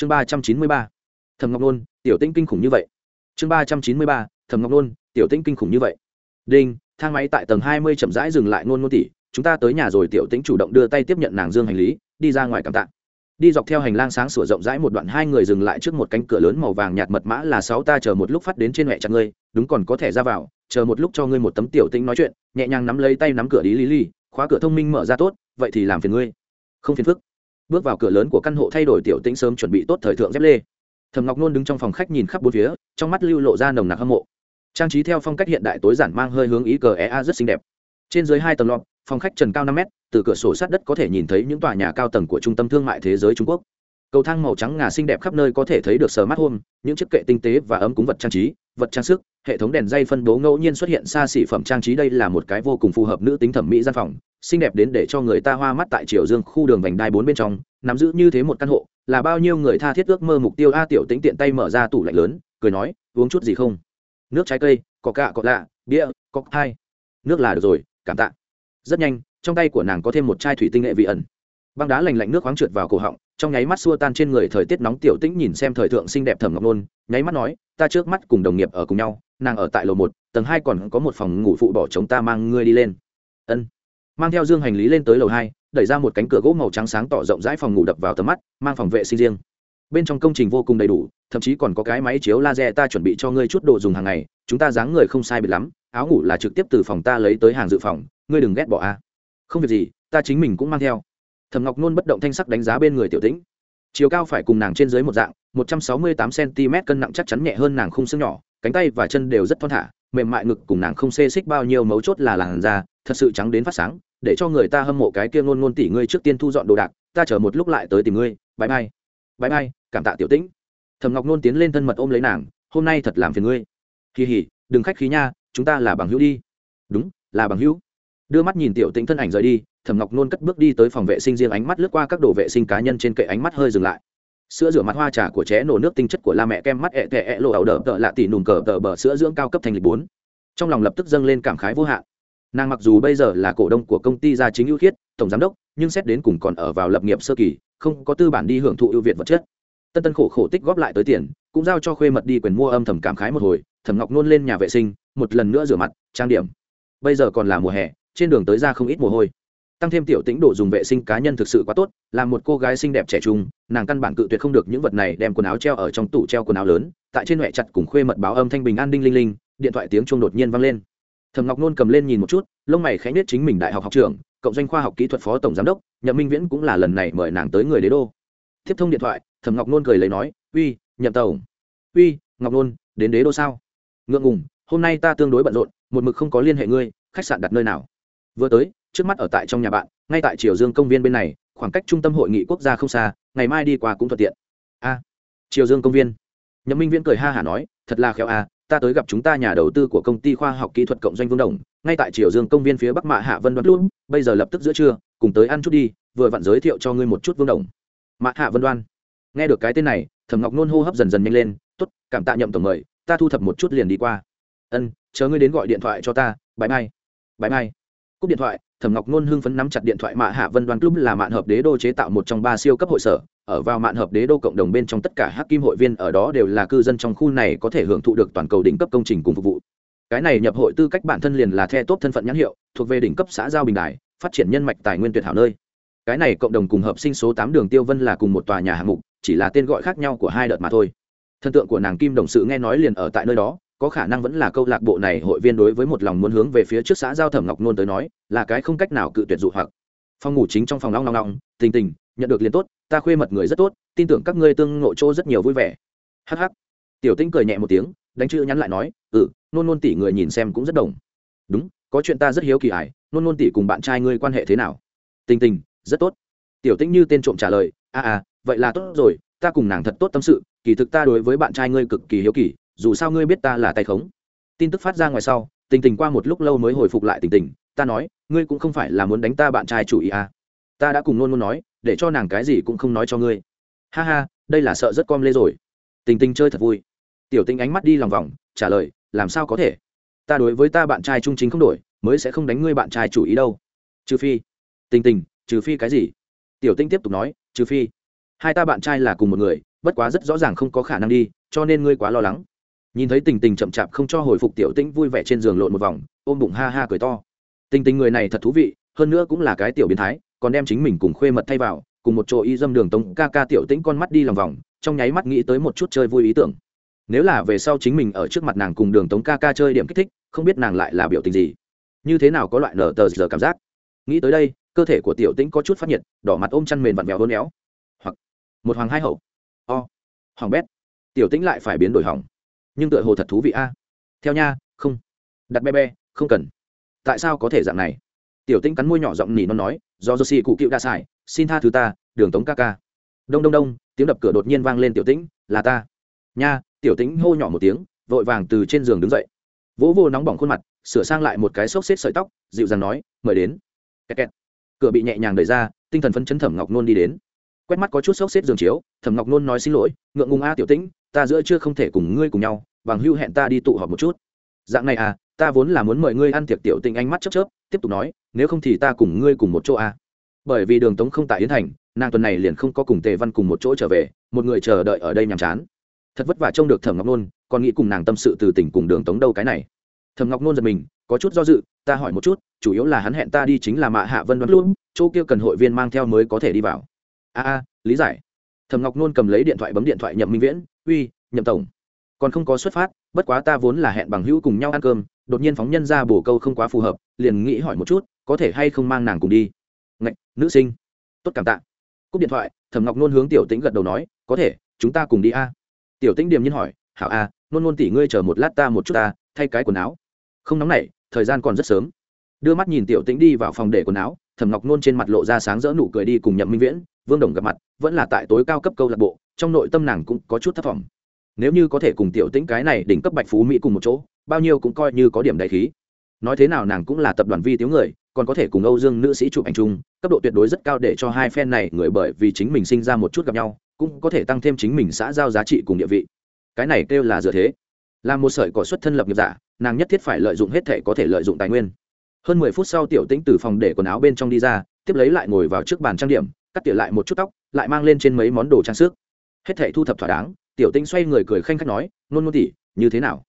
chương ba trăm chín mươi ba thầm ngọc nôn, tiểu tĩnh kinh khủng như vậy. Chương ba trăm chín mươi ba thầm ngọc nôn, tiểu tĩnh kinh khủng như vậy. Đinh, thang máy tại tầng hai mươi chậm rãi dừng lại nôn nôn tỉ, chúng ta tới nhà rồi, tiểu tĩnh chủ động đưa tay tiếp nhận nàng dương hành lý, đi ra ngoài cảm tạ. Đi dọc theo hành lang sáng sủa rộng rãi một đoạn, hai người dừng lại trước một cánh cửa lớn màu vàng nhạt mật mã là sáu ta chờ một lúc phát đến trên mẹ chặt ngươi, đúng còn có thể ra vào, chờ một lúc cho ngươi một tấm tiểu tĩnh nói chuyện, nhẹ nhàng nắm lấy tay nắm cửa đi lý lý khóa cửa thông minh mở ra tốt, vậy thì làm phiền ngươi. Không phiền phức bước vào cửa lớn của căn hộ thay đổi tiểu tĩnh sớm chuẩn bị tốt thời thượng dép lê. Thầm ngọc nôn đứng trong phòng khách nhìn khắp bốn phía, trong mắt lưu lộ ra nồng nặc hâm mộ. Trang trí theo phong cách hiện đại tối giản mang hơi hướng ý cờ ea rất xinh đẹp. Trên dưới hai tầng lọt, phòng khách trần cao năm mét, từ cửa sổ sát đất có thể nhìn thấy những tòa nhà cao tầng của trung tâm thương mại thế giới trung quốc cầu thang màu trắng ngà xinh đẹp khắp nơi có thể thấy được sờ mắt hôm, những chiếc kệ tinh tế và ấm cúng vật trang trí, vật trang sức, hệ thống đèn dây phân bố ngẫu nhiên xuất hiện xa xỉ phẩm trang trí, đây là một cái vô cùng phù hợp nữ tính thẩm mỹ gian phòng, xinh đẹp đến để cho người ta hoa mắt tại triều dương khu đường vành đai bốn bên trong, nắm giữ như thế một căn hộ, là bao nhiêu người tha thiết ước mơ mục tiêu? A tiểu tính tiện tay mở ra tủ lạnh lớn, cười nói, uống chút gì không? Nước trái cây, có cạ có lạ, bia, có hai nước là được rồi, cảm tạ. Rất nhanh, trong tay của nàng có thêm một chai thủy tinh nghệ vị ẩn. Băng đá lành lạnh nước khoáng trượt vào cổ họng trong nháy mắt xua tan trên người thời tiết nóng tiểu tĩnh nhìn xem thời thượng xinh đẹp thẩm ngọc nôn, nháy mắt nói, ta trước mắt cùng đồng nghiệp ở cùng nhau, nàng ở tại lầu một, tầng hai còn có một phòng ngủ phụ bỏ chống ta mang ngươi đi lên. Ân. Mang theo dương hành lý lên tới lầu hai, đẩy ra một cánh cửa gỗ màu trắng sáng tỏ rộng rãi phòng ngủ đập vào tầm mắt, mang phòng vệ sinh riêng. Bên trong công trình vô cùng đầy đủ, thậm chí còn có cái máy chiếu laser ta chuẩn bị cho ngươi chút đồ dùng hàng ngày, chúng ta dáng người không sai biệt lắm, áo ngủ là trực tiếp từ phòng ta lấy tới hàng dự phòng, ngươi đừng ghét bỏ a. Không việc gì, ta chính mình cũng mang theo thầm ngọc nôn bất động thanh sắc đánh giá bên người tiểu tĩnh chiều cao phải cùng nàng trên dưới một dạng một trăm sáu mươi tám cm cân nặng chắc chắn nhẹ hơn nàng khung xương nhỏ cánh tay và chân đều rất thon thả mềm mại ngực cùng nàng không xê xích bao nhiêu mấu chốt là làn da thật sự trắng đến phát sáng để cho người ta hâm mộ cái kia ngôn ngôn tỷ ngươi trước tiên thu dọn đồ đạc ta chờ một lúc lại tới tìm ngươi bãi mai bãi mai cảm tạ tiểu tĩnh thầm ngọc nôn tiến lên thân mật ôm lấy nàng hôm nay thật làm phiền ngươi kỳ hỉ đừng khách khí nha chúng ta là bằng hữu đi đúng là bằng hữu đưa mắt nhìn tiểu tĩnh thân ảnh rời đi thẩm ngọc nôn cất bước đi tới phòng vệ sinh riêng ánh mắt lướt qua các đồ vệ sinh cá nhân trên kệ ánh mắt hơi dừng lại. Sữa rửa mặt hoa trà của trẻ nổ nước tinh chất của la mẹ kem mắt ẹ tệ ẹ lộ ẩu đờ tợ lạ tỉ nùm cờ tờ bờ sữa dưỡng cao cấp thành lịch bốn. Trong lòng lập tức dâng lên cảm khái vô hạn. Nàng mặc dù bây giờ là cổ đông của công ty gia chính ưu khiết, tổng giám đốc, nhưng xét đến cùng còn ở vào lập nghiệp sơ kỳ, không có tư bản đi hưởng thụ ưu việt vật chất. Tân tân khổ khổ tích góp lại tới tiền, cũng giao cho khuê mật đi quyền mua âm thầm cảm khái một hồi, thẩm ngọc nôn lên nhà vệ sinh, một lần nữa rửa mặt, trang điểm. Bây giờ còn là mùa hè, trên đường tới ra không ít mồ hôi tăng thêm tiểu tĩnh độ dùng vệ sinh cá nhân thực sự quá tốt là một cô gái xinh đẹp trẻ trung, nàng căn bản cự tuyệt không được những vật này, đem quần áo treo ở trong tủ treo quần áo lớn, tại trên mẹ chặt cùng khuê mật báo âm thanh bình an đinh linh linh, điện thoại tiếng chuông đột nhiên vang lên. Thầm ngọc nôn cầm lên nhìn một chút, lông mày khẽ nhất chính mình đại học học trường cộng doanh khoa học kỹ thuật phó tổng giám đốc, nhậm minh viễn cũng là lần này mời nàng tới người đế đô. Tiếp thông điện thoại thầm ngọc nôn cười lấy nói, uy, nhậm tổng. Uy, ngọc nôn, đến đế đô sao? Ngượng ngùng, hôm nay ta tương đối bận rộn, một mực không có liên hệ ngươi, khách sạn đặt nơi nào? Vừa tới trước mắt ở tại trong nhà bạn, ngay tại triều dương công viên bên này, khoảng cách trung tâm hội nghị quốc gia không xa, ngày mai đi qua cũng thuận tiện. A, triều dương công viên. Nhậm minh viễn cười ha hả nói, thật là khéo a, ta tới gặp chúng ta nhà đầu tư của công ty khoa học kỹ thuật cộng doanh vương đồng, ngay tại triều dương công viên phía bắc mạ hạ vân đoan. Luôn bây giờ lập tức giữa trưa, cùng tới ăn chút đi, vừa vặn giới thiệu cho ngươi một chút vương đồng. Mạ hạ vân đoan. Nghe được cái tên này, thẩm ngọc nôn hô hấp dần dần nhanh lên t ố t cảm tạ nhậm tổng mời, ta thu thập một chút liền đi qua. Ân, chờ ngươi đến gọi điện thoại cho ta bãi mai. Bãi mai cúp điện thoại, thẩm ngọc nôn hưng phấn nắm chặt điện thoại mạ hạ vân đoan club là mạn hợp đế đô chế tạo một trong ba siêu cấp hội sở. Ở vào mạn hợp đế đô cộng đồng bên trong tất cả hắc kim hội viên ở đó đều là cư dân trong khu này có thể hưởng thụ được toàn cầu đỉnh cấp công trình cùng phục vụ. Cái này nhập hội tư cách bản thân liền là the tốt thân phận nhãn hiệu, thuộc về đỉnh cấp xã giao bình đài, phát triển nhân mạch tài nguyên tuyệt hảo nơi. Cái này cộng đồng cùng hợp sinh số tám đường tiêu vân là cùng một tòa nhà hạng mục, chỉ là tên gọi khác nhau của hai đợt mà thôi. Thân tượng của nàng kim đồng sự nghe nói liền ở tại nơi đó có khả năng vẫn là câu lạc bộ này hội viên đối với một lòng muốn hướng về phía trước xã giao thẩm ngọc nôn tới nói là cái không cách nào cự tuyệt dụ hoặc. Phòng ngủ chính trong phòng long long long tình tình nhận được liền tốt ta khuê mật người rất tốt tin tưởng các ngươi tương ngộ chỗ rất nhiều vui vẻ. Hh tiểu tinh cười nhẹ một tiếng đánh chữ nhắn lại nói ừ nôn nôn tỷ người nhìn xem cũng rất đồng. Đúng có chuyện ta rất hiếu kỳ ải nôn nôn tỷ cùng bạn trai ngươi quan hệ thế nào? Tình tình rất tốt. Tiểu tinh như tên trộm trả lời a à, à vậy là tốt rồi ta cùng nàng thật tốt tâm sự kỳ thực ta đối với bạn trai ngươi cực kỳ hiếu kỳ dù sao ngươi biết ta là tay khống. Tin tức phát ra ngoài sau, tình tình qua một lúc lâu mới hồi phục lại tình tình, ta nói, ngươi cũng không phải là muốn đánh ta bạn trai chủ ý à. ta đã cùng nôn nôn nói, để cho nàng cái gì cũng không nói cho ngươi. Ha ha, đây là sợ rất com lê rồi. Tình tình chơi thật vui. Tiểu tình ánh mắt đi lòng vòng, trả lời, làm sao có thể? Ta đối với ta bạn trai trung chính không đổi, mới sẽ không đánh ngươi bạn trai chủ ý đâu. Trừ phi, tình tình, trừ phi cái gì? Tiểu tinh tiếp tục nói, trừ phi, hai ta bạn trai là cùng một người, bất quá rất rõ ràng không có khả năng đi, cho nên ngươi quá lo lắng nhìn thấy tình tình chậm chạp không cho hồi phục tiểu tĩnh vui vẻ trên giường lộn một vòng, ôm bụng ha ha cười to. Tình tình người này thật thú vị, hơn nữa cũng là cái tiểu biến thái, còn đem chính mình cùng khuê mật thay vào, cùng một chỗ y dâm đường tống ca ca tiểu tĩnh con mắt đi lòng vòng, trong nháy mắt nghĩ tới một chút chơi vui ý tưởng. Nếu là về sau chính mình ở trước mặt nàng cùng đường tống ca ca chơi điểm kích thích, không biết nàng lại là biểu tình gì. Như thế nào có loại nở tờ giờ cảm giác? Nghĩ tới đây, cơ thể của tiểu tĩnh có chút phát nhiệt, đỏ mặt ôm chăn mền vặn vẹo hôn éo. Hoặc, một hoàng hai hậu. O, hoàng bét. Tiểu tĩnh lại phải biến đổi hỏng nhưng tựa hồ thật thú vị a. Theo nha, không. Đặt be be không cần. Tại sao có thể dạng này? Tiểu tĩnh cắn môi nhỏ giọng nỉ non nói, do josi cụ cựu đã xài, xin tha thứ ta, đường tống ca ca. Đông đông đông, tiếng đập cửa đột nhiên vang lên tiểu tĩnh, là ta. Nha, tiểu tĩnh hô nhỏ một tiếng, vội vàng từ trên giường đứng dậy. Vỗ vô nóng bỏng khuôn mặt, sửa sang lại một cái xốc xếp sợi tóc, dịu dàng nói, mời đến. Kẹt kẹt. cửa bị nhẹ nhàng đẩy ra, tinh thần phấn chấn thẩm ngọc nôn đi đến. Quét mắt có chút xốc xếp giường chiếu, thẩm ngọc nôn nói xin lỗi, ngượng ngùng a tiểu tĩnh ta giữa chưa không thể cùng ngươi cùng nhau, bằng hưu hẹn ta đi tụ họp một chút. Dạng này à ta vốn là muốn mời ngươi ăn tiệc tiểu tình ánh mắt chớp chớp, tiếp tục nói, nếu không thì ta cùng ngươi cùng một chỗ à. bởi vì đường tống không tại yến thành, nàng tuần này liền không có cùng tề văn cùng một chỗ trở về, một người chờ đợi ở đây nhàm chán. Thật vất vả trông được thẩm ngọc nôn, còn nghĩ cùng nàng tâm sự từ tỉnh cùng đường tống đâu cái này. Thẩm ngọc nôn giật mình, có chút do dự, ta hỏi một chút, chủ yếu là hắn hẹn ta đi chính là mạ hạ vân đoán luôn chỗ kia cần hội viên mang theo mới có thể đi vào. A a lý giải. Thẩm ngọc nôn cầm lấy điện thoại bấm điện thoại nhậm minh viễn uy, nhậm tổng. Còn không có xuất phát, bất quá ta vốn là hẹn bằng hữu cùng nhau ăn cơm, đột nhiên phóng nhân ra bổ câu không quá phù hợp, liền nghĩ hỏi một chút, có thể hay không mang nàng cùng đi. Ngạch, nữ sinh. Tốt cảm tạ. Cúp điện thoại, thẩm ngọc nôn hướng tiểu tĩnh gật đầu nói, có thể, chúng ta cùng đi a. Tiểu tĩnh điềm nhiên hỏi, hảo a, nôn nôn tỉ ngươi chờ một lát ta một chút ta, thay cái quần áo. Không nóng nảy, thời gian còn rất sớm. Đưa mắt nhìn tiểu tĩnh đi vào phòng để quần áo thẩm ngọc nôn trên mặt lộ ra sáng rỡ nụ cười đi cùng nhậm minh viễn vương đồng gặp mặt vẫn là tại tối cao cấp câu lạc bộ trong nội tâm nàng cũng có chút thất vọng nếu như có thể cùng tiểu tĩnh cái này đỉnh cấp bạch phú mỹ cùng một chỗ, bao nhiêu cũng coi như có điểm đại khí. nói thế nào nàng cũng là tập đoàn vi tiếu người, còn có thể cùng âu dương nữ sĩ chụp ảnh chung, cấp độ tuyệt đối rất cao để cho hai phen này người bởi vì chính mình sinh ra một chút gặp nhau, cũng có thể tăng thêm chính mình xã giao giá trị cùng địa vị. cái này kêu là dựa thế. là một sợi cỏ xuất thân lập nghiệp giả, nàng nhất thiết phải lợi dụng hết thể có thể lợi dụng tài nguyên hơn mười phút sau tiểu tĩnh từ phòng để quần áo bên trong đi ra, tiếp lấy lại ngồi vào trước bàn trang điểm, cắt tỉa lại một chút tóc, lại mang lên trên mấy món đồ trang sức. Hết thể thu thập thỏa đáng, tiểu tĩnh xoay người cười khanh khách nói, nôn nôn tỉ, như thế nào?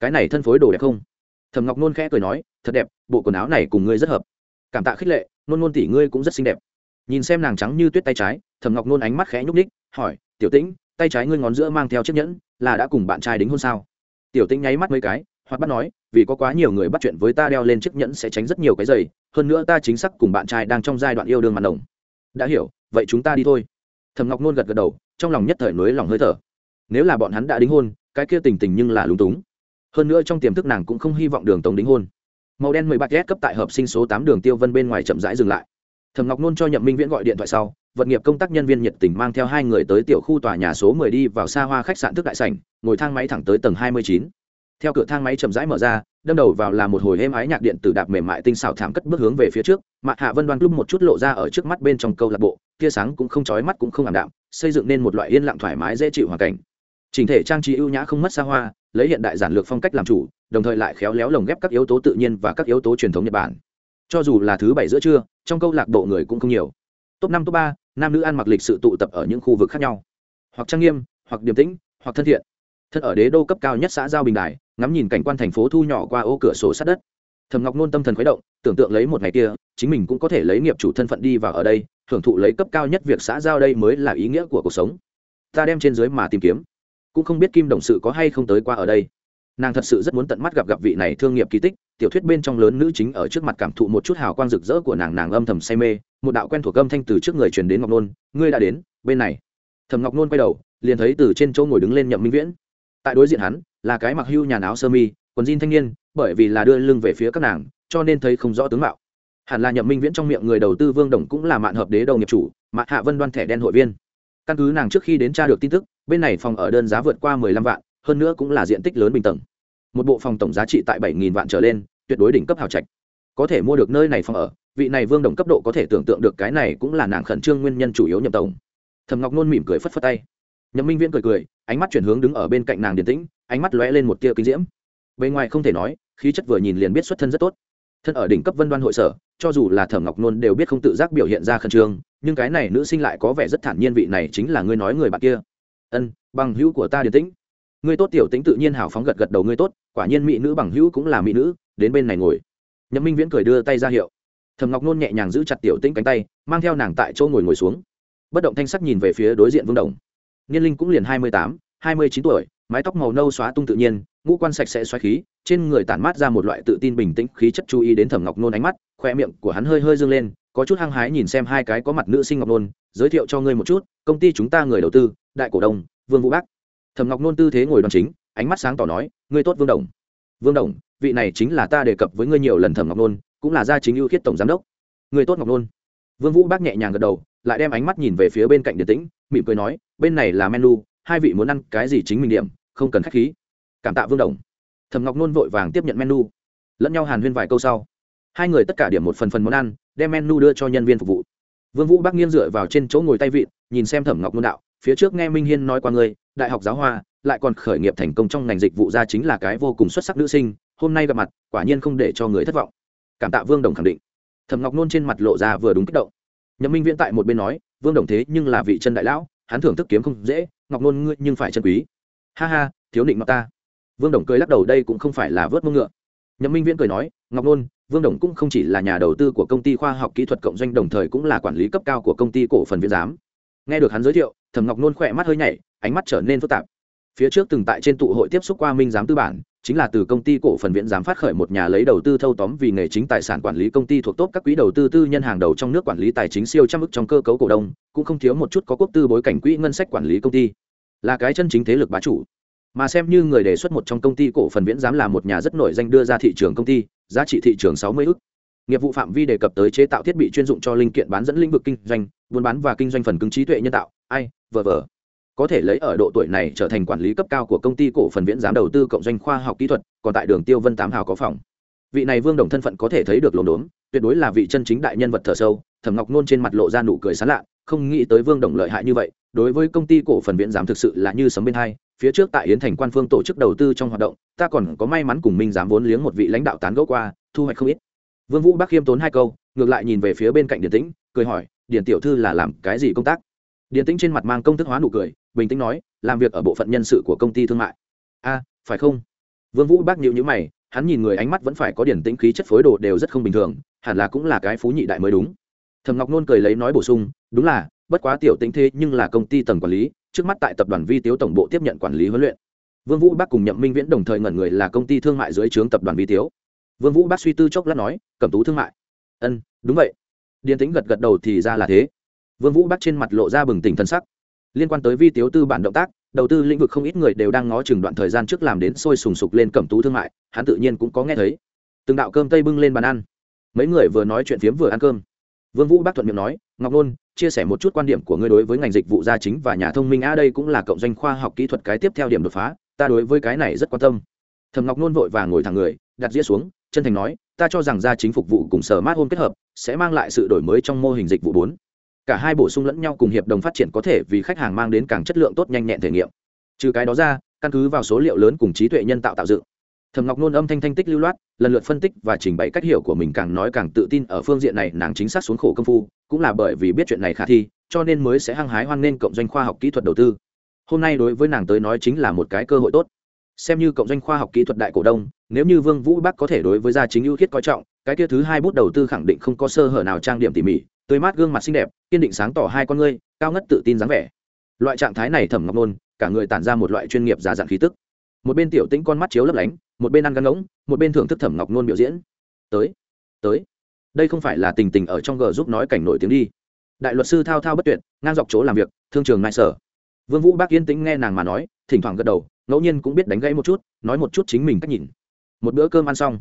Cái này thân phối đồ đẹp không? Thầm ngọc nôn khẽ cười nói, thật đẹp, bộ quần áo này cùng ngươi rất hợp. Cảm tạ khích lệ, nôn nôn tỉ ngươi cũng rất xinh đẹp. Nhìn xem nàng trắng như tuyết tay trái thầm ngọc nôn ánh mắt khẽ nhúc ních hỏi, tiểu tĩnh, tay trái ngươi ngón giữa mang theo chiếc nhẫn, là đã cùng bạn trai đính hôn sao? Tiểu tĩnh nháy mắt mấy cái hoặc bắt nói, vì có quá nhiều người bắt chuyện với ta đeo lên chiếc nhẫn sẽ tránh rất nhiều cái giày, hơn nữa ta chính xác cùng bạn trai đang trong giai đoạn yêu đương mặn đồng. Đã hiểu, vậy chúng ta đi thôi. Thầm ngọc nôn gật gật đầu, trong lòng nhất thời nối lòng hơi thở. Nếu là bọn hắn đã đính hôn, cái kia tình tình nhưng là lúng túng. Hơn nữa trong tiềm thức nàng cũng không hy vọng đường tống đính hôn. Màu đen mười bạc ghét cấp tại hợp sinh số tám đường tiêu vân bên ngoài chậm rãi dừng lại. Thầm ngọc nôn cho nhậm minh viễn gọi điện thoại sau vận nghiệp công tác nhân viên nhiệt tình mang theo hai người tới tiểu khu tòa nhà số mười đi vào xa hoa khách sạn thức đại sảnh, ngồi thang máy thẳng tới tầng hai mươi chín theo cửa thang máy chậm rãi mở ra, đâm đầu vào là một hồi êm ái nhạc điện tử đạp mềm mại tinh xảo thảm cất bước hướng về phía trước. Mạ hạ vân đoan lúc một chút lộ ra ở trước mắt bên trong câu lạc bộ, tia sáng cũng không chói mắt cũng không ảm đạm, xây dựng nên một loại yên lặng thoải mái dễ chịu hoàn cảnh. Chỉnh thể trang trí ưu nhã không mất xa hoa, lấy hiện đại giản lược phong cách làm chủ, đồng thời lại khéo léo lồng ghép các yếu tố tự nhiên và các yếu tố truyền thống nhật bản. Cho dù là thứ bảy giữa trưa, trong câu lạc bộ người cũng không nhiều. Top năm, top ba, nam nữ ăn mặc lịch sự tụ tập ở những khu vực khác nhau. Hoặc trang nghiêm, hoặc điềm tĩnh, hoặc thân thiện thân ở đế đô cấp cao nhất xã giao bình đài, ngắm nhìn cảnh quan thành phố thu nhỏ qua ô cửa sổ sát đất. Thầm ngọc nôn tâm thần khuấy động, tưởng tượng lấy một ngày kia, chính mình cũng có thể lấy nghiệp chủ thân phận đi vào ở đây, hưởng thụ lấy cấp cao nhất việc xã giao đây mới là ý nghĩa của cuộc sống. Ta đem trên dưới mà tìm kiếm. Cũng không biết kim đồng sự có hay không tới qua ở đây. Nàng thật sự rất muốn tận mắt gặp gặp vị này thương nghiệp kỳ tích, tiểu thuyết bên trong lớn nữ chính ở trước mặt cảm thụ một chút hào quang rực rỡ của nàng nàng âm thầm say mê, một đạo quen thuộc âm thanh từ trước người truyền đến ngọc nôn, ngươi đã đến, bên này. Thầm ngọc nôn quay đầu, liền thấy từ trên chỗ ngồi đứng lên nhậm minh viễn tại đối diện hắn là cái mặc hưu nhà áo sơ mi, quần jean thanh niên, bởi vì là đưa lưng về phía các nàng, cho nên thấy không rõ tướng mạo. Hẳn là nhậm minh viễn trong miệng người đầu tư vương đồng cũng là mạn hợp đế đầu nghiệp chủ mạn hạ vân đoan thẻ đen hội viên. Căn cứ nàng trước khi đến tra được tin tức, bên này phòng ở đơn giá vượt qua mười lăm vạn, hơn nữa cũng là diện tích lớn bình tầng. Một bộ phòng tổng giá trị tại bảy nghìn vạn trở lên, tuyệt đối đỉnh cấp hào trạch. Có thể mua được nơi này phòng ở, vị này vương đồng cấp độ có thể tưởng tượng được cái này cũng là nàng khẩn trương nguyên nhân chủ yếu nhậm tổng. Thầm ngọc nôn mỉm cười phất phất tay nhậm minh viễn cười cười, ánh mắt chuyển hướng đứng ở bên cạnh nàng điển tĩnh, ánh mắt lóe lên một tia kinh diễm. Bề ngoài không thể nói, khí chất vừa nhìn liền biết xuất thân rất tốt. Thân ở đỉnh cấp vân đoan hội sở, cho dù là thẩm ngọc nôn đều biết không tự giác biểu hiện ra khẩn trương, nhưng cái này nữ sinh lại có vẻ rất thản nhiên vị này chính là ngươi nói người bạn kia. Ân, bằng hữu của ta điền tĩnh. Ngươi tốt tiểu tĩnh tự nhiên hào phóng gật gật đầu ngươi tốt, quả nhiên mỹ nữ bằng hữu cũng là mỹ nữ, đến bên này ngồi. Nhậm minh viễn cười đưa tay ra hiệu. Thầm ngọc nôn nhẹ nhàng giữ chặt tiểu tĩnh cánh tay, mang theo nàng tại chỗ ngồi ngồi xuống. Bất động thanh sắc nhìn về phía đối diện vương đồng niên linh cũng liền hai mươi tám, hai mươi chín tuổi, mái tóc màu nâu xóa tung tự nhiên, ngũ quan sạch sẽ xoáy khí, trên người tản mát ra một loại tự tin bình tĩnh khí chất chú ý đến thẩm ngọc nôn ánh mắt, khoe miệng của hắn hơi hơi dâng lên, có chút hăng hái nhìn xem hai cái có mặt nữ sinh ngọc nôn, giới thiệu cho ngươi một chút, công ty chúng ta người đầu tư, đại cổ đông, vương vũ bắc. Thẩm ngọc nôn tư thế ngồi đoàn chính, ánh mắt sáng tỏ nói, ngươi tốt vương đồng. Vương đồng, vị này chính là ta đề cập với ngươi nhiều lần thẩm ngọc nôn, cũng là gia chính ưu khiết tổng giám đốc. Ngươi tốt ngọc nôn. Vương vũ bác nhẹ nhàng gật đầu, lại đem ánh mắt nhìn về phía bên cạnh điển tĩnh, mỉm cười nói bên này là menu, hai vị muốn ăn cái gì chính mình điểm, không cần khách khí. Cảm tạ vương đồng. Thẩm ngọc nôn vội vàng tiếp nhận menu. Lẫn nhau hàn huyên vài câu sau, hai người tất cả điểm một phần phần món ăn, đem menu đưa cho nhân viên phục vụ. Vương vũ bác nghiêng dựa vào trên chỗ ngồi tay vịn, nhìn xem thẩm ngọc nôn đạo, phía trước nghe minh hiên nói qua ngươi, đại học giáo hoa, lại còn khởi nghiệp thành công trong ngành dịch vụ ra chính là cái vô cùng xuất sắc nữ sinh, hôm nay gặp mặt, quả nhiên không để cho người thất vọng. Cảm tạ vương đồng khẳng định. Thẩm ngọc nôn trên mặt lộ ra vừa đúng kích động. Nhậm minh viễn tại một bên nói, vương đồng thế nhưng là vị chân đại lão hắn thưởng thức kiếm không dễ, ngọc nôn ngươi nhưng phải chân quý. Ha ha, thiếu định mặc ta. Vương đồng cười lắc đầu, đây cũng không phải là vớt mông ngựa. Nhậm minh viễn cười nói, ngọc nôn, vương đồng cũng không chỉ là nhà đầu tư của công ty khoa học kỹ thuật cộng doanh, đồng thời cũng là quản lý cấp cao của công ty cổ phần viễn giám. Nghe được hắn giới thiệu, thẩm ngọc nôn khỏe mắt hơi nhảy, ánh mắt trở nên phức tạp. Phía trước từng tại trên tụ hội tiếp xúc qua minh giám tư bản chính là từ công ty cổ phần viễn giám phát khởi một nhà lấy đầu tư thâu tóm vì nghề chính tài sản quản lý công ty thuộc tốt các quỹ đầu tư tư nhân hàng đầu trong nước quản lý tài chính siêu trăm ức trong cơ cấu cổ đông, cũng không thiếu một chút có quốc tư bối cảnh quỹ ngân sách quản lý công ty. Là cái chân chính thế lực bá chủ. Mà xem như người đề xuất một trong công ty cổ phần viễn giám là một nhà rất nổi danh đưa ra thị trường công ty, giá trị thị trường sáu mươi ức. Nghiệp vụ phạm vi đề cập tới chế tạo thiết bị chuyên dụng cho linh kiện bán dẫn lĩnh vực kinh doanh, buôn bán và kinh doanh phần cứng trí tuệ nhân tạo, ai, vờ vờ có thể lấy ở độ tuổi này trở thành quản lý cấp cao của công ty cổ phần viễn giám đầu tư cộng doanh khoa học kỹ thuật, còn tại đường tiêu vân tám hào có phòng. Vị này vương đồng thân phận có thể thấy được lồn đốn tuyệt đối là vị chân chính đại nhân vật thở sâu, thẩm ngọc nôn trên mặt lộ ra nụ cười sán lạ, không nghĩ tới vương đồng lợi hại như vậy, đối với công ty cổ phần viễn giám thực sự là như sấm bên hai, phía trước tại yến thành quan phương tổ chức đầu tư trong hoạt động, ta còn có may mắn cùng minh giám vốn liếng một vị lãnh đạo tán gẫu qua, thu hoạch không ít. Vương vũ bác khiêm tốn hai câu, ngược lại nhìn về phía bên cạnh điển tĩnh, cười hỏi điển tiểu thư là làm cái gì công tác? Điển tĩnh trên mặt mang công thức hóa nụ cười bình tĩnh nói, làm việc ở bộ phận nhân sự của công ty thương mại. A, phải không? Vương vũ bác nhịu nhữ mày, hắn nhìn người ánh mắt vẫn phải có điển tĩnh khí chất phối đồ đều rất không bình thường, hẳn là cũng là cái phú nhị đại mới đúng. Thầm ngọc nôn cười lấy nói bổ sung, đúng là, bất quá tiểu tĩnh thế nhưng là công ty tầng quản lý, trước mắt tại tập đoàn vi tiếu tổng bộ tiếp nhận quản lý huấn luyện. Vương vũ bác cùng nhậm minh viễn đồng thời ngẩn người là công ty thương mại dưới trướng tập đoàn vi tiếu. Vương vũ bác suy tư chốc lát nói, cẩm tú thương mại. Ân, đúng vậy. Điền tĩnh gật gật đầu thì ra là thế. Vương vũ bác trên mặt lộ ra bừng tỉnh thân sắc liên quan tới vi tiếu tư bản động tác, đầu tư lĩnh vực không ít người đều đang ngó chừng đoạn thời gian trước làm đến sôi sùng sục lên cẩm tú thương mại, hắn tự nhiên cũng có nghe thấy. Từng đạo cơm tây bưng lên bàn ăn. Mấy người vừa nói chuyện phiếm vừa ăn cơm. Vương vũ bác thuận miệng nói, ngọc nôn, chia sẻ một chút quan điểm của ngươi đối với ngành dịch vụ gia chính và nhà thông minh a, đây cũng là cộng doanh khoa học kỹ thuật cái tiếp theo điểm đột phá, ta đối với cái này rất quan tâm. Thầm ngọc nôn vội và ngồi thẳng người, đặt dĩa xuống, chân thành nói, ta cho rằng gia chính phục vụ cùng sở mát hôn kết hợp, sẽ mang lại sự đổi mới trong mô hình dịch vụ bốn cả hai bổ sung lẫn nhau cùng hiệp đồng phát triển có thể vì khách hàng mang đến càng chất lượng tốt nhanh nhẹn thể nghiệm. Trừ cái đó ra, căn cứ vào số liệu lớn cùng trí tuệ nhân tạo tạo dựng thầm ngọc nôn âm thanh thanh tích lưu loát, lần lượt phân tích và trình bày cách hiểu của mình càng nói càng tự tin ở phương diện này, nàng chính xác xuống khổ công phu, cũng là bởi vì biết chuyện này khả thi, cho nên mới sẽ hăng hái hoan nghênh cộng doanh khoa học kỹ thuật đầu tư. Hôm nay đối với nàng tới nói chính là một cái cơ hội tốt. Xem như cộng doanh khoa học kỹ thuật đại cổ đông, nếu như vương vũ bắc có thể đối với gia chính ưu khiết coi trọng, cái kia thứ hai bút đầu tư khẳng định không có sơ hở nào trang điểm tỉ mỉ tươi mát gương mặt xinh đẹp, kiên định sáng tỏ hai con ngươi, cao ngất tự tin dáng vẻ. Loại trạng thái này thẩm ngọc nôn, cả người tản ra một loại chuyên nghiệp giả dạng khí tức. Một bên tiểu tĩnh con mắt chiếu lấp lánh, một bên ăn gắn ngỗng, một bên thưởng thức thẩm ngọc nôn biểu diễn. Tới tới. Đây không phải là tình tình ở trong g giúp nói cảnh nổi tiếng đi. Đại luật sư thao thao bất tuyệt, ngang dọc chỗ làm việc, thương trường nại sở. Vương vũ bác yên tĩnh nghe nàng mà nói, thỉnh thoảng gật đầu, ngẫu nhiên cũng biết đánh gãy một chút, nói một chút chính mình cách nhìn. Một bữa cơm ăn xong,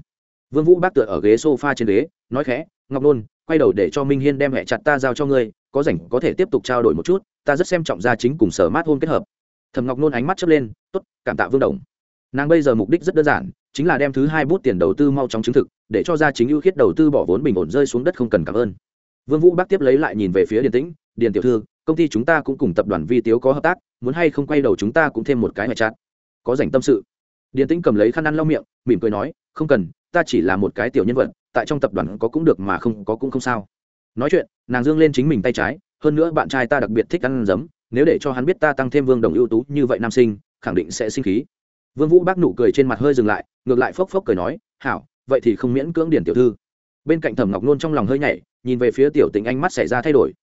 vương vũ bác tựa ở ghế sofa trên ghế, nói khẽ ngọc nôn, quay đầu để cho minh hiên đem hẹ chặt ta giao cho ngươi, có rảnh có thể tiếp tục trao đổi một chút, ta rất xem trọng gia chính cùng sở mát hôn kết hợp. Thầm ngọc nôn ánh mắt chớp lên, tốt, cảm tạ vương đồng. Nàng bây giờ mục đích rất đơn giản, chính là đem thứ hai bút tiền đầu tư mau chóng chứng thực, để cho gia chính ưu khiết đầu tư bỏ vốn bình ổn rơi xuống đất không cần cảm ơn. Vương vũ bác tiếp lấy lại nhìn về phía điền tĩnh, điền tiểu thư, công ty chúng ta cũng cùng tập đoàn vi tiếu có hợp tác, muốn hay không quay đầu chúng ta cũng thêm một cái hệ chặt? Có rảnh tâm sự. Điền tĩnh cầm lấy khăn ăn lau miệng, mỉm cười nói, không cần, ta chỉ là một cái tiểu nhân vật tại trong tập đoàn có cũng được mà không có cũng không sao. Nói chuyện, nàng dương lên chính mình tay trái, hơn nữa bạn trai ta đặc biệt thích ăn giấm, nếu để cho hắn biết ta tăng thêm vương đồng ưu tú như vậy nam sinh, khẳng định sẽ sinh khí. Vương vũ bác nụ cười trên mặt hơi dừng lại, ngược lại phốc phốc cười nói, hảo, vậy thì không miễn cưỡng điển tiểu thư. Bên cạnh thẩm ngọc nôn trong lòng hơi nhảy, nhìn về phía tiểu tình ánh mắt xảy ra thay đổi.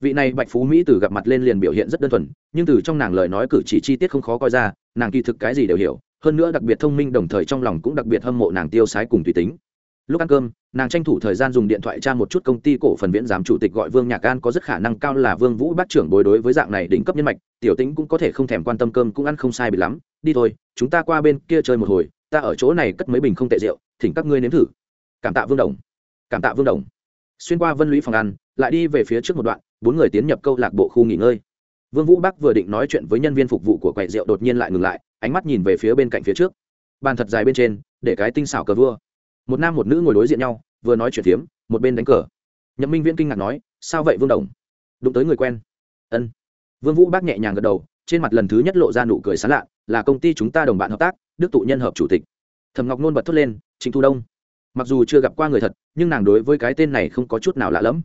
Vị này bạch phú mỹ từ gặp mặt lên liền biểu hiện rất đơn thuần, nhưng từ trong nàng lời nói cử chỉ chi tiết không khó coi ra, nàng kỳ thực cái gì đều hiểu, hơn nữa đặc biệt thông minh đồng thời trong lòng cũng đặc biệt hâm mộ nàng tiêu sái cùng tùy tính lúc ăn cơm, nàng tranh thủ thời gian dùng điện thoại tra một chút công ty cổ phần viễn giám chủ tịch gọi vương nhạc an có rất khả năng cao là vương vũ bác trưởng bối đối với dạng này đỉnh cấp nhân mạch, tiểu tĩnh cũng có thể không thèm quan tâm cơm cũng ăn không sai bị lắm. Đi thôi, chúng ta qua bên kia chơi một hồi, ta ở chỗ này cất mấy bình không tệ rượu, thỉnh các ngươi nếm thử. Cảm tạ vương đồng. Cảm tạ vương đồng. Xuyên qua vân lũy phòng ăn, lại đi về phía trước một đoạn, bốn người tiến nhập câu lạc bộ khu nghỉ ngơi. Vương vũ bắc vừa định nói chuyện với nhân viên phục vụ của quầy rượu đột nhiên lại ngừng lại, ánh mắt nhìn về phía bên cạnh phía trước. Bàn thật dài bên trên, để cái tinh xảo cờ vua một nam một nữ ngồi đối diện nhau, vừa nói chuyện phiếm, một bên đánh cờ. Nhậm minh viễn kinh ngạc nói, sao vậy, vương đồng? Đụng tới người quen. Ân. Vương vũ bác nhẹ nhàng gật đầu, trên mặt lần thứ nhất lộ ra nụ cười sán lạ, là công ty chúng ta đồng bạn hợp tác, đức tụ nhân hợp chủ tịch. Thẩm ngọc nôn bật thốt lên, trịnh thu đông. Mặc dù chưa gặp qua người thật, nhưng nàng đối với cái tên này không có chút nào lạ lẫm.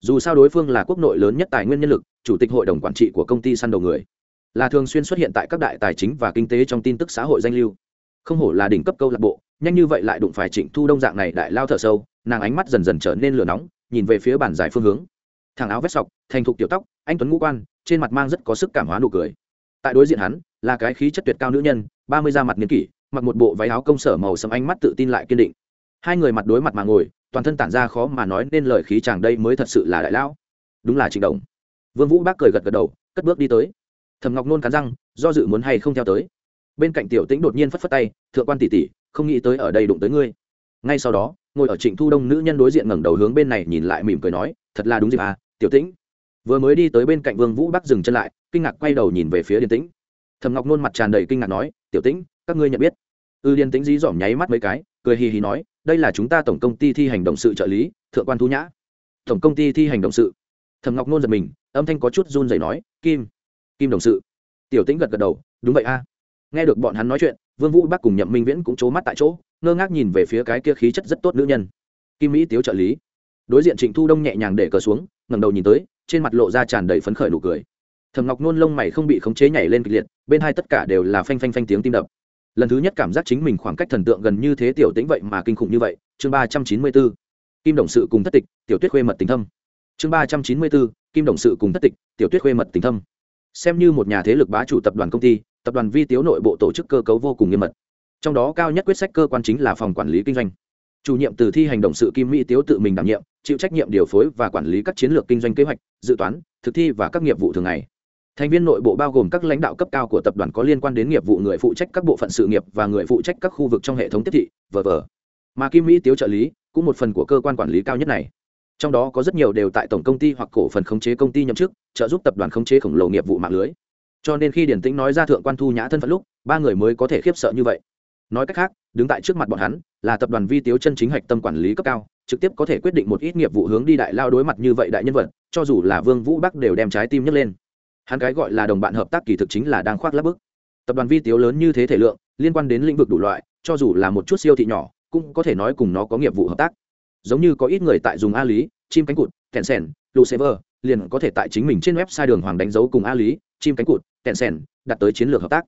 Dù sao đối phương là quốc nội lớn nhất tài nguyên nhân lực, chủ tịch hội đồng quản trị của công ty săn đầu người. Là thường xuyên xuất hiện tại các đại tài chính và kinh tế trong tin tức xã hội danh lưu không hổ là đỉnh cấp câu lạc bộ, nhanh như vậy lại đụng phải trịnh thu đông dạng này đại lao thở sâu, nàng ánh mắt dần dần trở nên lửa nóng, nhìn về phía bản giải phương hướng. Thằng áo vét sọc, thành thục tiểu tóc, anh tuấn ngũ quan, trên mặt mang rất có sức cảm hóa nụ cười. Tại đối diện hắn, là cái khí chất tuyệt cao nữ nhân, ba mươi da mặt niên kỷ, mặc một bộ váy áo công sở màu sẫm ánh mắt tự tin lại kiên định. Hai người mặt đối mặt mà ngồi, toàn thân tản ra khó mà nói nên lời khí chàng đây mới thật sự là đại lão đúng là trịnh đồng. Vương vũ bác cười gật gật đầu, cất bước đi tới. Thầm ngọc nôn cắn răng, do dự muốn hay không theo tới bên cạnh tiểu tĩnh đột nhiên phất phất tay thượng quan tỷ tỷ không nghĩ tới ở đây đụng tới ngươi. Ngay sau đó ngồi ở trịnh thu đông nữ nhân đối diện ngẩng đầu hướng bên này nhìn lại mỉm cười nói thật là đúng dịp à tiểu tĩnh. Vừa mới đi tới bên cạnh vương vũ bắc dừng chân lại kinh ngạc quay đầu nhìn về phía điền tĩnh. Thầm ngọc nôn mặt tràn đầy kinh ngạc nói tiểu tĩnh các ngươi nhận biết? Ư ừ, điền tĩnh dí dỏm nháy mắt mấy cái cười hì hì nói đây là chúng ta tổng công ty thi hành động sự trợ lý thượng quan thu nhã. Tổng công ty thi hành động sự? Thầm ngọc nôn giật mình âm thanh có chút run rẩy nói kim kim đồng sự. Tiểu tĩnh gật gật đầu đúng vậy a nghe được bọn hắn nói chuyện, vương vũ bắc cùng nhậm minh viễn cũng c mắt tại chỗ, ngơ ngác nhìn về phía cái kia khí chất rất tốt nữ nhân. Kim mỹ tiếu trợ lý. Đối diện trịnh thu đông nhẹ nhàng để cờ xuống, ngẩng đầu nhìn tới, trên mặt lộ ra tràn đầy phấn khởi nụ cười. Thầm ngọc nôn lông mày không bị khống chế nhảy lên kịch liệt, bên hai tất cả đều là phanh phanh phanh tiếng tim đập. Lần thứ nhất cảm giác chính mình khoảng cách thần tượng gần như thế tiểu tĩnh vậy mà kinh khủng như vậy, chương ba trăm chín mươi bốn kim đồng sự cùng thất tịch, tiểu tuyết khuê mật tình thâm. Chương ba trăm chín mươi bốn kim đồng sự cùng thất tịch, tiểu tuyết khuê mật tình thâm. Xem như một nhà thế lực bá chủ tập đoàn công ty tập đoàn vi tiếu nội bộ tổ chức cơ cấu vô cùng nghiêm mật. Trong đó cao nhất quyết sách cơ quan chính là phòng quản lý kinh doanh. Chủ nhiệm từ thi hành động sự kim mỹ tiếu tự mình đảm nhiệm, chịu trách nhiệm điều phối và quản lý các chiến lược kinh doanh kế hoạch, dự toán, thực thi và các nghiệp vụ thường ngày. Thành viên nội bộ bao gồm các lãnh đạo cấp cao của tập đoàn có liên quan đến nghiệp vụ người phụ trách các bộ phận sự nghiệp và người phụ trách các khu vực trong hệ thống tiếp thị v v mà kim mỹ tiếu trợ lý cũng một phần của cơ quan quản lý cao nhất này. Trong đó có rất nhiều đều tại tổng công ty hoặc cổ phần khống chế công ty nhậm chức, trợ giúp tập đoàn khống chế khổng lồ nghiệp vụ mạng lưới cho nên khi điển tĩnh nói ra thượng quan thu nhã thân phận lúc, ba người mới có thể khiếp sợ như vậy. Nói cách khác, đứng tại trước mặt bọn hắn, là tập đoàn vi tiếu chân chính hạch tâm quản lý cấp cao, trực tiếp có thể quyết định một ít nghiệp vụ hướng đi đại lao đối mặt như vậy đại nhân vật, cho dù là vương vũ bắc đều đem trái tim nhấc lên. Hắn cái gọi là đồng bạn hợp tác kỳ thực chính là đang khoác lắp bức. Tập đoàn vi tiếu lớn như thế thể lượng, liên quan đến lĩnh vực đủ loại, cho dù là một chút siêu thị nhỏ, cũng có thể nói cùng nó có nghiệp vụ hợp tác. Giống như có ít người tại dùng a lý, chim cánh cụt, kẹn sẻn lucever liền có thể tại chính mình trên website đường hoàng đánh dấu cùng a lý chim cánh cụt tẹn sẻn đặt tới chiến lược hợp tác.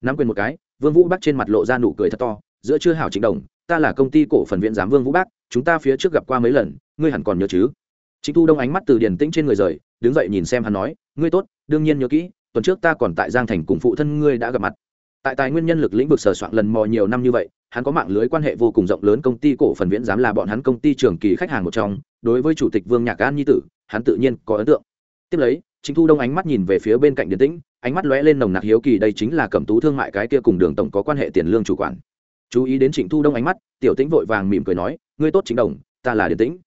Nắm quyền một cái, vương vũ bắc trên mặt lộ ra nụ cười thật to, giữa chưa hảo trịnh đồng, ta là công ty cổ phần viện giám vương vũ bắc, chúng ta phía trước gặp qua mấy lần, ngươi hẳn còn nhớ chứ? Trịnh thu đông ánh mắt từ điển tĩnh trên người rời, đứng dậy nhìn xem hắn nói, ngươi tốt, đương nhiên nhớ kỹ, tuần trước ta còn tại giang thành cùng phụ thân ngươi đã gặp mặt. Tại tài nguyên nhân lực lĩnh vực sở soạn lần mò nhiều năm như vậy, hắn có mạng lưới quan hệ vô cùng rộng lớn, công ty cổ phần viễn giám là bọn hắn công ty trường kỳ khách hàng một trong, đối với chủ tịch vương nhạc an nhi tử, hắn tự nhiên có ấn tượng. Tiếp lấy Trịnh thu đông ánh mắt nhìn về phía bên cạnh điển tĩnh, ánh mắt lóe lên nồng nặc hiếu kỳ, đây chính là cẩm tú thương mại cái kia cùng đường tổng có quan hệ tiền lương chủ quản. Chú ý đến trịnh thu đông ánh mắt, tiểu tĩnh vội vàng mỉm cười nói, ngươi tốt chính đồng, ta là điển tĩnh.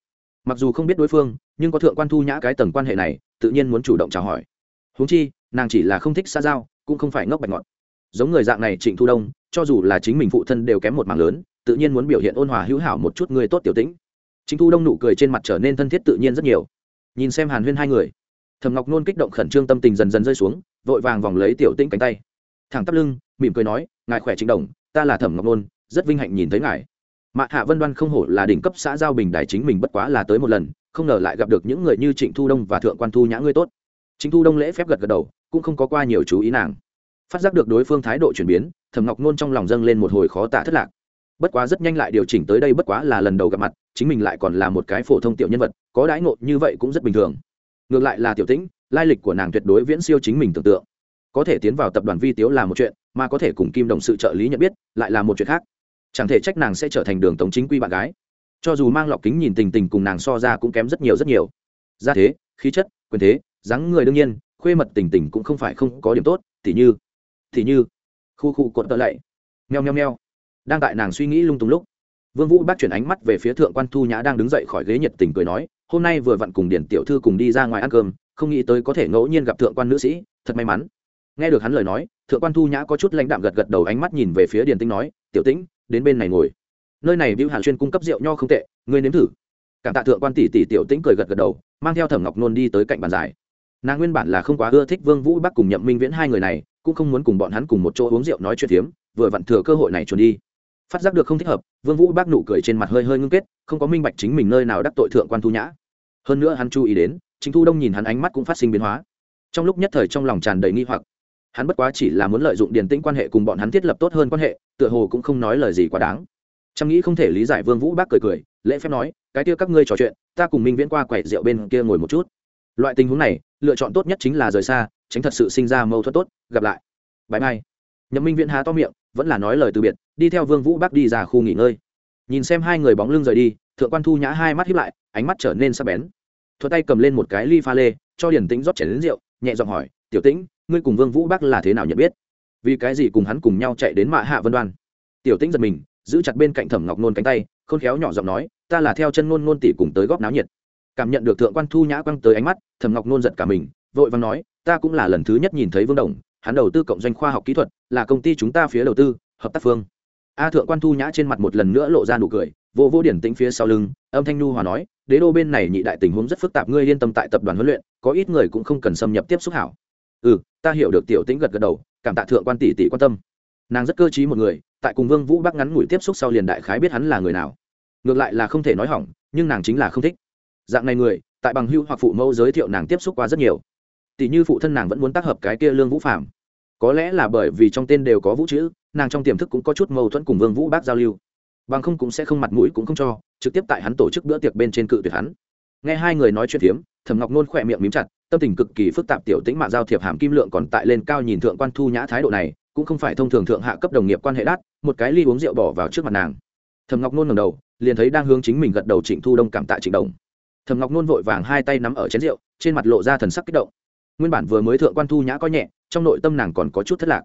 Mặc dù không biết đối phương, nhưng có thượng quan thu nhã cái tầng quan hệ này, tự nhiên muốn chủ động chào hỏi. Huống chi, nàng chỉ là không thích xa giao, cũng không phải ngốc bạch ngọt giống người dạng này trịnh thu đông, cho dù là chính mình phụ thân đều kém một mảng lớn, tự nhiên muốn biểu hiện ôn hòa hữu hảo một chút người tốt tiểu tĩnh. Trịnh thu đông nụ cười trên mặt trở nên thân thiết tự nhiên rất nhiều. Nhìn xem hàn huyên hai người thầm ngọc nôn kích động khẩn trương tâm tình dần dần rơi xuống, vội vàng vòng lấy tiểu tĩnh cánh tay. Thẳng tắp lưng, mỉm cười nói, ngài khỏe trịnh đồng, ta là thẩm ngọc nôn, rất vinh hạnh nhìn thấy ngài. Mạ hạ vân đoan không hổ là đỉnh cấp xã giao bình đài chính mình bất quá là tới một lần, không ngờ lại gặp được những người như trịnh thu đông và thượng quan thu nhã ngươi tốt. Trịnh thu đông lễ phép gật gật đầu, cũng không có qua nhiều chú ý nàng. Phát giác được đối phương thái độ chuyển biến, thẩm ngọc nôn trong lòng dâng lên một hồi khó tả thất lạc. Bất quá rất nhanh lại điều chỉnh tới đây bất quá là lần đầu gặp mặt, chính mình lại còn là một cái phổ thông tiểu nhân vật, có đãi ngộ như vậy cũng rất bình thường ngược lại là tiểu tĩnh, lai lịch của nàng tuyệt đối viễn siêu chính mình tưởng tượng. Có thể tiến vào tập đoàn vi tiếu là một chuyện, mà có thể cùng kim đồng sự trợ lý nhận biết, lại là một chuyện khác. Chẳng thể trách nàng sẽ trở thành đường tống chính quy bạn gái. Cho dù mang lọc kính nhìn tình tình cùng nàng so ra cũng kém rất nhiều rất nhiều. Ra thế, khí chất, quyền thế, dáng người đương nhiên, khuê mật tình tình cũng không phải không có điểm tốt, tỉ như tỉ như, khu khu cột tợ lạy, meo meo meo. Đang tại nàng suy nghĩ lung tung lúc, vương vũ bác chuyển ánh mắt về phía thượng quan thu nhã đang đứng dậy khỏi ghế nhiệt tình cười nói hôm nay vừa vặn cùng điển tiểu thư cùng đi ra ngoài ăn cơm, không nghĩ tới có thể ngẫu nhiên gặp thượng quan nữ sĩ, thật may mắn. Nghe được hắn lời nói, thượng quan thu nhã có chút lãnh đạm gật gật đầu ánh mắt nhìn về phía điền tinh nói, tiểu tĩnh, đến bên này ngồi. Nơi này bưu hàn chuyên cung cấp rượu nho không tệ, ngươi nếm thử. Cảm tạ thượng quan tỷ tỷ tiểu tĩnh cười gật gật đầu, mang theo thẩm ngọc nôn đi tới cạnh bàn giải. Nàng nguyên bản là không quá ưa thích vương vũ bắc cùng nhậm minh viễn hai người này, cũng không muốn cùng bọn hắn cùng một chỗ uống rượu nói chuyện phiếm, vừa vặn thừa cơ hội này trốn đi phát giác được không thích hợp, vương vũ bác nụ cười trên mặt hơi hơi ngưng kết, không có minh bạch chính mình nơi nào đắc tội thượng quan thu nhã. Hơn nữa hắn chú ý đến chính thu đông nhìn hắn ánh mắt cũng phát sinh biến hóa. Trong lúc nhất thời trong lòng tràn đầy nghi hoặc, hắn bất quá chỉ là muốn lợi dụng điền tĩnh quan hệ cùng bọn hắn thiết lập tốt hơn quan hệ, tựa hồ cũng không nói lời gì quá đáng. Trâm nghĩ không thể lý giải vương vũ bác cười cười, lễ phép nói, cái kia các ngươi trò chuyện, ta cùng minh viễn qua quầy rượu bên kia ngồi một chút. Loại tình huống này, lựa chọn tốt nhất chính là rời xa, tránh thật sự sinh ra mâu thuẫn tốt. Gặp lại. Bãi mai nhậm minh viễn há to miệng vẫn là nói lời từ biệt, đi theo vương vũ Bác đi ra khu nghỉ ngơi. Nhìn xem hai người bóng lưng rời đi, thượng quan thu nhã hai mắt hiếp lại, ánh mắt trở nên sắc bén. Thuật tay cầm lên một cái ly pha lê, cho điển tĩnh rót chảy đến rượu, nhẹ giọng hỏi, tiểu tĩnh, ngươi cùng vương vũ Bác là thế nào nhận biết? Vì cái gì cùng hắn cùng nhau chạy đến mạ hạ vân đoan? Tiểu tĩnh giật mình, giữ chặt bên cạnh thẩm ngọc nôn cánh tay, khôn khéo nhỏ giọng nói, ta là theo chân nôn nôn tỷ cùng tới góp náo nhiệt. Cảm nhận được thượng quan thu nhã quăng tới ánh mắt, thẩm ngọc nôn giật cả mình, vội vàng nói, ta cũng là lần thứ nhất nhìn thấy vương đồng hắn đầu tư cộng doanh khoa học kỹ thuật, là công ty chúng ta phía đầu tư, hợp tác phương. A thượng quan thu nhã trên mặt một lần nữa lộ ra nụ cười, vô vô điển tĩnh phía sau lưng, âm thanh nu hòa nói, đế đô bên này nhị đại tình huống rất phức tạp, ngươi yên tâm tại tập đoàn huấn luyện, có ít người cũng không cần xâm nhập tiếp xúc hảo. Ừ ta hiểu được, tiểu tĩnh gật gật đầu, cảm tạ thượng quan tỷ tỷ quan tâm. Nàng rất cơ t một người, tại cùng vương vũ bắc ngắn ngủi tiếp xúc sau liền đại khái biết hắn là người nào. Ngược lại là không thể nói hỏng, nhưng nàng chính là không thích. Dạng này người, tại bằng hưu hoặc phụ mẫu giới thiệu nàng tiếp xúc qua rất nhiều. Tỷ như phụ thân nàng vẫn muốn tác hợp cái kia lương vũ phạm có lẽ là bởi vì trong tên đều có vũ chữ, nàng trong tiềm thức cũng có chút mâu thuẫn cùng vương vũ bác giao lưu. Bằng không cũng sẽ không mặt mũi cũng không cho, trực tiếp tại hắn tổ chức bữa tiệc bên trên cự tuyệt hắn. Nghe hai người nói chuyện thiếm thẩm ngọc nôn khỏe miệng mím chặt, tâm tình cực kỳ phức tạp tiểu tĩnh mạng giao thiệp hàm kim lượng còn tại lên cao nhìn thượng quan thu nhã thái độ này, cũng không phải thông thường thượng hạ cấp đồng nghiệp quan hệ đắt, một cái ly uống rượu bỏ vào trước mặt nàng. Thẩm ngọc nôn ngẩng đầu, liền thấy đang hướng chính mình gật đầu trịnh thu đông cảm tạ trịnh đồng. Thẩm ngọc nôn vội vàng hai tay nắm ở chén rượu, trên mặt lộ ra thần sắc kích động. Nguyên bản vừa mới thượng quan thu nhã có nhẹ trong nội tâm nàng còn có chút thất lạc.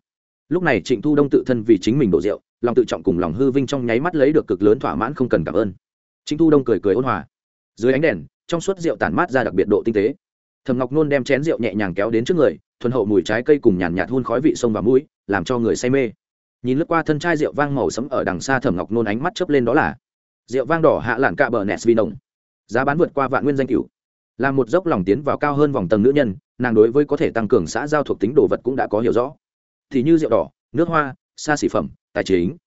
Lúc này trịnh thu đông tự thân vì chính mình đổ rượu, lòng tự trọng cùng lòng hư vinh trong nháy mắt lấy được cực lớn thỏa mãn không cần cảm ơn. Trịnh thu đông cười cười ôn hòa. Dưới ánh đèn, trong suốt rượu tản mát ra đặc biệt độ tinh tế. Thầm ngọc nôn đem chén rượu nhẹ nhàng kéo đến trước người, thuần hậu mùi trái cây cùng nhàn nhạt hun khói vị sông và mũi, làm cho người say mê. Nhìn lướt qua thân chai rượu vang màu sẫm ở đằng xa thẩm ngọc nôn ánh mắt chớp lên đó là, rượu vang đỏ hạ lạn cạ bờ nes vi nồng. Giá bán vượt qua vạn nguyên danh cửu là một dốc lòng tiến vào cao hơn vòng tầng nữ nhân, nàng đối với có thể tăng cường xã giao thuộc tính đồ vật cũng đã có hiểu rõ. Thì như rượu đỏ, nước hoa, xa xỉ phẩm, tài chính.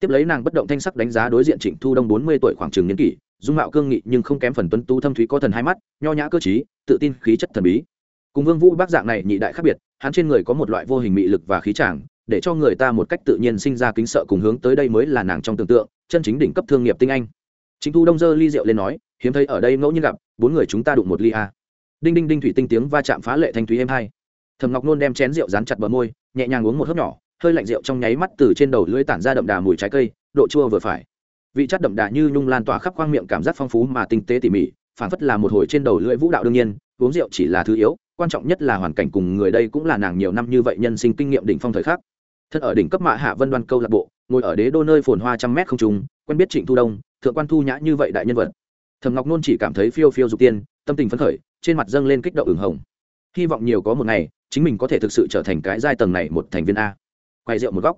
Tiếp lấy nàng bất động thanh sắc đánh giá đối diện trịnh thu đông bốn mươi tuổi khoảng trường niên kỷ, dung mạo cương nghị nhưng không kém phần tuấn tu thâm thúy có thần hai mắt, nho nhã cơ t tự tin, khí chất thần bí. Cùng vương vũ bác dạng này nhị đại khác biệt, hắn trên người có một loại vô hình mị lực và khí tràng, để cho người ta một cách tự nhiên sinh ra kính sợ cùng hướng tới đây mới là nàng trong tưởng tượng, chân chính đỉnh cấp thương nghiệp tinh anh. Chính thu đông dơ ly rượu lên nói hiếm thấy ở đây ngẫu nhiên gặp, bốn người chúng ta đụng một ly a. Đinh đinh đinh thủy tinh tiếng va chạm phá lệ thanh thúy êm hai. Thầm ngọc nôn đem chén rượu dán chặt bờ môi, nhẹ nhàng uống một hớp nhỏ, hơi lạnh rượu trong nháy mắt từ trên đầu lưỡi tản ra đậm đà mùi trái cây, độ chua vừa phải. Vị chất đậm đà như nhung lan tỏa khắp khoang miệng cảm giác phong phú mà tinh tế tỉ mỉ phản phất là một hồi trên đầu lưỡi vũ đạo đương nhiên, uống rượu chỉ là thứ yếu, quan trọng nhất là hoàn cảnh cùng người đây cũng là nàng nhiều năm như vậy nhân sinh kinh nghiệm đỉnh phong thời khắc. Thân ở đỉnh cấp mạ hạ vân đoan câu lạc bộ, ngồi ở đế đô nơi phồn hoa trăm mét không trùng quen biết trịnh thu đông, thượng quan thu nhã như vậy đại nhân vật thầm ngọc nôn chỉ cảm thấy phiêu phiêu dục tiên, tâm tình phấn khởi, trên mặt dâng lên kích động ửng hồng. Hy vọng nhiều có một ngày, chính mình có thể thực sự trở thành cái giai tầng này một thành viên a. Quay rượu một góc.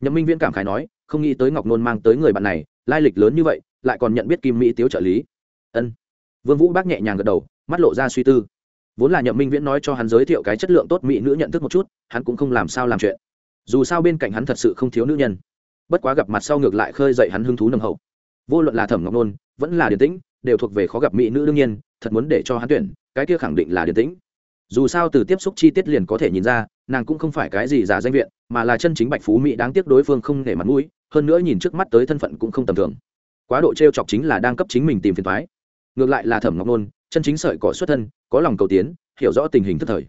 Nhậm minh viễn cảm khái nói, không nghĩ tới ngọc nôn mang tới người bạn này, lai lịch lớn như vậy, lại còn nhận biết kim mỹ tiếu trợ lý. Ân. Vương vũ bác nhẹ nhàng gật đầu, mắt lộ ra suy tư. Vốn là nhậm minh viễn nói cho hắn giới thiệu cái chất lượng tốt mỹ nữ nhận thức một chút, hắn cũng không làm sao làm chuyện. Dù sao bên cạnh hắn thật sự không thiếu nữ nhân. Bất quá gặp mặt sau ngược lại khơi dậy hắn hứng thú nồng hậu. Vô luận là thẩm ngọc nôn, vẫn là điển tĩnh đều thuộc về khó gặp mỹ nữ đương nhiên, thật muốn để cho hắn tuyển, cái kia khẳng định là điển tĩnh. Dù sao từ tiếp xúc chi tiết liền có thể nhìn ra, nàng cũng không phải cái gì giả danh viện, mà là chân chính bạch phú mỹ đáng tiếc đối phương không để mặt mũi, hơn nữa nhìn trước mắt tới thân phận cũng không tầm thường. Quá độ t r e o chọc chính là đang cấp chính mình tìm phiền thoái ngược lại là thẩm ngọc nôn, chân chính sợi cỏ xuất thân, có lòng cầu tiến, hiểu rõ tình hình thức thời.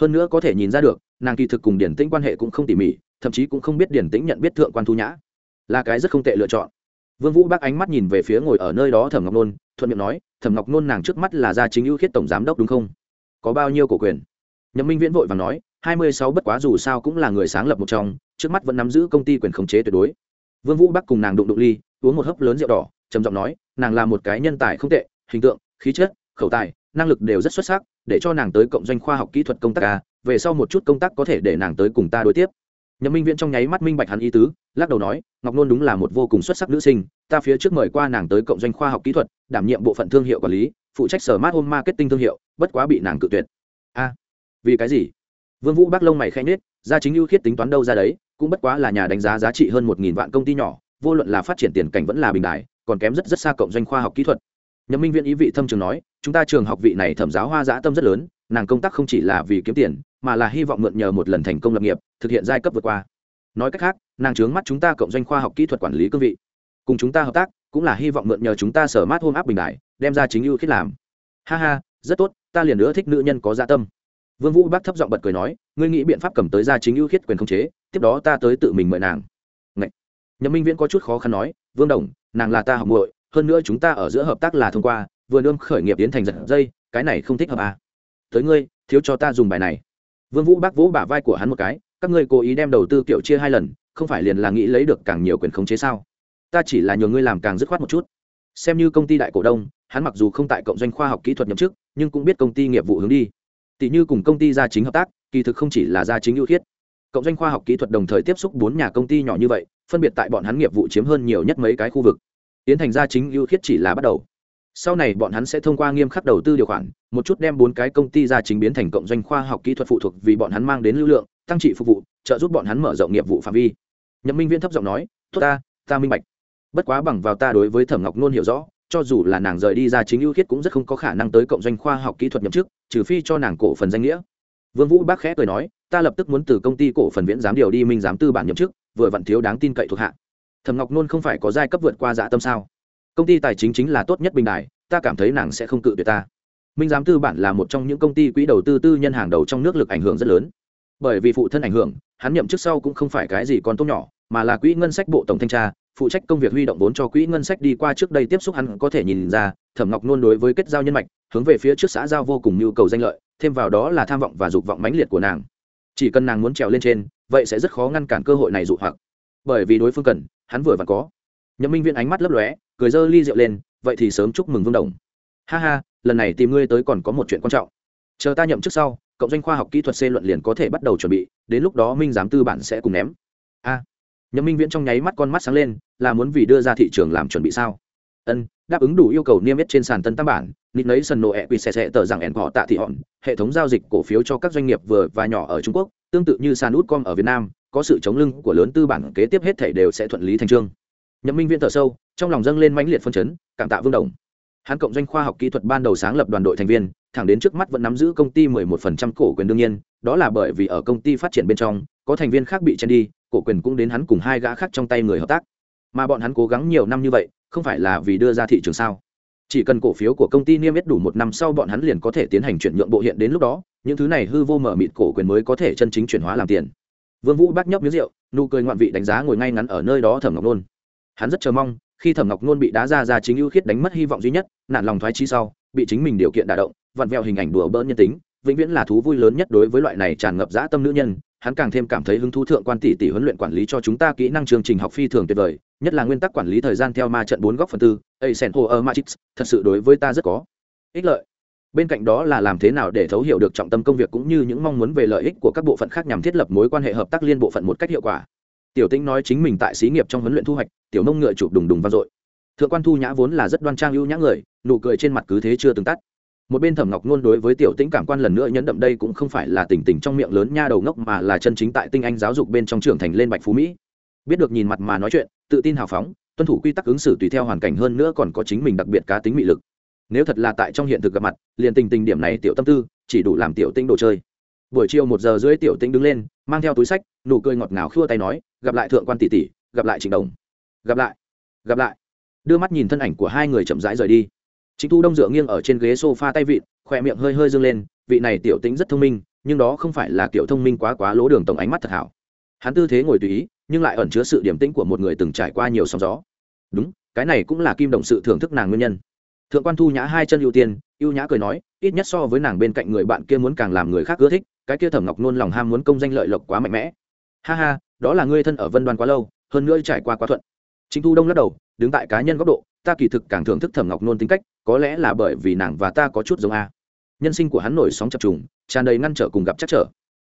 Hơn nữa có thể nhìn ra được, nàng kỳ thực cùng điển tĩnh quan hệ cũng không tỉ mỉ, thậm chí cũng không biết điển tĩnh nhận biết thượng quan thu nhã. Là cái rất không tệ lựa chọn. Vương vũ bác ánh mắt nhìn về phía ngồi ở nơi đó thẩm ngọc nôn thuận miệng nói, thẩm ngọc nôn nàng trước mắt là gia chính ưu khiết tổng giám đốc đúng không? Có bao nhiêu cổ quyền? Nhậm minh viễn vội và nói, hai mươi sáu bất quá dù sao cũng là người sáng lập một trong, trước mắt vẫn nắm giữ công ty quyền khống chế tuyệt đối. Vương vũ bắc cùng nàng đụng đụng ly, uống một hớp lớn rượu đỏ, trầm giọng nói, nàng là một cái nhân tài không tệ, hình tượng, khí chất, khẩu tài, năng lực đều rất xuất sắc, để cho nàng tới cộng doanh khoa học kỹ thuật công tác ca về sau một chút công tác có thể để nàng tới cùng ta đối tiếp nhậm minh viễn trong nháy mắt minh bạch hắn ý tứ, lắc đầu nói, ngọc nôn đúng là một vô cùng xuất sắc nữ sinh, ta phía trước mời qua nàng tới cộng doanh khoa học kỹ thuật, đảm nhiệm bộ phận thương hiệu quản lý, phụ trách sở mát home marketing thương hiệu, bất quá bị nàng cự tuyệt. A, vì cái gì? Vương vũ bác lông mày khẽ nết ra chính ưu khiết tính toán đâu ra đấy, cũng bất quá là nhà đánh giá giá trị hơn một nghìn vạn công ty nhỏ, vô luận là phát triển tiền cảnh vẫn là bình đại, còn kém rất rất xa cộng doanh khoa học kỹ thuật. Nhậm minh Viễn ý vị thâm trường nói, chúng ta trường học vị này thẩm giáo hoa dã tâm rất lớn nàng công tác không chỉ là vì kiếm tiền, mà là hy vọng mượn nhờ một lần thành công lập nghiệp, thực hiện giai cấp vượt qua. Nói cách khác, nàng trướng mắt chúng ta cộng doanh khoa học kỹ thuật quản lý cương vị. Cùng chúng ta hợp tác, cũng là hy vọng mượn nhờ chúng ta sở mát hôm áp bình đại, đem ra chính ưu khiết làm. Ha ha, rất tốt, ta liền nữa thích nữ nhân có dạ tâm. Vương vũ bác thấp giọng bật cười nói, ngươi nghĩ biện pháp cầm tới ra chính ưu khiết quyền khống chế, tiếp đó ta tới tự mình mời nàng. Ngậy. nhậm minh viễn có chút khó khăn nói, vương đồng, nàng là ta học muội, hơn nữa chúng ta ở giữa hợp tác là thông qua, vừa đương khởi nghiệp tiến thành giật dây, cái này không thích hợp à tới ngươi, thiếu cho ta dùng bài này. Vương vũ bác vỗ bả vai của hắn một cái, các ngươi cố ý đem đầu tư kiểu chia hai lần, không phải liền là nghĩ lấy được càng nhiều quyền khống chế sao? Ta chỉ là nhờ ngươi làm càng dứt khoát một chút. Xem như công ty đại cổ đông, hắn mặc dù không tại cộng doanh khoa học kỹ thuật nhậm chức, nhưng cũng biết công ty nghiệp vụ hướng đi. Tỷ như cùng công ty gia chính hợp tác, kỳ thực không chỉ là gia chính ưu khiết. Cộng doanh khoa học kỹ thuật đồng thời tiếp xúc bốn nhà công ty nhỏ như vậy, phân biệt tại bọn hắn nghiệp vụ chiếm hơn nhiều nhất mấy cái khu vực. Tiến thành gia chính ưu khiết chỉ là bắt đầu sau này bọn hắn sẽ thông qua nghiêm khắc đầu tư điều khoản, một chút đem bốn cái công ty gia chính biến thành cộng doanh khoa học kỹ thuật phụ thuộc vì bọn hắn mang đến lưu lượng, tăng trị phục vụ, trợ giúp bọn hắn mở rộng nghiệp vụ phạm vi. Nhậm minh viên thấp giọng nói, tốt ta ta minh bạch. Bất quá bằng vào ta đối với thẩm ngọc nôn hiểu rõ, cho dù là nàng rời đi ra chính ưu khiết cũng rất không có khả năng tới cộng doanh khoa học kỹ thuật nhậm chức, trừ phi cho nàng cổ phần danh nghĩa. Vương vũ bác khẽ cười nói, ta lập tức muốn từ công ty cổ phần viễn giám điều đi minh giám tư bản nhậm chức, vừa vặn thiếu đáng tin cậy thuộc hạ. Thẩm ngọc nôn không phải có giai cấp vượt qua dạ tâm sao? Công ty tài chính chính là tốt nhất bình đại ta cảm thấy nàng sẽ không cự tuyệt ta. Minh giám tư bản là một trong những công ty quỹ đầu tư tư nhân hàng đầu trong nước lực ảnh hưởng rất lớn. Bởi vì phụ thân ảnh hưởng, hắn nhậm chức sau cũng không phải cái gì còn tốt nhỏ, mà là quỹ ngân sách bộ tổng thanh tra, phụ trách công việc huy động vốn cho quỹ ngân sách đi qua trước đây tiếp xúc hắn có thể nhìn ra, thẩm ngọc nôn đối với kết giao nhân mạch, hướng về phía trước xã giao vô cùng nhu cầu danh lợi, thêm vào đó là tham vọng và dục vọng mãnh liệt của nàng. Chỉ cần nàng muốn trèo lên trên, vậy sẽ rất khó ngăn cản cơ hội này dụ hoặc. Bởi vì đối phương cần, hắn vừa vặn có. Nhậm minh viên ánh mắt lấp lóe cười dơ ly rượu lên, vậy thì sớm chúc mừng vương đồng. Ha ha, lần này tìm ngươi tới còn có một chuyện quan trọng. Chờ ta nhậm trước sau cộng doanh khoa học kỹ thuật xê luận liền có thể bắt đầu chuẩn bị, đến lúc đó minh giám tư bản sẽ cùng ném. A. Nhậm minh viễn trong nháy mắt con mắt sáng lên, là muốn vì đưa ra thị trường làm chuẩn bị sao? Ân, đáp ứng đủ yêu cầu niêm yết trên sàn tân tam bản, nít nấy sân nổ ẹ quỷ xe xe tờ rằng ẻn họ tạ thị hòn, hệ thống giao dịch cổ phiếu cho các doanh nghiệp vừa và nhỏ ở trung quốc, tương tự như sàn út com ở việt nam, có sự chống lưng của lớn tư bản kế tiếp hết thể đều sẽ thuận lý thành trương. Nhậm minh viễn thở sâu trong lòng dâng lên mãnh liệt phân chấn, cảm tạ vương đồng. Hắn cộng doanh khoa học kỹ thuật ban đầu sáng lập đoàn đội thành viên, thẳng đến trước mắt vẫn nắm giữ công ty 11% cổ quyền đương nhiên, đó là bởi vì ở công ty phát triển bên trong, có thành viên khác bị chen đi, cổ quyền cũng đến hắn cùng hai gã khác trong tay người hợp tác. Mà bọn hắn cố gắng nhiều năm như vậy, không phải là vì đưa ra thị trường sao? Chỉ cần cổ phiếu của công ty niêm yết đủ một năm sau bọn hắn liền có thể tiến hành chuyển nhượng bộ hiện đến lúc đó, những thứ này hư vô mở mịt cổ quyền mới có thể chân chính chuyển hóa làm tiền. Vương vũ bác nhấp miếng rượu, nụ cười ngoạn vị đánh giá ngồi ngay ngắn ở nơi đó thẩm ngọc nôn. Hắn rất chờ mong khi thẩm ngọc nôn bị đá ra ra chính ưu khiết đánh mất hy vọng duy nhất, nạn lòng thoái chi sau, bị chính mình điều kiện đả động, vặn vẹo hình ảnh đùa bỡn nhân tính, vĩnh viễn là thú vui lớn nhất đối với loại này tràn ngập dã tâm nữ nhân, hắn càng thêm cảm thấy hứng thú thượng quan tỷ tỷ huấn luyện quản lý cho chúng ta kỹ năng chương trình học phi thường tuyệt vời, nhất là nguyên tắc quản lý thời gian theo ma trận bốn góc phần tư a sen hồ ở matrix, thật sự đối với ta rất có ích lợi. Bên cạnh đó là làm thế nào để thấu hiểu được trọng tâm công việc cũng như những mong muốn về lợi ích của các bộ phận khác nhằm thiết lập mối quan hệ hợp tác liên bộ phận một cách hiệu quả. Tiểu tĩnh nói chính mình tại xí nghiệp trong huấn luyện thu hoạch tiểu nông ngựa chụp đùng đùng vang dội. Thượng quan thu nhã vốn là rất đoan trang ưu nhã người, nụ cười trên mặt cứ thế chưa từng tắt. Một bên thẩm ngọc nôn đối với tiểu tĩnh cảm quan lần nữa nhấn đậm đây cũng không phải là tỉnh tỉnh trong miệng lớn nha đầu ngốc mà là chân chính tại tinh anh giáo dục bên trong trưởng thành lên bạch phú mỹ. Biết được nhìn mặt mà nói chuyện, tự tin hào phóng, tuân thủ quy tắc ứng xử tùy theo hoàn cảnh hơn nữa còn có chính mình đặc biệt cá tính mị lực. Nếu thật là tại trong hiện thực gặp mặt, liền tình tình điểm này tiểu tâm tư, chỉ đủ làm tiểu tĩnh đồ chơi. Buổi chiều một giờ rưỡi tiểu tĩnh đứng lên, mang theo túi sách, nụ cười ngọt ngào khua tay nói, gặp lại thượng quan tỷ tỷ, gặp lại trịnh đồng gặp lại. Gặp lại. Đưa mắt nhìn thân ảnh của hai người chậm rãi rời đi. Chính thu đông dựa nghiêng ở trên ghế sofa tay vịn, khỏe miệng hơi hơi dâng lên, vị này tiểu tính rất thông minh, nhưng đó không phải là kiểu thông minh quá quá lỗ đường tổng ánh mắt thật hảo. Hắn tư thế ngồi tùy ý, nhưng lại ẩn chứa sự điểm tĩnh của một người từng trải qua nhiều sóng gió. Đúng, cái này cũng là kim đồng sự thưởng thức nàng nguyên nhân. Thượng quan thu nhã hai chân ưu tiên, ưu nhã cười nói, ít nhất so với nàng bên cạnh người bạn kia muốn càng làm người khác ưa thích, cái kia thẩm ngọc nôn lòng ham muốn công danh lợi lộc quá mạnh mẽ. Ha ha, đó là ngươi thân ở vân đoan quá lâu, hơn nữa trải qua quá thuận chính thu đông lắc đầu, đứng tại cá nhân góc độ, ta kỳ thực càng thưởng thức thẩm ngọc nôn tính cách, có lẽ là bởi vì nàng và ta có chút giống a. Nhân sinh của hắn nổi sóng chập trùng, tràn đầy ngăn trở cùng gặp chắc trở.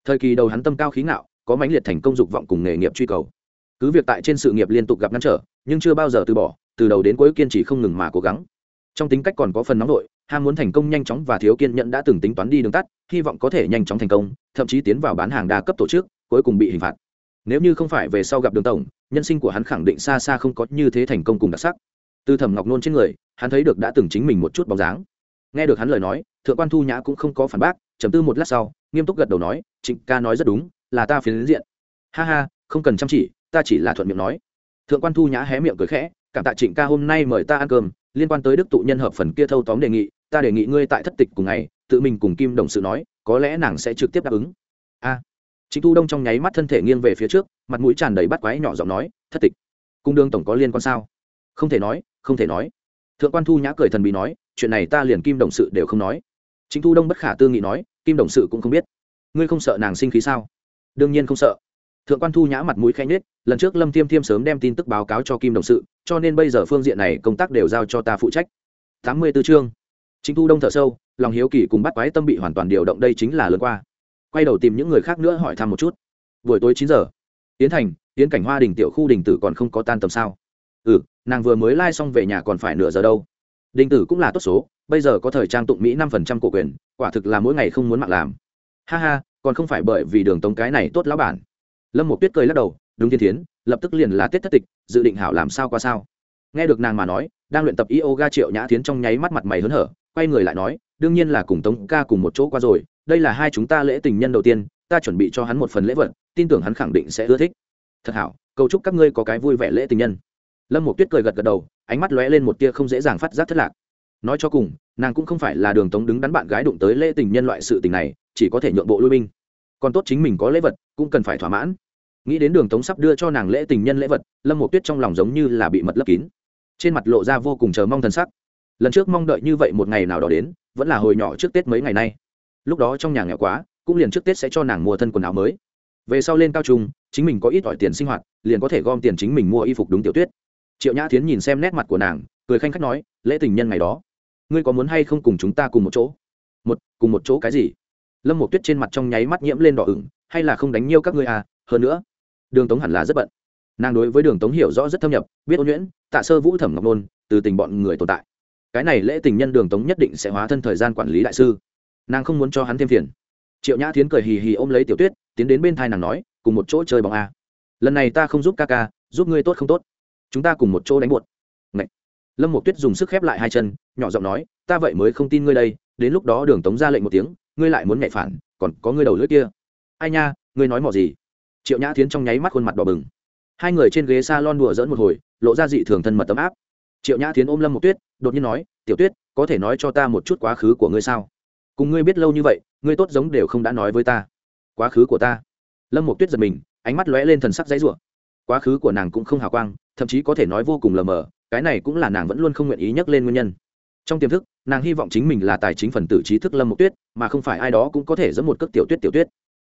Thời kỳ đầu hắn tâm cao khí ngạo, có mãnh liệt thành công dục vọng cùng nghề nghiệp truy cầu. Cứ việc tại trên sự nghiệp liên tục gặp ngăn trở, nhưng chưa bao giờ từ bỏ, từ đầu đến cuối kiên trì không ngừng mà cố gắng. Trong tính cách còn có phần nóng nội, ham muốn thành công nhanh chóng và thiếu kiên nhẫn đã từng tính toán đi đường tắt, hy vọng có thể nhanh chóng thành công, thậm chí tiến vào bán hàng đa cấp tổ chức, cuối cùng bị hình phạt nếu như không phải về sau gặp đường tổng nhân sinh của hắn khẳng định xa xa không có như thế thành công cùng đặc sắc. Từ thẩm ngọc nôn trên người hắn thấy được đã từng chính mình một chút bóng dáng. Nghe được hắn lời nói thượng quan thu nhã cũng không có phản bác chấm tư một lát sau nghiêm túc gật đầu nói trịnh ca nói rất đúng là ta phiến diện. Ha ha không cần chăm chỉ ta chỉ là thuận miệng nói. Thượng quan thu nhã hé miệng cười khẽ cảm tạ trịnh ca hôm nay mời ta ăn cơm liên quan tới đức tụ nhân hợp phần kia thâu tóm đề nghị ta đề nghị ngươi tại thất tịch cùng ngày tự mình cùng kim đồng sự nói có lẽ nàng sẽ trực tiếp đáp ứng. A à, Chính thu đông trong nháy mắt thân thể nghiêng về phía trước, mặt mũi tràn đầy bắt quái nhỏ giọng nói, thất tịch, cung đương tổng có liên quan sao? Không thể nói, không thể nói. Thượng quan thu nhã cười thần bí nói, chuyện này ta liền kim đồng sự đều không nói. Chính thu đông bất khả tư nghị nói, kim đồng sự cũng không biết. Ngươi không sợ nàng sinh khí sao? Đương nhiên không sợ. Thượng quan thu nhã mặt mũi khanh nết lần trước lâm thiêm thiêm sớm đem tin tức báo cáo cho kim đồng sự, cho nên bây giờ phương diện này công tác đều giao cho ta phụ trách. Tám mươi b ố chương. Chính thu đông thở sâu, lòng hiếu kỳ cùng bắt quái tâm bị hoàn toàn điều động đây chính là lớn qua quay đầu tìm những người khác nữa hỏi thăm một chút. Buổi tối chín giờ. Tiến thành tiến cảnh hoa đình tiểu khu đình tử còn không có tan tầm sao? Ừ nàng vừa mới lai、like、xong về nhà còn phải nửa giờ đâu. Đình tử cũng là tốt số, bây giờ có thời trang tụng mỹ năm phần trăm cổ quyền, quả thực là mỗi ngày không muốn mặc làm. Ha ha, còn không phải bởi vì đường tống cái này tốt lão bản. Lâm một tuyết cười lắc đầu, đúng thiên thiến, lập tức liền là tết thất tịch, dự định hảo làm sao qua sao. Nghe được nàng mà nói, đang luyện tập yoga triệu nhã thiến trong nháy mắt mặt mày hớn hở, quay người lại nói, đương nhiên là cùng tống ca cùng một chỗ qua rồi đây là hai chúng ta lễ tình nhân đầu tiên, ta chuẩn bị cho hắn một phần lễ vật, tin tưởng hắn khẳng định sẽ ưa thích. Thật hảo, cầu chúc các ngươi có cái vui vẻ lễ tình nhân. Lâm một tuyết cười gật gật đầu, ánh mắt lóe lên một tia không dễ dàng phát giác thất lạc. Nói cho cùng, nàng cũng không phải là đường tống đứng đắn bạn gái đụng tới lễ tình nhân loại sự tình này, chỉ có thể nhượng bộ lui binh. Còn tốt chính mình có lễ vật, cũng cần phải thỏa mãn. Nghĩ đến đường tống sắp đưa cho nàng lễ tình nhân lễ vật, lâm một tuyết trong lòng giống như là bị mật lấp kín. Trên mặt lộ ra vô cùng chờ mong thần sắc. Lần trước mong đợi như vậy một ngày nào đó đến, vẫn là hồi nhỏ trước tết mấy ngày nay lúc đó trong nhà nghèo quá, cũng liền trước tết sẽ cho nàng mua thân quần áo mới. Về sau lên cao trung, chính mình có ít ỏi tiền sinh hoạt, liền có thể gom tiền chính mình mua y phục đúng tiểu tuyết. Triệu nhã tiến nhìn xem nét mặt của nàng, cười khanh khách nói, lễ tình nhân ngày đó, ngươi có muốn hay không cùng chúng ta cùng một chỗ? Một, cùng một chỗ cái gì? Lâm một tuyết trên mặt trong nháy mắt nhiễm lên đỏ ửng, hay là không đánh nhiêu các ngươi à hơn nữa, đường tống hẳn là rất bận. Nàng đối với đường tống hiểu rõ rất thâm nhập, biết ô nhuyễn, tạ sơ vũ thẩm ngọc nôn, từ tình bọn người tồn tại. Cái này lễ tình nhân đường tống nhất định sẽ hóa thân thời gian quản lý đại sư nàng không muốn cho hắn thêm phiền. Triệu nhã tiến cười hì hì ôm lấy tiểu tuyết, tiến đến bên thai nàng nói, cùng một chỗ chơi bóng a. Lần này ta không giúp ca ca, giúp ngươi tốt không tốt. Chúng ta cùng một chỗ đánh buột. Ngậy. lâm một tuyết dùng sức khép lại hai chân, nhỏ giọng nói, ta vậy mới không tin ngươi đây, đến lúc đó đường tống ra lệnh một tiếng, ngươi lại muốn nhạy phản, còn có ngươi đầu lưỡi kia. Ai nha, ngươi nói mỏ gì? Triệu nhã tiến trong nháy mắt khuôn mặt đỏ bừng. Hai người trên ghế s a lon đùa dỡn một hồi, lộ ra dị thường thân mật tấm áp. Triệu nhã tiến ôm lâm một tuyết, đột nhiên nói, tiểu tuyết, có thể nói cho ta một chút quá khứ của ngươi sao? Cùng ngươi biết lâu như vậy, ngươi tốt giống đều không đã nói với ta. Quá khứ của ta. Lâm một tuyết giật mình, ánh mắt lóe lên thần sắc dãy rủa. Quá khứ của nàng cũng không hào quang, thậm chí có thể nói vô cùng lờ mờ, cái này cũng là nàng vẫn luôn không nguyện ý nhắc lên nguyên nhân. Trong tiềm thức, nàng hy vọng chính mình là tài chính phần tử trí thức lâm một tuyết, mà không phải ai đó cũng có thể dẫn một cước tiểu tuyết tiểu tuyết.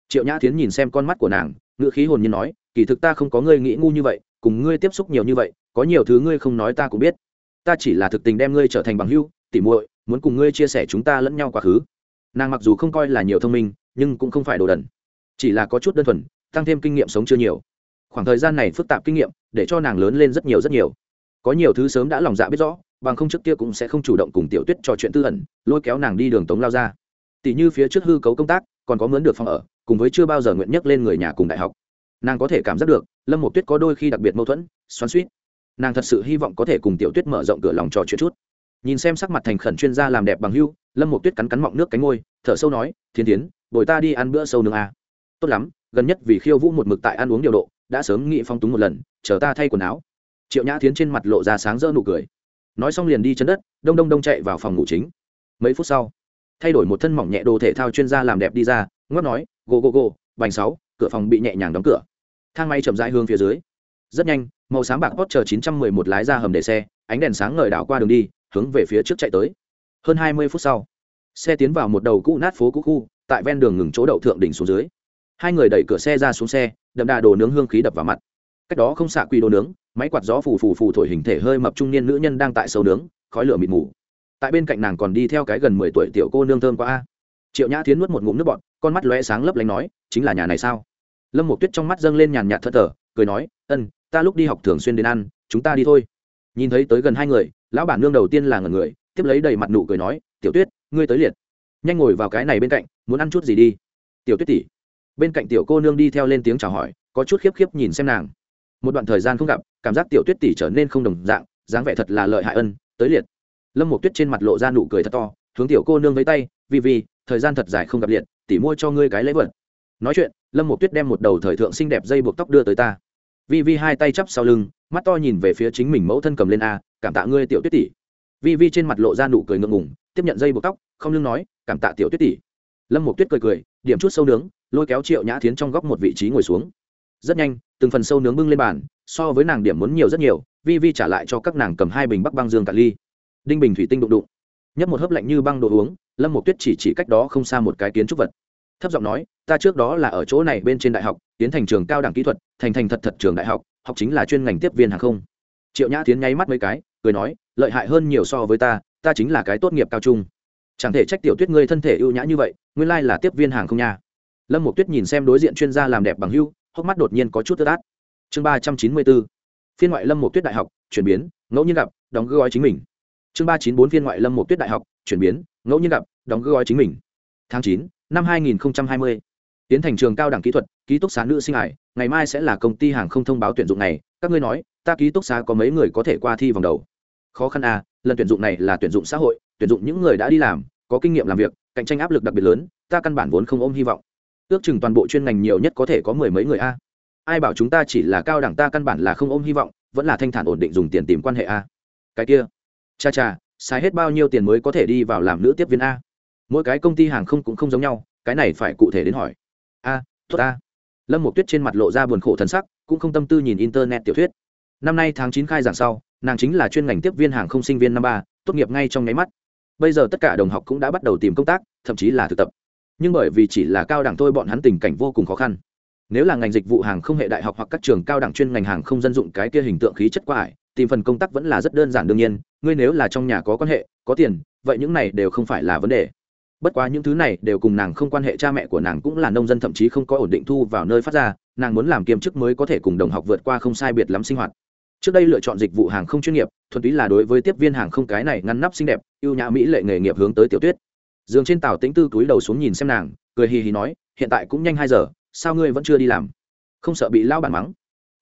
Triệu nhã tiến nhìn xem con mắt của nàng, ngữ khí hồn nhiên nói, kỳ thực ta không có ngươi nghĩ ngu như vậy, cùng ngươi tiếp xúc nhiều như vậy, có nhiều thứ ngươi không nói ta cũng biết. Ta chỉ là thực tình đem ngươi trở thành bằng hưu tỉ muội, muốn cùng ngươi chia sẻ chúng ta lẫn nhau quá khứ nàng mặc dù không coi là nhiều thông minh, nhưng cũng không phải đồ đần. Chỉ là có chút đơn thuần, tăng thêm kinh nghiệm sống chưa nhiều. Khoảng thời gian này phức tạp kinh nghiệm, để cho nàng lớn lên rất nhiều rất nhiều. Có nhiều thứ sớm đã lòng dạ biết rõ, bằng không trước kia cũng sẽ không chủ động cùng tiểu tuyết trò chuyện tư ẩn, lôi kéo nàng đi đường tống lao ra. Tỷ như phía trước hư cấu công tác, còn có mướn được phòng ở, cùng với chưa bao giờ nguyện nhắc lên người nhà cùng đại học. Nàng có thể cảm giác được, lâm một tuyết có đôi khi đặc biệt mâu thuẫn, xoắn suýt nàng thật sự hy vọng có thể cùng tiểu tuyết mở rộng cửa lòng trò chuyện chút nhìn xem sắc mặt thành khẩn chuyên gia làm đẹp bằng hưu, lâm một tuyết cắn cắn mọng nước cánh ngôi thở sâu nói, thiên tiến, bồi ta đi ăn bữa sâu nướng à. tốt lắm, gần nhất vì khiêu vũ một mực tại ăn uống điều độ, đã sớm nghị phong túng một lần, chờ ta thay quần áo. Triệu nhã tiến trên mặt lộ ra sáng rỡ nụ cười. Nói xong liền đi chân đất, đông đông đông chạy vào phòng ngủ chính. Mấy phút sau, thay đổi một thân mỏng nhẹ đồ thể thao chuyên gia làm đẹp đi ra ngót nói go go go bành sáu, cửa phòng bị nhẹ nhàng đóng cửa. Thang máy chậm rãi hướng phía dưới. Rất nhanh, màu sáng bạc Porsche chờ 911 lái ra hầm để xe, ánh đèn sáng ngời đảo qua đường đi hướng về phía trước chạy tới. Hơn 20 phút sau, xe tiến vào một đầu cũ nát phố cũ khu, tại ven đường ngừng chỗ đậu thượng đỉnh xuống dưới. Hai người đẩy cửa xe ra xuống xe, đậm đà đồ nướng hương khí đập vào mặt. Cách đó không xạ quy đồ nướng, máy quạt gió phù phù phù thổi hình thể hơi mập trung niên nữ nhân đang tại sâu nướng, khói lửa mịt mù. Tại bên cạnh nàng còn đi theo cái gần mười tuổi tiểu cô nương thơm quá a. Triệu nhã tiến nuốt một ngụm nước bọt, con mắt lóe sáng lấp lánh nói, chính là nhà này sao? Lâm một tuyết trong mắt dâng lên nhàn nhạt thất thờ, cười nói, ân, ta lúc đi học thường xuyên đến ăn, chúng ta đi thôi nhìn thấy tới gần hai người, lão bản nương đầu tiên là ngần người, tiếp lấy đầy mặt nụ cười nói, tiểu tuyết, ngươi tới liệt. Nhanh ngồi vào cái này bên cạnh, muốn ăn chút gì đi? Tiểu tuyết tỷ. Bên cạnh tiểu cô nương đi theo lên tiếng chào hỏi, có chút khiếp khiếp nhìn xem nàng. Một đoạn thời gian không gặp, cảm giác tiểu tuyết tỷ trở nên không đồng dạng, dáng vẻ thật là lợi hại ân, tới liệt. Lâm một tuyết trên mặt lộ ra nụ cười thật to, hướng tiểu cô nương với tay, vì vì, thời gian thật dài không gặp liệt, tỷ mua cho ngươi cái lễ vật. Nói chuyện, lâm một tuyết đem một đầu thời thượng xinh đẹp dây buộc tóc đưa tới ta vi vi hai tay chắp sau lưng, mắt to nhìn về phía chính mình mẫu thân cầm lên a, cảm tạ ngươi, tiểu tuyết tỷ. Vi vi trên mặt lộ ra nụ cười ngượng ngùng, tiếp nhận dây buộc tóc, không lưng nói, cảm tạ, tiểu tuyết tỷ. Lâm một tuyết cười cười, điểm chút sâu nướng, lôi kéo triệu nhã thiến trong góc một vị trí ngồi xuống. Rất nhanh, từng phần sâu nướng bưng lên bàn, so với nàng điểm muốn nhiều rất nhiều, vi vi trả lại cho các nàng cầm hai bình bắc băng dương cả ly. Đinh bình thủy tinh đụng đụng. Nhấp một hớp lạnh như băng đồ uống, lâm một tuyết chỉ chỉ cách đó không xa một cái kiến trúc vật. Thấp giọng nói ta trước đó là ở chỗ này bên trên đại học, tiến thành trường cao đẳng kỹ thuật, thành thành thật thật trường đại học học chính là chuyên ngành tiếp viên hàng không. Triệu nhã tiến nháy mắt mấy cái, cười nói, lợi hại hơn nhiều so với ta ta chính là cái tốt nghiệp cao trung. Chẳng thể trách tiểu tuyết ngươi thân thể ưu nhã như vậy, nguyên lai là tiếp viên hàng không nha. Lâm một tuyết nhìn xem đối diện chuyên gia làm đẹp bằng hưu, hốc mắt đột nhiên có chút tơ tát. Chương ba trăm chín mươi bốn, phiên ngoại lâm một tuyết đại học, chuyển biến, ngẫu nhiên gặp, đóng gói chính mình. Chương ba chín bốn, phiên ngoại lâm một tuyết đại học, chuyển biến, ngẫu nhiên gặp, đóng gói chính mình. Tháng chín, năm hai nghìn hai mươi tiến thành trường cao đẳng kỹ thuật, ký túc xá nữ sinh hải ngày mai sẽ là công ty hàng không thông báo tuyển dụng này các ngươi nói, ta ký túc xá có mấy người có thể qua thi vòng đầu? Khó khăn à lần tuyển dụng này là tuyển dụng xã hội, tuyển dụng những người đã đi làm, có kinh nghiệm làm việc, cạnh tranh áp lực đặc biệt lớn, ta căn bản vốn không ôm hy vọng. Ước chừng toàn bộ chuyên ngành nhiều nhất có thể có mười mấy người a. Ai bảo chúng ta chỉ là cao đẳng ta căn bản là không ôm hy vọng, vẫn là thanh thản ổn định dùng tiền tìm quan hệ a. Cái kia, cha cha, xài hết bao nhiêu tiền mới có thể đi vào làm nữ tiếp viên a? Mỗi cái công ty hàng không cũng không giống nhau, cái này phải cụ thể đến hỏi a, tốt a. Lâm một tuyết trên mặt lộ ra buồn khổ thần sắc, cũng không tâm tư nhìn internet tiểu thuyết. Năm nay tháng chín khai giảng sau, nàng chính là chuyên ngành tiếp viên hàng không sinh viên năm ba, tốt nghiệp ngay trong nháy mắt. Bây giờ tất cả đồng học cũng đã bắt đầu tìm công tác, thậm chí là thực tập. Nhưng bởi vì chỉ là cao đẳng thôi, bọn hắn tình cảnh vô cùng khó khăn. Nếu là ngành dịch vụ hàng không hệ đại học hoặc các trường cao đẳng chuyên ngành hàng không dân dụng cái kia hình tượng khí chất quá ải, tìm phần công tác vẫn là rất đơn giản đương nhiên, ngươi nếu là trong nhà có quan hệ, có tiền, vậy những này đều không phải là vấn đề bất quá những thứ này đều cùng nàng không quan hệ, cha mẹ của nàng cũng là nông dân, thậm chí không có ổn định thu vào nơi phát ra, nàng muốn làm kiêm chức mới có thể cùng đồng học vượt qua không sai biệt lắm sinh hoạt. Trước đây lựa chọn dịch vụ hàng không chuyên nghiệp, thuần túy là đối với tiếp viên hàng không cái này ngăn nắp xinh đẹp yêu nhã mỹ lệ nghề nghiệp hướng tới tiểu tuyết. Dường trên tàu tĩnh tư túi đầu xuống nhìn xem nàng, cười hì hì nói, hiện tại cũng nhanh hai giờ, sao ngươi vẫn chưa đi làm? Không sợ bị lao bản mắng?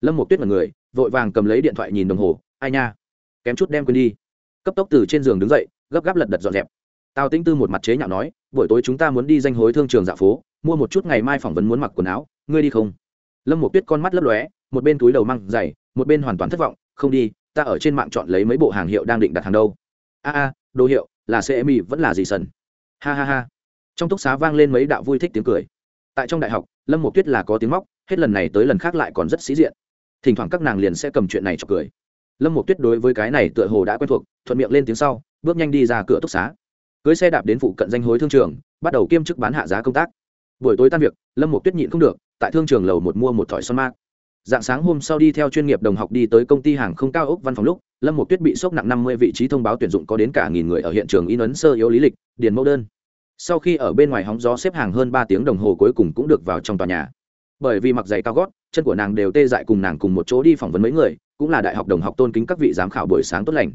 Lâm một tuyết mật người, vội vàng cầm lấy điện thoại nhìn đồng hồ, ai nha, kém chút đem quên đi. Cấp tốc từ trên giường đứng dậy, gấp gáp lật đật dọn dẹp tào tĩnh tư một mặt chế nhạo nói, buổi tối chúng ta muốn đi danh hối thương trường dạ phố, mua một chút ngày mai phỏng vấn muốn mặc quần áo, ngươi đi không? Lâm một tuyết con mắt lấp lóe, một bên túi đầu măng dày, một bên hoàn toàn thất vọng, không đi, ta ở trên mạng chọn lấy mấy bộ hàng hiệu đang định đặt hàng đâu. A a, đồ hiệu, là cmi vẫn là gì sần? Ha ha ha. Trong túc xá vang lên mấy đạo vui thích tiếng cười. Tại trong đại học, lâm một tuyết là có tiếng móc, hết lần này tới lần khác lại còn rất sĩ diện. Thỉnh thoảng các nàng liền sẽ cầm chuyện này cho cười. Lâm một tuyết đối với cái này tựa hồ đã quen thuộc, thuận miệng lên tiếng sau, bước nhanh đi ra cửa túc xá cưới xe đạp đến phụ cận danh hối thương trường, bắt đầu kiêm chức bán hạ giá công tác. Buổi tối tan việc, lâm một tuyết nhịn không được, tại thương trường lầu một mua một thỏi son mát dạng sáng hôm sau đi theo chuyên nghiệp đồng học đi tới công ty hàng không cao ốc văn phòng lúc, lâm một tuyết bị sốc nặng năm mươi vị trí thông báo tuyển dụng có đến cả nghìn người ở hiện trường in ấn sơ yếu lý lịch, điền mẫu đơn. Sau khi ở bên ngoài hóng gió xếp hàng hơn ba tiếng đồng hồ cuối cùng cũng được vào trong tòa nhà. Bởi vì mặc giày cao gót, chân của nàng đều tê dại cùng nàng cùng một chỗ đi phỏng vấn mấy người, cũng là đại học đồng học tôn kính các vị giám khảo buổi sáng tốt lành.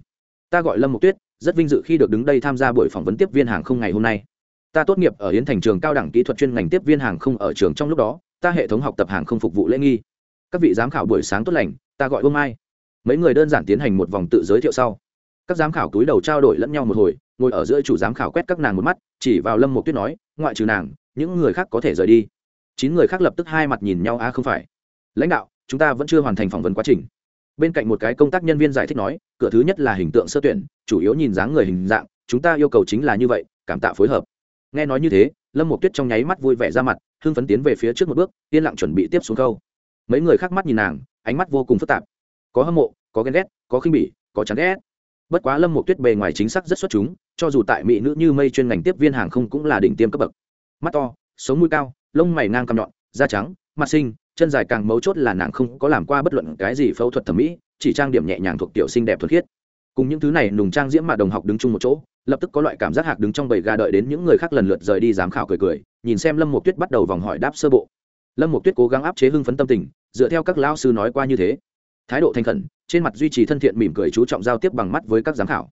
Ta gọi lâm mục tuyết rất vinh dự khi được đứng đây tham gia buổi phỏng vấn tiếp viên hàng không ngày hôm nay. Ta tốt nghiệp ở hiến thành trường cao đẳng kỹ thuật chuyên ngành tiếp viên hàng không ở trường trong lúc đó, ta hệ thống học tập hàng không phục vụ lễ nghi. Các vị giám khảo buổi sáng tốt lành, ta gọi bông ai? mấy người đơn giản tiến hành một vòng tự giới thiệu sau. Các giám khảo túi đầu trao đổi lẫn nhau một hồi, ngồi ở giữa chủ giám khảo quét các nàng một mắt, chỉ vào lâm một tuyết nói, ngoại trừ nàng, những người khác có thể rời đi. Chín người khác lập tức hai mặt nhìn nhau a không phải. Lãnh đạo, chúng ta vẫn chưa hoàn thành phỏng vấn quá trình bên cạnh một cái công tác nhân viên giải thích nói, cửa thứ nhất là hình tượng sơ tuyển, chủ yếu nhìn dáng người hình dạng, chúng ta yêu cầu chính là như vậy, cảm tạ phối hợp. Nghe nói như thế, lâm một tuyết trong nháy mắt vui vẻ ra mặt, hưng phấn tiến về phía trước một bước, yên lặng chuẩn bị tiếp xuống câu. Mấy người khác mắt nhìn nàng, ánh mắt vô cùng phức tạp. Có hâm mộ, có ghen ghét, có khinh bỉ, có chán ghét. Bất quá lâm một tuyết bề ngoài chính xác rất xuất chúng, cho dù tại mỹ nữ như mây chuyên ngành tiếp viên hàng không cũng là đỉnh tiêm cấp bậc. Mắt to, sống mũi cao, lông mày ngang cằm nhọn, da trắng, mặt sinh chân dài càng mấu chốt là nàng không có làm qua bất luận cái gì phẫu thuật thẩm mỹ, chỉ trang điểm nhẹ nhàng thuộc tiểu xinh đẹp thuần khiết. Cùng những thứ này, nùng trang diễm mà đồng học đứng chung một chỗ, lập tức có loại cảm giác hạc đứng trong bầy gà đợi đến những người khác lần lượt rời đi giám khảo cười cười, nhìn xem lâm một tuyết bắt đầu vòng hỏi đáp sơ bộ. Lâm một tuyết cố gắng áp chế hưng phấn tâm tình, dựa theo các lao sư nói qua như thế. Thái độ thành khẩn, trên mặt duy trì thân thiện mỉm cười chú trọng giao tiếp bằng mắt với các giám khảo.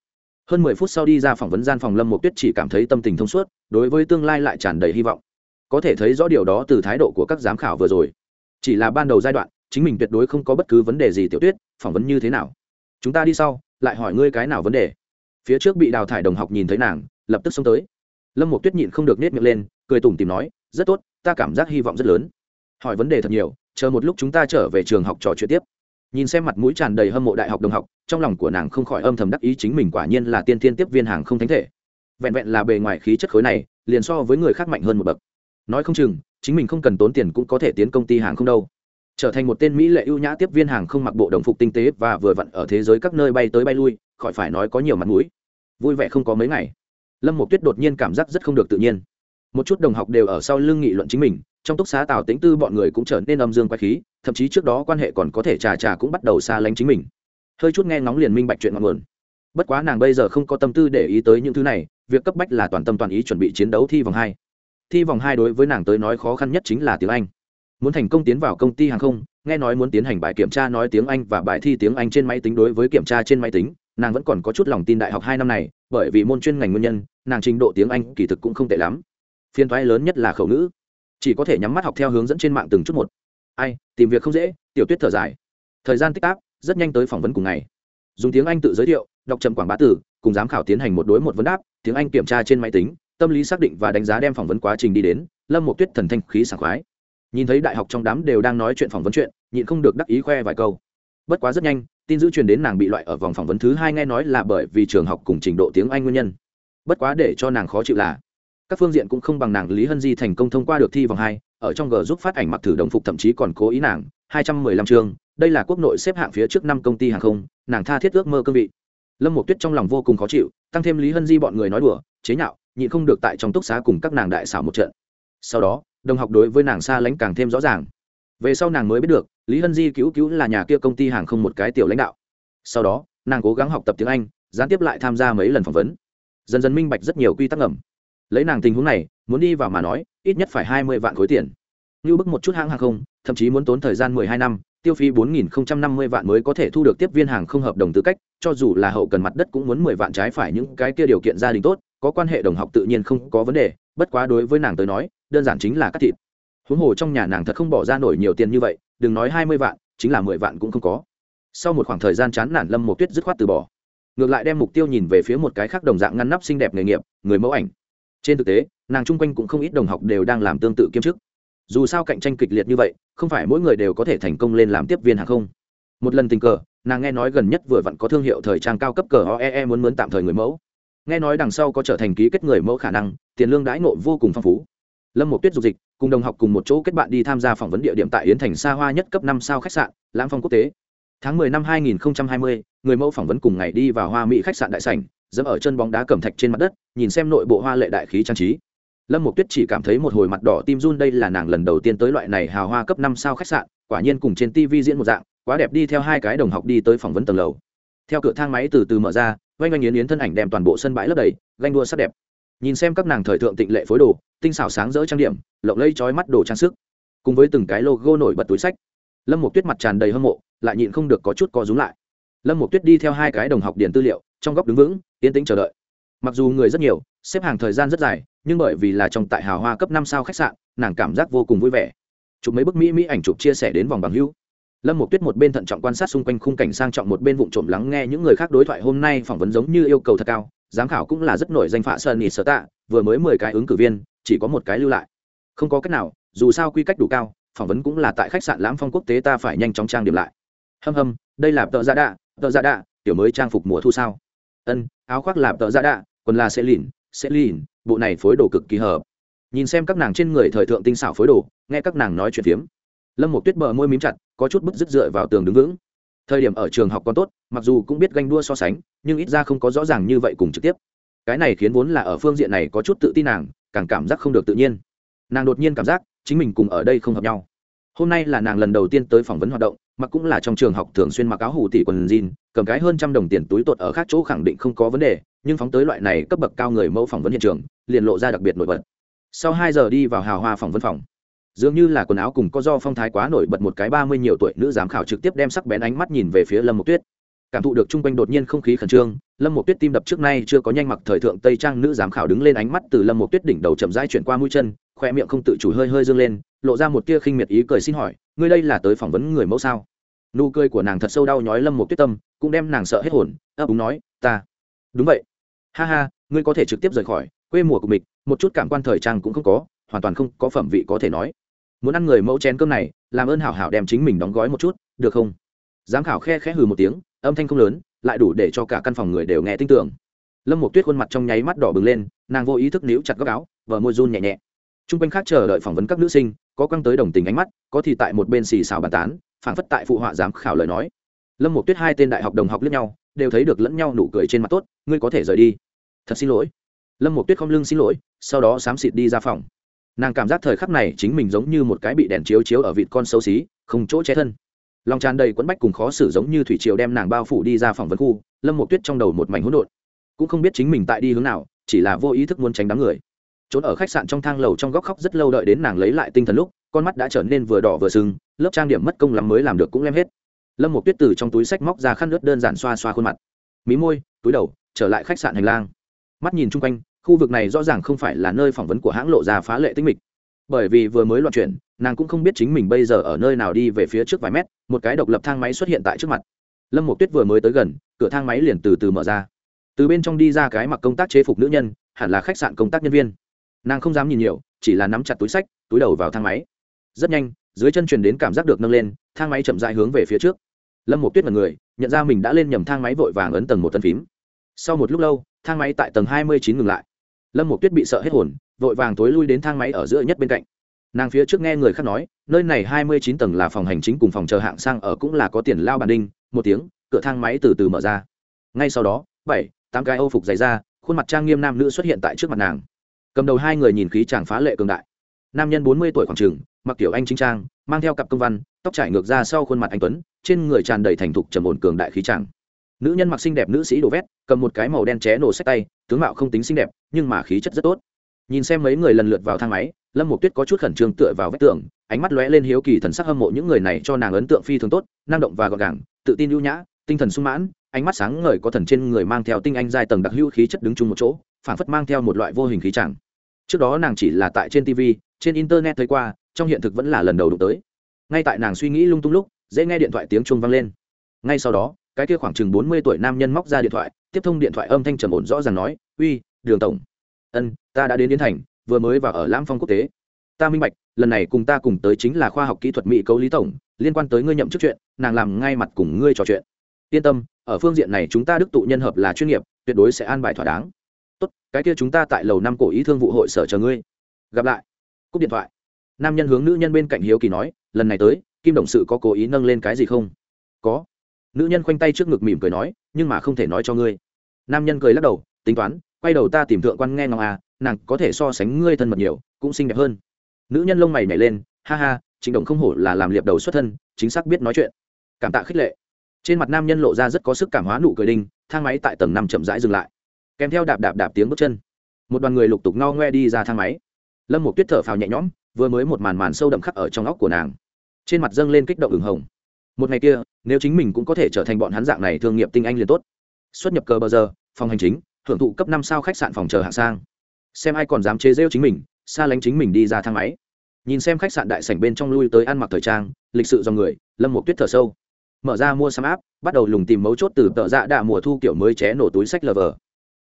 Hơn mười phút sau đi ra phỏng vấn gian phòng, lâm một tuyết chỉ cảm thấy tâm tình thông suốt, đối với tương lai lại tràn đầy hy vọng. Có thể thấy rõ điều đó từ thái độ của các giám khảo vừa rồi chỉ là ban đầu giai đoạn, chính mình tuyệt đối không có bất cứ vấn đề gì, tiểu tuyết, phỏng vấn như thế nào? Chúng ta đi sau, lại hỏi ngươi cái nào vấn đề? Phía trước bị đào thải đồng học nhìn thấy nàng, lập tức xông tới. Lâm một tuyết nhịn không được nết miệng lên, cười tủm tìm nói, rất tốt, ta cảm giác hy vọng rất lớn. Hỏi vấn đề thật nhiều, chờ một lúc chúng ta trở về trường học trò chuyện tiếp. Nhìn xem mặt mũi tràn đầy hâm mộ đại học đồng học, trong lòng của nàng không khỏi âm thầm đắc ý chính mình quả nhiên là tiên thiên tiếp viên hàng không thánh thể. Vẹn vẹn là bề ngoài khí chất khối này, liền so với người khác mạnh hơn một bậc. Nói không chừng chính mình không cần tốn tiền cũng có thể tiến công ty hàng không đâu. Trở thành một tên mỹ lệ ưu nhã tiếp viên hàng không mặc bộ đồng phục tinh tế và vừa vặn ở thế giới các nơi bay tới bay lui, khỏi phải nói có nhiều mặt mũi. Vui vẻ không có mấy ngày, lâm một tuyết đột nhiên cảm giác rất không được tự nhiên. Một chút đồng học đều ở sau lưng nghị luận chính mình, trong túc xá tào tĩnh tư bọn người cũng trở nên âm dương quay khí, thậm chí trước đó quan hệ còn có thể trà trà cũng bắt đầu xa lánh chính mình. Hơi chút nghe ngóng liền minh bạch chuyện ngọn nguồn. Bất quá nàng bây giờ không có tâm tư để ý tới những thứ này, việc cấp bách là toàn tâm toàn ý chuẩn bị chiến đấu thi vòng hai thi vòng hai đối với nàng tới nói khó khăn nhất chính là tiếng anh. Muốn thành công tiến vào công ty hàng không, nghe nói muốn tiến hành bài kiểm tra nói tiếng anh và bài thi tiếng anh trên máy tính đối với kiểm tra trên máy tính, nàng vẫn còn có chút lòng tin đại học hai năm này, bởi vì môn chuyên ngành nguyên nhân, nàng trình độ tiếng anh kỳ thực cũng không tệ lắm. Phiên thoái lớn nhất là khẩu ngữ. Chỉ có thể nhắm mắt học theo hướng dẫn trên mạng từng chút một. Ai, tìm việc không dễ, tiểu tuyết thở dài. Thời gian tích tắc, rất nhanh tới phỏng vấn cùng ngày. Dùng tiếng anh tự giới thiệu, đọc trầm quảng bá tử cùng giám khảo tiến hành một đối một vấn đáp, tiếng anh kiểm tra trên máy tính tâm lý xác định và đánh giá đem phỏng vấn quá trình đi đến, lâm một tuyết thần thanh khí sảng khoái. Nhìn thấy đại học trong đám đều đang nói chuyện phỏng vấn chuyện, nhịn không được đắc ý khoe vài câu. Bất quá rất nhanh, tin giữ truyền đến nàng bị loại ở vòng phỏng vấn thứ hai nghe nói là bởi vì trường học cùng trình độ tiếng anh nguyên nhân. Bất quá để cho nàng khó chịu là, các phương diện cũng không bằng nàng lý hân di thành công thông qua được thi vòng hai, ở trong g giúp phát ảnh mặc thử đồng phục thậm chí còn cố ý nàng, hai trăm mười lăm chương, đây là quốc nội xếp hạng phía trước năm công ty hàng không, nàng tha thiết ước mơ cương vị. Lâm một tuyết trong lòng vô cùng khó chịu, tăng thêm lý hân di bọn người nói đùa, chế nhạo nhịn không được tại trong túc xá cùng các nàng đại xảo một trận. Sau đó, đồng học đối với nàng xa lánh càng thêm rõ ràng. Về sau nàng mới biết được, lý hân di cứu cứu là nhà kia công ty hàng không một cái tiểu lãnh đạo. Sau đó, nàng cố gắng học tập tiếng anh, gián tiếp lại tham gia mấy lần phỏng vấn. Dần dần minh bạch rất nhiều quy tắc ngầm. Lấy nàng tình huống này, muốn đi vào mà nói, ít nhất phải hai mươi vạn khối tiền. Như bức một chút hãng hàng không, thậm chí muốn tốn thời gian mười hai năm, tiêu phí bốn nghìn năm mươi vạn mới có thể thu được tiếp viên hàng không hợp đồng tư cách, cho dù là hậu cần mặt đất cũng muốn mười vạn trái phải những cái kia điều kiện gia đình tốt có quan hệ đồng học tự nhiên không có vấn đề, bất quá đối với nàng tới nói, đơn giản chính là cắt thịt. Huống hồ trong nhà nàng thật không bỏ ra nổi nhiều tiền như vậy, đừng nói hai mươi vạn, chính là mười vạn cũng không có. Sau một khoảng thời gian chán nản lâm một tuyết dứt khoát từ bỏ. Ngược lại đem mục tiêu nhìn về phía một cái khác đồng dạng ngăn nắp xinh đẹp nghề nghiệp, người mẫu ảnh. Trên thực tế, nàng chung quanh cũng không ít đồng học đều đang làm tương tự kiêm chức. Dù sao cạnh tranh kịch liệt như vậy, không phải mỗi người đều có thể thành công lên làm tiếp viên hàng không. Một lần tình cờ, nàng nghe nói gần nhất vừa vặn có thương hiệu thời trang cao cấp cờ oee muốn mướn tạm thời người mẫu nghe nói đằng sau có trở thành ký kết người mẫu khả năng tiền lương đãi ngộ vô cùng phong phú. Lâm một tuyết dục dịch cùng đồng học cùng một chỗ kết bạn đi tham gia phỏng vấn địa điểm tại yến thành xa hoa nhất cấp năm sao khách sạn lãng phong quốc tế. Tháng 10 năm 2020, người mẫu phỏng vấn cùng ngày đi vào hoa mỹ khách sạn đại sảnh dẫm ở chân bóng đá cẩm thạch trên mặt đất nhìn xem nội bộ hoa lệ đại khí trang trí. Lâm một tuyết chỉ cảm thấy một hồi mặt đỏ tim run đây là nàng lần đầu tiên tới loại này hào hoa cấp năm sao khách sạn quả nhiên cùng trên tv diễn một dạng quá đẹp đi theo hai cái đồng học đi tới phỏng vấn tầng lầu. Theo cửa thang máy từ từ mở ra oanh oanh yến yến thân ảnh đem toàn bộ sân bãi lấp đầy, ganh đua sắc đẹp. Nhìn xem các nàng thời thượng tịnh lệ phối đồ, tinh xảo sáng rỡ trang điểm, lộng lây trói mắt đồ trang sức. Cùng với từng cái logo nổi bật túi sách, lâm một tuyết mặt tràn đầy hâm mộ, lại nhịn không được có chút co rúm lại. Lâm một tuyết đi theo hai cái đồng học điền tư liệu, trong góc đứng vững, yên tĩnh chờ đợi. Mặc dù người rất nhiều, xếp hàng thời gian rất dài, nhưng bởi vì là trong tại hào hoa cấp năm sao khách sạn, nàng cảm giác vô cùng vui vẻ. Chụp mấy bức mỹ mỹ ảnh chụp chia sẻ đến vòng bằng hữu lâm một tuyết một bên thận trọng quan sát xung quanh khung cảnh sang trọng, một bên vụ trộm lắng nghe những người khác đối thoại. Hôm nay phỏng vấn giống như yêu cầu thật cao, giám khảo cũng là rất nổi danh phạ sơn nỉ sở tạ, vừa mới mười cái ứng cử viên, chỉ có một cái lưu lại. Không có cách nào, dù sao quy cách đủ cao, phỏng vấn cũng là tại khách sạn lãm phong quốc tế, ta phải nhanh chóng trang điểm lại. Hâm hâm, đây là tợ gia dạ đạ tợ gia dạ đạ, tiểu mới trang phục mùa thu sao? Ân, áo khoác là tợ gia dạ đạ, quần là sẽ lìn sẽ lìn bộ này phối đồ cực kỳ hợp. Nhìn xem các nàng trên người thời thượng tinh xảo phối đồ, nghe các nàng nói chuyện phiếm. Lâm một tuyết bờ môi mím chặt có chút bức rứt dựa vào tường đứng vững. Thời điểm ở trường học còn tốt, mặc dù cũng biết ganh đua so sánh, nhưng ít ra không có rõ ràng như vậy cùng trực tiếp. Cái này khiến vốn là ở phương diện này có chút tự tin nàng, càng cảm giác không được tự nhiên. Nàng đột nhiên cảm giác, chính mình cùng ở đây không hợp nhau. Hôm nay là nàng lần đầu tiên tới phỏng vấn hoạt động, mặc cũng là trong trường học thường xuyên mặc áo hủ tỷ quần jean, cầm cái hơn trăm đồng tiền túi tột ở khác chỗ khẳng định không có vấn đề, nhưng phóng tới loại này cấp bậc cao người mẫu phỏng vấn hiện trường, liền lộ ra đặc biệt nổi bật. Sau hai giờ đi vào hào hoa phỏng vấn phòng dường như là quần áo cùng có do phong thái quá nổi bật một cái ba mươi nhiều tuổi nữ giám khảo trực tiếp đem sắc bén ánh mắt nhìn về phía lâm mộc tuyết. Cảm thụ được chung quanh đột nhiên không khí khẩn trương, lâm một tuyết tim đập trước nay chưa có nhanh mặc thời thượng tây trang nữ giám khảo đứng lên ánh mắt từ lâm một tuyết đỉnh đầu chậm rãi chuyển qua mũi chân, khoe miệng không tự chủ hơi hơi dâng lên, lộ ra một tia khinh miệt ý cười xin hỏi, ngươi đây là tới phỏng vấn người mẫu sao? Nụ cười của nàng thật sâu đau nhói lâm một tuyết tâm, cũng đem nàng sợ hết hồn, ấp úng nói, ta. Đúng vậy. Ha ha, ngươi có thể trực tiếp rời khỏi, quê mùa của mình, một chút cảm quan thời trang cũng không có, hoàn toàn không có phẩm vị có thể nói muốn ăn người mẫu chén cơm này, làm ơn hảo hảo đem chính mình đóng gói một chút, được không? Giám khảo khe khẽ hừ một tiếng, âm thanh không lớn, lại đủ để cho cả căn phòng người đều nghe tin tưởng. Lâm một tuyết khuôn mặt trong nháy mắt đỏ bừng lên, nàng vô ý thức níu chặt góc áo và môi run nhẹ nhẹ. T r u n g quanh khác chờ đợi phỏng vấn các nữ sinh, có quăng tới đồng tình ánh mắt, có thì tại một bên xì xào bàn tán, phảng phất tại phụ họa giám khảo lời nói. Lâm một tuyết hai tên đại học đồng học lẫn nhau, đều thấy được lẫn nhau nụ cười trên mặt tốt, ngươi có thể rời đi. Thật xin lỗi. Lâm một tuyết không lưng xin lỗi, sau đó xám xịt đi ra phòng nàng cảm giác thời khắc này chính mình giống như một cái bị đèn chiếu chiếu ở vịt con xấu xí, không chỗ che thân. Lòng tràn đầy quẫn bách cùng khó xử giống như thủy triều đem nàng bao phủ đi ra phòng vấn khu, lâm một tuyết trong đầu một mảnh hỗn độn. Cũng không biết chính mình tại đi hướng nào, chỉ là vô ý thức muốn tránh đám người. Trốn ở khách sạn trong thang lầu trong góc khóc rất lâu đợi đến nàng lấy lại tinh thần lúc, con mắt đã trở nên vừa đỏ vừa sưng lớp trang điểm mất công lắm mới làm được cũng lem hết. Lâm một tuyết từ trong túi sách móc ra khăn nước đơn giản xoa xoa khuôn mặt. Mí môi, túi đầu, trở lại khách sạn hành lang. Mắt nhìn chung quanh khu vực này rõ ràng không phải là nơi phỏng vấn của hãng lộ ra phá lệ tinh mịch. Bởi vì vừa mới loạn chuyển, nàng cũng không biết chính mình bây giờ ở nơi nào đi về phía trước vài mét, một cái độc lập thang máy xuất hiện tại trước mặt. Lâm một tuyết vừa mới tới gần, cửa thang máy liền từ từ mở ra. Từ bên trong đi ra cái mặc công tác chế phục nữ nhân, hẳn là khách sạn công tác nhân viên. Nàng không dám nhìn nhiều, chỉ là nắm chặt túi sách, túi đầu vào thang máy. Rất nhanh, dưới chân truyền đến cảm giác được nâng lên, thang máy chậm dại hướng về phía trước. Lâm một tuyết mật người, nhận ra mình đã lên nhầm thang máy vội vàng ấn tầng một tân phím. Sau một lúc lâu, thang máy tại tầng hai mươi chín ngừng lại lâm một tuyết bị sợ hết hồn, vội vàng tối lui đến thang máy ở giữa nhất bên cạnh. Nàng phía trước nghe người khác nói, nơi này hai mươi chín tầng là phòng hành chính cùng phòng chờ hạng sang ở cũng là có tiền lao bàn đinh, một tiếng, cửa thang máy từ từ mở ra. Ngay sau đó, bảy, tám cái âu phục dày ra khuôn mặt trang nghiêm nam nữ xuất hiện tại trước mặt nàng. Cầm đầu hai người nhìn khí chàng phá lệ cường đại. Nam nhân bốn mươi tuổi khoảng trường, mặc kiểu anh chính trang, mang theo cặp công văn, tóc trải ngược ra sau khuôn mặt anh tuấn, trên người tràn đầy thành thục trầm ổn cường đại khí chàng. Nữ nhân mặc xinh đẹp nữ sĩ đồ vét, cầm một cái màu đen ché nổ sách tay tướng mạo không tính xinh đẹp, nhưng mà khí chất rất tốt. Nhìn xem mấy người lần lượt vào thang máy, lâm một tuyết có chút khẩn trương tựa vào vách tường, ánh mắt lóe lên hiếu kỳ thần sắc hâm mộ những người này cho nàng ấn tượng phi thường tốt, năng động và gọn gàng, tự tin ưu nhã, tinh thần sung mãn, ánh mắt sáng ngời có thần trên người mang theo tinh anh giai tầng đặc hữu khí chất đứng chung một chỗ, phản phất mang theo một loại vô hình khí chẳng. Trước đó nàng chỉ là tại trên tv trên internet thấy qua, trong hiện thực vẫn là lần đầu đụng tới. Ngay tại nàng suy nghĩ lung tung lúc, dễ nghe điện thoại tiếng chuông vang lên. Ngay sau đó, cái kia khoảng chừng bốn mươi tuổi nam nhân móc ra điện thoại tiếp thông điện thoại âm thanh trầm ổn rõ ràng nói, uy, đường tổng. Ân, ta đã đến đến thành, vừa mới vào ở lãm phong quốc tế. Ta minh bạch, lần này cùng ta cùng tới chính là khoa học kỹ thuật mỹ cấu lý tổng, liên quan tới ngươi nhậm chức chuyện, nàng làm ngay mặt cùng ngươi trò chuyện. Yên tâm, ở phương diện này chúng ta đức tụ nhân hợp là chuyên nghiệp, tuyệt đối sẽ an bài thỏa đáng. Tốt, cái kia chúng ta tại lầu năm cổ ý thương vụ hội sở chờ ngươi. Gặp lại. Cúp điện thoại. Nam nhân hướng nữ nhân bên cạnh hiếu kỳ nói, lần này tới, kim đồng sự có cố ý nâng lên cái gì không? Có. Nữ nhân khoanh tay trước ngực mỉm cười nói nhưng mà không thể nói cho ngươi. Nam nhân cười lắc đầu, tính toán, quay đầu ta tìm thượng quan nghe ngọc à nàng có thể so sánh ngươi thân mật nhiều, cũng xinh đẹp hơn. Nữ nhân lông mày nhảy lên, ha ha, trịnh động không hổ là làm liệp đầu xuất thân, chính xác biết nói chuyện. Cảm tạ khích lệ. Trên mặt nam nhân lộ ra rất có sức cảm hóa nụ cười đinh, thang máy tại tầng năm chậm rãi dừng lại. Kèm theo đạp đạp đạp tiếng bước chân. Một đoàn người lục tục no ngoe đi ra thang máy. Lâm một tuyết thở phào nhẹ nhõm, vừa mới một màn màn sâu đậm khắc ở trong óc của nàng. Trên mặt dâng lên kích động ửng hồng một ngày kia, nếu chính mình cũng có thể trở thành bọn hắn dạng này thương nghiệp tinh anh liền tốt. Xuất nhập cờ bờ giờ, phòng hành chính, hưởng thụ cấp năm sao khách sạn phòng chờ hạng sang. Xem ai còn dám chế rêu chính mình, xa lánh chính mình đi ra thang máy. Nhìn xem khách sạn đại sảnh bên trong lui tới ăn mặc thời trang, lịch sự do người, lâm một tuyết thở sâu. Mở ra mua xăm áp bắt đầu lùng tìm mấu chốt từ tợ dạ đạ mùa thu kiểu mới ché nổ túi sách lờ vờ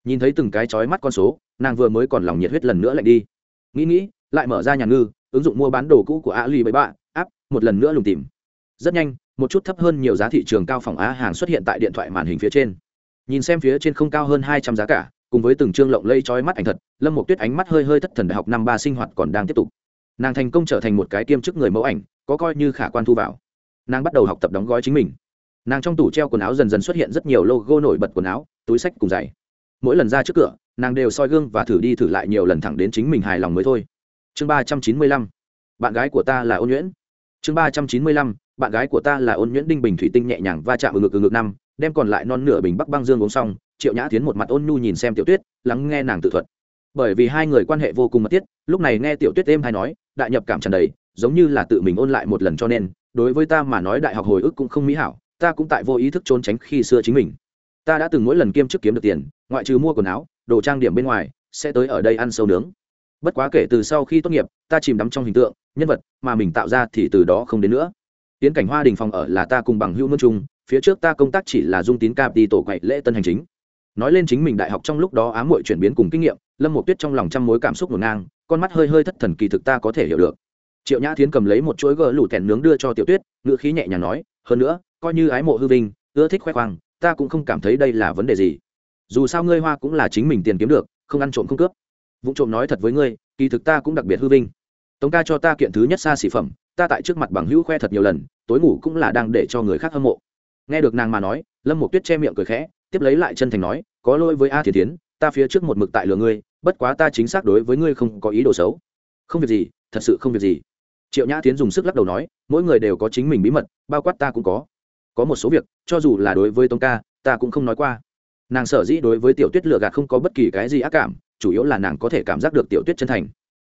nhìn thấy từng cái chói mắt con số, nàng vừa mới còn lòng nhiệt huyết lần nữa lạnh đi. Nghĩ nghĩ, lại mở ra nhà ngư, ứng dụng mua bán đồ cũ của a lì bậy bạ áp một lần nữa lùng tìm. Rất nhanh một chút thấp hơn nhiều giá thị trường cao phòng á hàng xuất hiện tại điện thoại màn hình phía trên. Nhìn xem phía trên không cao hơn hai trăm giá cả, cùng với từng chương lộng lây trói mắt ảnh thật, lâm một tuyết ánh mắt hơi hơi thất thần đại học năm ba sinh hoạt còn đang tiếp tục. Nàng thành công trở thành một cái kiêm chức người mẫu ảnh, có coi như khả quan thu vào. Nàng bắt đầu học tập đóng gói chính mình. Nàng trong tủ treo quần áo dần dần xuất hiện rất nhiều logo nổi bật quần áo, túi sách cùng giày. Mỗi lần ra trước cửa, nàng đều soi gương và thử đi thử lại nhiều lần thẳng đến chính mình hài lòng mới thôi. Chương ba trăm chín mươi lăm, bạn gái của ta là ôn nhuyễn. Chương ba trăm chín mươi lăm bạn gái của ta là ôn nhuyễn đinh bình thủy tinh nhẹ nhàng va chạm ở ngực ở ngực năm, đem còn lại non nửa bình bắc băng dương uống xong, triệu nhã tiến một mặt ôn nhu nhìn xem tiểu tuyết, lắng nghe nàng tự thuật. Bởi vì hai người quan hệ vô cùng mật thiết, lúc này nghe tiểu tuyết êm hay nói, đại nhập cảm tràn đầy, giống như là tự mình ôn lại một lần cho nên, đối với ta mà nói đại học hồi ức cũng không mỹ hảo, ta cũng tại vô ý thức trốn tránh khi xưa chính mình. Ta đã từng mỗi lần kiêm chức kiếm được tiền, ngoại trừ mua quần áo, đồ trang điểm bên ngoài, sẽ tới ở đây ăn sâu nướng. Bất quá kể từ sau khi tốt nghiệp, ta chìm đắm trong hình tượng, nhân vật mà mình tạo ra thì từ đó không đến nữa tiến cảnh hoa đình phòng ở là ta cùng bằng hữu môn chung, phía trước ta công tác chỉ là dung tín cap đi tổ quậy lễ tân hành chính. Nói lên chính mình đại học trong lúc đó ám muội chuyển biến cùng kinh nghiệm, lâm một tuyết trong lòng trăm mối cảm xúc ngổn ngang, con mắt hơi hơi thất thần kỳ thực ta có thể hiểu được. Triệu nhã thiến cầm lấy một chuỗi gỡ lủ tèn nướng đưa cho tiểu tuyết ngựa khí nhẹ nhàng nói, hơn nữa, coi như ái mộ hư vinh, ưa thích khoe khoang, ta cũng không cảm thấy đây là vấn đề gì. Dù sao ngươi hoa cũng là chính mình tiền kiếm được, không ăn trộm không cướp. Vụ trộm nói thật với ngươi, kỳ thực ta cũng đặc biệt hư vinh. Tống ca cho ta kiện thứ nhất xa xỉ phẩm ta tại trước mặt bằng hữu khoe thật nhiều lần, tối ngủ cũng là đang để cho người khác hâm mộ. Nghe được nàng mà nói, lâm một tuyết che miệng cười khẽ, tiếp lấy lại chân thành nói, có lỗi với a thiền tiến ta phía trước một mực tại lừa ngươi, bất quá ta chính xác đối với ngươi không có ý đồ xấu. Không việc gì, thật sự không việc gì. Triệu nhã tiến dùng sức lắc đầu nói, mỗi người đều có chính mình bí mật, bao quát ta cũng có. Có một số việc, cho dù là đối với Tông ca, ta cũng không nói qua. Nàng sở dĩ đối với tiểu tuyết lựa gạt không có bất kỳ cái gì ác cảm, chủ yếu là nàng có thể cảm giác được tiểu tuyết chân thành.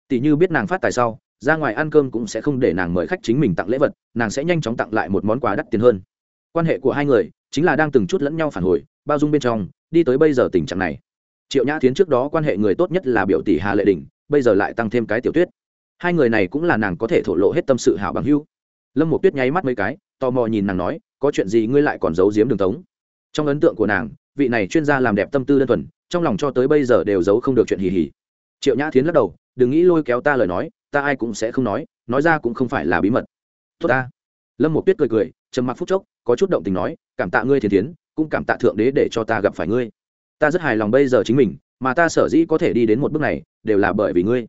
Tỷ như biết nàng phát tài sau ra ngoài ăn cơm cũng sẽ không để nàng mời khách chính mình tặng lễ vật, nàng sẽ nhanh chóng tặng lại một món quà đắt tiền hơn. Quan hệ của hai người chính là đang từng chút lẫn nhau phản hồi, bao dung bên trong, đi tới bây giờ tình trạng này. Triệu nhã tiến trước đó quan hệ người tốt nhất là biểu tỷ hà lệ đình bây giờ lại tăng thêm cái tiểu tuyết. Hai người này cũng là nàng có thể thổ lộ hết tâm sự hảo bằng hưu lâm một tuyết nháy mắt mấy cái, tò mò nhìn nàng nói, có chuyện gì ngươi lại còn giấu giếm đường tống? Trong ấn tượng của nàng, vị này chuyên gia làm đẹp tâm tư đơn thuần, trong lòng cho tới bây giờ đều giấu không được chuyện hì hì. Triệu nhã thiến lắc đầu, đừng nghĩ lôi kéo ta lời nói ta ai cũng sẽ không nói nói ra cũng không phải là bí mật. Tốt ta. Lâm một tuyết cười cười, trầm mặc phút chốc, có chút động tình nói, cảm tạ ngươi Thiên tiến cũng cảm tạ thượng đế để cho ta gặp phải ngươi. Ta rất hài lòng bây giờ chính mình, mà ta sở dĩ có thể đi đến một bước này, đều là bởi vì ngươi.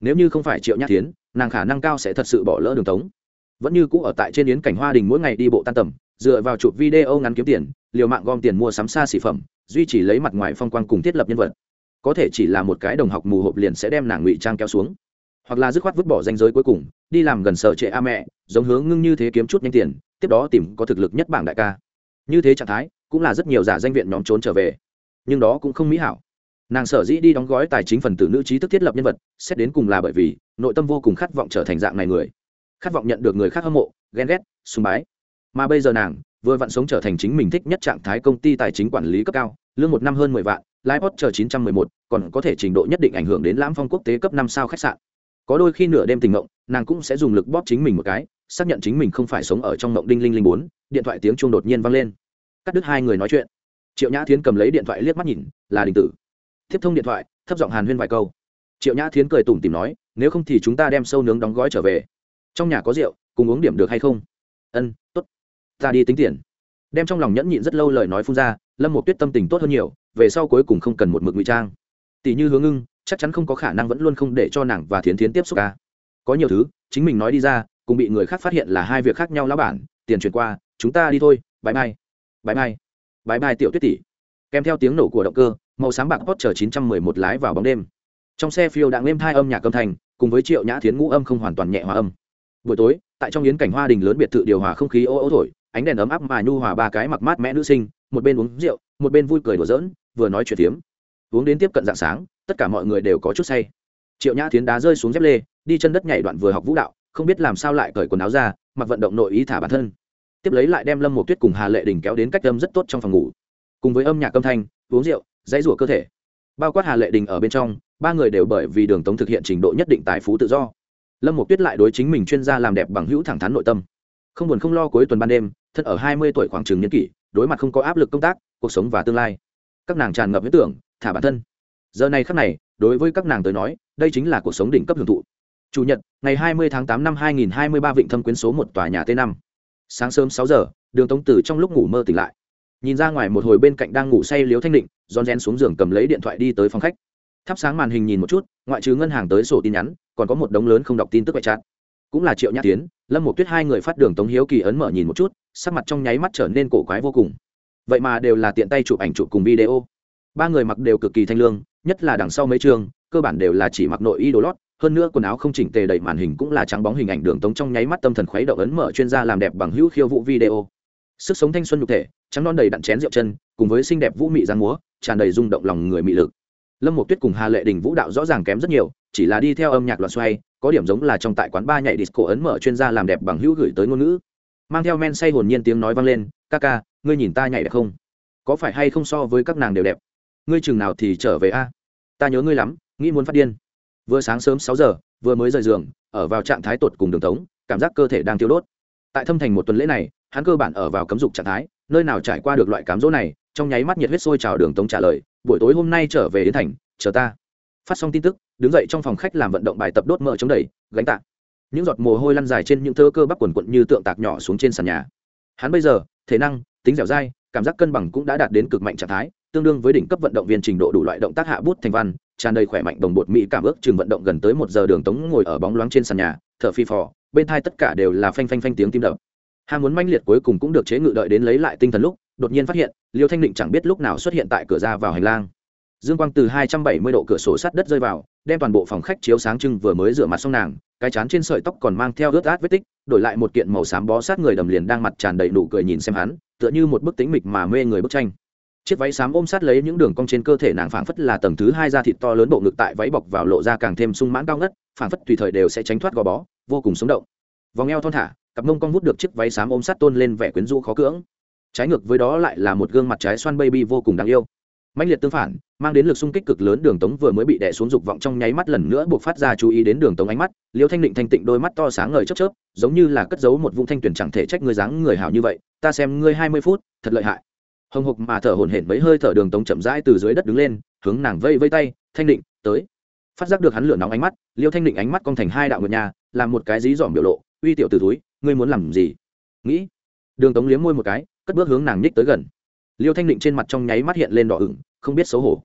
Nếu như không phải triệu nhã tiến nàng khả năng cao sẽ thật sự bỏ lỡ đường tống. Vẫn như cũ ở tại trên yến cảnh hoa đình mỗi ngày đi bộ tan tầm, dựa vào chụp video ngắn kiếm tiền, liều mạng gom tiền mua sắm xa xỉ phẩm, duy trì lấy mặt ngoài phong quang cùng thiết lập nhân vật. Có thể chỉ là một cái đồng học mù hộp liền sẽ đem nàng ngụy trang kéo xuống hoặc là dứt khoát vứt bỏ danh giới cuối cùng, đi làm gần sở trệ a mẹ, giống hướng ngưng như thế kiếm chút nhanh tiền, tiếp đó tìm có thực lực nhất bảng đại ca. Như thế trạng thái, cũng là rất nhiều giả danh viện nhóm trốn trở về. Nhưng đó cũng không mỹ hảo. Nàng sở dĩ đi đóng gói tài chính phần tử nữ trí thức thiết lập nhân vật, xét đến cùng là bởi vì, nội tâm vô cùng khát vọng trở thành dạng này người. Khát vọng nhận được người khác hâm mộ, ghen ghét, sùng bái. Mà bây giờ nàng, vừa vặn sống trở thành chính mình thích nhất trạng thái công ty tài chính quản lý cấp cao, lương một năm hơn mười vạn lái post chờ chín trăm mười một, còn có thể trình độ nhất định ảnh hưởng đến lãm phong quốc tế cấp năm sao khách sạn có đôi khi nửa đêm tình mộng nàng cũng sẽ dùng lực bóp chính mình một cái, xác nhận chính mình không phải sống ở trong mộng đinh linh linh bốn, điện thoại tiếng chuông đột nhiên vang lên. Cắt đứt hai người nói chuyện. Triệu nhã thiến cầm lấy điện thoại liếc mắt nhìn, là đình tử. Tiếp thông điện thoại, thấp giọng hàn huyên vài câu. Triệu nhã thiến cười tủm tìm nói, nếu không thì chúng ta đem sâu nướng đóng gói trở về. Trong nhà có rượu, cùng uống điểm được hay không? Ân t ố t ta đi tính tiền. Đem trong lòng nhẫn nhịn rất lâu lời nói phun ra, lâm một tuyết tâm tình tốt hơn nhiều, về sau cuối cùng không cần một mực ngụy trang. Tỷ như hướng ngưng chắc chắn không có khả năng vẫn luôn không để cho nàng và thiến thiến tiếp xúc ca. Có nhiều thứ, chính mình nói đi ra, cùng bị người khác phát hiện là hai việc khác nhau lão bản, tiền chuyển qua, chúng ta đi thôi bãi mai bãi mai bãi mai tiểu tuyết tỷ. Kèm theo tiếng nổ của động cơ, màu sáng bạc Porsche 911 lái vào bóng đêm. Trong xe phiêu đang êm hai âm nhạc âm thanh, cùng với triệu nhã thiến ngũ âm không hoàn toàn nhẹ hòa âm. Buổi tối, tại trong yến cảnh hoa đình lớn biệt thự điều hòa không khí ô ô thổi, ánh đèn ấm áp mà nhu hòa ba cái mặc mát mẽ nữ sinh, một bên uống rượu, một bên vui cười đùa giỡn, vừa nói chuyện tiếm uống đến tiếp cận dạng sáng tất cả mọi người đều có chút say. Triệu nhã tiến đá rơi xuống dép lê, đi chân đất nhảy đoạn vừa học vũ đạo, không biết làm sao lại cởi quần áo ra, mặc vận động nội ý thả bản thân. Tiếp lấy lại đem lâm một tuyết cùng hà lệ đình kéo đến cách âm rất tốt trong phòng ngủ. Cùng với âm nhạc âm thanh, uống rượu, dãy rủa cơ thể. Bao quát hà lệ đình ở bên trong, ba người đều bởi vì đường tống thực hiện trình độ nhất định tài phú tự do. Lâm một tuyết lại đối chính mình chuyên gia làm đẹp bằng hữu thẳng thắn nội tâm. Không buồn không lo cuối tuần ban đêm, thân ở hai mươi tuổi khoảng trường niên kỷ, đối mặt không có áp lực công tác, cuộc sống và tương lai. Các nàng tràn ngập ý tưởng, thả bản thân giờ này khắc này, đối với các nàng tới nói, đây chính là cuộc sống đỉnh cấp hưởng thụ. Chủ nhật, ngày 20 tháng 8 năm 2023 vịnh thâm quyến số một tòa nhà t 5 sáng sớm 6 giờ, đường tống tử trong lúc ngủ mơ tỉnh lại. Nhìn ra ngoài một hồi bên cạnh đang ngủ say liếu thanh định rón rén xuống giường cầm lấy điện thoại đi tới phòng khách. Thắp sáng màn hình nhìn một chút, ngoại trừ ngân hàng tới sổ tin nhắn, còn có một đống lớn không đọc tin tức ngoại trát. Cũng là triệu nhã tiến, lâm một tuyết hai người phát đường tống hiếu kỳ ấn mở nhìn một chút, sắc mặt trong nháy mắt trở nên cổ quái vô cùng. Vậy mà đều là tiện tay chụp ảnh chụp cùng video ba người mặc đều cực kỳ thanh lương, nhất là đằng sau mấy chương cơ bản đều là chỉ mặc nội y đồ lót, hơn nữa quần áo không chỉnh tề đầy màn hình cũng là trắng bóng hình ảnh đường tống trong nháy mắt tâm thần khuấy động ấn mở chuyên gia làm đẹp bằng hữu khiêu vũ video. Sức sống thanh xuân nhục thể, trắng non đầy đặn chén rượu chân, cùng với xinh đẹp vũ mị giang múa, tràn đầy rung động lòng người mị lực. Lâm một tuyết cùng hà lệ đình vũ đạo rõ ràng kém rất nhiều, chỉ là đi theo âm nhạc loạn xoay, có điểm giống là trong tại quán ba nhảy disco ấn mở chuyên gia làm đẹp bằng hữu gửi tới ngôn ngữ. Mang theo men say hồn nhiên tiếng nói vang lên, ca ca, ngươi nhìn ta nhảy đẹp không? Có phải hay không so với các nàng đều đẹp? Ngươi chừng nào thì trở về a? Ta nhớ ngươi lắm, nghĩ muốn phát điên. Vừa sáng sớm sáu giờ, vừa mới rời giường, ở vào trạng thái tột cùng đường tống, cảm giác cơ thể đang tiêu đốt. Tại thâm thành một tuần lễ này, hắn cơ bản ở vào cấm dục trạng thái, nơi nào trải qua được loại cám dỗ này, trong nháy mắt nhiệt huyết sôi trào đường tống trả lời, buổi tối hôm nay trở về đến thành, chờ ta. Phát xong tin tức, đứng dậy trong phòng khách làm vận động bài tập đốt mỡ chống đẩy, gánh tạ. Những giọt mồ hôi lăn dài trên những thơ cơ bắp quần quận như tượng tạc nhỏ xuống trên sàn nhà. Hắn bây giờ, thể năng, tính dẻo dai, cảm giác cân bằng cũng đã đạt đến cực mạnh trạng thái tương đương với đỉnh cấp vận động viên trình độ đủ loại động tác hạ bút thành văn, tràn đầy khỏe mạnh đồng bột mỹ cảm ước chừng vận động gần tới một giờ đường tống ngồi ở bóng loáng trên sàn nhà, thở phi phò, bên thai tất cả đều là phanh phanh phanh tiếng tim đập. Ham muốn manh liệt cuối cùng cũng được chế ngự đợi đến lấy lại tinh thần lúc, đột nhiên phát hiện, liêu thanh định chẳng biết lúc nào xuất hiện tại cửa ra vào hành lang. Dương quang từ hai trăm bảy mươi độ cửa sổ sắt đất rơi vào, đem toàn bộ phòng khách chiếu sáng trưng vừa mới rửa mặt xong nàng, cái chán trên sợi tóc còn mang theo ướt át vết tích, đổi lại một kiện màu xám bó sát người đầm liền đang mặt tràn đầy nụ cười nhìn xem hắn, tựa như một bức tính mịch mà mê người bức tranh chiếc váy xám ôm sát lấy những đường cong trên cơ thể nàng phảng phất là tầng thứ hai da thịt to lớn bộ ngực tại váy bọc vào lộ ra càng thêm sung mãn cao ngất, phảng phất tùy thời đều sẽ tránh thoát gò bó, vô cùng sống động. Vòng eo thon thả, cặp mông cong vút được chiếc váy xám ôm sát tôn lên vẻ quyến rũ khó cưỡng. Trái ngược với đó lại là một gương mặt trái xoan baby vô cùng đáng yêu. Mạnh liệt tương phản, mang đến lực xung kích cực lớn đường tống vừa mới bị đè xuống dục vọng trong nháy mắt lần nữa buộc phát ra chú ý đến đường tống ánh mắt, liêu thanh định thanh tịnh đôi mắt to sáng ngời chớp chớp, giống như là cất giấu một vũng thanh tuyển chẳng thể trách người dáng người hảo như vậy, ta xem ngươi hai mươi phút, thật lợi hại hồng hộc mà thở hổn hển mấy hơi thở đường tống chậm rãi từ dưới đất đứng lên, hướng nàng vây vây tay, thanh định, tới. Phát giác được hắn lửa nóng ánh mắt, liêu thanh định ánh mắt cong thành hai đạo ngựa nhà, làm một cái dí dỏm biểu lộ, uy tiểu từ túi ngươi muốn làm gì? Nghĩ. Đường tống liếm môi một cái, cất bước hướng nàng nhích tới gần. Liêu thanh định trên mặt trong nháy mắt hiện lên đỏ ửng, không biết xấu hổ.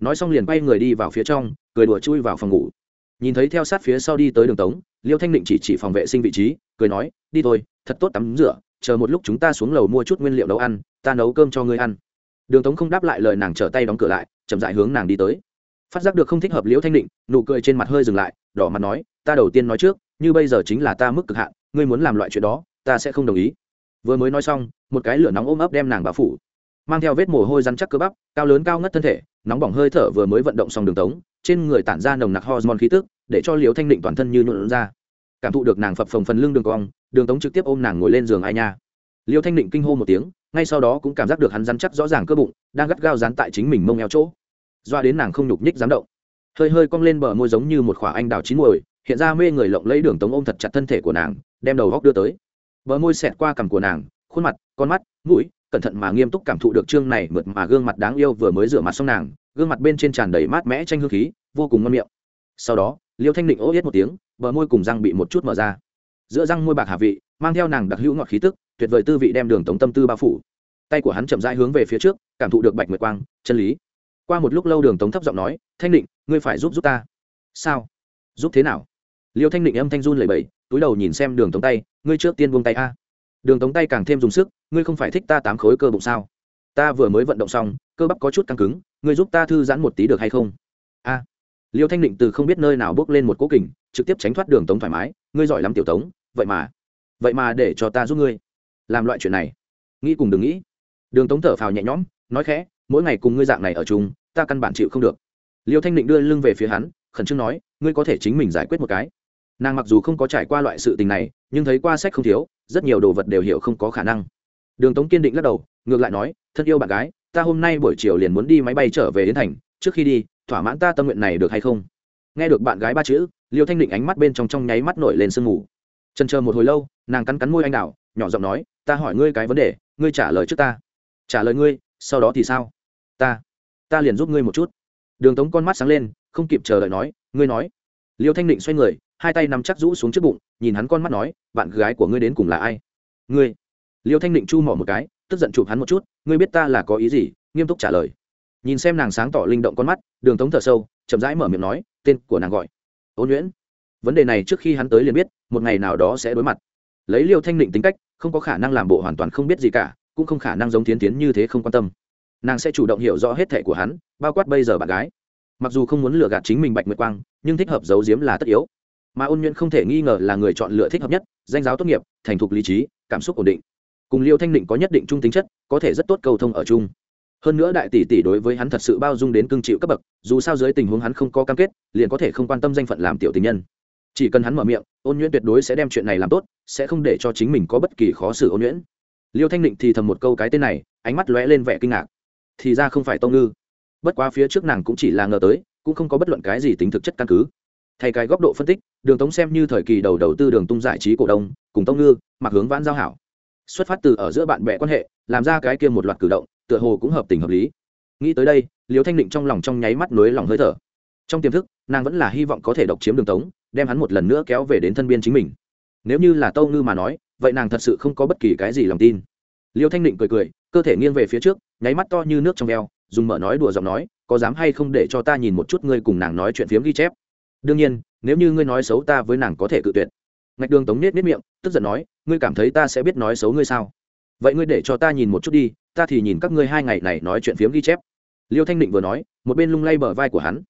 Nói xong liền bay người đi vào phía trong, cười đùa chui vào phòng ngủ. Nhìn thấy theo sát phía sau đi tới đường tống, liêu thanh định chỉ chỉ phòng vệ sinh vị trí, cười nói, đi thôi, thật tốt tắm rửa chờ một lúc chúng ta xuống lầu mua chút nguyên liệu nấu ăn, ta nấu cơm cho ngươi ăn. Đường tống không đáp lại lời nàng trở tay đóng cửa lại, chậm dại hướng nàng đi tới. Phát giác được không thích hợp liễu thanh định, nụ cười trên mặt hơi dừng lại, đỏ mặt nói, ta đầu tiên nói trước, như bây giờ chính là ta mức cực hạn, ngươi muốn làm loại chuyện đó, ta sẽ không đồng ý. Vừa mới nói xong, một cái lửa nóng ôm ấp đem nàng bao phủ. Mang theo vết mồ hôi rắn chắc cơ bắp, cao lớn cao ngất thân thể, nóng bỏng hơi thở vừa mới vận động xong đường tống, trên người tản ra nồng nặc hormone khí tức, để cho Liễu thanh định toàn thân như nhuộn ra cảm thụ được nàng phập phồng phần lưng đường cong, đường tống trực tiếp ôm nàng ngồi lên giường ai nha. Liêu thanh định kinh hô một tiếng, ngay sau đó cũng cảm giác được hắn rắn chắc rõ ràng cơ bụng, đang gắt gao dán tại chính mình mông eo chỗ. Doa đến nàng không nhục nhích dám động. Hơi hơi cong lên bờ môi giống như một khỏa anh đào chín mùi hiện ra mê người lộng lấy đường tống ôm thật chặt thân thể của nàng, đem đầu góc đưa tới. Bờ môi xẹt qua cằm của nàng, khuôn mặt, con mắt, mũi, cẩn thận mà nghiêm túc cảm thụ được chương này mượt mà gương mặt đáng yêu vừa mới rửa mặt xong nàng, gương mặt bên trên tràn đầy mát mẽ tranh hương khí, vô cùng ngon miệng. Sau đó liêu thanh định ố yết một tiếng, bờ môi cùng răng bị một chút mở ra. Giữa răng môi bạc hạ vị, mang theo nàng đặc hữu ngọt khí tức, tuyệt vời tư vị đem đường tống tâm tư bao phủ. Tay của hắn chậm rãi hướng về phía trước, cảm thụ được bạch nguyệt quang, chân lý. Qua một lúc lâu đường tống thấp giọng nói, thanh định ngươi phải giúp giúp ta. Sao? Giúp thế nào? Liêu thanh định âm thanh run lẩy bẩy, túi đầu nhìn xem đường tống tay, ngươi trước tiên buông tay a. Đường tống tay càng thêm dùng sức, ngươi không phải thích ta tám khối cơ bụng sao? Ta vừa mới vận động xong, cơ bắp có chút căng cứng, ngươi giúp ta thư giãn một tí được hay không? Liêu thanh định từ không biết nơi nào bước lên một cố kình, trực tiếp tránh thoát đường tống thoải mái, ngươi giỏi lắm, tiểu tống, vậy mà vậy mà để cho ta giúp ngươi làm loại chuyện này. Nghĩ cùng đừng nghĩ. Đường tống thở phào nhẹ nhõm, nói khẽ, mỗi ngày cùng ngươi dạng này ở chung, ta căn bản chịu không được. Liêu thanh định đưa lưng về phía hắn, khẩn trương nói, ngươi có thể chính mình giải quyết một cái. Nàng mặc dù không có trải qua loại sự tình này, nhưng thấy qua sách không thiếu, rất nhiều đồ vật đều hiểu không có khả năng. Đường tống kiên định lắc đầu, ngược lại nói, thân yêu bạn gái, ta hôm nay buổi chiều liền muốn đi máy bay trở về đến thành, trước khi đi thỏa mãn ta tâm nguyện này được hay không? Nghe được bạn gái ba chữ, liêu thanh định ánh mắt bên trong trong nháy mắt nổi lên sương mù. Trần chờ một hồi lâu, nàng cắn cắn môi anh đào, nhỏ giọng nói, ta hỏi ngươi cái vấn đề, ngươi trả lời trước ta. Trả lời ngươi, sau đó thì sao? Ta ta liền giúp ngươi một chút. Đường tống con mắt sáng lên, không kịp chờ đợi nói, ngươi nói. Liêu thanh định xoay người, hai tay nắm chắc rũ xuống trước bụng, nhìn hắn con mắt nói, bạn gái của ngươi đến cùng là ai? Ngươi. Liêu thanh định chu mỏ một cái, tức giận chụp hắn một chút, ngươi biết ta là có ý gì? Nghiêm túc trả lời nhìn xem nàng sáng tỏ linh động con mắt, đường tống thở sâu, chậm rãi mở miệng nói, tên của nàng gọi, ôn nhuyễn. Vấn đề này trước khi hắn tới liền biết, một ngày nào đó sẽ đối mặt. Lấy liêu thanh định tính cách, không có khả năng làm bộ hoàn toàn không biết gì cả, cũng không khả năng giống tiến tiến như thế không quan tâm. Nàng sẽ chủ động hiểu rõ hết thẻ của hắn, bao quát bây giờ bạn gái. Mặc dù không muốn lừa gạt chính mình bạch nguyệt quang, nhưng thích hợp giấu giếm là tất yếu. Mà ôn nhuận không thể nghi ngờ là người chọn lựa thích hợp nhất, danh giáo tốt nghiệp, thành thục lý trí, cảm xúc ổn định. Cùng liêu thanh định có nhất định trung tính chất, có thể rất tốt cầu thông ở chung hơn nữa đại tỷ tỷ đối với hắn thật sự bao dung đến cương chịu cấp bậc, dù sao dưới tình huống hắn không có cam kết, liền có thể không quan tâm danh phận làm tiểu tình nhân. Chỉ cần hắn mở miệng, ôn nhuyễn tuyệt đối sẽ đem chuyện này làm tốt, sẽ không để cho chính mình có bất kỳ khó xử ôn nhuyễn. Liêu thanh định thì thầm một câu cái tên này, ánh mắt lóe lên vẻ kinh ngạc. Thì ra không phải tông ngư. Bất quá phía trước nàng cũng chỉ là ngờ tới, cũng không có bất luận cái gì tính thực chất căn cứ. Thay cái góc độ phân tích, đường tống xem như thời kỳ đầu đầu tư đường tung giải trí cổ đông, cùng tông ngư, mặc hướng vãn giao hảo. Xuất phát từ ở giữa bạn bè quan hệ, làm ra cái kia một loạt cử động tựa hồ cũng hợp tình hợp lý. Nghĩ tới đây, liêu thanh định trong lòng trong nháy mắt nối lòng hơi thở. Trong tiềm thức, nàng vẫn là hy vọng có thể độc chiếm đường tống, đem hắn một lần nữa kéo về đến thân biên chính mình. Nếu như là tâu ngư mà nói, vậy nàng thật sự không có bất kỳ cái gì lòng tin. Liêu thanh định cười cười, cơ thể nghiêng về phía trước, nháy mắt to như nước trong veo, dùng mở nói đùa giọng nói, có dám hay không để cho ta nhìn một chút ngươi cùng nàng nói chuyện phiếm ghi chép? Đương nhiên, nếu như ngươi nói xấu ta với nàng có thể cự tuyệt. Ngạch đường tống nết nết miệng, tức giận nói, ngươi cảm thấy ta sẽ biết nói xấu ngươi sao? Vậy ngươi để cho ta nhìn một chút đi ta thì nhìn các ngươi hai ngày này nói chuyện phiếm ghi chép. Liêu thanh định vừa nói, một bên lung lay bờ vai của hắn.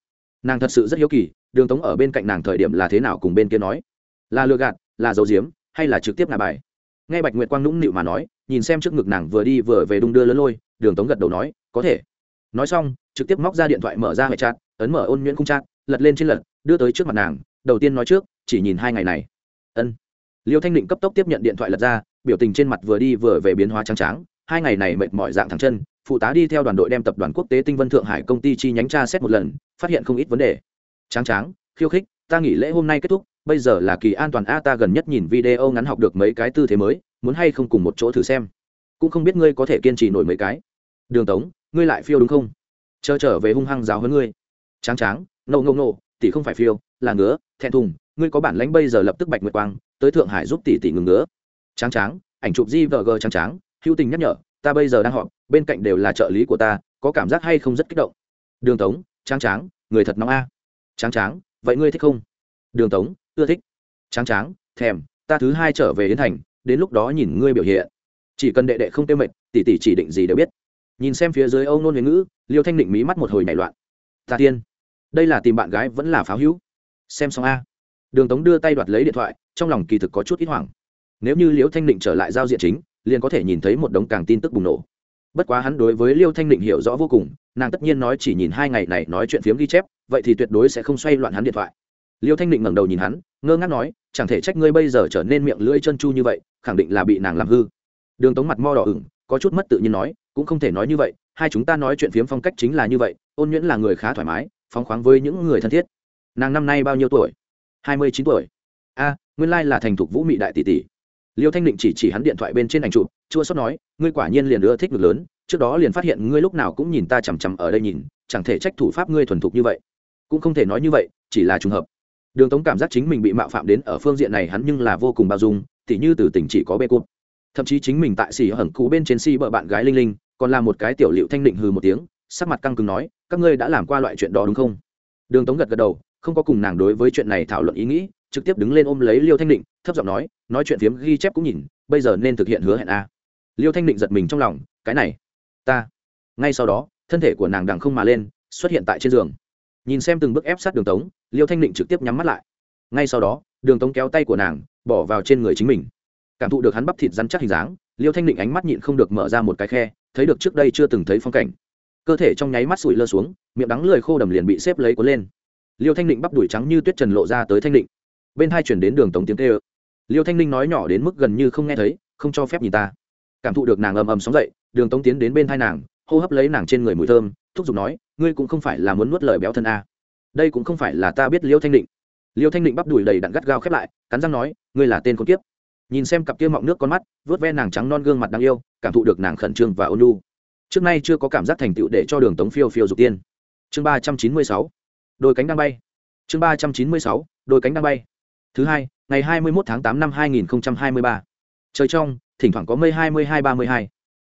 Nàng thật sự rất hiếu kỳ, đường tống ở bên cạnh nàng thời điểm là thế nào cùng bên kia nói. Là lừa gạt, là dấu diếm hay là trực tiếp ngà bài? Nghe bạch nguyệt quang nũng nịu mà nói, nhìn xem trước ngực nàng vừa đi vừa về đung đưa lớn lôi, đường tống gật đầu nói, có thể. Nói xong, trực tiếp móc ra điện thoại mở ra hệ chat, ấn mở ôn nhuyễn cung chat, lật lên trên lật, đưa tới trước mặt nàng, đầu tiên nói trước, chỉ nhìn hai ngày này. Ân. Liêu thanh định cấp tốc tiếp nhận điện thoại lật ra, biểu tình trên mặt vừa đi vừa về biến hóa trắng tráng hai ngày này mệt mỏi dạng thẳng chân, phụ tá đi theo đoàn đội đem tập đoàn quốc tế tinh vân thượng hải công ty chi nhánh tra xét một lần, phát hiện không ít vấn đề. Tráng tráng, khiêu khích, ta nghỉ lễ hôm nay kết thúc, bây giờ là kỳ an toàn a, ta gần nhất nhìn video ngắn học được mấy cái tư thế mới, muốn hay không cùng một chỗ thử xem. Cũng không biết ngươi có thể kiên trì nổi mấy cái. Đường tống, ngươi lại phiêu đúng không? Chờ trở về hung hăng giáo hơn ngươi. Tráng tráng nâu ngâu nô tỷ không phải phiêu, là ngứa, thẹn thùng, ngươi có bản lãnh bây giờ lập tức bạch nguyệt quang, tới thượng hải giúp tỷ tỷ ngừng ngứa. Tráng tráng, ảnh chụp di vờ gờ tráng tráng hữu tình nhắc nhở, ta bây giờ đang họp, bên cạnh đều là trợ lý của ta, có cảm giác hay không rất kích động. Đường tống, tráng tráng, người thật nóng a. Tráng tráng, vậy ngươi thích không? Đường tống, ưa thích. Tráng tráng, thèm, ta thứ hai trở về yến thành, đến lúc đó nhìn ngươi biểu hiện. Chỉ cần đệ đệ không tiêu mệt, tỷ tỷ chỉ định gì đều biết. Nhìn xem phía dưới âu nôn huyền ngữ, liêu thanh định mí mắt một hồi nảy loạn. Ta tiên, đây là tìm bạn gái vẫn là pháo hữu? Xem xong a. Đường tống đưa tay đoạt lấy điện thoại, trong lòng kỳ thực có chút ít hoảng. Nếu như liêu thanh định trở lại giao diện chính liền có thể nhìn thấy một đống càng tin tức bùng nổ. Bất quá hắn đối với liêu thanh định hiểu rõ vô cùng, nàng tất nhiên nói chỉ nhìn hai ngày này nói chuyện phiếm ghi chép, vậy thì tuyệt đối sẽ không xoay loạn hắn điện thoại. Liêu thanh định ngẩng đầu nhìn hắn, ngơ ngác nói, chẳng thể trách ngươi bây giờ trở nên miệng lưỡi chân chu như vậy, khẳng định là bị nàng làm hư. Đường tống mặt mo đỏ ửng, có chút mất tự nhiên nói, cũng không thể nói như vậy, hai chúng ta nói chuyện phiếm phong cách chính là như vậy, ôn nhuyễn là người khá thoải mái, phóng khoáng với những người thân thiết. Nàng năm nay bao nhiêu tuổi? Hai mươi chín tuổi. A, nguyên lai là thành thục vũ mị đại tỷ tỷ liêu thanh định chỉ chỉ hắn điện thoại bên trên ảnh chụp, chua sót nói, ngươi quả nhiên liền ưa thích ngực lớn, trước đó liền phát hiện ngươi lúc nào cũng nhìn ta chằm chằm ở đây nhìn, chẳng thể trách thủ pháp ngươi thuần thục như vậy. Cũng không thể nói như vậy, chỉ là trùng hợp. Đường tống cảm giác chính mình bị mạo phạm đến ở phương diện này hắn nhưng là vô cùng bao dung, tỉ như từ tỉnh chỉ có bê cụt thậm chí chính mình tại xì hởng cú bên trên si bợ bạn gái linh linh, còn là một cái tiểu liệu thanh định hừ một tiếng, sắc mặt căng cứng nói, các ngươi đã làm qua loại chuyện đó đúng không? Đường tống gật gật đầu, không có cùng nàng đối với chuyện này thảo luận ý nghĩ trực tiếp đứng lên ôm lấy liêu thanh định, thấp giọng nói nói chuyện phiếm ghi chép cũng nhìn, bây giờ nên thực hiện hứa hẹn a. Liêu thanh định giật mình trong lòng, cái này, ta. Ngay sau đó, thân thể của nàng đằng không mà lên, xuất hiện tại trên giường. Nhìn xem từng bước ép sát đường tống, liêu thanh định trực tiếp nhắm mắt lại. Ngay sau đó, đường tống kéo tay của nàng, bỏ vào trên người chính mình. Cảm thụ được hắn bắp thịt rắn chắc hình dáng, liêu thanh định ánh mắt nhịn không được mở ra một cái khe, thấy được trước đây chưa từng thấy phong cảnh. Cơ thể trong nháy mắt sủi lơ xuống, miệng đắng lười khô đầm liền bị xếp lấy cuốn lên. Liêu thanh định bắp đùi trắng như tuyết trần lộ ra tới thanh định bên hai chuyển đến đường tống tiếng tê ơ liêu thanh ninh nói nhỏ đến mức gần như không nghe thấy, không cho phép nhìn ta. Cảm thụ được nàng ầm ầm sóng dậy, đường tống tiến đến bên thai nàng, hô hấp lấy nàng trên người mùi thơm, thúc giục nói, ngươi cũng không phải là muốn nuốt lời béo thân a. Đây cũng không phải là ta biết liêu thanh định. Liêu thanh định bắp đùi đầy đặn gắt gao khép lại, cắn răng nói, ngươi là tên con kiếp. Nhìn xem cặp kia mọng nước con mắt vớt ve nàng trắng non gương mặt đáng yêu, cảm thụ được nàng khẩn trương và ôn lu trước nay chưa có cảm giác thành tựu để cho đường tống phiêu phiêu dục tiên. Chương ba trăm chín mươi sáu, đôi cánh đang bay. Chương ba trăm chín mươi sáu, đôi cánh đang bay thứ hai, ngày hai mươi một tháng tám năm hai nghìn hai mươi ba. Trời trong, thỉnh thoảng có mây hai mươi hai ba mươi hai.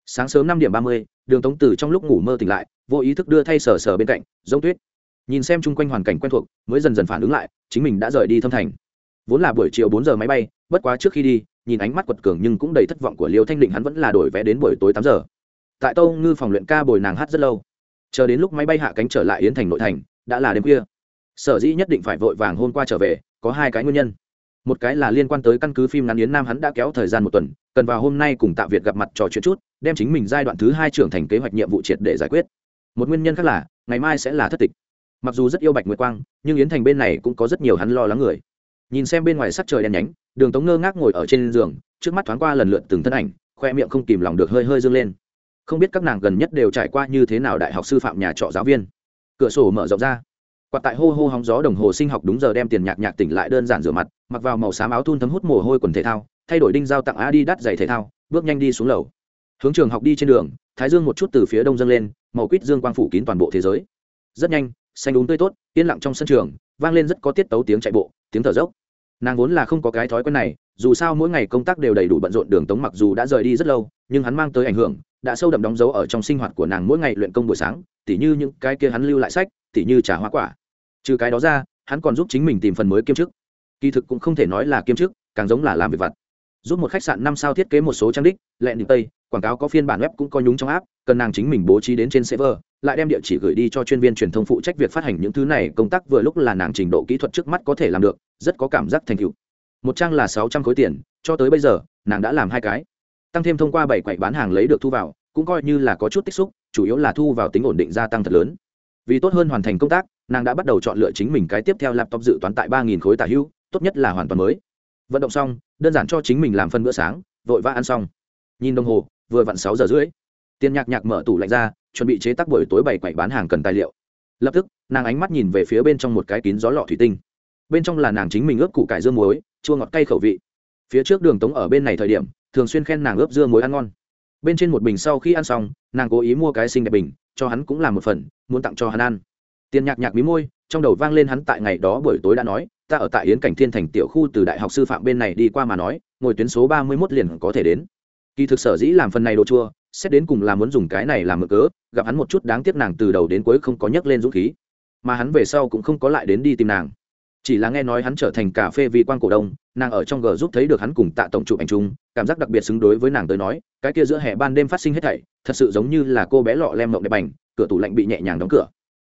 Sáng sớm năm điểm ba mươi, đường tống tử trong lúc ngủ mơ tỉnh lại, vô ý thức đưa thay sờ sờ bên cạnh, giống tuyết. Nhìn xem chung quanh hoàn cảnh quen thuộc, mới dần dần phản ứng lại, chính mình đã rời đi thâm thành. Vốn là buổi chiều bốn giờ máy bay, bất quá trước khi đi, nhìn ánh mắt quật cường nhưng cũng đầy thất vọng của liêu thanh định hắn vẫn là đổi vé đến buổi tối tám giờ. Tại tô ngư phòng luyện ca bồi nàng hát rất lâu. Chờ đến lúc máy bay hạ cánh trở lại yến thành nội thành, đã là đêm khuya. Sở dĩ nhất định phải vội vàng hôm qua trở về có hai cái nguyên nhân. Một cái là liên quan tới căn cứ phim ngắn yến nam hắn đã kéo thời gian một tuần, cần vào hôm nay cùng tạ việt gặp mặt trò chuyện chút, đem chính mình giai đoạn thứ hai trưởng thành kế hoạch nhiệm vụ triệt để giải quyết. Một nguyên nhân khác là, ngày mai sẽ là thất tịch. Mặc dù rất yêu bạch nguyệt quang, nhưng yến thành bên này cũng có rất nhiều hắn lo lắng người. Nhìn xem bên ngoài sắc trời đen nhánh, đường tống ngơ ngác ngồi ở trên giường, trước mắt thoáng qua lần lượt từng thân ảnh, khoe miệng không kìm lòng được hơi hơi dâng lên. Không biết các nàng gần nhất đều trải qua như thế nào đại học sư phạm nhà trọ giáo viên. Cửa sổ mở rộng ra quạt tại hô hô hóng gió đồng hồ sinh học đúng giờ đem tiền nhạc nhạc tỉnh lại đơn giản rửa mặt, mặc vào màu xám áo thun thấm hút mồ hôi quần thể thao, thay đổi đinh dao tặng a đi đắt giày thể thao, bước nhanh đi xuống lầu. Hướng trường học đi trên đường, thái dương một chút từ phía đông dâng lên, màu quýt dương quang phủ kín toàn bộ thế giới. Rất nhanh, xanh đúng tươi tốt, yên lặng trong sân trường, vang lên rất có tiết tấu tiếng chạy bộ, tiếng thở dốc. Nàng vốn là không có cái thói quen này, dù sao mỗi ngày công tác đều đầy đủ bận rộn đường tống mặc dù đã rời đi rất lâu, nhưng hắn mang tới ảnh hưởng, đã sâu đậm đóng dấu ở trong sinh hoạt của nàng mỗi ngày luyện công buổi sáng, tỉ như những cái kia hắn lưu lại sách tỉ như trả hoa quả. Trừ cái đó ra, hắn còn giúp chính mình tìm phần mới kiêm chức. Kỳ thực cũng không thể nói là kiêm chức, càng giống là làm việc vặt. Giúp một khách sạn năm sao thiết kế một số trang đích lẹn đi tây, quảng cáo có phiên bản web cũng có nhúng trong app, cần nàng chính mình bố trí đến trên server, lại đem địa chỉ gửi đi cho chuyên viên truyền thông phụ trách việc phát hành những thứ này, công tác vừa lúc là nàng trình độ kỹ thuật trước mắt có thể làm được, rất có cảm giác thành tựu. Một trang là sáu trăm khối tiền, cho tới bây giờ, nàng đã làm hai cái. Tăng thêm thông qua bảy quầy bán hàng lấy được thu vào, cũng coi như là có chút tích xúc, chủ yếu là thu vào tính ổn định gia tăng thật lớn vì tốt hơn hoàn thành công tác, nàng đã bắt đầu chọn lựa chính mình cái tiếp theo laptop dự toán tại ba nghìn khối tả hữu tốt nhất là hoàn toàn mới. Vận động xong, đơn giản cho chính mình làm phân bữa sáng, vội vã ăn xong. Nhìn đồng hồ, vừa vặn sáu giờ rưỡi. Tiền nhạc nhạc mở tủ lạnh ra, chuẩn bị chế tác buổi tối bảy quầy bán hàng cần tài liệu. Lập tức, nàng ánh mắt nhìn về phía bên trong một cái kín gió lọ thủy tinh. Bên trong là nàng chính mình ướp củ cải dưa muối, chua ngọt cay khẩu vị. Phía trước đường tống ở bên này thời điểm, thường xuyên khen nàng ướp dưa muối ăn ngon. Bên trên một bình sau khi ăn xong, nàng cố ý mua cái xinh đẹp bình cho hắn cũng làm một phần, muốn tặng cho hắn ăn. Tiền nhạc nhạc mí môi, trong đầu vang lên hắn tại ngày đó buổi tối đã nói, ta ở tại yến cảnh thiên thành tiểu khu từ đại học sư phạm bên này đi qua mà nói, ngồi tuyến số ba mươi mốt liền có thể đến. Kỳ thực sở dĩ làm phần này đồ chua, xét đến cùng là muốn dùng cái này làm mực cớ, gặp hắn một chút đáng tiếc nàng từ đầu đến cuối không có nhấc lên dũng khí. Mà hắn về sau cũng không có lại đến đi tìm nàng. Chỉ là nghe nói hắn trở thành cà phê vì quan cổ đông nàng ở trong g giúp thấy được hắn cùng tạ tổng chụp ảnh chung, cảm giác đặc biệt xứng đối với nàng tới nói, cái kia giữa hè ban đêm phát sinh hết thảy, thật sự giống như là cô bé lọ lem mộng đẹp bành cửa tủ lạnh bị nhẹ nhàng đóng cửa.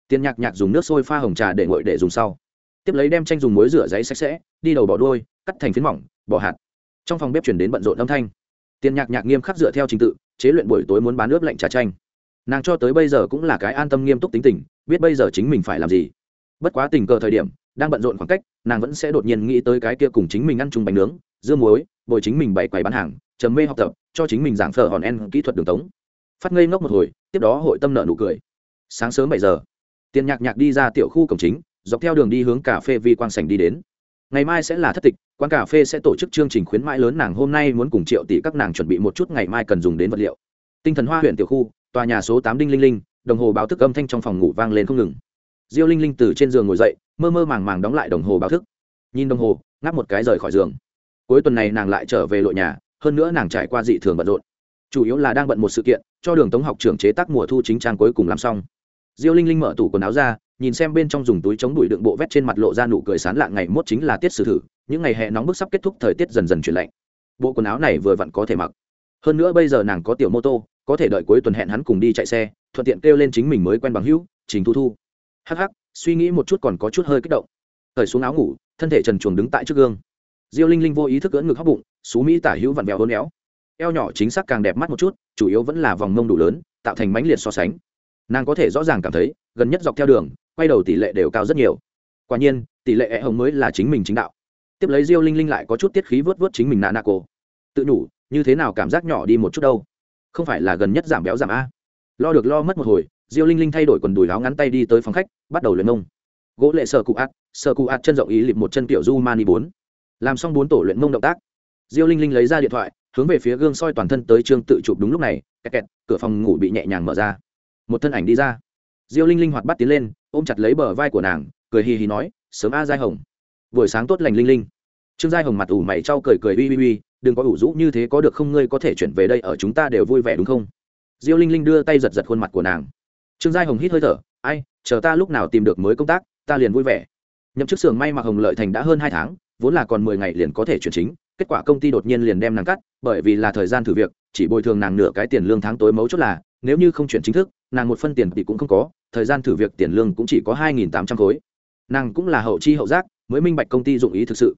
Tiền nhạc nhạc dùng nước sôi pha hồng trà để nguội để dùng sau. Tiếp lấy đem chanh dùng muối rửa giấy sạch sẽ, đi đầu bỏ đôi cắt thành phiến mỏng, bỏ hạt. Trong phòng bếp chuyển đến bận rộn âm thanh. Tiền nhạc nhạc nghiêm khắc dựa theo trình tự, chế luyện buổi tối muốn bán ướp lạnh trà chanh. Nàng cho tới bây giờ cũng là cái an tâm nghiêm túc tính tình, biết bây giờ chính mình phải làm gì. Bất quá tình cờ thời điểm, đang bận rộn khoảng cách nàng vẫn sẽ đột nhiên nghĩ tới cái kia cùng chính mình ăn chung bánh nướng, dưa muối, bồi chính mình bày quầy bán hàng chấm mê học tập, cho chính mình giảng phở hòn en kỹ thuật đường tống. Phát ngây ngốc một hồi, tiếp đó hội tâm nợ nụ cười. Sáng sớm bảy giờ, tiền nhạc nhạc đi ra tiểu khu cổng chính, dọc theo đường đi hướng cà phê vi quang sành đi đến. Ngày mai sẽ là thất tịch, quán cà phê sẽ tổ chức chương trình khuyến mãi lớn nàng hôm nay muốn cùng triệu tỷ các nàng chuẩn bị một chút ngày mai cần dùng đến vật liệu. Tinh thần hoa huyện tiểu khu, tòa nhà số tám đinh linh linh, đồng hồ báo thức âm thanh trong phòng ngủ vang lên không ngừng diêu linh linh từ trên giường ngồi dậy, mơ mơ màng màng đóng lại đồng hồ báo thức. Nhìn đồng hồ, ngáp một cái rời khỏi giường. Cuối tuần này nàng lại trở về lội nhà, hơn nữa nàng trải qua dị thường bận rộn. Chủ yếu là đang bận một sự kiện, cho đường tống học trưởng chế tác mùa thu chính trang cuối cùng làm xong. Diêu linh linh mở tủ quần áo ra, nhìn xem bên trong dùng túi chống đuổi đựng bộ vét trên mặt lộ ra nụ cười sán lạ ngày mốt chính là tiết sử thử, những ngày hè nóng bức sắp kết thúc thời tiết dần dần chuyển lạnh. Bộ quần áo này vừa vặn có thể mặc. Hơn nữa bây giờ nàng có tiểu mô tô, có thể đợi cuối tuần hẹn hắn cùng đi chạy xe, thuận tiện kêu lên chính mình mới quen bằng hữu, trình thu thu hắc hắc, suy nghĩ một chút còn có chút hơi kích động. Thời xuống áo ngủ, thân thể trần chuồng đứng tại trước gương. Diêu linh linh vô ý thức ưỡn ngực hóc bụng, xú mỹ tả hữu vặn vẹo hôn éo. Eo nhỏ chính xác càng đẹp mắt một chút, chủ yếu vẫn là vòng mông đủ lớn, tạo thành mánh liệt so sánh. Nàng có thể rõ ràng cảm thấy, gần nhất dọc theo đường, quay đầu tỷ lệ đều cao rất nhiều. Quả nhiên, tỷ lệ hệ hồng mới là chính mình chính đạo. Tiếp lấy diêu linh linh lại có chút tiết khí vớt vớt chính mình nạ nạ cổ. Tự nhủ, như thế nào cảm giác nhỏ đi một chút đâu? Không phải là gần nhất giảm béo giảm a. Lo được lo mất một hồi diêu linh linh thay đổi quần đùi áo ngắn tay đi tới phòng khách, bắt đầu luyện mông gỗ lệ sở cụ ạt, sở cụ ạt chân rộng ý lịp một chân kiểu du mani bốn. Làm xong bốn tổ luyện mông động tác, diêu linh linh lấy ra điện thoại, hướng về phía gương soi toàn thân tới trương tự chụp đúng lúc này, kẹt kẹt, cửa phòng ngủ bị nhẹ nhàng mở ra. Một thân ảnh đi ra. Diêu linh linh hoạt bắt tiến lên, ôm chặt lấy bờ vai của nàng, cười hì hì nói, sớm a, giai hồng. Buổi sáng tốt lành, linh linh. Trương giai hồng mặt ủ mày trao cười cười uy uy uy, đừng có ủ rũ như thế có được không? Ngươi có thể chuyển về đây ở chúng ta đều vui vẻ đúng không? Diêu linh linh đưa tay giật giật khuôn mặt của nàng trương giai hồng hít hơi thở, ai, chờ ta lúc nào tìm được mới công tác, ta liền vui vẻ. Nhậm chức xưởng may mặc hồng lợi thành đã hơn hai tháng, vốn là còn mười ngày liền có thể chuyển chính, kết quả công ty đột nhiên liền đem nàng cắt, bởi vì là thời gian thử việc, chỉ bồi thường nàng nửa cái tiền lương tháng tối mấu chốt là, nếu như không chuyển chính thức, nàng một phân tiền thì cũng không có, thời gian thử việc tiền lương cũng chỉ có hai nghìn tám trăm khối. Nàng cũng là hậu chi hậu giác, mới minh bạch công ty dụng ý thực sự.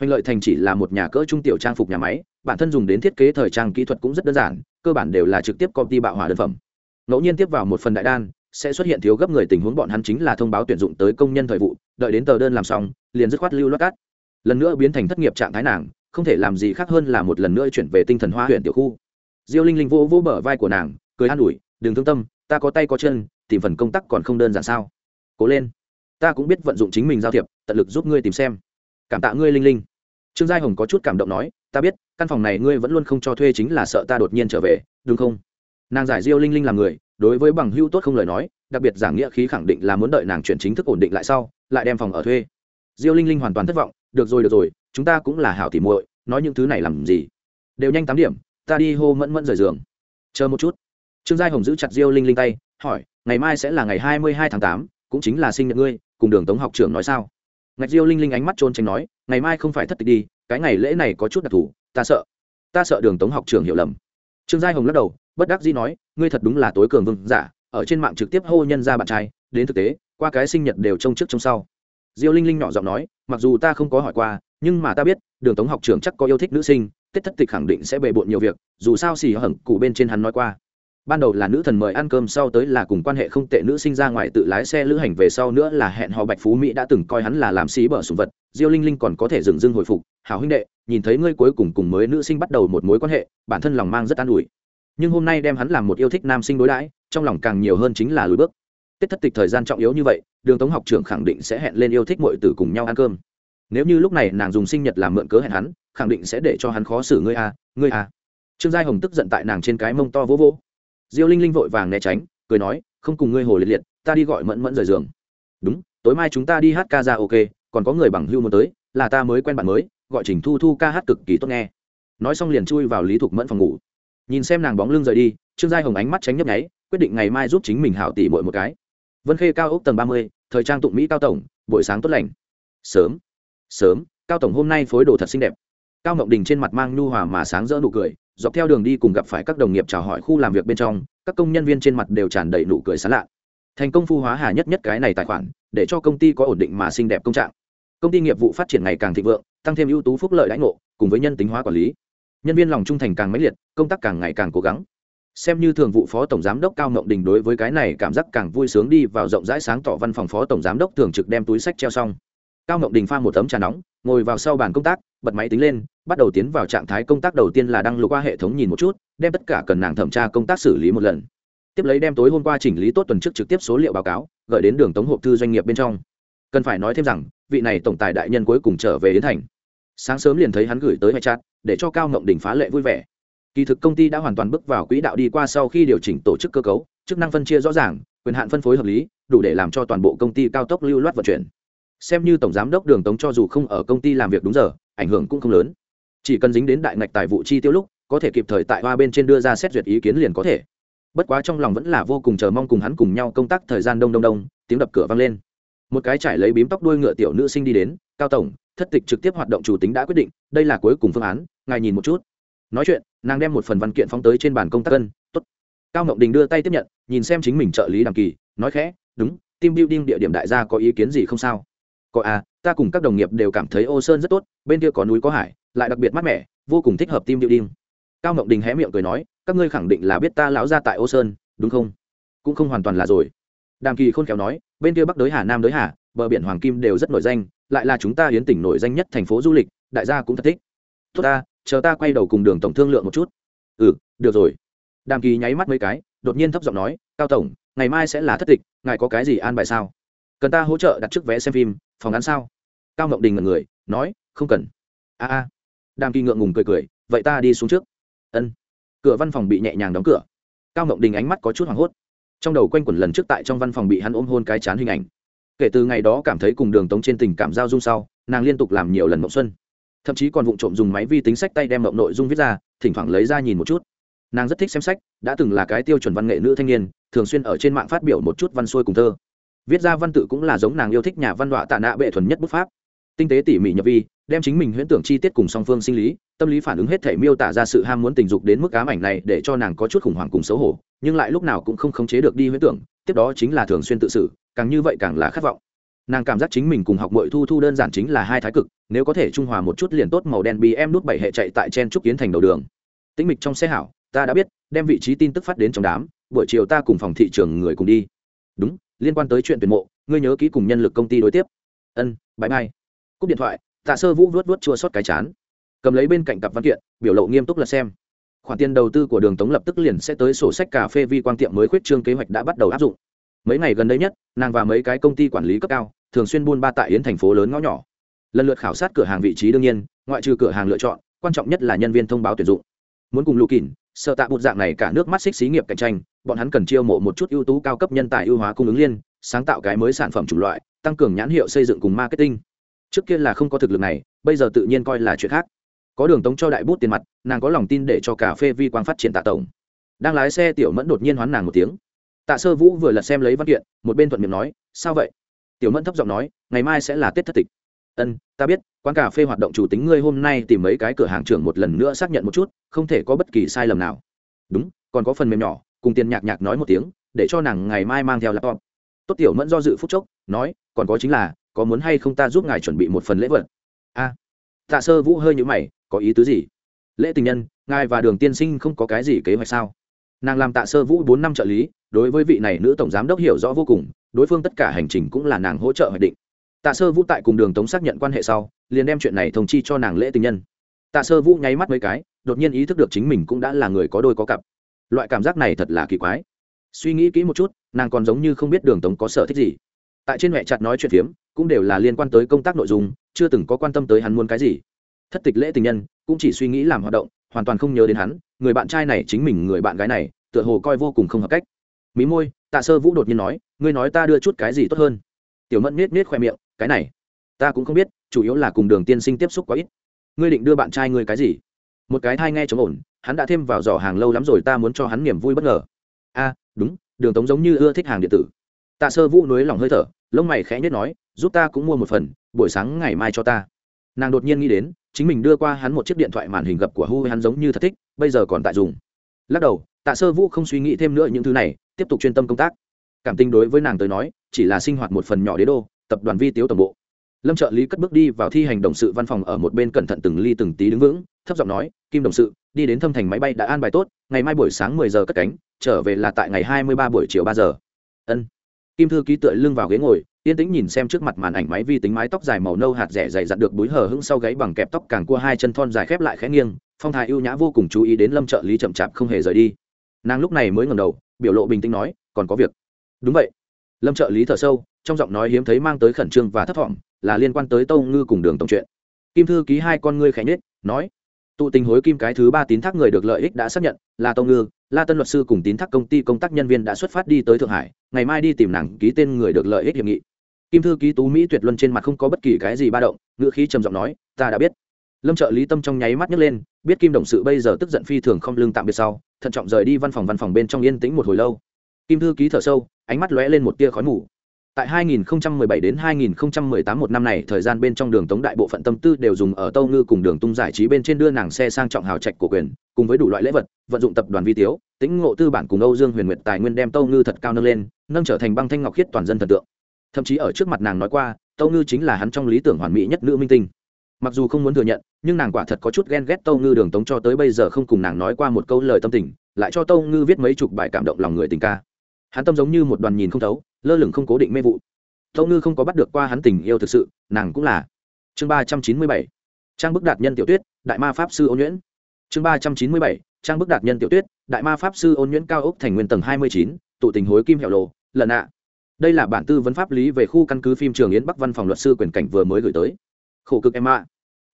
Hoành lợi thành chỉ là một nhà cỡ trung tiểu trang phục nhà máy, bản thân dùng đến thiết kế thời trang kỹ thuật cũng rất đơn giản, cơ bản đều là trực tiếp công ty bạo hỏa đơn phẩm ngẫu nhiên tiếp vào một phần đại đan, sẽ xuất hiện thiếu gấp người tình huống, bọn hắn chính là thông báo tuyển dụng tới công nhân thời vụ, đợi đến tờ đơn làm xong, liền dứt khoát lưu loát cát lần nữa biến thành thất nghiệp trạng thái nàng, không thể làm gì khác hơn là một lần nữa chuyển về tinh thần hoa huyện tiểu khu. Diêu linh linh vô vô bờ vai của nàng, cười an ủi, đừng thương tâm, ta có tay có chân, tìm phần công tác còn không đơn giản sao? Cố lên, ta cũng biết vận dụng chính mình giao thiệp, tận lực giúp ngươi tìm xem. Cảm tạ ngươi, linh linh. Trương giai hồng có chút cảm động nói, ta biết, căn phòng này ngươi vẫn luôn không cho thuê chính là sợ ta đột nhiên trở về, đúng không? Nàng giải diêu linh linh làm người, đối với bằng hưu tốt không lời nói, đặc biệt giảng nghĩa khí khẳng định là muốn đợi nàng chuyển chính thức ổn định lại sau, lại đem phòng ở thuê. Diêu linh linh hoàn toàn thất vọng, được rồi được rồi, chúng ta cũng là hảo tỉ muội, nói những thứ này làm gì? Đều nhanh tám điểm, ta đi hô mẫn mẫn rời giường. Chờ một chút. Trương giai hồng giữ chặt diêu linh linh tay, hỏi, ngày mai sẽ là ngày hai mươi hai tháng tám, cũng chính là sinh nhật ngươi, cùng đường tống học trưởng nói sao? Ngạch diêu linh linh ánh mắt trôn tránh nói, ngày mai không phải thất tịch đi, cái ngày lễ này có chút đặc thù, ta sợ ta sợ đường tống học trưởng hiểu lầm. Trương giai hồng lắc đầu bất đắc dĩ nói, ngươi thật đúng là tối cường vương giả, ở trên mạng trực tiếp hô nhân ra bạn trai, đến thực tế, qua cái sinh nhật đều trông trước trông sau. Diêu linh linh nhỏ giọng nói, mặc dù ta không có hỏi qua, nhưng mà ta biết, đường tống học trưởng chắc có yêu thích nữ sinh, tết thất tịch khẳng định sẽ bề bộn nhiều việc, dù sao xì hởng cụ bên trên hắn nói qua. Ban đầu là nữ thần mời ăn cơm, sau tới là cùng quan hệ không tệ nữ sinh ra ngoài tự lái xe lữ hành, về sau nữa là hẹn hò bạch phú mỹ đã từng coi hắn là làm xí bở sùng vật. Diêu linh linh còn có thể dừng dưng hồi phục, hảo huynh đệ, nhìn thấy ngươi cuối cùng cùng mới nữ sinh bắt đầu một mối quan hệ, bản thân lòng mang rất an ủi nhưng hôm nay đem hắn làm một yêu thích nam sinh đối đãi, trong lòng càng nhiều hơn chính là lùi bước. Tết thất tịch thời gian trọng yếu như vậy, đường tống học trưởng khẳng định sẽ hẹn lên yêu thích mọi tử cùng nhau ăn cơm. Nếu như lúc này nàng dùng sinh nhật làm mượn cớ hẹn hắn, khẳng định sẽ để cho hắn khó xử ngươi a ngươi a trương giai hồng tức giận tại nàng trên cái mông to vỗ vỗ. Diêu linh linh vội vàng né tránh, cười nói, không cùng ngươi hồ liệt liệt, ta đi gọi mẫn mẫn rời giường. Đúng, tối mai chúng ta đi hát ca ra ok, còn có người bằng hưu muốn tới, là ta mới quen bạn mới, gọi trình thu thu ca hát cực kỳ tốt nghe. Nói xong liền chui vào lý thục mẫn phòng ngủ nhìn xem nàng bóng lưng rời đi, trương giai hồng ánh mắt tránh nhấp nháy, quyết định ngày mai giúp chính mình hảo tỷ mội một cái. Vân khê cao ốc tầng ba mươi, thời trang tụng mỹ cao tổng, buổi sáng tốt lành. Sớm sớm, cao tổng hôm nay phối đồ thật xinh đẹp. Cao ngọc đình trên mặt mang nhu hòa mà sáng rỡ nụ cười, dọc theo đường đi cùng gặp phải các đồng nghiệp chào hỏi khu làm việc bên trong, các công nhân viên trên mặt đều tràn đầy nụ cười sán lạ. Thành công phu hóa hà nhất nhất cái này tài khoản, để cho công ty có ổn định mà xinh đẹp công trạng. Công ty nghiệp vụ phát triển ngày càng thịnh vượng, tăng thêm ưu tú phúc lợi lãnh ngộ, cùng với nhân tính hóa quản lý nhân viên lòng trung thành càng mãnh liệt, công tác càng ngày càng cố gắng. Xem như thường vụ phó tổng giám đốc cao ngộng đình đối với cái này cảm giác càng vui sướng đi vào rộng rãi sáng tỏ văn phòng phó tổng giám đốc thường trực đem túi sách treo xong. Cao ngộng đình pha một tấm trà nóng, ngồi vào sau bàn công tác, bật máy tính lên, bắt đầu tiến vào trạng thái công tác đầu tiên là đăng lục qua hệ thống nhìn một chút, đem tất cả cần nàng thẩm tra công tác xử lý một lần. Tiếp lấy đem tối hôm qua chỉnh lý tốt tuần trước trực tiếp số liệu báo cáo, gửi đến đường tống hộp thư doanh nghiệp bên trong. Cần phải nói thêm rằng, vị này tổng tài đại nhân cuối cùng trở về yến thành sáng sớm liền thấy hắn gửi tới hệ chặt để cho cao ngộng đình phá lệ vui vẻ. Kỳ thực công ty đã hoàn toàn bước vào quỹ đạo đi qua sau khi điều chỉnh tổ chức cơ cấu, chức năng phân chia rõ ràng, quyền hạn phân phối hợp lý, đủ để làm cho toàn bộ công ty cao tốc lưu loát vận chuyển. Xem như tổng giám đốc đường tống cho dù không ở công ty làm việc đúng giờ, ảnh hưởng cũng không lớn. Chỉ cần dính đến đại ngạch tài vụ chi tiêu lúc, có thể kịp thời tại hoa bên trên đưa ra xét duyệt ý kiến liền có thể. Bất quá trong lòng vẫn là vô cùng chờ mong cùng hắn cùng nhau công tác thời gian đông đông đông, tiếng đập cửa vang lên. Một cái trải lấy bím tóc đuôi ngựa tiểu nữ sinh đi đến, cao tổng thất tịch trực tiếp hoạt động chủ tính đã quyết định, đây là cuối cùng phương án, ngài nhìn một chút. Nói chuyện, nàng đem một phần văn kiện phóng tới trên bàn công tác cân. Tốt. Cao ngọc đình đưa tay tiếp nhận, nhìn xem chính mình trợ lý đàm kỳ, nói khẽ, đúng, team building địa điểm đại gia có ý kiến gì không sao? Có à ta cùng các đồng nghiệp đều cảm thấy ô sơn rất tốt, bên kia có núi có hải, lại đặc biệt mát mẻ, vô cùng thích hợp team building. Cao ngọc đình hé miệng cười nói, các ngươi khẳng định là biết ta lão ra tại ô sơn, đúng không? Cũng không hoàn toàn là rồi. Đàm kỳ khôn khéo nói, bên kia bắc đới hà, nam đới hà bờ biển hoàng kim đều rất nổi danh, lại là chúng ta hiến tỉnh nổi danh nhất thành phố du lịch, đại gia cũng thật thích. Tốt ta, chờ ta quay đầu cùng đường tổng thương lượng một chút. Ừ được rồi. Đàm kỳ nháy mắt mấy cái, đột nhiên thấp giọng nói, cao tổng, ngày mai sẽ là thất tịch, ngài có cái gì an bài sao? Cần ta hỗ trợ đặt trước vé xem phim, phòng án sao? Cao Ngậm đình ngần người, nói, không cần. A a. Đàm kỳ ngượng ngùng cười cười, vậy ta đi xuống trước. Ân. Cửa văn phòng bị nhẹ nhàng đóng cửa. Cao Ngậm đình ánh mắt có chút hoảng hốt. Trong đầu quanh quẩn lần trước tại trong văn phòng bị hắn ôm hôn cái chán hình ảnh kể từ ngày đó cảm thấy cùng đường tống trên tình cảm giao dung sau, nàng liên tục làm nhiều lần mộng xuân. Thậm chí còn vụ trộm dùng máy vi tính sách tay đem mộng nội dung viết ra, thỉnh thoảng lấy ra nhìn một chút. Nàng rất thích xem sách, đã từng là cái tiêu chuẩn văn nghệ nữ thanh niên, thường xuyên ở trên mạng phát biểu một chút văn xuôi cùng thơ. Viết ra văn tự cũng là giống nàng yêu thích nhà văn đọa tạ nạ bệ thuần nhất bút pháp. Tinh tế tỉ mỉ nhập vi, đem chính mình huyễn tưởng chi tiết cùng song phương sinh lý, tâm lý phản ứng hết thể miêu tả ra sự ham muốn tình dục đến mức ám ảnh này để cho nàng có chút khủng hoảng cùng xấu hổ, nhưng lại lúc nào cũng không khống chế được đi huyễn tưởng tiếp đó chính là thường xuyên tự xử, càng như vậy càng là khát vọng. Nàng cảm giác chính mình cùng học mội thu thu đơn giản chính là hai thái cực, nếu có thể trung hòa một chút liền tốt, màu đen bị em nút bảy hệ chạy tại chen trúc kiến thành đầu đường. Tĩnh mịch trong xe hảo, ta đã biết, đem vị trí tin tức phát đến trong đám, buổi chiều ta cùng phòng thị trường người cùng đi. Đúng, liên quan tới chuyện tuyển mộ, ngươi nhớ ký cùng nhân lực công ty đối tiếp. Ân bãi mai cúp điện thoại, tạ sơ vũ vuốt vuốt chua xót cái chán. Cầm lấy bên cạnh cặp văn kiện, biểu lộ nghiêm túc là xem khoản tiền đầu tư của đường tống lập tức liền sẽ tới sổ sách cà phê vi quang tiệm mới khuyết trương kế hoạch đã bắt đầu áp dụng. Mấy ngày gần đây nhất, nàng và mấy cái công ty quản lý cấp cao, thường xuyên buôn ba tại yến thành phố lớn ngõ nhỏ. Lần lượt khảo sát cửa hàng vị trí đương nhiên, ngoại trừ cửa hàng lựa chọn, quan trọng nhất là nhân viên thông báo tuyển dụng. Muốn cùng lụ kỳn sợ tạ bụt dạng này cả nước mắt xích xí nghiệp cạnh tranh, bọn hắn cần chiêu mộ một chút ưu tú cao cấp nhân tài ưu hóa cung ứng liên, sáng tạo cái mới sản phẩm chủng loại, tăng cường nhãn hiệu xây dựng cùng marketing. Trước kia là không có thực lực này, bây giờ tự nhiên coi là chuyện khác có đường tống cho đại bút tiền mặt, nàng có lòng tin để cho cà phê vi quang phát triển tạ tổng. Đang lái xe tiểu mẫn đột nhiên hoán nàng một tiếng. Tạ sơ vũ vừa lật xem lấy văn kiện, một bên thuận miệng nói, sao vậy? Tiểu mẫn thấp giọng nói, ngày mai sẽ là tết thất tịch. Ân, ta biết, quán cà phê hoạt động chủ tính ngươi hôm nay tìm mấy cái cửa hàng trưởng một lần nữa xác nhận một chút, không thể có bất kỳ sai lầm nào. Đúng, còn có phần mềm nhỏ, cùng tiền nhạc nhạc nói một tiếng, để cho nàng ngày mai mang theo laptop. Tốt tiểu mẫn do dự phúc chốc, nói, còn có chính là, có muốn hay không ta giúp ngài chuẩn bị một phần lễ vật? A. Tạ sơ vũ hơi nhữ mày có ý tứ gì? Lễ tình nhân, ngài và đường tiên sinh không có cái gì kế hoạch sao? Nàng làm tạ sơ vũ bốn năm trợ lý, đối với vị này nữ tổng giám đốc hiểu rõ vô cùng, đối phương tất cả hành trình cũng là nàng hỗ trợ hoạch định. Tạ sơ vũ tại cùng đường tống xác nhận quan hệ sau, liền đem chuyện này thông chi cho nàng lễ tình nhân. Tạ sơ vũ nháy mắt mấy cái, đột nhiên ý thức được chính mình cũng đã là người có đôi có cặp. Loại cảm giác này thật là kỳ quái. Suy nghĩ kỹ một chút, nàng còn giống như không biết đường tống có sở thích gì. Tại trên mẹ chặt nói chuyện phiếm, cũng đều là liên quan tới công tác nội dung, chưa từng có quan tâm tới hắn muốn cái gì thất tịch lễ tình nhân cũng chỉ suy nghĩ làm hoạt động, hoàn toàn không nhớ đến hắn, người bạn trai này chính mình người bạn gái này, tựa hồ coi vô cùng không hợp cách. Mí môi, tạ sơ vũ đột nhiên nói, ngươi nói ta đưa chút cái gì tốt hơn? Tiểu mẫn nết nết khoe miệng, cái này, ta cũng không biết, chủ yếu là cùng đường tiên sinh tiếp xúc quá ít. Ngươi định đưa bạn trai ngươi cái gì? Một cái thai nghe chống ổn, hắn đã thêm vào giỏ hàng lâu lắm rồi, ta muốn cho hắn niềm vui bất ngờ. A, đúng, đường tống giống như ưa thích hàng điện tử. Tạ sơ vũ nối lòng hơi thở, lông mày khẽ nhất nói, giúp ta cũng mua một phần, buổi sáng ngày mai cho ta. Nàng đột nhiên nghĩ đến chính mình đưa qua hắn một chiếc điện thoại màn hình gập của hu hắn giống như thật thích, bây giờ còn tại dùng. Lắc đầu, tạ sơ vũ không suy nghĩ thêm nữa những thứ này, tiếp tục chuyên tâm công tác. Cảm tình đối với nàng tới nói, chỉ là sinh hoạt một phần nhỏ đế đô, tập đoàn vi tiếu tổng bộ. Lâm trợ lý cất bước đi vào thi hành đồng sự văn phòng ở một bên cẩn thận từng ly từng tí đứng vững, thấp giọng nói, kim đồng sự, đi đến thâm thành máy bay đã an bài tốt, ngày mai buổi sáng mười giờ cất cánh, trở về là tại ngày hai mươi ba buổi chiều ba giờ. Ân kim thư ký tựa lưng vào ghế ngồi, yên tĩnh nhìn xem trước mặt màn ảnh máy vi tính mái tóc dài màu nâu hạt rẻ dày dặn được búi hở hững sau gáy bằng kẹp tóc càng cua hai chân thon dài khép lại khẽ nghiêng, phong thái ưu nhã vô cùng chú ý đến lâm trợ lý chậm chạp không hề rời đi. Nàng lúc này mới ngẩng đầu, biểu lộ bình tĩnh nói, còn có việc. Đúng vậy. Lâm trợ lý thở sâu, trong giọng nói hiếm thấy mang tới khẩn trương và thất vọng là liên quan tới tâu ngư cùng đường tổng chuyện. Kim thư ký hai con ngươi khẽ nhết nói tụ tình hối kim cái thứ ba tín thác người được lợi ích đã xác nhận, là tông ngư, la tân luật sư cùng tín thác công ty công tác nhân viên đã xuất phát đi tới thượng hải, ngày mai đi tìm nàng ký tên người được lợi ích hiệp nghị. Kim thư ký tú mỹ tuyệt luân trên mặt không có bất kỳ cái gì ba động, ngữ khí trầm giọng nói, ta đã biết. Lâm trợ lý tâm trong nháy mắt nhấc lên, biết kim đồng sự bây giờ tức giận phi thường không lương tạm biệt sau, thận trọng rời đi văn phòng văn phòng bên trong yên tĩnh một hồi lâu. Kim thư ký thở sâu, ánh mắt lóe lên một tia khói mù tại 2017 đến 2018 một năm này, thời gian bên trong đường tống đại bộ phận tâm tư đều dùng ở tâu ngư cùng đường tung giải trí bên trên đưa nàng xe sang trọng hào trạch của quyền, cùng với đủ loại lễ vật, vận dụng tập đoàn vi tiếu tính ngộ tư bản cùng âu dương huyền nguyệt tài nguyên đem tâu ngư thật cao nâng lên, nâng trở thành băng thanh ngọc khiết toàn dân thần tượng. Thậm chí ở trước mặt nàng nói qua, tâu ngư chính là hắn trong lý tưởng hoàn mỹ nhất nữ minh tinh. Mặc dù không muốn thừa nhận, nhưng nàng quả thật có chút ghen ghét tâu ngư đường tống cho tới bây giờ không cùng nàng nói qua một câu lời tâm tình, lại cho tâu ngư viết mấy chục bài cảm động lòng người tình ca hắn tâm giống như một đoàn nhìn không thấu, lơ lửng không cố định mê vụ. Tâu ngư không có bắt được qua hắn tình yêu thực sự, nàng cũng là. Chương ba trăm chín mươi bảy. Trang bức đạt nhân tiểu tuyết, đại ma pháp sư ôn nhuyễn. Chương ba trăm chín mươi bảy. Trang bức đạt nhân tiểu tuyết, đại ma pháp sư ôn nhuyễn cao ốc thành nguyên tầng hai mươi chín, tụ tình hối kim hẹo lộ lần ạ. Đây là bản tư vấn pháp lý về khu căn cứ phim trường yến bắc văn phòng luật sư quyền cảnh vừa mới gửi tới. Khổ cực em ạ.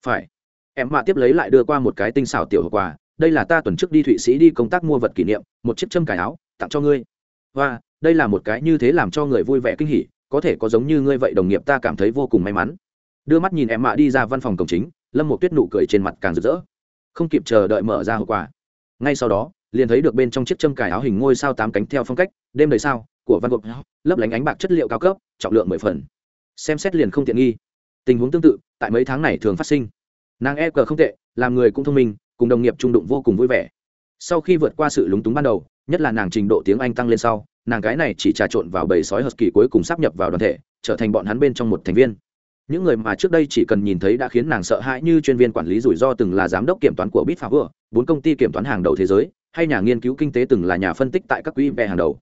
Phải. Em mạ tiếp lấy lại đưa qua một cái tinh xảo tiểu hộp quà. Đây là ta tuần trước đi thụy sĩ đi công tác mua vật kỷ niệm, một chiếc châm cài áo, tặng cho ngươi và đây là một cái như thế làm cho người vui vẻ kinh hỉ, có thể có giống như ngươi vậy đồng nghiệp ta cảm thấy vô cùng may mắn. Đưa mắt nhìn em mạ đi ra văn phòng cổng chính, lâm một tuyết nụ cười trên mặt càng rực rỡ. Không kịp chờ đợi mở ra hậu quả. Ngay sau đó, liền thấy được bên trong chiếc châm cài áo hình ngôi sao tám cánh theo phong cách, đêm đời sao, của văn gộp lấp lánh ánh bạc chất liệu cao cấp, trọng lượng mười phần. Xem xét liền không tiện nghi. Tình huống tương tự, tại mấy tháng này thường phát sinh. Nàng e cờ không tệ, làm người cũng thông minh, cùng đồng nghiệp trung đụng vô cùng vui vẻ sau khi vượt qua sự lúng túng ban đầu, nhất là nàng trình độ tiếng anh tăng lên sau, nàng cái này chỉ trà trộn vào bầy sói hờ kỳ cuối cùng sắp nhập vào đoàn thể, trở thành bọn hắn bên trong một thành viên. Những người mà trước đây chỉ cần nhìn thấy đã khiến nàng sợ hãi như chuyên viên quản lý rủi ro từng là giám đốc kiểm toán của bitpower bốn công ty kiểm toán hàng đầu thế giới, hay nhà nghiên cứu kinh tế từng là nhà phân tích tại các quỹ vẽ hàng đầu.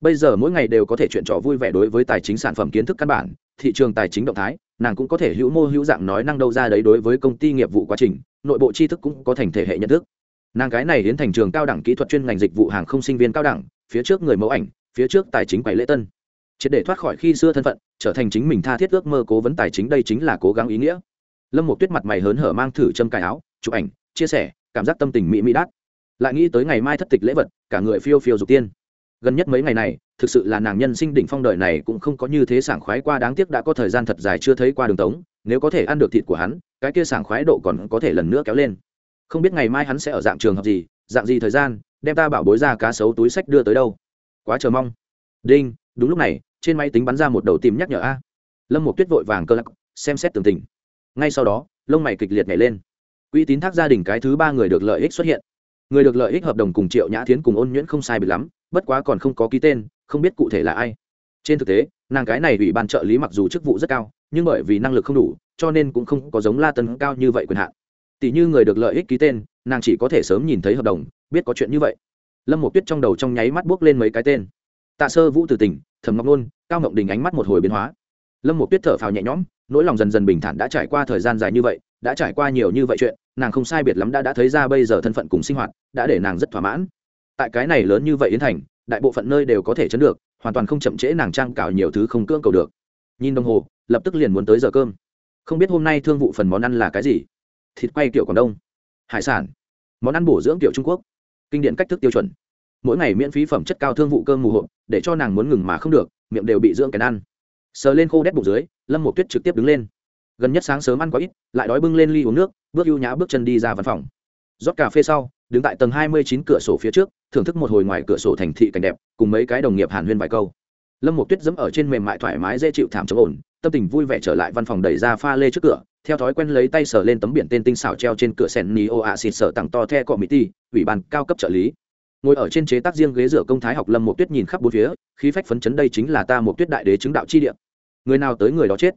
Bây giờ mỗi ngày đều có thể chuyện trò vui vẻ đối với tài chính sản phẩm kiến thức căn bản, thị trường tài chính động thái, nàng cũng có thể hữu mô hữu dạng nói năng đâu ra đấy đối với công ty nghiệp vụ quá trình, nội bộ tri thức cũng có thành thể hệ nhận thức nàng cái này đến thành trường cao đẳng kỹ thuật chuyên ngành dịch vụ hàng không sinh viên cao đẳng, phía trước người mẫu ảnh, phía trước tài chính quầy lễ tân. Triệt để thoát khỏi khi xưa thân phận, trở thành chính mình tha thiết ước mơ cố vấn tài chính đây chính là cố gắng ý nghĩa. Lâm một tuyết mặt mày hớn hở mang thử châm cài áo, chụp ảnh, chia sẻ, cảm giác tâm tình mỹ mỹ đát. Lại nghĩ tới ngày mai thất tịch lễ vật, cả người phiêu phiêu dục tiên. Gần nhất mấy ngày này, thực sự là nàng nhân sinh đỉnh phong đời này cũng không có như thế sảng khoái qua, đáng tiếc đã có thời gian thật dài chưa thấy qua đường tống, nếu có thể ăn được thịt của hắn, cái kia sảng khoái độ còn có thể lần nữa kéo lên không biết ngày mai hắn sẽ ở dạng trường hợp gì, dạng gì thời gian, đem ta bảo bối ra cá sấu túi sách đưa tới đâu. Quá chờ mong. Đinh, đúng lúc này, trên máy tính bắn ra một đầu tìm nhắc nhở a. Lâm một tuyết vội vàng cơ lắc, xem xét tường tình. Ngay sau đó, lông mày kịch liệt nhảy lên. Quỹ tín thác gia đình cái thứ ba người được lợi ích xuất hiện. Người được lợi ích hợp đồng cùng triệu nhã thiến cùng ôn nhuyễn không sai bị lắm, bất quá còn không có ký tên, không biết cụ thể là ai. Trên thực tế, nàng cái này ủy ban trợ lý mặc dù chức vụ rất cao, nhưng bởi vì năng lực không đủ, cho nên cũng không có giống la tân cao như vậy quyền hạn tỷ như người được lợi ích ký tên, nàng chỉ có thể sớm nhìn thấy hợp đồng, biết có chuyện như vậy. Lâm một tuyết trong đầu trong nháy mắt buốc lên mấy cái tên. Tạ sơ vũ từ tỉnh, thẩm ngọc nôn, cao ngọc đình ánh mắt một hồi biến hóa. Lâm một tuyết thở phào nhẹ nhõm, nỗi lòng dần dần bình thản đã trải qua thời gian dài như vậy, đã trải qua nhiều như vậy chuyện, nàng không sai biệt lắm đã đã thấy ra bây giờ thân phận cùng sinh hoạt, đã để nàng rất thỏa mãn. Tại cái này lớn như vậy yến thành, đại bộ phận nơi đều có thể chấn được, hoàn toàn không chậm trễ nàng trang cào nhiều thứ không cưỡng cầu được. Nhìn đồng hồ, lập tức liền muốn tới giờ cơm. Không biết hôm nay thương vụ phần món ăn là cái gì thịt quay kiểu quảng đông. Hải sản, món ăn bổ dưỡng kiểu trung quốc. Kinh điển cách thức tiêu chuẩn. Mỗi ngày miễn phí phẩm chất cao thương vụ cơm mù hộp, để cho nàng muốn ngừng mà không được, miệng đều bị dưỡng kèn ăn. Sờ lên khô đét bụng dưới, lâm một tuyết trực tiếp đứng lên. Gần nhất sáng sớm ăn quá ít, lại đói bưng lên ly uống nước, bước ưu nhã bước chân đi ra văn phòng. Rót cà phê sau, đứng tại tầng hai mươi chín cửa sổ phía trước, thưởng thức một hồi ngoài cửa sổ thành thị cảnh đẹp, cùng mấy cái đồng nghiệp hàn huyên vài câu. Lâm một tuyết dẫm ở trên mềm mại thoải mái dễ chịu thảm chống ổn, tâm tình vui vẻ trở lại văn phòng đẩy ra pha lê trước cửa theo thói quen lấy tay sờ lên tấm biển tên tinh xảo treo trên cửa sèn ni o a xịt sở tặng to the cọ mỹ ti ủy ban cao cấp trợ lý. Ngồi ở trên chế tác riêng ghế rửa công thái học lâm một tuyết nhìn khắp bốn phía, khí phách phấn chấn đây chính là ta một tuyết đại đế chứng đạo chi địa. Người nào tới người đó chết.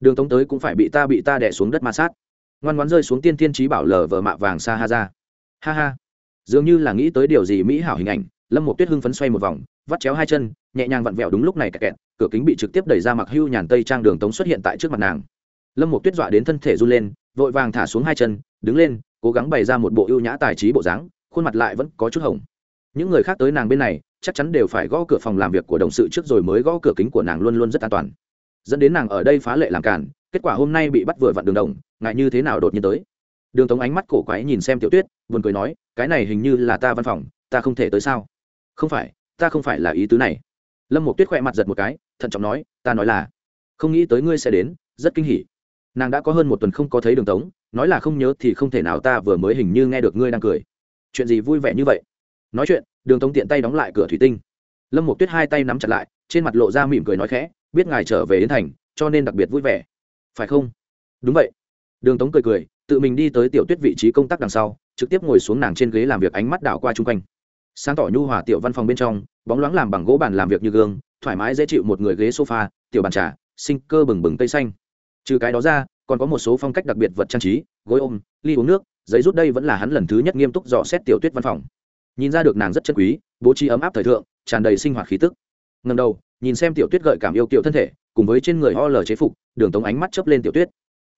Đường tống tới cũng phải bị ta bị ta đẻ xuống đất ma sát. Ngoan ngoãn rơi xuống tiên thiên trí bảo lờ vờ mạ vàng sa ha ra. Ha ha. Dường như là nghĩ tới điều gì mỹ hảo hình ảnh, lâm một tuyết hưng phấn xoay một vòng, vắt chéo hai chân, nhẹ nhàng vặn vẹo đúng lúc này kẹt kẹt, cửa kính bị trực tiếp đẩy ra mặc hưu nhàn tây trang đường tống xuất hiện tại trước mặt nàng lâm một tuyết dọa đến thân thể run lên, vội vàng thả xuống hai chân, đứng lên, cố gắng bày ra một bộ ưu nhã tài trí bộ dáng, khuôn mặt lại vẫn có chút hồng. Những người khác tới nàng bên này, chắc chắn đều phải gõ cửa phòng làm việc của đồng sự trước rồi mới gõ cửa kính của nàng luôn luôn rất an toàn. Dẫn đến nàng ở đây phá lệ làm cản kết quả hôm nay bị bắt vừa vặn đường đồng, ngại như thế nào đột nhiên tới. Đường tống ánh mắt cổ quái nhìn xem tiểu tuyết, buồn cười nói, cái này hình như là ta văn phòng, ta không thể tới sao? Không phải, ta không phải là ý tứ này. Lâm một tuyết khỏe mặt giật một cái, thận trọng nói, ta nói là, không nghĩ tới ngươi sẽ đến, rất kinh hỉ nàng đã có hơn một tuần không có thấy đường tống, nói là không nhớ thì không thể nào ta vừa mới hình như nghe được ngươi đang cười. Chuyện gì vui vẻ như vậy? Nói chuyện, đường tống tiện tay đóng lại cửa thủy tinh. Lâm một tuyết hai tay nắm chặt lại, trên mặt lộ ra mỉm cười nói khẽ, biết ngài trở về đến thành, cho nên đặc biệt vui vẻ. Phải không? Đúng vậy. Đường tống cười cười, tự mình đi tới tiểu tuyết vị trí công tác đằng sau, trực tiếp ngồi xuống nàng trên ghế làm việc ánh mắt đảo qua chung quanh. Sáng tỏ nhu hòa tiểu văn phòng bên trong, bóng loáng làm bằng gỗ bàn làm việc như gương, thoải mái dễ chịu một người ghế sofa, tiểu bàn trà, sinh cơ bừng bừng tây xanh trừ cái đó ra, còn có một số phong cách đặc biệt vật trang trí, gối ôm, ly uống nước, giấy rút đây vẫn là hắn lần thứ nhất nghiêm túc dò xét tiểu tuyết văn phòng. Nhìn ra được nàng rất chân quý, bố trí ấm áp thời thượng, tràn đầy sinh hoạt khí tức. Ngầm đầu, nhìn xem tiểu tuyết gợi cảm yêu kiểu thân thể, cùng với trên người ho lờ chế phục, đường tống ánh mắt chớp lên tiểu tuyết.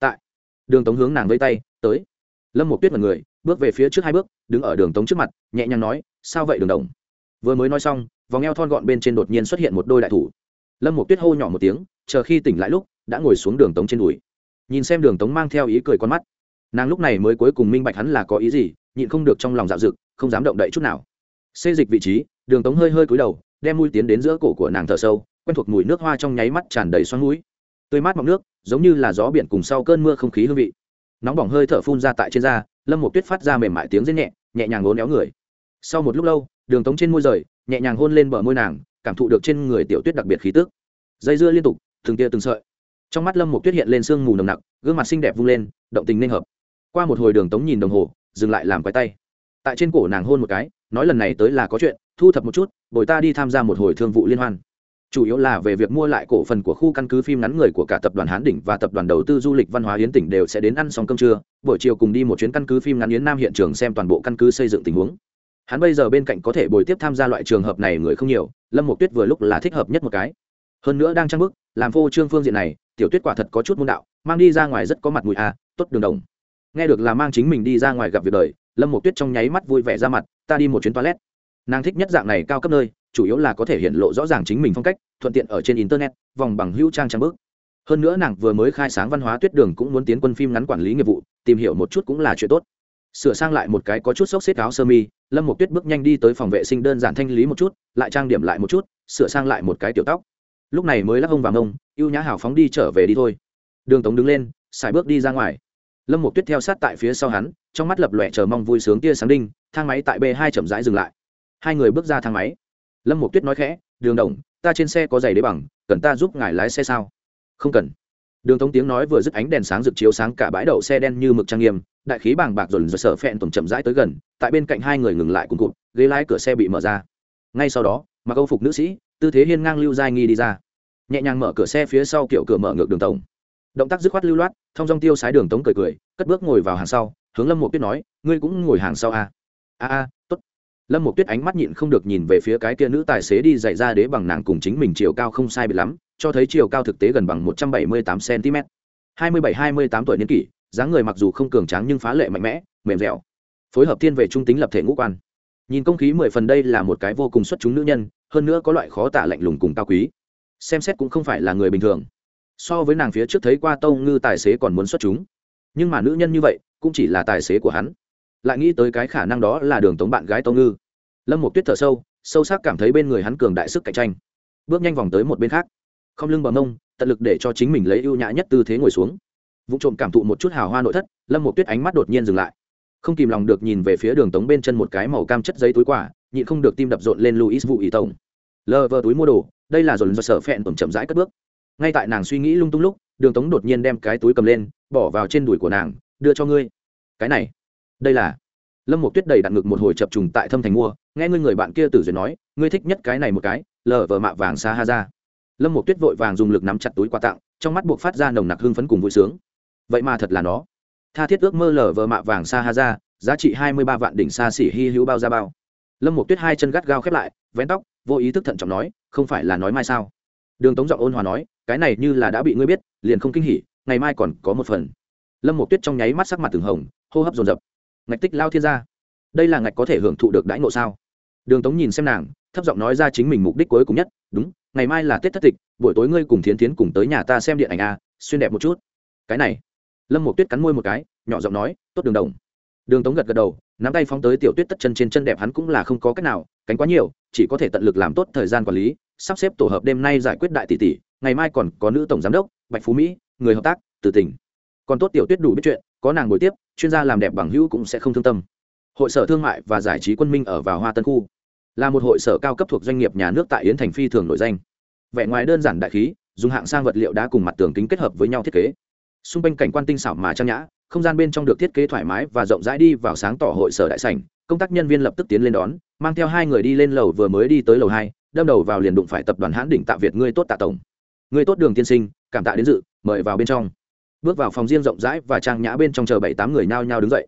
Tại, đường tống hướng nàng vây tay, tới. Lâm một tuyết mật người, bước về phía trước hai bước, đứng ở đường tống trước mặt, nhẹ nhàng nói, sao vậy đường đồng? Vừa mới nói xong, vòng eo thon gọn bên trên đột nhiên xuất hiện một đôi đại thủ. Lâm một tuyết hô nhỏ một tiếng, chờ khi tỉnh lại lúc đã ngồi xuống đường tống trên đùi. Nhìn xem đường tống mang theo ý cười con mắt. Nàng lúc này mới cuối cùng minh bạch hắn là có ý gì, nhịn không được trong lòng dạo dực, không dám động đậy chút nào. Xê dịch vị trí, đường tống hơi hơi cúi đầu, đem mũi tiến đến giữa cổ của nàng thở sâu, quen thuộc mùi nước hoa trong nháy mắt tràn đầy xoắn mũi. Tươi mát mọng nước, giống như là gió biển cùng sau cơn mưa không khí hương vị. Nóng bỏng hơi thở phun ra tại trên da, lâm một tuyết phát ra mềm mại tiếng rên nhẹ nhẹ nhàng ngốn éo người. Sau một lúc lâu, đường tống trên môi rời, nhẹ nhàng hôn lên bờ môi nàng, cảm thụ được trên người tiểu tuyết đặc biệt khí tức. Dây dưa liên tục, từng tia từng sợi trong mắt lâm một tuyết hiện lên sương mù nồng nặc, gương mặt xinh đẹp vung lên, động tình nên hợp. Qua một hồi đường tống nhìn đồng hồ, dừng lại làm quái tay. Tại trên cổ nàng hôn một cái, nói lần này tới là có chuyện, thu thập một chút, bồi ta đi tham gia một hồi thương vụ liên hoan. Chủ yếu là về việc mua lại cổ phần của khu căn cứ phim ngắn người của cả tập đoàn hán đỉnh và tập đoàn đầu tư du lịch văn hóa yến tỉnh đều sẽ đến ăn xong cơm trưa, buổi chiều cùng đi một chuyến căn cứ phim ngắn yến nam hiện trường xem toàn bộ căn cứ xây dựng tình huống. Hắn bây giờ bên cạnh có thể bồi tiếp tham gia loại trường hợp này người không nhiều, lâm Mục tuyết vừa lúc là thích hợp nhất một cái. Hơn nữa đang trang bức làm phô trương phương diện này tiểu tuyết quả thật có chút môn đạo, mang đi ra ngoài rất có mặt mũi à tốt đường đồng. Nghe được là mang chính mình đi ra ngoài gặp việc đời, lâm một tuyết trong nháy mắt vui vẻ ra mặt, ta đi một chuyến toilet. Nàng thích nhất dạng này cao cấp nơi, chủ yếu là có thể hiện lộ rõ ràng chính mình phong cách, thuận tiện ở trên internet, vòng bằng hữu trang trang bước. Hơn nữa nàng vừa mới khai sáng văn hóa tuyết đường cũng muốn tiến quân phim ngắn quản lý nghiệp vụ, tìm hiểu một chút cũng là chuyện tốt. Sửa sang lại một cái có chút xốc xếp áo sơ mi, lâm một tuyết bước nhanh đi tới phòng vệ sinh đơn giản thanh lý một chút, lại trang điểm lại một chút, sửa sang lại một cái tiểu tóc lúc này mới lắc hông vào mông ưu nhã hào phóng đi trở về đi thôi. Đường tống đứng lên xài bước đi ra ngoài. Lâm một tuyết theo sát tại phía sau hắn, trong mắt lập lòe chờ mong vui sướng tia sáng đinh, thang máy tại b hai chậm rãi dừng lại. Hai người bước ra thang máy. Lâm một tuyết nói khẽ, đường đồng, ta trên xe có giày đế bằng, cần ta giúp ngài lái xe sao? Không cần. Đường tống tiếng nói vừa dứt ánh đèn sáng rực chiếu sáng cả bãi đậu xe đen như mực trang nghiêm, đại khí bàng bạc dồn dồn sợ phẹn tổng chậm rãi tới gần, tại bên cạnh hai người ngừng lại cùng cụt, ghế lái cửa xe bị mở ra. Ngay sau đó, mặc âu phục nữ sĩ, tư thế hiên ngang lưu giai nghi đi ra nhẹ nhàng mở cửa xe phía sau kiểu cửa mở ngược đường tổng. Động tác dứt khoát lưu loát thông dong tiêu sái đường tống cười cười, cất bước ngồi vào hàng sau, hướng lâm một tuyết nói, ngươi cũng ngồi hàng sau à? a a, tốt. Lâm một tuyết ánh mắt nhịn không được nhìn về phía cái kia nữ tài xế đi dạy ra đế bằng nàng cùng chính mình chiều cao không sai bị lắm, cho thấy chiều cao thực tế gần bằng một trăm bảy mươi tám cm hai mươi bảy, hai mươi tám tuổi niên kỷ, dáng người mặc dù không cường tráng nhưng phá lệ mạnh mẽ, mềm dẻo, phối hợp thiên về trung tính lập thể ngũ quan. Nhìn công khí mười phần đây là một cái vô cùng xuất chúng nữ nhân, hơn nữa có loại khó tả lạnh lùng cùng cao quý xem xét cũng không phải là người bình thường. So với nàng phía trước thấy qua tâu ngư tài xế còn muốn xuất chúng. Nhưng mà nữ nhân như vậy, cũng chỉ là tài xế của hắn. Lại nghĩ tới cái khả năng đó là đường tống bạn gái tâu ngư. Lâm một tuyết thở sâu sâu sắc cảm thấy bên người hắn cường đại sức cạnh tranh. Bước nhanh vòng tới một bên khác. Không lưng bờ mông, tận lực để cho chính mình lấy ưu nhã nhất tư thế ngồi xuống. Vụ trộm cảm thụ một chút hào hoa nội thất, lâm một tuyết ánh mắt đột nhiên dừng lại. Không kìm lòng được nhìn về phía đường tống bên chân một cái màu cam chất giấy túi quả nhịn không được tim đập rộn lên luis vụ ý tổng lờ vờ túi mua đồ đây là dồn do sở phẹn tổn chậm rãi cất bước. Ngay tại nàng suy nghĩ lung tung lúc, đường tống đột nhiên đem cái túi cầm lên, bỏ vào trên đùi của nàng, đưa cho ngươi. Cái này? Đây là. Lâm một tuyết đầy đặt ngực một hồi chập trùng tại thâm thành mua, nghe ngươi người bạn kia tử duyệt nói, ngươi thích nhất cái này một cái lờ vờ mạ vàng xa ha ra. Lâm một tuyết vội vàng dùng lực nắm chặt túi quà tặng, trong mắt buộc phát ra nồng nặc hưng phấn cùng vui sướng. Vậy mà thật là nó. Tha thiết ước mơ lờ vờ mạ vàng xa ha ra, giá trị hai mươi ba vạn đỉnh xa xỉ hy hữu bao ra bao. Lâm một tuyết hai chân gắt gao khép lại, vén tóc vô ý thức thận trọng nói, không phải là nói mai sao? Đường tống giọng ôn hòa nói, cái này như là đã bị ngươi biết, liền không kinh hỉ, ngày mai còn có một phần. Lâm một tuyết trong nháy mắt sắc mặt từng hồng, hô hấp dồn dập. Ngạch tích lao thiên gia, đây là ngạch có thể hưởng thụ được đãi ngộ sao? Đường tống nhìn xem nàng, thấp giọng nói ra chính mình mục đích cuối cùng nhất, đúng, ngày mai là tết thất tịch, buổi tối ngươi cùng thiến thiến cùng tới nhà ta xem điện ảnh a xuyên đẹp một chút. Cái này, lâm một tuyết cắn môi một cái, nhỏ giọng nói, tốt đường đồng. Đường tống gật gật đầu, nắm tay phóng tới tiểu tuyết tất chân trên chân đẹp hắn cũng là không có cách nào, cánh quá nhiều chỉ có thể tận lực làm tốt thời gian quản lý, sắp xếp tổ hợp đêm nay giải quyết đại tỷ tỷ, ngày mai còn có nữ tổng giám đốc, bạch phú mỹ, người hợp tác, từ tỉnh. Còn tốt tiểu tuyết đủ biết chuyện, có nàng ngồi tiếp, chuyên gia làm đẹp bằng hữu cũng sẽ không thương tâm. Hội sở thương mại và giải trí quân minh ở vào hoa tân khu, là một hội sở cao cấp thuộc doanh nghiệp nhà nước tại yến thành phi thường nổi danh. Vẻ ngoài đơn giản đại khí, dùng hạng sang vật liệu đá cùng mặt tường kính kết hợp với nhau thiết kế. Xung quanh cảnh quan tinh xảo mà trang nhã, không gian bên trong được thiết kế thoải mái và rộng rãi đi vào sáng tỏ hội sở đại sảnh, công tác nhân viên lập tức tiến lên đón mang theo hai người đi lên lầu vừa mới đi tới lầu hai, đâm đầu vào liền đụng phải tập đoàn hãn đỉnh tạ việt ngươi tốt tạ tổng. Ngươi tốt đường tiên sinh, cảm tạ đến dự, mời vào bên trong. Bước vào phòng riêng rộng rãi và trang nhã bên trong chờ bảy tám người nhao nhao đứng dậy.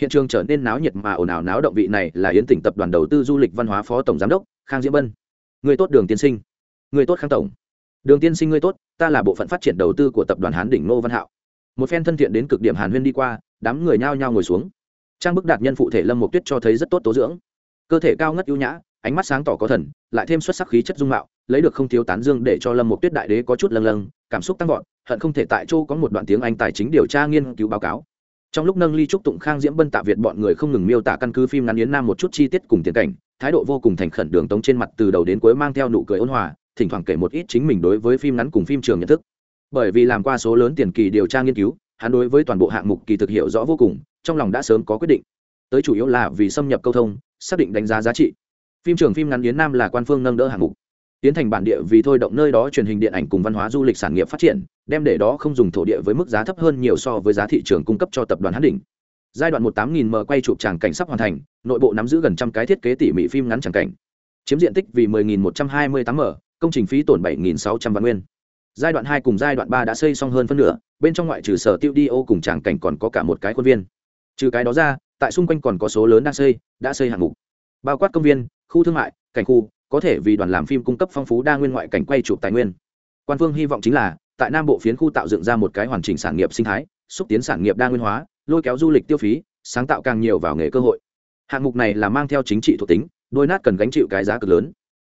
Hiện trường trở nên náo nhiệt mà ồn ào náo động vị này là yến tỉnh tập đoàn đầu tư du lịch văn hóa phó tổng giám đốc, khang diễm bân. Người tốt đường tiên sinh. Người tốt khang tổng. Đường tiên sinh người tốt, ta là bộ phận phát triển đầu tư của tập đoàn hán đỉnh ngô văn hạo. Một phen thân thiện đến cực điểm hàn huyên đi qua, đám người nhao nhao ngồi xuống. Trang bức đạt nhân phụ thể lâm Mộc tuyết cho thấy rất tốt tố dưỡng cơ thể cao ngất ưu nhã, ánh mắt sáng tỏ có thần, lại thêm xuất sắc khí chất dung mạo, lấy được không thiếu tán dương để cho lâm một tuyết đại đế có chút lâng lâng, cảm xúc tăng vọt, hận không thể tại Châu có một đoạn tiếng anh tài chính điều tra nghiên cứu báo cáo. Trong lúc nâng ly trúc tụng khang diễm bân tạ việt bọn người không ngừng miêu tả căn cứ phim ngắn yến nam một chút chi tiết cùng tiền cảnh, thái độ vô cùng thành khẩn đường tống trên mặt từ đầu đến cuối mang theo nụ cười ôn hòa, thỉnh thoảng kể một ít chính mình đối với phim ngắn cùng phim trường nhận thức. Bởi vì làm qua số lớn tiền kỳ điều tra nghiên cứu, hắn đối với toàn bộ hạng mục kỳ thực hiệu rõ vô cùng, trong lòng đã sớm có quyết định. Tới chủ yếu là vì xâm nhập câu thông xác định đánh giá giá trị. Phim trường phim ngắn yến nam là quan phương nâng đỡ hạng mục. Tiến thành bản địa vì thôi động nơi đó truyền hình điện ảnh cùng văn hóa du lịch sản nghiệp phát triển, đem để đó không dùng thổ địa với mức giá thấp hơn nhiều so với giá thị trường cung cấp cho tập đoàn hán đỉnh giai đoạn một tám nghìn m quay chụp tràng cảnh sắp hoàn thành, nội bộ nắm giữ gần trăm cái thiết kế tỉ mỉ phim ngắn tràng cảnh. Chiếm diện tích vì mười nghìn một trăm hai mươi tám m, công trình phí tổn bảy nghìn sáu trăm vạn nguyên. Giai đoạn hai cùng giai đoạn ba đã xây xong hơn phân nửa, bên trong ngoại trừ sở tiêu đi ô cùng tràng cảnh còn có cả một cái khuôn viên. Trừ cái đó ra tại xung quanh còn có số lớn đang xây, đã xây hạng mục. Bao quát công viên, khu thương mại, cảnh khu, có thể vì đoàn làm phim cung cấp phong phú đa nguyên ngoại cảnh quay chụp tài nguyên. Quan phương hy vọng chính là, tại nam bộ phiến khu tạo dựng ra một cái hoàn chỉnh sản nghiệp sinh thái, xúc tiến sản nghiệp đa nguyên hóa, lôi kéo du lịch tiêu phí, sáng tạo càng nhiều vào nghề cơ hội. Hạng mục này là mang theo chính trị thuộc tính, đôi nát cần gánh chịu cái giá cực lớn.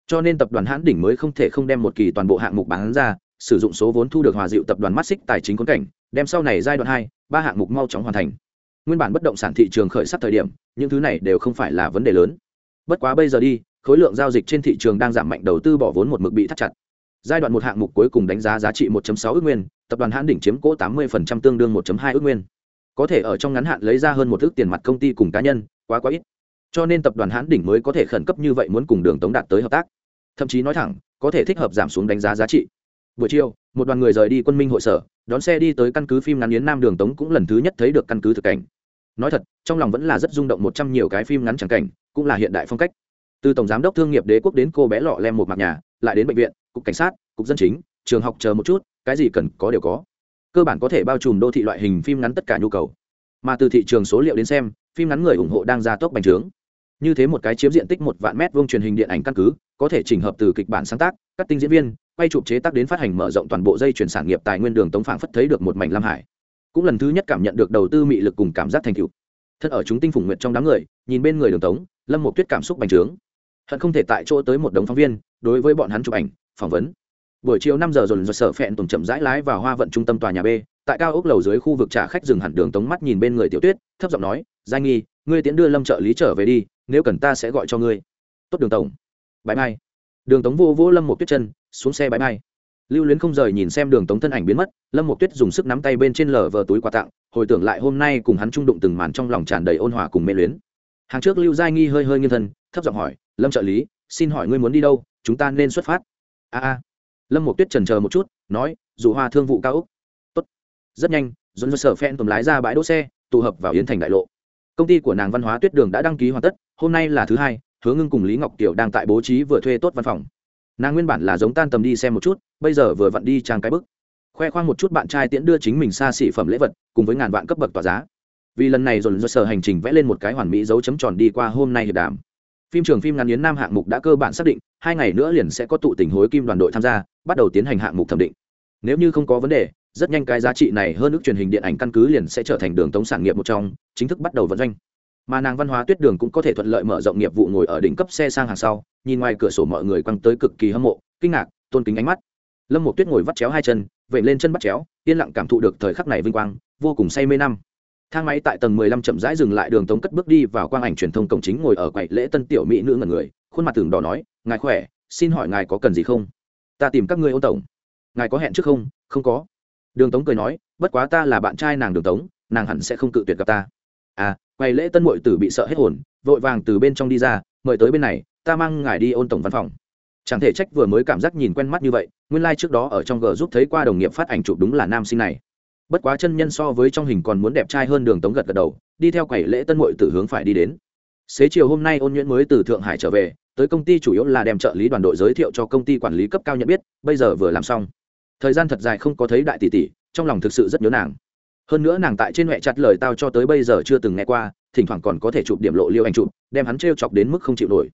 Cho nên tập đoàn hãn đỉnh mới không thể không đem một kỳ toàn bộ hạng mục bán ra, sử dụng số vốn thu được hòa dịu tập đoàn mắt xích tài chính quân cảnh, đem sau này giai đoạn hai, ba hạng mục mau chóng hoàn thành nguyên bản bất động sản thị trường khởi sắc thời điểm, những thứ này đều không phải là vấn đề lớn. Bất quá bây giờ đi, khối lượng giao dịch trên thị trường đang giảm mạnh, đầu tư bỏ vốn một mực bị thắt chặt. Giai đoạn một hạng mục cuối cùng đánh giá giá trị 1.6 ước nguyên, tập đoàn hãn đỉnh chiếm cỗ 80% tương đương 1.2 ước nguyên. Có thể ở trong ngắn hạn lấy ra hơn một ước tiền mặt công ty cùng cá nhân, quá quá ít. Cho nên tập đoàn hãn đỉnh mới có thể khẩn cấp như vậy muốn cùng đường tống đạt tới hợp tác. Thậm chí nói thẳng, có thể thích hợp giảm xuống đánh giá giá trị. Buổi chiều, một đoàn người rời đi quân minh hội sở, đón xe đi tới căn cứ phim ngắn yến nam đường tống cũng lần thứ nhất thấy được căn cứ thực cảnh nói thật, trong lòng vẫn là rất rung động một trăm nhiều cái phim ngắn chẳng cảnh, cũng là hiện đại phong cách. Từ tổng giám đốc thương nghiệp đế quốc đến cô bé lọ lem một mặt nhà, lại đến bệnh viện, cục cảnh sát, cục dân chính, trường học chờ một chút, cái gì cần có đều có. Cơ bản có thể bao trùm đô thị loại hình phim ngắn tất cả nhu cầu. Mà từ thị trường số liệu đến xem, phim ngắn người ủng hộ đang gia tốc bành trướng. Như thế một cái chiếm diện tích một vạn mét vuông truyền hình điện ảnh căn cứ, có thể chỉnh hợp từ kịch bản sáng tác các tinh diễn viên, quay chụp chế tác đến phát hành mở rộng toàn bộ dây chuyển sản nghiệp tài nguyên đường tống phảng phất thấy được một mảnh lam hải cũng lần thứ nhất cảm nhận được đầu tư mị lực cùng cảm giác thành tựu. Thân ở chúng tinh phủng nguyện trong đám người, nhìn bên người đường tống, lâm một tuyết cảm xúc bành trướng. Hận không thể tại chỗ tới một đống phóng viên, đối với bọn hắn chụp ảnh, phỏng vấn. Buổi chiều năm giờ rồi rồi sở phẹn tùng chậm rãi lái vào hoa vận trung tâm tòa nhà b, tại cao ốc lầu dưới khu vực trả khách dừng hẳn đường tống mắt nhìn bên người tiểu tuyết, thấp giọng nói giai nghi, ngươi tiễn đưa lâm trợ lý trở về đi, nếu cần ta sẽ gọi cho ngươi. Tốt đường tổng bãi mai. Đường tống vô vô lâm một tuyết chân, xuống xe bãi mai lưu luyến không rời nhìn xem đường tống thân ảnh biến mất, lâm một tuyết dùng sức nắm tay bên trên lờ vờ túi quà tặng, hồi tưởng lại hôm nay cùng hắn trung đụng từng màn trong lòng tràn đầy ôn hòa cùng mê luyến. Hàng trước lưu giai nghi hơi hơi nghiêng thân, thấp giọng hỏi, lâm trợ lý, xin hỏi ngươi muốn đi đâu, chúng ta nên xuất phát? A a. Lâm một tuyết trần chờ một chút, nói, dù hoa thương vụ cao úc. Tốt. Rất nhanh dồn dơ sở phen tầm lái ra bãi đỗ xe, tụ hợp vào yến thành đại lộ. Công ty của nàng văn hóa tuyết đường đã đăng ký hoàn tất, hôm nay là thứ hai, hứa ngưng cùng lý ngọc kiều đang tại bố trí vừa thuê tốt văn phòng nàng nguyên bản là giống tan tầm đi xem một chút, bây giờ vừa vặn đi trang cái bức. Khoe khoang một chút bạn trai tiễn đưa chính mình xa xỉ phẩm lễ vật, cùng với ngàn vạn cấp bậc tỏa giá. Vì lần này dồn dơ sở hành trình vẽ lên một cái hoàn mỹ dấu chấm tròn đi qua hôm nay hiệp đàm. Phim trường phim ngắn yến nam hạng mục đã cơ bản xác định, hai ngày nữa liền sẽ có tụ tình hối kim đoàn đội tham gia, bắt đầu tiến hành hạng mục thẩm định. Nếu như không có vấn đề, rất nhanh cái giá trị này hơn ước truyền hình điện ảnh căn cứ liền sẽ trở thành đường tống sản nghiệp một trong, chính thức bắt đầu vận doanh mà nàng văn hóa tuyết đường cũng có thể thuận lợi mở rộng nghiệp vụ ngồi ở đỉnh cấp xe sang hàng sau. Nhìn ngoài cửa sổ mọi người quăng tới cực kỳ hâm mộ, kinh ngạc, tôn kính ánh mắt. Lâm một tuyết ngồi vắt chéo hai chân vậy lên chân bắt chéo, yên lặng cảm thụ được thời khắc này vinh quang, vô cùng say mê năm. Thang máy tại tầng mười lăm chậm rãi dừng lại, đường tống cất bước đi vào quang ảnh truyền thông cổng chính ngồi ở quầy lễ tân tiểu mỹ nữ ngần người, khuôn mặt tường đỏ nói, ngài khỏe, xin hỏi ngài có cần gì không? Ta tìm các ngươi ô tổng. Ngài có hẹn trước không? Không có. Đường tống cười nói, bất quá ta là bạn trai nàng đường tống, nàng hẳn sẽ không cự tuyệt gặp ta. À quầy lễ tân mội tử bị sợ hết hồn, vội vàng từ bên trong đi ra, mời tới bên này, ta mang ngài đi ôn tổng văn phòng. Chẳng thể trách vừa mới cảm giác nhìn quen mắt như vậy, nguyên lai、like、trước đó ở trong g giúp thấy qua đồng nghiệp phát ảnh chụp đúng là nam sinh này. Bất quá chân nhân so với trong hình còn muốn đẹp trai hơn đường tống gật gật đầu, đi theo quầy lễ tân mội tử hướng phải đi đến. Xế chiều hôm nay ôn nhuyễn mới từ thượng hải trở về, tới công ty chủ yếu là đem trợ lý đoàn đội giới thiệu cho công ty quản lý cấp cao nhận biết, bây giờ vừa làm xong. Thời gian thật dài không có thấy đại tỷ tỷ, trong lòng thực sự rất nhớ nàng hơn nữa nàng tại trên huệ chặt lời tao cho tới bây giờ chưa từng nghe qua, thỉnh thoảng còn có thể chụp điểm lộ liêu anh chụp, đem hắn t chọc đến mức không chịu nổi.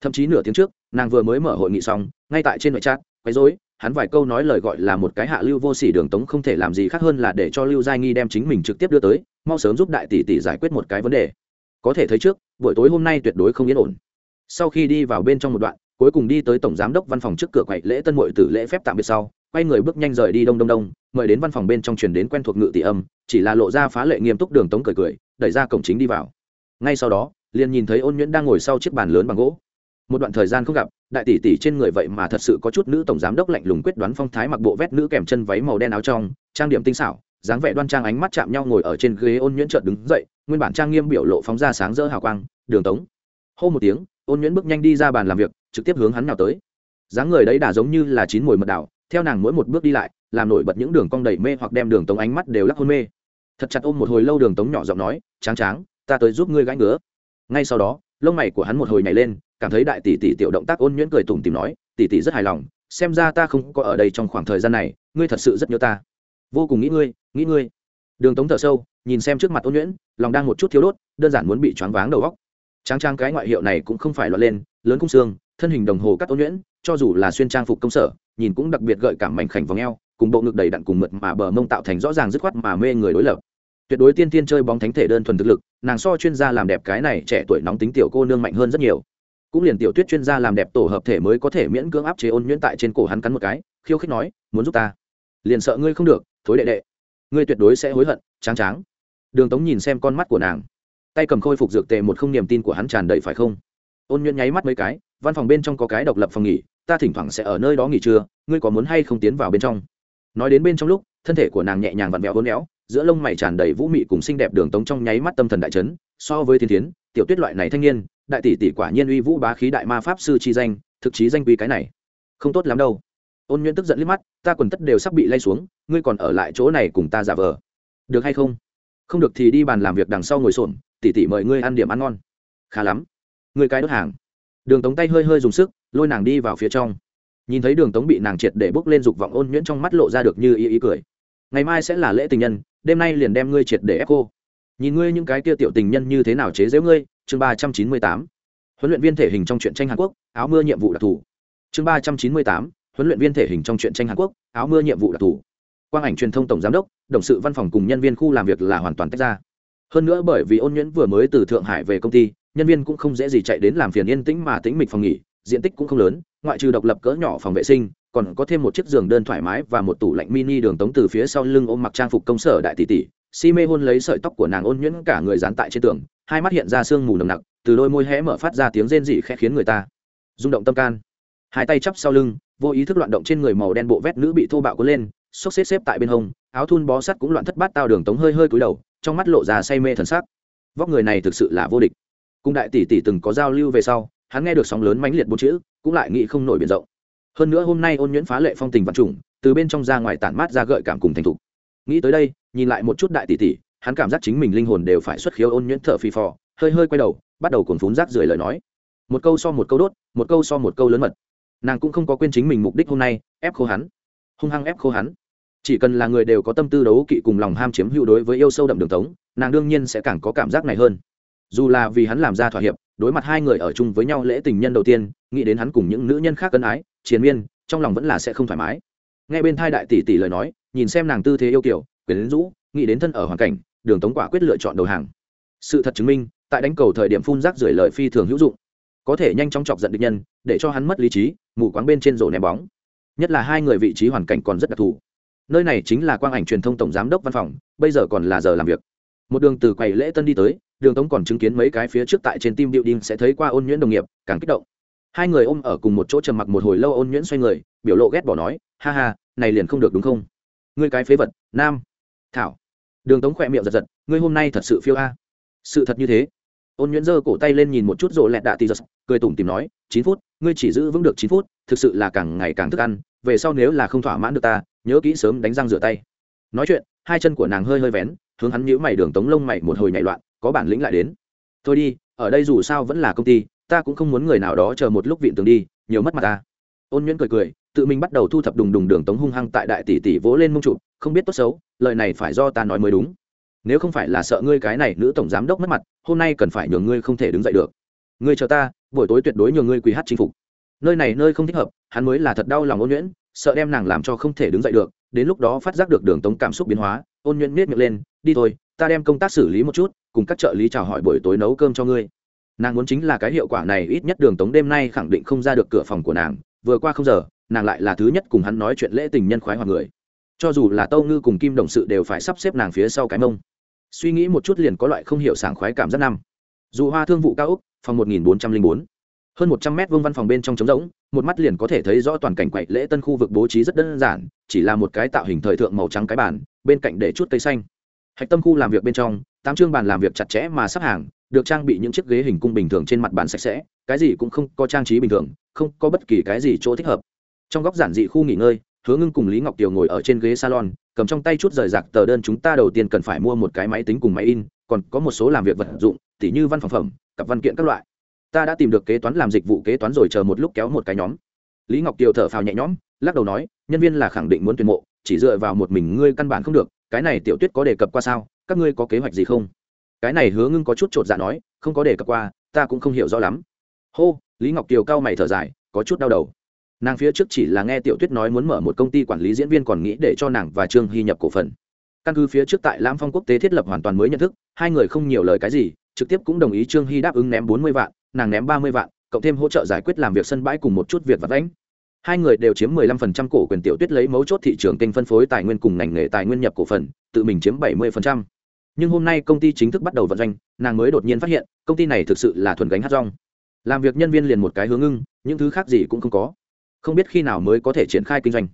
Thậm chí nửa tiếng trước, nàng vừa mới mở hội nghị xong, ngay tại trên huệ chặt, quấy rối, hắn vài câu nói lời gọi là một cái hạ lưu vô sỉ đường tống không thể làm gì khác hơn là để cho lưu giai nghi đem chính mình trực tiếp đưa tới, mau sớm giúp đại tỷ tỷ giải quyết một cái vấn đề. Có thể thấy trước, buổi tối hôm nay tuyệt đối không yên ổn. Sau khi đi vào bên trong một đoạn, cuối cùng đi tới tổng giám đốc văn phòng trước cửa quậy lễ tân mội tử lễ phép tạm biệt sau, quay người bước nhanh rời đi đông đông đông, mời đến văn phòng bên trong truyền đến quen thuộc ngự tỷ âm chỉ là lộ ra phá lệ nghiêm túc đường tống cười cười, đẩy ra cổng chính đi vào. Ngay sau đó, liền nhìn thấy ôn nhuyễn đang ngồi sau chiếc bàn lớn bằng gỗ. Một đoạn thời gian không gặp, đại tỷ tỷ trên người vậy mà thật sự có chút nữ tổng giám đốc lạnh lùng quyết đoán phong thái mặc bộ vét nữ kèm chân váy màu đen áo trong, trang điểm tinh xảo, dáng vẻ đoan trang ánh mắt chạm nhau ngồi ở trên ghế ôn nhuyễn chợt đứng dậy, nguyên bản trang nghiêm biểu lộ phóng ra sáng rỡ hào quang, đường tống. Hô một tiếng, ôn nhuyễn bước nhanh đi ra bàn làm việc, trực tiếp hướng hắn nào tới. Dáng người đấy đã giống như là chín mùi mật đảo, theo nàng mỗi một bước đi lại, làm nổi bật những đường cong đầy mê hoặc đem đường tống ánh mắt đều lắc hôn mê thật chặt ôm một hồi lâu đường tống nhỏ giọng nói, tráng tráng, ta tới giúp ngươi gãi ngứa. Ngay sau đó, lông mày của hắn một hồi nhảy lên, cảm thấy đại tỷ tỷ tiểu động tác ôn nhuyễn cười tủm tìm nói, tỷ tỷ rất hài lòng, xem ra ta không có ở đây trong khoảng thời gian này, ngươi thật sự rất nhớ ta. Vô cùng nghĩ ngươi nghĩ ngươi. Đường tống thở sâu, nhìn xem trước mặt ôn nhuyễn, lòng đang một chút thiếu đốt, đơn giản muốn bị choáng váng đầu góc tráng trang cái ngoại hiệu này cũng không phải loạn lên, lớn cung xương, thân hình đồng hồ cắt ôn nhuyễn, cho dù là xuyên trang phục công sở, nhìn cũng đặc biệt gợi cảm mảnh khảnh vòng eo, cùng bộ ngực đầy đặn cùng mượt mà bờ mông tạo thành rõ ràng dứt khoát mà mê người đối lập tuyệt đối tiên tiên chơi bóng thánh thể đơn thuần thực lực, nàng so chuyên gia làm đẹp cái này trẻ tuổi nóng tính tiểu cô nương mạnh hơn rất nhiều. Cũng liền tiểu tuyết chuyên gia làm đẹp tổ hợp thể mới có thể miễn cưỡng áp chế ôn nhuyễn tại trên cổ hắn cắn một cái, khiêu khích nói, muốn giúp ta? Liền sợ ngươi không được, thối đệ đệ. Ngươi tuyệt đối sẽ hối hận, tráng tráng. Đường tống nhìn xem con mắt của nàng. Tay cầm khôi phục dược tề một không niềm tin của hắn tràn đầy phải không? Ôn nhuyễn nháy mắt mấy cái, văn phòng bên trong có cái độc lập phòng nghỉ, ta thỉnh thoảng sẽ ở nơi đó nghỉ trưa, ngươi có muốn hay không tiến vào bên trong? Nói đến bên trong lúc, thân thể của nàng nhẹ nhàng vặn vẹo hôn éo giữa lông mày tràn đầy vũ mị cùng xinh đẹp đường tống trong nháy mắt tâm thần đại trấn so với thiên tiến tiểu tuyết loại này thanh niên, đại tỷ tỷ quả nhiên uy vũ bá khí đại ma pháp sư chi danh, thực chí danh quy cái này. Không tốt lắm đâu. Ôn nhuyễn tức giận liếc mắt, ta quần tất đều sắp bị lay xuống, ngươi còn ở lại chỗ này cùng ta giả vờ. Được hay không? Không được thì đi bàn làm việc đằng sau ngồi sổn tỷ tỷ mời ngươi ăn điểm ăn ngon. Khá lắm. Ngươi cái đốt hàng. Đường tống tay hơi hơi dùng sức, lôi nàng đi vào phía trong. Nhìn thấy đường tống bị nàng triệt để bước lên dục vọng, ôn nhuyễn trong mắt lộ ra được như ý ý cười. Ngày mai sẽ là lễ tình nhân đêm nay liền đem ngươi triệt để ép cô. Nhìn ngươi những cái kia tiểu tình nhân như thế nào chế giễu ngươi, chương ba trăm chín mươi tám. Huấn luyện viên thể hình trong truyện tranh hàn quốc, áo mưa nhiệm vụ đặc thù. Chương ba trăm chín mươi tám, huấn luyện viên thể hình trong truyện tranh hàn quốc, áo mưa nhiệm vụ đặc thù. Quang ảnh truyền thông tổng giám đốc, đồng sự văn phòng cùng nhân viên khu làm việc là hoàn toàn tách ra. Hơn nữa bởi vì ôn nhuyễn vừa mới từ thượng hải về công ty, nhân viên cũng không dễ gì chạy đến làm phiền yên tĩnh mà tĩnh mịch phòng nghỉ diện tích cũng không lớn, ngoại trừ độc lập cỡ nhỏ phòng vệ sinh, còn có thêm một chiếc giường đơn thoải mái và một tủ lạnh mini đường tống từ phía sau lưng ôm mặc trang phục công sở đại tỷ tỷ. Si mê hôn lấy sợi tóc của nàng ôn nhuyễn cả người dán tại trên tường, hai mắt hiện ra sương mù nồng nặc, từ đôi môi hé mở phát ra tiếng rên rỉ khẽ khiến người ta rung động tâm can. Hai tay chắp sau lưng, vô ý thức loạn động trên người màu đen bộ vét nữ bị thô bạo cuốn lên, xốc xếp xếp tại bên hông, áo thun bó sắt cũng loạn thất bát tao đường tống hơi hơi cúi đầu, trong mắt lộ ra say mê thần sắc. Vóc người này thực sự là vô địch. Cung đại tỷ tỷ từng có giao lưu về sau hắn nghe được sóng lớn mãnh liệt bốn chữ, cũng lại nghĩ không nổi biển rộng. Hơn nữa hôm nay ôn nhuyễn phá lệ phong tình vạn trùng, từ bên trong ra ngoài tản mát ra gợi cảm cùng thành thục. Nghĩ tới đây, nhìn lại một chút đại tỷ tỷ, hắn cảm giác chính mình linh hồn đều phải xuất khiếu ôn nhuyễn thở phì phò, hơi hơi quay đầu, bắt đầu cuồn phún rác rưởi lời nói. Một câu so một câu đốt, một câu so một câu lớn mật. Nàng cũng không có quên chính mình mục đích hôm nay, ép khô hắn. Hung hăng ép khô hắn. Chỉ cần là người đều có tâm tư đấu kỵ cùng lòng ham chiếm hữu đối với yêu sâu đậm đường tống, nàng đương nhiên sẽ càng có cảm giác này hơn dù là vì hắn làm ra thỏa hiệp, đối mặt hai người ở chung với nhau lễ tình nhân đầu tiên, nghĩ đến hắn cùng những nữ nhân khác cân ái chiến miên, trong lòng vẫn là sẽ không thoải mái. Nghe bên thai đại tỷ tỷ lời nói, nhìn xem nàng tư thế yêu kiểu quyền rũ, nghĩ đến thân ở hoàn cảnh, đường tống quả quyết lựa chọn đầu hàng. Sự thật chứng minh, tại đánh cầu thời điểm phun rác rưởi lời phi thường hữu dụng. Có thể nhanh chóng chọc giận địch nhân, để cho hắn mất lý trí, mù quáng bên trên rổ ném bóng. Nhất là hai người vị trí hoàn cảnh còn rất đặc thù. Nơi này chính là quang ảnh truyền thông tổng giám đốc văn phòng, bây giờ còn là giờ làm việc. Một đường từ quầy lễ tân đi tới đường tống còn chứng kiến mấy cái phía trước tại trên tim điệu đinh sẽ thấy qua ôn nhuyễn đồng nghiệp, càng kích động. Hai người ôm ở cùng một chỗ trầm mặc một hồi lâu ôn nhuyễn xoay người, biểu lộ ghét bỏ nói, ha ha, này liền không được đúng không? Ngươi cái phế vật, nam, thảo. Đường tống khỏe miệng giật giật, ngươi hôm nay thật sự phiêu a. Sự thật như thế. Ôn nhuyễn giơ cổ tay lên nhìn một chút rộ lẹt đạ tì giật, cười tủm tìm nói, chín phút, ngươi chỉ giữ vững được chín phút, thực sự là càng ngày càng thức ăn, về sau nếu là không thỏa mãn được ta, nhớ kỹ sớm đánh răng rửa tay. Nói chuyện, hai chân của nàng hơi hơi vén, hướng hắn nhíu mày đường tống lông mày một hồi nhảy loạn có bản lĩnh lại đến. Thôi đi, ở đây dù sao vẫn là công ty, ta cũng không muốn người nào đó chờ một lúc vịn tường đi, nhiều mất mặt ta. Ôn nhuyễn cười cười, tự mình bắt đầu thu thập đùng đùng đường tống hung hăng tại đại tỷ tỷ vỗ lên mông trụ, không biết tốt xấu, lời này phải do ta nói mới đúng. Nếu không phải là sợ ngươi cái này nữ tổng giám đốc mất mặt, hôm nay cần phải nhường ngươi không thể đứng dậy được. Ngươi chờ ta, buổi tối tuyệt đối nhường ngươi quỳ hát chinh phục. Nơi này nơi không thích hợp, hắn mới là thật đau lòng ôn nhuyễn, sợ đem nàng làm cho không thể đứng dậy được, đến lúc đó phát giác được đường tống cảm xúc biến hóa, ôn nhuyễn miết miệng lên, đi thôi ta đem công tác xử lý một chút, cùng các trợ lý chào hỏi buổi tối nấu cơm cho ngươi. Nàng muốn chính là cái hiệu quả này ít nhất đường tống đêm nay khẳng định không ra được cửa phòng của nàng, vừa qua không giờ, nàng lại là thứ nhất cùng hắn nói chuyện lễ tình nhân khoái hoặc người. Cho dù là tâu ngư cùng kim đồng sự đều phải sắp xếp nàng phía sau cái mông. Suy nghĩ một chút liền có loại không hiểu sảng khoái cảm giác năm. Dù hoa thương vụ cao úc phòng một nghìn bốn trăm linh bốn. Hơn một trăm mét vuông văn phòng bên trong trống rỗng, một mắt liền có thể thấy rõ toàn cảnh quậy lễ tân khu vực bố trí rất đơn giản, chỉ là một cái tạo hình thời thượng màu trắng cái bàn, bên cạnh để chút cây xanh hạch tâm khu làm việc bên trong, tám chương bàn làm việc chặt chẽ mà sắp hàng, được trang bị những chiếc ghế hình cung bình thường trên mặt bàn sạch sẽ, cái gì cũng không có trang trí bình thường, không có bất kỳ cái gì chỗ thích hợp. Trong góc giản dị khu nghỉ ngơi, hứa ngưng cùng lý ngọc tiều ngồi ở trên ghế salon, cầm trong tay chút rời rạc tờ đơn chúng ta đầu tiên cần phải mua một cái máy tính cùng máy in, còn có một số làm việc vật dụng, tỉ như văn phòng phẩm, cặp văn kiện các loại. Ta đã tìm được kế toán làm dịch vụ kế toán rồi chờ một lúc kéo một cái nhóm. Lý ngọc tiều thở phào nhẹ nhõm, lắc đầu nói, nhân viên là khẳng định muốn tuyển mộ, chỉ dựa vào một mình ngươi căn bản không được cái này tiểu tuyết có đề cập qua sao? Các ngươi có kế hoạch gì không? Cái này hứa ngưng có chút chột dạ nói, không có đề cập qua, ta cũng không hiểu rõ lắm. Hô, lý ngọc kiều cao mày thở dài, có chút đau đầu. Nàng phía trước chỉ là nghe tiểu tuyết nói muốn mở một công ty quản lý diễn viên còn nghĩ để cho nàng và trương hy nhập cổ phần. Căn cứ phía trước tại lam phong quốc tế thiết lập hoàn toàn mới nhận thức, hai người không nhiều lời cái gì, trực tiếp cũng đồng ý trương hy đáp ứng ném bốn mươi vạn, nàng ném ba mươi vạn, cộng thêm hỗ trợ giải quyết làm việc sân bãi cùng một chút việc vặt đánh hai người đều chiếm mười lăm phần trăm cổ quyền tiểu tuyết lấy mấu chốt thị trường kênh phân phối tài nguyên cùng ngành nghề tài nguyên nhập cổ phần, tự mình chiếm bảy mươi phần trăm. Nhưng hôm nay công ty chính thức bắt đầu vận doanh, nàng mới đột nhiên phát hiện, công ty này thực sự là thuần gánh hát rong. Làm việc nhân viên liền một cái hướng ngưng những thứ khác gì cũng không có. Không biết khi nào mới có thể triển khai kinh doanh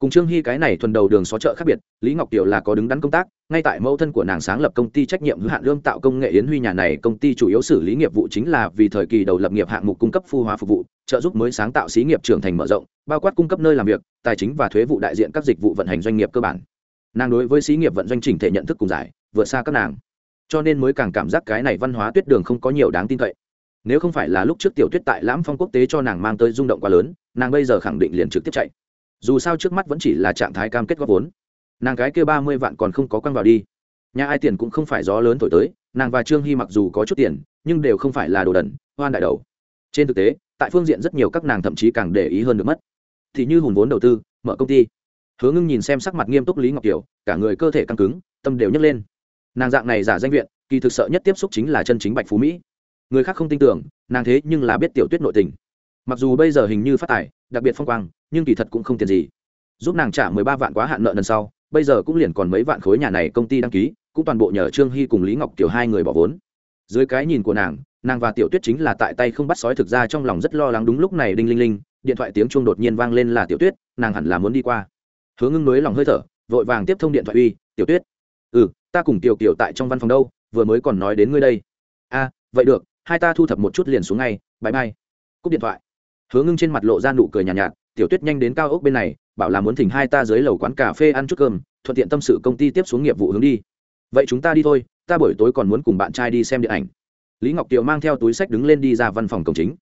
cùng trương hy cái này thuần đầu đường xó chợ khác biệt, lý ngọc tiểu là có đứng đắn công tác, ngay tại mẫu thân của nàng sáng lập công ty trách nhiệm hữu hạn lương tạo công nghệ yến huy nhà này, công ty chủ yếu xử lý nghiệp vụ chính là vì thời kỳ đầu lập nghiệp hạng mục cung cấp phu hóa phục vụ, trợ giúp mới sáng tạo xí nghiệp trưởng thành mở rộng, bao quát cung cấp nơi làm việc, tài chính và thuế vụ đại diện các dịch vụ vận hành doanh nghiệp cơ bản. Nàng đối với xí nghiệp vận doanh chỉnh thể nhận thức cùng giải, vượt xa các nàng. Cho nên mới càng cảm giác cái này văn hóa tuyết đường không có nhiều đáng tin cậy. Nếu không phải là lúc trước tiểu tuyết tại lãm phong quốc tế cho nàng mang tới rung động quá lớn, nàng bây giờ khẳng định liền trực tiếp chạy dù sao trước mắt vẫn chỉ là trạng thái cam kết góp vốn. Nàng cái kia ba mươi vạn còn không có quăng vào đi. Nhà ai tiền cũng không phải gió lớn thổi tới, nàng và trương hy mặc dù có chút tiền, nhưng đều không phải là đồ đần, hoan đại đầu. Trên thực tế, tại phương diện rất nhiều các nàng thậm chí càng để ý hơn được mất. Thì như hùn vốn đầu tư, mở công ty. Hứa ngưng nhìn xem sắc mặt nghiêm túc lý ngọc kiều, cả người cơ thể căng cứng, tâm đều nhấc lên. Nàng dạng này giả danh viện, kỳ thực sợ nhất tiếp xúc chính là chân chính bạch phú mỹ. Người khác không tin tưởng, nàng thế nhưng là biết tiểu tuyết nội tình. Mặc dù bây giờ hình như phát tài đặc biệt phong quang, nhưng kỳ thật cũng không tiền gì. Giúp nàng trả mười ba vạn quá hạn nợ lần sau, bây giờ cũng liền còn mấy vạn khối nhà này công ty đăng ký, cũng toàn bộ nhờ trương hy cùng lý ngọc tiểu hai người bỏ vốn. Dưới cái nhìn của nàng nàng và tiểu tuyết chính là tại tay không bắt sói thực ra trong lòng rất lo lắng đúng lúc này đinh linh linh, điện thoại tiếng chuông đột nhiên vang lên là tiểu tuyết, nàng hẳn là muốn đi qua. Hứa ngưng nối lòng hơi thở, vội vàng tiếp thông điện thoại uy, tiểu tuyết ừ ta cùng tiểu kiểu tại trong văn phòng đâu, vừa mới còn nói đến ngươi đây. A, vậy được, hai ta thu thập một chút liền xuống ngay bãi bay cúp điện thoại hứa ngưng trên mặt lộ ra nụ cười nhàn nhạt, nhạt tiểu tuyết nhanh đến cao ốc bên này bảo là muốn thỉnh hai ta dưới lầu quán cà phê ăn chút cơm thuận tiện tâm sự công ty tiếp xuống nghiệp vụ hướng đi. Vậy chúng ta đi thôi ta buổi tối còn muốn cùng bạn trai đi xem điện ảnh. Lý ngọc kiều mang theo túi sách đứng lên đi ra văn phòng cổng chính.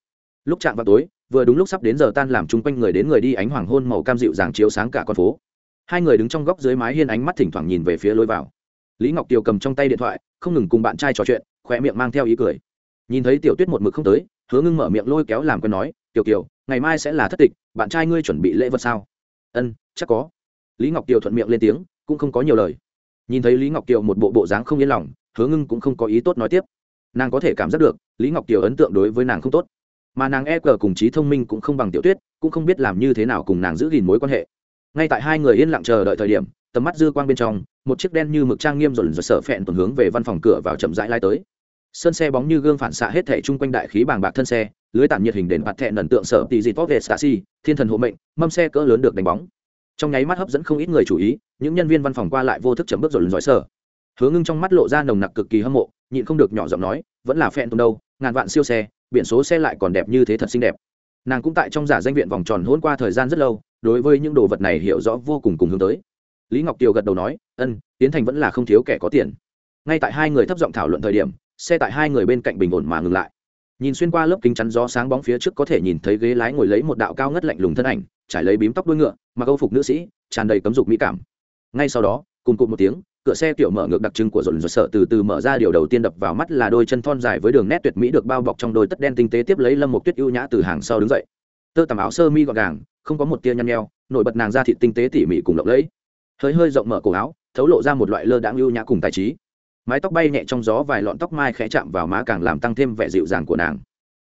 Lúc chạm vào tối vừa đúng lúc sắp đến giờ tan làm chung quanh người đến người đi ánh hoàng hôn màu cam dịu dàng chiếu sáng cả con phố. Hai người đứng trong góc dưới mái hiên ánh mắt thỉnh thoảng nhìn về phía lối vào. Lý ngọc kiều cầm trong tay điện thoại không ngừng cùng bạn trai trò chuyện khoe miệng mang theo ý cười. Nhìn thấy tiểu tuyết một mực không tới hứa ngưng mở miệng lôi kéo làm quen nói tiểu kiều, ngày mai sẽ là thất tịch, bạn trai ngươi chuẩn bị lễ vật sao? Ân, chắc có. Lý ngọc kiều thuận miệng lên tiếng, cũng không có nhiều lời. Nhìn thấy lý ngọc kiều một bộ bộ dáng không yên lòng, hứa ngưng cũng không có ý tốt nói tiếp. Nàng có thể cảm giác được, lý ngọc kiều ấn tượng đối với nàng không tốt. Mà nàng e cờ cùng trí thông minh cũng không bằng tiểu tuyết, cũng không biết làm như thế nào cùng nàng giữ gìn mối quan hệ. Ngay tại hai người yên lặng chờ đợi thời điểm, tầm mắt dư quang bên trong, một chiếc đen như mực trang nghiêm rộn rộn sở phẹn tuần hướng về văn phòng cửa vào chậm rãi lai tới sơn xe bóng như gương phản xạ hết thể chung quanh đại khí bàng bạc thân xe, lưới tản nhiệt hình đền bạt thẹn nần tượng sở tỷ dị tốt về stasi thiên thần hộ mệnh, mâm xe cỡ lớn được đánh bóng. Trong nháy mắt hấp dẫn không ít người chú ý, những nhân viên văn phòng qua lại vô thức chấm bước rồi lần giỏi sở hứa ngưng trong mắt lộ ra nồng nặc cực kỳ hâm mộ, nhịn không được nhỏ giọng nói, vẫn là phẹn tùng đâu, ngàn vạn siêu xe, biển số xe lại còn đẹp như thế thật xinh đẹp. Nàng cũng tại trong giả danh viện vòng tròn hôn qua thời gian rất lâu, đối với những đồ vật này hiểu rõ vô cùng cùng hướng tới. Lý ngọc kiều gật đầu nói, ân tiến thành vẫn là không thiếu kẻ có tiền. Ngay tại hai người thấp giọng thảo luận thời điểm xe tại hai người bên cạnh bình ổn mà ngừng lại. Nhìn xuyên qua lớp kính chắn gió sáng bóng phía trước có thể nhìn thấy ghế lái ngồi lấy một đạo cao ngất lạnh lùng thân ảnh, trải lấy bím tóc đuôi ngựa, mặc âu phục nữ sĩ, tràn đầy cấm dục mỹ cảm. Ngay sau đó, cùng cụt một tiếng, cửa xe kiểu mở ngược đặc trưng của dồn dồn sợ từ từ mở ra, điều đầu tiên đập vào mắt là đôi chân thon dài với đường nét tuyệt mỹ được bao bọc trong đôi tất đen tinh tế tiếp lấy lâm một tuyết ưu nhã từ hàng sau đứng dậy. Tơ tằm áo sơ mi gọn gàng, không có một tia nhăn nheo, nổi bật nàng ra thịt tinh tế tỉ mỉ cùng lộng lẫy. Hơi hơi rộng mở cổ áo, thấu lộ ra một loại lơ đãng ưu nhã cùng tài trí mái tóc bay nhẹ trong gió vài lọn tóc mai khẽ chạm vào má càng làm tăng thêm vẻ dịu dàng của nàng.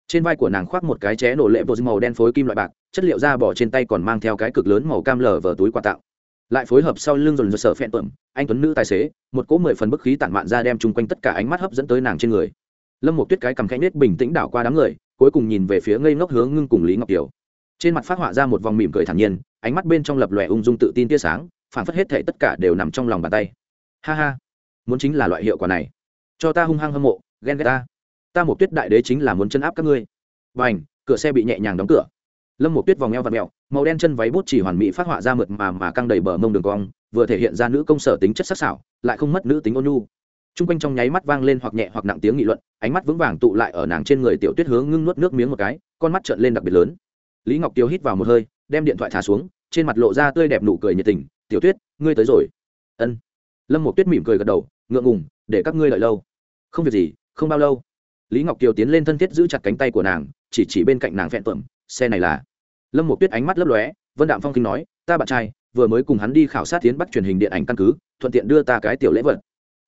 Trên vai của nàng khoác một cái ché nổ lệ bột màu đen phối kim loại bạc, chất liệu da bỏ trên tay còn mang theo cái cực lớn màu cam lở vờ túi quà tặng. Lại phối hợp sau lưng dồn dồn sở phẹn tuẩm, anh tuấn nữ tài xế, một cỗ mười phần bức khí tản mạn ra đem chung quanh tất cả ánh mắt hấp dẫn tới nàng trên người. Lâm một tuyết cái cầm khẽ nết bình tĩnh đảo qua đám người, cuối cùng nhìn về phía ngây ngốc hướng ngưng cùng lý ngọc kiều. Trên mặt phát họa ra một vòng mỉm cười thản nhiên, ánh mắt bên trong lập lòe ung dung tự tin tia sáng, phản phất hết thể tất cả đều nằm trong lòng bàn tay. Ha ha muốn chính là loại hiệu quả này. Cho ta hung hăng hâm mộ, ghen ghét ta. Ta một tuyết đại đế chính là muốn chân áp các ngươi. Và ảnh cửa xe bị nhẹ nhàng đóng cửa. Lâm một tuyết vòng eo và mẹo màu đen chân váy bút chỉ hoàn mỹ phát họa ra mượt mà mà căng đầy bờ mông đường cong, vừa thể hiện ra nữ công sở tính chất sắc sảo, lại không mất nữ tính ôn nhu. T r u n g quanh trong nháy mắt vang lên hoặc nhẹ hoặc nặng tiếng nghị luận, ánh mắt vững vàng tụ lại ở nàng trên người tiểu tuyết hướng ngưng nuốt nước miếng một cái, con mắt trợn lên đặc biệt lớn. Lý ngọc tiêu hít vào một hơi, đem điện thoại thả xuống, trên mặt lộ ra tươi đẹp nụ cười nhiệt tình, tiểu tuyết, ngươi tới rồi. Ân lâm một tuyết mỉm cười gật đầu, ngượng ngùng, để các ngươi lợi lâu. Không việc gì, không bao lâu. Lý ngọc kiều tiến lên thân thiết giữ chặt cánh tay của nàng, chỉ chỉ bên cạnh nàng vẹn tuẩm xe này là lâm một tuyết ánh mắt lấp lóe, vân đạm phong kinh nói, ta bạn trai, vừa mới cùng hắn đi khảo sát tiến bắt truyền hình điện ảnh căn cứ, thuận tiện đưa ta cái tiểu lễ vật.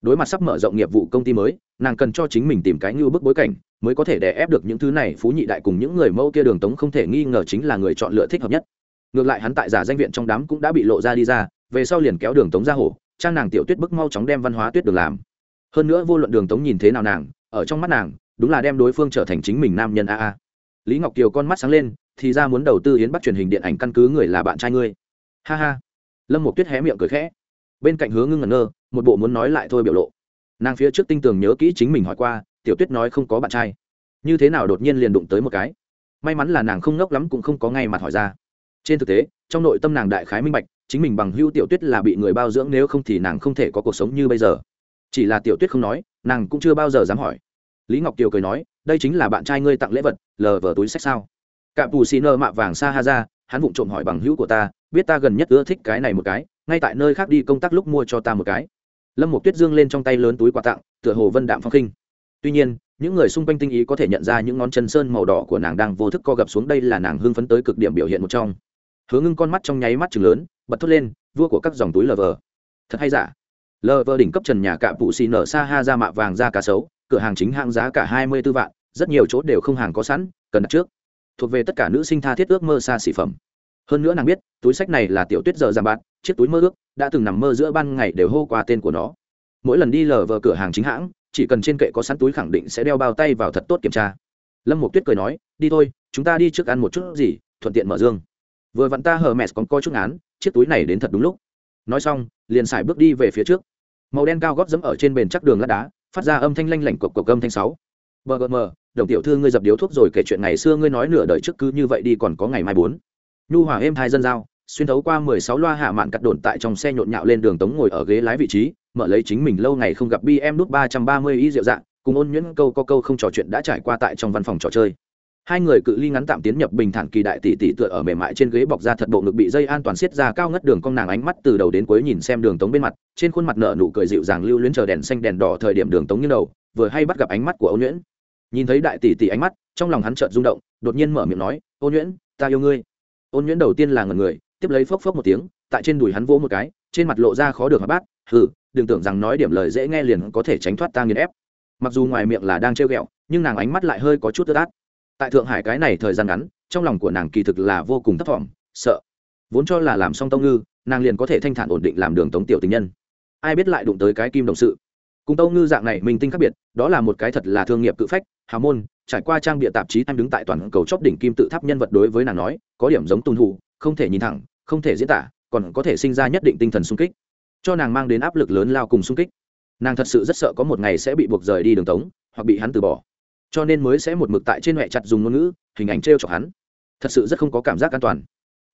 Đối mặt sắp mở rộng nghiệp vụ công ty mới, nàng cần cho chính mình tìm cái như bức bối cảnh, mới có thể đè ép được những thứ này, phú nhị đại cùng những người mẫu kia đường tống không thể nghi ngờ chính là người chọn lựa thích hợp nhất. Ngược lại hắn tại giả danh viện trong đám cũng đã bị lộ ra đi ra, về sau liền kéo đường tống ra hổ trang nàng tiểu tuyết bức mau chóng đem văn hóa tuyết được làm. Hơn nữa vô luận đường tống nhìn thế nào nàng, ở trong mắt nàng, đúng là đem đối phương trở thành chính mình nam nhân a a. Lý ngọc kiều con mắt sáng lên, thì ra muốn đầu tư yến bắc truyền hình điện ảnh căn cứ người là bạn trai ngươi. Ha ha. Lâm một tuyết hé miệng cười khẽ. Bên cạnh hứa ngưng ngẩn ngơ, một bộ muốn nói lại thôi biểu lộ. Nàng phía trước tinh tường nhớ kỹ chính mình hỏi qua, tiểu tuyết nói không có bạn trai. Như thế nào đột nhiên liền đụng tới một cái? May mắn là nàng không ngốc lắm cũng không có ngay mặt hỏi ra. Trên thực tế, trong nội tâm nàng đại khái minh bạch chính mình bằng hưu tiểu tuyết là bị người bao dưỡng nếu không thì nàng không thể có cuộc sống như bây giờ. Chỉ là tiểu tuyết không nói, nàng cũng chưa bao giờ dám hỏi. Lý ngọc kiều cười nói, đây chính là bạn trai ngươi tặng lễ vật, lờ vờ túi sách sao? Cạm pù xì nơ mạ vàng sa ha ra, hắn vụng trộm hỏi bằng hữu của ta, biết ta gần nhất ưa thích cái này một cái, ngay tại nơi khác đi công tác lúc mua cho ta một cái. Lâm một tuyết dương lên trong tay lớn túi quà tặng, tựa hồ vân đạm phong khinh. Tuy nhiên, những người xung quanh tinh ý có thể nhận ra những ngón chân sơn màu đỏ của nàng đang vô thức co gập xuống đây là nàng hưng phấn tới cực điểm biểu hiện một trong. Hứa ngưng con mắt trong nháy mắt chừng lớn bật thốt lên, vua của các dòng túi lờ vờ. Thật hay giả? Lờ vờ đỉnh cấp trần nhà cạ phụ xì nở xa ha ra mạ vàng ra cá sấu, cửa hàng chính hạng giá cả hai mươi 24 vạn, rất nhiều chỗ đều không hàng có sẵn, cần đặt trước. Thuộc về tất cả nữ sinh tha thiết ước mơ xa xỉ phẩm. Hơn nữa nàng biết, túi sách này là tiểu tuyết giờ giảm bạn chiếc túi mơ ước đã từng nằm mơ giữa ban ngày đều hô qua tên của nó. Mỗi lần đi lờ vờ cửa hàng chính hãng, chỉ cần trên kệ có sẵn túi khẳng định sẽ đeo bao tay vào thật tốt kiểm tra. Lâm một tuyết cười nói, đi thôi, chúng ta đi trước ăn một chút gì, thuận tiện mở dương. Vừa vặn ta hờ mẹ còn coi chút án chiếc túi này đến thật đúng lúc. Nói xong, liền xài bước đi về phía trước. Màu đen cao góp dẫm ở trên bền chắc đường lát đá, phát ra âm thanh lanh lảnh cộc cộc âm thanh sáu. Bờ gờ mờ, đồng tiểu thư ngươi dập điếu thuốc rồi kể chuyện ngày xưa ngươi nói nửa đời trước cứ như vậy đi còn có ngày mai bốn. Nhu hòa êm hai dân giao, xuyên thấu qua mười sáu loa hạ mạn cắt đồn tại trong xe nhộn nhạo lên đường tống ngồi ở ghế lái vị trí, mở lấy chính mình lâu ngày không gặp bm nút ba trăm ba mươi y rượu dạng cùng ôn nhuyễn câu có câu không trò chuyện đã trải qua tại trong văn phòng trò chơi hai người cự ly ngắn tạm tiến nhập bình thản kỳ đại tỷ tỷ tựa ở mềm mại trên ghế bọc ra thật bộ ngực bị dây an toàn siết ra cao ngất đường cong nàng ánh mắt từ đầu đến cuối nhìn xem đường tống bên mặt, trên khuôn mặt nợ nụ cười dịu dàng lưu luyến chờ đèn xanh đèn đỏ thời điểm đường tống như đầu, vừa hay bắt gặp ánh mắt của ôn nhuyễn. Nhìn thấy đại tỷ tỷ ánh mắt, trong lòng hắn chợt rung động, đột nhiên mở miệng nói ôn nhuyễn, ta yêu ngươi. Ôn nhuyễn đầu tiên là ngần người, tiếp lấy phốc phốc một tiếng, tại trên đùi hắn vỗ một cái, trên mặt lộ ra khó được mà bát, hừ, đừng tưởng rằng nói điểm lời dễ nghe liền có thể tránh thoát ta nghiền ép. Mặc dù ngoài miệng là đang trêu ghẹo, nhưng nàng ánh mắt lại hơi có chút tức át tại thượng hải cái này thời gian ngắn, trong lòng của nàng kỳ thực là vô cùng thấp thỏm, sợ. Vốn cho là làm xong tông ngư, nàng liền có thể thanh thản ổn định làm đường tống tiểu tình nhân. Ai biết lại đụng tới cái kim đồng sự. Cùng tâu ngư dạng này mình tinh khác biệt, đó là một cái thật là thương nghiệp cự phách, hào môn, trải qua trang bịa tạp chí em đứng tại toàn cầu chóp đỉnh kim tự tháp nhân vật đối với nàng nói, có điểm giống tuân thủ không thể nhìn thẳng, không thể diễn tả, còn có thể sinh ra nhất định tinh thần sung kích. Cho nàng mang đến áp lực lớn lao cùng sung kích. Nàng thật sự rất sợ có một ngày sẽ bị buộc rời đi đường tống, hoặc bị hắn từ bỏ cho nên mới sẽ một mực tại trên mẹ chặt dùng ngôn ngữ, hình ảnh t r e o chọc hắn. Thật sự rất không có cảm giác an toàn.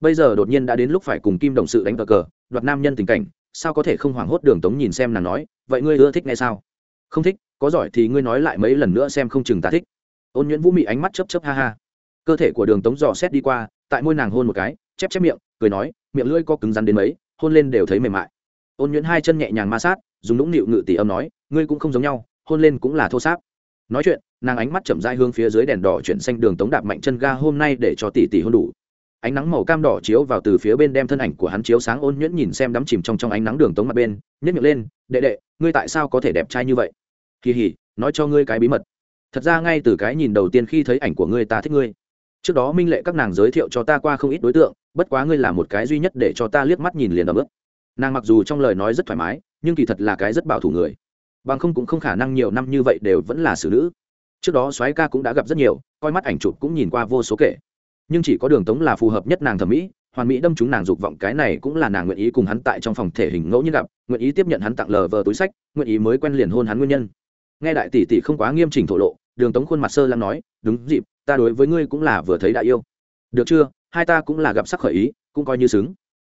Bây giờ đột nhiên đã đến lúc phải cùng kim đồng sự đánh cờ cờ, đoạt nam nhân tình cảnh, sao có thể không hoảng hốt đường tống nhìn xem nàng nói, vậy ngươi ưa thích ngay sao? Không thích, có giỏi thì ngươi nói lại mấy lần nữa xem không chừng ta thích. Ôn nhuyễn vũ mị ánh mắt chấp chấp ha ha. Cơ thể của đường tống dò xét đi qua, tại môi nàng hôn một cái, chép chép miệng, cười nói, miệng lưỡi có cứng rắn đến mấy, hôn lên đều thấy mềm mại. Ôn nhuyễn hai chân nhẹ nhàng ma sát, dùng lũng nịu ngự tỷ âm nói, ngươi cũng không giống nhau, hôn lên cũng là thô sáp. Nói chuyện nàng ánh mắt chậm rãi hướng phía dưới đèn đỏ chuyển xanh đường tống đạp mạnh chân ga hôm nay để cho tỷ tỷ hôn đủ. Ánh nắng màu cam đỏ chiếu vào từ phía bên đem thân ảnh của hắn chiếu sáng ôn nhuyễn nhìn xem đắm chìm trong trong ánh nắng đường tống mặt bên nhất miệng lên, đệ đệ, ngươi tại sao có thể đẹp trai như vậy? Kỳ hỉ, nói cho ngươi cái bí mật. Thật ra ngay từ cái nhìn đầu tiên khi thấy ảnh của ngươi ta thích ngươi. Trước đó minh lệ các nàng giới thiệu cho ta qua không ít đối tượng, bất quá ngươi là một cái duy nhất để cho ta liếc mắt nhìn liền ấm ức. Nàng mặc dù trong lời nói rất thoải mái, nhưng kỳ thật là cái rất bảo thủ người. Bằng không cũng không khả năng nhiều năm như vậy đều vẫn là xử nữ trước đó soái ca cũng đã gặp rất nhiều, coi mắt ảnh chụp cũng nhìn qua vô số kể. Nhưng chỉ có đường tống là phù hợp nhất nàng thẩm mỹ, hoàn mỹ đâm chúng nàng dục vọng cái này cũng là nàng nguyện ý cùng hắn tại trong phòng thể hình ngẫu nhiên gặp, nguyện ý tiếp nhận hắn tặng lờ vờ túi sách, nguyện ý mới quen liền hôn hắn nguyên nhân. Nghe đại tỷ tỷ không quá nghiêm chỉnh thổ lộ, đường tống khuôn mặt sơ lăng nói, đúng dịp, ta đối với ngươi cũng là vừa thấy đại yêu. Được chưa? Hai ta cũng là gặp sắc khởi ý, cũng coi như xứng.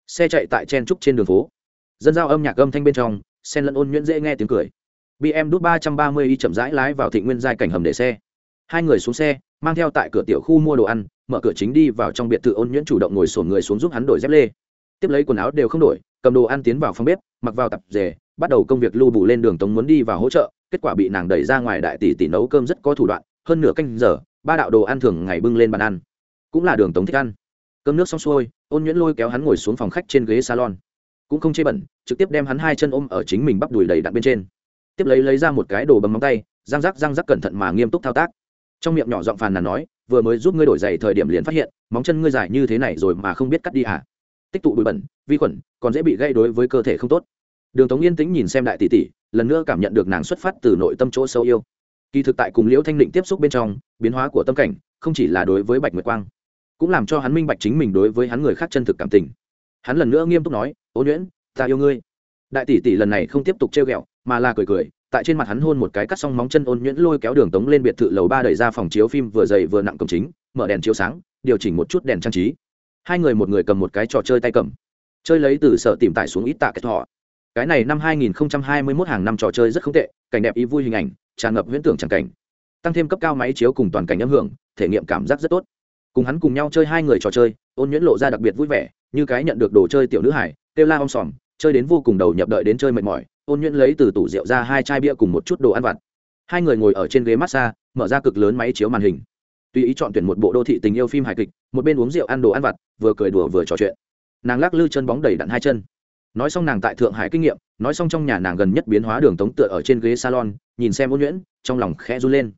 Xe chạy tại chen trúc trên đường phố. Dân giao âm nhạc âm thanh bên trong sen lẫn ôn nhuyễn dễ nghe tiếng cười bm đút ba trăm ba mươi y chậm rãi lái vào thị nguyên giai cảnh hầm để xe. Hai người xuống xe, mang theo tại cửa tiểu khu mua đồ ăn, mở cửa chính đi vào trong biệt thự ôn nhuyễn chủ động ngồi sổn người xuống giúp hắn đổi dép lê. Tiếp lấy quần áo đều không đổi, cầm đồ ăn tiến vào phòng bếp, mặc vào tập dề bắt đầu công việc lưu bù lên đường tống muốn đi vào hỗ trợ, kết quả bị nàng đẩy ra ngoài đại tỷ tỷ nấu cơm rất có thủ đoạn, hơn nửa canh giờ, ba đạo đồ ăn thường ngày bưng lên bàn ăn. Cũng là đường tống thích ăn. Cơm nước xong xuôi, ôn nhuyễn lôi kéo hắn ngồi xuống phòng khách trên ghế salon. Cũng không chê bẩn, trực tiếp đem hắn hai chân ôm ở chính mình bắp đùi đầy đặn bên trên tiếp lấy lấy ra một cái đồ bấm móng tay, răng rắc răng rắc cẩn thận mà nghiêm túc thao tác. Trong miệng nhỏ giọng phàn nàn nói, vừa mới giúp ngươi đổi giày thời điểm liền phát hiện, móng chân ngươi dài như thế này rồi mà không biết cắt đi à? Tích tụ bụi bẩn, vi khuẩn, còn dễ bị gây đối với cơ thể không tốt. Đường tống yên tĩnh nhìn xem đại tỷ tỷ, lần nữa cảm nhận được nàng xuất phát từ nội tâm chỗ sâu yêu. Kỳ thực tại cùng liễu thanh định tiếp xúc bên trong, biến hóa của tâm cảnh, không chỉ là đối với bạch nguyệt quang, cũng làm cho hắn minh bạch chính mình đối với hắn người khác chân thực cảm tình. Hắn lần nữa nghiêm túc nói, ô nhuyễn, ta yêu ngươi. Đại tỷ tỷ lần này không tiếp tục trêu ghẹo mà là cười cười, tại trên mặt hắn hôn một cái cắt xong móng chân ôn nhuyễn lôi kéo đường tống lên biệt thự lầu ba đẩy ra phòng chiếu phim vừa dày vừa nặng cổng chính, mở đèn chiếu sáng, điều chỉnh một chút đèn trang trí. Hai người một người cầm một cái trò chơi tay cầm, chơi lấy từ sở tìm tải xuống ít tạ kết thọ cái này năm 2021 hàng năm trò chơi rất không tệ, cảnh đẹp ý vui hình ảnh, tràn ngập huyễn tưởng chẳng cảnh. Tăng thêm cấp cao máy chiếu cùng toàn cảnh âm hưởng, thể nghiệm cảm giác rất tốt. Cùng hắn cùng nhau chơi hai người trò chơi, ôn nhuyễn lộ ra đặc biệt vui vẻ, như cái nhận được đồ chơi tiểu nữ hải kêu la om sòm, chơi đến vô cùng đầu nhập đợi đến chơi mệt mỏi ôn nhuyễn lấy từ tủ rượu ra hai chai bia cùng một chút đồ ăn vặt. Hai người ngồi ở trên ghế massage, mở ra cực lớn máy chiếu màn hình. Tùy ý chọn tuyển một bộ đô thị tình yêu phim hài kịch, một bên uống rượu ăn đồ ăn vặt, vừa cười đùa vừa trò chuyện. Nàng lắc lư chân bóng đầy đặn hai chân. Nói xong nàng tại thượng hải kinh nghiệm, nói xong trong nhà nàng gần nhất biến hóa đường tống tựa ở trên ghế salon, nhìn xem ôn nhuyễn, trong lòng khẽ run lên.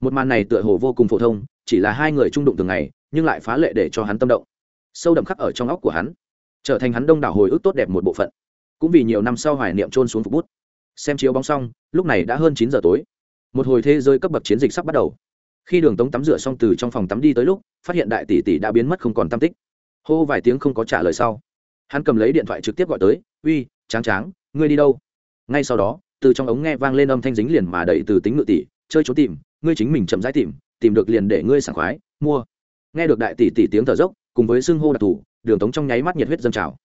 Một màn này tựa hồ vô cùng phổ thông, chỉ là hai người trung đụng từng ngày, nhưng lại phá lệ để cho hắn tâm động. Sâu đậm khắc ở trong óc của hắn, trở thành hắn đông đảo hồi ức tốt đẹp một bộ phận cũng vì nhiều năm sau hoài niệm trôn xuống phục bút. Xem chiếu bóng xong, lúc này đã hơn chín giờ tối. Một hồi thế giới cấp bậc chiến dịch sắp bắt đầu. Khi đường tống tắm rửa xong từ trong phòng tắm đi tới lúc, phát hiện đại tỷ tỷ đã biến mất không còn tam tích. Hô vài tiếng không có trả lời sau. Hắn cầm lấy điện thoại trực tiếp gọi tới, uy, tráng tráng, ngươi đi đâu? Ngay sau đó, từ trong ống nghe vang lên âm thanh dính liền mà đẩy từ tính ngự tỷ, chơi trốn tìm, ngươi chính mình chậm rãi tìm tìm được liền để ngươi sảng khoái, mua. Nghe được đại tỷ tỷ tiếng thở dốc, cùng với xưng hô đặc thù, đường tống trong nháy mắt nhiệt huyết dâng trào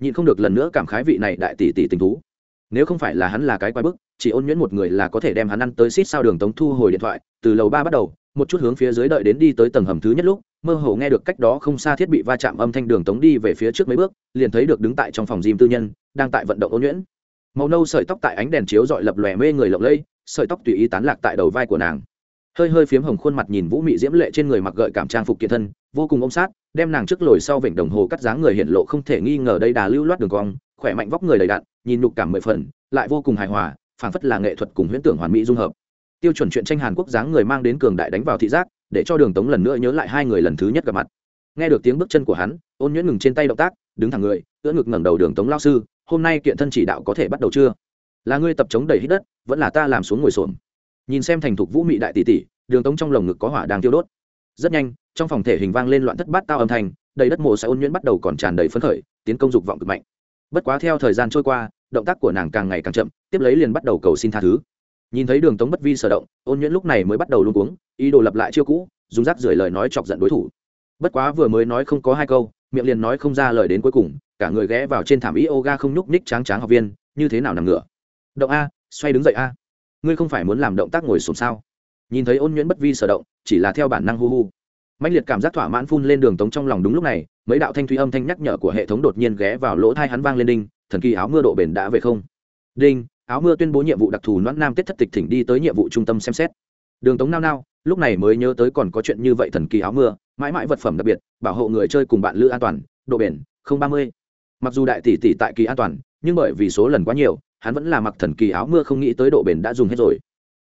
nhịn không được lần nữa cảm khái vị này đại tỷ tỷ tình thú. Nếu không phải là hắn là cái quái bức, chỉ ôn nhuyễn một người là có thể đem hắn ăn tới xít sao đường tống thu hồi điện thoại, từ lầu ba bắt đầu, một chút hướng phía dưới đợi đến đi tới tầng hầm thứ nhất lúc, mơ hồ nghe được cách đó không xa thiết bị va chạm âm thanh đường tống đi về phía trước mấy bước, liền thấy được đứng tại trong phòng gym tư nhân, đang tại vận động ôn nhuyễn. Màu nâu sợi tóc tại ánh đèn chiếu dọi lập lòe mê người lộng lẫy, sợi tóc tùy ý tán lạc tại đầu vai của nàng hơi hơi phiếm hồng khuôn mặt nhìn vũ mị diễm lệ trên người mặc gợi cảm trang phục kiện thân, vô cùng ôm sát, đem nàng trước lồi sau vịnh đồng hồ cắt dáng người hiện lộ không thể nghi ngờ đây đà lưu loát đường cong, khỏe mạnh vóc người đầy đặn, nhìn nhục cảm mười phần, lại vô cùng hài hòa, phảng phất là nghệ thuật cùng huyễn tưởng hoàn mỹ dung hợp. Tiêu chuẩn chuyện tranh hàn quốc dáng người mang đến cường đại đánh vào thị giác, để cho đường tống lần nữa nhớ lại hai người lần thứ nhất gặp mặt. Nghe được tiếng bước chân của hắn, ôn nhuyễn ngừng trên tay động tác, đứng thẳng người, ưỡn ngực ngẩng đầu đường tống lao sư, hôm nay kiện thân chỉ đạo có thể bắt đầu chưa? Là ngươi tập chống đầy hít đất, vẫn là ta làm xuống ngồi xổm? Nhìn xem thành thục vũ mị đại tỷ tỷ, đường tống trong lồng ngực có hỏa đang tiêu đốt. Rất nhanh, trong phòng thể hình vang lên loạn thất bát tao âm thanh, đầy đất mồ sẽ ôn nhuyễn bắt đầu còn tràn đầy phấn khởi, tiến công dục vọng cực mạnh. Bất quá theo thời gian trôi qua, động tác của nàng càng ngày càng chậm, tiếp lấy liền bắt đầu cầu xin tha thứ. Nhìn thấy đường tống bất vi sở động, ôn nhuyễn lúc này mới bắt đầu luôn cuống, ý đồ lặp lại chiêu cũ, dùng rác rưởi lời nói chọc giận đối thủ. Bất quá vừa mới nói không có hai câu, miệng liền nói không ra lời đến cuối cùng, cả người ghé vào trên thảm yoga không nhúc ních tráng tráng học viên, như thế nào nằm ngửa. Động a, xoay đứng dậy a ngươi không phải muốn làm động tác ngồi xổm sao? Nhìn thấy ôn nhuyễn bất vi sở động, chỉ là theo bản năng hu hu. Mạnh liệt cảm giác thỏa mãn phun lên đường tống trong lòng đúng lúc này, mấy đạo thanh thủy âm thanh nhắc nhở của hệ thống đột nhiên ghé vào lỗ thai hắn vang lên đinh, thần kỳ áo mưa độ bền đã về không? Đinh, áo mưa tuyên bố nhiệm vụ đặc thù noãn nam tết thất tịch thỉnh đi tới nhiệm vụ trung tâm xem xét. Đường tống nao nao, lúc này mới nhớ tới còn có chuyện như vậy thần kỳ áo mưa, mãi mãi vật phẩm đặc biệt, bảo hộ người chơi cùng bạn lữ an toàn, độ bền không ba mươi. Mặc dù đại tỷ tỷ tại kỳ an toàn, nhưng bởi vì số lần quá nhiều hắn vẫn là mặc thần kỳ áo mưa không nghĩ tới độ bền đã dùng hết rồi.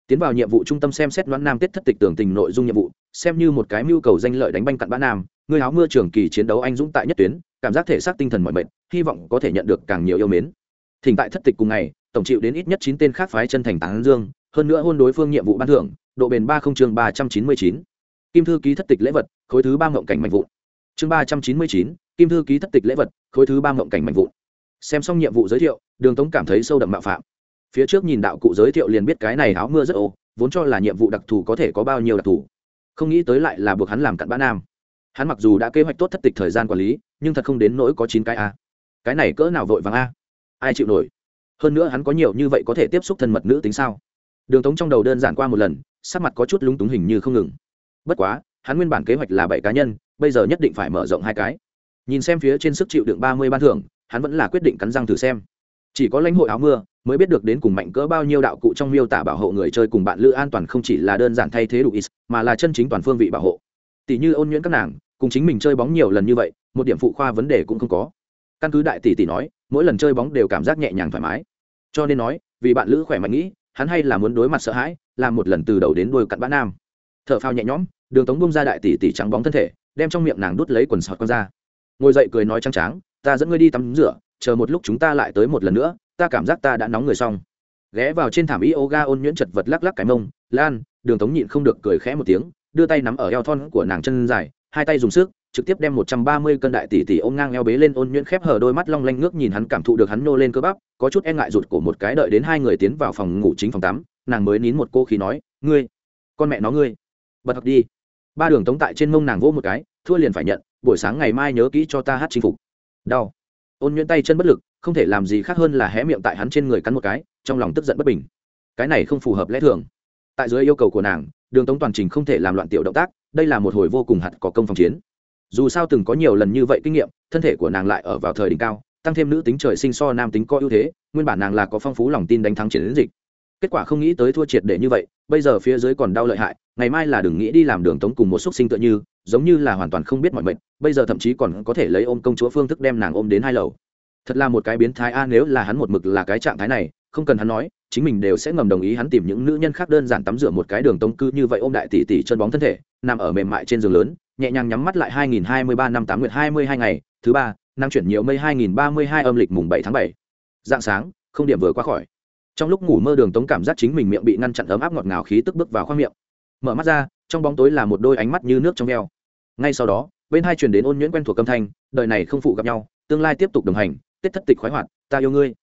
Tiến vào nhiệm vụ trung tâm xem xét đoán nam tết thất tịch tường tình nội dung nhiệm vụ, xem như một cái mưu cầu danh lợi đánh banh cặn bã nam, người áo mưa trường kỳ chiến đấu anh dũng tại nhất tuyến, cảm giác thể xác tinh thần mọi mệnh hy vọng có thể nhận được càng nhiều yêu mến. Thỉnh tại thất tịch cùng ngày, tổng chịu đến ít nhất chín tên khác phái chân thành tán dương, hơn nữa hôn đối phương nhiệm vụ ban thưởng, độ bền ba không chương ba trăm chín mươi chín. Kim thư ký thất tịch lễ vật, khối thứ ba mộng cảnh mạnh vụn. Chương ba trăm chín mươi chín, kim thư ký thất tịch lễ vật, khối thứ ba mộng cảnh mạnh vụn xem xong nhiệm vụ giới thiệu, đường tống cảm thấy sâu đậm mạo phạm. Phía trước nhìn đạo cụ giới thiệu liền biết cái này áo mưa rất ô vốn cho là nhiệm vụ đặc thù có thể có bao nhiêu đặc thù. Không nghĩ tới lại là buộc hắn làm cặn bã nam. Hắn mặc dù đã kế hoạch tốt thất tịch thời gian quản lý, nhưng thật không đến nỗi có chín cái a. Cái này cỡ nào vội vàng a? Ai chịu nổi? Hơn nữa hắn có nhiều như vậy có thể tiếp xúc thân mật nữ tính sao? Đường tống trong đầu đơn giản qua một lần, sắc mặt có chút lúng túng hình như không ngừng. Bất quá, hắn nguyên bản kế hoạch là bảy cá nhân, bây giờ nhất định phải mở rộng hai cái. Nhìn xem phía trên sức chịu đựng ba mươi ban thưởng hắn vẫn là quyết định cắn răng thử xem. Chỉ có lãnh hội áo mưa mới biết được đến cùng mạnh cỡ bao nhiêu đạo cụ trong miêu tả bảo hộ người chơi cùng bạn lữ an toàn không chỉ là đơn giản thay thế đủ ít mà là chân chính toàn phương vị bảo hộ. Tỷ như ôn nhuyễn các nàng, cùng chính mình chơi bóng nhiều lần như vậy, một điểm phụ khoa vấn đề cũng không có. Căn cứ đại tỷ tỷ nói, mỗi lần chơi bóng đều cảm giác nhẹ nhàng thoải mái. Cho nên nói, vì bạn lữ khỏe mạnh nghĩ, hắn hay là muốn đối mặt sợ hãi, làm một lần từ đầu đến đuôi cặn bã nam. T h ở phao nhẹ nhõm, đường tống bung ra đại tỷ tỷ trắng bóng thân thể, đem trong miệng nàng đút lấy quần sọt con ra. Ngồi dậy cười nói trắng tráng ta dẫn ngươi đi tắm rửa, chờ một lúc chúng ta lại tới một lần nữa, ta cảm giác ta đã nóng người xong. Ghé vào trên thảm yoga ôn nhuyễn chật vật lắc lắc cái mông, lan, đường tống nhịn không được cười khẽ một tiếng, đưa tay nắm ở eo thon của nàng chân dài, hai tay dùng sức, trực tiếp đem một trăm ba mươi cân đại tỷ tỷ ôm ngang eo bế lên ôn nhuyễn khép hở đôi mắt long lanh ngước nhìn hắn cảm thụ được hắn nô lên cơ bắp, có chút e ngại rụt của một cái đợi đến hai người tiến vào phòng ngủ chính phòng tắm, nàng mới nín một cô khí nói, ngươi, con mẹ nó ngươi, bật học đi. Ba đường tống tại trên mông nàng vỗ một cái, thua liền phải nhận, buổi sáng ngày mai nhớ kỹ cho ta hát chinh phục đau. Ôn nhuyễn tay chân bất lực, không thể làm gì khác hơn là hé miệng tại hắn trên người cắn một cái, trong lòng tức giận bất bình. Cái này không phù hợp lẽ thường. Tại dưới yêu cầu của nàng, đường tống toàn trình không thể làm loạn tiểu động tác, đây là một hồi vô cùng hạt có công phòng chiến. Dù sao từng có nhiều lần như vậy kinh nghiệm, thân thể của nàng lại ở vào thời đỉnh cao, tăng thêm nữ tính trời sinh so nam tính có ưu thế, nguyên bản nàng là có phong phú lòng tin đánh thắng chiến dịch. Kết quả không nghĩ tới thua triệt để như vậy, bây giờ phía dưới còn đau lợi hại, ngày mai là đừng nghĩ đi làm đường tống cùng một xúc sinh tựa như giống như là hoàn toàn không biết mọi mệnh, bây giờ thậm chí còn có thể lấy ôm công chúa phương thức đem nàng ôm đến hai lầu. Thật là một cái biến thái a à, nếu là hắn một mực là cái trạng thái này, không cần hắn nói, chính mình đều sẽ ngầm đồng ý hắn tìm những nữ nhân khác đơn giản tắm rửa một cái đường tông cư như vậy ôm đại tỷ tỷ chân bóng thân thể, nằm ở mềm mại trên giường lớn, nhẹ nhàng nhắm mắt lại 2023 năm 8 nguyệt 22 ngày, thứ ba, năng chuyển nhiều mây 2032 âm lịch mùng 7 tháng 7. dạng sáng, không điểm vừa qua khỏi. Trong lúc ngủ mơ đường tống cảm giác chính mình miệng bị ngăn chặn ấm áp ngọt ngào khí tức bước vào khoang miệng. Mở mắt ra trong bóng tối là một đôi ánh mắt như nước trong veo. Ngay sau đó, bên hai truyền đến ôn nhuyễn quen thuộc âm thanh, đời này không phụ gặp nhau, tương lai tiếp tục đồng hành, tết thất tịch khoái hoạt, ta yêu ngươi.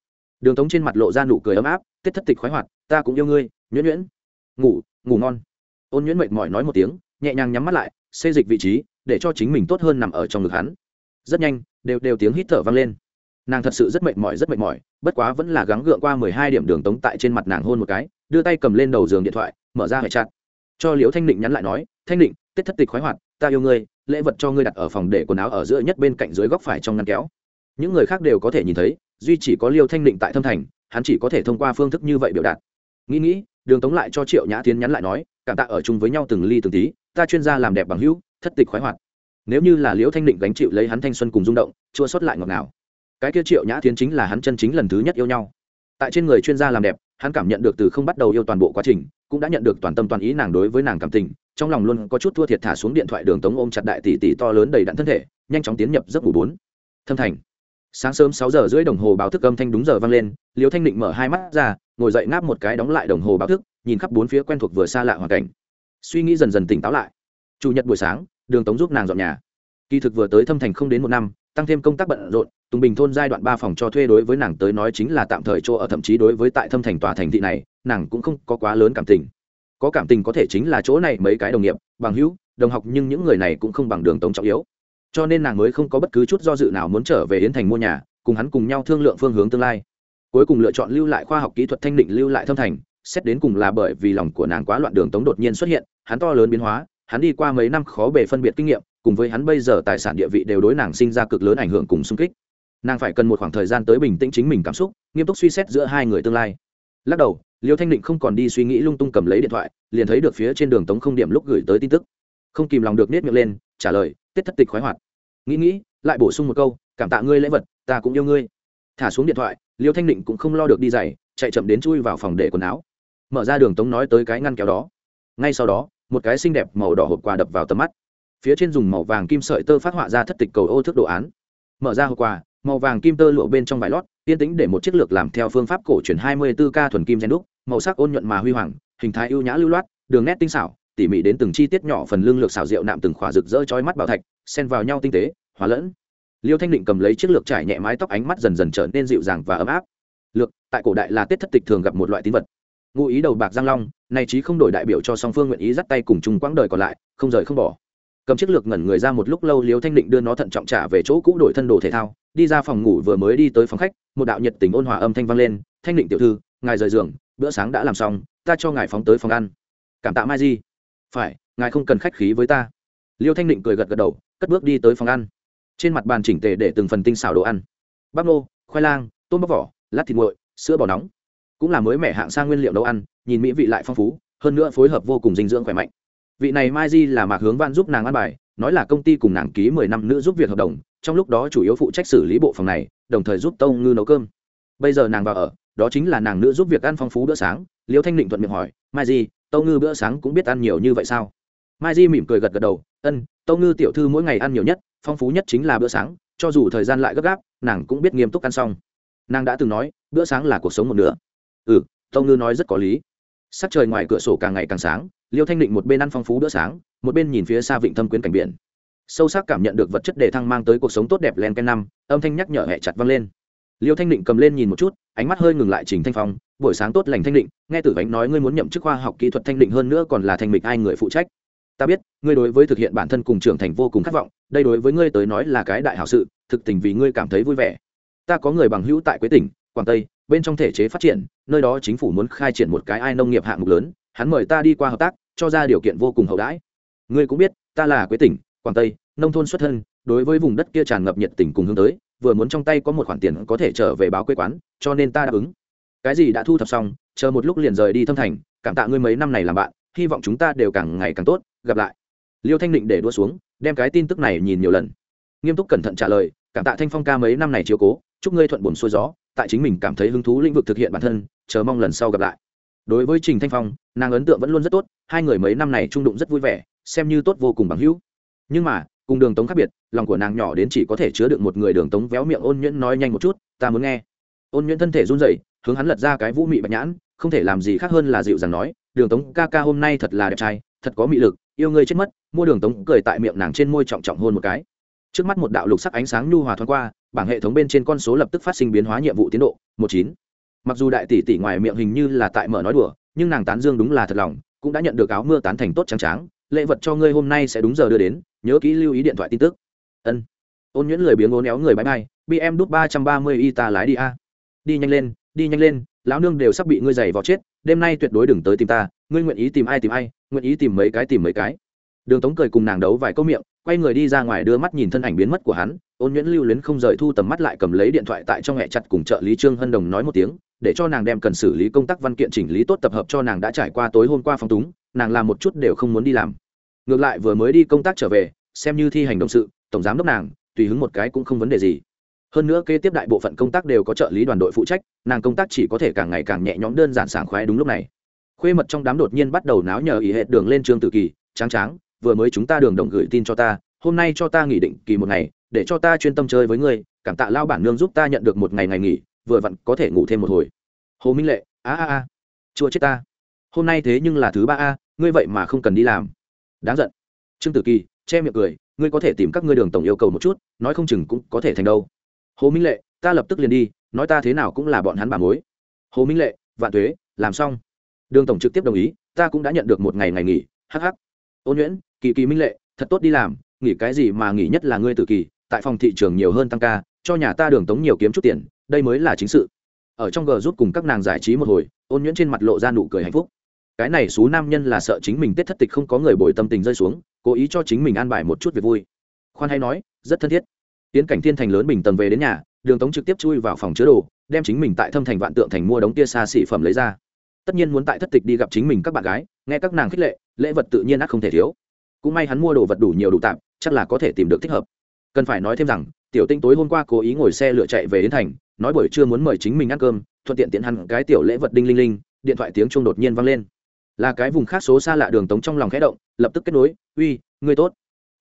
Đường tống trên mặt lộ ra nụ cười ấm áp, tết thất tịch khoái hoạt, ta cũng yêu ngươi, nhuyễn nhuyễn. Ngủ ngủ ngon. Ôn nhuyễn mệt mỏi nói một tiếng, nhẹ nhàng nhắm mắt lại, xê dịch vị trí, để cho chính mình tốt hơn nằm ở trong ngực hắn. Rất nhanh, đều đều tiếng hít thở vang lên. Nàng thật sự rất mệt mỏi, rất mệt mỏi, bất quá vẫn là gắng gượng qua mười hai điểm đường tống tại trên mặt nàng hôn một cái, đưa tay cầm lên đầu giường điện thoại, mở ra hệ chặt cho liễu thanh định nhắn lại nói, thanh định, tết thất tịch khoái hoạt, ta yêu ngươi, lễ vật cho ngươi đặt ở phòng để quần áo ở giữa nhất bên cạnh dưới góc phải trong ngăn kéo. Những người khác đều có thể nhìn thấy, duy chỉ có liêu thanh định tại thâm thành, hắn chỉ có thể thông qua phương thức như vậy biểu đạt. Nghĩ nghĩ, đường tống lại cho triệu nhã tiến nhắn lại nói, cảm tạ ở chung với nhau từng ly từng tí, ta chuyên gia làm đẹp bằng hữu, thất tịch khoái hoạt. Nếu như là liễu thanh định gánh chịu lấy hắn thanh xuân cùng rung động, chua xuất lại ngọt ngào. Cái kia triệu nhã tiến chính là hắn chân chính lần thứ nhất yêu nhau. Tại trên người chuyên gia làm đẹp hắn cảm nhận được từ không bắt đầu yêu toàn bộ quá trình, cũng đã nhận được toàn tâm toàn ý nàng đối với nàng cảm tình, trong lòng luôn có chút thua thiệt thả xuống điện thoại đường tống ôm chặt đại tỷ tỷ to lớn đầy đặn thân thể, nhanh chóng tiến nhập giấc ngủ bốn. Thâm thành. Sáng sớm sáu giờ rưỡi đồng hồ báo thức âm thanh đúng giờ vang lên liều thanh định mở hai mắt ra, ngồi dậy ngáp một cái đóng lại đồng hồ báo thức, nhìn khắp bốn phía quen thuộc vừa xa lạ hoàn cảnh. Suy nghĩ dần dần tỉnh táo lại. Chủ nhật buổi sáng, đường tống giúp nàng dọn nhà. Kỳ thực vừa tới thâm thành không đến một năm tăng thêm công tác bận rộn, tùng bình thôn giai đoạn ba phòng cho thuê đối với nàng tới nói chính là tạm thời chỗ ở, thậm chí đối với tại thâm thành tòa thành thị này, nàng cũng không có quá lớn cảm tình. Có cảm tình có thể chính là chỗ này mấy cái đồng nghiệp, bằng hữu, đồng học nhưng những người này cũng không bằng đường tống trọng yếu. Cho nên nàng mới không có bất cứ chút do dự nào muốn trở về yến thành mua nhà, cùng hắn cùng nhau thương lượng phương hướng tương lai. Cuối cùng lựa chọn lưu lại khoa học kỹ thuật thanh định lưu lại thâm thành, xét đến cùng là bởi vì lòng của nàng quá loạn đường tống đột nhiên xuất hiện, hắn to lớn biến hóa, hắn đi qua mấy năm khó bề phân biệt kinh nghiệm cùng với hắn bây giờ tài sản địa vị đều đối nàng sinh ra cực lớn ảnh hưởng cùng xung kích. Nàng phải cần một khoảng thời gian tới bình tĩnh chính mình cảm xúc, nghiêm túc suy xét giữa hai người tương lai. Lắc đầu, liêu thanh định không còn đi suy nghĩ lung tung cầm lấy điện thoại, liền thấy được phía trên đường tống không điểm lúc gửi tới tin tức. Không kìm lòng được nết miệng lên, trả lời tết thất tịch khoái hoạt. Nghĩ nghĩ, lại bổ sung một câu, cảm tạ ngươi lễ vật, ta cũng yêu ngươi. Thả xuống điện thoại, liêu thanh định cũng không lo được đi giày, chạy chậm đến chui vào phòng để quần áo. Mở ra đường tống nói tới cái ngăn kéo đó. Ngay sau đó, một cái xinh đẹp màu đỏ hộp quà đập vào tầm mắt phía trên dùng màu vàng kim sợi tơ phát họa ra thất tịch cầu ô thước đồ án. Mở ra hộp quà, màu vàng kim tơ lụa bên trong vải lót, yên tĩnh để một chiếc lược làm theo phương pháp cổ truyền 24 k thuần kim gen đúc, màu sắc ôn nhuận mà huy hoàng, hình thái ưu nhã lưu loát, đường nét tinh xảo, tỉ mỉ đến từng chi tiết nhỏ phần lưng lược xảo rượu nạm từng khỏa rực rỡ chói mắt bảo thạch, xen vào nhau tinh tế, hòa lẫn. Liêu thanh định cầm lấy chiếc lược trải nhẹ mái tóc ánh mắt dần dần trở nên dịu dàng và ấm áp. Lược, tại cổ đại là tết thất tịch thường gặp một loại tín vật. Ngụ ý đầu bạc giang long này chí không đổi đại biểu cho song phương nguyện ý dắt tay cùng chung quãng đời còn lại, không rời không bỏ cầm chiếc lược ngẩn người ra một lúc lâu liêu thanh định đưa nó thận trọng trả về chỗ cũ đổi thân đồ thể thao, đi ra phòng ngủ vừa mới đi tới phòng khách, một đạo nhiệt tình ôn hòa âm thanh vang lên, thanh định tiểu thư, ngài rời giường, bữa sáng đã làm xong, ta cho ngài phóng tới phòng ăn. Cảm tạ mai di. Phải, ngài không cần khách khí với ta. Liêu thanh định cười gật gật đầu, cất bước đi tới phòng ăn. Trên mặt bàn chỉnh tề để từng phần tinh xào đồ ăn. Bắp nô, khoai lang, tôm bắp vỏ, lát thịt nguội, sữa bò nóng. Cũng là mới mẻ hạng sang nguyên liệu nấu ăn, nhìn mỹ vị lại phong phú, hơn nữa phối hợp vô cùng dinh dưỡng khỏe mạnh vị này mai di là mạc hướng văn giúp nàng ăn bài, nói là công ty cùng nàng ký mười năm nữ giúp việc hợp đồng, trong lúc đó chủ yếu phụ trách xử lý bộ phòng này, đồng thời giúp tâu ngư nấu cơm. Bây giờ nàng vào ở, đó chính là nàng nữ giúp việc ăn phong phú bữa sáng, liêu thanh định thuận miệng hỏi, mai di tâu ngư bữa sáng cũng biết ăn nhiều như vậy sao? Mai di mỉm cười gật gật đầu, ân tâu ngư tiểu thư mỗi ngày ăn nhiều nhất, phong phú nhất chính là bữa sáng, cho dù thời gian lại gấp gáp, nàng cũng biết nghiêm túc ăn xong. Nàng đã từng nói, bữa sáng là cuộc sống một nửa. Ừ tâu ngư nói rất có lý. Sắc trời ngoài cửa sổ càng ngày càng sáng liêu thanh định một bên ăn phong phú bữa sáng, một bên nhìn phía xa vịnh thâm quyến cảnh biển. Sâu sắc cảm nhận được vật chất đề thăng mang tới cuộc sống tốt đẹp len ken năm, âm thanh nhắc nhở hẹ chặt vang lên. Liêu thanh định cầm lên nhìn một chút, ánh mắt hơi ngừng lại trình thanh phong, buổi sáng tốt lành thanh định, nghe tử vánh nói ngươi muốn nhậm chức khoa học kỹ thuật thanh định hơn nữa còn là thanh mịch ai người phụ trách. Ta biết, ngươi đối với thực hiện bản thân cùng trưởng thành vô cùng khát vọng, đây đối với ngươi tới nói là cái đại hảo sự, thực tình vì ngươi cảm thấy vui vẻ. Ta có người bằng hữu tại quế tỉnh, quảng tây, bên trong thể chế phát triển, nơi đó chính phủ muốn khai triển một cái ai nông nghiệp hạng mục lớn hắn mời ta đi qua hợp tác, cho ra điều kiện vô cùng hậu đãi. Ngươi cũng biết, ta là quế tỉnh, quảng tây, nông thôn xuất thân, đối với vùng đất kia tràn ngập nhiệt tình cùng hướng tới, vừa muốn trong tay có một khoản tiền có thể trở về báo quê quán, cho nên ta đáp ứng. Cái gì đã thu thập xong, chờ một lúc liền rời đi thâm thành, cảm tạ ngươi mấy năm này làm bạn, hy vọng chúng ta đều càng ngày càng tốt, gặp lại. Liêu thanh định để đua xuống, đem cái tin tức này nhìn nhiều lần. Nghiêm túc cẩn thận trả lời, cảm tạ thanh phong ca mấy năm này chiếu cố, chúc ngươi thuận buồn xuôi gió, tại chính mình cảm thấy hứng thú lĩnh vực thực hiện bản thân, chờ mong lần sau gặp lại đối với trình thanh phong, nàng ấn tượng vẫn luôn rất tốt, hai người mấy năm này trung đụng rất vui vẻ, xem như tốt vô cùng bằng hữu. Nhưng mà, cùng đường tống khác biệt, lòng của nàng nhỏ đến chỉ có thể chứa được một người đường tống véo miệng ôn nhuyễn nói nhanh một chút, ta muốn nghe. Ôn nhuyễn thân thể run rẩy, hướng hắn lật ra cái vũ mị bạch nhãn, không thể làm gì khác hơn là dịu dàng nói, đường tống ca ca hôm nay thật là đẹp trai, thật có mị lực, yêu ngươi chết mất. Mua đường tống cười tại miệng nàng trên môi trọng trọng hôn một cái. Trước mắt một đạo lục sắc ánh sáng nhu hòa thoáng qua, bảng hệ thống bên trên con số lập tức phát sinh biến hóa nhiệm vụ tiến độ, một chín mặc dù đại tỷ tỷ ngoài miệng hình như là tại mở nói đùa, nhưng nàng tán dương đúng là thật lòng, cũng đã nhận được áo mưa tán thành tốt trắng tráng lễ vật cho ngươi hôm nay sẽ đúng giờ đưa đến, nhớ kỹ lưu ý điện thoại tin tức. Ân. Ôn nhuyễn lười biếng ố néo người bãi bay bm đút ba trăm ba mươi y ta lái đi a. Đi nhanh lên, đi nhanh lên, lão nương đều sắp bị ngươi giày vào chết, đêm nay tuyệt đối đừng tới tìm ta, ngươi nguyện ý tìm ai tìm ai, nguyện ý tìm mấy cái tìm mấy cái. Đường tống cười cùng nàng đấu vài câu miệng, quay người đi ra ngoài đưa mắt nhìn thân ảnh biến mất của hắn ôn nhuyễn lưu luyến không rời thu tầm mắt lại cầm lấy điện thoại tại trong hẹ chặt cùng trợ lý trương hân đồng nói một tiếng, để cho nàng đem cần xử lý công tác văn kiện chỉnh lý tốt tập hợp cho nàng đã trải qua tối hôm qua phong túng, nàng làm một chút đều không muốn đi làm. Ngược lại vừa mới đi công tác trở về, xem như thi hành động sự, tổng giám đốc nàng, tùy hứng một cái cũng không vấn đề gì. Hơn nữa kế tiếp đại bộ phận công tác đều có trợ lý đoàn đội phụ trách, nàng công tác chỉ có thể càng ngày càng nhẹ nhõm đơn giản sảng khoái đúng lúc này. Khuê mật trong đám đột nhiên bắt đầu náo nhờ ý hệ đường lên trương tự kỳ, tráng tráng, vừa mới chúng ta đường đồng gửi tin cho ta, hôm nay cho ta nghỉ định kỳ một ngày để cho ta chuyên tâm chơi với ngươi, cảm tạ lao bản nương giúp ta nhận được một ngày ngày nghỉ, vừa vặn có thể ngủ thêm một hồi. Hồ minh lệ, a a a, chua chết ta. Hôm nay thế nhưng là thứ ba a, ngươi vậy mà không cần đi làm. Đáng giận. Trương tử kỳ, che miệng cười, ngươi có thể tìm các ngươi đường tổng yêu cầu một chút, nói không chừng cũng có thể thành đâu. Hồ minh lệ, ta lập tức liền đi, nói ta thế nào cũng là bọn hắn bà mối. Hồ minh lệ, vạn thuế làm xong. Đường tổng trực tiếp đồng ý, ta cũng đã nhận được một ngày ngày nghỉ hh ôn nhuyễn, kỳ kỳ minh lệ, thật tốt đi làm, nghỉ cái gì mà nghỉ nhất là ngươi Tử kỳ tại phòng thị trường nhiều hơn tăng ca, cho nhà ta đường tống nhiều kiếm chút tiền, đây mới là chính sự. Ở trong g rút cùng các nàng giải trí một hồi, ôn nhuyễn trên mặt lộ ra nụ cười hạnh phúc. Cái này xú nam nhân là sợ chính mình tết thất tịch không có người bồi tâm tình rơi xuống, cố ý cho chính mình an bài một chút việc vui. Khoan hay nói, rất thân thiết. Tiến cảnh thiên thành lớn bình tầng về đến nhà, đường tống trực tiếp chui vào phòng chứa đồ, đem chính mình tại thâm thành vạn tượng thành mua đống tia xa xỉ phẩm lấy ra. Tất nhiên muốn tại thất tịch đi gặp chính mình các bạn gái, nghe các nàng khích lệ, lễ vật tự nhiên ắt không thể thiếu. Cũng may hắn mua đồ vật đủ nhiều đủ tạm, chắc là có thể tìm được thích hợp cần phải nói thêm rằng, tiểu tinh tối hôm qua cố ý ngồi xe lựa chạy về đến thành, nói buổi trưa muốn mời chính mình ăn cơm, thuận tiện tiện hẳn cái tiểu lễ vật đinh linh linh, điện thoại tiếng chuông đột nhiên vang lên. Là cái vùng khác số xa lạ đường tống trong lòng khẽ động, lập tức kết nối, uy, ngươi tốt.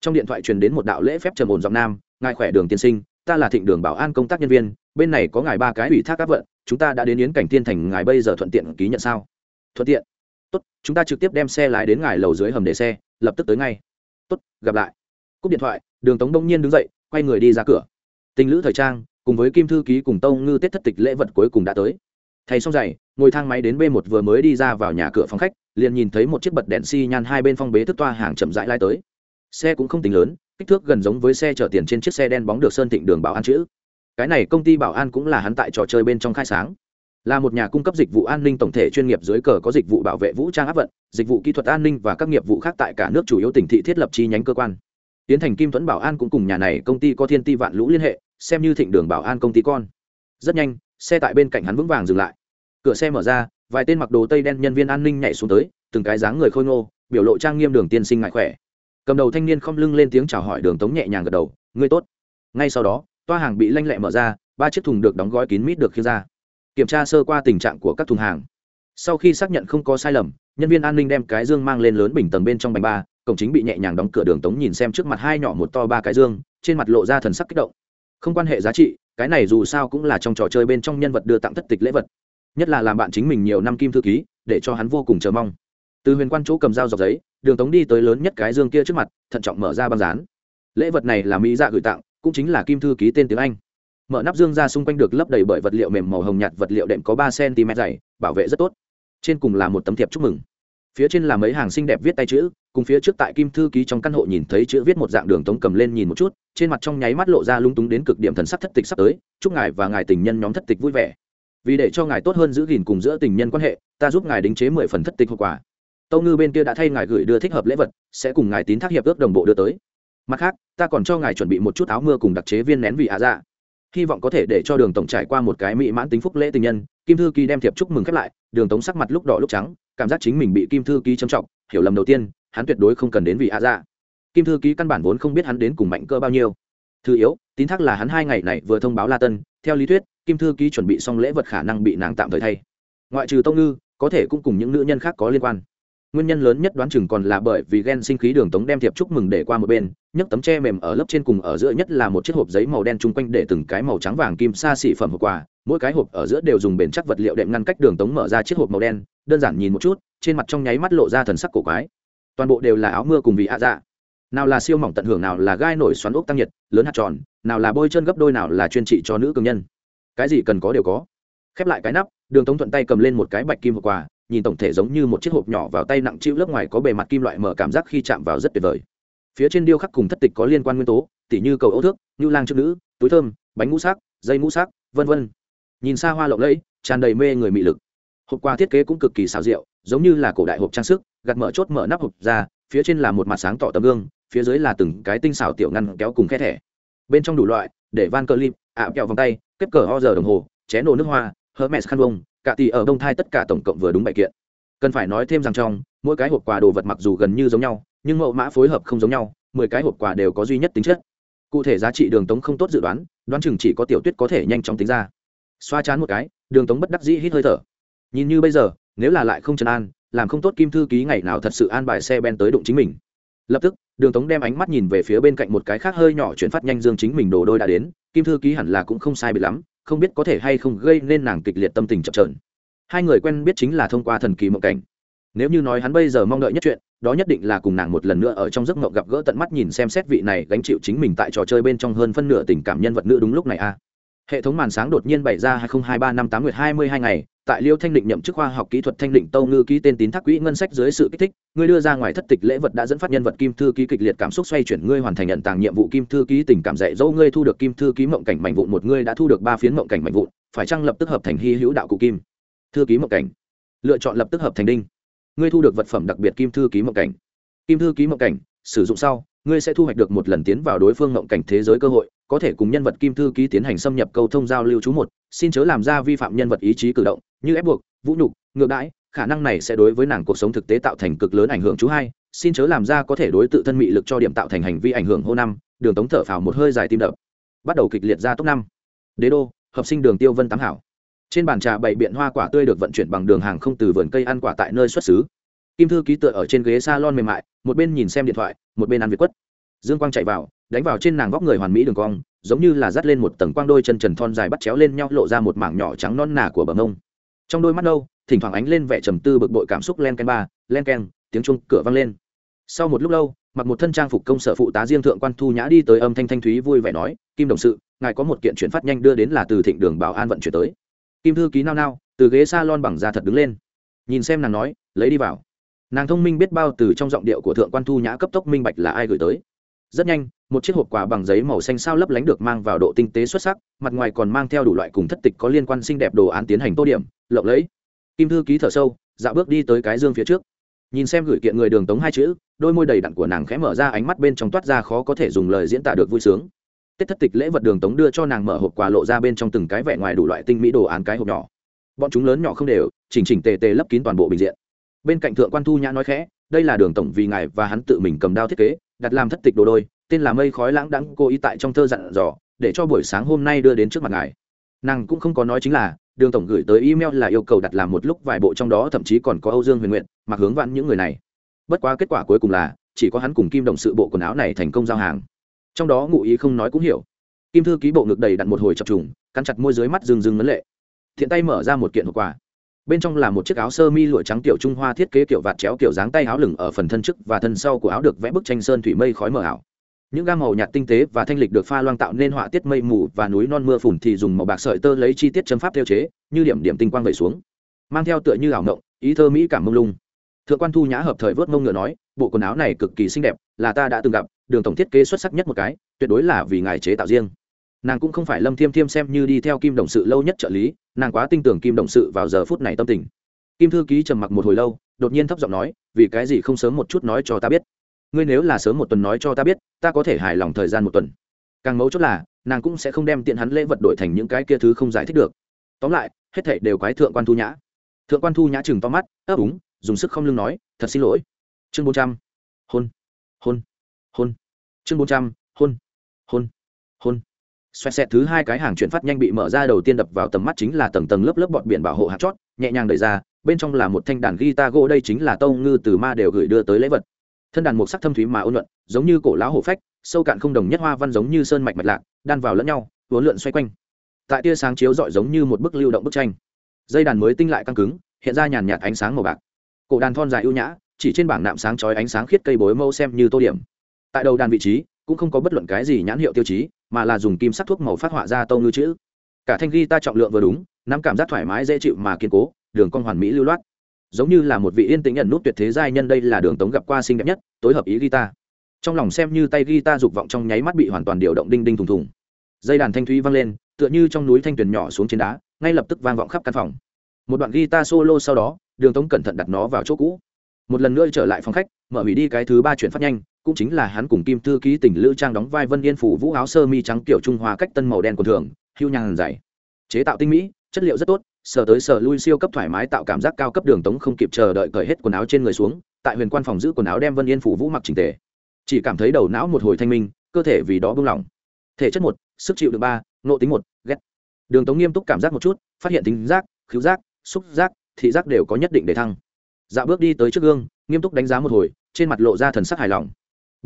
Trong điện thoại truyền đến một đạo lễ phép trầm ổn giọng nam, ngài khỏe đường tiên sinh, ta là thịnh đường bảo an công tác nhân viên, bên này có ngài ba cái ủy thác các vận, chúng ta đã đến yến cảnh tiên thành, ngài bây giờ thuận tiện ký nhận sao? Thuận tiện. Tốt, chúng ta trực tiếp đem xe lái đến ngài lầu dưới hầm để xe, lập tức tới ngay. Tốt, gặp lại. Cúp điện thoại đường tống đông nhiên đứng dậy, quay người đi ra cửa. Tình lữ thời trang, cùng với kim thư ký cùng tông ngư tết thất tịch lễ vật cuối cùng đã tới. Thầy xong giày, ngồi thang máy đến b một vừa mới đi ra vào nhà cửa phòng khách, liền nhìn thấy một chiếc bật đèn xi nhan hai bên phong bế thức toa hàng chậm rãi lai tới. Xe cũng không tính lớn, kích thước gần giống với xe chở tiền trên chiếc xe đen bóng được sơn thịnh đường bảo an chữ. Cái này công ty bảo an cũng là hắn tại trò chơi bên trong khai sáng. Là một nhà cung cấp dịch vụ an ninh tổng thể chuyên nghiệp dưới cờ có dịch vụ bảo vệ vũ trang áp vận, dịch vụ kỹ thuật an ninh và các nghiệp vụ khác tại cả nước chủ yếu tỉnh thị thiết lập chi nhánh cơ quan tiến thành kim tuấn bảo an cũng cùng nhà này công ty có thiên ti vạn lũ liên hệ, xem như thịnh đường bảo an công ty con. Rất nhanh, xe tại bên cạnh hắn vững vàng dừng lại. Cửa xe mở ra, vài tên mặc đồ tây đen nhân viên an ninh nhảy xuống tới, từng cái dáng người khôi ngô, biểu lộ trang nghiêm đường tiên sinh ngại khỏe. Cầm đầu thanh niên không lưng lên tiếng chào hỏi đường tống nhẹ nhàng gật đầu, ngươi tốt. Ngay sau đó, toa hàng bị lanh lẹ mở ra, ba chiếc thùng được đóng gói kín mít được khiêng ra. Kiểm tra sơ qua tình trạng của các thùng hàng. Sau khi xác nhận không có sai lầm, nhân viên an ninh đem cái dương mang lên lớn bình tầng bên trong bánh ba cổng chính bị nhẹ nhàng đóng cửa đường tống nhìn xem trước mặt hai nhỏ một to ba cái dương, trên mặt lộ ra thần sắc kích động. Không quan hệ giá trị, cái này dù sao cũng là trong trò chơi bên trong nhân vật đưa tặng thất tịch lễ vật. Nhất là làm bạn chính mình nhiều năm kim thư ký, để cho hắn vô cùng chờ mong. Từ huyền quan chỗ cầm dao dọc giấy, đường tống đi tới lớn nhất cái dương kia trước mặt, thận trọng mở ra băng dán. Lễ vật này là mỹ dạ gửi tặng, cũng chính là kim thư ký tên tiếng anh. Mở nắp dương ra xung quanh được lấp đầy bởi vật liệu mềm màu hồng nhạt vật liệu đệm có ba cm dày, bảo vệ rất tốt. Trên cùng là một tấm thiệp chúc mừng. Phía trên là mấy hàng xinh đẹp viết tay chữ cùng phía trước tại kim thư ký trong căn hộ nhìn thấy chữ viết một dạng đường tống cầm lên nhìn một chút, trên mặt trong nháy mắt lộ ra lung túng đến cực điểm thần sắc thất tịch sắp tới, chúc ngài và ngài tình nhân nhóm thất tịch vui vẻ. Vì để cho ngài tốt hơn giữ gìn cùng giữa tình nhân quan hệ, ta giúp ngài đính chế mười phần thất tịch hậu quả. Tâu ngư bên kia đã thay ngài gửi đưa thích hợp lễ vật, sẽ cùng ngài tín thác hiệp ước đồng bộ đưa tới. Mặt khác, ta còn cho ngài chuẩn bị một chút áo mưa cùng đặc chế viên nén vị hạ dạ. Hy vọng có thể để cho đường tổng trải qua một cái mỹ mãn tính phúc lễ tình nhân, kim thư ký đem thiệp chúc mừng khép lại, đường tống sắc mặt lúc đỏ lúc trắng, cảm giác chính mình bị kim thư ký châm trọng, hiểu lầm đầu tiên hắn tuyệt đối không cần đến vị hạ dạ. Kim thư ký căn bản vốn không biết hắn đến cùng mạnh cơ bao nhiêu. Thứ yếu, tín thác là hắn hai ngày này vừa thông báo la tân, theo lý thuyết, kim thư ký chuẩn bị xong lễ vật khả năng bị nàng tạm thời thay. Ngoại trừ tông ngư, có thể cũng cùng những nữ nhân khác có liên quan. Nguyên nhân lớn nhất đoán chừng còn là bởi vì ghen sinh khí đường tống đem thiệp chúc mừng để qua một bên, nhấc tấm tre mềm ở lớp trên cùng ở giữa nhất là một chiếc hộp giấy màu đen chung quanh để từng cái màu trắng vàng kim xa xỉ phẩm hộp quà, mỗi cái hộp ở giữa đều dùng bền chắc vật liệu đệm ngăn cách đường tống mở ra chiếc hộp màu đen, đơn giản nhìn một chút, trên mặt trong nháy mắt lộ ra thần sắc cổ quái toàn bộ đều là áo mưa cùng vị ạ dạ. Nào là siêu mỏng tận hưởng, nào là gai nổi xoắn ốc tăng nhiệt, lớn hạt tròn, nào là bôi chân gấp đôi, nào là chuyên trị cho nữ cường nhân. Cái gì cần có đều có. Khép lại cái nắp, đường tống thuận tay cầm lên một cái bạch kim hộp quà, nhìn tổng thể giống như một chiếc hộp nhỏ vào tay nặng chịu lớp ngoài có bề mặt kim loại mở cảm giác khi chạm vào rất tuyệt vời. Phía trên điêu khắc cùng thất tịch có liên quan nguyên tố, tỉ như cầu ấu thước như lang trước nữ, túi thơm, bánh ngũ sắc, dây ngũ sắc, vân vân. Nhìn xa hoa lộng lẫy, tràn đầy mê người mị lực. Hộp quà thiết kế cũng cực kỳ xào rượu giống như là cổ đại hộp trang sức gặt mở chốt mở nắp hộp ra, phía trên là một mặt sáng tỏ tấm gương, phía dưới là từng cái tinh xảo tiểu ngăn kéo cùng khe thẻ. Bên trong đủ loại, để van cơ lim ạ kẹo vòng tay, kép cờ ho giờ đồng hồ, chén nổ nước hoa, hermes khăn bông, cả tỷ ở đông thai tất cả tổng cộng vừa đúng bảy kiện. Cần phải nói thêm rằng trong, mỗi cái hộp quà đồ vật mặc dù gần như giống nhau, nhưng mẫu mã phối hợp không giống nhau, mười cái hộp quà đều có duy nhất tính chất. Cụ thể giá trị đường tống không tốt dự đoán đoán chừng chỉ có tiểu tuyết có thể nhanh chóng tính ra. Xoa chán một cái, đường tống bất đắc dĩ hít hơi thở. Nhìn như bây giờ nếu là lại không trấn an, làm không tốt kim thư ký ngày nào thật sự an bài xe ben tới đụng chính mình. Lập tức, đường tống đem ánh mắt nhìn về phía bên cạnh một cái khác hơi nhỏ chuyển phát nhanh dương chính mình đồ đôi đã đến, kim thư ký hẳn là cũng không sai bị lắm, không biết có thể hay không gây nên nàng kịch liệt tâm tình chậm trợn hai người quen biết chính là thông qua thần kỳ mộng cảnh. Nếu như nói hắn bây giờ mong đợi nhất chuyện, đó nhất định là cùng nàng một lần nữa ở trong giấc mộng gặp gỡ tận mắt nhìn xem xét vị này gánh chịu chính mình tại trò chơi bên trong hơn phân nửa tình cảm nhân vật nữ đúng lúc này a hệ thống màn sáng đột nhiên bày ra hai nghìn hai ba năm tám nguyệt hai mươi hai ngày, tại liêu thanh định nhậm chức khoa học kỹ thuật thanh định tâu ngư ký tên tín thác quỹ ngân sách dưới sự kích thích ngươi đưa ra ngoài thất tịch lễ vật đã dẫn phát nhân vật kim thư ký kịch liệt cảm xúc xoay chuyển, ngươi hoàn thành nhận tàng nhiệm vụ kim thư ký tình cảm dạy dỗ, ngươi thu được kim thư ký mộng cảnh mảnh vụn, một ngươi đã thu được ba phiến mộng cảnh mảnh vụn, phải chăng lập tức hợp thành hy hữu đạo cụ kim thư ký mộng cảnh? Lựa chọn lập tức hợp thành đinh. Ngươi thu được vật phẩm đặc biệt kim thư ký mộng cảnh. Kim thư ký mộng cảnh, sử dụng sau, ngươi sẽ thu hoạch được một lần tiến vào đối phương mộng cảnh thế giới cơ hội có thể cùng nhân vật kim thư ký tiến hành xâm nhập câu thông giao lưu chú một, xin chớ làm ra vi phạm nhân vật ý chí cử động, như ép buộc, vũ nhục, ngược đãi, khả năng này sẽ đối với nàng cuộc sống thực tế tạo thành cực lớn ảnh hưởng chú hai. Xin chớ làm ra có thể đối tự thân mị lực cho điểm tạo thành hành vi ảnh hưởng hô năm, đường tống thở phào một hơi dài tim đập. Bắt đầu kịch liệt ra tốc năm. Đế đô, hợp sinh đường tiêu vân tám hảo. Trên bàn trà bày biện hoa quả tươi được vận chuyển bằng đường hàng không từ vườn cây ăn quả tại nơi xuất xứ. Kim thư ký tựa ở trên ghế s a lon mềm mại, một bên nhìn xem điện thoại, một bên ăn việt quất. Dương quang chạy vào đánh vào trên nàng vóc người hoàn mỹ đường cong, giống như là dắt lên một tầng quang đôi chân trần thon dài bắt chéo lên nhau lộ ra một mảng nhỏ trắng non nà của bờ mông. Trong đôi mắt nâu, thỉnh thoảng ánh lên vẻ trầm tư bực bội cảm xúc len ken ba, len ken tiếng chuông cửa vang lên. Sau một lúc lâu, mặc một thân trang phục công sở phụ tá riêng thượng quan thu nhã đi tới âm thanh thanh thúy vui vẻ nói, kim đồng sự, ngài có một kiện chuyển phát nhanh đưa đến là từ thịnh đường bảo an vận chuyển tới. Kim thư ký nao nao, từ ghế s a lon bằng da thật đứng lên. Nhìn xem nàng nói, lấy đi vào. Nàng thông minh biết bao từ trong giọng điệu của thượng quan thu nhã cấp tốc minh bạch là ai gửi tới rất nhanh, một chiếc hộp quà bằng giấy màu xanh sao lấp lánh được mang vào độ tinh tế xuất sắc, mặt ngoài còn mang theo đủ loại cùng thất tịch có liên quan xinh đẹp đồ án tiến hành tô điểm, lộng lẫy. Kim thư ký thở sâu dạo bước đi tới cái dương phía trước. Nhìn xem gửi kiện người đường tống hai chữ, đôi môi đầy đặn của nàng khẽ mở ra ánh mắt bên trong toát ra khó có thể dùng lời diễn tả được vui sướng. Tết thất tịch lễ vật đường tống đưa cho nàng mở hộp quà lộ ra bên trong từng cái vẻ ngoài đủ loại tinh mỹ đồ án cái hộp nhỏ. Bọn chúng lớn nhỏ không đều, chỉnh chỉnh tề tề lấp kín toàn bộ bình diện. Bên cạnh thượng quan thu nhã nói khẽ, đây là đường tổng vì ngài và hắn tự mình cầm đao thiết kế đặt làm thất tịch đồ đôi, tên là mây khói lãng đãng cô ý tại trong thơ dặn dò, để cho buổi sáng hôm nay đưa đến trước mặt ngài. Nàng cũng không có nói chính là, đường tổng gửi tới email là yêu cầu đặt làm một lúc vài bộ trong đó, thậm chí còn có âu dương huyền nguyện mặc hướng vãn những người này. Bất quá kết quả cuối cùng là, chỉ có hắn cùng kim đồng sự bộ quần áo này thành công giao hàng. Trong đó ngụ ý không nói cũng hiểu. Kim thư ký bộ ngực đầy đặt một hồi chập trùng, cắn chặt môi dưới mắt rừng rừng ngấn lệ. Thiện tay mở ra một kiện hộp quà bên trong là một chiếc áo sơ mi lụa trắng tiểu trung hoa thiết kế kiểu vạt chéo kiểu dáng tay áo lửng ở phần thân trước và thân sau của áo được vẽ bức tranh sơn thủy mây khói mờ ảo. Những gam màu nhạt tinh tế và thanh lịch được pha loang tạo nên họa tiết mây mù và núi non mưa phùn thì dùng màu bạc sợi tơ lấy chi tiết chấm pháp theo chế, như điểm điểm tinh quang vẩy xuống. Mang theo tựa như ảo ngộng, ý thơ mỹ cảm mông lung. Thượng quan thu nhã hợp thời vớt mông ngựa nói, bộ quần áo này cực kỳ xinh đẹp, là ta đã từng gặp, đường tổng thiết kế xuất sắc nhất một cái, tuyệt đối là vì ngài chế tạo riêng nàng cũng không phải lâm thiêm thiêm xem như đi theo kim đồng sự lâu nhất trợ lý, nàng quá tin tưởng kim đồng sự vào giờ phút này tâm tình. Kim thư ký trầm mặc một hồi lâu, đột nhiên thấp giọng nói, vì cái gì không sớm một chút nói cho ta biết? Ngươi nếu là sớm một tuần nói cho ta biết, ta có thể hài lòng thời gian một tuần. Càng mấu chốt là, nàng cũng sẽ không đem tiện hắn lễ vật đổi thành những cái kia thứ không giải thích được. Tóm lại, hết thảy đều quái thượng quan thu nhã. Thượng quan thu nhã chừng to mắt, ấp úng, dùng sức không lưng nói, thật xin lỗi. Chương bốn trăm. Hôn. Hôn. Hôn. Chương bốn trăm. Hôn. Hôn. Hôn xoẹt xẹt thứ hai cái hàng chuyển phát nhanh bị mở ra đầu tiên đập vào tầm mắt chính là tầng tầng lớp lớp bọt biển bảo hộ hạt chót, nhẹ nhàng đẩy ra, bên trong là một thanh đàn guitar gỗ, đây chính là tâu ngư từ ma đều gửi đưa tới lễ vật. Thân đàn một sắc thâm thúy mà ôn luận giống như cổ lão hổ phách, sâu cạn không đồng nhất hoa văn giống như sơn mạch mạch lạc, đan vào lẫn nhau, uốn lượn xoay quanh. Tại tia sáng chiếu rọi giống như một bức lưu động bức tranh. Dây đàn mới tinh lại căng cứng, hiện ra nhàn nhạt ánh sáng màu bạc. Cổ đàn thon dài ưu nhã, chỉ trên bảng nạm sáng chói ánh sáng khiết cây bối mâu xem như tô điểm. Tại đầu đàn vị trí, cũng không có bất luận cái gì nhãn hiệu tiêu chí mà là dùng kim sắc thuốc màu phát họa ra tâu ngư chữ. Cả thanh ghi ta trọng lượng vừa đúng, nắm cảm giác thoải mái, dễ chịu mà kiên cố, đường cong hoàn mỹ lưu loát. Giống như là một vị yên tĩnh nhận nút tuyệt thế giai nhân đây là đường tống gặp qua xinh đẹp nhất, tối hợp ý guitar trong lòng xem như tay guitar dục vọng trong nháy mắt bị hoàn toàn điều động đinh đinh thùng thùng. Dây đàn thanh thúy vang lên, tựa như trong núi thanh tuyền nhỏ xuống trên đá, ngay lập tức vang vọng khắp căn phòng. Một đoạn guitar solo sau đó, đường tống cẩn thận đặt nó vào chỗ cũ. Một lần nữa trở lại phòng khách, mở hủy đi cái thứ ba chuyển phát nhanh cũng chính là hắn cùng kim thư ký tỉnh lữ trang đóng vai vân yên phủ vũ áo sơ mi trắng kiểu trung hoa cách tân màu đen của thường, hưu nhàn dày. Chế tạo tinh mỹ, chất liệu rất tốt, sờ tới sờ lui siêu cấp thoải mái tạo cảm giác cao cấp đường tống không kịp chờ đợi cởi hết quần áo trên người xuống, tại huyền quan phòng giữ quần áo đem vân yên phủ vũ mặc trình tề. Chỉ cảm thấy đầu não một hồi thanh minh, cơ thể vì đó buông lỏng. Thể chất một, sức chịu được ba nộ tính một, ghét. Đường tống nghiêm túc cảm giác một chút, phát hiện tính giác, khứu giác, xúc giác, thị giác đều có nhất định để thăng. Dạo bước đi tới trước gương, nghiêm túc đánh giá một hồi, trên mặt lộ ra thần sắc hài lòng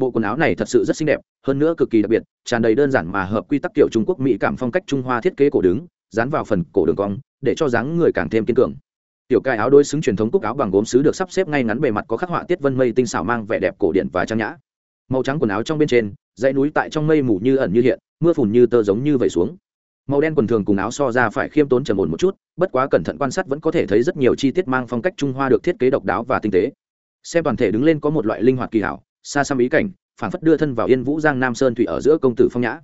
bộ quần áo này thật sự rất xinh đẹp, hơn nữa cực kỳ đặc biệt, tràn đầy đơn giản mà hợp quy tắc kiểu trung quốc mỹ cảm phong cách trung hoa thiết kế cổ đứng, dán vào phần cổ đường cong, để cho dáng người càng thêm kiên cường. Tiểu cài áo đôi xứng truyền thống cúc áo bằng gốm sứ được sắp xếp ngay ngắn bề mặt có khắc họa tiết vân mây tinh xảo mang vẻ đẹp cổ điển và trang nhã. Màu trắng quần áo trong bên trên, dãy núi tại trong mây mù như ẩn như hiện, mưa phùn như tơ giống như vẩy xuống. Màu đen quần thường cùng áo so ra phải khiêm tốn trầm ổn một chút, bất quá cẩn thận quan sát vẫn có thể thấy rất nhiều chi tiết mang phong cách trung hoa được thiết kế độc đáo và tinh tế. Xem toàn thể đứng lên có một loại linh hoạt kỳ hảo xa xăm ý cảnh phản phất đưa thân vào yên vũ giang nam sơn thủy ở giữa công tử phong nhã.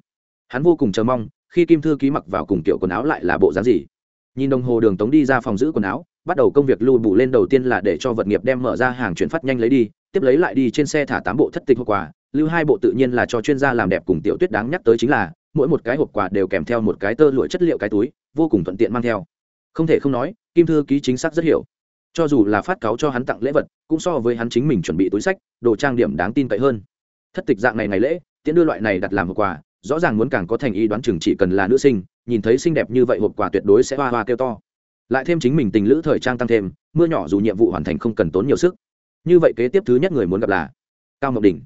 Hắn vô cùng chờ mong, khi kim thư ký mặc vào cùng kiểu quần áo lại là bộ dáng gì. Nhìn đồng hồ đường tống đi ra phòng giữ quần áo, bắt đầu công việc lưu bù lên đầu tiên là để cho vật nghiệp đem mở ra hàng chuyển phát nhanh lấy đi, tiếp lấy lại đi trên xe thả tám bộ thất tịch hộp quà, lưu hai bộ tự nhiên là cho chuyên gia làm đẹp cùng tiểu tuyết đáng nhắc tới chính là, mỗi một cái hộp quà đều kèm theo một cái tơ lụa chất liệu cái túi, vô cùng thuận tiện mang theo. Không thể không nói, kim thư ký chính xác rất hiểu cho dù là phát cáo cho hắn tặng lễ vật, cũng so với hắn chính mình chuẩn bị túi sách, đồ trang điểm đáng tin cậy hơn. Thất tịch dạng này ngày lễ, tiễn đưa loại này đặt làm hộp quà, rõ ràng muốn càng có thành ý đoán chừng chỉ cần là nữ sinh, nhìn thấy xinh đẹp như vậy hộp quà tuyệt đối sẽ hoa hoa kêu to. Lại thêm chính mình tình lữ thời trang tăng thêm, mưa nhỏ dù nhiệm vụ hoàn thành không cần tốn nhiều sức. Như vậy kế tiếp thứ nhất người muốn gặp là cao ngọc đình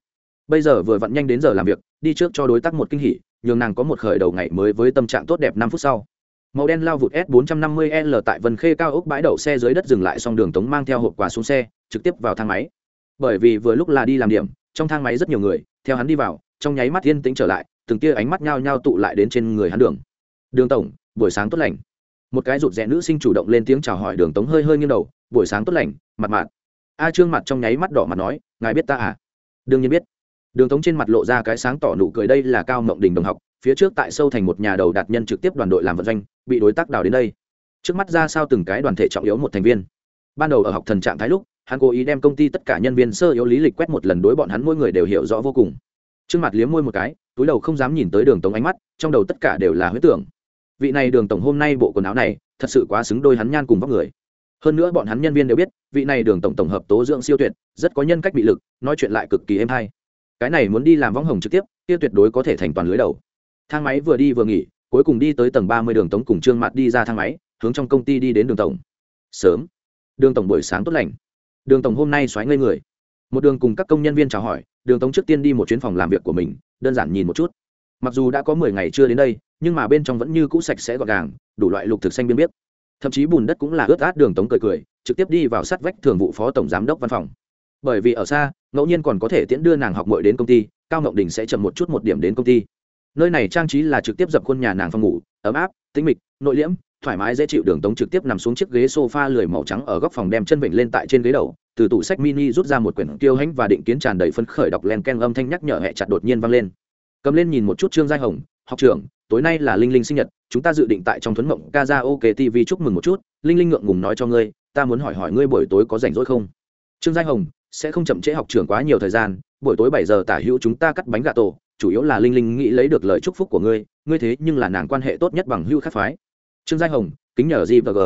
bây giờ vừa vặn nhanh đến giờ làm việc, đi trước cho đối tác một kinh hỉ, nhường nàng có một khởi đầu ngày mới với tâm trạng tốt đẹp năm phút sau màu đen lao vụt s 450 l tại vân khê cao ốc bãi đậu xe dưới đất dừng lại xong đường tống mang theo hộp quà xuống xe, trực tiếp vào thang máy. Bởi vì vừa lúc là đi làm điểm, trong thang máy rất nhiều người, theo hắn đi vào, trong nháy mắt yên tĩnh trở lại, từng tia ánh mắt nhao nhao tụ lại đến trên người hắn đường. Đường tổng, buổi sáng tốt lành. Một cái rụt rẽ nữ sinh chủ động lên tiếng chào hỏi đường tống hơi hơi nghiêng đầu, buổi sáng tốt lành, mặt mặt a trương mặt trong nháy mắt đỏ mặt nói, ngài biết ta à? Đương nhiên biết. Đường tống trên mặt lộ ra cái sáng tỏ nụ cười, đây là cao mộng đình đồng học phía trước tại sâu thành một nhà đầu đạt nhân trực tiếp đoàn đội làm vận doanh, bị đối tác đào đến đây. Trước mắt ra sao từng cái đoàn thể trọng yếu một thành viên. Ban đầu ở học thần trạng thái lúc, hắn cố ý đem công ty tất cả nhân viên sơ yếu lý lịch quét một lần đối bọn hắn mỗi người đều hiểu rõ vô cùng. Trước mặt liếm môi một cái, túi đầu không dám nhìn tới đường tống ánh mắt, trong đầu tất cả đều là huyết tưởng. Vị này đường tổng hôm nay bộ quần áo này, thật sự quá xứng đôi hắn nhan cùng vóc người. Hơn nữa bọn hắn nhân viên đều biết, vị này đường tổng tổng hợp tố dưỡng siêu tuyệt, rất có nhân cách bị lực, nói chuyện lại cực kỳ êm hay. Cái này muốn đi làm võng hồng trực tiếp, kia tuyệt đối có thể thành toàn lưới đầu thang máy vừa đi vừa nghỉ, cuối cùng đi tới tầng ba mươi đường tống cùng trương mặt đi ra thang máy, hướng trong công ty đi đến đường tổng. Sớm. Đường tổng buổi sáng tốt lành. Đường tổng hôm nay xoáy ngây người. Một đường cùng các công nhân viên chào hỏi, đường tống trước tiên đi một chuyến phòng làm việc của mình, đơn giản nhìn một chút. Mặc dù đã có mười ngày chưa đến đây, nhưng mà bên trong vẫn như cũ sạch sẽ gọn gàng, đủ loại lục thực xanh biên biết thậm chí bùn đất cũng là ướt át, đường tống cười cười, trực tiếp đi vào sát vách thường vụ phó tổng giám đốc văn phòng. Bởi vì ở xa, ngẫu nhiên còn có thể tiễn đưa nàng học mội đến công ty, cao ngọc đình sẽ chậm một chút một điểm đến công ty nơi này trang trí là trực tiếp dập khuôn nhà nàng phòng ngủ, ấm áp, tĩnh mịch, nội liễm, thoải mái dễ chịu đường tống trực tiếp nằm xuống chiếc ghế sofa lười màu trắng ở góc phòng đem chân vịnh lên tại trên ghế đầu, từ tủ sách mini rút ra một quyển tiêu hãnh và định kiến tràn đầy phân khởi đọc len ken âm thanh nhắc nhở hẹ chặt đột nhiên vang lên. Cầm lên nhìn một chút trương giai hồng, học trưởng, tối nay là linh linh sinh nhật, chúng ta dự định tại trong thuấn mộng kaza ok tv chúc mừng một chút, linh linh ngượng ngùng nói cho ngươi, ta muốn hỏi hỏi ngươi buổi tối có rảnh rỗi không? Trương giai hồng, sẽ không chậm trễ học trưởng quá nhiều thời gian, buổi tối bảy giờ tả hữu chúng ta cắt bánh gà tổ chủ yếu là linh linh nghĩ lấy được lời chúc phúc của ngươi ngươi thế nhưng là nàng quan hệ tốt nhất bằng hữu khắc phái. Trương giai hồng, kính nhờ gì và g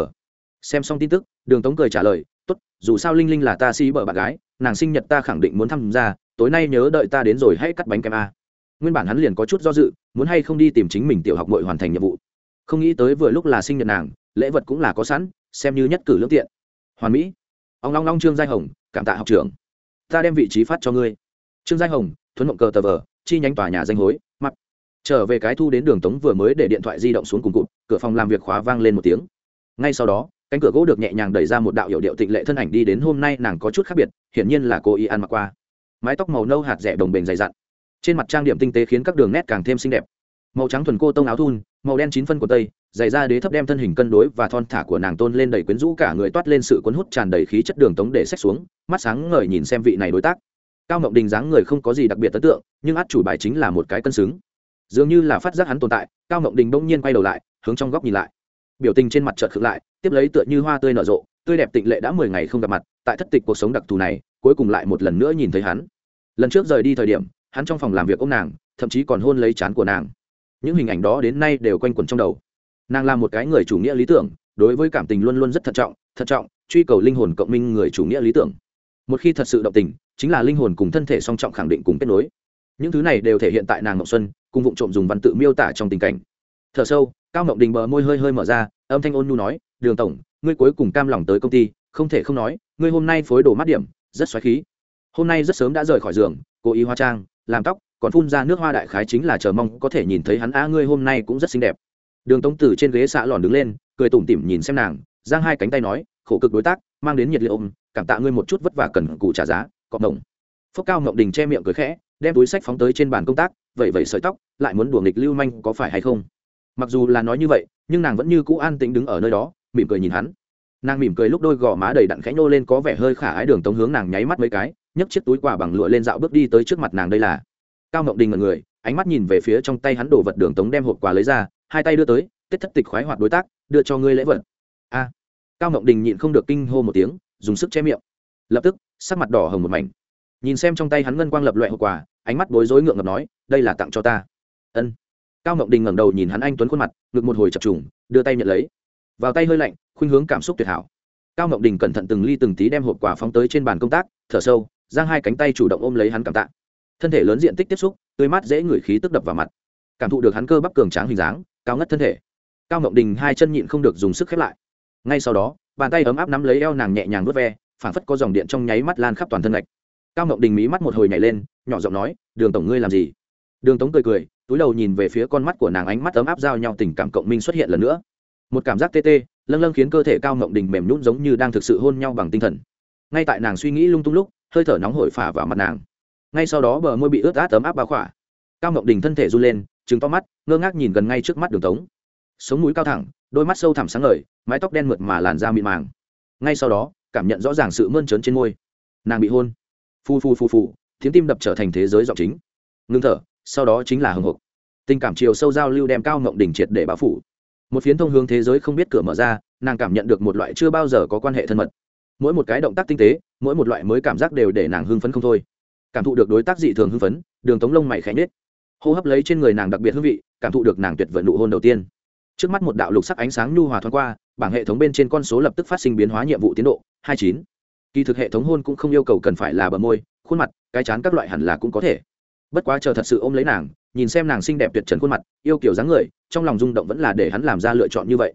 xem xong tin tức, đường tống cười trả lời, tốt, dù sao linh linh là ta si bợ bạn gái, nàng sinh nhật ta khẳng định muốn tham gia, tối nay nhớ đợi ta đến rồi hãy cắt bánh kem a. Nguyên bản hắn liền có chút do dự, muốn hay không đi tìm chính mình tiểu học mội hoàn thành nhiệm vụ. Không nghĩ tới vừa lúc là sinh nhật nàng, lễ vật cũng là có sẵn, xem như nhất cử lương tiện. Hoàn mỹ. Ông long long trương giai hồng, cảm tạ học trưởng. Ta đem vị trí phát cho ngươi. Trương giai hồng, thuấn mộng cờ tờ vờ chi nhánh tòa nhà danh hối mặt trở về cái thu đến đường tống vừa mới để điện thoại di động xuống cùng cụt, cửa phòng làm việc khóa vang lên một tiếng. Ngay sau đó, cánh cửa gỗ được nhẹ nhàng đẩy ra một đạo hiệu điệu tịnh lệ thân ảnh đi đến hôm nay nàng có chút khác biệt, hiển nhiên là cô y ăn mặc qua. Mái tóc màu nâu hạt rẻ đồng bền dày dặn. Trên mặt trang điểm tinh tế khiến các đường nét càng thêm xinh đẹp. Màu trắng thuần cô tông áo thun, màu đen chín phân của tây, dày ra đế thấp đem thân hình cân đối và thon thả của nàng tôn lên đầy quyến rũ cả người toát lên sự cuốn hút tràn đầy khí chất đường tống để xách xuống, mắt sáng ngời nhìn xem vị này đối tác cao ngọc đình dáng người không có gì đặc biệt ấn tượng, nhưng át chủ bài chính là một cái cân xứng. Dường như là phát giác hắn tồn tại, cao ngọc đình bỗng nhiên quay đầu lại, hướng trong góc nhìn lại. Biểu tình trên mặt chợt khựng lại, tiếp lấy tựa như hoa tươi nở rộ, tươi đẹp tịnh lệ đã mười ngày không gặp mặt, tại thất tịch cuộc sống đặc thù này, cuối cùng lại một lần nữa nhìn thấy hắn. Lần trước rời đi thời điểm, hắn trong phòng làm việc ô nàng, thậm chí còn hôn lấy chán của nàng. Những hình ảnh đó đến nay đều quanh quẩn trong đầu. Nàng là một cái người chủ nghĩa lý tưởng, đối với cảm tình luôn luôn rất thận trọng thận trọng, truy cầu linh hồn cộng minh người chủ nghĩa lý tưởng. Một khi thật sự động tình chính là linh hồn cùng thân thể song trọng khẳng định cùng kết nối. Những thứ này đều thể hiện tại nàng ngọc xuân, cùng vụ trộm dùng văn tự miêu tả trong tình cảnh. T h ở sâu, cao ngọc đình bờ môi hơi hơi mở ra, âm thanh ôn nhu nói, đường tổng, ngươi cuối cùng cam lòng tới công ty, không thể không nói, ngươi hôm nay phối đồ mát điểm, rất xoáy khí. Hôm nay rất sớm đã rời khỏi giường, cố ý hóa trang, làm tóc, còn phun ra nước hoa đại khái chính là chờ mong có thể nhìn thấy hắn, a, ngươi hôm nay cũng rất xinh đẹp. Đường tống từ trên ghế xạ lòn đứng lên, cười tủm tỉm nhìn xem nàng, giang hai cánh tay nói, khổ cực đối tác, mang đến nhiệt liệt ôm, cảm tạ ngươi một chút vất vả cần cù trả giá cọp đồng phúc cao ngộng đình che miệng cười khẽ, đem túi sách phóng tới trên bàn công tác vậy vậy sợi tóc, lại muốn đùa nghịch lưu manh có phải hay không. Mặc dù là nói như vậy, nhưng nàng vẫn như cũ an tĩnh đứng ở nơi đó, mỉm cười nhìn hắn. Nàng mỉm cười lúc đôi gò má đầy đặn khẽ nhô lên có vẻ hơi khả ái đường tống hướng nàng nháy mắt mấy cái, nhấc chiếc túi quà bằng lụa lên dạo bước đi tới trước mặt nàng đây là. Cao ngộng đình ngần người, ánh mắt nhìn về phía trong tay hắn đổ vật đường tống đem hộp quà lấy ra, hai tay đưa tới, tết thất tịch khoái hoạt đối tác, đưa cho ngươi lễ vật. A. Cao ngộng đình nhịn không được kinh hô một tiếng, dùng sức che miệng lập tức, sắc mặt đỏ hồng một mảnh. Nhìn xem trong tay hắn ngân quang lập loại hộp quà ánh mắt bối rối ngượng ngập nói, đây là tặng cho ta. Ân. Cao ngộng đình ngẩng đầu nhìn hắn anh tuấn khuôn mặt, ngực một hồi chập trùng, đưa tay nhận lấy. Vào tay hơi lạnh, khuynh hướng cảm xúc tuyệt hảo. Cao ngộng đình cẩn thận từng ly từng tí đem hộp quà phóng tới trên bàn công tác, thở sâu, giang hai cánh tay chủ động ôm lấy hắn cảm tạ. Thân thể lớn diện tích tiếp xúc, tươi mát dễ ngửi khí tức đập vào mặt. Cảm thụ được hắn cơ bắp cường tráng hình dáng, cao ngất thân thể. Cao ngộng đình hai chân nhịn không được dùng sức khép lại. Ngay sau đó, bàn tay ấm áp nắm lấy eo nàng nhẹ nhàng vớt ve phảng phất có dòng điện trong nháy mắt lan khắp toàn thân lạch cao Ngậu đình mí mắt một hồi nhảy lên, nhỏ giọng nói, đường tổng ngươi làm gì? Đường tống cười cười, túi đầu nhìn về phía con mắt của nàng ánh mắt ấm áp giao nhau tình cảm cộng minh xuất hiện lần nữa. Một cảm giác tê tê, lâng lâng khiến cơ thể cao Ngậu đình mềm nhún giống như đang thực sự hôn nhau bằng tinh thần. Ngay tại nàng suy nghĩ lung tung lúc, hơi thở nóng hổi phả vào mặt nàng. Ngay sau đó bờ môi bị ướt át ấm áp bao khỏa. Cao Ngậu đình thân thể run lên, trừng to mắt, ngơ ngác nhìn gần ngay trước mắt đường tống. Sống mũi cao thẳng, đôi mắt sâu thẳm sáng ngời, mái tóc đen mượt mà làn da mịn màng. Ngay sau đó cảm nhận rõ ràng sự mơn trớn trên môi. Nàng bị hôn. Phu phu phu phu, tiếng tim đập trở thành thế giới giọng chính. Ngưng thở, sau đó chính là hồng hộc tình cảm chiều sâu giao lưu đem cao ngộng đỉnh triệt để báo phủ. Một phiến thông hướng thế giới không biết cửa mở ra, nàng cảm nhận được một loại chưa bao giờ có quan hệ thân mật. Mỗi một cái động tác tinh tế, mỗi một loại mới cảm giác đều để nàng hưng phấn không thôi. Cảm thụ được đối tác dị thường hưng phấn, đường tống lông mày khẽ nhết hô hấp lấy trên người nàng đặc biệt hương vị, cảm thụ được nàng tuyệt vời nụ hôn đầu tiên trước mắt một đạo lục sắc ánh sáng nhu hòa thoáng qua, bảng hệ thống bên trên con số lập tức phát sinh biến hóa nhiệm vụ tiến độ, hai chín. Kỳ thực hệ thống hôn cũng không yêu cầu cần phải là bờ môi, khuôn mặt, cái chán các loại hẳn là cũng có thể. Bất quá chờ thật sự ôm lấy nàng, nhìn xem nàng xinh đẹp tuyệt trần khuôn mặt, yêu kiểu dáng người, trong lòng rung động vẫn là để hắn làm ra lựa chọn như vậy.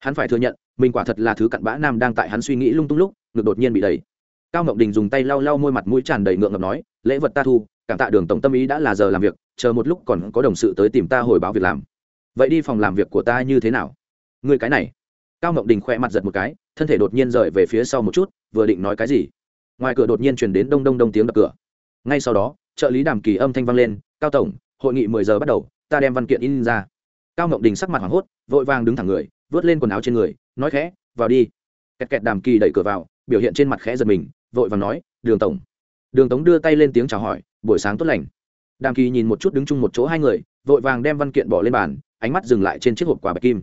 Hắn phải thừa nhận, mình quả thật là thứ cặn bã nam đang tại hắn suy nghĩ lung tung lúc, ngực đột nhiên bị đầy cao ngọc đình dùng tay lau lau môi mặt mũi tràn đầy ngượng ngập nói, lễ vật ta thu, cảm tạ đường tổng tâm ý đã là giờ làm việc, chờ một lúc còn có đồng sự tới tìm ta hồi báo việc làm vậy đi phòng làm việc của ta như thế nào? Người cái này. Cao ngọc đình khoe mặt giật một cái, thân thể đột nhiên rời về phía sau một chút, vừa định nói cái gì, ngoài cửa đột nhiên truyền đến đông đông đông tiếng đập cửa. Ngay sau đó, trợ lý đàm kỳ âm thanh vang lên, cao tổng, hội nghị mười giờ bắt đầu, ta đem văn kiện in ra. Cao ngọc đình sắc mặt hoảng hốt, vội vàng đứng thẳng người, vớt lên quần áo trên người, nói khẽ, vào đi. Kẹt kẹt đàm kỳ đẩy cửa vào, biểu hiện trên mặt khẽ giật mình, vội vàng nói, đường tổng. Đường tống đưa tay lên tiếng chào hỏi, buổi sáng tốt lành. Đàm kỳ nhìn một chút đứng chung một chỗ hai người, vội vàng đem văn kiện bỏ lên bàn ánh mắt dừng lại trên chiếc hộp quà bạch kim.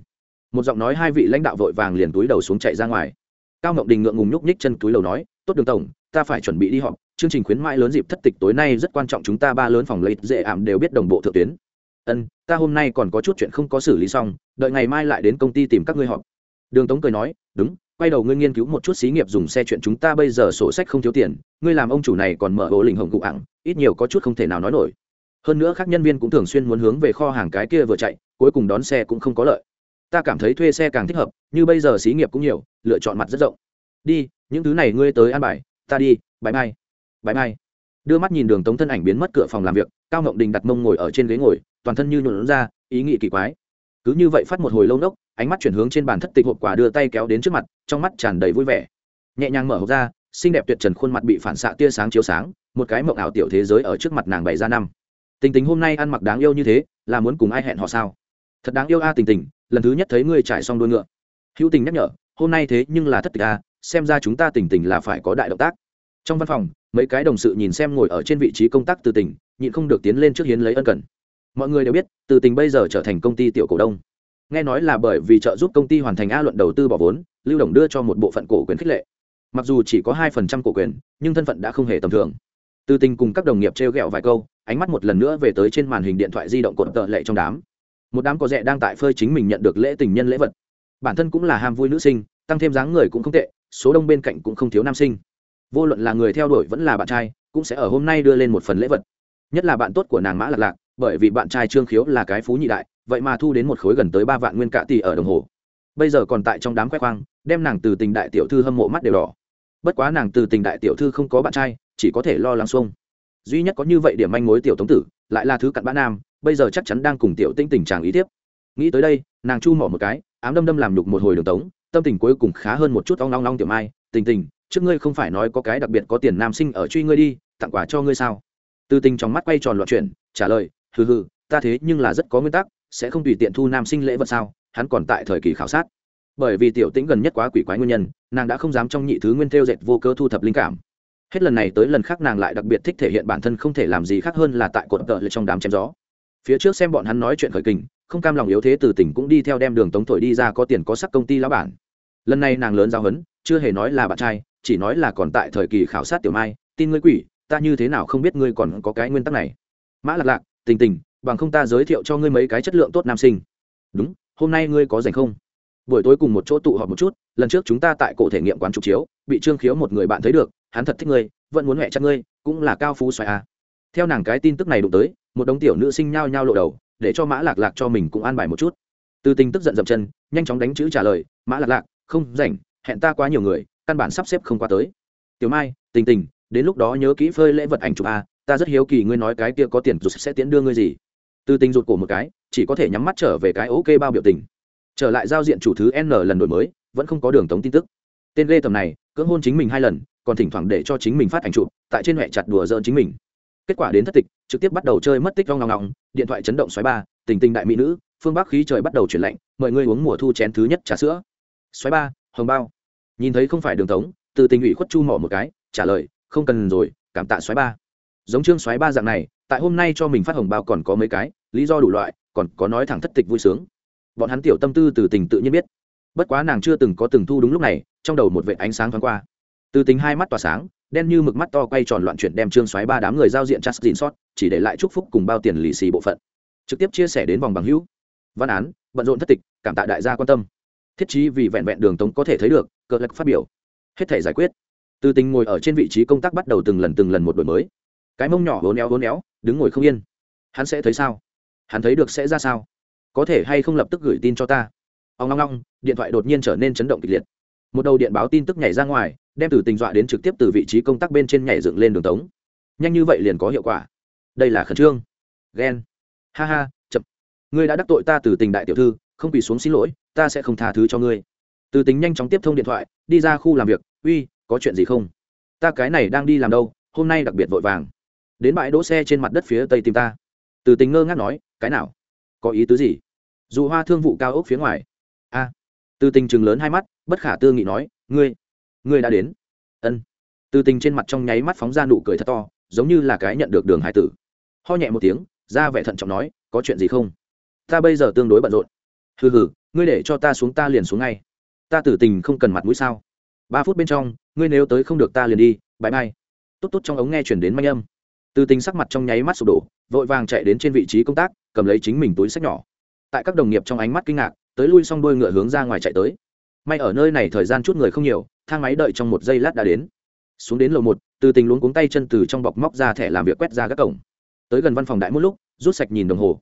Một giọng nói hai vị lãnh đạo vội vàng liền túi đầu xuống chạy ra ngoài. Cao ngọc đình ngượng ngùng nhúc nhích chân túi đầu nói, tốt đường tổng, ta phải chuẩn bị đi họp. Chương trình khuyến mãi lớn dịp thất tịch tối nay rất quan trọng, chúng ta ba lớn phòng lấy dễ ảm đều biết đồng bộ thượng tuyến. Ân, ta hôm nay còn có chút chuyện không có xử lý xong, đợi ngày mai lại đến công ty tìm các ngươi họp. Đường tống cười nói, đúng, quay đầu ngươi nghiên cứu một chút xí nghiệp dùng xe chuyện chúng ta bây giờ sổ sách không thiếu tiền, ngươi làm ông chủ này còn mở ổ lình hồng cụ ẳng ít nhiều có chút không thể nào nói nổi. Hơn nữa các nhân viên cũng thường xuyên muốn hướng về kho hàng cái kia vừa chạy cuối cùng đón xe cũng không có lợi. Ta cảm thấy thuê xe càng thích hợp, như bây giờ xí nghiệp cũng nhiều, lựa chọn mặt rất rộng. Đi, những thứ này ngươi tới an bài, ta đi bãi mai. Bãi mai. Đưa mắt nhìn đường tống thân ảnh biến mất cửa phòng làm việc, cao ngộng đình đặt mông ngồi ở trên ghế ngồi, toàn thân như nhuộn ra, ý nghĩ kỳ quái. Cứ như vậy phát một hồi lâu nốc, ánh mắt chuyển hướng trên bàn thất tịch hộp quả đưa tay kéo đến trước mặt, trong mắt tràn đầy vui vẻ. Nhẹ nhàng mở hộp ra, xinh đẹp tuyệt trần khuôn mặt bị phản xạ tia sáng chiếu sáng, một cái mộng ảo tiểu thế giới ở trước mặt nàng bày ra năm. Tình tình hôm nay ăn mặc đáng yêu như thế, là muốn cùng ai hẹn họ sao? Thật đáng yêu a, tình tình, lần thứ nhất thấy ngươi trải xong đuôi ngựa. Hữu tình nhắc nhở, hôm nay thế nhưng là thất tịch a, xem ra chúng ta tình tình là phải có đại động tác. Trong văn phòng, mấy cái đồng sự nhìn xem ngồi ở trên vị trí công tác từ tỉnh nhịn không được tiến lên trước hiến lấy ân cần. Mọi người đều biết, từ tình bây giờ trở thành công ty tiểu cổ đông. Nghe nói là bởi vì trợ giúp công ty hoàn thành a luận đầu tư bỏ vốn, lưu đồng đưa cho một bộ phận cổ quyền khích lệ. Mặc dù chỉ có hai phần trăm cổ quyền, nhưng thân phận đã không hề tầm thường. Từ tình cùng các đồng nghiệp t r e o g ẹ o vài câu, ánh mắt một lần nữa về tới trên màn hình điện thoại di động cột tợ lệ trong đám một đám có rẻ đang tại phơi chính mình nhận được lễ tình nhân lễ vật. Bản thân cũng là ham vui nữ sinh, tăng thêm dáng người cũng không tệ, số đông bên cạnh cũng không thiếu nam sinh. Vô luận là người theo đuổi vẫn là bạn trai, cũng sẽ ở hôm nay đưa lên một phần lễ vật. Nhất là bạn tốt của nàng mã lạc lạc, bởi vì bạn trai trương khiếu là cái phú nhị đại, vậy mà thu đến một khối gần tới ba vạn nguyên cả tỷ ở đồng hồ. Bây giờ còn tại trong đám khoe khoang, đem nàng từ tình đại tiểu thư hâm mộ mắt đều đỏ. Bất quá nàng từ tình đại tiểu thư không có bạn trai, chỉ có thể lo lắng xuông. Duy nhất có như vậy điểm manh mối tiểu tống tử, lại là thứ cặn bã nam bây giờ chắc chắn đang cùng tiểu tinh tình chàng ý tiếp nghĩ tới đây, nàng chu mỏ một cái, ám đâm đâm làm nhục một hồi đường tống, tâm tình cuối cùng khá hơn một chút ong long long tiểu mai, tình tình, trước ngươi không phải nói có cái đặc biệt có tiền nam sinh ở truy ngươi đi, tặng quà cho ngươi sao? Từ tình trong mắt quay tròn loạn chuyển, trả lời, hừ hừ, ta thế nhưng là rất có nguyên tắc, sẽ không tùy tiện thu nam sinh lễ vật sao, hắn còn tại thời kỳ khảo sát. Bởi vì tiểu tĩnh gần nhất quá quỷ quái nguyên nhân, nàng đã không dám trong nhị thứ nguyên theo dệt vô cơ thu thập linh cảm. Hết lần này tới lần khác nàng lại đặc biệt thích thể hiện bản thân không thể làm gì khác hơn là tại cột tợ trong đám chém gió phía trước xem bọn hắn nói chuyện khởi kình, không cam lòng yếu thế từ tỉnh cũng đi theo đem đường tống thổi đi ra có tiền có sắc công ty lão bản. Lần này nàng lớn giao hấn chưa hề nói là bạn trai, chỉ nói là còn tại thời kỳ khảo sát tiểu mai, tin ngươi quỷ, ta như thế nào không biết ngươi còn có cái nguyên tắc này. Mã lạc lạc, tình tình, bằng không ta giới thiệu cho ngươi mấy cái chất lượng tốt nam sinh. Đúng, hôm nay ngươi có dành không? Buổi tối cùng một chỗ tụ họp một chút, lần trước chúng ta tại cổ thể nghiệm quán trục chiếu, bị trương khiếu một người bạn thấy được, hắn thật thích ngươi, vẫn muốn mẹ chắc ngươi, cũng là cao phú xoài à. theo nàng cái tin tức này đụng tới một đống tiểu nữ sinh nhao nhao lộ đầu, để cho mã lạc lạc cho mình cũng an bài một chút. Từ tình tức giận dậm chân, nhanh chóng đánh chữ trả lời, mã lạc lạc, không rảnh, hẹn ta quá nhiều người, căn bản sắp xếp không qua tới. Tiểu mai, tình tình, đến lúc đó nhớ kỹ phơi lễ vật ảnh chụp a, ta rất hiếu kỳ ngươi nói cái kia có tiền rụt sẽ tiễn đưa ngươi gì. Từ tình rụt cổ một cái, chỉ có thể nhắm mắt trở về cái ok bao biểu tình. Trở lại giao diện chủ thứ n lần đổi mới, vẫn không có đường tống tin tức. Tên lê tầm này, cưỡng hôn chính mình hai lần, còn thỉnh thoảng để cho chính mình phát ảnh chụp, tại trên mẹ chặt đùa dỡn chính mình kết quả đến thất tịch, trực tiếp bắt đầu chơi mất tích rong ngòng ngòng điện thoại chấn động xoáy ba, tình tình đại mỹ nữ, phương bắc khí trời bắt đầu chuyển lạnh, mời ngươi uống mùa thu chén thứ nhất trà sữa. Xoáy ba, hồng bao. Nhìn thấy không phải đường tống, từ tình ủy khuất chu mỏ một cái, trả lời, không cần rồi, cảm tạ xoáy ba. Giống trương xoáy ba dạng này, tại hôm nay cho mình phát hồng bao còn có mấy cái, lý do đủ loại, còn có nói thẳng thất tịch vui sướng. Bọn hắn tiểu tâm tư từ tình tự nhiên biết. Bất quá nàng chưa từng có từng thu đúng lúc này, trong đầu một vệ ánh sáng thoáng qua. Từ tình hai mắt tỏa sáng đen như mực mắt to quay tròn loạn chuyển đem trương xoáy ba đám người giao diện chắc dìn sót, chỉ để lại chúc phúc cùng bao tiền lì xì bộ phận. Trực tiếp chia sẻ đến vòng bằng hữu. Văn án, bận rộn thất tịch, cảm tạ đại gia quan tâm. Thiết chí vì vẹn vẹn đường tống có thể thấy được, cơ lực phát biểu. Hết thể giải quyết. Từ tình ngồi ở trên vị trí công tác bắt đầu từng lần từng lần một đổi mới. Cái mông nhỏ hố néo hố néo đứng ngồi không yên. Hắn sẽ thấy sao? Hắn thấy được sẽ ra sao? Có thể hay không lập tức gửi tin cho ta? Ông long long điện thoại đột nhiên trở nên chấn động kịch liệt một đầu điện báo tin tức nhảy ra ngoài, đem từ tình dọa đến trực tiếp từ vị trí công tác bên trên nhảy dựng lên đường tống. Nhanh như vậy liền có hiệu quả. Đây là khẩn trương. Ghen. Ha ha, chậm. Ngươi đã đắc tội ta từ tình đại tiểu thư, không quỳ xuống xin lỗi, ta sẽ không tha thứ cho ngươi. Từ tính nhanh chóng tiếp thông điện thoại, đi ra khu làm việc. Uy, có chuyện gì không? Ta cái này đang đi làm đâu, hôm nay đặc biệt vội vàng. Đến bãi đỗ xe trên mặt đất phía tây tìm ta. Từ tính ngơ ngác nói, cái nào? Có ý tứ gì? Dù hoa thương vụ cao ốc phía ngoài từ tình chừng lớn hai mắt, bất khả tư nghị nói, ngươi ngươi đã đến. Ân. Từ tình trên mặt trong nháy mắt phóng ra nụ cười thật to, giống như là cái nhận được đường hải tử. Ho nhẹ một tiếng, ra vẻ thận trọng nói, có chuyện gì không? Ta bây giờ tương đối bận rộn. Hừ hừ, ngươi để cho ta xuống ta liền xuống ngay. Ta tử tình không cần mặt mũi sao? Ba phút bên trong, ngươi nếu tới không được ta liền đi bãi bay tốt tốt trong ống nghe chuyển đến manh âm. Từ tình sắc mặt trong nháy mắt sụp đổ, vội vàng chạy đến trên vị trí công tác, cầm lấy chính mình túi sách nhỏ. Tại các đồng nghiệp trong ánh mắt kinh ngạc tới lui xong đôi ngựa hướng ra ngoài chạy tới. May ở nơi này thời gian chút người không nhiều, thang máy đợi trong một giây lát đã đến. Xuống đến lầu một, từ tình luống cuống tay chân từ trong bọc móc ra thẻ làm việc quét ra các cổng. Tới gần văn phòng đại một lúc, rút sạch nhìn đồng hồ.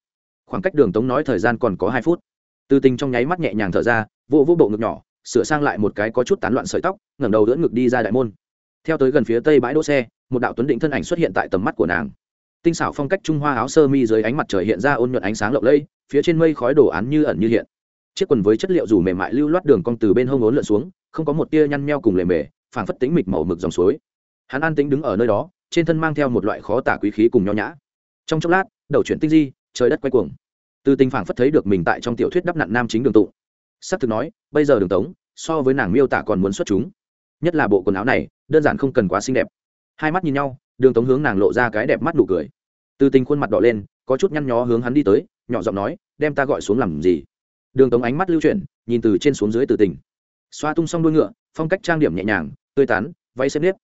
Khoảng cách đường tống nói thời gian còn có hai phút. Từ tình trong nháy mắt nhẹ nhàng thở ra vô vô bộ ngực nhỏ, sửa sang lại một cái có chút tán loạn sợi tóc, ngẩng đầu đỡ ngực đi ra đại môn. Theo tới gần phía tây bãi đỗ xe, một đạo tuấn định thân ảnh xuất hiện tại tầm mắt của nàng. Tinh xảo phong cách trung hoa áo sơ mi dưới ánh mặt trời hiện ra ôn nhuận ánh sáng lộng lẫy, phía trên mây khói đồ án như ẩn như hiện chiếc quần với chất liệu dù mềm mại lưu loát đường cong từ bên hông ốn lượn xuống, không có một tia nhăn meo cùng lề mề, phảng phất tính mịch màu mực dòng suối. Hắn an tính đứng ở nơi đó, trên thân mang theo một loại khó tả quý khí cùng nho nhã. Trong chốc lát, đầu chuyển tinh di, trời đất quay cuồng. Từ tình phảng phất thấy được mình tại trong tiểu thuyết đắp nặn nam chính đường tụ. Sắp thực nói, bây giờ đường tống, so với nàng miêu tả còn muốn xuất chúng. Nhất là bộ quần áo này, đơn giản không cần quá xinh đẹp. Hai mắt nhìn nhau, đường tống hướng nàng lộ ra cái đẹp mắt nụ cười. Từ tình khuôn mặt đỏ lên, có chút nhăn nhó hướng hắn đi tới, nhỏ giọng nói, đem ta gọi xuống làm gì? Đường tống ánh mắt lưu chuyển, nhìn từ trên xuống dưới từ tình. Xoa tung xong đuôi ngựa, phong cách trang điểm nhẹ nhàng, tươi tắn, váy xếp nếp.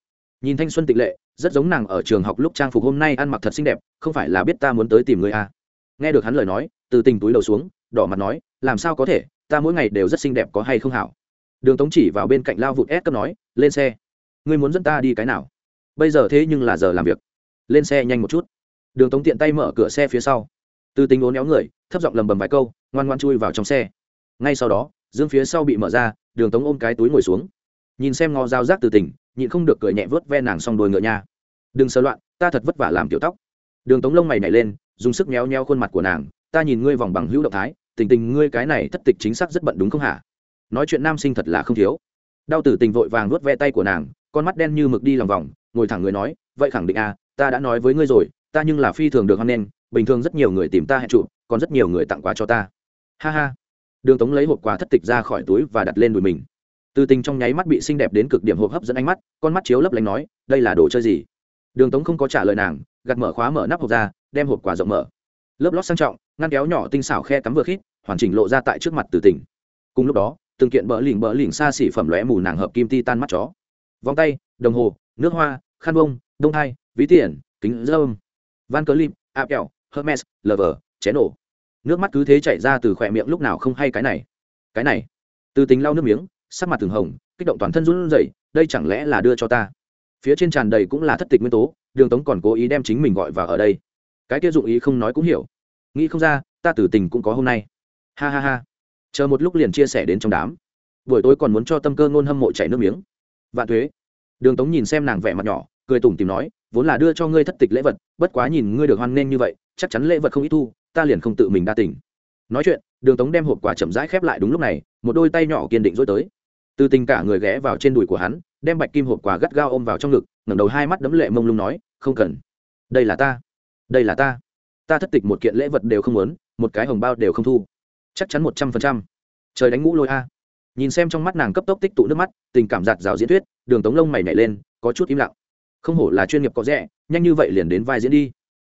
Nhìn thanh xuân tịch lệ, rất giống nàng ở trường học lúc trang phục hôm nay ăn mặc thật xinh đẹp, không phải là biết ta muốn tới tìm người à. nghe được hắn lời nói, từ tình túi đầu xuống, đỏ mặt nói, làm sao có thể, ta mỗi ngày đều rất xinh đẹp có hay không hảo? Đường tống chỉ vào bên cạnh lao vụt ép cấp nói, lên xe. Ngươi muốn dẫn ta đi cái nào? Bây giờ thế nhưng là giờ làm việc. Lên xe nhanh một chút. Đường tống tiện tay mở cửa xe phía sau. Từ tình ốn éo người, thấp giọng lầm bầm vài câu ngoan ngoan chui vào trong xe. Ngay sau đó, dương phía sau bị mở ra, đường tống ôm cái túi ngồi xuống. Nhìn xem ngò dao rác từ tỉnh, nhịn không được cười nhẹ vớt ve nàng xong đôi ngựa nha. Đừng sơ loạn, ta thật vất vả làm tiểu tóc. Đường tống lông mày nhảy lên, dùng sức méo nheo khuôn mặt của nàng. Ta nhìn ngươi vòng bằng hữu động thái, tình tình ngươi cái này thất tịch chính xác rất bận đúng không hả? Nói chuyện nam sinh thật là không thiếu. Đau tử tình vội vàng nuốt ve tay của nàng, con mắt đen như mực đi lòng vòng, ngồi thẳng người nói, vậy khẳng định à ta đã nói với ngươi rồi, ta nhưng là phi thường được hăng nghênh, bình thường rất nhiều người tìm ta hẹn trụ còn rất nhiều người tặng quà cho ta ha ha. Đường tống lấy hộp quà thất tịch ra khỏi túi và đặt lên đùi mình. Từ tình trong nháy mắt bị xinh đẹp đến cực điểm hộp hấp dẫn ánh mắt, con mắt chiếu lấp lánh nói, đây là đồ chơi gì? Đường tống không có trả lời nàng, gạt mở khóa mở nắp hộp ra, đem hộp quà rộng mở. Lớp lót sang trọng, ngăn kéo nhỏ tinh xảo khe cắm vừa khít, hoàn chỉnh lộ ra tại trước mặt từ tình. cùng lúc đó, từng kiện bỡ lỉnh bỡ lỉnh xa xỉ phẩm lóe mù nàng hợp kim ti tan mắt chó. Vòng tay, đồng hồ, nước hoa, khăn bông, đông hai ví tiền, kính dơm van cờ lim áp kẹo hermes, lover chén nổ nước mắt cứ thế chảy ra từ khỏe miệng lúc nào không hay cái này. Cái này. Từ tính lau nước miếng, sắc mặt từng hồng, kích động toàn thân run rẩy, đây chẳng lẽ là đưa cho ta? Phía trên tràn đầy cũng là thất tịch nguyên tố, đường tống còn cố ý đem chính mình gọi vào ở đây. Cái kia dụng ý không nói cũng hiểu. Nghĩ không ra, ta tử tình cũng có hôm nay. Ha ha ha. Chờ một lúc liền chia sẻ đến trong đám. Buổi tối còn muốn cho tâm cơ ngôn hâm mộ chảy nước miếng. Vạn thuế đường tống nhìn xem nàng vẻ mặt nhỏ, cười tủm tìm nói, vốn là đưa cho ngươi thất tịch lễ vật, bất quá nhìn ngươi được hoan nghênh như vậy, chắc chắn lễ vật không ít thu ta liền không tự mình đa tỉnh nói chuyện, đường tống đem hộp quà chậm rãi khép lại đúng lúc này, một đôi tay nhỏ kiên định dối tới. Từ tình cả người ghé vào trên đùi của hắn, đem bạch kim hộp quà gắt gao ôm vào trong ngực, ngẩng đầu hai mắt đấm lệ mông lung nói, không cần. Đây là ta. Đây là ta. Ta thất tịch một kiện lễ vật đều không muốn, một cái hồng bao đều không thu. Chắc chắn một trăm phần trăm. Trời đánh ngũ lôi a. Nhìn xem trong mắt nàng cấp tốc tích tụ nước mắt, tình cảm giạt rào diễn thuyết, đường tống lông mày nhảy lên, có chút im lặng. Không hổ là chuyên nghiệp có rẻ, nhanh như vậy liền đến vai diễn đi.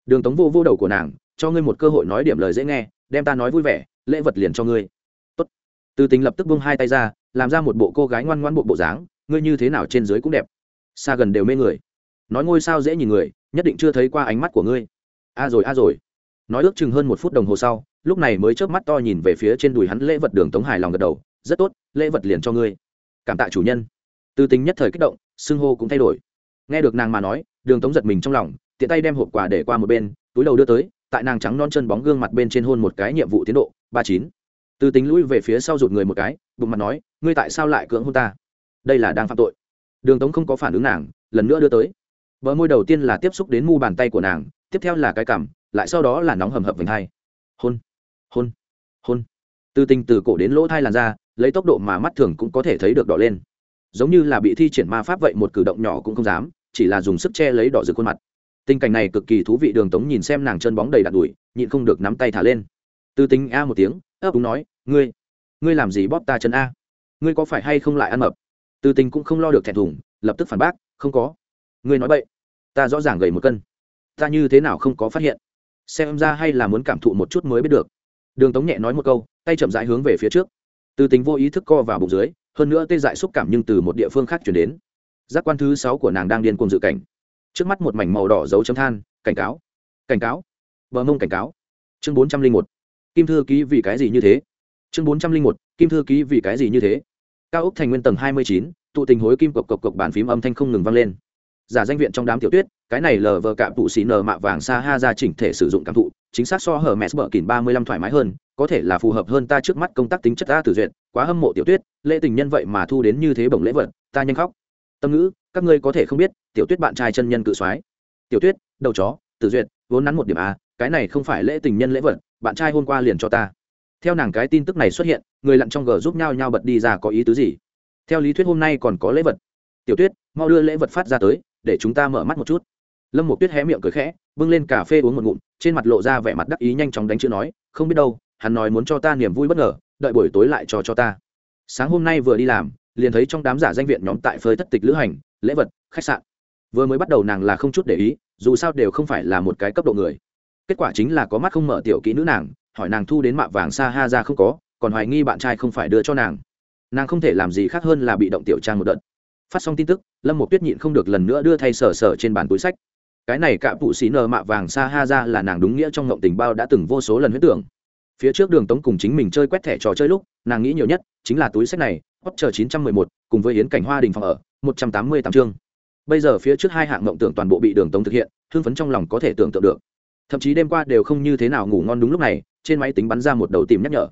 Đường tống vô vô đầu của nàng cho ngươi một cơ hội nói điểm lời dễ nghe, đem ta nói vui vẻ, lễ vật liền cho ngươi. Tốt. từ tình lập tức buông hai tay ra, làm ra một bộ cô gái ngoan ngoan bộ bộ dáng, ngươi như thế nào trên dưới cũng đẹp. Xa gần đều mê người. Nói ngôi sao dễ nhìn người, nhất định chưa thấy qua ánh mắt của ngươi. A rồi a rồi. Nói ước chừng hơn một phút đồng hồ sau, lúc này mới chớp mắt to nhìn về phía trên đùi hắn lễ vật đường tống hài lòng gật đầu, rất tốt, lễ vật liền cho ngươi. Cảm tạ chủ nhân. Từ tính nhất thời kích động, xưng hô cũng thay đổi. Nghe được nàng mà nói, đường tống giật mình trong lòng, tiện tay đem hộp quà để qua một bên, túi đầu đưa tới tại nàng trắng non chân bóng gương mặt bên trên hôn một cái nhiệm vụ tiến độ ba chín. Từ tính lui về phía sau rụt người một cái bụng mặt nói ngươi tại sao lại cưỡng hôn ta? Đây là đang phạm tội. Đường tống không có phản ứng nàng lần nữa đưa tới. Bờ môi đầu tiên là tiếp xúc đến mu bàn tay của nàng tiếp theo là cái cảm, lại sau đó là nóng hầm hập vành hai. Hôn hôn hôn. Từ tình từ cổ đến lỗ thai làn ra lấy tốc độ mà mắt thường cũng có thể thấy được đỏ lên. Giống như là bị thi triển ma pháp vậy một cử động nhỏ cũng không dám chỉ là dùng sức che lấy đỏ rực khuôn mặt tình cảnh này cực kỳ thú vị, đường tống nhìn xem nàng chân bóng đầy đạn đùi, nhịn không được nắm tay thả lên. Từ tính a một tiếng, ấp úng nói, ngươi ngươi làm gì bóp ta chân a? Ngươi có phải hay không lại ăn mập? Từ tình cũng không lo được thẹn thùng, lập tức phản bác, không có. Ngươi nói vậy ta rõ ràng gầy một cân. Ta như thế nào không có phát hiện? Xem ra hay là muốn cảm thụ một chút mới biết được. Đường tống nhẹ nói một câu, tay chậm rãi hướng về phía trước. Từ tình vô ý thức co vào bụng dưới, hơn nữa tê dại xúc cảm nhưng từ một địa phương khác chuyển đến. Giác quan thứ sáu của nàng đang điên cuồng dự cảnh trước mắt một mảnh màu đỏ dấu chấm than, cảnh cáo cảnh cáo, bờ mông cảnh cáo. Chương bốn trăm linh một, kim thư ký vì cái gì như thế? Chương bốn trăm linh một, kim thư ký vì cái gì như thế? Cao ốc thành nguyên tầng hai mươi chín, tụ tình hối kim cộc cộc cộc bàn phím âm thanh không ngừng vang lên. Giả danh viện trong đám tiểu tuyết, cái này lờ vờ cạm tụ xì nờ mạ vàng sa ha ra chỉnh thể sử dụng cảm thụ, chính xác so hở mẹ bờ kỉn ba mươi lăm thoải mái hơn, có thể là phù hợp hơn ta trước mắt công tác tính chất ta tử duyệt, quá hâm mộ tiểu tuyết, lễ tình nhân vậy mà thu đến như thế bổng lễ vật, ta nhanh khóc. Tâm ngữ các ngươi có thể không biết, tiểu tuyết bạn trai chân nhân cự soái. Tiểu tuyết, đầu chó tự duyệt, vốn nắn một điểm a, cái này không phải lễ tình nhân lễ vật, bạn trai hôm qua liền cho ta. Theo nàng cái tin tức này xuất hiện, người lặn trong g giúp nhau nhau bật đi ra có ý tứ gì? Theo lý thuyết hôm nay còn có lễ vật. Tiểu tuyết, mau đưa lễ vật phát ra tới, để chúng ta mở mắt một chút. Lâm một tuyết hé miệng cười khẽ, bưng lên cà phê uống một ngụm, trên mặt lộ ra vẻ mặt đắc ý nhanh chóng đánh chữ nói, không biết đâu, hắn nói muốn cho ta niềm vui bất ngờ, đợi buổi tối lại cho cho ta. Sáng hôm nay vừa đi làm, liền thấy trong đám giả danh viện nhóm tại phơi thất tịch lữ hành lễ vật, khách sạn. Vừa mới bắt đầu nàng là không chút để ý, dù sao đều không phải là một cái cấp độ người. Kết quả chính là có mắt không mở tiểu kỹ nữ nàng, hỏi nàng thu đến mạ vàng xa ha ra không có, còn hoài nghi bạn trai không phải đưa cho nàng. Nàng không thể làm gì khác hơn là bị động tiểu trang một đợt. Phát xong tin tức, lâm một tuyết nhịn không được lần nữa đưa thay sở sở trên bàn túi sách. Cái này cạ phụ xí nờ mạ vàng xa ha ra là nàng đúng nghĩa trong ngộng tình bao đã từng vô số lần huyết tưởng phía trước đường tống cùng chính mình chơi quét thẻ trò chơi lúc, nàng nghĩ nhiều nhất chính là túi sách này hot chờ chín trăm mười một, cùng với yến cảnh hoa đình phòng ở, một trăm tám mươi tám chương. Bây giờ phía trước hai hạng mộng tưởng toàn bộ bị đường tống thực hiện, hưng phấn trong lòng có thể tưởng tượng được. Thậm chí đêm qua đều không như thế nào ngủ ngon đúng lúc này, trên máy tính bắn ra một đầu tìm nhắc nhở.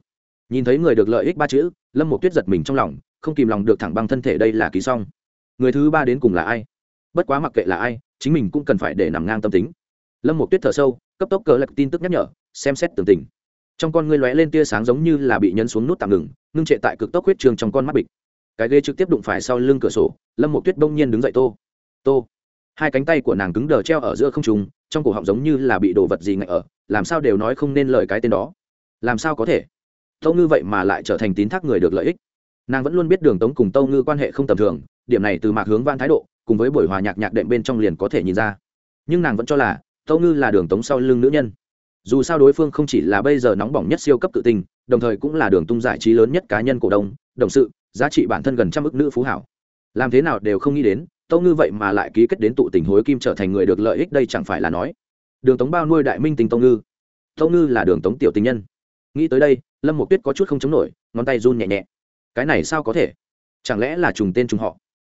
Nhìn thấy người được lợi ích ba chữ, lâm một tuyết giật mình trong lòng, không kìm lòng được thẳng băng thân thể đây là ký xong. Người thứ ba đến cùng là ai? Bất quá mặc kệ là ai, chính mình cũng cần phải để nằm ngang tâm tính. Lâm một tuyết thở sâu, cấp tốc cờ lật tin tức nhắc nhở, xem xét tường tình trong con ngươi lóe lên tia sáng giống như là bị nhấn xuống nút tạm ngừng, ngưng trệ tại cực tốc huyết trường trong con mắt bịch. Cái ghế trực tiếp đụng phải sau lưng cửa sổ, lâm một tuyết bỗng nhiên đứng dậy tô. Tô. Hai cánh tay của nàng cứng đờ treo ở giữa không trùng trong cổ họng giống như là bị đồ vật gì ngại ở, làm sao đều nói không nên lời cái tên đó. Làm sao có thể? Tâu ngư vậy mà lại trở thành tín thác người được lợi ích. Nàng vẫn luôn biết đường tống cùng tâu ngư quan hệ không tầm thường, điểm này từ mạc hướng van thái độ, cùng với buổi hòa nhạc nhạc đệm bên trong liền có thể nhìn ra. Nhưng nàng vẫn cho là tâu ngư là đường tống sau lưng nữ nhân dù sao đối phương không chỉ là bây giờ nóng bỏng nhất siêu cấp tự tình đồng thời cũng là đường tung giải trí lớn nhất cá nhân cổ đông, đồng sự, giá trị bản thân gần trăm ức nữ phú hảo. Làm thế nào đều không nghĩ đến, tâu ngư vậy mà lại ký kết đến tụ tình hối kim trở thành người được lợi ích đây chẳng phải là nói. Đường tống bao nuôi đại minh tình tâu ngư. Tâu ngư là đường tống tiểu tình nhân. Nghĩ tới đây, lâm một tuyết có chút không chống nổi, ngón tay run nhẹ nhẹ. Cái này sao có thể? Chẳng lẽ là trùng tên trùng họ?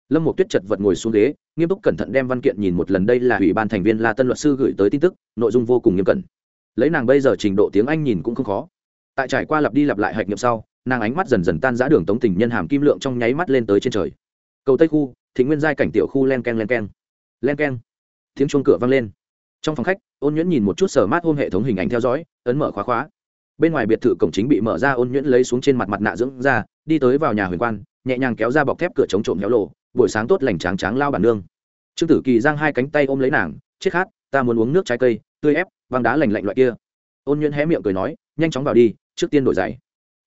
Lâm một tuyết chật vật ngồi xuống ghế, nghiêm túc cẩn thận đem văn kiện nhìn một lần đây là ủy ban thành viên la tân luật sư gửi tới tin tức, nội dung vô cùng nghiêm cẩn lấy nàng bây giờ trình độ tiếng anh nhìn cũng không khó. Tại trải qua lặp đi lặp lại hạch nghiệm sau, nàng ánh mắt dần dần tan giã đường tống tình nhân hàm kim lượng trong nháy mắt lên tới trên trời. Cầu tây khu thị nguyên giai cảnh tiểu khu len k e n len k e n len k e n tiếng chuông cửa vang lên. Trong phòng khách, ôn nhuyễn nhìn một chút sở mát hôn hệ thống hình ảnh theo dõi, ấn mở khóa khóa. Bên ngoài biệt thự cổng chính bị mở ra, ôn nhuyễn lấy xuống trên mặt mặt nạ dưỡng ra đi tới vào nhà huyền quan, nhẹ nhàng kéo ra bọc thép cửa chống trộm héo lộ, buổi sáng tốt lành tráng tráng lao bản nương. Trương tử kỳ giang hai cánh tay ôm lấy nàng, chết khát, ta muốn uống nước trái cây, tươi ép văng đá lành lạnh loại kia. Ôn nhuyễn hé miệng cười nói, nhanh chóng vào đi, trước tiên đổi giày.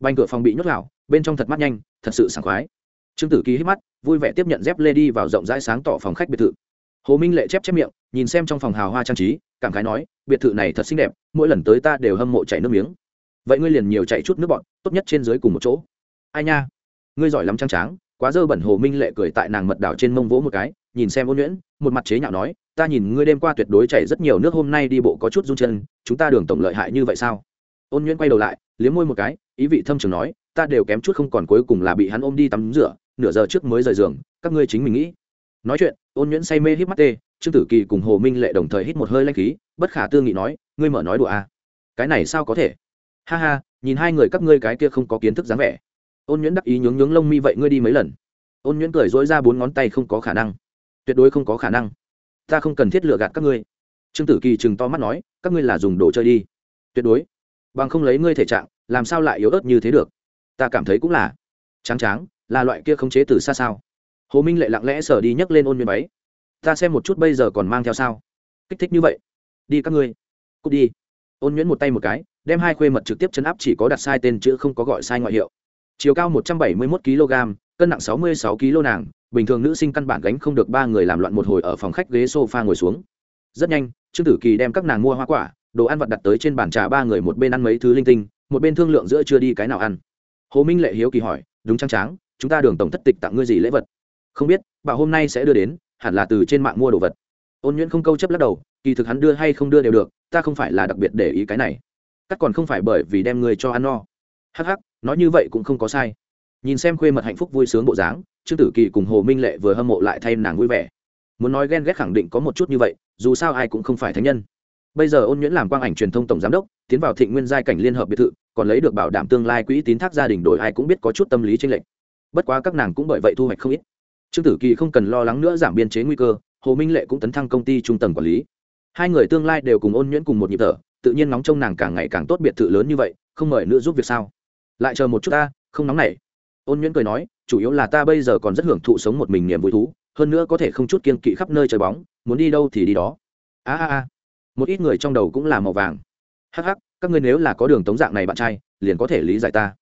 Banh cửa phòng bị nhốt lảo bên trong thật mắt nhanh, thật sự sảng khoái. Trương tử kỳ hít mắt, vui vẻ tiếp nhận dép lê đi vào rộng rãi sáng tỏ phòng khách biệt thự. Hồ minh lệ chép chép miệng, nhìn xem trong phòng hào hoa trang trí, cảm khái nói, biệt thự này thật xinh đẹp, mỗi lần tới ta đều hâm mộ chảy nước miếng. Vậy ngươi liền nhiều chạy chút nước bọn tốt nhất trên dưới cùng một chỗ. Ai nha? Ngươi giỏi lắm trang tráng, quá dơ bẩn hồ minh lệ cười tại nàng mật đảo trên mông vỗ một cái nhìn xem ôn nhuyễn, một mặt chế nhạo nói, ta nhìn ngươi đêm qua tuyệt đối chảy rất nhiều nước, hôm nay đi bộ có chút run chân, chúng ta đường tổng lợi hại như vậy sao? Ôn nhuyễn quay đầu lại, liếm môi một cái, ý vị thâm trường nói, ta đều kém chút không còn cuối cùng là bị hắn ôm đi tắm rửa, nửa giờ trước mới rời giường, các ngươi chính mình nghĩ. Nói chuyện, ôn nhuyễn say mê hít mắt tê, trương tử kỳ cùng hồ minh lệ đồng thời hít một hơi lanh khí, bất khả tư nghị nói, ngươi mở nói đùa à. cái này sao có thể? Ha ha, nhìn hai người các ngươi cái kia không có kiến thức dáng vẻ. Ôn nhuyễn đắc ý nhướng nhướng lông mi, vậy ngươi đi mấy lần? Ôn nhuyễn cười dối ra bốn ngón tay không có khả năng tuyệt đối không có khả năng. Ta không cần thiết lựa gạt các ngươi. Trương tử kỳ chừng to mắt nói, các ngươi là dùng đồ chơi đi. Tuyệt đối. Bằng không lấy ngươi thể trạng, làm sao lại yếu ớt như thế được? Ta cảm thấy cũng là. Tráng tráng, là loại kia không chế từ xa sao? Hồ minh lệ lặng lẽ sở đi nhấc lên ôn miên máy ta xem một chút bây giờ còn mang theo sao? Kích thích như vậy. Đi các ngươi. Cút đi. Ôn nhuyễn một tay một cái, đem hai khuê mật trực tiếp chấn áp chỉ có đặt sai tên chữ không có gọi sai ngoại hiệu. Chiều cao một trăm bảy mươi 171 kg cân nặng sáu mươi sáu kg nàng bình thường nữ sinh căn bản gánh không được ba người làm loạn một hồi ở phòng khách ghế sofa ngồi xuống. Rất nhanh, trương tử kỳ đem các nàng mua hoa quả, đồ ăn vặt đặt tới trên bàn trà ba người một bên ăn mấy thứ linh tinh, một bên thương lượng giữa chưa đi cái nào ăn. Hồ minh lệ hiếu kỳ hỏi, đúng trang tráng, chúng ta đường tổng thất tịch tặng ngươi gì lễ vật? Không biết, bà hôm nay sẽ đưa đến, hẳn là từ trên mạng mua đồ vật. Ôn nhuyễn không câu chấp lắc đầu, kỳ thực hắn đưa hay không đưa đều được, ta không phải là đặc biệt để ý cái này. Cắt còn không phải bởi vì đem người cho ăn no. Hắc hắc, nói như vậy cũng không có sai nhìn xem khuê mật hạnh phúc vui sướng bộ dáng, trương tử kỳ cùng hồ minh lệ vừa hâm mộ lại thay nàng vui vẻ. Muốn nói ghen ghét khẳng định có một chút như vậy, dù sao ai cũng không phải thánh nhân. Bây giờ ôn nhuyễn làm quang ảnh truyền thông tổng giám đốc, tiến vào thịnh nguyên giai cảnh liên hợp biệt thự, còn lấy được bảo đảm tương lai quỹ tín thác gia đình đổi ai cũng biết có chút tâm lý tranh lệch. Bất quá các nàng cũng bởi vậy thu hoạch không ít. Trương tử kỳ không cần lo lắng nữa giảm biên chế nguy cơ, hồ minh lệ cũng tấn thăng công ty trung tầng quản lý. Hai người tương lai đều cùng ôn nhuyễn cùng một nhịp thở, tự nhiên nóng trong nàng càng ngày càng tốt biệt thự lớn như vậy, không mời nữa giúp việc sao? Lại chờ một chút ta, không nóng này ôn nhuyễn cười nói, chủ yếu là ta bây giờ còn rất hưởng thụ sống một mình niềm vui thú, hơn nữa có thể không chút kiên kỵ khắp nơi chơi bóng, muốn đi đâu thì đi đó. A a a. Một ít người trong đầu cũng là màu vàng. Hắc hắc, các ngươi nếu là có đường tống dạng này bạn trai, liền có thể lý giải ta.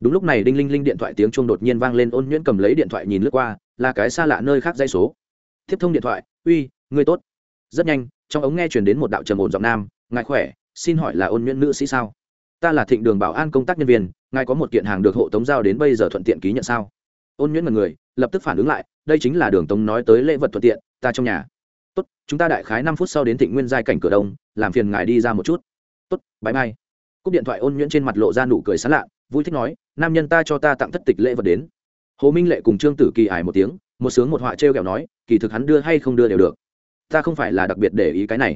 Đúng lúc này đinh linh linh điện thoại tiếng chuông đột nhiên vang lên, ôn nhuyễn cầm lấy điện thoại nhìn lướt qua, là cái xa lạ nơi khác dây số. Tiếp thông điện thoại, uy, ngươi tốt. Rất nhanh, trong ống nghe chuyển đến một đạo trầm ổn giọng nam, ngài khỏe, xin hỏi là ôn nhuyễn nữ sĩ sao? Ta là thịnh đường bảo an công tác nhân viên ngài có một kiện hàng được hộ tống giao đến bây giờ thuận tiện ký nhận sao? Ôn nhuyễn mật người, lập tức phản ứng lại, đây chính là đường tống nói tới lễ vật thuận tiện, ta trong nhà. Tốt, chúng ta đại khái năm phút sau đến thịnh nguyên giai cảnh cửa đông, làm phiền ngài đi ra một chút. Tốt bãi mai cúp điện thoại ôn nhuyễn trên mặt lộ ra nụ cười sán lạ, vui thích nói, nam nhân ta cho ta tặng thất tịch lễ vật đến. Hồ minh lệ cùng trương tử kỳ ải một tiếng, một sướng một họa t r e o kẹo nói, kỳ thực hắn đưa hay không đưa đều được. Ta không phải là đặc biệt để ý cái này.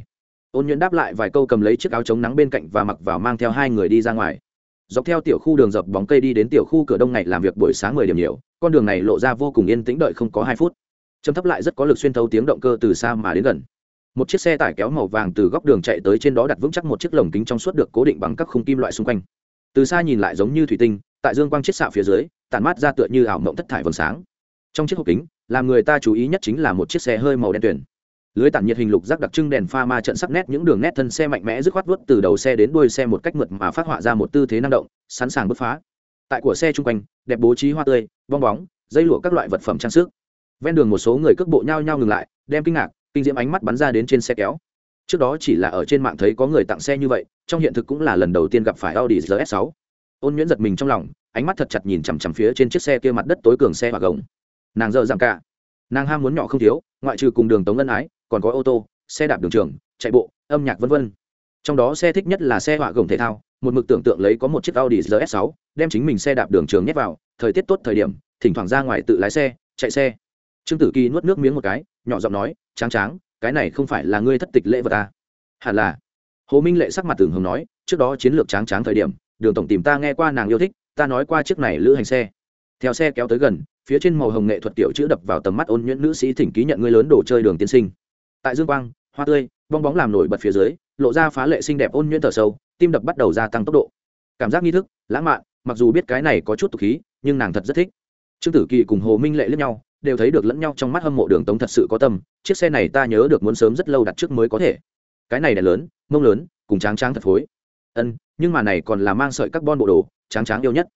Ôn nhuyễn đáp lại vài câu cầm lấy chiếc áo chống nắng bên cạnh và mặc vào mang theo hai người đi ra ngoài dọc theo tiểu khu đường dập bóng cây đi đến tiểu khu cửa đông ngày làm việc buổi sáng mười điểm nhiều, con đường này lộ ra vô cùng yên tĩnh đợi không có hai phút. Châm thấp lại rất có lực xuyên thấu tiếng động cơ từ xa mà đến gần. Một chiếc xe tải kéo màu vàng từ góc đường chạy tới trên đó đặt vững chắc một chiếc lồng kính trong suốt được cố định bằng các khung kim loại xung quanh. Từ xa nhìn lại giống như thủy tinh, tại dương quang chiết xạ phía dưới, tản mát ra tựa như ảo mộng thất thải vầng sáng. Trong chiếc hộp kính, làm người ta chú ý nhất chính là một chiếc xe hơi màu đen tuyển lưới tản nhiệt hình lục rác đặc trưng đèn pha ma trận sắc nét những đường nét thân xe mạnh mẽ dứt khoát vớt từ đầu xe đến đuôi xe một cách mượt mà phát họa ra một tư thế năng động, sẵn sàng bứt phá. Tại của xe chung quanh, đẹp bố trí hoa tươi, bong bóng, dây lụa các loại vật phẩm trang sức. Ven đường một số người cước bộ nhau nhau ngừng lại, đem kinh ngạc, kinh diễm ánh mắt bắn ra đến trên xe kéo. Trước đó chỉ là ở trên mạng thấy có người tặng xe như vậy, trong hiện thực cũng là lần đầu tiên gặp phải audi rs 6 ôn nhuyễn giật mình trong lòng, ánh mắt thật chặt nhìn chằm chằm phía trên chiếc xe kia mặt đất tối cường xe và gồng. Nàng dợ giảm cả. Nàng ham muốn nhỏ không thiếu, ngoại trừ cùng đường tống ân ái còn có ô tô, xe đạp đường trường, chạy bộ, âm nhạc v v trong đó xe thích nhất là xe họa gồng thể thao, một mực tưởng tượng lấy có một chiếc audi rs 6 đem chính mình xe đạp đường trường nhét vào, thời tiết tốt thời điểm, thỉnh thoảng ra ngoài tự lái xe, chạy xe. Trương tử kỳ nuốt nước miếng một cái, nhỏ giọng nói, tráng tráng, cái này không phải là ngươi thất tịch lễ vật ta. hẳn là. Hồ minh lệ sắc mặt tường hồng nói, trước đó chiến lược tráng tráng thời điểm, đường tổng tìm ta nghe qua nàng yêu thích, ta nói qua chiếc này lữ hành xe. Theo xe kéo tới gần, phía trên màu hồng nghệ thuật tiểu chữ đập vào tầm mắt ôn nhuyễn nữ sĩ thỉnh ký nhận ngươi lớn đồ chơi đường tiên sinh tại dương quang, hoa tươi, bong bóng làm nổi bật phía dưới, lộ ra phá lệ xinh đẹp ôn nhuyễn thở sâu, tim đập bắt đầu gia tăng tốc độ. Cảm giác nghi thức, lãng mạn, mặc dù biết cái này có chút tục khí, nhưng nàng thật rất thích. Trương tử kỳ cùng hồ minh lệ lẫn nhau, đều thấy được lẫn nhau trong mắt hâm mộ đường tống thật sự có tâm, chiếc xe này ta nhớ được muốn sớm rất lâu đặt trước mới có thể. Cái này đèn lớn, mông lớn, cùng tráng tráng thật phối. Ân, nhưng mà này còn là mang sợi carbon bộ đồ, tráng tráng yêu nhất.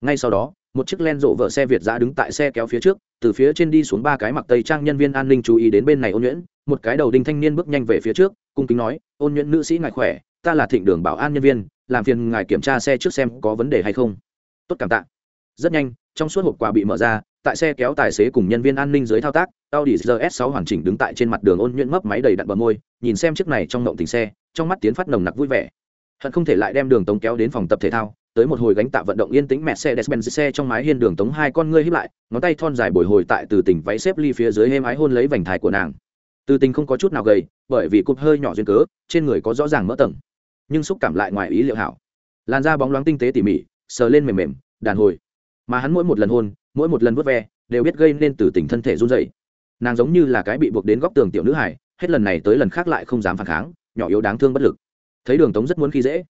Ngay sau đó một chiếc len rộ vợ xe việt giã đứng tại xe kéo phía trước, từ phía trên đi xuống ba cái mặc tây trang nhân viên an ninh chú ý đến bên này ôn nhuyễn, một cái đầu đinh thanh niên bước nhanh về phía trước, cung kính nói, ôn nhuyễn nữ sĩ ngài khỏe, ta là thịnh đường bảo an nhân viên, làm phiền ngài kiểm tra xe trước xem có vấn đề hay không. Tốt, cảm tạ. Rất nhanh, trong suốt hộp quà bị mở ra, tại xe kéo tài xế cùng nhân viên an ninh dưới thao tác, audi rs 6 hoàn chỉnh đứng tại trên mặt đường ôn nhuyễn mấp máy đầy đặn bờ môi, nhìn xem chiếc này trong ngộng tình xe, trong mắt tiến phát nồng nặc vui vẻ. Hận không thể lại đem đường tống kéo đến phòng tập thể thao tới một hồi gánh tạ vận động yên tĩnh mercedes benz xe trong mái hiên đường tống hai con ngươi hiếp lại, ngón tay thon dài bồi hồi tại từ tỉnh váy xếp ly phía dưới êm ái hôn lấy vành thải của nàng. Từ tình không có chút nào gầy, bởi vì cụp hơi nhỏ duyên cớ, trên người có rõ ràng mỡ tầng. Nhưng xúc cảm lại ngoài ý liệu hảo. Làn da bóng loáng tinh tế tỉ mỉ, sờ lên mềm mềm, đàn hồi. Mà hắn mỗi một lần hôn, mỗi một lần vớt ve, đều biết gây nên từ tình thân thể run dày nàng giống như là cái bị buộc đến góc tường tiểu nữ hải hết lần này tới lần khác lại không dám phản kháng, nhỏ yếu đáng thương bất lực. Thấy đường tống rất muốn khi dễ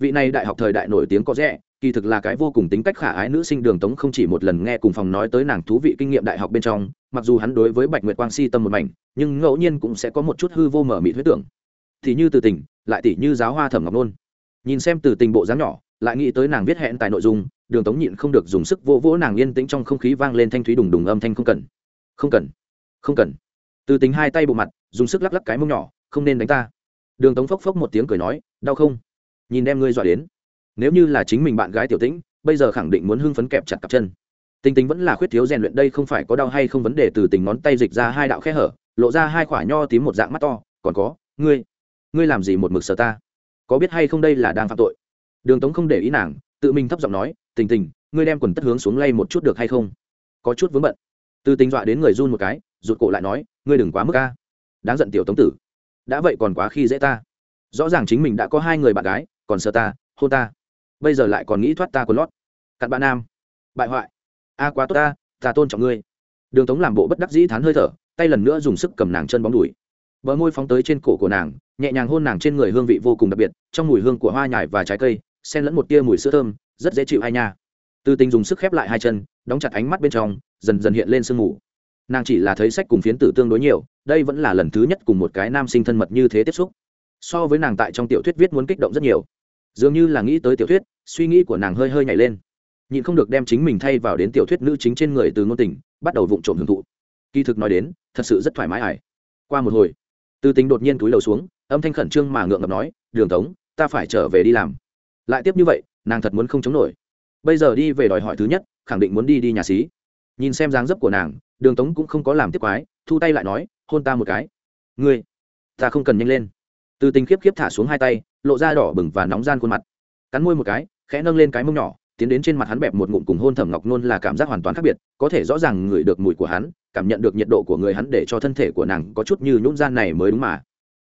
vị này đại học thời đại nổi tiếng có rẻ, kỳ thực là cái vô cùng tính cách khả ái nữ sinh đường tống không chỉ một lần nghe cùng phòng nói tới nàng thú vị kinh nghiệm đại học bên trong, mặc dù hắn đối với bạch nguyệt quang si tâm một mảnh, nhưng ngẫu nhiên cũng sẽ có một chút hư vô mở mị huyết tưởng. Thì như từ tình, lại tỷ như giáo hoa thẩm ngọc nôn. Nhìn xem từ tình bộ dáng nhỏ, lại nghĩ tới nàng viết hẹn tại nội dung, đường tống nhịn không được dùng sức vô vỗ nàng yên tĩnh trong không khí vang lên thanh thúy đùng đùng âm thanh không cần. Không cần. Không cần. Từ tính hai tay bộ mặt, dùng sức lắc lắc cái mông nhỏ, không nên đánh ta. Đường tống phốc phốc một tiếng cười nói, đau không? Nhìn đem ngươi dọa đến. Nếu như là chính mình bạn gái tiểu tĩnh, bây giờ khẳng định muốn hưng phấn kẹp chặt cặp chân. Tình tình vẫn là khuyết thiếu rèn luyện đây không phải có đau hay không vấn đề từ tình ngón tay dịch ra hai đạo khe hở, lộ ra hai khoả nho tím một dạng mắt to, còn có, ngươi ngươi làm gì một mực sờ ta? Có biết hay không đây là đang phạm tội? Đường tống không để ý nàng, tự mình thấp giọng nói, tình tình, ngươi đem quần tất hướng xuống lay một chút được hay không? Có chút vướng bận. Từ tình dọa đến người run một cái, rụt cổ lại nói, ngươi đừng quá mức ca đáng giận tiểu tống tử. Đã vậy còn quá khi dễ ta. Rõ ràng chính mình đã có hai người bạn gái còn sợ ta, hôn ta. Bây giờ lại còn nghĩ thoát ta còn lót. Cặn bạn nam. Bại hoại. A quá tốt ta ta tôn trọng ngươi. Đường tống làm bộ bất đắc dĩ thán hơi thở, tay lần nữa dùng sức cầm nàng chân bóng đùi. Bờ môi phóng tới trên cổ của nàng, nhẹ nhàng hôn nàng trên người hương vị vô cùng đặc biệt, trong mùi hương của hoa nhài và trái cây, xen lẫn một tia mùi sữa thơm, rất dễ chịu hai nha. Tư tình dùng sức khép lại hai chân, đóng chặt ánh mắt bên trong, dần dần hiện lên sương mù. Nàng chỉ là thấy sách cùng phiến tử tương đối nhiều, đây vẫn là lần thứ nhất cùng một cái nam sinh thân mật như thế tiếp xúc. So với nàng tại trong tiểu thuyết viết muốn kích động rất nhiều dường như là nghĩ tới tiểu thuyết, suy nghĩ của nàng hơi hơi nhảy lên. Nhịn không được đem chính mình thay vào đến tiểu thuyết nữ chính trên người từ ngôn tình, bắt đầu vụng trộm hưởng thụ. Kỳ thực nói đến, thật sự rất thoải mái ải. Qua một hồi, từ tính đột nhiên túi đầu xuống, âm thanh khẩn trương mà ngượng ngập nói, đường tống, ta phải trở về đi làm. Lại tiếp như vậy, nàng thật muốn không chống nổi. Bây giờ đi về đòi hỏi thứ nhất, khẳng định muốn đi đi nhà xí. Nhìn xem dáng dấp của nàng, đường tống cũng không có làm tiếp quái, thu tay lại nói, hôn ta một cái. Ngươi, ta không cần nhanh lên. Từ tình khiếp khiếp thả xuống hai tay lộ ra đỏ bừng và nóng gian khuôn mặt. Cắn môi một cái, khẽ nâng lên cái mông nhỏ, tiến đến trên mặt hắn bẹp một ngụm cùng hôn thẩm ngọc nôn là cảm giác hoàn toàn khác biệt, có thể rõ ràng ngửi được mùi của hắn, cảm nhận được nhiệt độ của người hắn để cho thân thể của nàng có chút như nhũng gian này mới đúng mà.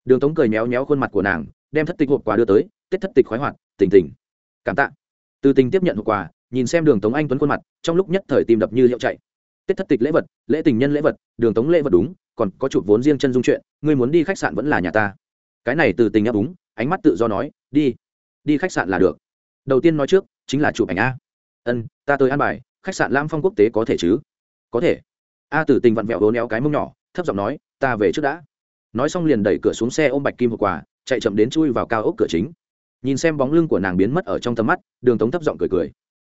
Đường tống cười méo méo khuôn mặt của nàng, đem thất tịch hộp quà đưa tới tết thất tịch khoái hoạt tỉnh tỉnh cảm tạ. Từ tình tiếp nhận hộp quà, nhìn xem đường tống anh tuấn khuôn mặt, trong lúc nhất thời tim đập như hiệu chạy. Tết thất tịch lễ vật, lễ tình nhân lễ vật, đường tống lễ vật đúng, còn có chụp vốn riêng chân dung chuyện, ngươi muốn đi khách sạn vẫn là nhà ta. Cái này từ tình ấp đúng ánh mắt tự do nói, đi đi khách sạn là được. Đầu tiên nói trước, chính là chụp ảnh a. Ân, ta tới an bài, khách sạn lam phong quốc tế có thể chứ? Có thể. A tử tình vặn vẹo hố éo cái mông nhỏ, thấp giọng nói, ta về trước đã. Nói xong liền đẩy cửa xuống xe ôm bạch kim hộp quà, chạy chậm đến chui vào cao ốc cửa chính. Nhìn xem bóng lưng của nàng biến mất ở trong tầm mắt, đường tống thấp giọng cười cười.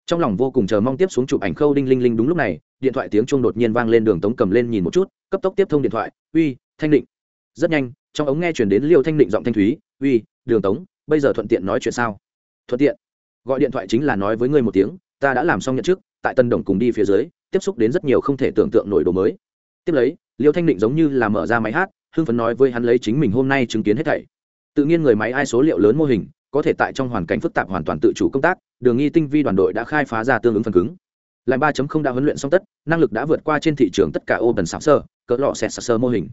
Trong lòng vô cùng chờ mong tiếp xuống chụp ảnh khâu đinh linh linh đúng lúc này, điện thoại tiếng chuông đột nhiên vang lên, đường tống cầm lên nhìn một chút, cấp tốc tiếp thông điện thoại, uy, thanh định. Rất nhanh trong ống nghe chuyển đến liêu thanh định giọng thanh thúy, uy, đường tống, bây giờ thuận tiện nói chuyện sao? Thuận tiện. Gọi điện thoại chính là nói với ngươi một tiếng, ta đã làm xong nhận trước tại tân đồng cùng đi phía dưới, tiếp xúc đến rất nhiều không thể tưởng tượng nổi đồ mới. Tiếp lấy, liêu thanh định giống như là mở ra máy hát, hưng phấn nói với hắn lấy chính mình hôm nay chứng kiến hết thảy. Tự nhiên người máy ai số liệu lớn mô hình, có thể tại trong hoàn cảnh phức tạp hoàn toàn tự chủ công tác, đường nghi tinh vi đoàn đội đã khai phá ra tương ứng phần cứng. Lại ba đã huấn luyện xong tất, năng lực đã vượt qua trên thị trường tất cả ô tần sạp sơ, cỡ lọ sẹt sạc sơ mô hình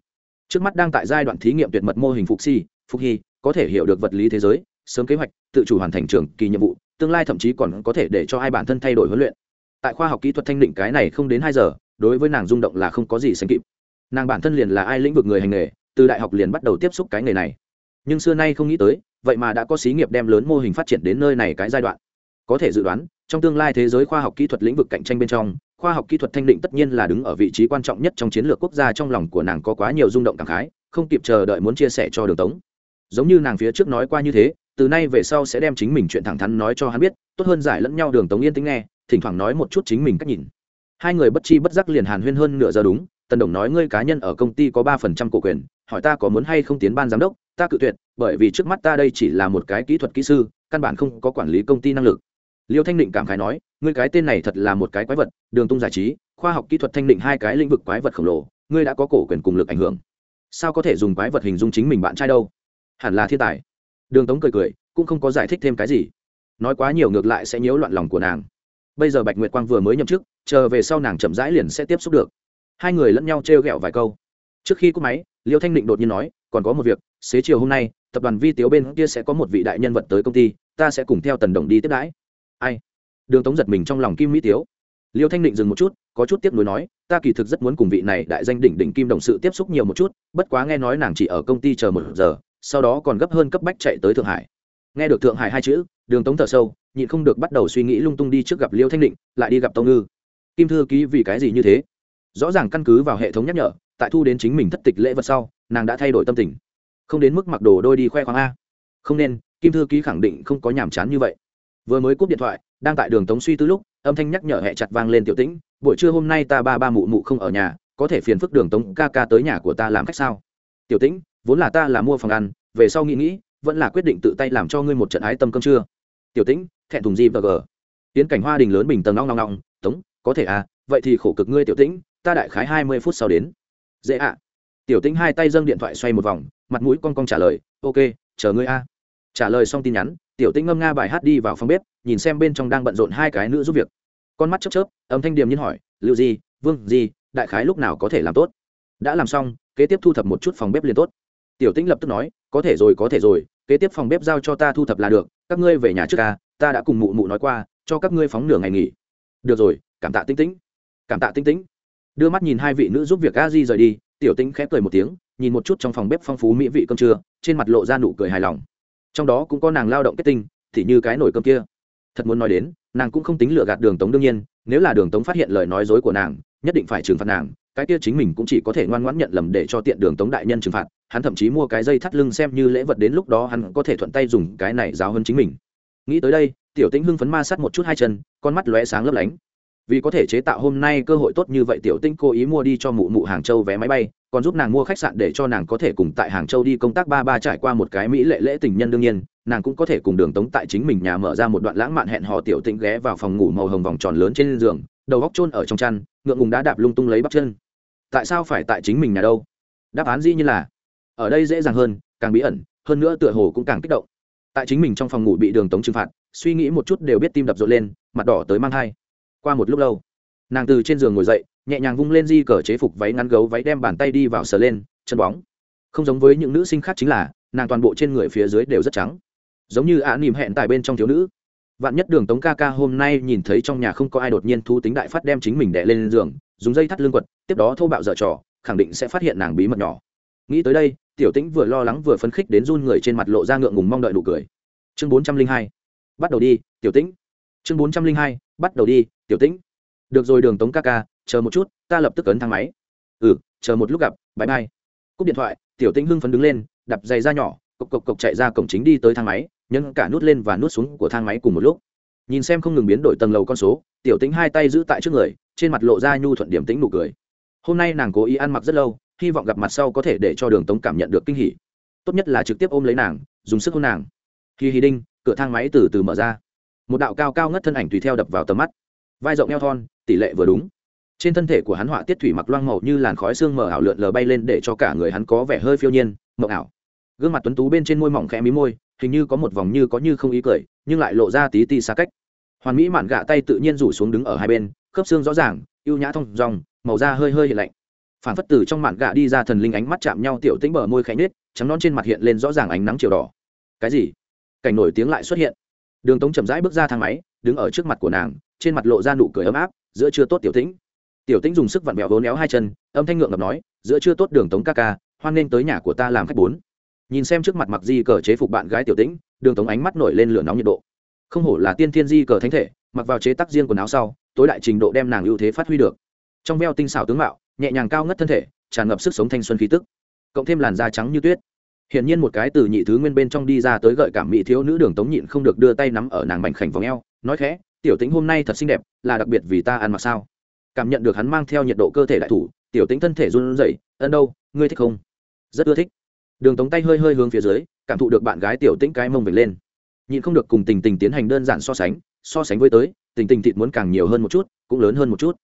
trước mắt đang tại giai đoạn thí nghiệm tuyệt mật mô hình phục si, phục hy, có thể hiểu được vật lý thế giới, sớm kế hoạch, tự chủ hoàn thành trường kỳ nhiệm vụ, tương lai thậm chí còn có thể để cho hai bản thân thay đổi huấn luyện. Tại khoa học kỹ thuật thanh định cái này không đến hai giờ, đối với nàng rung động là không có gì sánh kịp. Nàng bản thân liền là ai lĩnh vực người hành nghề, từ đại học liền bắt đầu tiếp xúc cái nghề này. Nhưng xưa nay không nghĩ tới, vậy mà đã có xí nghiệp đem lớn mô hình phát triển đến nơi này cái giai đoạn. Có thể dự đoán trong tương lai thế giới khoa học kỹ thuật lĩnh vực cạnh tranh bên trong, khoa học kỹ thuật thanh định tất nhiên là đứng ở vị trí quan trọng nhất trong chiến lược quốc gia, trong lòng của nàng có quá nhiều rung động cảm khái, không kịp chờ đợi muốn chia sẻ cho đường tống. Giống như nàng phía trước nói qua như thế, từ nay về sau sẽ đem chính mình chuyện thẳng thắn nói cho hắn biết, tốt hơn giải lẫn nhau, đường tống yên tĩnh nghe, thỉnh thoảng nói một chút chính mình cách nhìn. Hai người bất chi bất giác liền hàn huyên hơn nửa giờ đúng, tần đồng nói ngươi cá nhân ở công ty có ba phần trăm cổ quyền, hỏi ta có muốn hay không tiến ban giám đốc, ta cự tuyệt, bởi vì trước mắt ta đây chỉ là một cái kỹ thuật kỹ sư, căn bản không có quản lý công ty năng lực liêu thanh định cảm khái nói, ngươi cái tên này thật là một cái quái vật, đường tung giải trí, khoa học kỹ thuật thanh định hai cái lĩnh vực quái vật khổng lồ, ngươi đã có cổ quyền cùng lực ảnh hưởng. Sao có thể dùng quái vật hình dung chính mình bạn trai đâu? Hẳn là thiên tài. Đường tống cười cười, cũng không có giải thích thêm cái gì. Nói quá nhiều ngược lại sẽ nhiễu loạn lòng của nàng. Bây giờ bạch nguyệt quang vừa mới nhậm chức, chờ về sau nàng chậm rãi liền sẽ tiếp xúc được. Hai người lẫn nhau t r e o g ẹ o vài câu. Trước khi cúp máy, liêu thanh định đột nhiên nói, còn có một việc, xế chiều hôm nay, tập đoàn vi tiếu bên kia sẽ có một vị đại nhân vật tới công ty, ta sẽ cùng theo tần đồng đi tiếp đãi ai? Đường tống giật mình trong lòng kim mỹ tiếu. Liêu thanh định dừng một chút, có chút tiếc nuối nói, ta kỳ thực rất muốn cùng vị này đại danh đỉnh đỉnh kim đồng sự tiếp xúc nhiều một chút, bất quá nghe nói nàng chỉ ở công ty chờ một giờ, sau đó còn gấp hơn cấp bách chạy tới thượng hải. Nghe được thượng hải hai chữ, đường tống thở sâu, nhịn không được bắt đầu suy nghĩ lung tung đi trước gặp liêu thanh định, lại đi gặp tông ngư. Kim thư ký vì cái gì như thế? Rõ ràng căn cứ vào hệ thống nhắc nhở, tại thu đến chính mình thất tịch lễ vật sau, nàng đã thay đổi tâm tình. Không đến mức mặc đồ đôi đi khoe khoang a. Không nên, kim thư ký khẳng định không có nhàm chán như vậy vừa mới cúp điện thoại, đang tại đường tống suy tư lúc, âm thanh nhắc nhở hẹ chặt vang lên tiểu tĩnh, buổi trưa hôm nay ta ba ba mụ mụ không ở nhà, có thể phiền phức đường tống ca ca tới nhà của ta làm khách sao? Tiểu tĩnh, vốn là ta là mua phòng ăn, về sau nghĩ nghĩ, vẫn là quyết định tự tay làm cho ngươi một trận ái tâm cơm trưa. Tiểu tĩnh, thẹn thùng gì và gờ? Tiến cảnh hoa đình lớn bình tầng nong nong nong tống, có thể à vậy thì khổ cực ngươi tiểu tĩnh, ta đại khái hai mươi phút sau đến. Dễ ạ. Tiểu tĩnh hai tay dâng điện thoại xoay một vòng, mặt mũi con con trả lời, ok, chờ ngươi a. Trả lời xong tin nhắn tiểu tĩnh ngâm nga bài hát đi vào phòng bếp, nhìn xem bên trong đang bận rộn hai cái nữ giúp việc. Con mắt chớp chớp, âm thanh điềm nhiên hỏi, lưu gì vương gì đại khái lúc nào có thể làm tốt? Đã làm xong, kế tiếp thu thập một chút phòng bếp liền tốt. Tiểu tĩnh lập tức nói, có thể rồi, có thể rồi, kế tiếp phòng bếp giao cho ta thu thập là được, các ngươi về nhà trước ca, ta đã cùng mụ mụ nói qua, cho các ngươi phóng nửa ngày nghỉ. Được rồi, cảm tạ tinh tĩnh. Cảm tạ tinh tĩnh. Đưa mắt nhìn hai vị nữ giúp việc a di rời đi, tiểu tĩnh khẽ cười một tiếng, nhìn một chút trong phòng bếp phong phú mỹ vị cơm trưa, trên mặt lộ ra nụ cười hài lòng trong đó cũng có nàng lao động kết tinh, thì như cái nồi cơm kia. Thật muốn nói đến, nàng cũng không tính lựa gạt đường tống đương nhiên, nếu là đường tống phát hiện lời nói dối của nàng, nhất định phải trừng phạt nàng, cái kia chính mình cũng chỉ có thể ngoan ngoãn nhận lầm để cho tiện đường tống đại nhân trừng phạt, hắn thậm chí mua cái dây thắt lưng xem như lễ vật đến lúc đó hắn có thể thuận tay dùng cái này giáo hơn chính mình. Nghĩ tới đây, tiểu tĩnh hưng phấn ma sát một chút hai chân, con mắt lóe sáng lấp lánh vì có thể chế tạo hôm nay cơ hội tốt như vậy, tiểu tinh cố ý mua đi cho mụ mụ hàng châu vé máy bay, còn giúp nàng mua khách sạn để cho nàng có thể cùng tại hàng châu đi công tác ba ba trải qua một cái mỹ lệ lễ tình nhân đương nhiên, nàng cũng có thể cùng đường tống tại chính mình nhà mở ra một đoạn lãng mạn hẹn hò tiểu tĩnh ghé vào phòng ngủ màu hồng vòng tròn lớn trên giường, đầu góc trôn ở trong chăn, ngượng ngùng đá đạp lung tung lấy bắp chân. Tại sao phải tại chính mình nhà đâu? Đáp án dĩ như là, ở đây dễ dàng hơn, càng bí ẩn, hơn nữa tựa hồ cũng càng kích động. Tại chính mình trong phòng ngủ bị đường tống trừng phạt, suy nghĩ một chút đều biết tim đập rộn lên, mặt đỏ tới mang thai qua một lúc lâu, nàng từ trên giường ngồi dậy, nhẹ nhàng vung lên di cờ chế phục váy ngắn gấu váy đem bàn tay đi vào sờ lên, chân bóng. Không giống với những nữ sinh khác chính là, nàng toàn bộ trên người phía dưới đều rất trắng. Giống như ạ nỉm hẹn tại bên trong thiếu nữ. Vạn nhất đường tống ca ca hôm nay nhìn thấy trong nhà không có ai đột nhiên thu tính đại phát đem chính mình đẻ lên giường, dùng dây thắt lưng quật, tiếp đó thô bạo dở trò, khẳng định sẽ phát hiện nàng bí mật nhỏ. Nghĩ tới đây, tiểu tĩnh vừa lo lắng vừa phấn khích đến run người trên mặt lộ ra ngượng ngùng mong đợi nụ cười. Chương bốn trăm linh hai. Bắt đầu đi, tiểu tĩnh chương bốn trăm linh hai, bắt đầu đi, tiểu tĩnh. Được rồi, đường tống ca ca, chờ một chút, ta lập tức ấn thang máy. Ừ chờ một lúc gặp bãi bay cúp điện thoại, tiểu tĩnh hưng phấn đứng lên đập giày ra nhỏ, cộc cộc cộc chạy ra cổng chính đi tới thang máy, nhấn cả nút lên và nút xuống của thang máy cùng một lúc. Nhìn xem không ngừng biến đổi tầng lầu con số, tiểu tĩnh hai tay giữ tại trước người, trên mặt lộ ra nhu thuận điểm tĩnh nụ cười. Hôm nay nàng cố ý ăn mặc rất lâu, hy vọng gặp mặt sau có thể để cho đường tống cảm nhận được kinh hỉ. Tốt nhất là trực tiếp ôm lấy nàng, dùng sức hôn nàng. Khi hì đinh, cửa thang máy từ từ mở ra một đạo cao cao ngất thân ảnh tùy theo đập vào tầm mắt. Vai rộng eo thon, tỷ lệ vừa đúng. Trên thân thể của hắn họa tiết thủy mặc loang màu như làn khói xương mở ảo lượn lờ bay lên để cho cả người hắn có vẻ hơi phiêu nhiên, mộng ảo. Gương mặt tuấn tú bên trên môi mỏng khẽ mí môi, hình như có một vòng như có như không ý cười, nhưng lại lộ ra tí ti xa cách. Hoàn mỹ mạn gạ tay tự nhiên rủ xuống đứng ở hai bên, khớp xương rõ ràng, ưu nhã thông dòng màu da hơi hơi hiện lạnh. Phản phất từ trong mạn gạ đi ra thần linh ánh mắt chạm nhau tiểu tĩnh bờ môi khẽ nết trắng non trên mặt hiện lên rõ ràng ánh nắng chiều đỏ. Cái gì? Cảnh nổi tiếng lại xuất hiện đường tống chậm rãi bước ra thang máy, đứng ở trước mặt của nàng, trên mặt lộ ra nụ cười ấm áp, giữa chưa tốt tiểu tĩnh. Tiểu tĩnh dùng sức vặn vẹo vốn éo hai chân, âm thanh ngượng ngập nói, giữa chưa tốt đường tống ca ca, hoan nghênh tới nhà của ta làm khách bốn. Nhìn xem trước mặt mặc di cờ chế phục bạn gái tiểu tĩnh, đường tống ánh mắt nổi lên lửa nóng nhiệt độ. Không hổ là tiên thiên di cờ thánh thể, mặc vào chế tác riêng quần áo sau, tối đại trình độ đem nàng ưu thế phát huy được. Trong veo tinh xảo tướng mạo, nhẹ nhàng cao ngất thân thể, tràn ngập sức sống thanh xuân khí tức. Cộng thêm làn da trắng như tuyết hiển nhiên một cái từ nhị thứ nguyên bên trong đi ra tới gợi cảm mỹ thiếu nữ đường tống nhịn không được đưa tay nắm ở nàng mảnh khảnh vòng eo, nói khẽ, tiểu tĩnh hôm nay thật xinh đẹp, là đặc biệt vì ta ăn mặc sao? Cảm nhận được hắn mang theo nhiệt độ cơ thể đại thủ, tiểu tĩnh thân thể run rẩy, ân đâu, ngươi thích không? Rất ưa thích. Đường tống tay hơi hơi hướng phía dưới, cảm thụ được bạn gái tiểu tĩnh cái mông vểnh lên. Nhịn không được cùng tình tình tiến hành đơn giản so sánh so sánh với tới, tình tình thịt muốn càng nhiều hơn một chút, cũng lớn hơn một chút.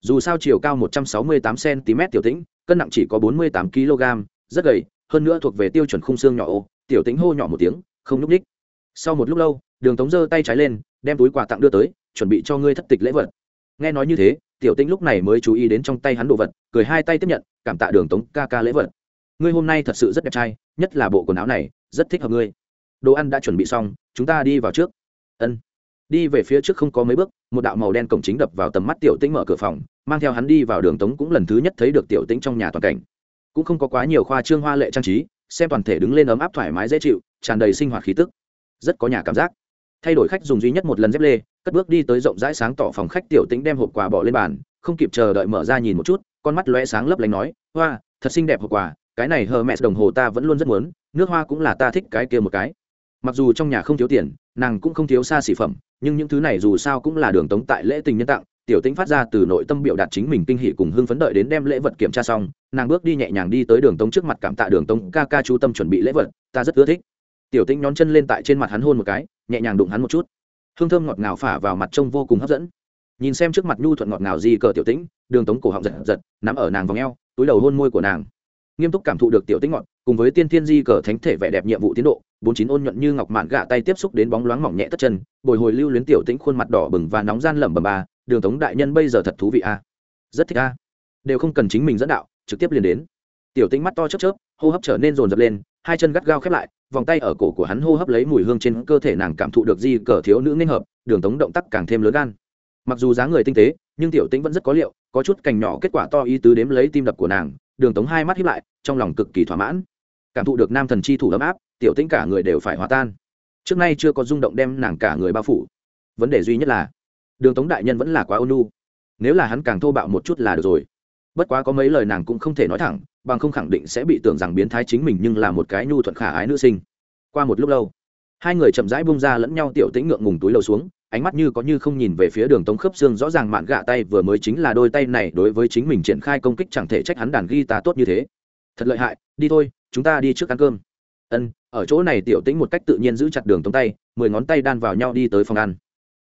Dù sao chiều cao 168 cm tiểu tĩnh, cân nặng chỉ có 48 kg rất gầy hơn nữa thuộc về tiêu chuẩn khung xương nhỏ ô, tiểu tĩnh hô nhỏ một tiếng, không núp ních sau một lúc lâu, đường tống giơ tay trái lên, đem túi quà tặng đưa tới, chuẩn bị cho ngươi thất tịch lễ vật. Nghe nói như thế, tiểu tĩnh lúc này mới chú ý đến trong tay hắn đồ vật, cười hai tay tiếp nhận, cảm tạ đường tống ca ca lễ vật. Ngươi hôm nay thật sự rất đẹp trai, nhất là bộ quần áo này, rất thích hợp ngươi. Đồ ăn đã chuẩn bị xong, chúng ta đi vào trước. Ân. Đi về phía trước không có mấy bước, một đạo màu đen cổng chính đập vào tầm mắt tiểu tĩnh mở cửa phòng, mang theo hắn đi vào đường tống cũng lần thứ nhất thấy được tiểu tĩnh trong nhà toàn cảnh cũng không có quá nhiều khoa trương hoa lệ trang trí, xem toàn thể đứng lên ấm áp thoải mái dễ chịu, tràn đầy sinh hoạt khí tức. Rất có nhà cảm giác. Thay đổi khách dùng duy nhất một lần dép lê, cất bước đi tới rộng rãi sáng tỏ phòng khách tiểu tĩnh đem hộp quà bỏ lên bàn, không kịp chờ đợi mở ra nhìn một chút, con mắt lóe sáng lấp lánh nói, hoa, thật xinh đẹp hộp quà, cái này hờ mẹ đồng hồ ta vẫn luôn rất muốn, nước hoa cũng là ta thích cái kia một cái. Mặc dù trong nhà không thiếu tiền, nàng cũng không thiếu xa xỉ phẩm, nhưng những thứ này dù sao cũng là đường tống tại lễ tình nhân tặng tiểu tĩnh phát ra từ nội tâm biểu đạt chính mình kinh hỷ cùng hưng phấn đợi đến đem lễ vật kiểm tra xong, nàng bước đi nhẹ nhàng đi tới đường tống trước mặt cảm tạ đường tống ca ca chú tâm chuẩn bị lễ vật, ta rất ưa thích. Tiểu tĩnh nhón chân lên tại trên mặt hắn hôn một cái, nhẹ nhàng đụng hắn một chút. Hương thơm ngọt ngào phả vào mặt trông vô cùng hấp dẫn. Nhìn xem trước mặt nhu thuận ngọt ngào gì cờ tiểu tĩnh, đường tống cổ họng giật giật, nắm ở nàng vòng eo, túi đầu hôn môi của nàng. Nghiêm túc cảm thụ được tiểu tĩnh ngọt, cùng với tiên thiên di cờ thánh thể vẻ đẹp nhiệm vụ tiến độ, bốn chín ôn nhuận như ngọc mạn gạ tay tiếp xúc đến bóng loáng mỏng nhẹ tất chân, bồi hồi lưu luyến tiểu tĩnh khuôn mặt đỏ bừng và nóng gian lẩm bẩm bà đường tống đại nhân bây giờ thật thú vị a. Rất thích a. Đều không cần chính mình dẫn đạo, trực tiếp liền đến. Tiểu tinh mắt to chớp chớp, hô hấp trở nên rồn rập lên, hai chân gắt gao khép lại, vòng tay ở cổ của hắn hô hấp lấy mùi hương trên cơ thể nàng cảm thụ được di cờ thiếu nữ nên hợp, đường tống động tác càng thêm lớn gan. Mặc dù dáng người tinh tế, nhưng tiểu tĩnh vẫn rất có liệu, có chút cành nhỏ kết quả to ý tứ đếm lấy tim đập của nàng, đường tống hai mắt hiếp lại, trong lòng cực kỳ thỏa mãn. Cảm thụ được nam thần chi thủ ấm áp, tiểu tĩnh cả người đều phải hòa tan. Trước nay chưa có rung động đem nàng cả người bao phủ. Vấn đề duy nhất là đường tống đại nhân vẫn là quá ônu nếu là hắn càng thô bạo một chút là được rồi. Bất quá có mấy lời nàng cũng không thể nói thẳng, bằng không khẳng định sẽ bị tưởng rằng biến thái chính mình nhưng là một cái nhu thuận khả ái nữ sinh. Qua một lúc lâu, hai người chậm rãi bung ra lẫn nhau tiểu tĩnh ngượng ngùng túi lầu xuống, ánh mắt như có như không nhìn về phía đường tống khớp xương rõ ràng mạn gạ tay vừa mới chính là đôi tay này đối với chính mình triển khai công kích chẳng thể trách hắn đàn ghi ta tốt như thế. Thật lợi hại, đi thôi, chúng ta đi trước ăn cơm. Ân, ở chỗ này tiểu tĩnh một cách tự nhiên giữ chặt đường tống tay, mười ngón tay đan vào nhau đi tới phòng ăn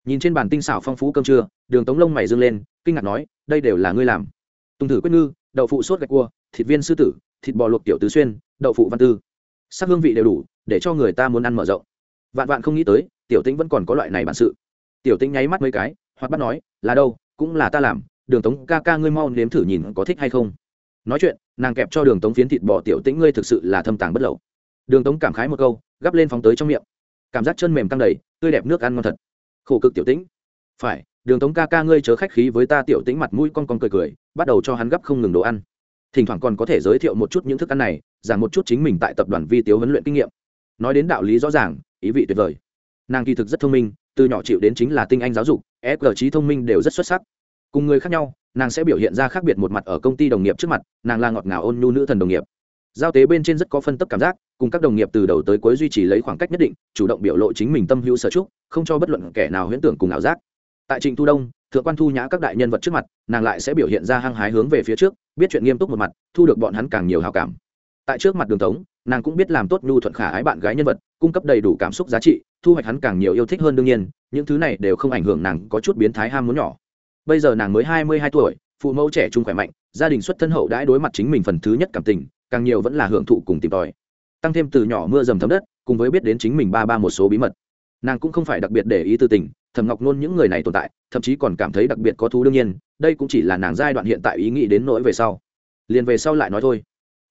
nhìn trên bàn tinh xảo phong phú cơm trưa, đường tống lông mày dâng lên, kinh ngạc nói, đây đều là ngươi làm? Tùng thử quyết ngư, đậu phụ sốt gạch cua, thịt viên sư tử, thịt bò luộc tiểu tứ xuyên, đậu phụ văn tư. Sắc hương vị đều đủ, để cho người ta muốn ăn mở rộng. Vạn vạn không nghĩ tới, tiểu tĩnh vẫn còn có loại này bản sự. Tiểu tĩnh nháy mắt mấy cái, hoặc bắt nói, là đâu, cũng là ta làm, đường tống ca ca ngươi mau nếm thử nhìn có thích hay không. Nói chuyện, nàng kẹp cho đường tống phiến thịt bò tiểu tĩnh ngươi thực sự là thâm tàng bất lậu. Đường tống cảm khái một câu, gắp lên phóng tới trong miệng. Cảm giác chân mềm căng đầy, tươi đẹp nước ăn ngon thật khổ cực tiểu tĩnh. Phải, đường tống ca ca ngươi chớ khách khí với ta tiểu tĩnh mặt mũi con con cười cười, bắt đầu cho hắn gấp không ngừng đồ ăn. Thỉnh thoảng còn có thể giới thiệu một chút những thức ăn này giảm một chút chính mình tại tập đoàn vi tiếu huấn luyện kinh nghiệm. Nói đến đạo lý rõ ràng, ý vị tuyệt vời. Nàng kỳ thực rất thông minh, từ nhỏ chịu đến chính là tinh anh giáo dục fg trí thông minh đều rất xuất sắc. Cùng người khác nhau, nàng sẽ biểu hiện ra khác biệt một mặt ở công ty đồng nghiệp trước mặt, nàng là ngọt ngào ôn nhu nữ thần đồng nghiệp. Giao tế bên trên rất có phân tấp cảm giác cùng các đồng nghiệp từ đầu tới cuối duy trì lấy khoảng cách nhất định, chủ động biểu lộ chính mình tâm hữu sở trúc, không cho bất luận kẻ nào huyễn tưởng cùng ảo giác. Tại trịnh thu đông, thượng quan thu nhã các đại nhân vật trước mặt, nàng lại sẽ biểu hiện ra hăng hái hướng về phía trước, biết chuyện nghiêm túc một mặt, thu được bọn hắn càng nhiều hào cảm. Tại trước mặt đường tống, nàng cũng biết làm tốt nhu thuận khả ái bạn gái nhân vật, cung cấp đầy đủ cảm xúc giá trị, thu hoạch hắn càng nhiều yêu thích hơn đương nhiên, những thứ này đều không ảnh hưởng nàng có chút biến thái ham muốn nhỏ. Bây giờ nàng mới hai mươi hai tuổi, phụ mẫu trẻ trung khỏe mạnh, gia đình xuất thân hậu đãi đối mặt chính mình phần thứ nhất cảm tình, càng nhiều vẫn là hưởng thụ cùng tìm tòi tăng thêm từ nhỏ mưa dầm thấm đất, cùng với biết đến chính mình ba ba một số bí mật. Nàng cũng không phải đặc biệt để ý tư tình thầm ngọc nôn những người này tồn tại, thậm chí còn cảm thấy đặc biệt có thú đương nhiên, đây cũng chỉ là nàng giai đoạn hiện tại ý nghĩ đến nỗi về sau. Liền về sau lại nói thôi.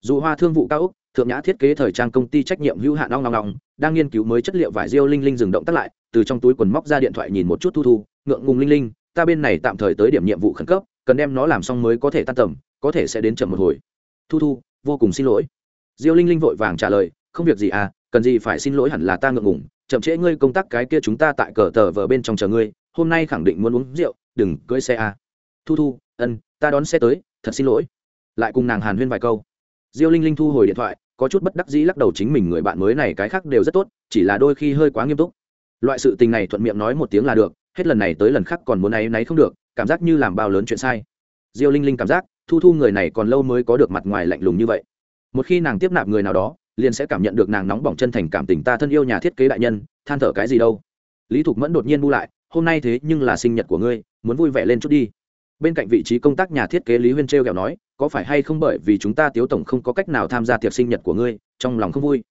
Dù hoa thương vụ cao úc thượng nhã thiết kế thời trang công ty trách nhiệm hữu hạn nong nong nong đang nghiên cứu mới chất liệu vải riêu linh linh dừng động tắt lại, từ trong túi quần móc ra điện thoại nhìn một chút thu thu, ngượng ngùng linh linh, ta bên này tạm thời tới điểm nhiệm vụ khẩn cấp, cần đem nó làm xong mới có thể tan tầm, có thể sẽ đến chậm một hồi. Thu thu, vô cùng xin lỗi diêu linh linh vội vàng trả lời, không việc gì à cần gì phải xin lỗi hẳn là ta ngượng ngủng chậm trễ ngươi công tác cái kia chúng ta tại cờ tờ vờ bên trong chờ ngươi, hôm nay khẳng định muốn uống rượu, đừng cưỡi xe à. thu thu, ân, ta đón xe tới, thật xin lỗi. Lại cùng nàng hàn huyên vài câu. Diêu linh linh thu hồi điện thoại, có chút bất đắc dĩ lắc đầu, chính mình người bạn mới này cái khác đều rất tốt, chỉ là đôi khi hơi quá nghiêm túc. Loại sự tình này thuận miệng nói một tiếng là được, hết lần này tới lần khác còn muốn ấy náy không được, cảm giác như làm bao lớn chuyện sai. Diêu linh linh cảm giác, thu thu người này còn lâu mới có được mặt ngoài lạnh lùng như vậy một khi nàng tiếp nạp người nào đó, liền sẽ cảm nhận được nàng nóng bỏng chân thành cảm tình ta thân yêu nhà thiết kế đại nhân, than thở cái gì đâu. Lý thục mẫn đột nhiên bu lại, hôm nay thế nhưng là sinh nhật của ngươi, muốn vui vẻ lên chút đi. Bên cạnh vị trí công tác nhà thiết kế lý huyên trêu kẹo nói, có phải hay không bởi vì chúng ta tiếu tổng không có cách nào tham gia tiệc sinh nhật của ngươi, trong lòng không vui.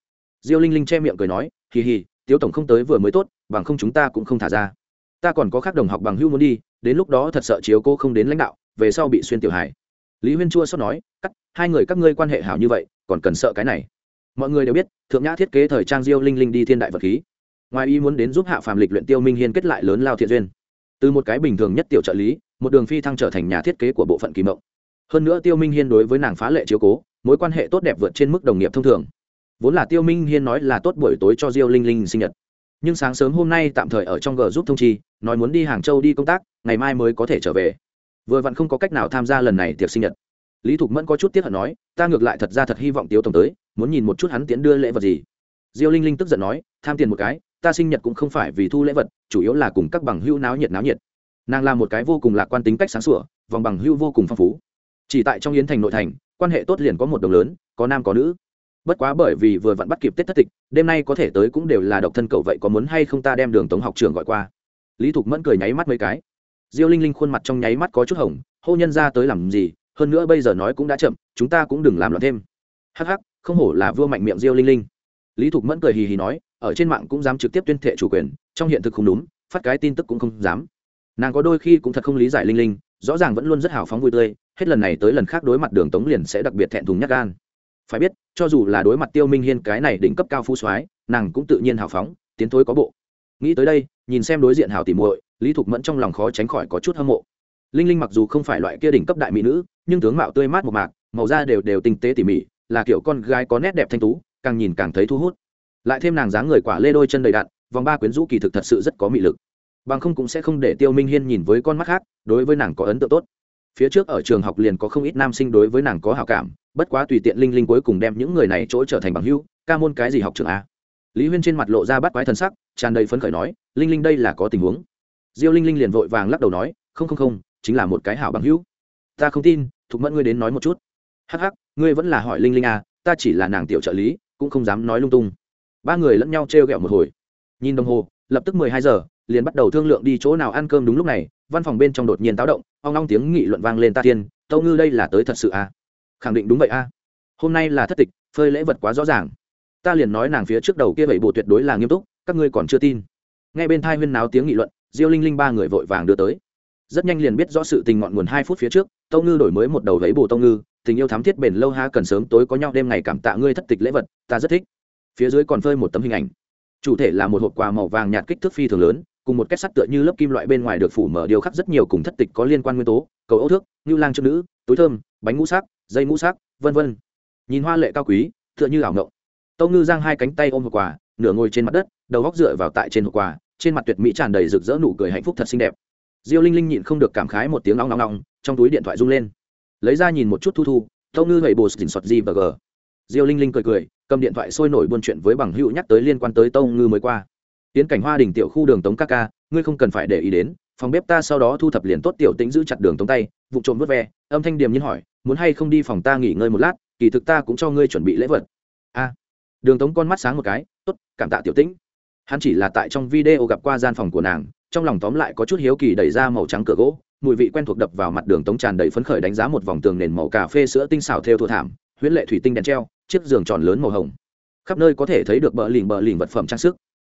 Diêu linh linh che miệng cười nói, hì hì, tiếu tổng không tới vừa mới tốt, bằng không chúng ta cũng không thả ra. Ta còn có khác đồng học bằng hưu muốn đi, đến lúc đó thật sợ chiếu cô không đến lãnh đạo, về sau bị xuyên tiểu hải lý huyên chua sót nói, cắt, hai người các ngươi quan hệ hảo như vậy còn cần sợ cái này. Mọi người đều biết, thượng nhã thiết kế thời trang diêu linh linh đi thiên đại vật khí. Ngoài ý muốn đến giúp hạ phàm lịch luyện tiêu minh hiên kết lại lớn lao thiện duyên. Từ một cái bình thường nhất tiểu trợ lý, một đường phi thăng trở thành nhà thiết kế của bộ phận kỳ mộng. Hơn nữa tiêu minh hiên đối với nàng phá lệ chiếu cố, mối quan hệ tốt đẹp vượt trên mức đồng nghiệp thông thường. Vốn là tiêu minh hiên nói là tốt buổi tối cho diêu linh linh sinh nhật. Nhưng sáng sớm hôm nay tạm thời ở trong g giúp thông chi, nói muốn đi hàng châu đi công tác, ngày mai mới có thể trở về. Vừa vặn không có cách nào tham gia lần này tiệc sinh nhật lý thục mẫn có chút tiếc hận nói, ta ngược lại thật ra thật hy vọng tiếu tổng tới, muốn nhìn một chút hắn tiến đưa lễ vật gì. Diêu linh linh tức giận nói, tham tiền một cái, ta sinh nhật cũng không phải vì thu lễ vật, chủ yếu là cùng các bằng hữu náo nhiệt náo nhiệt. Nàng là một cái vô cùng lạc quan tính cách sáng sủa, vòng bằng hữu vô cùng phong phú. Chỉ tại trong yến thành nội thành, quan hệ tốt liền có một đồng lớn, có nam có nữ. Bất quá bởi vì vừa vặn bắt kịp tết thất tịch, đêm nay có thể tới cũng đều là độc thân cậu vậy có muốn hay không ta đem đường tống học trường gọi qua. Lý thục mẫn cười nháy mắt mấy cái. Diêu linh linh khuôn mặt trong nháy mắt có chút hồng, hô nhân ra tới làm gì hơn nữa bây giờ nói cũng đã chậm, chúng ta cũng đừng làm loạn thêm. Hắc hắc, không hổ là vua mạnh miệng diêu linh linh. Lý thục mẫn cười hì hì nói, ở trên mạng cũng dám trực tiếp tuyên thệ chủ quyền, trong hiện thực không đúng, phát cái tin tức cũng không dám. Nàng có đôi khi cũng thật không lý giải linh linh, rõ ràng vẫn luôn rất hào phóng vui tươi, hết lần này tới lần khác đối mặt đường tống liền sẽ đặc biệt thẹn thùng nhắc gan. Phải biết, cho dù là đối mặt tiêu minh hiên cái này đỉnh cấp cao phu soái, nàng cũng tự nhiên hào phóng, tiến thối có bộ. Nghĩ tới đây, nhìn xem đối diện hào tỉ muội, lý thục mẫn trong lòng khó tránh khỏi có chút hâm mộ. Linh linh mặc dù không phải loại kia đỉnh cấp đại mỹ nữ nhưng tướng mạo tươi mát một mạc, màu da đều đều tinh tế tỉ mỉ, là kiểu con gái có nét đẹp thanh tú, càng nhìn càng thấy thu hút. Lại thêm nàng dáng người quả lê đôi chân đầy đặn, vòng ba quyến rũ kỳ thực thật sự rất có mị lực. Bằng không cũng sẽ không để tiêu minh hiên nhìn với con mắt khác, đối với nàng có ấn tượng tốt. Phía trước ở trường học liền có không ít nam sinh đối với nàng có hảo cảm, bất quá tùy tiện linh linh cuối cùng đem những người này chỗ trở thành bằng hữu, ca môn cái gì học trường a. Lý huyên trên mặt lộ ra bắt quái thần sắc, tràn đầy phấn khởi nói, linh linh đây là có tình huống. Diêu linh linh liền vội vàng lắc đầu nói, không không không, chính là một cái hảo bằng hữu. Ta không tin thục mẫn ngươi đến nói một chút. Hắc hắc, ngươi vẫn là hỏi linh linh à ta chỉ là nàng tiểu trợ lý, cũng không dám nói lung tung. Ba người lẫn nhau trêu ghẹo một hồi. Nhìn đồng hồ, lập tức mười hai giờ, liền bắt đầu thương lượng đi chỗ nào ăn cơm đúng lúc này, văn phòng bên trong đột nhiên táo động, ong long tiếng nghị luận vang lên ta tiên, tâu ngư đây là tới thật sự à? Khẳng định đúng vậy à. Hôm nay là thất tịch, phơi lễ vật quá rõ ràng. Ta liền nói nàng phía trước đầu kia bảy bộ tuyệt đối là nghiêm túc, các ngươi còn chưa tin. Ngay bên thai huyên náo tiếng nghị luận, diêu linh linh ba người vội vàng đưa tới rất nhanh liền biết rõ sự tình ngọn nguồn hai phút phía trước, tâu ngư đổi mới một đầu lấy bồ tâu ngư, tình yêu thắm thiết bền lâu ha, cần sớm tối có nhau đêm ngày cảm tạ ngươi thất tịch lễ vật, ta rất thích. Phía dưới còn phơi một tấm hình ảnh. Chủ thể là một hộp quà màu vàng nhạt kích thước phi thường lớn, cùng một kết sắt tựa như lớp kim loại bên ngoài được phủ mở điều khắc rất nhiều cùng thất tịch có liên quan nguyên tố, cầu ấu thước như lang chữ nữ, túi thơm, bánh ngũ sắc, dây ngũ sắc, vân vân. Nhìn hoa lệ cao quý, tựa như ảo ngộng. Tâu ngư giang hai cánh tay ôm hộp quà, nửa ngồi trên mặt đất, đầu góc dựa vào tại trên hộp quà, trên mặt tuyệt mỹ tràn đầy rực rỡ nụ cười hạnh phúc thật xinh đẹp diêu linh linh nhịn không được cảm khái một tiếng nóng nóng nóng trong túi điện thoại rung lên. Lấy ra nhìn một chút thu thu tâu ngư gậy bồ xỉn sọt gì và g diêu linh linh cười cười, cầm điện thoại sôi nổi buôn chuyện với bằng hữu nhắc tới liên quan tới tâu ngư mới qua. Tiến cảnh hoa đình tiểu khu đường tống ca ca, ngươi không cần phải để ý đến, phòng bếp ta sau đó thu thập liền tốt, tiểu tĩnh giữ chặt đường tống tay, vụ trộm vớt ve, âm thanh điềm nhiên hỏi, muốn hay không đi phòng ta nghỉ ngơi một lát, kỳ thực ta cũng cho ngươi chuẩn bị lễ vật. A. Đường tống con mắt sáng một cái, tốt, cảm tạ tiểu tĩnh. Hắn chỉ là tại trong video gặp qua gian phòng của nàng trong lòng tóm lại có chút hiếu kỳ đẩy ra màu trắng cửa gỗ, mùi vị quen thuộc đập vào mặt đường tống tràn đầy phấn khởi đánh giá một vòng tường nền màu cà phê sữa tinh xào theo thua thảm huyễn lệ thủy tinh đèn treo, chiếc giường tròn lớn màu hồng. Khắp nơi có thể thấy được bờ lỉnh bờ lỉnh vật phẩm trang sức.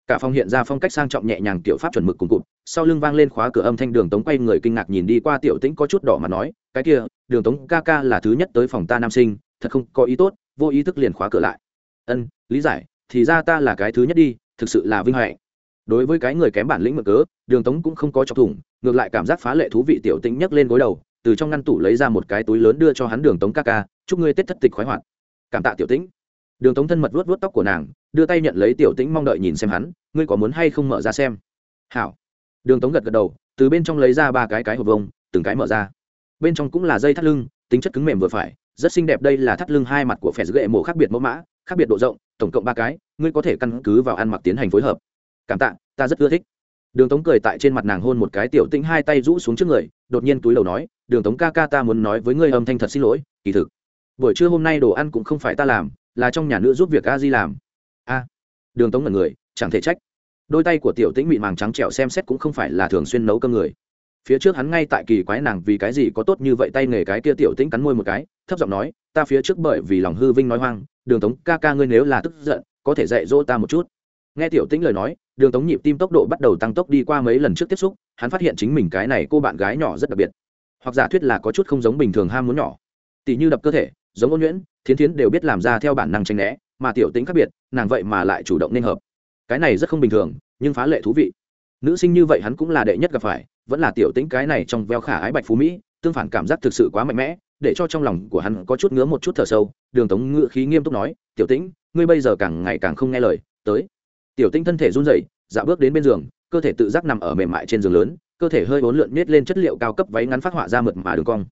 Cả phòng hiện ra phong cách sang trọng nhẹ nhàng tiểu pháp chuẩn mực cùng cụt, sau lưng vang lên khóa cửa âm thanh đường tống quay người kinh ngạc nhìn đi qua tiểu tĩnh có chút đỏ mà nói, cái kia, đường tống ca ca là thứ nhất tới phòng ta nam sinh, thật không có ý tốt, vô ý thức liền khóa cửa lại. Ân, lý giải, thì ra ta là cái thứ nhất đi, thực sự là vinh hạnh đối với cái người kém bản lĩnh mở cớ, đường tống cũng không có chọc thủng, ngược lại cảm giác phá lệ thú vị tiểu tĩnh nhấc lên gối đầu, từ trong ngăn tủ lấy ra một cái túi lớn đưa cho hắn đường tống ca ca, chúc ngươi tết thất tịch khoái hoạt. Cảm tạ tiểu tĩnh. Đường tống thân mật vuốt vuốt tóc của nàng, đưa tay nhận lấy tiểu tĩnh mong đợi nhìn xem hắn, ngươi có muốn hay không mở ra xem? Hảo. Đường tống gật gật đầu, từ bên trong lấy ra ba cái cái hộp vông, từng cái mở ra. Bên trong cũng là dây thắt lưng, tính chất cứng mềm vừa phải, rất xinh đẹp đây là thắt lưng hai mặt của phèn gậy mổ khác biệt mẫu mã, khác biệt độ rộng, tổng cộng ba cái, ngươi có thể căn cứ vào ăn mặc tiến hành phối hợp cảm tạ, ta rất ưa thích. Đường tống cười tại trên mặt nàng hôn một cái, tiểu tĩnh hai tay rũ xuống trước người, đột nhiên túi đầu nói, đường tống ca ca ta muốn nói với ngươi âm thanh thật xin lỗi, kỳ thực, buổi trưa hôm nay đồ ăn cũng không phải ta làm, là trong nhà nữ giúp việc a di làm. A? Đường tống ngẩn người, chẳng thể trách. Đôi tay của tiểu tĩnh mịn màng trắng trẻo xem xét cũng không phải là thường xuyên nấu cơm người. Phía trước hắn ngay tại kỳ quái nàng vì cái gì có tốt như vậy tay nghề cái kia tiểu tĩnh cắn môi một cái, thấp giọng nói, ta phía trước bởi vì lòng hư vinh nói hoang, đường tống ca ca ngươi nếu là tức giận, có thể dạy dỗ ta một chút nghe tiểu tĩnh lời nói, đường tống nhịp tim tốc độ bắt đầu tăng tốc đi qua mấy lần trước tiếp xúc, hắn phát hiện chính mình cái này cô bạn gái nhỏ rất đặc biệt. Hoặc giả thuyết là có chút không giống bình thường ham muốn nhỏ. Tỷ như đập cơ thể, giống ôn nhuyễn, thiến thiến đều biết làm ra theo bản năng tranh né, mà tiểu tính khác biệt, nàng vậy mà lại chủ động nên hợp. Cái này rất không bình thường, nhưng phá lệ thú vị. Nữ sinh như vậy hắn cũng là đệ nhất gặp phải, vẫn là tiểu tính cái này trong veo khả ái bạch phú mỹ, tương phản cảm giác thực sự quá mạnh mẽ, để cho trong lòng của hắn có chút ngứa một chút thở sâu, đường tống ngự khí nghiêm túc nói, tiểu tĩnh, ngươi bây giờ càng ngày càng không nghe lời, tới tiểu Tinh thân thể run rẩy, dạo bước đến bên giường, cơ thể tự giác nằm ở mềm mại trên giường lớn, cơ thể hơi bốn lượn nết lên chất liệu cao cấp váy ngắn phát họa ra mượt mà đường cong.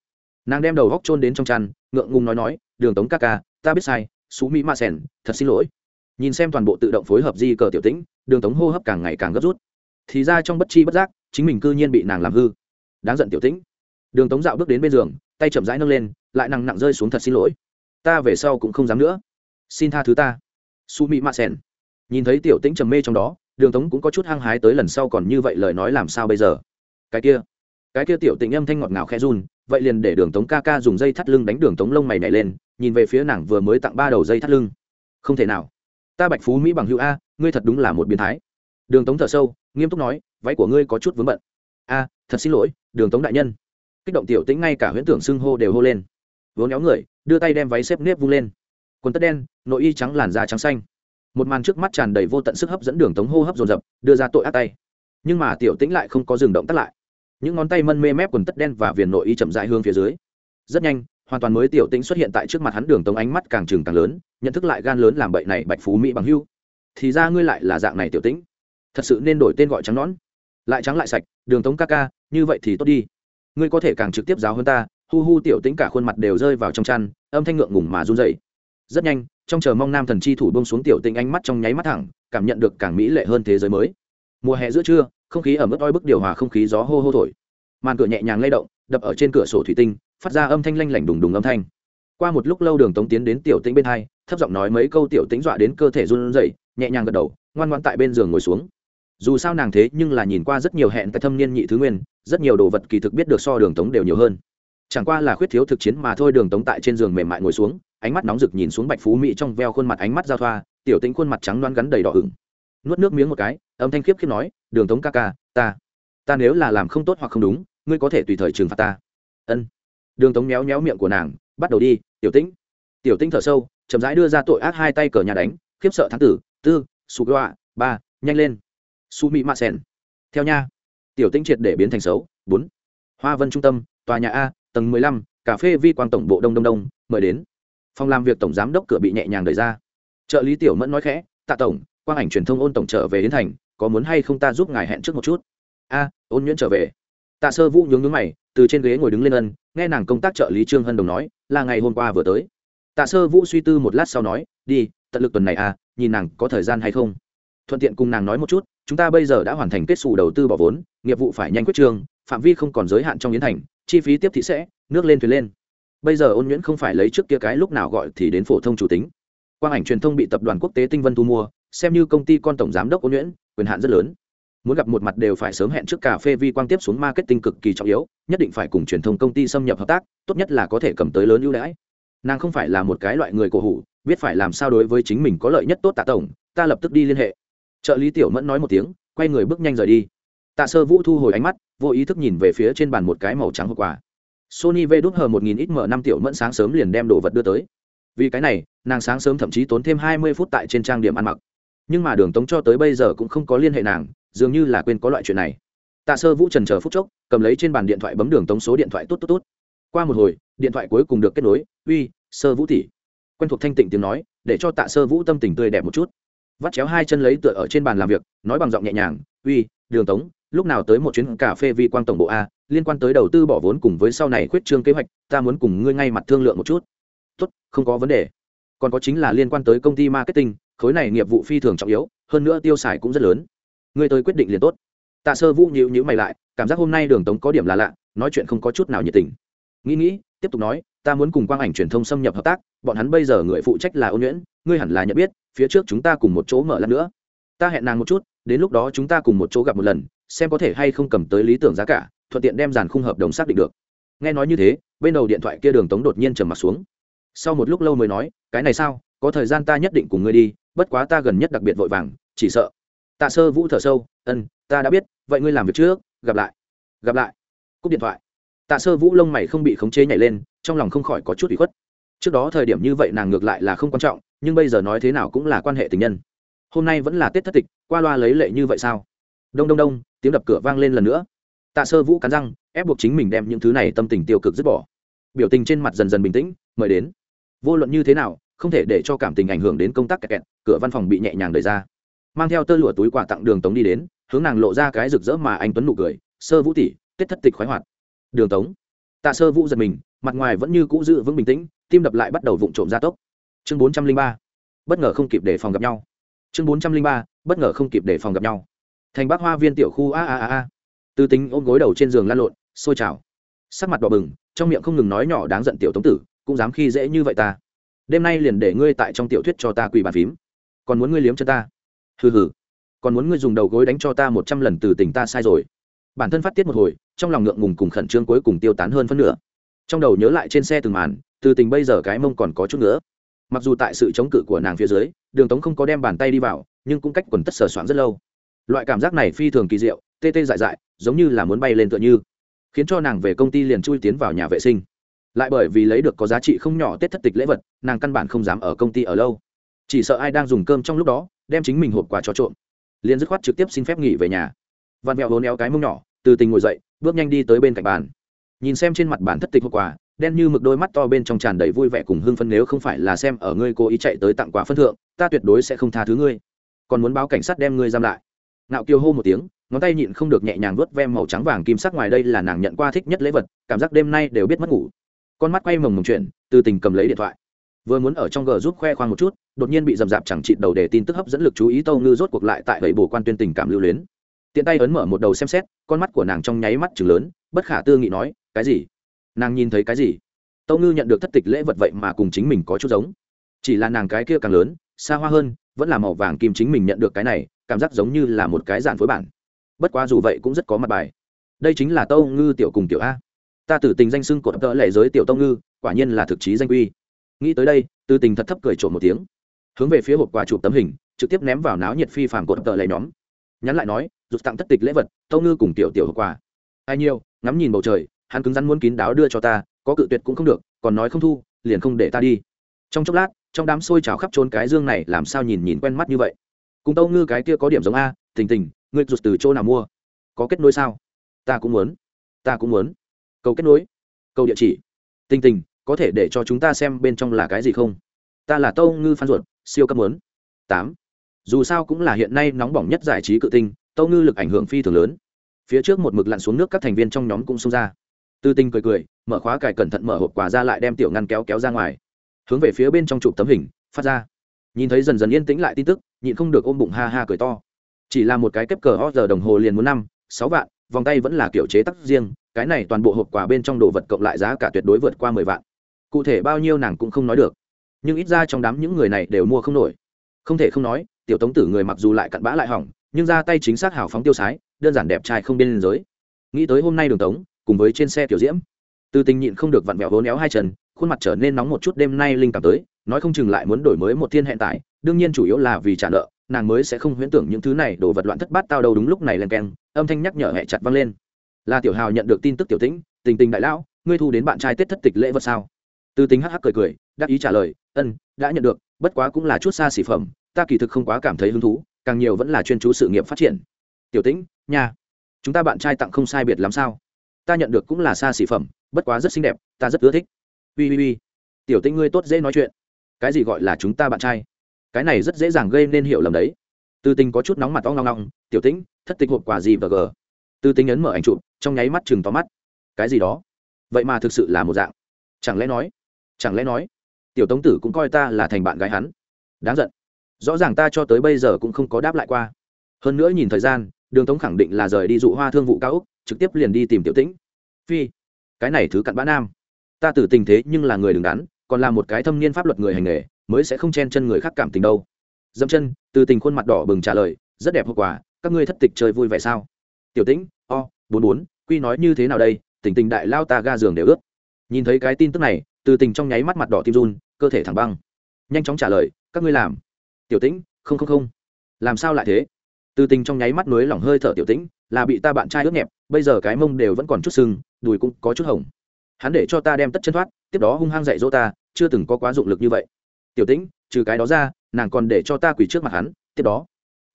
Nàng đem đầu góc trôn đến trong chăn, ngượng ngùng nói nói, đường tống ca ca, ta biết sai, xú mỹ ma sèn, thật xin lỗi. Nhìn xem toàn bộ tự động phối hợp di cờ tiểu tĩnh, đường tống hô hấp càng ngày càng gấp rút. Thì ra trong bất chi bất giác, chính mình cư nhiên bị nàng làm hư. Đáng giận tiểu tĩnh. Đường tống dạo bước đến bên giường, tay chậm rãi nâng lên, lại nặng nặng rơi xuống, thật xin lỗi, ta về sau cũng không dám nữa. Xin tha thứ ta. Su mỹ ma sen nhìn thấy tiểu tĩnh trầm mê trong đó, đường tống cũng có chút hăng hái tới lần sau còn như vậy lời nói làm sao bây giờ? Cái kia cái kia tiểu tĩnh âm thanh ngọt ngào khe run, vậy liền để đường tống ca ca dùng dây thắt lưng đánh đường tống lông mày nhảy lên, nhìn về phía nàng vừa mới tặng ba đầu dây thắt lưng. Không thể nào. Ta bạch phú mỹ bằng hữu a, ngươi thật đúng là một biến thái. Đường tống thở sâu, nghiêm túc nói, váy của ngươi có chút vướng bận. A, thật xin lỗi, đường tống đại nhân. Kích động tiểu tĩnh ngay cả huyễn tưởng xưng hô đều hô lên. Vốn éo người, đưa tay đem váy xếp nếp vung lên. Quần tất đen, nội y trắng làn da trắng xanh một màn trước mắt tràn đầy vô tận sức hấp dẫn đường tống hô hấp dồn dập, đưa ra tội ác tay. Nhưng mà tiểu tĩnh lại không có dừng động tắt lại. Những ngón tay mân mê mép quần tất đen và viền nội y chậm dại hương phía dưới. Rất nhanh, hoàn toàn mới tiểu tĩnh xuất hiện tại trước mặt hắn đường tống ánh mắt càng trừng càng lớn, nhận thức lại gan lớn làm bậy này bạch phú mỹ bằng hưu. Thì ra ngươi lại là dạng này tiểu tĩnh. Thật sự nên đổi tên gọi trắng nón lại trắng lại sạch, đường tống ca ca, như vậy thì tốt đi. Ngươi có thể càng trực tiếp giáo hơn ta. Hu hu tiểu tĩnh cả khuôn mặt đều rơi vào trong chăn, âm thanh ngượng ngùng mà run dậy rất nhanh, trong chờ mong nam thần chi thủ bông xuống tiểu tinh ánh mắt trong nháy mắt thẳng, cảm nhận được càng mỹ lệ hơn thế giới mới. Mùa hè giữa trưa, không khí ở mức oi bức điều hòa không khí gió hô hô thổi. Màn cửa nhẹ nhàng lay động, đập ở trên cửa sổ thủy tinh, phát ra âm thanh lanh lảnh đùng đùng âm thanh. Qua một lúc lâu đường tống tiến đến tiểu tĩnh bên hai, thấp giọng nói mấy câu tiểu tĩnh dọa đến cơ thể run rẩy, nhẹ nhàng gật đầu, ngoan ngoan tại bên giường ngồi xuống. Dù sao nàng thế nhưng là nhìn qua rất nhiều hẹn tại thâm niên nhị thứ nguyên, rất nhiều đồ vật kỳ thực biết được so đường tống đều nhiều hơn. Chẳng qua là khuyết thiếu thực chiến mà thôi, đường tống tại trên giường mềm mại ngồi xuống ánh mắt nóng rực nhìn xuống bạch phú mỹ trong veo khuôn mặt ánh mắt giao thoa, tiểu tĩnh khuôn mặt trắng đoán gắn đầy đỏ ửng. Nuốt nước miếng một cái, âm thanh khiếp khiếp nói, đường tống ca ca, ta ta nếu là làm không tốt hoặc không đúng, ngươi có thể tùy thời trừng phạt ta. Ân. Đường tống méo méo miệng của nàng, bắt đầu đi, tiểu tĩnh. Tiểu tĩnh thở sâu, chậm rãi đưa ra tội ác hai tay cờ nhà đánh, khiếp sợ thắng tử, tư, su gọa ba, nhanh lên. Su mỹ mạ sen theo nha. Tiểu tĩnh triệt để biến thành xấu, bốn, hoa vân trung tâm, tòa nhà a, tầng mười lăm, cà phê vi quang tổng bộ đông đông đông, mời đến phòng làm việc tổng giám đốc cửa bị nhẹ nhàng đẩy ra. Trợ lý tiểu mẫn nói khẽ, tạ tổng, quang ảnh truyền thông ôn tổng trở về đến thành, có muốn hay không ta giúp ngài hẹn trước một chút? A, ôn nhuyễn trở về. Tạ sơ vũ nhướng nhướng mày, từ trên ghế ngồi đứng lên ân, nghe nàng công tác trợ lý trương hân đồng nói, là ngày hôm qua vừa tới. Tạ sơ vũ suy tư một lát sau nói, đi, tận lực tuần này à nhìn nàng có thời gian hay không? Thuận tiện cùng nàng nói một chút, chúng ta bây giờ đã hoàn thành kết xù đầu tư bỏ vốn, nghiệp vụ phải nhanh quyết trương phạm vi không còn giới hạn trong yến thành, chi phí tiếp thị sẽ, nước lên thuyền lên bây giờ ôn nhuyễn không phải lấy trước kia cái lúc nào gọi thì đến phổ thông chủ tính. Quang ảnh truyền thông bị tập đoàn quốc tế tinh vân thu mua, xem như công ty con tổng giám đốc ôn nhuyễn, quyền hạn rất lớn. Muốn gặp một mặt đều phải sớm hẹn trước cà phê vi quang tiếp xuống marketing cực kỳ trọng yếu, nhất định phải cùng truyền thông công ty xâm nhập hợp tác, tốt nhất là có thể cầm tới lớn ưu đãi. Nàng không phải là một cái loại người cổ hủ, biết phải làm sao đối với chính mình có lợi nhất tốt tạ tổng, ta lập tức đi liên hệ. Trợ lý tiểu mẫn nói một tiếng, quay người bước nhanh rời đi. Tạ sơ vũ thu hồi ánh mắt, vô ý thức nhìn về phía trên bàn một cái màu trắng hộp quà sony v đút hờ một nghìn ít m năm tiểu mẫn sáng sớm liền đem đồ vật đưa tới. Vì cái này, nàng sáng sớm thậm chí tốn thêm hai mươi phút tại trên trang điểm ăn mặc. Nhưng mà đường tống cho tới bây giờ cũng không có liên hệ nàng, dường như là quên có loại chuyện này. Tạ sơ vũ trần chờ phút chốc, cầm lấy trên bàn điện thoại bấm đường tống số điện thoại tốt tốt tốt qua một hồi, điện thoại cuối cùng được kết nối, uy, sơ vũ tỷ. Quen thuộc thanh tịnh tiếng nói, để cho tạ sơ vũ tâm tình tươi đẹp một chút. Vắt chéo hai chân lấy tựa ở trên bàn làm việc, nói bằng giọng nhẹ nhàng, uy, đường tống, lúc nào tới một chuyến cà phê vi quang tổng bộ a liên quan tới đầu tư bỏ vốn cùng với sau này khuyết trương kế hoạch, ta muốn cùng ngươi ngay mặt thương lượng một chút. Tốt, không có vấn đề. Còn có chính là liên quan tới công ty marketing, khối này nghiệp vụ phi thường trọng yếu, hơn nữa tiêu xài cũng rất lớn. Ngươi tới quyết định liền tốt. Tạ sơ vũ nhíu nhíu mày lại, cảm giác hôm nay đường tống có điểm là lạ, nói chuyện không có chút nào nhiệt tình. Nghĩ nghĩ, tiếp tục nói, ta muốn cùng quang ảnh truyền thông xâm nhập hợp tác, bọn hắn bây giờ người phụ trách là ôn nhuyễn, ngươi hẳn là nhận biết, phía trước chúng ta cùng một chỗ mở lần nữa. Ta hẹn nàng một chút, đến lúc đó chúng ta cùng một chỗ gặp một lần, xem có thể hay không cầm tới lý tưởng giá cả thuận tiện đem dàn khung hợp đồng xác định được. Nghe nói như thế, bên đầu điện thoại kia đường tống đột nhiên trầm mặt xuống. Sau một lúc lâu mới nói, cái này sao? Có thời gian ta nhất định cùng ngươi đi, bất quá ta gần nhất đặc biệt vội vàng, chỉ sợ. Tạ sơ vũ thở sâu ân ta đã biết, vậy ngươi làm việc trước, gặp lại gặp lại. Cúp điện thoại. Tạ sơ vũ lông mày không bị khống chế nhảy lên, trong lòng không khỏi có chút bị khuất. Trước đó thời điểm như vậy nàng ngược lại là không quan trọng, nhưng bây giờ nói thế nào cũng là quan hệ tình nhân. Hôm nay vẫn là tết thất tịch, qua loa lấy lệ như vậy sao? Đông đông đông, tiếng đập cửa vang lên lần nữa tạ sơ vũ cắn răng, ép buộc chính mình đem những thứ này tâm tình tiêu cực dứt bỏ. Biểu tình trên mặt dần dần bình tĩnh, mời đến. Vô luận như thế nào, không thể để cho cảm tình ảnh hưởng đến công tác kẹt kẹt, cửa văn phòng bị nhẹ nhàng đẩy ra. Mang theo tơ lụa túi quà tặng đường tống đi đến, hướng nàng lộ ra cái rực rỡ mà anh tuấn nụ cười, sơ vũ tỷ, tết thất tịch khoái hoạt. Đường tống. Tạ sơ vũ giật mình, mặt ngoài vẫn như cũ giữ vững bình tĩnh, tim đập lại bắt đầu vụng trộm gia tốc. Chương bốn trăm linh ba, bất ngờ không kịp để phòng gặp nhau. Chương bốn trăm linh ba, bất ngờ không kịp để phòng gặp nhau. Thành bác hoa viên tiểu khu, a a a a từ tính ôm gối đầu trên giường lăn lộn, sôi trào. Sắc mặt đỏ bừng, trong miệng không ngừng nói nhỏ đáng giận tiểu tống tử, cũng dám khi dễ như vậy ta. Đêm nay liền để ngươi tại trong tiểu thuyết cho ta quỳ bàn phím. Còn muốn ngươi liếm cho ta. Hừ hừ. Còn muốn ngươi dùng đầu gối đánh cho ta một trăm lần từ tình ta sai rồi. Bản thân phát tiết một hồi, trong lòng ngượng ngùng cùng khẩn trương cuối cùng tiêu tán hơn phân nửa. Trong đầu nhớ lại trên xe từng màn từ tình bây giờ cái mông còn có chút nữa mặc dù tại sự chống cự của nàng phía dưới, đường tống không có đem bàn tay đi vào, nhưng cũng cách quần tất sờ soạn rất lâu. Loại cảm giác này phi thường kỳ diệu, tê tê dại dại giống như là muốn bay lên tựa như, khiến cho nàng về công ty liền chui tiến vào nhà vệ sinh. Lại bởi vì lấy được có giá trị không nhỏ tết thất tịch lễ vật, nàng căn bản không dám ở công ty ở lâu. Chỉ sợ ai đang dùng cơm trong lúc đó, đem chính mình hộp quà cho trộm, liền dứt khoát trực tiếp xin phép nghỉ về nhà. Văn mẹo hố néo cái mông nhỏ, từ tình ngồi dậy, bước nhanh đi tới bên cạnh bàn. Nhìn xem trên mặt bàn thất tịch hộp quà, đen như mực đôi mắt to bên trong tràn đầy vui vẻ cùng hưng phân nếu không phải là xem ở ngươi cố ý chạy tới tặng quà phân thượng, ta tuyệt đối sẽ không tha thứ ngươi. Còn muốn báo cảnh sát đem ngươi giam lại. Nạo kiều hô một tiếng ngón tay nhịn không được nhẹ nhàng vuốt ve màu trắng vàng kim sắc ngoài đây là nàng nhận qua thích nhất lễ vật, cảm giác đêm nay đều biết mất ngủ. Con mắt quay mồng mồng chuyện, từ tình cầm lấy điện thoại. Vừa muốn ở trong g giúp khoe khoang một chút, đột nhiên bị dầm dạp chẳng chịt đầu để tin tức hấp dẫn lực chú ý tâu ngư rốt cuộc lại tại vậy bổ quan tuyên tình cảm lưu luyến. Tiện tay ấn mở một đầu xem xét, con mắt của nàng trong nháy mắt chừng lớn, bất khả tư nghị nói, cái gì? Nàng nhìn thấy cái gì? Tâu ngư nhận được thất tịch lễ vật vậy mà cùng chính mình có chút giống. Chỉ là nàng cái kia càng lớn, xa hoa hơn, vẫn là màu vàng kim chính mình nhận được cái này, cảm giác giống như là một cái giản phối bản bất quá dù vậy cũng rất có mặt bài. Đây chính là tâu ngư tiểu cùng tiểu a. Ta tử tình danh xưng cột tợ lệ giới tiểu tâu ngư, quả nhiên là thực chí danh uy. Nghĩ tới đây, tư tình thật thấp cười trộm một tiếng. Hướng về phía hộp quà chụp tấm hình, trực tiếp ném vào náo nhiệt phi phàm cột tợ lệ nhóm. Nhắn lại nói rụt tặng thất tịch lễ vật, tâu ngư cùng tiểu tiểu hộp quà. Ai nhiêu ngắm nhìn bầu trời, hắn cứng rắn muốn kín đáo đưa cho ta, có cự tuyệt cũng không được, còn nói không thu, liền không để ta đi. Trong chốc lát, trong đám xôi trào khắp trốn cái dương này làm sao nhìn nhìn quen mắt như vậy? Cùng tâu ngư cái kia có điểm giống a, tình tình ngươi rụt từ chỗ nào mua? Có kết nối sao? Ta cũng muốn. Ta cũng muốn. Cầu kết nối. Cầu địa chỉ. Tình tình, có thể để cho chúng ta xem bên trong là cái gì không? Ta là tâu ngư phan ruột, siêu cấp muốn. Tám. Dù sao cũng là hiện nay nóng bỏng nhất giải trí cự tinh, tâu ngư lực ảnh hưởng phi thường lớn. Phía trước một mực lặn xuống nước các thành viên trong nhóm cũng xông ra. Tư tinh cười cười, mở khóa cài cẩn thận mở hộp quà ra lại đem tiểu ngăn kéo kéo ra ngoài. Hướng về phía bên trong chụp tấm hình, phát ra. Nhìn thấy dần dần yên tĩnh lại tin tức, nhịn không được ôm bụng ha ha cười to chỉ là một cái kép cờ ho giờ đồng hồ liền muốn năm, sáu vạn, vòng tay vẫn là kiểu chế tắc riêng, cái này toàn bộ hộp quà bên trong đồ vật cộng lại giá cả tuyệt đối vượt qua mười vạn. Cụ thể bao nhiêu nàng cũng không nói được. Nhưng ít ra trong đám những người này đều mua không nổi. Không thể không nói, tiểu tống tử người mặc dù lại cặn bã lại hỏng, nhưng ra tay chính xác hào phóng tiêu sái, đơn giản đẹp trai không biên giới. Nghĩ tới hôm nay đường tống, cùng với trên xe tiểu diễm, từ tình nhịn không được vặn vẹo hố néo hai chân, khuôn mặt trở nên nóng một chút đêm nay linh cảm tới, nói không chừng lại muốn đổi mới một thiên hẹn tại đương nhiên chủ yếu là vì trả nợ, nàng mới sẽ không huyễn tưởng những thứ này đổ vật loạn thất bát tao đâu đúng lúc này len keng, âm thanh nhắc nhở hẹ chặt vang lên. Là tiểu hào nhận được tin tức tiểu tĩnh, tình tình đại lão, ngươi thu đến bạn trai tết thất tịch lễ vật sao? Từ tính hắc hắc cười cười đáp ý trả lời, ân, đã nhận được, bất quá cũng là chút xa xỉ phẩm, ta kỳ thực không quá cảm thấy hứng thú, càng nhiều vẫn là chuyên chú sự nghiệp phát triển. Tiểu tĩnh, nha, chúng ta bạn trai tặng không sai biệt làm sao? Ta nhận được cũng là xa xỉ phẩm, bất quá rất xinh đẹp, ta rất ưa thích. Ui ui ui tiểu tĩnh ngươi tốt dễ nói chuyện. Cái gì gọi là chúng ta bạn trai? Cái này rất dễ dàng gây nên hiểu lầm đấy. Từ tình có chút nóng mặt to ngong ngong tiểu tĩnh, thất tịch hộp quà gì và gờ? Từ tình ấn mở ảnh chụp, trong nháy mắt chừng to mắt. Cái gì đó? Vậy mà thực sự là một dạng. Chẳng lẽ nói, chẳng lẽ nói, tiểu tống tử cũng coi ta là thành bạn gái hắn? Đáng giận. Rõ ràng ta cho tới bây giờ cũng không có đáp lại qua. Hơn nữa nhìn thời gian, đường tống khẳng định là rời đi dụ hoa thương vụ cao úc, trực tiếp liền đi tìm tiểu tĩnh. Phi, cái này thứ cặn bã nam. Ta tử tình thế nhưng là người đứng đắn, còn là một cái thâm niên pháp luật người hành nghề mới sẽ không chen chân người khác cảm tình đâu. Dẫm chân, từ tình khuôn mặt đỏ bừng trả lời, rất đẹp hậu quả, các ngươi thất tịch chơi vui vẻ sao? Tiểu tĩnh, o, bốn bốn, quy nói như thế nào đây? Tình tình đại lao ta ga giường đều ướt. Nhìn thấy cái tin tức này, từ tình trong nháy mắt mặt đỏ tim run, cơ thể thẳng băng. Nhanh chóng trả lời, các ngươi làm. Tiểu tĩnh, không không không. Làm sao lại thế? Từ tình trong nháy mắt núi lỏng hơi thở tiểu tĩnh, là bị ta bạn trai ướt nhẹp, bây giờ cái mông đều vẫn còn chút sưng, đùi cũng có chút hỏng hắn để cho ta đem tất chân thoát, tiếp đó hung hăng dạy dỗ ta, chưa từng có quá dụng lực như vậy tiểu tĩnh, trừ cái đó ra, nàng còn để cho ta quỳ trước mặt hắn, tiếp đó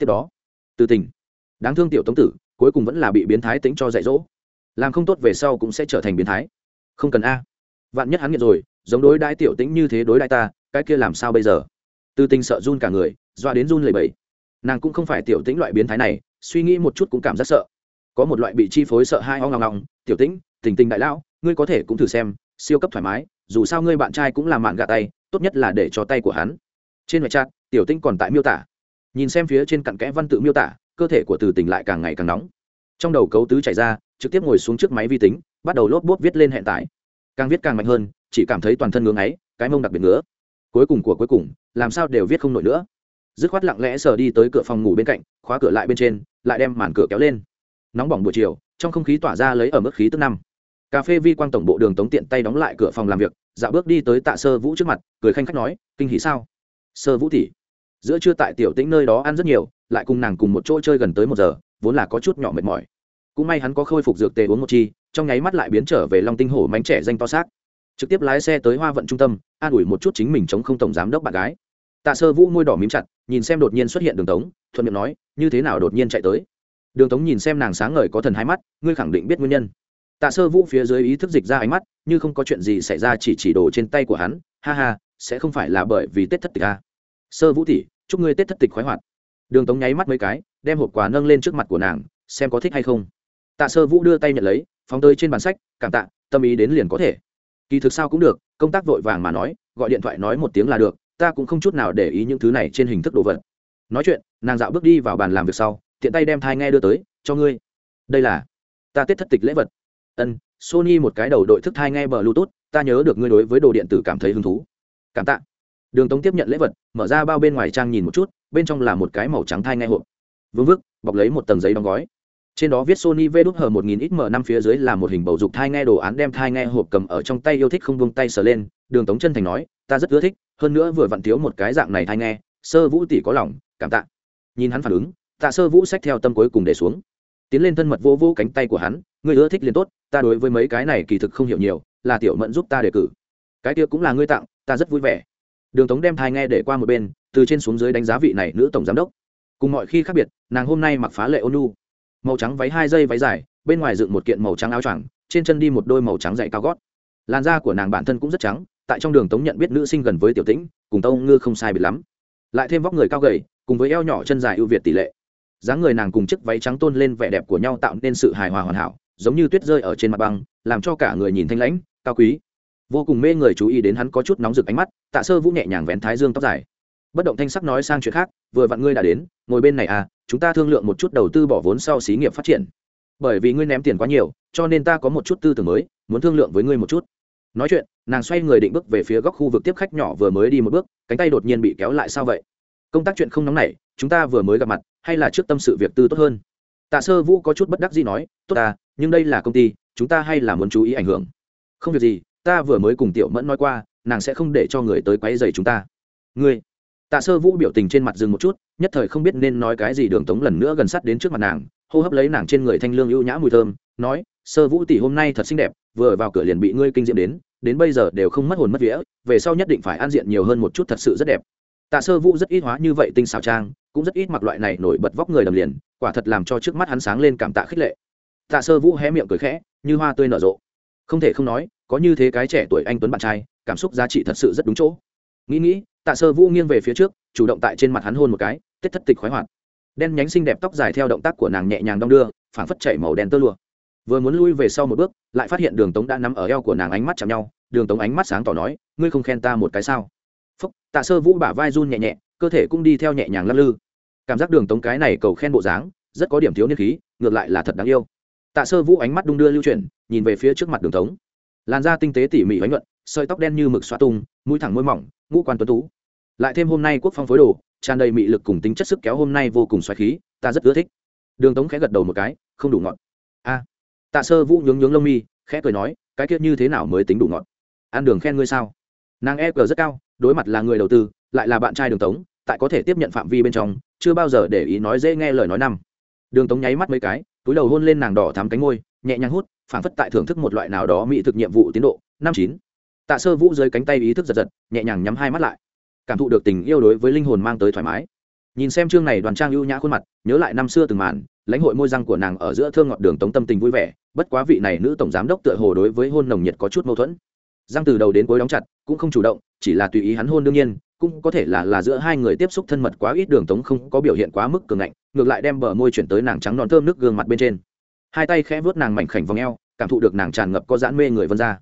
tiếp đó. Từ tình. Đáng thương tiểu tống tử, cuối cùng vẫn là bị biến thái tính cho dạy dỗ. Làm không tốt về sau cũng sẽ trở thành biến thái. Không cần a. Vạn nhất hắn nghiện rồi, giống đối đãi tiểu tĩnh như thế đối đãi ta, cái kia làm sao bây giờ? Từ tình sợ run cả người, doa đến run lầy bẫy nàng cũng không phải tiểu tĩnh loại biến thái này, suy nghĩ một chút cũng cảm giác sợ. Có một loại bị chi phối sợ hai ho ngòng ngòng. tiểu tĩnh, tình tình đại lão, ngươi có thể cũng thử xem, siêu cấp thoải mái, dù sao ngươi bạn trai cũng làm mạn gạ tay tốt nhất là để cho tay của hắn. Trên ngoại chat tiểu tinh còn tại miêu tả. Nhìn xem phía trên cặn kẽ văn tự miêu tả, cơ thể của từ tình lại càng ngày càng nóng. Trong đầu cấu tứ chảy ra, trực tiếp ngồi xuống trước máy vi tính, bắt đầu lốp bốp viết lên hẹn tải. Càng viết càng mạnh hơn, chỉ cảm thấy toàn thân ngưỡng ấy cái mông đặc biệt ngứa. Cuối cùng của cuối cùng, làm sao đều viết không nổi nữa. Dứt khoát lặng lẽ sờ đi tới cửa phòng ngủ bên cạnh, khóa cửa lại bên trên, lại đem màn cửa kéo lên. Nóng bỏng buổi chiều, trong không khí tỏa ra lấy ở mức khí tức năm cà phê vi quang tổng bộ đường tống tiện tay đóng lại cửa phòng làm việc dạo bước đi tới tạ sơ vũ trước mặt, cười khanh khách nói, kinh hỉ sao? Sơ vũ tỷ, giữa trưa tại tiểu tĩnh nơi đó ăn rất nhiều, lại cùng nàng cùng một chỗ chơi gần tới một giờ, vốn là có chút nhỏ mệt mỏi. Cũng may hắn có khôi phục dược tề uống một chi, trong nháy mắt lại biến trở về long tinh hổ mánh trẻ danh to xác. Trực tiếp lái xe tới hoa vận trung tâm, an ủi một chút chính mình chống không tổng giám đốc bạn gái. Tạ sơ vũ môi đỏ mím chặt, nhìn xem đột nhiên xuất hiện đường tống, thuận miệng nói, như thế nào đột nhiên chạy tới? Đường tống nhìn xem nàng sáng ngời có thần hai mắt, ngươi khẳng định biết nguyên nhân tạ sơ vũ phía dưới ý thức dịch ra ánh mắt, như không có chuyện gì xảy ra chỉ chỉ đồ trên tay của hắn, ha ha, sẽ không phải là bởi vì tết thất tịch à. sơ vũ tỷ, chúc ngươi tết thất tịch khoái hoạt. Đường tống nháy mắt mấy cái, đem hộp quà nâng lên trước mặt của nàng, xem có thích hay không. Tạ sơ vũ đưa tay nhận lấy, phóng tới trên bàn sách, cảm tạ, tâm ý đến liền có thể. Kỳ thực sao cũng được, công tác vội vàng mà nói, gọi điện thoại nói một tiếng là được, ta cũng không chút nào để ý những thứ này trên hình thức đồ vật. Nói chuyện, nàng dạo bước đi vào bàn làm việc sau, tiện tay đem thai nghe đưa tới, cho ngươi. Đây là ta tết thất tịch lễ vật ân, sony một cái đầu đội thức thai nghe bờ bluetooth, ta nhớ được ngươi đối với đồ điện tử cảm thấy hứng thú. Cảm tạ. Đường tống tiếp nhận lễ vật, mở ra bao bên ngoài trang nhìn một chút, bên trong là một cái màu trắng thai nghe hộp. Vương vức, bọc lấy một tầng giấy đóng gói. Trên đó viết sony v đút hờ một nghìn ít m năm phía dưới là một hình bầu dục thai nghe đồ án đem thai nghe hộp cầm ở trong tay yêu thích không buông tay sờ lên, đường tống chân thành nói, ta rất ưa thích, hơn nữa vừa vặn thiếu một cái dạng này thai nghe, sơ vũ tỷ có lòng, cảm tạ. Nhìn hắn phản ứng tạ sơ vũ xách theo tâm cuối cùng để xuống tiến lên thân mật vô vô cánh tay của hắn người ưa thích liền tốt, ta đối với mấy cái này kỳ thực không hiểu nhiều, là tiểu mẫn giúp ta đề cử. Cái kia cũng là ngươi tặng, ta rất vui vẻ. Đường tống đem thai nghe để qua một bên, từ trên xuống dưới đánh giá vị này nữ tổng giám đốc. Cùng mọi khi khác biệt, nàng hôm nay mặc phá lệ ôn màu trắng váy hai dây váy dài, bên ngoài dựng một kiện màu trắng áo choàng, trên chân đi một đôi màu trắng dày cao gót. Làn da của nàng bản thân cũng rất trắng, tại trong đường tống nhận biết nữ sinh gần với tiểu tĩnh, cùng tâu ngư không sai biệt lắm. Lại thêm vóc người cao gầy, cùng với eo nhỏ chân dài ưu việt tỷ lệ dáng người nàng cùng chiếc váy trắng tôn lên vẻ đẹp của nhau tạo nên sự hài hòa hoàn hảo, giống như tuyết rơi ở trên mặt băng, làm cho cả người nhìn thanh lãnh, cao quý. Vô cùng mê người chú ý đến hắn có chút nóng rực ánh mắt, tạ sơ vũ nhẹ nhàng vén thái dương tóc dài. Bất động thanh sắc nói sang chuyện khác, vừa vặn ngươi đã đến, ngồi bên này à chúng ta thương lượng một chút đầu tư bỏ vốn sau xí nghiệp phát triển. Bởi vì ngươi ném tiền quá nhiều, cho nên ta có một chút tư tưởng mới, muốn thương lượng với ngươi một chút. Nói chuyện, nàng xoay người định bước về phía góc khu vực tiếp khách nhỏ vừa mới đi một bước, cánh tay đột nhiên bị kéo lại sao vậy? Công tác chuyện không nóng nảy, chúng ta vừa mới gặp mặt hay là trước tâm sự việc tư tốt hơn? Tạ sơ vũ có chút bất đắc gì nói, tốt ta, nhưng đây là công ty, chúng ta hay là muốn chú ý ảnh hưởng. Không việc gì, ta vừa mới cùng tiểu mẫn nói qua, nàng sẽ không để cho người tới quấy dày chúng ta. Ngươi? Tạ sơ vũ biểu tình trên mặt dừng một chút, nhất thời không biết nên nói cái gì đường tống lần nữa gần sát đến trước mặt nàng, hô hấp lấy nàng trên người thanh lương ưu nhã mùi thơm, nói, sơ vũ tỷ hôm nay thật xinh đẹp, vừa vào cửa liền bị ngươi kinh diệm đến đến bây giờ đều không mất hồn mất vía, về sau nhất định phải an diện nhiều hơn một chút thật sự rất đẹp. Tạ sơ vũ rất ít hóa như vậy tinh xào trang cũng rất ít mặc loại này nổi bật vóc người đầm liền, quả thật làm cho trước mắt hắn sáng lên cảm tạ khích lệ. Tạ sơ vũ hé miệng cười khẽ, như hoa tươi nở rộ. Không thể không nói, có như thế cái trẻ tuổi anh tuấn bạn trai, cảm xúc giá trị thật sự rất đúng chỗ. Nghĩ nghĩ, tạ sơ vũ nghiêng về phía trước, chủ động tại trên mặt hắn hôn một cái tết thất tịch khoái hoạt. Đen nhánh xinh đẹp tóc dài theo động tác của nàng nhẹ nhàng đong đưa, phảng phất chảy màu đen tơ lụa. Vừa muốn lui về sau một bước, lại phát hiện đường tống đã nắm ở eo của nàng ánh mắt chạm nhau, đường tống ánh mắt sáng tỏ nói, ngươi không khen ta một cái sao? Phúc, tạ sơ vũ bả vai run nhẹ nhẹ cơ thể cũng đi theo nhẹ nhàng lắc lư. Cảm giác đường tống cái này cầu khen bộ dáng, rất có điểm thiếu niên khí, ngược lại là thật đáng yêu. Tạ sơ vũ ánh mắt đung đưa lưu chuyển, nhìn về phía trước mặt đường tống. Làn da tinh tế tỉ mỉ bánh nhuận, sợi tóc đen như mực xoa tung, mũi thẳng môi mỏng, ngũ quan tuấn tú. Lại thêm hôm nay quốc phong phối đồ, tràn đầy mị lực cùng tính chất sức kéo hôm nay vô cùng xoáy khí, ta rất ưa thích. Đường tống khẽ gật đầu một cái, không đủ ngọt. A. Tạ sơ vũ nhướng nhướng lông mi, khẽ cười nói, cái kia như thế nào mới tính đủ ngọt? Ăn đường khen ngươi sao? Nàng e cờ rất cao, đối mặt là người đầu tư, lại là bạn trai đường tống tại có thể tiếp nhận phạm vi bên trong, chưa bao giờ để ý nói dễ nghe lời nói năm. Đường tống nháy mắt mấy cái, túi đầu hôn lên nàng đỏ thắm cánh ngôi nhẹ nhàng hút, phản phất tại thưởng thức một loại nào đó mỹ thực nhiệm vụ tiến độ, năm chín. Tạ sơ vũ dưới cánh tay ý thức giật giật, nhẹ nhàng nhắm hai mắt lại. Cảm thụ được tình yêu đối với linh hồn mang tới thoải mái. Nhìn xem chương này đoàn trang ưu nhã khuôn mặt, nhớ lại năm xưa từng màn, lãnh hội môi răng của nàng ở giữa thương ngọt đường tống tâm tình vui vẻ, bất quá vị này nữ tổng giám đốc tựa hồ đối với hôn nồng nhiệt có chút mâu thuẫn răng từ đầu đến cuối đóng chặt, cũng không chủ động, chỉ là tùy ý hắn hôn đương nhiên, cũng có thể là là giữa hai người tiếp xúc thân mật quá ít đường tống không có biểu hiện quá mức cường ngạnh, ngược lại đem bờ môi chuyển tới nàng trắng non thơm nước gương mặt bên trên. Hai tay khẽ vuốt nàng mảnh khảnh vòng eo, cảm thụ được nàng tràn ngập có giãn mê người vân ra.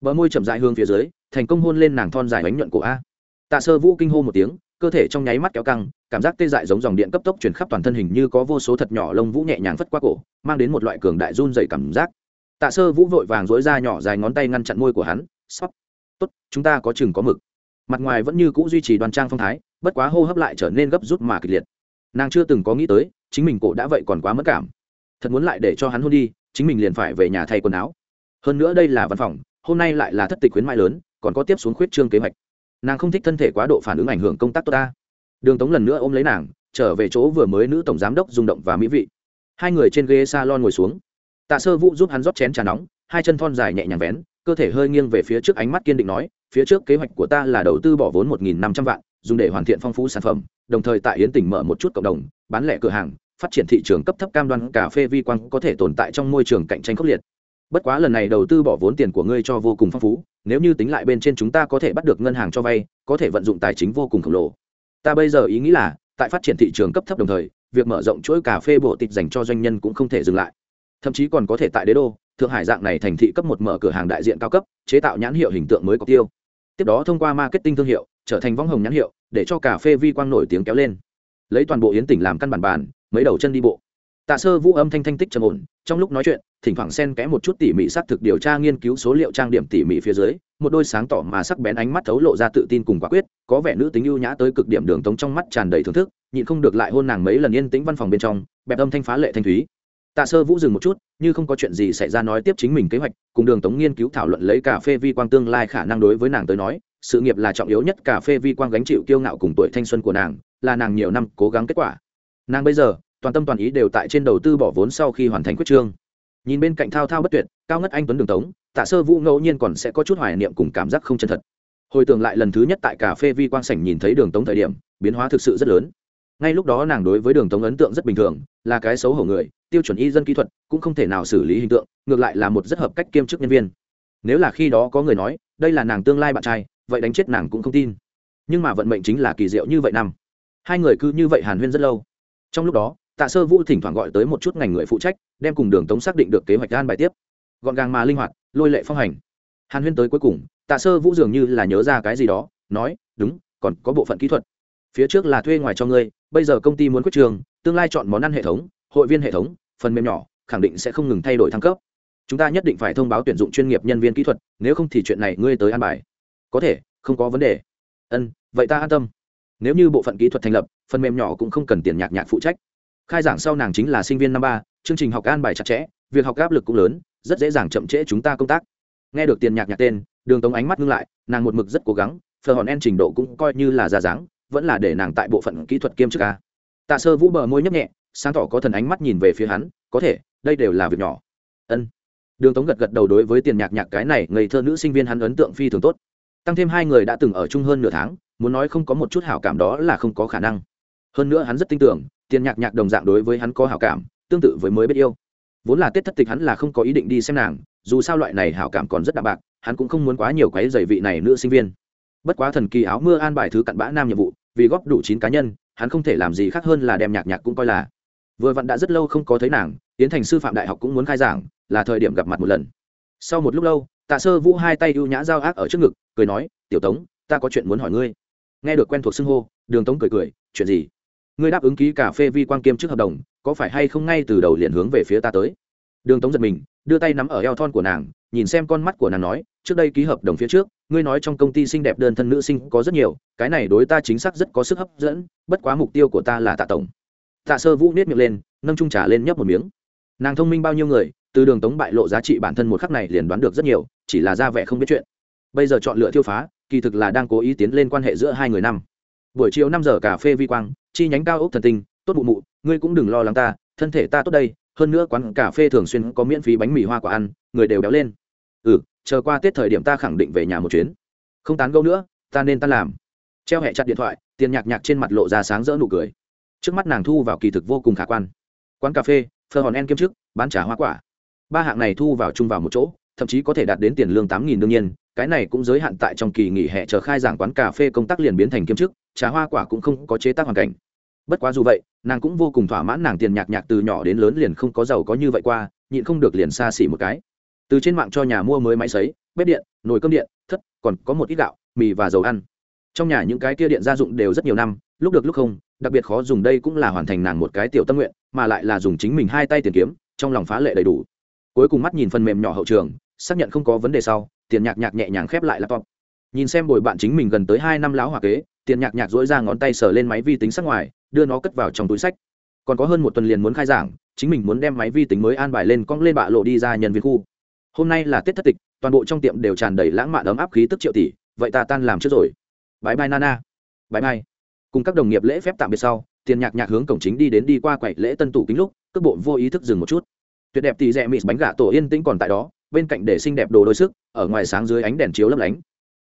Bờ môi chậm dại hương phía dưới, thành công hôn lên nàng thon dài bánh nhuận của a. Tạ sơ vũ kinh hô một tiếng, cơ thể trong nháy mắt kéo căng, cảm giác tê dại giống dòng điện cấp tốc chuyển khắp toàn thân hình như có vô số thật nhỏ lông vũ nhẹ nhàng phất qua cổ, mang đến một loại cường đại run dày cảm giác. Tạ sơ vũ vội vàng dối ra nhỏ dài ngón tay ngăn chặn môi của hắn sắp tốt, chúng ta có chừng có mực. Mặt ngoài vẫn như c ũ duy trì đoàn trang phong thái, bất quá hô hấp lại trở nên gấp rút mà kịch liệt. Nàng chưa từng có nghĩ tới, chính mình cổ đã vậy còn quá mất cảm. Thật muốn lại để cho hắn hôn đi, chính mình liền phải về nhà thay quần áo. Hơn nữa đây là văn phòng, hôm nay lại là thất tịch khuyến mại lớn, còn có tiếp xuống khuyết trương kế hoạch. Nàng không thích thân thể quá độ phản ứng ảnh hưởng công tác tốt ta. Đường tống lần nữa ôm lấy nàng, trở về chỗ vừa mới nữ tổng giám đốc rung động và mỹ vị. Hai người trên ghế s a lon ngồi xuống. Tạ sơ vũ giúp hắn rót chén trà nóng, hai chân thon dài nhẹ nhàng vén cơ thể hơi nghiêng về phía trước ánh mắt kiên định nói, phía trước kế hoạch của ta là đầu tư bỏ vốn một nghìn năm trăm vạn, dùng để hoàn thiện phong phú sản phẩm, đồng thời tại yến tỉnh mở một chút cộng đồng, bán lẻ cửa hàng, phát triển thị trường cấp thấp cam đoan cà phê vi quang có thể tồn tại trong môi trường cạnh tranh khốc liệt. Bất quá lần này đầu tư bỏ vốn tiền của ngươi cho vô cùng phong phú, nếu như tính lại bên trên chúng ta có thể bắt được ngân hàng cho vay, có thể vận dụng tài chính vô cùng khổng lồ. Ta bây giờ ý nghĩ là, tại phát triển thị trường cấp thấp đồng thời, việc mở rộng chuỗi cà phê bộ tịch dành cho doanh nhân cũng không thể dừng lại. Thậm chí còn có thể tại đế đô thượng hải dạng này thành thị cấp một mở cửa hàng đại diện cao cấp, chế tạo nhãn hiệu hình tượng mới có tiêu. Tiếp đó thông qua marketing thương hiệu, trở thành võng hồng nhãn hiệu, để cho cà phê vi quang nổi tiếng kéo lên. Lấy toàn bộ yến tỉnh làm căn bản bàn, mấy đầu chân đi bộ. Tạ sơ vũ âm thanh thanh tích trầm ổn, trong lúc nói chuyện, thỉnh thoảng xen kẽ một chút tỉ mỉ xác thực điều tra nghiên cứu số liệu trang điểm tỉ mỉ phía dưới, một đôi sáng tỏ mà sắc bén ánh mắt thấu lộ ra tự tin cùng quả quyết, có vẻ nữ tính ưu nhã tới cực điểm đường tống trong mắt tràn đầy thưởng thức, nhịn không được lại hôn nàng mấy lần yên tĩnh văn phòng bên trong, bẹp âm thanh phá lệ thanh thúy tạ sơ vũ dừng một chút, như không có chuyện gì xảy ra nói tiếp chính mình kế hoạch, cùng đường tống nghiên cứu thảo luận lấy cà phê vi quang tương lai khả năng đối với nàng tới nói, sự nghiệp là trọng yếu nhất, cà phê vi quang gánh chịu kiêu ngạo cùng tuổi thanh xuân của nàng, là nàng nhiều năm cố gắng kết quả. Nàng bây giờ, toàn tâm toàn ý đều tại trên đầu tư bỏ vốn sau khi hoàn thành quyết trương. Nhìn bên cạnh thao thao bất tuyệt, cao ngất anh tuấn đường tống, tạ sơ vũ ngẫu nhiên còn sẽ có chút hoài niệm cùng cảm giác không chân thật. Hồi tưởng lại lần thứ nhất tại cà phê vi quang sảnh nhìn thấy đường tống thời điểm, biến hóa thực sự rất lớn. Ngay lúc đó nàng đối với đường tống ấn tượng rất bình thường, là cái xấu hổ người tiêu chuẩn y dân kỹ thuật cũng không thể nào xử lý hình tượng, ngược lại là một rất hợp cách kiêm chức nhân viên. Nếu là khi đó có người nói, đây là nàng tương lai bạn trai, vậy đánh chết nàng cũng không tin. Nhưng mà vận mệnh chính là kỳ diệu như vậy năm. Hai người cứ như vậy hàn huyên rất lâu. Trong lúc đó, tạ sơ vũ thỉnh thoảng gọi tới một chút ngành người phụ trách, đem cùng đường tống xác định được kế hoạch gan bài tiếp. Gọn gàng mà linh hoạt, lôi lệ phong hành. Hàn huyên tới cuối cùng, tạ sơ vũ dường như là nhớ ra cái gì đó, nói, đúng, còn có bộ phận kỹ thuật. Phía trước là thuê ngoài cho ngươi, bây giờ công ty muốn quyết trường, tương lai chọn món ăn hệ thống, hội viên hệ thống phần mềm nhỏ, khẳng định sẽ không ngừng thay đổi thăng cấp. Chúng ta nhất định phải thông báo tuyển dụng chuyên nghiệp nhân viên kỹ thuật, nếu không thì chuyện này ngươi tới an bài. Có thể, không có vấn đề. Ân, vậy ta an tâm. Nếu như bộ phận kỹ thuật thành lập, phần mềm nhỏ cũng không cần tiền nhạc nhạc phụ trách. Khai giảng sau nàng chính là sinh viên năm ba, chương trình học an bài chặt chẽ, việc học áp lực cũng lớn, rất dễ dàng chậm trễ chúng ta công tác. Nghe được tiền nhạc nhạc tên, đường tống ánh mắt ngưng lại, nàng một mực rất cố gắng, phờ hòn en trình độ cũng coi như là già dáng, vẫn là để nàng tại bộ phận kỹ thuật kiêm chức ca tạ sơ vũ bờ môi nhấp nhẹ sáng tỏ có thần ánh mắt nhìn về phía hắn, có thể, đây đều là việc nhỏ. Ân. Đường tống gật gật đầu đối với tiền nhạc nhạc cái này, ngây thơ nữ sinh viên hắn ấn tượng phi thường tốt. Tăng thêm hai người đã từng ở chung hơn nửa tháng, muốn nói không có một chút hảo cảm đó là không có khả năng. Hơn nữa hắn rất tin tưởng, tiền nhạc nhạc đồng dạng đối với hắn có hảo cảm, tương tự với mới biết yêu. Vốn là tết thất tịch hắn là không có ý định đi xem nàng, dù sao loại này hảo cảm còn rất đạm bạc, hắn cũng không muốn quá nhiều cái dày vị này nữ sinh viên. Bất quá thần kỳ áo mưa an bài thứ cặn bã nam nhiệm vụ, vì góp đủ chín cá nhân, hắn không thể làm gì khác hơn là đem nhạc nhạc cũng coi là vừa vặn đã rất lâu không có thấy nàng tiến thành sư phạm đại học cũng muốn khai giảng, là thời điểm gặp mặt một lần. Sau một lúc lâu, tạ sơ vũ hai tay ưu nhã giao ác ở trước ngực, cười nói, tiểu tống, ta có chuyện muốn hỏi ngươi. Nghe được quen thuộc xưng hô, đường tống cười cười, chuyện gì? Ngươi đáp ứng ký cà phê vi quan kiêm trước hợp đồng, có phải hay không ngay từ đầu liền hướng về phía ta tới? Đường tống giật mình, đưa tay nắm ở eo thon của nàng, nhìn xem con mắt của nàng nói, trước đây ký hợp đồng phía trước, ngươi nói trong công ty xinh đẹp đơn thân nữ sinh có rất nhiều, cái này đối ta chính xác rất có sức hấp dẫn, bất quá mục tiêu của ta là tạ tổng tạ sơ vũ nết miệng lên, nâng trung trà lên nhấp một miếng. Nàng thông minh bao nhiêu người, từ đường tống bại lộ giá trị bản thân một khắc này liền đoán được rất nhiều, chỉ là ra vẻ không biết chuyện. Bây giờ chọn lựa thiêu phá, kỳ thực là đang cố ý tiến lên quan hệ giữa hai người năm. Buổi chiều năm giờ cà phê vi quang, chi nhánh cao ốc thần tinh, tốt bụ mụ, ngươi cũng đừng lo lắng ta, thân thể ta tốt đây, hơn nữa quán cà phê thường xuyên có miễn phí bánh mì hoa quả ăn, người đều béo lên. Ừ chờ qua tết thời điểm ta khẳng định về nhà một chuyến. Không tán gẫu nữa, ta nên ta làm. Treo hẹ chặt điện thoại, tiền nhạc nhạc trên mặt lộ ra sáng rỡ nụ cười trước mắt nàng thu vào kỳ thực vô cùng khả quan. Quán cà phê phơ hòn en kiêm chức, bán trà hoa quả. Ba hạng này thu vào chung vào một chỗ, thậm chí có thể đạt đến tiền lương tám nghìn đương nhiên, cái này cũng giới hạn tại trong kỳ nghỉ hè chờ khai giảng quán cà phê công tác liền biến thành kiêm chức, trà hoa quả cũng không có chế tác hoàn cảnh. Bất quá dù vậy, nàng cũng vô cùng thỏa mãn nàng tiền nhạc nhạc từ nhỏ đến lớn liền không có giàu có như vậy qua, nhịn không được liền xa xỉ một cái. Từ trên mạng cho nhà mua mới máy xấy bếp điện, nồi cơm điện, thất, còn có một ít gạo, mì và dầu ăn. Trong nhà những cái kia điện gia dụng đều rất nhiều năm, lúc được lúc không đặc biệt khó dùng đây cũng là hoàn thành nàng một cái tiểu tâm nguyện, mà lại là dùng chính mình hai tay tiền kiếm, trong lòng phá lệ đầy đủ. Cuối cùng mắt nhìn phần mềm nhỏ hậu trường, xác nhận không có vấn đề sau, tiền nhạc nhạc nhẹ nhàng khép lại laptop. Nhìn xem bồi bạn chính mình gần tới hai năm láo hòa kế, tiền nhạc nhạc dỗi ra ngón tay sờ lên máy vi tính sắc ngoài, đưa nó cất vào trong túi sách. Còn có hơn một tuần liền muốn khai giảng, chính mình muốn đem máy vi tính mới an bài lên cong lên bạ lộ đi ra nhân viên khu. Hôm nay là tết thất tịch, toàn bộ trong tiệm đều tràn đầy lãng mạn ấm áp khí tức triệu tỷ, vậy ta tan làm trước rồi. Bãi bai nana. Bãi bai cùng các đồng nghiệp lễ phép tạm biệt sau, tiền nhạc nhạc hướng cổng chính đi đến đi qua quậy lễ tân tủ kính lúc, cước bộ vô ý thức dừng một chút. Tuyệt đẹp tì rẽ mịt bánh gà tổ yên tĩnh còn tại đó, bên cạnh để xinh đẹp đồ đôi sức, ở ngoài sáng dưới ánh đèn chiếu lấp lánh.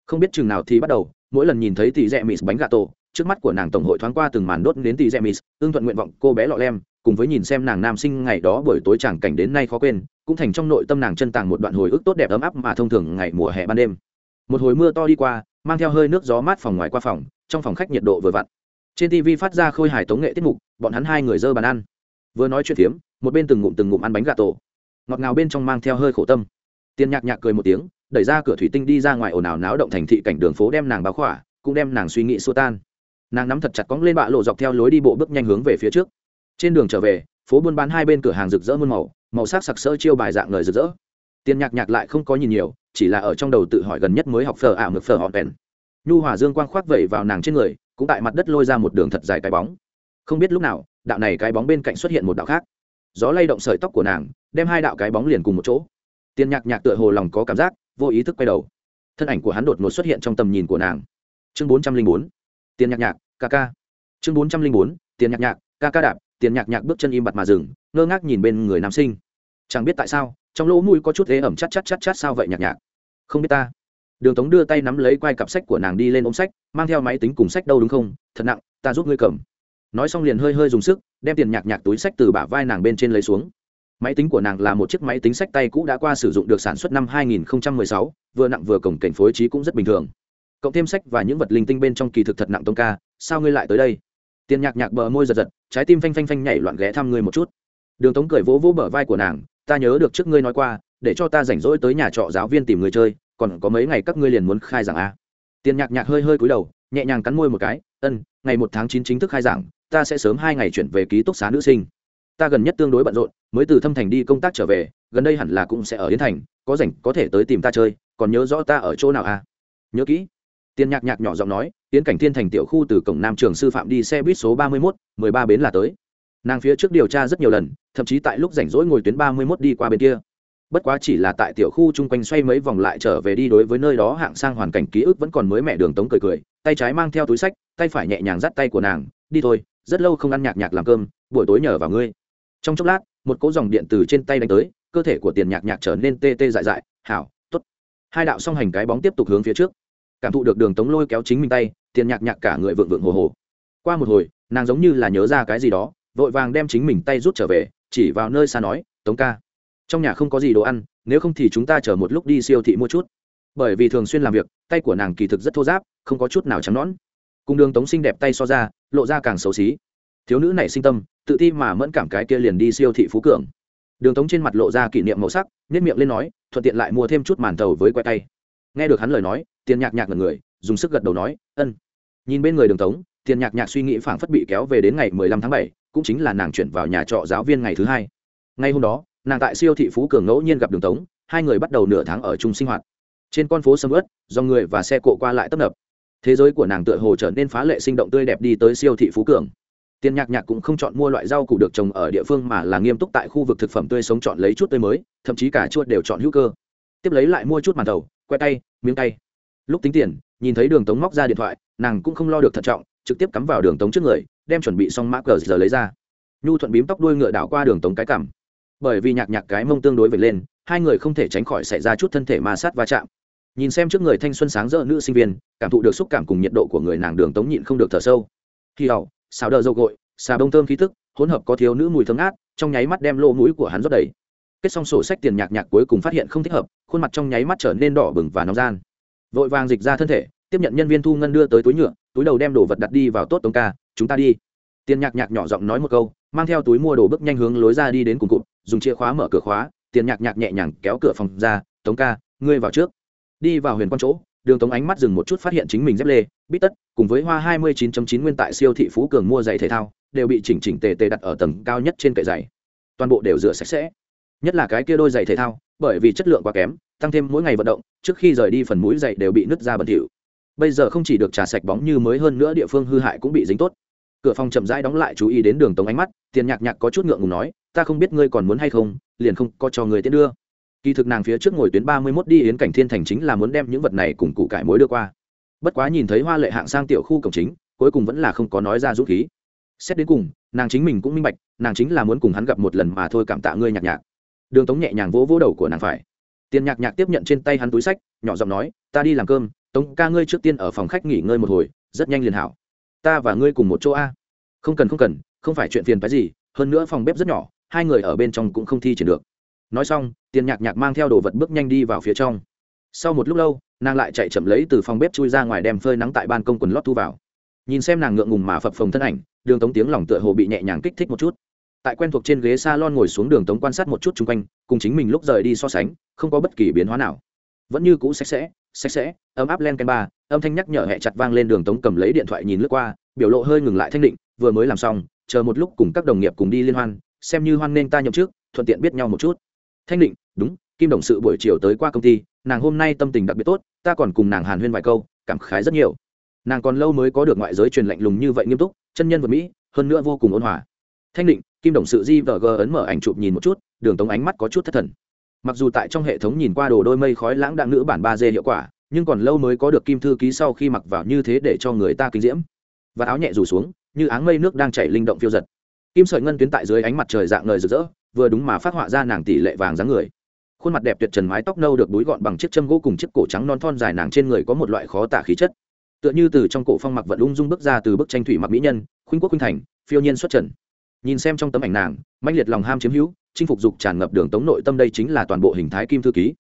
Không biết chừng nào thì bắt đầu, mỗi lần nhìn thấy tì rẽ mịt bánh gà tổ, trước mắt của nàng tổng hội thoáng qua từng màn đốt đến tì rẽ mịt ương thuận nguyện vọng cô bé lọ lem, cùng với nhìn xem nàng nam sinh ngày đó buổi tối chẳng cảnh đến nay khó quên, cũng thành trong nội tâm nàng chân tàng một đoạn hồi ức tốt đẹp ấm áp mà thông thường ngày mùa hè ban đêm. Một hồi mưa to đi qua, mang theo hơi nước gió mát phòng ngoài qua phòng, trong phòng khách nhiệt độ vừa vặn trên tv phát ra khôi hài tống nghệ tiết mục, bọn hắn hai người dơ bàn ăn. Vừa nói chuyện phiếm một bên từng ngụm từng ngụm ăn bánh gà tổ. Ngọt ngào bên trong mang theo hơi khổ tâm. Tiền nhạc nhạc cười một tiếng, đẩy ra cửa thủy tinh đi ra ngoài ồn ào náo động thành thị cảnh đường phố đem nàng báo khỏa, cũng đem nàng suy nghĩ xua tan. Nàng nắm thật chặt cóng lên bạ lộ dọc theo lối đi bộ bước nhanh hướng về phía trước. Trên đường trở về, phố buôn bán hai bên cửa hàng rực rỡ muôn màu màu sắc sặc sỡ chiêu bài dạng lời rực rỡ. Tiền nhạc nhạc lại không có nhìn nhiều, chỉ là ở trong đầu tự hỏi gần nhất mới học phở ảo ngực phở họ bèn. Nhu hòa dương quang khoác vẩy vào nàng trên người cũng tại mặt đất lôi ra một đường thật dài cái bóng. Không biết lúc nào, đạo này cái bóng bên cạnh xuất hiện một đạo khác. Gió lay động sợi tóc của nàng, đem hai đạo cái bóng liền cùng một chỗ. Tiền nhạc nhạc tựa hồ lòng có cảm giác, vô ý thức quay đầu. Thân ảnh của hắn đột ngột xuất hiện trong tầm nhìn của nàng. Chương bốn trăm linh bốn tiền nhạc nhạc, ca ca. Chương bốn trăm linh bốn tiền nhạc nhạc, ca ca đạp tiền nhạc nhạc bước chân im bặt mà dừng, ngơ ngác nhìn bên người nam sinh. Chẳng biết tại sao, trong lỗ mũi có chút ế ẩm chát chát chát chát sao vậy nhạc nhạc? Không biết ta đường tống đưa tay nắm lấy quai cặp sách của nàng đi lên ôm sách mang theo máy tính cùng sách đâu đúng không? Thật nặng ta giúp ngươi cầm. Nói xong liền hơi hơi dùng sức đem tiền nhạc nhạc túi sách từ bả vai nàng bên trên lấy xuống. Máy tính của nàng là một chiếc máy tính sách tay cũ đã qua sử dụng được sản xuất năm 2016, vừa nặng vừa cổng cảnh phối trí cũng rất bình thường. Cộng thêm sách và những vật linh tinh bên trong kỳ thực thật nặng tông ca sao ngươi lại tới đây? Tiền nhạc nhạc bờ môi giật giật trái tim phanh phanh phanh nhảy loạn ghé thăm ngươi một chút. Đường tống cười vỗ vỗ bờ vai của nàng ta nhớ được trước ngươi nói qua để cho ta rảnh rỗi tới nhà trọ giáo viên tìm người chơi còn có mấy ngày các ngươi liền muốn khai giảng a à. tiền nhạc nhạc hơi hơi cúi đầu, nhẹ nhàng cắn môi một cái, ân, ngày một tháng chín chính thức khai giảng, ta sẽ sớm hai ngày chuyển về ký túc xá nữ sinh. Ta gần nhất tương đối bận rộn, mới từ thâm thành đi công tác trở về, gần đây hẳn là cũng sẽ ở yến thành, có rảnh có thể tới tìm ta chơi, còn nhớ rõ ta ở chỗ nào à? Nhớ kỹ. Tiền nhạc nhạc nhỏ giọng nói, tiến cảnh thiên thành tiểu khu từ cổng nam trường sư phạm đi xe buýt số ba mươi mốt, mười ba bến là tới. Nàng phía trước điều tra rất nhiều lần, thậm chí tại lúc rảnh rỗi ngồi tuyến ba mươi mốt đi qua bên kia bất quá chỉ là tại tiểu khu chung quanh xoay mấy vòng lại trở về đi đối với nơi đó hạng sang hoàn cảnh ký ức vẫn còn mới mẹ đường tống cười cười, tay trái mang theo túi sách, tay phải nhẹ nhàng dắt tay của nàng, đi thôi, rất lâu không ăn nhạc nhạc làm cơm, buổi tối nhờ vào ngươi. Trong chốc lát, một cỗ dòng điện từ trên tay đánh tới, cơ thể của tiền nhạc nhạc trở nên tê tê dại dại, hảo t ố t hai đạo song hành cái bóng tiếp tục hướng phía trước. Cảm thụ được đường tống lôi kéo chính mình tay, tiền nhạc nhạc cả người vượng vượng hồ hồ. Qua một hồi, nàng giống như là nhớ ra cái gì đó, vội vàng đem chính mình tay rút trở về, chỉ vào nơi xa nói, tống ca trong nhà không có gì đồ ăn, nếu không thì chúng ta chờ một lúc đi siêu thị mua chút. Bởi vì thường xuyên làm việc, tay của nàng kỳ thực rất thô giáp, không có chút nào trắng nõn. Cùng đường tống xinh đẹp tay so ra, lộ ra càng xấu xí. Thiếu nữ này sinh tâm, tự ti mà mẫn cảm cái kia liền đi siêu thị phú cường. Đường tống trên mặt lộ ra kỷ niệm màu sắc nếp miệng lên nói, thuận tiện lại mua thêm chút màn tàu với que tay. Nghe được hắn lời nói, tiền nhạc nhạc là người, dùng sức gật đầu nói, ân. Nhìn bên người đường tống, tiền nhạc nhạc suy nghĩ phảng phất bị kéo về đến ngày mười lăm tháng bảy, cũng chính là nàng chuyển vào nhà trọ giáo viên ngày thứ hai. Ngay hôm đó nàng tại siêu thị phú cường ngẫu nhiên gặp đường tống, hai người bắt đầu nửa tháng ở chung sinh hoạt. Trên con phố sầm ớt do người và xe cộ qua lại tấp nập. Thế giới của nàng tựa hồ trở nên phá lệ sinh động tươi đẹp đi tới siêu thị phú cường. Tiền nhạc nhạc cũng không chọn mua loại rau củ được trồng ở địa phương mà là nghiêm túc tại khu vực thực phẩm tươi sống chọn lấy chút tươi mới, thậm chí cả chuột đều chọn hữu cơ. Tiếp lấy lại mua chút màn thầu que tay, miếng tay. Lúc tính tiền, nhìn thấy đường tống móc ra điện thoại, nàng cũng không lo được thận trọng, trực tiếp cắm vào đường tống trước người, đem chuẩn bị xong mã cờ giờ lấy ra. Nhu thuận bím tóc đuôi ngựa đảo qua đường tống cái cảm bởi vì nhạc nhạc cái mông tương đối về lên, hai người không thể tránh khỏi xảy ra chút thân thể ma sát va chạm. Nhìn xem trước người thanh xuân sáng rỡ nữ sinh viên, cảm thụ được xúc cảm cùng nhiệt độ của người nàng đường tống nhịn không được thở sâu. Khi ẩu xào đờ dầu gội xà bông thơm khí thức, hỗn hợp có thiếu nữ mùi thơm ngát, trong nháy mắt đem lỗ mũi của hắn rót đầy. Kết xong sổ sách tiền nhạc nhạc cuối cùng phát hiện không thích hợp, khuôn mặt trong nháy mắt trở nên đỏ bừng và nóng gian. Vội vàng dịch ra thân thể, tiếp nhận nhân viên thu ngân đưa tới túi nhựa, túi đầu đem đồ vật đặt đi vào tốt tống ca, chúng ta đi. Tiền nhạc nhạc nhỏ giọng nói một câu, mang theo túi mua đồ bước nhanh hướng lối ra đi đến cùng cụt dùng chìa khóa mở cửa khóa, tiền nhạc nhạc nhẹ nhàng kéo cửa phòng ra, tống ca, ngươi vào trước. Đi vào huyền quan chỗ, đường tống ánh mắt dừng một chút phát hiện chính mình dép lê, bít tất, cùng với hoa hai mươi chín chín nguyên tại siêu thị phú cường mua giày thể thao, đều bị chỉnh chỉnh tề tề đặt ở tầng cao nhất trên kệ giày. Toàn bộ đều rửa sạch sẽ. Nhất là cái kia đôi giày thể thao, bởi vì chất lượng quá kém, tăng thêm mỗi ngày vận động, trước khi rời đi phần mũi giày đều bị nứt ra bẩn thỉu. Bây giờ không chỉ được trà sạch bóng như mới hơn nữa, địa phương hư hại cũng bị dính tốt cửa phòng chậm rãi đóng lại chú ý đến đường tống ánh mắt, tiền nhạc nhạc có chút ngượng ngùng nói, ta không biết ngươi còn muốn hay không, liền không có cho người tiến đưa. Kỳ thực nàng phía trước ngồi tuyến ba mươi mốt đi yến cảnh thiên thành chính là muốn đem những vật này cùng cụ cải mối đưa qua. Bất quá nhìn thấy hoa lệ hạng sang tiểu khu cổng chính, cuối cùng vẫn là không có nói ra dũng khí. Xét đến cùng, nàng chính mình cũng minh bạch, nàng chính là muốn cùng hắn gặp một lần mà thôi cảm tạ ngươi nhạc nhạc. Đường tống nhẹ nhàng vỗ vỗ đầu của nàng phải. Tiền nhạc nhạc tiếp nhận trên tay hắn túi sách, nhỏ giọng nói, ta đi làm cơm, tống ca ngươi trước tiên ở phòng khách nghỉ ngơi một hồi, rất nhanh liền hảo ta và ngươi cùng một chỗ a. Không cần không cần, không phải chuyện phiền phái gì, hơn nữa phòng bếp rất nhỏ, hai người ở bên trong cũng không thi triển được. Nói xong, tiền nhạc nhạc mang theo đồ vật bước nhanh đi vào phía trong. Sau một lúc lâu, nàng lại chạy chậm lấy từ phòng bếp chui ra ngoài đem phơi nắng tại ban công quần lót thu vào. Nhìn xem nàng ngượng ngùng mà phập phồng thân ảnh, đường tống tiếng lòng tựa hồ bị nhẹ nhàng kích thích một chút. Tại quen thuộc trên ghế s a lon ngồi xuống đường tống quan sát một chút chung quanh, cùng chính mình lúc rời đi so sánh, không có bất kỳ biến hóa nào. Vẫn như cũ sạch sẽ sạch sẽ, ấm áp len canh ba, âm thanh nhắc nhở hẹ chặt vang lên đường tống cầm lấy điện thoại nhìn lướt qua, biểu lộ hơi ngừng lại thanh định, vừa mới làm xong, chờ một lúc cùng các đồng nghiệp cùng đi liên hoan, xem như hoan nên ta nhậm trước thuận tiện biết nhau một chút. Thanh định, đúng, kim đồng sự buổi chiều tới qua công ty, nàng hôm nay tâm tình đặc biệt tốt, ta còn cùng nàng hàn huyên vài câu, cảm khái rất nhiều. Nàng còn lâu mới có được ngoại giới truyền lạnh lùng như vậy nghiêm túc, chân nhân vật mỹ, hơn nữa vô cùng ôn hòa. Thanh định, kim đồng sự di vờ g ấn mở ảnh chụp nhìn một chút, đường tống ánh mắt có chút thất thần mặc dù tại trong hệ thống nhìn qua đồ đôi mây khói lãng đạn nữ bản ba d hiệu quả, nhưng còn lâu mới có được kim thư ký sau khi mặc vào như thế để cho người ta kinh diễm. Và áo nhẹ rủ xuống, như áng mây nước đang chảy linh động phiêu giật. Kim sợi ngân tuyến tại dưới ánh mặt trời dạng ngời rực rỡ, vừa đúng mà phát họa ra nàng tỷ lệ vàng dáng người. Khuôn mặt đẹp tuyệt trần mái tóc nâu được búi gọn bằng chiếc châm gỗ cùng chiếc cổ trắng non thon dài nàng trên người có một loại khó tả khí chất. Tựa như từ trong cổ phong mặc vận ung dung bước ra từ bức tranh thủy mặc mỹ nhân, khuynh quốc khuynh thành, phiêu nhiên xuất trần nhìn xem trong tấm ảnh nàng manh liệt lòng ham chiếm hữu, chinh phục dục tràn ngập đường tống nội tâm đây chính là toàn bộ hình thái kim thư ký.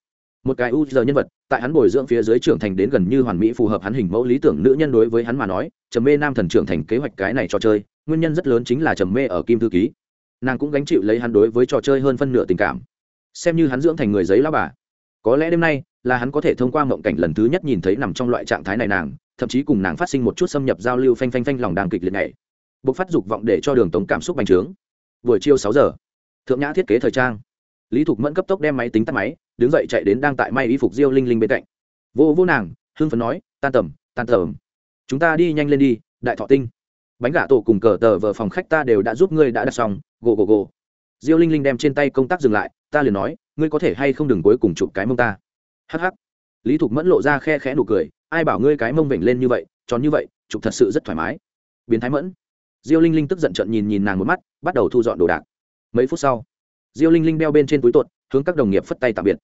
Một cái u giờ nhân vật, tại hắn bồi dưỡng phía dưới trưởng thành đến gần như hoàn mỹ phù hợp hắn hình mẫu lý tưởng nữ nhân đối với hắn mà nói, trầm mê nam thần trưởng thành kế hoạch cái này trò chơi, nguyên nhân rất lớn chính là trầm mê ở kim thư ký. Nàng cũng gánh chịu lấy hắn đối với trò chơi hơn phân nửa tình cảm. Xem như hắn dưỡng thành người giấy lao bà. Có lẽ đêm nay là hắn có thể thông qua mộng cảnh lần thứ nhất nhìn thấy nằm trong loại trạng thái này nàng, thậm chí cùng nàng phát sinh một chút xâm nhập giao lưu phanh phanh phanh lòng đang kịch liệt này buộc phát dục vọng để cho đường tống cảm xúc bành trướng. Buổi chiều sáu giờ, thượng nhã thiết kế thời trang. Lý thục mẫn cấp tốc đem máy tính tắt máy, đứng dậy chạy đến đang tại may y phục diêu linh linh bên cạnh. Vô vô nàng hương phấn nói, tan tầm tan tầm. Chúng ta đi nhanh lên đi, đại thọ tinh. Bánh gà tổ cùng cờ tờ vợ phòng khách ta đều đã giúp ngươi đã đặt xong, gồ gồ gồ. Diêu linh linh đem trên tay công tác dừng lại, ta liền nói, ngươi có thể hay không đừng cuối cùng chụp cái mông ta. Hh lý thục mẫn lộ ra khe khẽ nụ cười, ai bảo ngươi cái mông vểnh lên như vậy, tròn như vậy, chụp thật sự rất thoải mái. Biến thái mẫn diêu linh linh tức giận trận nhìn nhìn nàng một mắt, bắt đầu thu dọn đồ đạc. Mấy phút sau, diêu linh linh đeo bên trên túi tuột, hướng các đồng nghiệp phất tay tạm biệt.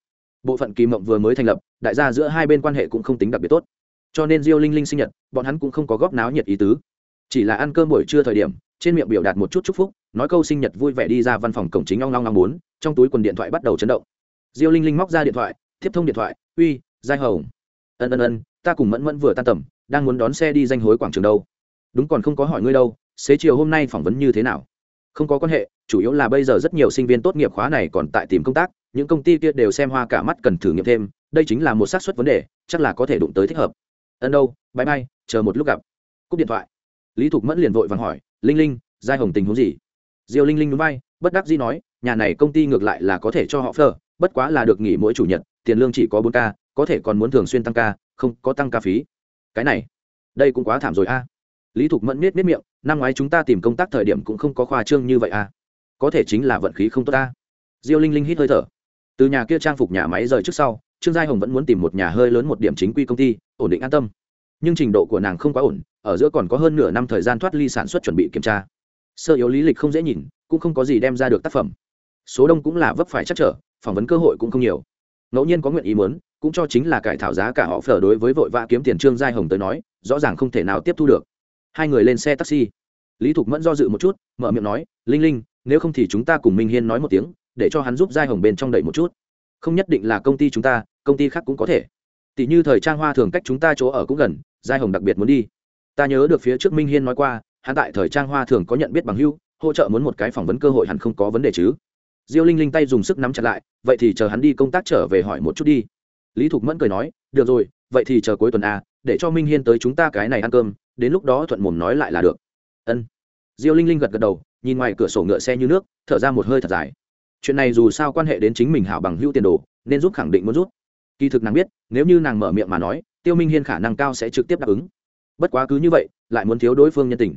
Bộ phận kỳ mộng vừa mới thành lập, đại gia giữa hai bên quan hệ cũng không tính đặc biệt tốt. Cho nên diêu linh linh sinh nhật, bọn hắn cũng không có góp náo nhiệt ý tứ. Chỉ là ăn cơm buổi trưa thời điểm, trên miệng biểu đạt một chút chúc phúc, nói câu sinh nhật vui vẻ đi ra văn phòng cổng chính long long long bốn, trong túi quần điện thoại bắt đầu chấn động. Diêu linh linh móc ra điện thoại, tiếp thông điện thoại, uy, giai hồng. Ân ân ân, ta cùng mẫn mẫn vừa tan tầm, đang muốn đón xe đi danh hối quảng trường đâu. Đúng còn không có hỏi ngươi đâu xế chiều hôm nay phỏng vấn như thế nào? Không có quan hệ, chủ yếu là bây giờ rất nhiều sinh viên tốt nghiệp khóa này còn tại tìm công tác, những công ty kia đều xem hoa cả mắt cần thử nghiệm thêm, đây chính là một xác suất vấn đề, chắc là có thể đụng tới thích hợp. Ân đâu bãi bay chờ một lúc gặp. Cúp điện thoại. Lý thục mẫn liền vội vàng hỏi, linh linh, giai hồng tình huống gì? Diêu linh linh núi bay bất đắc dĩ nói, nhà này công ty ngược lại là có thể cho họ phờ, bất quá là được nghỉ mỗi chủ nhật, tiền lương chỉ có bốn k, có thể còn muốn thường xuyên tăng ca, không có tăng ca phí. Cái này, đây cũng quá thảm rồi a. Lý thục mẫn miết miết miệng năm ngoái chúng ta tìm công tác thời điểm cũng không có khoa trương như vậy à? có thể chính là vận khí không tốt ta. Diêu linh linh hít hơi thở. Từ nhà kia trang phục nhà máy rời trước sau, trương giai hồng vẫn muốn tìm một nhà hơi lớn một điểm chính quy công ty, ổn định an tâm. Nhưng trình độ của nàng không quá ổn, ở giữa còn có hơn nửa năm thời gian thoát ly sản xuất chuẩn bị kiểm tra. Sơ yếu lý lịch không dễ nhìn, cũng không có gì đem ra được tác phẩm. Số đông cũng là vấp phải chắc trở, phỏng vấn cơ hội cũng không nhiều. Ngẫu nhiên có nguyện ý muốn, cũng cho chính là cải thảo giá cả họ phở đối với vội vã kiếm tiền trương giai hồng tới nói, rõ ràng không thể nào tiếp thu được hai người lên xe taxi. Lý thục mẫn do dự một chút, mở miệng nói, linh linh, nếu không thì chúng ta cùng minh hiên nói một tiếng, để cho hắn giúp giai hồng bên trong đẩy một chút. Không nhất định là công ty chúng ta, công ty khác cũng có thể. Tỷ như thời trang hoa thường cách chúng ta chỗ ở cũng gần, giai hồng đặc biệt muốn đi. Ta nhớ được phía trước minh hiên nói qua, hắn tại thời trang hoa thường có nhận biết bằng hưu hỗ trợ muốn một cái phỏng vấn cơ hội hẳn không có vấn đề chứ. Diêu linh linh tay dùng sức nắm chặt lại, vậy thì chờ hắn đi công tác trở về hỏi một chút đi. Lý thục mẫn cười nói, được rồi, vậy thì chờ cuối tuần a để cho minh hiên tới chúng ta cái này ăn cơm đến lúc đó thuận mồm nói lại là được. Ân. Diêu linh linh gật gật đầu, nhìn ngoài cửa sổ ngựa xe như nước, thở ra một hơi thật dài. Chuyện này dù sao quan hệ đến chính mình hảo bằng hữu tiền đồ, nên giúp khẳng định muốn rút kỳ thực nàng biết, nếu như nàng mở miệng mà nói, tiêu minh hiên khả năng cao sẽ trực tiếp đáp ứng. Bất quá cứ như vậy, lại muốn thiếu đối phương nhân tình.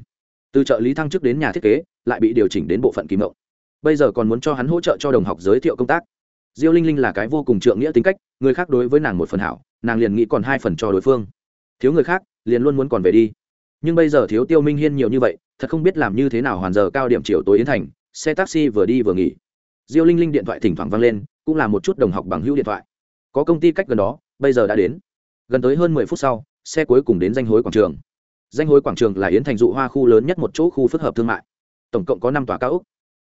Từ trợ lý thăng chức đến nhà thiết kế, lại bị điều chỉnh đến bộ phận kỳ mộng. Bây giờ còn muốn cho hắn hỗ trợ cho đồng học giới thiệu công tác. Diêu linh linh là cái vô cùng trượng nghĩa tính cách, người khác đối với nàng một phần hảo, nàng liền nghĩ còn hai phần cho đối phương. Thiếu người khác, liền luôn muốn còn về đi nhưng bây giờ thiếu tiêu minh hiên nhiều như vậy, thật không biết làm như thế nào hoàn giờ cao điểm chiều tối yến thành, xe taxi vừa đi vừa nghỉ. Diêu linh linh điện thoại thỉnh thoảng vang lên, cũng là một chút đồng học bằng hữu điện thoại. Có công ty cách gần đó, bây giờ đã đến. Gần tới hơn mười phút sau, xe cuối cùng đến danh hối quảng trường. Danh hối quảng trường là yến thành dụ hoa khu lớn nhất một chỗ khu phức hợp thương mại. Tổng cộng có năm tòa cao ốc.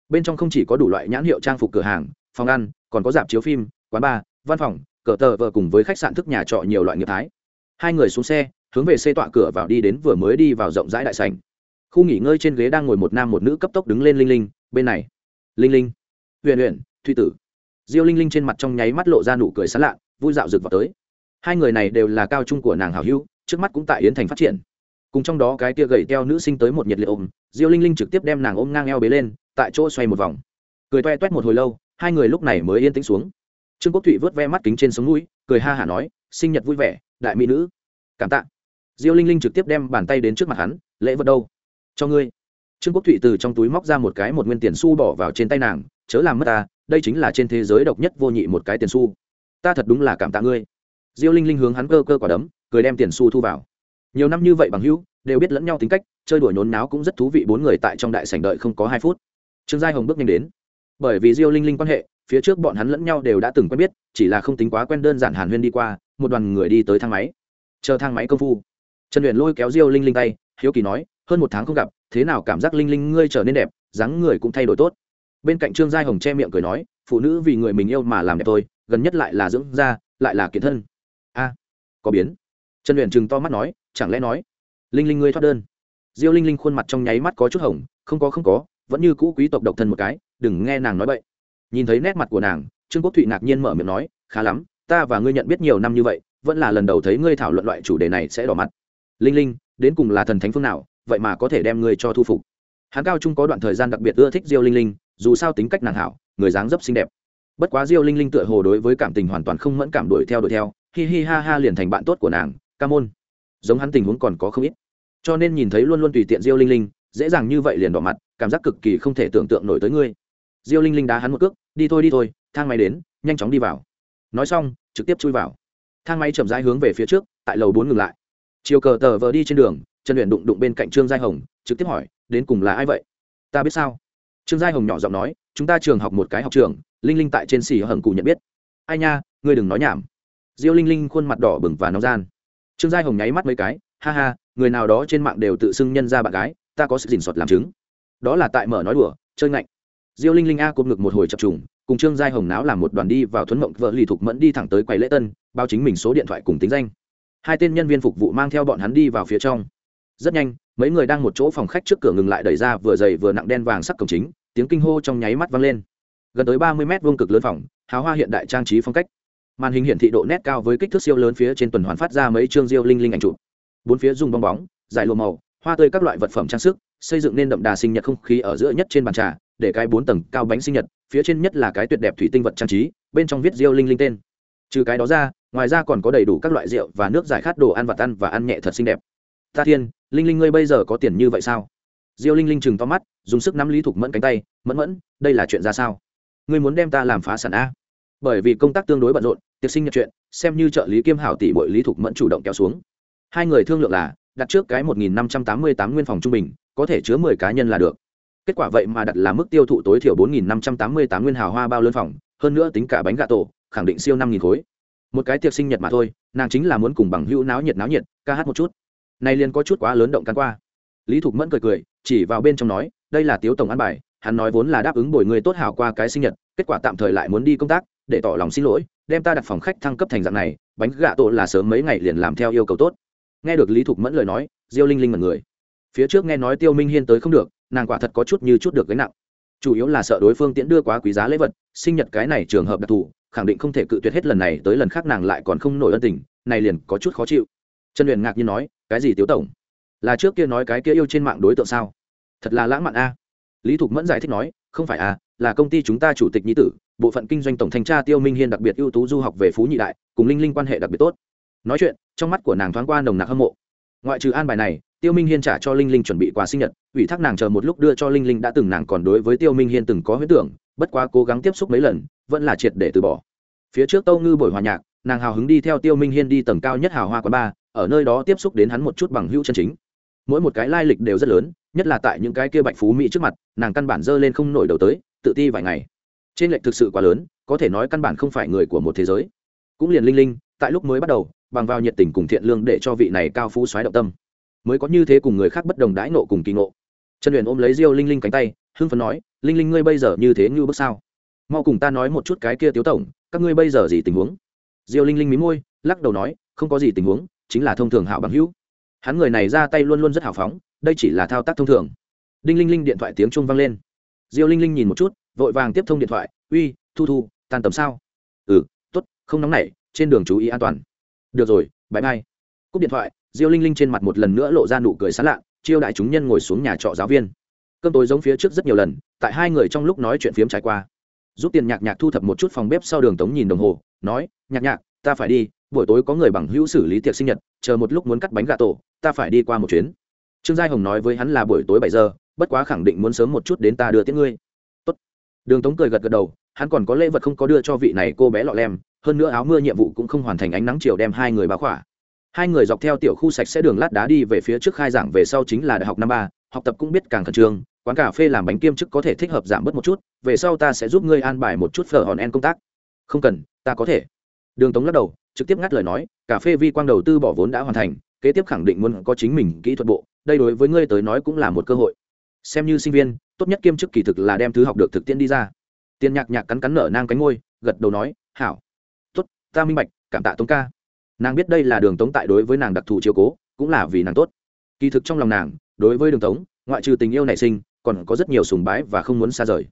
Bên trong không chỉ có đủ loại nhãn hiệu trang phục cửa hàng, phòng ăn, còn có dạp chiếu phim, quán bar, văn phòng, cờ tờ vợ cùng với khách sạn thức nhà trọ nhiều loại nghiệp thái hai người xuống xe, hướng về xe tọa cửa vào đi đến vừa mới đi vào rộng rãi đại sảnh. Khu nghỉ ngơi trên ghế đang ngồi một nam một nữ cấp tốc đứng lên linh linh, bên này. Linh linh. Huyền huyền, thụy tử. Diêu linh linh trên mặt trong nháy mắt lộ ra nụ cười sán lạ, vui dạo rực vào tới. Hai người này đều là cao trung của nàng hảo hữu, trước mắt cũng tại yến thành phát triển. Cùng trong đó cái tia gầy teo nữ sinh tới một nhiệt liệt ôm, diêu linh linh trực tiếp đem nàng ôm ngang eo bế lên, tại chỗ xoay một vòng. Cười toe toét một hồi lâu, hai người lúc này mới yên tĩnh xuống. Trương quốc thụy vớt ve mắt kính trên sống mũi, cười ha hả nói sinh nhật vui vẻ, đại mỹ nữ. Cảm tạ. Diêu linh linh trực tiếp đem bàn tay đến trước mặt hắn, lễ vật đâu? Cho ngươi. Trương quốc thụy từ trong túi móc ra một cái một nguyên tiền xu bỏ vào trên tay nàng, chớ làm mất ta, đây chính là trên thế giới độc nhất vô nhị một cái tiền xu. Ta thật đúng là cảm tạ ngươi. Diêu linh linh hướng hắn cơ cơ quả đấm, cười đem tiền xu thu vào. Nhiều năm như vậy bằng hữu, đều biết lẫn nhau tính cách, chơi đuổi nhốn náo cũng rất thú vị bốn người tại trong đại sảnh đợi không có hai phút. Trương giai hồng bước nhanh đến. Bởi vì diêu linh linh quan hệ, phía trước bọn hắn lẫn nhau đều đã từng quen biết, chỉ là không tính quá quen đơn giản hàn huyên đi qua một đoàn người đi tới thang máy. Chờ thang máy công phu, trần luyện lôi kéo diêu linh linh tay, hiếu kỳ nói, hơn một tháng không gặp, thế nào cảm giác linh linh ngươi trở nên đẹp, dáng người cũng thay đổi tốt. Bên cạnh trương giai hồng che miệng cười nói, phụ nữ vì người mình yêu mà làm đẹp tôi gần nhất lại là dưỡng da, lại là kiến thân. A, có biến. Trần luyện chừng to mắt nói, chẳng lẽ nói, linh linh ngươi thoát đơn? Diêu linh linh khuôn mặt trong nháy mắt có chút hồng, không có không có, vẫn như cũ quý tộc độc thân một cái, đừng nghe nàng nói bậy. Nhìn thấy nét mặt của nàng, trương quốc thụy ngạc nhiên mở miệng nói, khá lắm ta và ngươi nhận biết nhiều năm như vậy, vẫn là lần đầu thấy ngươi thảo luận loại chủ đề này sẽ đỏ mặt. Linh linh, đến cùng là thần thánh phương nào, vậy mà có thể đem ngươi cho thu phục. Hắn cao trung có đoạn thời gian đặc biệt ưa thích diêu linh linh, dù sao tính cách nàng hảo, người dáng dấp xinh đẹp. Bất quá diêu linh linh tựa hồ đối với cảm tình hoàn toàn không mẫn cảm đuổi theo đuổi theo, hi hi ha ha liền thành bạn tốt của nàng, ca môn. Giống hắn tình huống còn có không ít. Cho nên nhìn thấy luôn luôn tùy tiện diêu linh linh, dễ dàng như vậy liền đỏ mặt, cảm giác cực kỳ không thể tưởng tượng nổi tới ngươi. Diêu linh linh đá hắn một cước, đi thôi đi thôi, thang máy đến, nhanh chóng đi vào nói xong, trực tiếp chui vào. Thang máy chậm rãi hướng về phía trước, tại lầu bốn ngừng lại. Chiều cờ tờ vờ đi trên đường, trần luyện đụng đụng bên cạnh trương giai hồng, trực tiếp hỏi, đến cùng là ai vậy? Ta biết sao? Trương giai hồng nhỏ giọng nói, chúng ta trường học một cái học trường, linh linh tại trên xì hầm cụ nhận biết. Ai nha, ngươi đừng nói nhảm. Diêu linh linh khuôn mặt đỏ bừng và nóng gian. Trương giai hồng nháy mắt mấy cái, ha ha, người nào đó trên mạng đều tự xưng nhân ra bạn gái, ta có sự dình sọt làm chứng. Đó là tại mở nói đùa, chơi ngạnh. Diêu linh linh a cụp ngực một hồi chập trùng cùng trương giai hồng náo làm một đoàn đi vào thuấn mộng vợ lì thục mẫn đi thẳng tới quầy lễ tân, báo chính mình số điện thoại cùng tính danh. Hai tên nhân viên phục vụ mang theo bọn hắn đi vào phía trong. Rất nhanh, mấy người đang một chỗ phòng khách trước cửa ngừng lại đẩy ra vừa dày vừa nặng đen vàng sắc cổng chính, tiếng kinh hô trong nháy mắt vang lên. Gần tới ba mươi mét vuông cực lớn phòng hào hoa hiện đại trang trí phong cách. Màn hình hiển thị độ nét cao với kích thước siêu lớn phía trên tuần hoàn phát ra mấy chương diêu linh linh ảnh chụp. Bốn phía dùng bong bóng giải lùa màu, hoa tươi các loại vật phẩm trang sức, xây dựng nên đậm đà sinh nhật không khí ở giữa nhất trên bàn trà, để cái bốn tầng cao bánh sinh nhật phía trên nhất là cái tuyệt đẹp thủy tinh vật trang trí, bên trong viết diêu linh linh tên. Trừ cái đó ra, ngoài ra còn có đầy đủ các loại rượu và nước giải khát đồ ăn vặt ăn và ăn nhẹ thật xinh đẹp. Ta thiên, linh linh ngươi bây giờ có tiền như vậy sao? Diêu linh linh chừng to mắt, dùng sức nắm lý thục mẫn cánh tay, mẫn mẫn, đây là chuyện ra sao? Ngươi muốn đem ta làm phá sản a? Bởi vì công tác tương đối bận rộn, tiệc sinh nhật chuyện, xem như trợ lý kiêm hảo tỷ bội lý thục mẫn chủ động kéo xuống. Hai người thương lượng là, đặt trước cái một nghìn năm trăm tám mươi tám nguyên phòng trung bình, có thể chứa mười cá nhân là được kết quả vậy mà đặt là mức tiêu thụ tối thiểu bốn nghìn năm trăm tám mươi tám nguyên hào hoa bao lớn phòng, hơn nữa tính cả bánh gà tổ, khẳng định siêu năm nghìn khối. Một cái tiệc sinh nhật mà thôi, nàng chính là muốn cùng bằng hữu náo nhiệt náo nhiệt, ca hát một chút. Nay liền có chút quá lớn động cắn qua. Lý thục mẫn cười cười, chỉ vào bên trong nói, đây là tiếu tổng ăn bài, hắn nói vốn là đáp ứng bồi người tốt hảo qua cái sinh nhật, kết quả tạm thời lại muốn đi công tác, để tỏ lòng xin lỗi, đem ta đặt phòng khách thăng cấp thành dạng này, bánh gà tổ là sớm mấy ngày liền làm theo yêu cầu tốt. Nghe được lý thục mẫn lời nói, diêu linh linh mật người. Phía trước nghe nói tiêu minh hiên tới không được nàng quả thật có chút như chút được gánh nặng. Chủ yếu là sợ đối phương tiễn đưa quá quý giá lễ vật, sinh nhật cái này trường hợp đặc thù, khẳng định không thể cự tuyệt hết lần này tới lần khác nàng lại còn không nổi ân tình, này liền có chút khó chịu. Trần huyền ngạc nhiên nói, cái gì tiếu tổng? Là trước kia nói cái kia yêu trên mạng đối tượng sao? Thật là lãng mạn a. Lý thục mẫn giải thích nói, không phải a là công ty chúng ta chủ tịch nhi tử, bộ phận kinh doanh tổng thanh tra tiêu minh hiên đặc biệt ưu tú du học về phú nhị đại, cùng linh linh quan hệ đặc biệt tốt. Nói chuyện, trong mắt của nàng thoáng qua nồng nặc hâm mộ. Ngoại trừ an bài này, tiêu minh hiên trả cho linh linh chuẩn bị quà sinh nhật ủy thác nàng chờ một lúc đưa cho linh linh đã từng nàng còn đối với tiêu minh hiên từng có huyết tưởng, bất quá cố gắng tiếp xúc mấy lần, vẫn là triệt để từ bỏ. Phía trước tâu ngư buổi hòa nhạc, nàng hào hứng đi theo tiêu minh hiên đi tầng cao nhất hào hoa quán ba ở nơi đó tiếp xúc đến hắn một chút bằng hữu chân chính. Mỗi một cái lai lịch đều rất lớn, nhất là tại những cái kia bạch phú mỹ trước mặt, nàng căn bản dơ lên không nổi đầu tới, tự ti vài ngày. Trên lệch thực sự quá lớn, có thể nói căn bản không phải người của một thế giới. Cũng liền linh linh, tại lúc mới bắt đầu, bằng vào nhiệt tình cùng thiện lương để cho vị này cao phú xoáy động tâm. Mới có như thế cùng người khác bất đồng đãi nộ cùng kỳ ngộ trần luyện ôm lấy diêu linh linh cánh tay, hưng phấn nói, linh linh ngươi bây giờ như thế như bước sao? Mau cùng ta nói một chút cái kia tiếu tổng, các ngươi bây giờ gì tình huống? Diêu linh linh mí môi, lắc đầu nói, không có gì tình huống, chính là thông thường hảo bằng hữu. Hắn người này ra tay luôn luôn rất hào phóng, đây chỉ là thao tác thông thường. Đinh linh linh điện thoại tiếng trung vang lên. Diêu linh linh nhìn một chút, vội vàng tiếp thông điện thoại, uy, thu thu, tan tầm sao? Ừ t ố t không nóng nảy, trên đường chú ý an toàn. Được rồi bãi mai cúp điện thoại, diêu linh linh trên mặt một lần nữa lộ ra nụ cười sán lạ chiêu đại chúng nhân ngồi xuống nhà trọ giáo viên. Cơm tối giống phía trước rất nhiều lần, tại hai người trong lúc nói chuyện phiếm trải qua. Giúp tiền nhạc nhạc thu thập một chút phòng bếp sau đường tống nhìn đồng hồ, nói, nhạc nhạc, ta phải đi, buổi tối có người bằng hữu xử lý tiệc sinh nhật, chờ một lúc muốn cắt bánh gà tổ, ta phải đi qua một chuyến. Trương giai hồng nói với hắn là buổi tối bảy giờ, bất quá khẳng định muốn sớm một chút đến ta đưa tiếng ngươi. Tốt. đường tống cười gật gật đầu, hắn còn có lễ vật không có đưa cho vị này cô bé lọ lem, hơn nữa áo mưa nhiệm vụ cũng không hoàn thành ánh nắng chiều đem hai người báo khỏa hai người dọc theo tiểu khu sạch sẽ đường lát đá đi về phía trước khai giảng về sau chính là đại học năm ba, học tập cũng biết càng khẩn trương, quán cà phê làm bánh kiêm chức có thể thích hợp giảm bớt một chút, về sau ta sẽ giúp ngươi an bài một chút phở hòn en công tác. Không cần, ta có thể. Đường tống lắc đầu, trực tiếp ngắt lời nói, cà phê vi quang đầu tư bỏ vốn đã hoàn thành, kế tiếp khẳng định muốn có chính mình kỹ thuật bộ, đây đối với ngươi tới nói cũng là một cơ hội. Xem như sinh viên, tốt nhất kiêm chức kỳ thực là đem thứ học được thực tiễn đi ra. Tiền nhạc nhạc cắn cắn nở nang cánh ngôi gật đầu nói, hảo. Tốt, ta minh bạch, cảm tạ tống ca nàng biết đây là đường tống tại đối với nàng đặc thù chiếu cố, cũng là vì nàng tốt. Kỳ thực trong lòng nàng, đối với đường tống, ngoại trừ tình yêu nảy sinh, còn có rất nhiều sùng bái và không muốn xa rời.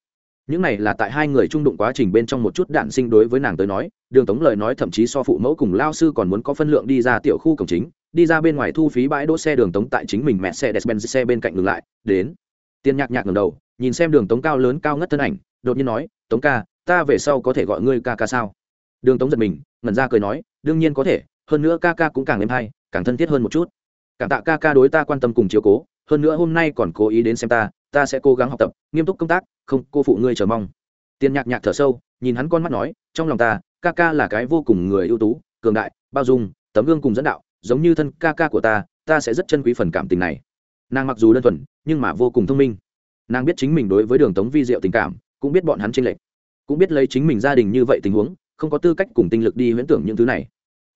Những này là tại hai người trung đụng quá trình bên trong một chút đạn sinh đối với nàng tới nói, đường tống lời nói thậm chí so phụ mẫu cùng lao sư còn muốn có phân lượng đi ra tiểu khu cổng chính, đi ra bên ngoài thu phí bãi đỗ xe đường tống tại chính mình mẹ xe despen xe bên cạnh ngừng lại, đến. Tiên nhạc nhạc ngầm đầu, nhìn xem đường tống cao lớn cao ngất thân ảnh, đột nhiên nói, tống ca, ta về sau có thể gọi ngươi ca ca sao? Đường tống giật mình, ngẩn ra cười nói, đương nhiên có thể hơn nữa ca ca cũng càng êm hay, càng thân thiết hơn một chút. Cảm tạ ca ca đối ta quan tâm cùng chiếu cố, hơn nữa hôm nay còn cố ý đến xem ta ta sẽ cố gắng học tập, nghiêm túc công tác, không, cô phụ ngươi chờ mong. Tiền nhạc nhạc thở sâu, nhìn hắn con mắt nói, trong lòng ta, ca ca là cái vô cùng người ưu tú, cường đại, bao dung, tấm gương cùng dẫn đạo, giống như thân ca ca của ta ta sẽ rất chân quý phần cảm tình này. Nàng mặc dù đơn thuần, nhưng mà vô cùng thông minh. Nàng biết chính mình đối với đường tống vi diệu tình cảm, cũng biết bọn hắn tranh lệch, cũng biết lấy chính mình gia đình như vậy tình huống, không có tư cách cùng tinh lực đi huyễn tưởng những thứ này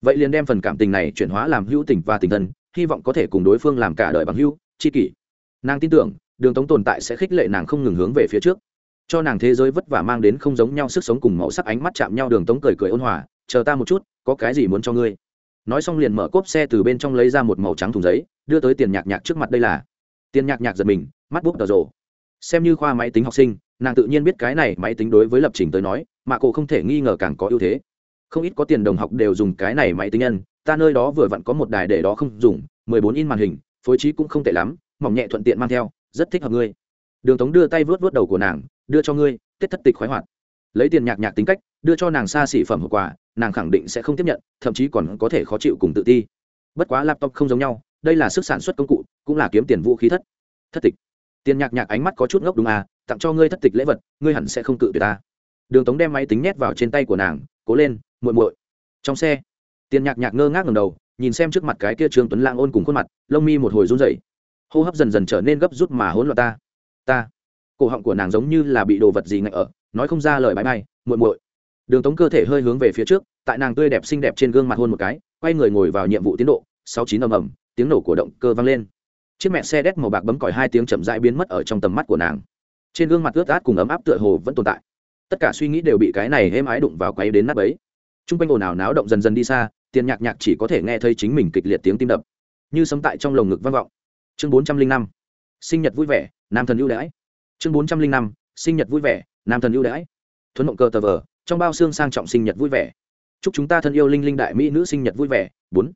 vậy liền đem phần cảm tình này chuyển hóa làm hữu tình và tình thân, hy vọng có thể cùng đối phương làm cả đời bằng hữu, tri kỷ. Nàng tin tưởng, đường tống tồn tại sẽ khích lệ nàng không ngừng hướng về phía trước. Cho nàng thế giới vất vả mang đến không giống nhau sức sống cùng màu sắc ánh mắt chạm nhau, đường tống cười cười ôn hòa, chờ ta một chút, có cái gì muốn cho ngươi? Nói xong liền mở cốp xe từ bên trong lấy ra một màu trắng thùng giấy, đưa tới tiền nhạc nhạc trước mặt đây là. Tiền nhạc nhạc giật mình, mắt bút tờ rồ. Xem như khoa máy tính học sinh, nàng tự nhiên biết cái này máy tính đối với lập trình tới nói, mà cô không thể nghi ngờ càng có ưu thế không ít có tiền đồng học đều dùng cái này máy tính nhân, ta nơi đó vừa vặn có một đài để đó không dùng, mười bốn in màn hình, phối trí cũng không tệ lắm, mỏng nhẹ thuận tiện mang theo, rất thích hợp ngươi. Đường tống đưa tay vớt vớt đầu của nàng, đưa cho ngươi, tết thất tịch khoái hoạt. Lấy tiền nhạc nhạc tính cách, đưa cho nàng xa xỉ phẩm hậu quả nàng khẳng định sẽ không tiếp nhận, thậm chí còn có thể khó chịu cùng tự ti. Bất quá laptop không giống nhau, đây là sức sản xuất công cụ, cũng là kiếm tiền vũ khí thất. Thất tịch. Tiền nhạc nhạc ánh mắt có chút ngốc đúng à tặng cho ngươi thất tịch lễ vật, ngươi hẳn sẽ không cự tuyệt ta. Đường tống đem máy tính nhét vào trên tay của nàng cố lên, muội muội. Trong xe, tiền nhạc nhạc ngơ ngác ngầm đầu, nhìn xem trước mặt cái kia trương tuấn lang ôn cùng khuôn mặt, lông mi một hồi run rẩy. Hô hấp dần dần trở nên gấp rút mà hỗn loạn ta. Ta. Cổ họng của nàng giống như là bị đồ vật gì ngạnh ở, nói không ra lời bãi bay, muội muội. Đường tống cơ thể hơi hướng về phía trước, tại nàng tươi đẹp xinh đẹp trên gương mặt hôn một cái, quay người ngồi vào nhiệm vụ tiến độ, sáu chín ầm ầm, tiếng nổ của động cơ vang lên. Chiếc mẹ xe đét màu bạc bấm còi hai tiếng chậm rãi biến mất ở trong tầm mắt của nàng. Trên gương mặt ướt át cùng ấm áp tựa hồ vẫn tồn tại tất cả suy nghĩ đều bị cái này êm ái đụng vào quay đến nắp ấy t r u n g quanh ồn ào náo động dần dần đi xa, tiền nhạc nhạc chỉ có thể nghe thấy chính mình kịch liệt tiếng tim đập. Như sấm tại trong lồng ngực vang vọng. Chương bốn trăm linh năm, sinh nhật vui vẻ, nam thần ưu đãi. Chương bốn trăm linh năm, sinh nhật vui vẻ, nam thần ưu đãi. Thuấn động cơ tờ vờ, trong bao xương sang trọng sinh nhật vui vẻ. Chúc chúng ta thân yêu linh linh đại mỹ nữ sinh nhật vui vẻ. Bốn,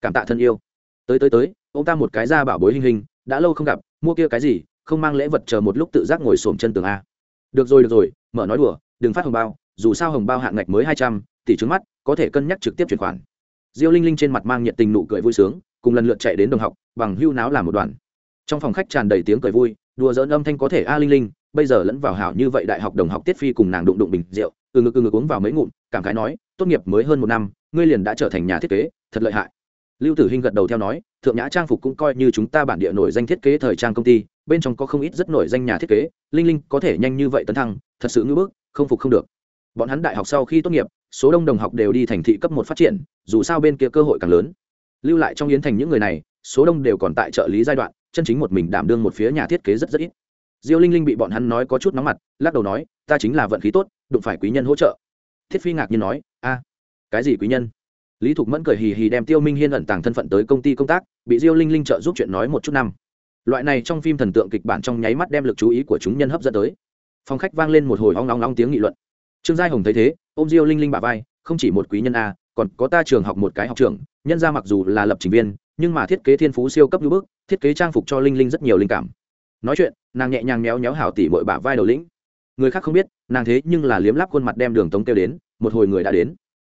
cảm tạ thân yêu. Tới tới tới, ông ta một cái ra bảo bối hình hình, đã lâu không gặp, mua kia cái gì, không mang lễ vật chờ một lúc tự giác ngồi xổm chân tường a. Được rồi được rồi mở nói đùa, đừng phát hồng bao, dù sao hồng bao hạn ngạch mới hai trăm, tỷ trước mắt, có thể cân nhắc trực tiếp chuyển khoản. Diêu linh linh trên mặt mang nhiệt tình nụ cười vui sướng, cùng lần lượt chạy đến đồng học, bằng hưu náo làm một đoàn. Trong phòng khách tràn đầy tiếng cười vui, đùa dỡn âm thanh có thể a linh linh, bây giờ lẫn vào hảo như vậy đại học đồng học tiết phi cùng nàng đụng đụng bình rượu, từ ngực từ ngực uống vào mấy ngụm, cảm khái nói, tốt nghiệp mới hơn một năm, ngươi liền đã trở thành nhà thiết kế, thật lợi hại. Lưu tử hinh gật đầu theo nói, thượng nhã trang phục cũng coi như chúng ta bản địa nổi danh thiết kế thời trang công ty bên trong có không ít rất nổi danh nhà thiết kế, linh linh có thể nhanh như vậy tấn thăng, thật sự ngưỡng bức, không phục không được. Bọn hắn đại học sau khi tốt nghiệp, số đông đồng học đều đi thành thị cấp một phát triển, dù sao bên kia cơ hội càng lớn. Lưu lại trong yến thành những người này, số đông đều còn tại trợ lý giai đoạn, chân chính một mình đảm đương một phía nhà thiết kế rất rất ít. Diêu linh linh bị bọn hắn nói có chút nóng mặt, lắc đầu nói, ta chính là vận khí tốt, đụng phải quý nhân hỗ trợ. Thiết phi ngạc nhiên nói, a, cái gì quý nhân? Lý thục mẫn cười hì hì đem tiêu minh hiên ẩn tàng thân phận tới công ty công tác, bị diêu linh linh trợ giúp chuyện nói một chút năm loại này trong phim thần tượng kịch bản trong nháy mắt đem lực chú ý của chúng nhân hấp dẫn tới. Phòng khách vang lên một hồi ong long long tiếng nghị luận. Trương giai hồng thấy thế, ôm diêu linh linh bà vai, không chỉ một quý nhân a, còn có ta trường học một cái học trường nhân ra mặc dù là lập trình viên, nhưng mà thiết kế thiên phú siêu cấp như bước thiết kế trang phục cho linh linh rất nhiều linh cảm. Nói chuyện, nàng nhẹ nhàng méo méo hảo tỉ bội bả vai đầu lĩnh. Người khác không biết, nàng thế nhưng là liếm lắp khuôn mặt đem đường tống kêu đến, một hồi người đã đến.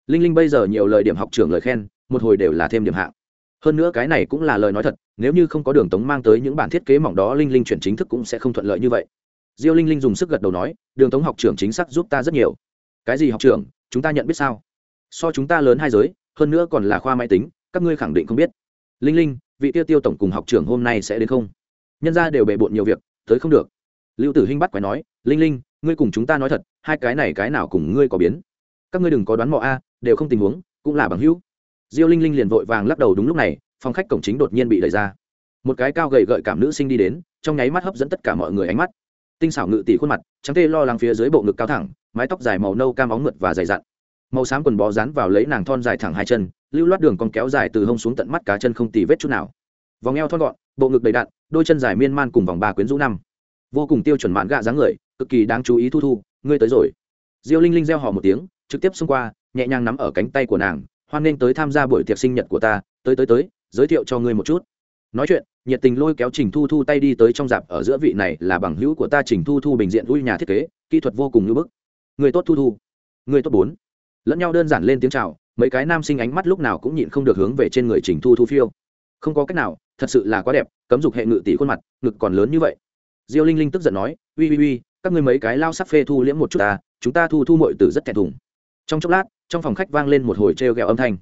Linh linh bây giờ nhiều lời điểm học trưởng lời khen, một hồi đều là thêm điểm hạng hơn nữa cái này cũng là lời nói thật, nếu như không có đường tống mang tới những bản thiết kế mỏng đó, linh linh chuyển chính thức cũng sẽ không thuận lợi như vậy. Diêu linh linh dùng sức gật đầu nói, đường tống học trưởng chính xác giúp ta rất nhiều. Cái gì học trưởng, chúng ta nhận biết sao? So chúng ta lớn hai giới, hơn nữa còn là khoa máy tính, các ngươi khẳng định không biết. Linh linh, vị tiêu tiêu tổng cùng học trưởng hôm nay sẽ đến không? Nhân ra đều bề bộn nhiều việc, tới không được. Lưu tử hinh bắt quái nói, linh linh, ngươi cùng chúng ta nói thật, hai cái này cái nào cùng ngươi có biến? Các ngươi đừng có đoán mò a, đều không tình huống, cũng là bằng hữu diêu linh linh liền vội vàng lắc đầu đúng lúc này, phòng khách cổng chính đột nhiên bị đẩy ra. Một cái cao gầy gợi cảm nữ sinh đi đến, trong nháy mắt hấp dẫn tất cả mọi người ánh mắt. Tinh xảo ngự tỷ khuôn mặt, trắng tê lo lắng phía dưới bộ ngực cao thẳng, mái tóc dài màu nâu cam óng mượt và dày dặn. Màu xám quần bó dán vào lấy nàng thon dài thẳng hai chân, lưu loát đường còn kéo dài từ hông xuống tận mắt cá chân không tì vết chút nào. Vòng eo thon gọn, bộ ngực đầy đặn, đôi chân dài miên man cùng vòng ba quyến rũ năm. Vô cùng tiêu chuẩn mạn gạ dáng người, cực kỳ đáng chú ý thu thu, ngươi tới rồi. Diêu linh linh reo hò một tiếng, trực tiếp xông qua, nhẹ nhàng nắm ở cánh tay của nàng hoan nghênh tới tham gia buổi tiệc sinh nhật của ta, tới tới tới, giới thiệu cho ngươi một chút. Nói chuyện, nhiệt tình lôi kéo trình thu thu tay đi tới trong dạp ở giữa vị này là bằng hữu của ta trình thu thu bình diện ui nhà thiết kế, kỹ thuật vô cùng như bức. Người tốt thu thu, người tốt bốn. Lẫn nhau đơn giản lên tiếng chào, mấy cái nam sinh ánh mắt lúc nào cũng nhịn không được hướng về trên người trình thu thu phiêu. Không có cách nào, thật sự là quá đẹp, cấm dục hệ ngự tỷ khuôn mặt, ngực còn lớn như vậy. Diêu linh linh tức giận nói, uy uy uy, các ngươi mấy cái lao sắc phê thu liễm một chút ta, chúng ta thu thu mội tử rất thẹn thùng. Trong chốc lát trong phòng khách vang lên một hồi treo gẹo âm thanh.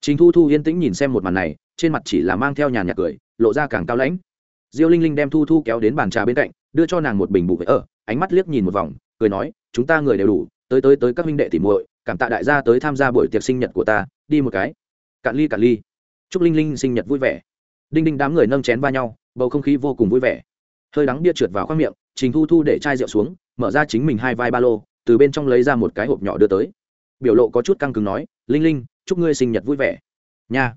Chính thu thu yên tĩnh nhìn xem một màn này, trên mặt chỉ là mang theo nhàn nhạc cười, lộ ra càng cao lãnh. Diêu linh linh đem thu thu kéo đến bàn trà bên cạnh, đưa cho nàng một bình bụng ở, ánh mắt liếc nhìn một vòng, cười nói, chúng ta người đều đủ, tới tới tới các huynh đệ tỉ muội, cảm tạ đại gia tới tham gia buổi tiệc sinh nhật của ta, đi một cái. Cạn ly cạn ly. Chúc linh linh sinh nhật vui vẻ. Đinh đinh đám người nâng chén va nhau, bầu không khí vô cùng vui vẻ. Hơi đắng bia trượt vào khoang miệng, trình thu thu để chai rượu xuống, mở ra chính mình hai vai ba lô, từ bên trong lấy ra một cái hộp nhỏ đưa tới biểu lộ có chút căng cứng nói, linh linh, chúc ngươi sinh nhật vui vẻ. Nha,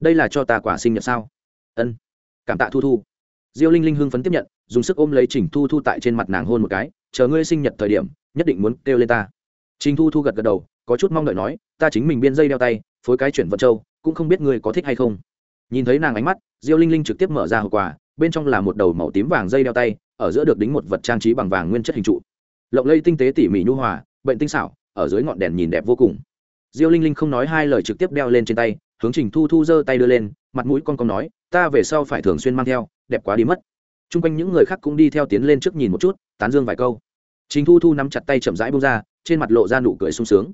đây là cho ta quả sinh nhật sao? Ân, cảm tạ thu thu. Diêu linh linh hưng phấn tiếp nhận, dùng sức ôm lấy trình thu thu tại trên mặt nàng hôn một cái, chờ ngươi sinh nhật thời điểm, nhất định muốn kêu lên ta. Trình thu thu gật gật đầu, có chút mong đợi nói, ta chính mình biên dây đeo tay, phối cái chuyển vận châu, cũng không biết ngươi có thích hay không. Nhìn thấy nàng ánh mắt, diêu linh linh trực tiếp mở ra hộp quà, bên trong là một đầu màu tím vàng dây đeo tay, ở giữa được đính một vật trang trí bằng vàng nguyên chất hình trụ. Lộng lây tinh tế tỉ mỉ nhu hòa, bệnh tinh xảo ở dưới ngọn đèn nhìn đẹp vô cùng. Diêu linh linh không nói hai lời trực tiếp đeo lên trên tay, hướng trình thu thu giơ tay đưa lên, mặt mũi con con nói, ta về sau phải thường xuyên mang theo, đẹp quá đi mất. T r u n g quanh những người khác cũng đi theo tiến lên trước nhìn một chút, tán dương vài câu. Trình thu thu nắm chặt tay chậm rãi bông ra, trên mặt lộ ra nụ cười sung sướng.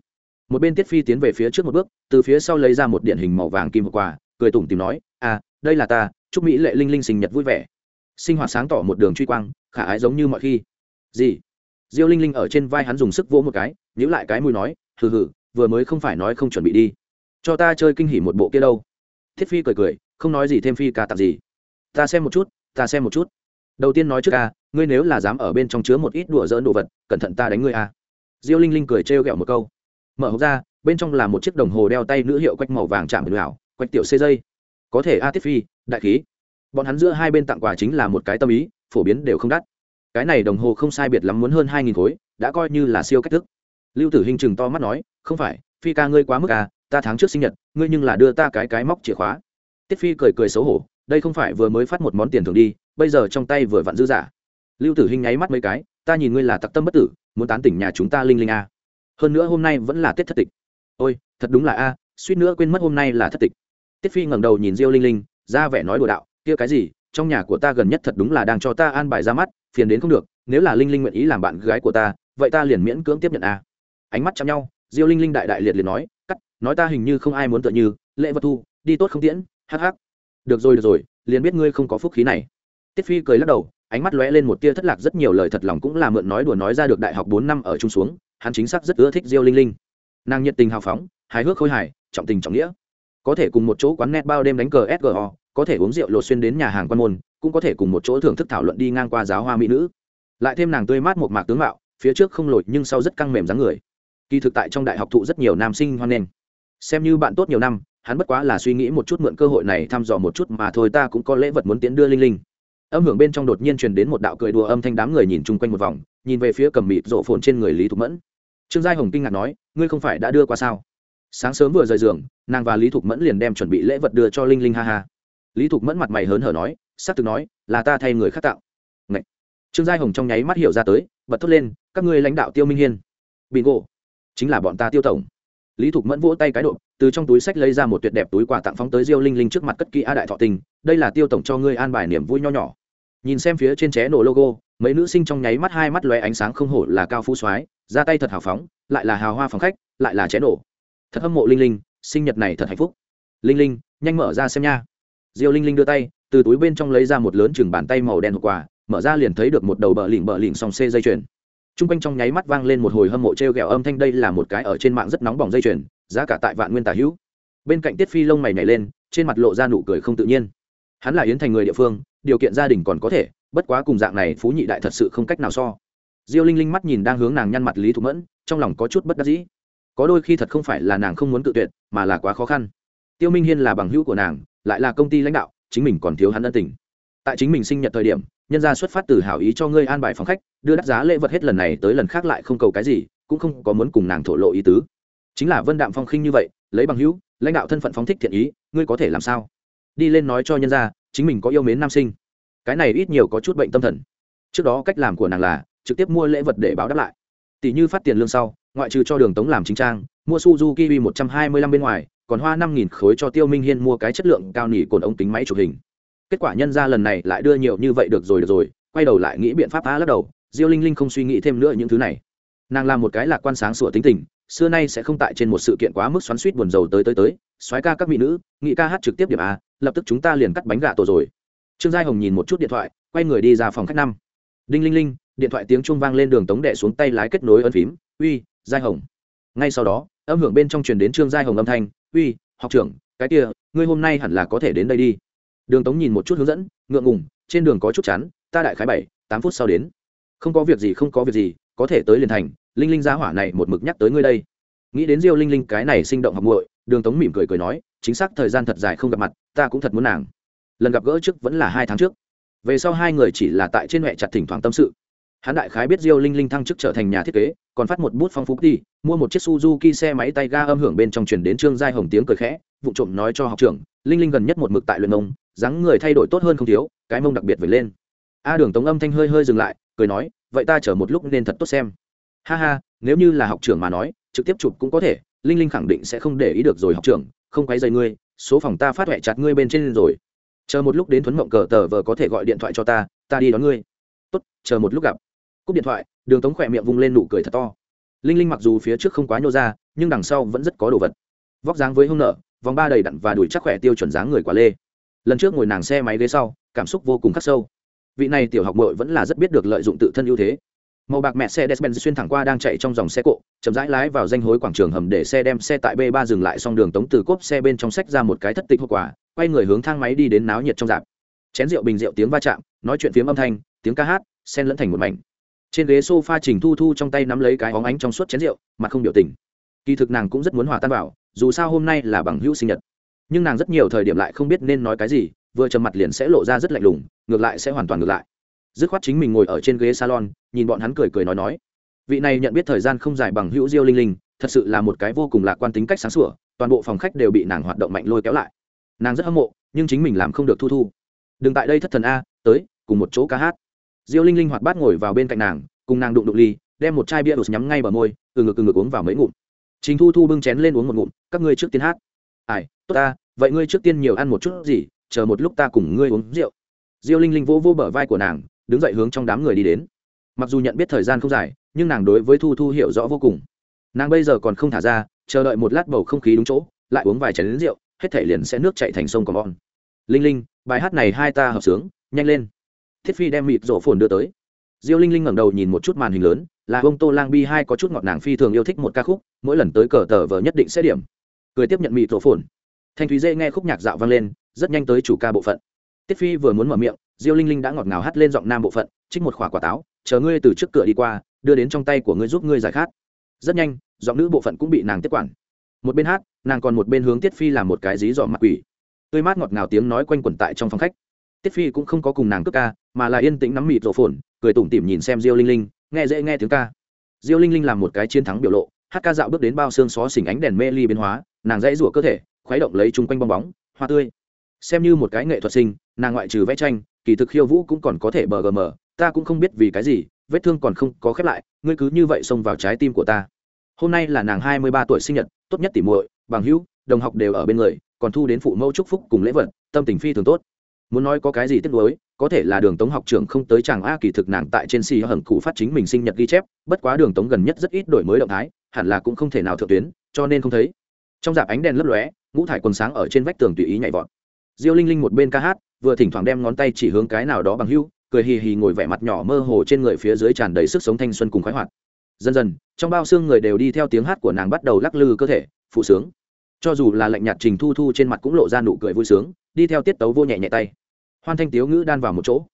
Một bên tiết phi tiến về phía trước một bước, từ phía sau lấy ra một điện hình màu vàng kim hộp quà, cười tủm tìm nói à đây là ta, chúc mỹ lệ linh linh sinh nhật vui vẻ. Sinh hoạt sáng tỏ một đường truy quang, khả ái giống như mọi khi. Gì? Diêu linh linh ở trên vai hắn dùng sức vỗ một cái nhữ lại cái mùi nói, hừ hừ, vừa mới không phải nói không chuẩn bị đi. Cho ta chơi kinh hỉ một bộ kia đâu. Thiết phi cười cười, không nói gì thêm phi ca tặng gì. Ta xem một chút, ta xem một chút. Đầu tiên nói trước ca, ngươi nếu là dám ở bên trong chứa một ít đùa dỡn đồ vật, cẩn thận ta đánh ngươi a. Diêu linh linh cười trêu ghẹo một câu. Mở hộp ra, bên trong là một chiếc đồng hồ đeo tay nữ hiệu quách màu vàng chạm bền ảo quách tiểu xê dây. Có thể a tiết phi, đại khí. Bọn hắn giữa hai bên tặng quà chính là một cái tâm ý, phổ biến đều không đắt cái này đồng hồ không sai biệt lắm muốn hơn hai nghìn khối, đã coi như là siêu cách thức. Lưu tử hình chừng to mắt nói, không phải, phi ca ngươi quá mức à ta tháng trước sinh nhật, ngươi nhưng là đưa ta cái cái móc chìa khóa. Tiết phi cười cười xấu hổ, đây không phải vừa mới phát một món tiền thường đi, bây giờ trong tay vừa vặn dư giả. Lưu tử hinh nháy mắt mấy cái, ta nhìn ngươi là tặc tâm bất tử, muốn tán tỉnh nhà chúng ta linh linh a hơn nữa hôm nay vẫn là tết thất tịch. Ôi, thật đúng là a, suýt nữa quên mất hôm nay là thất tịch. Tiết phi ngẩng đầu nhìn diêu linh linh, ra vẻ nói đùa đạo, kia cái gì, trong nhà của ta gần nhất thật đúng là đang cho ta an bài ra mắt phiền đến không được, nếu là linh linh nguyện ý làm bạn gái của ta, vậy ta liền miễn cưỡng tiếp nhận a. Ánh mắt chạm nhau, diêu linh linh đại đại liệt liền nói, cắt, nói ta hình như không ai muốn tựa như, lễ vật thu, đi tốt không tiễn, hắc hắc. Được rồi được rồi, liền biết ngươi không có phúc khí này. Tiết phi cười lắc đầu, ánh mắt lóe lên một tia thất lạc rất nhiều lời thật lòng cũng là mượn nói đùa nói ra được đại học bốn năm ở chung xuống, hắn chính xác rất ưa thích diêu linh linh. Nàng nhiệt tình hào phóng, hài hước khôi hài, trọng tình trọng nghĩa. Có thể cùng một chỗ quán net bao đêm đánh cờ sgo có thể uống rượu lột xuyên đến nhà hàng quan môn, cũng có thể cùng một chỗ thưởng thức thảo luận đi ngang qua giáo hoa mỹ nữ. Lại thêm nàng tươi mát một mạc tướng mạo, phía trước không lội nhưng sau rất căng mềm dáng người. Kỳ thực tại trong đại học thụ rất nhiều nam sinh hoan nghênh. Xem như bạn tốt nhiều năm, hắn bất quá là suy nghĩ một chút mượn cơ hội này thăm dò một chút mà thôi, ta cũng có lễ vật muốn tiến đưa linh linh. Âm hưởng bên trong đột nhiên truyền đến một đạo cười đùa âm thanh đám người nhìn chung quanh một vòng, nhìn về phía cầm mịt rộ phồn trên người lý thục mẫn. Trương giai hồng kinh ngạc nói, ngươi không phải đã đưa qua sao? Sáng sớm vừa rời giường, nàng và lý thục mẫn liền đem chuẩn bị lễ vật đưa cho linh linh ha ha lý thục mẫn mặt mày hớn hở nói s ắ c thực nói, là ta thay người khác tạo. Ngậy. trương giai hồng trong nháy mắt hiểu ra tới, bật thốt lên, các ngươi lãnh đạo tiêu minh hiên, bingo, chính là bọn ta tiêu tổng. Lý thục mẫn vỗ tay cái độ, từ trong túi sách lấy ra một tuyệt đẹp túi quà tặng phóng tới diêu linh linh trước mặt cất kỹ a đại thọ tình, đây là tiêu tổng cho ngươi an bài niềm vui nho nhỏ. Nhìn xem phía trên ché nổ logo, mấy nữ sinh trong nháy mắt hai mắt lóe ánh sáng không hổ là cao phú soái, ra tay thật hào phóng, lại là hào hoa phòng khách, lại là ché nổ. Thật hâm mộ linh linh, sinh nhật này thật hạnh phúc. Linh linh, nhanh mở ra xem nha diêu linh linh đưa tay từ túi bên trong lấy ra một lớn chừng bàn tay màu đen hộp quà mở ra liền thấy được một đầu bờ lỉnh bờ lỉnh song xê dây chuyền Trung quanh trong nháy mắt vang lên một hồi hâm mộ treo gẹo âm thanh đây là một cái ở trên mạng rất nóng bỏng dây chuyền, giá cả tại vạn nguyên tả hữu. Bên cạnh Tiết Phi lông mày nhảy lên, trên mặt lộ ra nụ cười không tự nhiên. Hắn là yến thành người địa phương, điều kiện gia đình còn có thể, bất quá cùng dạng này phú nhị đại thật sự không cách nào so. Diêu Linh Linh mắt nhìn đang hướng nàng nhăn mặt Lý Thục Mẫn, trong lòng có chút bất đắc dĩ. Có đôi khi thật không phải là nàng không muốn tự tuyệt, mà là quá khó khăn. Tiêu Minh Hiên là bằng hữu của nàng, lại là công ty lãnh đạo, chính mình còn thiếu hắn ân tình. Tại chính mình sinh nhật thời điểm, nhân ra xuất phát từ hảo ý cho ngươi an bài phòng khách đưa đắt giá lễ vật hết lần này tới lần khác lại không cầu cái gì cũng không có muốn cùng nàng thổ lộ ý tứ. Chính là vân đạm phong khinh như vậy lấy bằng hữu lãnh đạo thân phận phóng thích thiện ý ngươi có thể làm sao? Đi lên nói cho nhân ra chính mình có yêu mến nam sinh. Cái này ít nhiều có chút bệnh tâm thần. Trước đó cách làm của nàng là trực tiếp mua lễ vật để báo đáp lại. Tỷ như phát tiền lương sau ngoại trừ cho đường tống làm chính trang mua suzuki một trăm hai mươi lăm bên ngoài còn hoa năm nghìn khối cho tiêu minh hiên mua cái chất lượng cao nỉ cồn ống tính máy chụp hình. Kết quả nhân ra lần này lại đưa nhiều như vậy được rồi được rồi, quay đầu lại nghĩ biện pháp phá lắc đầu, diêu linh linh không suy nghĩ thêm nữa những thứ này. Nàng làm một cái lạc quan sáng sủa tính tình, xưa nay sẽ không tại trên một sự kiện quá mức xoắn suýt buồn rầu tới tới tới xoáy ca các mỹ nữ, nghị ca hát trực tiếp điểm a, lập tức chúng ta liền cắt bánh gà tổ rồi. Trương giai hồng nhìn một chút điện thoại, quay người đi ra phòng khách năm. Đinh linh linh, điện thoại tiếng chuông vang lên đường tống đệ xuống tay lái kết nối ân phím. Uy, giai hồng ngay sau đó âm hưởng bên trong truyền đến trương giai hồng âm thanh uy học trưởng cái kia ngươi hôm nay hẳn là có thể đến đây đi. Đường tống nhìn một chút hướng dẫn ngượng ngùng trên đường có chút chán, ta đại khái bảy tám phút sau đến. Không có việc gì không có việc gì có thể tới liền thành linh linh gia hỏa này một mực nhắc tới ngươi đây. Nghĩ đến diêu linh linh cái này sinh động học muội đường tống mỉm cười cười nói chính xác thời gian thật dài không gặp mặt ta cũng thật muốn nàng. Lần gặp gỡ trước vẫn là hai tháng trước. Về sau hai người chỉ là tại trên huệ chặt thỉnh thoảng tâm sự hắn đại khái biết diêu linh linh thăng chức trở thành nhà thiết kế, còn phát một bút phong phú đi, mua một chiếc suzuki xe máy tay ga âm hưởng bên trong truyền đến trương giai hồng tiếng cười khẽ, vụ trộm nói cho học trưởng, linh linh gần nhất một mực tại luyện mông, dáng người thay đổi tốt hơn không thiếu, cái mông đặc biệt về lên. A đường tống âm thanh hơi hơi dừng lại, cười nói, vậy ta chờ một lúc nên thật tốt xem. Ha ha, nếu như là học trưởng mà nói, trực tiếp chụp cũng có thể, linh linh khẳng định sẽ không để ý được rồi học trưởng, không quấy dày ngươi, số phòng ta phát huệ chặt ngươi bên trên rồi. Chờ một lúc đến thuấn mộng cờ tờ vờ có thể gọi điện thoại cho ta ta đi đón ngươi. Tốt, chờ một lúc gặp cúp điện thoại, đường tống khỏe miệng vung lên nụ cười thật to. Linh linh mặc dù phía trước không quá nhô ra, nhưng đằng sau vẫn rất có đồ vật. Vóc dáng với hông nợ vòng ba đầy đặn và đùi chắc khỏe tiêu chuẩn dáng người quả lê. Lần trước ngồi nàng xe máy ghế sau, cảm xúc vô cùng khắc sâu. Vị này tiểu học mội vẫn là rất biết được lợi dụng tự thân ưu thế. Màu bạc mẹ xe despen xuyên thẳng qua đang chạy trong dòng xe cộ, chậm rãi lái vào danh hối quảng trường hầm để xe đem xe tại b 3 dừng lại xong đường tống từ cốp xe bên trong sách ra một cái thất tịch hậu quả, quay người hướng thang máy đi đến náo nhiệt trong dạp. Chén rượu bình rượu tiếng va chạm, nói chuyện phiếm âm thanh, tiếng ca hát sen lẫn thành một mảnh trên ghế sofa trình thu thu trong tay nắm lấy cái óng ánh trong suốt chén rượu mà không biểu tình. Kỳ thực nàng cũng rất muốn hòa tan vào, dù sao hôm nay là bằng hữu sinh nhật. Nhưng nàng rất nhiều thời điểm lại không biết nên nói cái gì, vừa trầm mặt liền sẽ lộ ra rất lạnh lùng, ngược lại sẽ hoàn toàn ngược lại. Dứt khoát chính mình ngồi ở trên ghế salon, nhìn bọn hắn cười cười nói nói. Vị này nhận biết thời gian không dài bằng hữu diêu linh linh, thật sự là một cái vô cùng lạc quan tính cách sáng sủa, toàn bộ phòng khách đều bị nàng hoạt động mạnh lôi kéo lại. Nàng rất hâm mộ, nhưng chính mình làm không được thu thu. Đừng tại đây thất thần a, tới, cùng một chỗ ca hát diêu linh linh hoạt bát ngồi vào bên cạnh nàng, cùng nàng đụng đụng ly, đem một chai bia đột nhắm ngay vào môi, từ ngực từ ngực uống vào mấy ngụm. Chính thu thu bưng chén lên uống một ngụm, các ngươi trước tiên hát. Ai, tốt ta, vậy ngươi trước tiên nhiều ăn một chút gì, chờ một lúc ta cùng ngươi uống rượu. Diêu linh linh vỗ vỗ bờ vai của nàng, đứng dậy hướng trong đám người đi đến. Mặc dù nhận biết thời gian không dài, nhưng nàng đối với thu thu hiểu rõ vô cùng. Nàng bây giờ còn không thả ra, chờ đợi một lát bầu không khí đúng chỗ, lại uống vài chén lính rượu, hết thể liền sẽ nước chạy thành sông còn bon linh linh, bài hát này hai ta hợp sướng, nhanh lên thiết phi đem mịt rổ phồn đưa tới. Diêu linh linh ngẩng đầu nhìn một chút màn hình lớn, là ông tô lang bi hai có chút ngọt nàng phi thường yêu thích một ca khúc, mỗi lần tới cờ tờ vờ nhất định sẽ điểm. Cười tiếp nhận mịt rổ phồn. Thanh thúy dê nghe khúc nhạc dạo vang lên, rất nhanh tới chủ ca bộ phận. Tiết phi vừa muốn mở miệng, diêu linh linh đã ngọt ngào hát lên giọng nam bộ phận, trích một khỏa quả táo, chờ ngươi từ trước cửa đi qua, đưa đến trong tay của ngươi giúp ngươi giải khát. Rất nhanh, giọng nữ bộ phận cũng bị nàng tiếp quản. Một bên hát, nàng còn một bên hướng tiết phi làm một cái dí dọ mặt quỷ. Tươi mát ngọt ngào tiếng nói quanh quẩn tại trong phòng khách tiết phi cũng không có cùng nàng cướp ca, mà là yên tĩnh nắm mịt rổ phồn, cười tủm tỉm nhìn xem diêu linh linh, nghe dễ nghe tiếng ca. Diêu linh linh làm một cái chiến thắng biểu lộ, hát ca dạo bước đến bao xương xó xỉnh ánh đèn mê ly biến hóa, nàng dãy rủa cơ thể, khuấy động lấy chung quanh bong bóng, hoa tươi. Xem như một cái nghệ thuật sinh, nàng ngoại trừ vẽ tranh, kỳ thực khiêu vũ cũng còn có thể bờ gm ta cũng không biết vì cái gì, vết thương còn không có khép lại, ngươi cứ như vậy xông vào trái tim của ta. Hôm nay là nàng hai mươi ba tuổi sinh nhật, tốt nhất tỉ muội, bằng hữu, đồng học đều ở bên người, còn thu đến phụ mẫu chúc phúc cùng lễ vật, tâm tình phi thường tốt muốn nói có cái gì tiếc nuối, có thể là đường tống học trưởng không tới chàng a kỳ thực nàng tại trên xì hầm cụ phát chính mình sinh nhật ghi chép, bất quá đường tống gần nhất rất ít đổi mới động thái, hẳn là cũng không thể nào thượng tuyến, cho nên không thấy. Trong dạp ánh đèn lấp lóe, ngũ thải quần sáng ở trên vách tường tùy ý nhảy vọt. Diêu linh linh một bên ca hát, vừa thỉnh thoảng đem ngón tay chỉ hướng cái nào đó bằng hưu, cười hì hì ngồi vẻ mặt nhỏ mơ hồ trên người phía dưới tràn đầy sức sống thanh xuân cùng khoái hoạt. Dần dần, trong bao xương người đều đi theo tiếng hát của nàng bắt đầu lắc lư cơ thể, phụ sướng cho dù là lạnh nhạt trình thu thu trên mặt cũng lộ ra nụ cười vui sướng, đi theo tiết tấu vô nhẹ nhẹ tay. Hoan thanh tiếu ngữ đan vào một chỗ.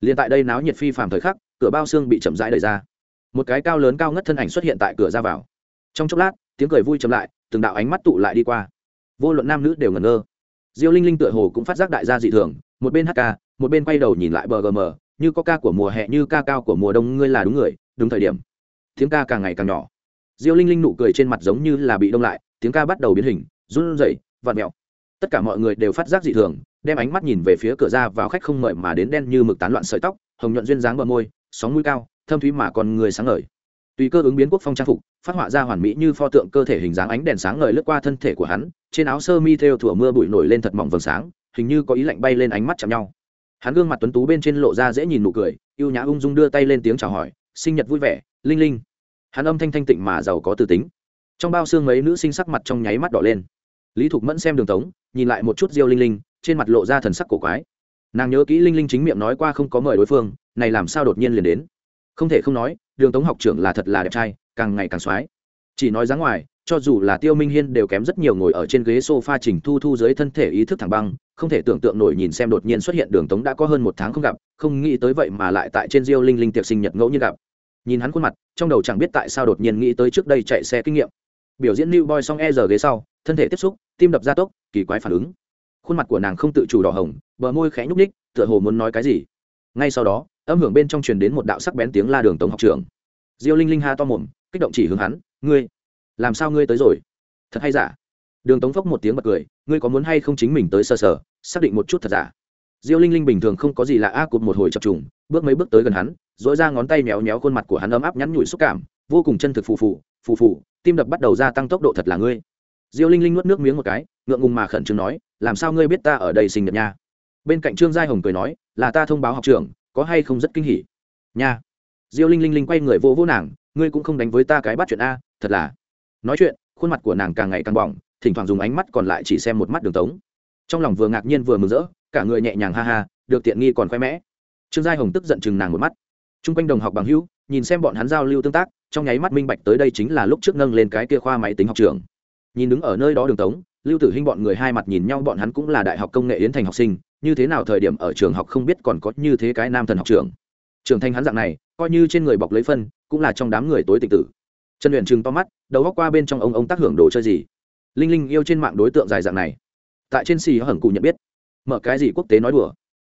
Liền tại đây náo nhiệt phi phàm thời khắc, cửa bao xương bị chậm rãi đẩy ra. Một cái cao lớn cao ngất thân ảnh xuất hiện tại cửa ra vào. Trong chốc lát, tiếng cười vui chậm lại, từng đạo ánh mắt tụ lại đi qua. Vô luận nam nữ đều ngẩn ngơ. Diêu linh linh tựa hồ cũng phát giác đại gia dị thường, một bên hát ca, một bên quay đầu nhìn lại bờ gm như có ca của mùa hè, như ca cao của mùa đông, ngươi là đúng người, đúng thời điểm. Tiếng ca càng ngày càng nhỏ. Diêu linh linh nụ cười trên mặt giống như là bị đông lại, tiếng ca bắt đầu biến hình run rẩy, vặn mẹo tất cả mọi người đều phát giác dị thường, đem ánh mắt nhìn về phía cửa ra vào khách không mời mà đến đen như mực tán loạn sợi tóc, hồng nhuận duyên dáng bờ môi, sóng mũi cao, thâm thúy mà còn người sáng ngời. Tùy cơ ứng biến quốc phong trang phục, phát họa ra hoàn mỹ như pho tượng cơ thể hình dáng ánh đèn sáng ngời lướt qua thân thể của hắn, trên áo sơ mi theo thủa mưa bụi nổi lên thật mỏng vầng sáng, hình như có ý lạnh bay lên ánh mắt chạm nhau. Hắn gương mặt tuấn tú bên trên lộ ra dễ nhìn nụ cười, yêu nhã ung dung đưa tay lên tiếng chào hỏi, sinh nhật vui vẻ, linh linh. Hắn âm thanh thanh tịnh mà giàu có tư tính. Trong bao xương mấy nữ sinh sắc mặt trong nháy mắt đỏ lên lý thục mẫn xem đường tống, nhìn lại một chút diêu linh linh, trên mặt lộ ra thần sắc cổ quái. Nàng nhớ kỹ linh linh chính miệng nói qua không có mời đối phương, này làm sao đột nhiên liền đến? Không thể không nói, đường tống học trưởng là thật là đẹp trai, càng ngày càng x chỉ nói dáng ngoài, cho dù là tiêu minh hiên đều kém rất nhiều ngồi ở trên ghế sofa chỉnh thu thu dưới thân thể ý thức thẳng băng, không thể tưởng tượng nổi nhìn xem đột nhiên xuất hiện đường tống đã có hơn một tháng không gặp, không nghĩ tới vậy mà lại tại trên diêu linh linh tiệc sinh nhật ngẫu nhiên gặp. Nhìn hắn khuôn mặt, trong đầu chẳng biết tại sao đột nhiên nghĩ tới trước đây chạy xe kinh nghiệm. Biểu diễn new boy xong e giờ ghế sau thân thể tiếp xúc, tim đập gia tốc, kỳ quái phản ứng. Khuôn mặt của nàng không tự chủ đỏ hồng, bờ môi khẽ nhúc ních tựa hồ muốn nói cái gì. Ngay sau đó, âm hưởng bên trong truyền đến một đạo sắc bén tiếng la đường tống học trường diêu linh linh ha to mồm, kích động chỉ hướng hắn, ngươi, làm sao ngươi tới rồi? Thật hay giả? Đường tống phốc một tiếng bật cười, ngươi có muốn hay không chính mình tới sơ sở xác định một chút thật giả? Diêu linh linh bình thường không có gì lạ, a cụt một hồi chập trùng, bước mấy bước tới gần hắn dỗi ra ngón tay méo méo khuôn mặt của hắn ấm áp nhắn nhủi xúc cảm, vô cùng chân thực phù phù phù phù, tim đập bắt đầu gia tăng tốc độ thật là ngươi diêu linh linh nuốt nước miếng một cái, ngượng ngùng mà khẩn trương nói, làm sao ngươi biết ta ở đây sinh nhật nha? Bên cạnh trương giai hồng cười nói, là ta thông báo học trường có hay không rất kinh hỉ? Nha. Diêu linh linh linh quay người vô vô nàng, ngươi cũng không đánh với ta cái bắt chuyện a, thật là. Nói chuyện, khuôn mặt của nàng càng ngày càng bỏng, thỉnh thoảng dùng ánh mắt còn lại chỉ xem một mắt đường tống. Trong lòng vừa ngạc nhiên vừa mừng rỡ, cả người nhẹ nhàng ha ha, được tiện nghi còn khoe mẽ. Trương giai hồng tức giận chừng nàng một mắt. T r u n g quanh đồng học bằng hữu, nhìn xem bọn hắn giao lưu tương tác, trong nháy mắt minh bạch tới đây chính là lúc trước nâng lên cái kia khoa máy tính học trường nhìn đứng ở nơi đó đường tống, lưu tử hinh bọn người hai mặt nhìn nhau, bọn hắn cũng là đại học công nghệ yến thành học sinh, như thế nào thời điểm ở trường học không biết còn có như thế cái nam thần học trường trường thanh hắn dạng này, coi như trên người bọc lấy phân, cũng là trong đám người tối tịch tử. Trần luyện chừng to mắt, đầu góc qua bên trong ông ông tác hưởng đồ chơi gì? Linh linh yêu trên mạng đối tượng dài dạng này. Tại trên xì hởng cụ nhận biết. Mở cái gì quốc tế nói đùa?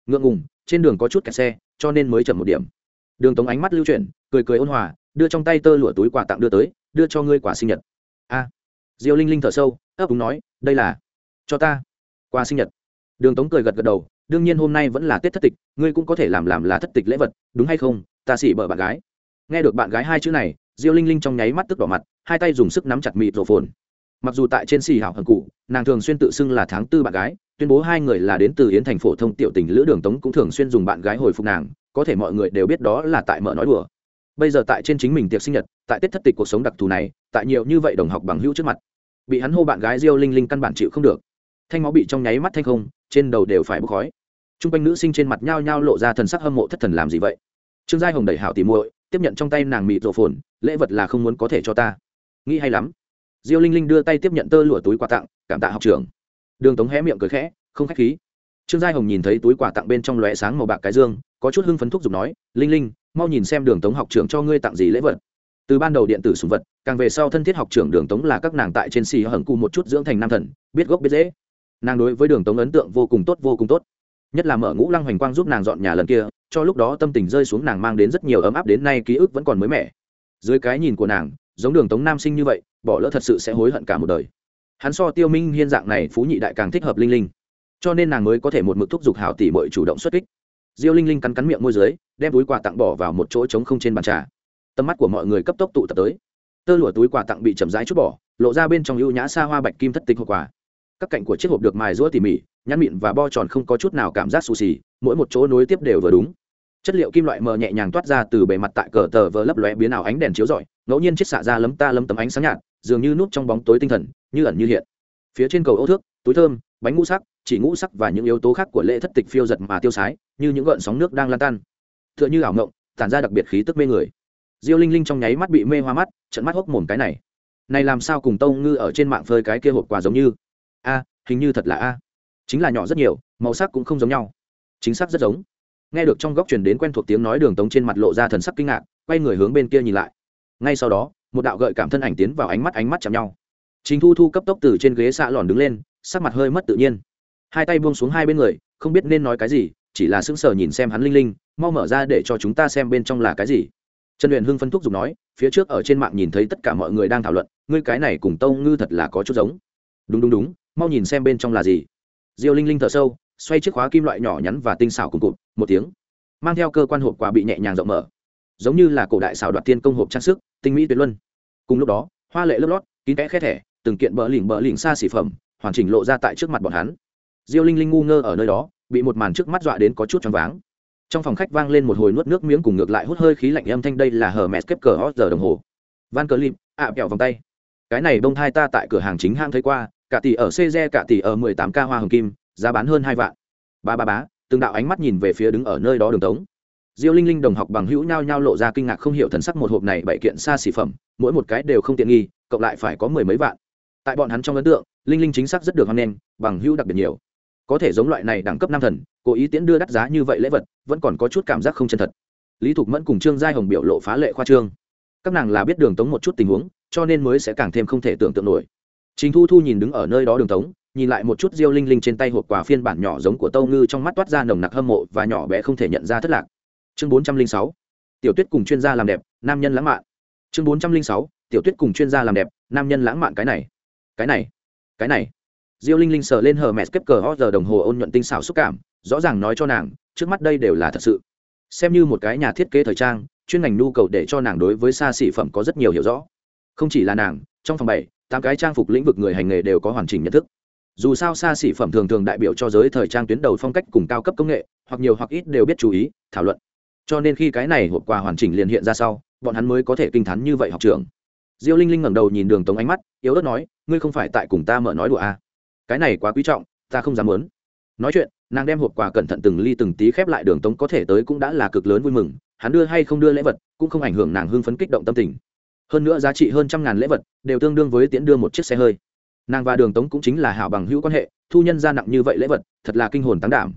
Ngượng ngùng, trên đường có chút kẹt xe, cho nên mới chậm một điểm. Đường tống ánh mắt lưu chuyển, cười cười ôn hòa, đưa trong tay tơ lụa túi quà tặng đưa tới, đưa cho ngươi quả sinh nhật. A diêu linh linh thở sâu, ấp úng nói, đây là, cho ta qua sinh nhật. Đường tống cười gật gật đầu, đương nhiên hôm nay vẫn là tết thất tịch, ngươi cũng có thể làm làm là thất tịch lễ vật, đúng hay không? Ta xỉ bợ bạn gái. Nghe được bạn gái hai chữ này, diêu linh linh trong nháy mắt tức đỏ mặt, hai tay dùng sức nắm chặt mịt rổ phồn. Mặc dù tại trên xì hảo hận cụ, nàng thường xuyên tự xưng là tháng tư bạn gái, tuyên bố hai người là đến từ yến thành phổ thông tiểu tình lữ, đường tống cũng thường xuyên dùng bạn gái hồi phục nàng, có thể mọi người đều biết đó là tại mở nói đùa bây giờ tại trên chính mình tiệc sinh nhật, tại tết thất tịch cuộc sống đặc thù này, tại nhiều như vậy đồng học bằng hữu trước mặt, bị hắn hô bạn gái diêu linh linh căn bản chịu không được. Thanh máu bị trong nháy mắt thanh không, trên đầu đều phải bốc khói. T r u n g quanh nữ sinh trên mặt nhao nhao lộ ra thần sắc hâm mộ thất thần làm gì vậy? Trương giai hồng đẩy hảo tỉ muội, tiếp nhận trong tay nàng mịt rộ phồn, lễ vật là không muốn có thể cho ta. Nghĩ hay lắm. Diêu linh linh đưa tay tiếp nhận tơ lụa túi quà tặng, cảm tạ học trường đường tống hé miệng cười khẽ, không k h á c h khí. Trương giai hồng nhìn thấy túi quà tặng bên trong lóe sáng màu bạc cái dương, có chút hưng phấn thúc giục nói, linh linh mau nhìn xem đường tống học trưởng cho ngươi tặng gì lễ vật. Từ ban đầu điện tử sùng vật, càng về sau thân thiết học trưởng đường tống là các nàng tại trên xì hởng cu một chút dưỡng thành nam thần, biết gốc biết dễ nàng đối với đường tống ấn tượng vô cùng tốt, vô cùng tốt. Nhất là mở ngũ lăng hoành quang giúp nàng dọn nhà lần kia, cho lúc đó tâm tình rơi xuống nàng mang đến rất nhiều ấm áp đến nay ký ức vẫn còn mới mẻ. Dưới cái nhìn của nàng, giống đường tống nam sinh như vậy, bỏ lỡ thật sự sẽ hối hận cả một đời. Hắn so tiêu minh hiên dạng này phú nhị đại càng thích hợp linh linh. Cho nên nàng mới có thể một mực thúc giục hảo tỷ bội chủ động xuất kích diêu linh linh cắn cắn miệng môi dưới, đem túi quà tặng bỏ vào một chỗ trống không trên bàn trà. Tầm mắt của mọi người cấp tốc tụ tập tới. Tơ lụa túi quà tặng bị chậm rãi chút bỏ, lộ ra bên trong ưu nhã xa hoa bạch kim thất tịch hộp quà. Các cạnh của chiếc hộp được mài rũa tỉ mỉ nhăn mịn và bo tròn không có chút nào cảm giác xù xì, mỗi một chỗ nối tiếp đều vừa đúng. Chất liệu kim loại mờ nhẹ nhàng toát ra từ bề mặt tại cờ tờ vờ lấp lóe biến ảo ánh đèn chiếu rọi, ngẫu nhiên chiếc xạ ra lấm ta lấm tấm ánh sáng nhạt, dường như núp trong bóng tối tinh thần, như ẩn như hiện. Phía trên cầu ô thước, túi thơm, bánh ngũ sắc, chỉ ngũ sắc và những yếu tố khác của lễ thất tịch phiêu giật mà tiêu sái như những gợn sóng nước đang lan tan. Tựa như ảo ngộng tản ra đặc biệt khí tức mê người. Diêu linh linh trong nháy mắt bị mê hoa mắt trận mắt hốc mồm cái này. Này làm sao cùng tâu ngư ở trên mạng phơi cái kia hộp quà giống như? A, hình như thật là a. Chính là nhỏ rất nhiều, màu sắc cũng không giống nhau. Chính xác rất giống. Nghe được trong góc truyền đến quen thuộc tiếng nói đường tống trên mặt lộ ra thần sắc kinh ngạc, quay người hướng bên kia nhìn lại. Ngay sau đó, một đạo gợi cảm thân ảnh tiến vào ánh mắt ánh mắt chạm nhau. Chính thu thu cấp tốc từ trên ghế xạ lòn đứng lên, sắc mặt hơi mất tự nhiên. Hai tay buông xuống hai bên người, không biết nên nói cái gì chỉ là sững sờ nhìn xem hắn linh linh, mau mở ra để cho chúng ta xem bên trong là cái gì. Trần luyện hưng phân thúc giục nói, phía trước ở trên mạng nhìn thấy tất cả mọi người đang thảo luận, ngươi cái này cùng tâu ngư thật là có chút giống. Đúng đúng đúng, mau nhìn xem bên trong là gì. Diêu linh linh thở sâu, xoay chiếc khóa kim loại nhỏ nhắn và tinh xảo cùng cụt, một tiếng. Mang theo cơ quan hộp quà bị nhẹ nhàng rộng mở. Giống như là cổ đại xảo đoạt tiên công hộp trang sức, tinh mỹ tuyệt luân. Cùng lúc đó, hoa lệ lớp lót, kín kẽ khét thẻ, từng kiện bờ lỉnh bờ lỉnh xa xỉ phẩm, hoàn chỉnh lộ ra tại trước mặt bọn hắn diêu linh linh ngu ngơ ở nơi đó bị một màn trước mắt dọa đến có chút choáng váng trong phòng khách vang lên một hồi nuốt nước miếng cùng ngược lại hút hơi khí lạnh âm thanh đây là hờ mẹ kép cờ hot giờ đồng hồ van cờ lim ạ à, kẹo vòng tay cái này bông thai ta tại cửa hàng chính hang thấy qua cả tỷ ở CZ cả tỷ ở 18 k hoa hồng kim, giá bán hơn 2 vạn. Ba ba bá, từng đạo ánh mắt nhìn về phía đứng ở nơi đó Đường Tống. Diêu Linh Linh đồng học bằng hữu nhau nhau lộ ra kinh ngạc không hiểu thần sắc một hộp này bảy kiện xa xỉ phẩm, mỗi một cái đều không tiện nghi, cộng lại phải có mười mấy vạn. Tại bọn hắn trong ấn tượng, Linh Linh chính xác rất được hoan nghênh, bằng hữu đặc biệt nhiều. Có thể giống loại này đẳng cấp nam thần, cố ý tiễn đưa đắt giá như vậy lễ vật, vẫn còn có chút cảm giác không chân thật. Lý Thục Mẫn cùng Trương Giai Hồng biểu lộ phá lệ khoa trương. Các nàng là biết Đường Tống một chút tình huống, cho nên mới sẽ càng thêm không thể tưởng tượng nổi chính thu thu nhìn đứng ở nơi đó đường tống nhìn lại một chút diêu linh linh trên tay hộp quà phiên bản nhỏ giống của tâu ngư trong mắt toát ra nồng nặc hâm mộ và nhỏ bé không thể nhận ra thất lạc chương bốn trăm linh sáu tiểu tuyết cùng chuyên gia làm đẹp nam nhân lãng mạn chương bốn trăm linh sáu tiểu tuyết cùng chuyên gia làm đẹp nam nhân lãng mạn cái này cái này cái này diêu linh linh sờ lên hờ mẹ kép cờ ho giờ đồng hồ ôn nhuận tinh xảo xúc cảm, rõ ràng nói cho nàng, trước mắt đây đều là thật sự. Xem như một cái nhà thiết kế thời trang, chuyên ngành nhu cầu để cho nàng đối với xa xỉ phẩm có rất nhiều hiểu rõ. Không chỉ là nàng, trong phòng bảy, tám cái trang phục lĩnh vực người hành nghề đều có hoàn chỉnh nhận thức. Dù sao xa xỉ phẩm thường thường đại biểu cho giới thời trang tuyến đầu phong cách cùng cao cấp công nghệ, hoặc nhiều hoặc ít đều biết chú ý, thảo luận. Cho nên khi cái này hộp quà hoàn chỉnh liền hiện ra sau, bọn hắn mới có thể kinh t h ắ n như vậy học trường diêu linh linh ngẩng đầu nhìn đường tống ánh mắt, yếu ớt nói, ngươi không phải tại cùng ta mở nói đùa à cái này quá quý trọng, ta không dám muốn. Nói chuyện, nàng đem hộp quà cẩn thận từng ly từng tí khép lại đường tống có thể tới cũng đã là cực lớn vui mừng, hắn đưa hay không đưa lễ vật, cũng không ảnh hưởng nàng hưng phấn kích động tâm tình. Hơn nữa giá trị hơn trăm ngàn lễ vật, đều tương đương với tiễn đưa một chiếc xe hơi. Nàng và đường tống cũng chính là hảo bằng hữu quan hệ, thu nhân ra nặng như vậy lễ vật, thật là kinh hồn tán đảm.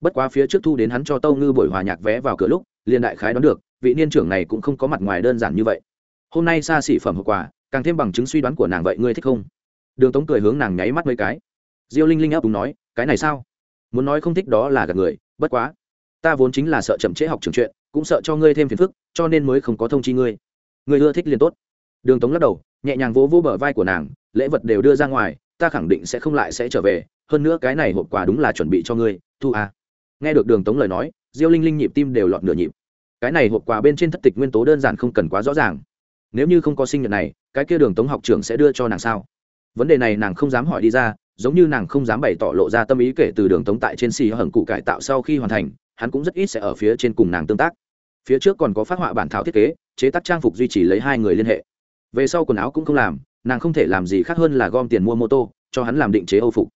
Bất quá phía trước thu đến hắn cho tâu ngư buổi hòa nhạc vé vào cửa lúc, liền đại khái đón được, vị niên trưởng này cũng không có mặt ngoài đơn giản như vậy. Hôm nay xa xỉ phẩm hậu quả càng thêm bằng chứng suy đoán của nàng vậy ngươi thích không? Đường tống cười hướng nàng nháy mắt mấy cái diêu linh linh ấp đúng nói, cái này sao? Muốn nói không thích đó là gạt người, bất quá. Ta vốn chính là sợ chậm trễ học trường chuyện, cũng sợ cho ngươi thêm phiền phức, cho nên mới không có thông chi ngươi. Ngươi ưa thích liền tốt. Đường tống lắc đầu, nhẹ nhàng vỗ vỗ bờ vai của nàng, lễ vật đều đưa ra ngoài, ta khẳng định sẽ không lại sẽ trở về, hơn nữa cái này hộp quà đúng là chuẩn bị cho ngươi, thu à. nghe được đường tống lời nói, diêu linh linh nhịp tim đều lọt nửa nhịp. Cái này hộp quà bên trên thất tịch nguyên tố đơn giản không cần quá rõ ràng. Nếu như không có sinh nhật này, cái kia đường tống học trưởng sẽ đưa cho nàng sao? Vấn đề này nàng không dám hỏi đi ra giống như nàng không dám bày tỏ lộ ra tâm ý kể từ đường tống tại trên xì hận cụ cải tạo sau khi hoàn thành, hắn cũng rất ít sẽ ở phía trên cùng nàng tương tác. Phía trước còn có phát họa bản thảo thiết kế, chế tác trang phục duy trì lấy hai người liên hệ. Về sau quần áo cũng không làm, nàng không thể làm gì khác hơn là gom tiền mua mô tô, cho hắn làm định chế âu phục.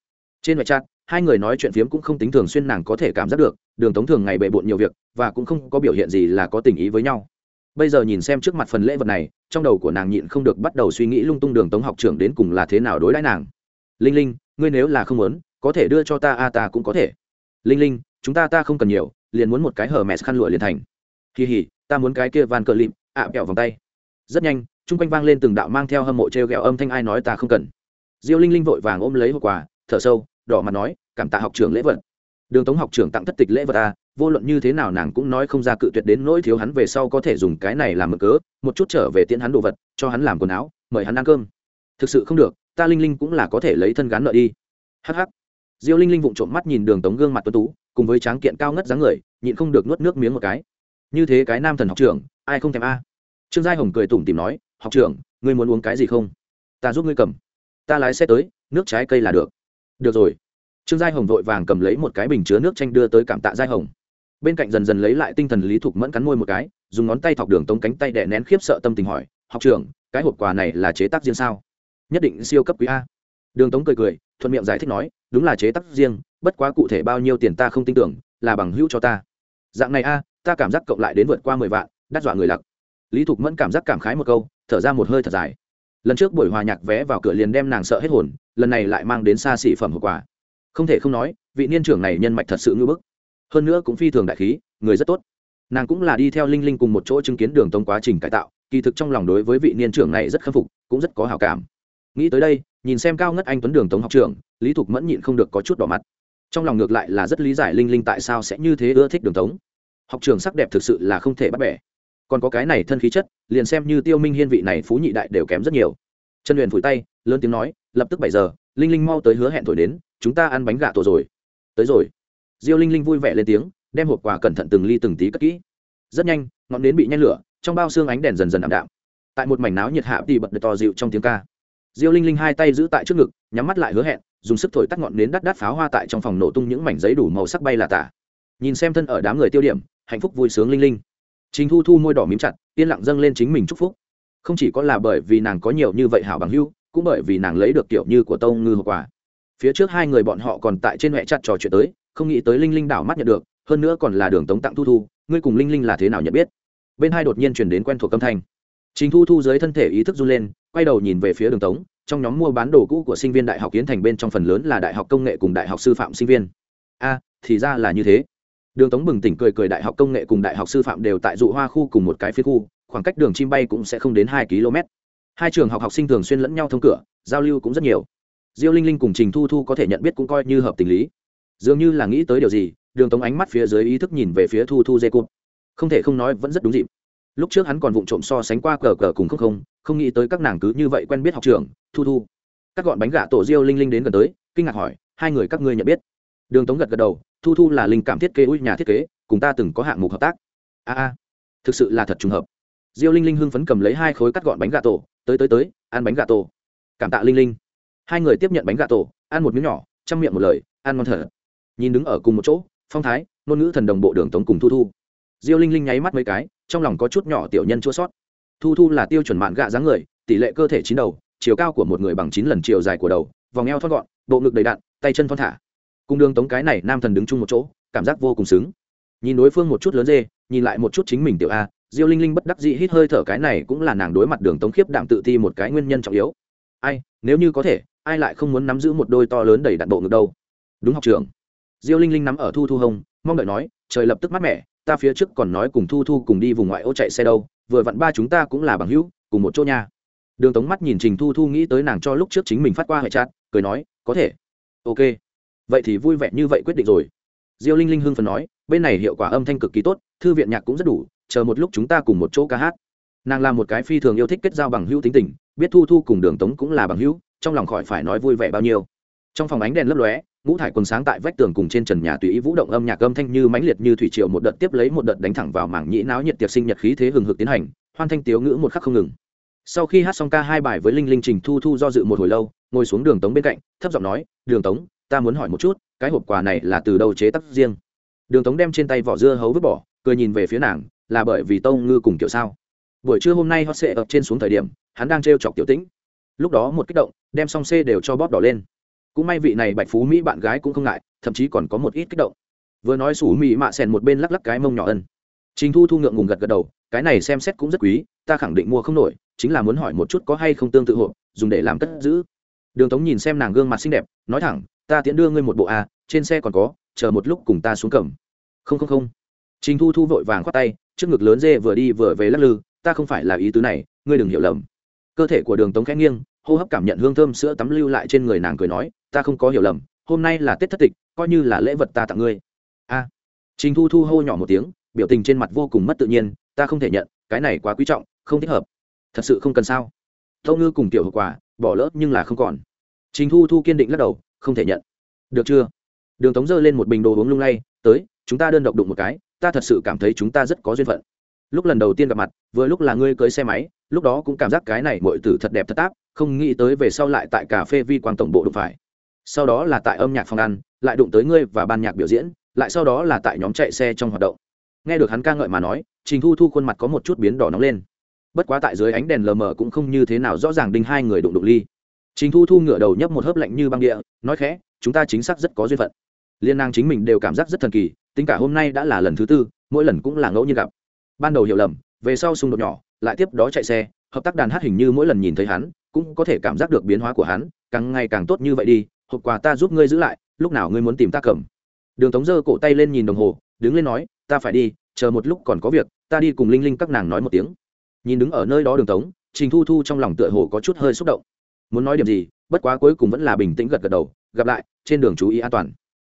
Trên ngoại chat hai người nói chuyện phiếm cũng không tính thường xuyên nàng có thể cảm giác được, đường tống thường ngày bề bộn nhiều việc, và cũng không có biểu hiện gì là có tình ý với nhau. Bây giờ nhìn xem trước mặt phần lễ vật này, trong đầu của nàng nhịn không được bắt đầu suy nghĩ lung tung đường tống học trưởng đến cùng là thế nào đối đãi nàng. Linh linh ngươi nếu là không muốn có thể đưa cho ta a ta cũng có thể. Linh linh chúng ta ta không cần nhiều liền muốn một cái hở mẹ khăn lụa liền thành. Kỳ hỉ ta muốn cái kia van cờ lịm ạ à, kẹo vòng tay. Rất nhanh chung quanh vang lên từng đạo mang theo hâm mộ t r e o g ẹ o âm thanh ai nói ta không cần. Diêu linh linh vội vàng ôm lấy hộp quà thở sâu đỏ mặt nói cảm tạ học trưởng lễ vật. Đường tống học trưởng tặng thất tịch lễ vật ta vô luận như thế nào nàng cũng nói không ra cự tuyệt đến nỗi thiếu hắn về sau có thể dùng cái này làm mực cớ một chút trở về tiễn hắn đồ vật cho hắn làm quần áo mời hắn ăn cơm. Thực sự không được ta linh linh cũng là có thể lấy thân gán nợ đi. Hh diêu linh linh vụng trộm mắt nhìn đường tống gương mặt tuấn tú, cùng với tráng kiện cao ngất dáng người, nhịn không được nuốt nước miếng một cái. Như thế cái nam thần học trưởng, ai không thèm a? Trương giai hồng cười tủm tìm nói, học trưởng, ngươi muốn uống cái gì không? Ta giúp ngươi cầm. Ta lái xe tới, nước trái cây là được. Được rồi. Trương giai hồng vội vàng cầm lấy một cái bình chứa nước chanh đưa tới cảm tạ giai hồng. Bên cạnh dần dần lấy lại tinh thần lý thục mẫn cắn môi một cái, dùng ngón tay thọc đường tống cánh tay đè nén khiếp sợ tâm tình hỏi, học trưởng, cái hộp quà này là chế tác riêng sao? Nhất định siêu cấp quý a. Đường tống cười cười, thuận miệng giải thích nói, đúng là chế tác riêng, bất quá cụ thể bao nhiêu tiền ta không tin tưởng, là bằng hữu cho ta. Dạng này a, ta cảm giác cộng lại đến vượt qua mười vạn, đắt dọa người lặc. Lý thục mẫn cảm giác cảm khái một câu, thở ra một hơi thật dài. Lần trước buổi hòa nhạc vé vào cửa liền đem nàng sợ hết hồn, lần này lại mang đến xa xỉ phẩm hậu quả. Không thể không nói, vị niên trưởng này nhân mạch thật sự ngưỡng bức. Hơn nữa cũng phi thường đại khí, người rất tốt. Nàng cũng là đi theo linh linh cùng một chỗ chứng kiến đường tông quá trình cải tạo, kỳ thực trong lòng đối với vị niên trưởng này rất khâm phục, cũng rất có hào cảm nghĩ tới đây, nhìn xem cao ngất anh tuấn đường tống học trưởng, lý thục mẫn nhịn không được có chút đỏ mặt. Trong lòng ngược lại là rất lý giải linh linh tại sao sẽ như thế ưa thích đường tống. Học trường sắc đẹp thực sự là không thể bắt bẻ. Còn có cái này thân khí chất, liền xem như tiêu minh hiên vị này phú nhị đại đều kém rất nhiều. Trần huyền phủi tay, lớn tiếng nói, lập tức bảy giờ, linh linh mau tới hứa hẹn thổi đến, chúng ta ăn bánh gà tổ rồi. Tới rồi. Diêu linh linh vui vẻ lên tiếng, đem hộp quà cẩn thận từng ly từng tí cất kỹ. Rất nhanh, ngọn nến bị nhen lửa, trong bao xương ánh đèn dần dần ảm đạm. Tại một mảnh náo nhiệt hạ thì bật được to dịu trong tiếng ca diêu linh linh hai tay giữ tại trước ngực nhắm mắt lại hứa hẹn dùng sức thổi tắt ngọn nến đắt đắt pháo hoa tại trong phòng nổ tung những mảnh giấy đủ màu sắc bay là tả nhìn xem thân ở đám người tiêu điểm hạnh phúc vui sướng linh linh Trình Thu Thu môi đỏ mím chặt, yên lặng dâng lên chính mình chúc phúc. Không chỉ có là bởi vì nàng có nhiều như vậy hảo bằng hữu, cũng bởi vì nàng lấy được kiểu như của Tông Ngư hộp quả. Phía trước hai người bọn họ còn tại trên mẹ chặt trò chuyện tới, không nghĩ tới Linh Linh đảo mắt nhận được, hơn nữa còn là Đường Tống tặng Thu Thu, ngươi cùng Linh Linh là thế nào nhận biết? Bên hai đột nhiên truyền đến quen thuộc âm thanh. Trình Thu Thu dưới thân thể ý thức run lên, quay đầu nhìn về phía Đường Tống, trong nhóm mua bán đồ cũ của sinh viên đại học kiến thành bên trong phần lớn là đại học công nghệ cùng đại học sư phạm sinh viên. A, thì ra là như thế. Đường tống bừng tỉnh cười cười đại học công nghệ cùng đại học sư phạm đều tại dụ hoa khu cùng một cái phía khu khoảng cách đường chim bay cũng sẽ không đến hai km. Hai trường học học sinh thường xuyên lẫn nhau thông cửa giao lưu cũng rất nhiều. Diêu linh linh cùng trình thu thu có thể nhận biết cũng coi như hợp tình lý. Dường như là nghĩ tới điều gì đường tống ánh mắt phía dưới ý thức nhìn về phía thu thu dê cụt. Không thể không nói vẫn rất đúng dịp lúc trước hắn còn vụng trộm so sánh qua cờ cờ cùng không không không nghĩ tới các nàng cứ như vậy quen biết học trường, thu thu. Các gọn bánh gà tổ diêu linh linh đến gần tới, kinh ngạc hỏi, hai người các ngươi nhận biết? Đường tống gật gật đầu, thu thu là linh cảm thiết kế ui nhà thiết kế, cùng ta từng có hạng mục hợp tác. A a, thực sự là thật trùng hợp. Diêu linh linh hưng phấn cầm lấy hai khối cắt gọn bánh gà tổ, tới tới tới, ăn bánh gà tổ. Cảm tạ linh linh. Hai người tiếp nhận bánh gà tổ, ăn một miếng nhỏ, chăm miệng một lời, ăn ngon thở nhìn đứng ở cùng một chỗ, phong thái, ngôn ngữ thần đồng bộ đường tống cùng thu thu diêu linh linh nháy mắt mấy cái, trong lòng có chút nhỏ tiểu nhân chua sót. Thu thu là tiêu chuẩn mạn gạ dáng người, tỷ lệ cơ thể chín đầu, chiều cao của một người bằng chín lần chiều dài của đầu, vòng eo thon gọn, bộ ngực đầy đặn, tay chân thon thả. Cùng đường tống cái này nam thần đứng chung một chỗ, cảm giác vô cùng xứng. Nhìn đối phương một chút lớn dê, nhìn lại một chút chính mình tiểu a, diêu linh linh bất đắc dĩ hít hơi thở cái này cũng là nàng đối mặt đường tống khiếp đạm tự ti một cái nguyên nhân trọng yếu. Ai, nếu như có thể, ai lại không muốn nắm giữ một đôi to lớn đầy đặn bộ ngực đâu? Đúng học trường diêu linh linh nắm ở thu thu hông mong đợi nói, trời lập tức mát mẻ, ta phía trước còn nói cùng thu thu cùng đi vùng ngoại ô chạy xe đâu, vừa vặn ba chúng ta cũng là bằng hữu, cùng một chỗ nha. Đường tống mắt nhìn trình thu thu nghĩ tới nàng cho lúc trước chính mình phát qua hệ chat, cười nói, có thể. Ok. Vậy thì vui vẻ như vậy quyết định rồi. Diêu linh linh hưng phần nói, bên này hiệu quả âm thanh cực kỳ tốt, thư viện nhạc cũng rất đủ, chờ một lúc chúng ta cùng một chỗ ca hát. Nàng là một cái phi thường yêu thích kết giao bằng hữu tính tình, biết thu thu cùng đường tống cũng là bằng hữu, trong lòng khỏi phải nói vui vẻ bao nhiêu. Trong phòng ánh đèn lấp lóe ngũ thải quần sáng tại vách tường cùng trên trần nhà tùy ý vũ động âm nhạc âm thanh như mãnh liệt như thủy triều một đợt tiếp lấy một đợt đánh thẳng vào mảng nhĩ náo nhiệt tiệc sinh nhật khí thế hừng hực tiến hành, hoan thanh tiếu ngữ một khắc không ngừng. Sau khi hát xong ca hai bài với linh linh trình thu thu do dự một hồi lâu, ngồi xuống đường tống bên cạnh, thấp giọng nói, đường tống, ta muốn hỏi một chút, cái hộp quà này là từ đâu chế tác riêng? Đường tống đem trên tay vỏ dưa hấu vứt bỏ, cười nhìn về phía nàng, là bởi vì tâu ngư cùng kiểu sao? Buổi trưa hôm nay hot sệ ập trên xuống thời điểm, hắn đang t chọc tiểu tĩnh. Lúc đó một kích động, đem xong c đều cho bóp đỏ lên cũng may vị này bạch phú mỹ bạn gái cũng không ngại, thậm chí còn có một ít kích động. Vừa nói sủ mỹ mạ sèn một bên lắc lắc cái mông nhỏ ân. Trình thu thu ngượng ngùng gật gật đầu, cái này xem xét cũng rất quý, ta khẳng định mua không nổi, chính là muốn hỏi một chút có hay không tương tự hộp, dùng để làm cất giữ. Đường tống nhìn xem nàng gương mặt xinh đẹp, nói thẳng, ta tiễn đưa ngươi một bộ a trên xe còn có, chờ một lúc cùng ta xuống cầm. Không không không. Trình thu thu vội vàng khoát tay, trước ngực lớn dê vừa đi vừa về lắc lư, ta không phải là ý tứ này, ngươi đừng hiểu lầm. Cơ thể của đường tống khẽ nghiêng, hô hấp cảm nhận hương thơm sữa tắm lưu lại trên người nàng cười nói ta không có hiểu lầm, hôm nay là tết thất tịch, coi như là lễ vật ta tặng ngươi. A. Trình thu thu hô nhỏ một tiếng, biểu tình trên mặt vô cùng mất tự nhiên, ta không thể nhận, cái này quá quý trọng, không thích hợp. Thật sự không cần sao? Tâu ngư cùng tiểu hậu quả, bỏ lỡ nhưng là không còn. Trình thu thu kiên định lắc đầu, không thể nhận. Được chưa? Đường tống giơ lên một bình đồ uống lung lay, tới, chúng ta đơn độc đụng một cái, ta thật sự cảm thấy chúng ta rất có duyên phận. Lúc lần đầu tiên gặp mặt, vừa lúc là ngươi cưới xe máy, lúc đó cũng cảm giác cái này mọi tử thật đẹp thật táp không nghĩ tới về sau lại tại cà phê vi quang tổng bộ đụng phải sau đó là tại âm nhạc phòng ăn, lại đụng tới ngươi và ban nhạc biểu diễn, lại sau đó là tại nhóm chạy xe trong hoạt động. Nghe được hắn ca ngợi mà nói, trình thu thu khuôn mặt có một chút biến đỏ nóng lên. Bất quá tại dưới ánh đèn lờ mờ cũng không như thế nào rõ ràng đinh hai người đụng đụng ly. Trình thu thu ngửa đầu nhấp một hớp lạnh như băng địa, nói khẽ, chúng ta chính xác rất có duyên phận. Liên nàng chính mình đều cảm giác rất thần kỳ, tính cả hôm nay đã là lần thứ tư, mỗi lần cũng là ngẫu nhiên gặp. Ban đầu hiểu lầm, về sau xung đột nhỏ, lại tiếp đó chạy xe, hợp tác đàn hát hình như mỗi lần nhìn thấy hắn, cũng có thể cảm giác được biến hóa của hắn, càng ngày càng tốt như vậy đi hộp quà ta giúp ngươi giữ lại, lúc nào ngươi muốn tìm ta cầm. Đường tống giơ cổ tay lên nhìn đồng hồ, đứng lên nói, ta phải đi, chờ một lúc còn có việc, ta đi cùng linh linh các nàng nói một tiếng. Nhìn đứng ở nơi đó đường tống, trình thu thu trong lòng tựa hồ có chút hơi xúc động. Muốn nói điểm gì, bất quá cuối cùng vẫn là bình tĩnh gật gật đầu, gặp lại, trên đường chú ý an toàn.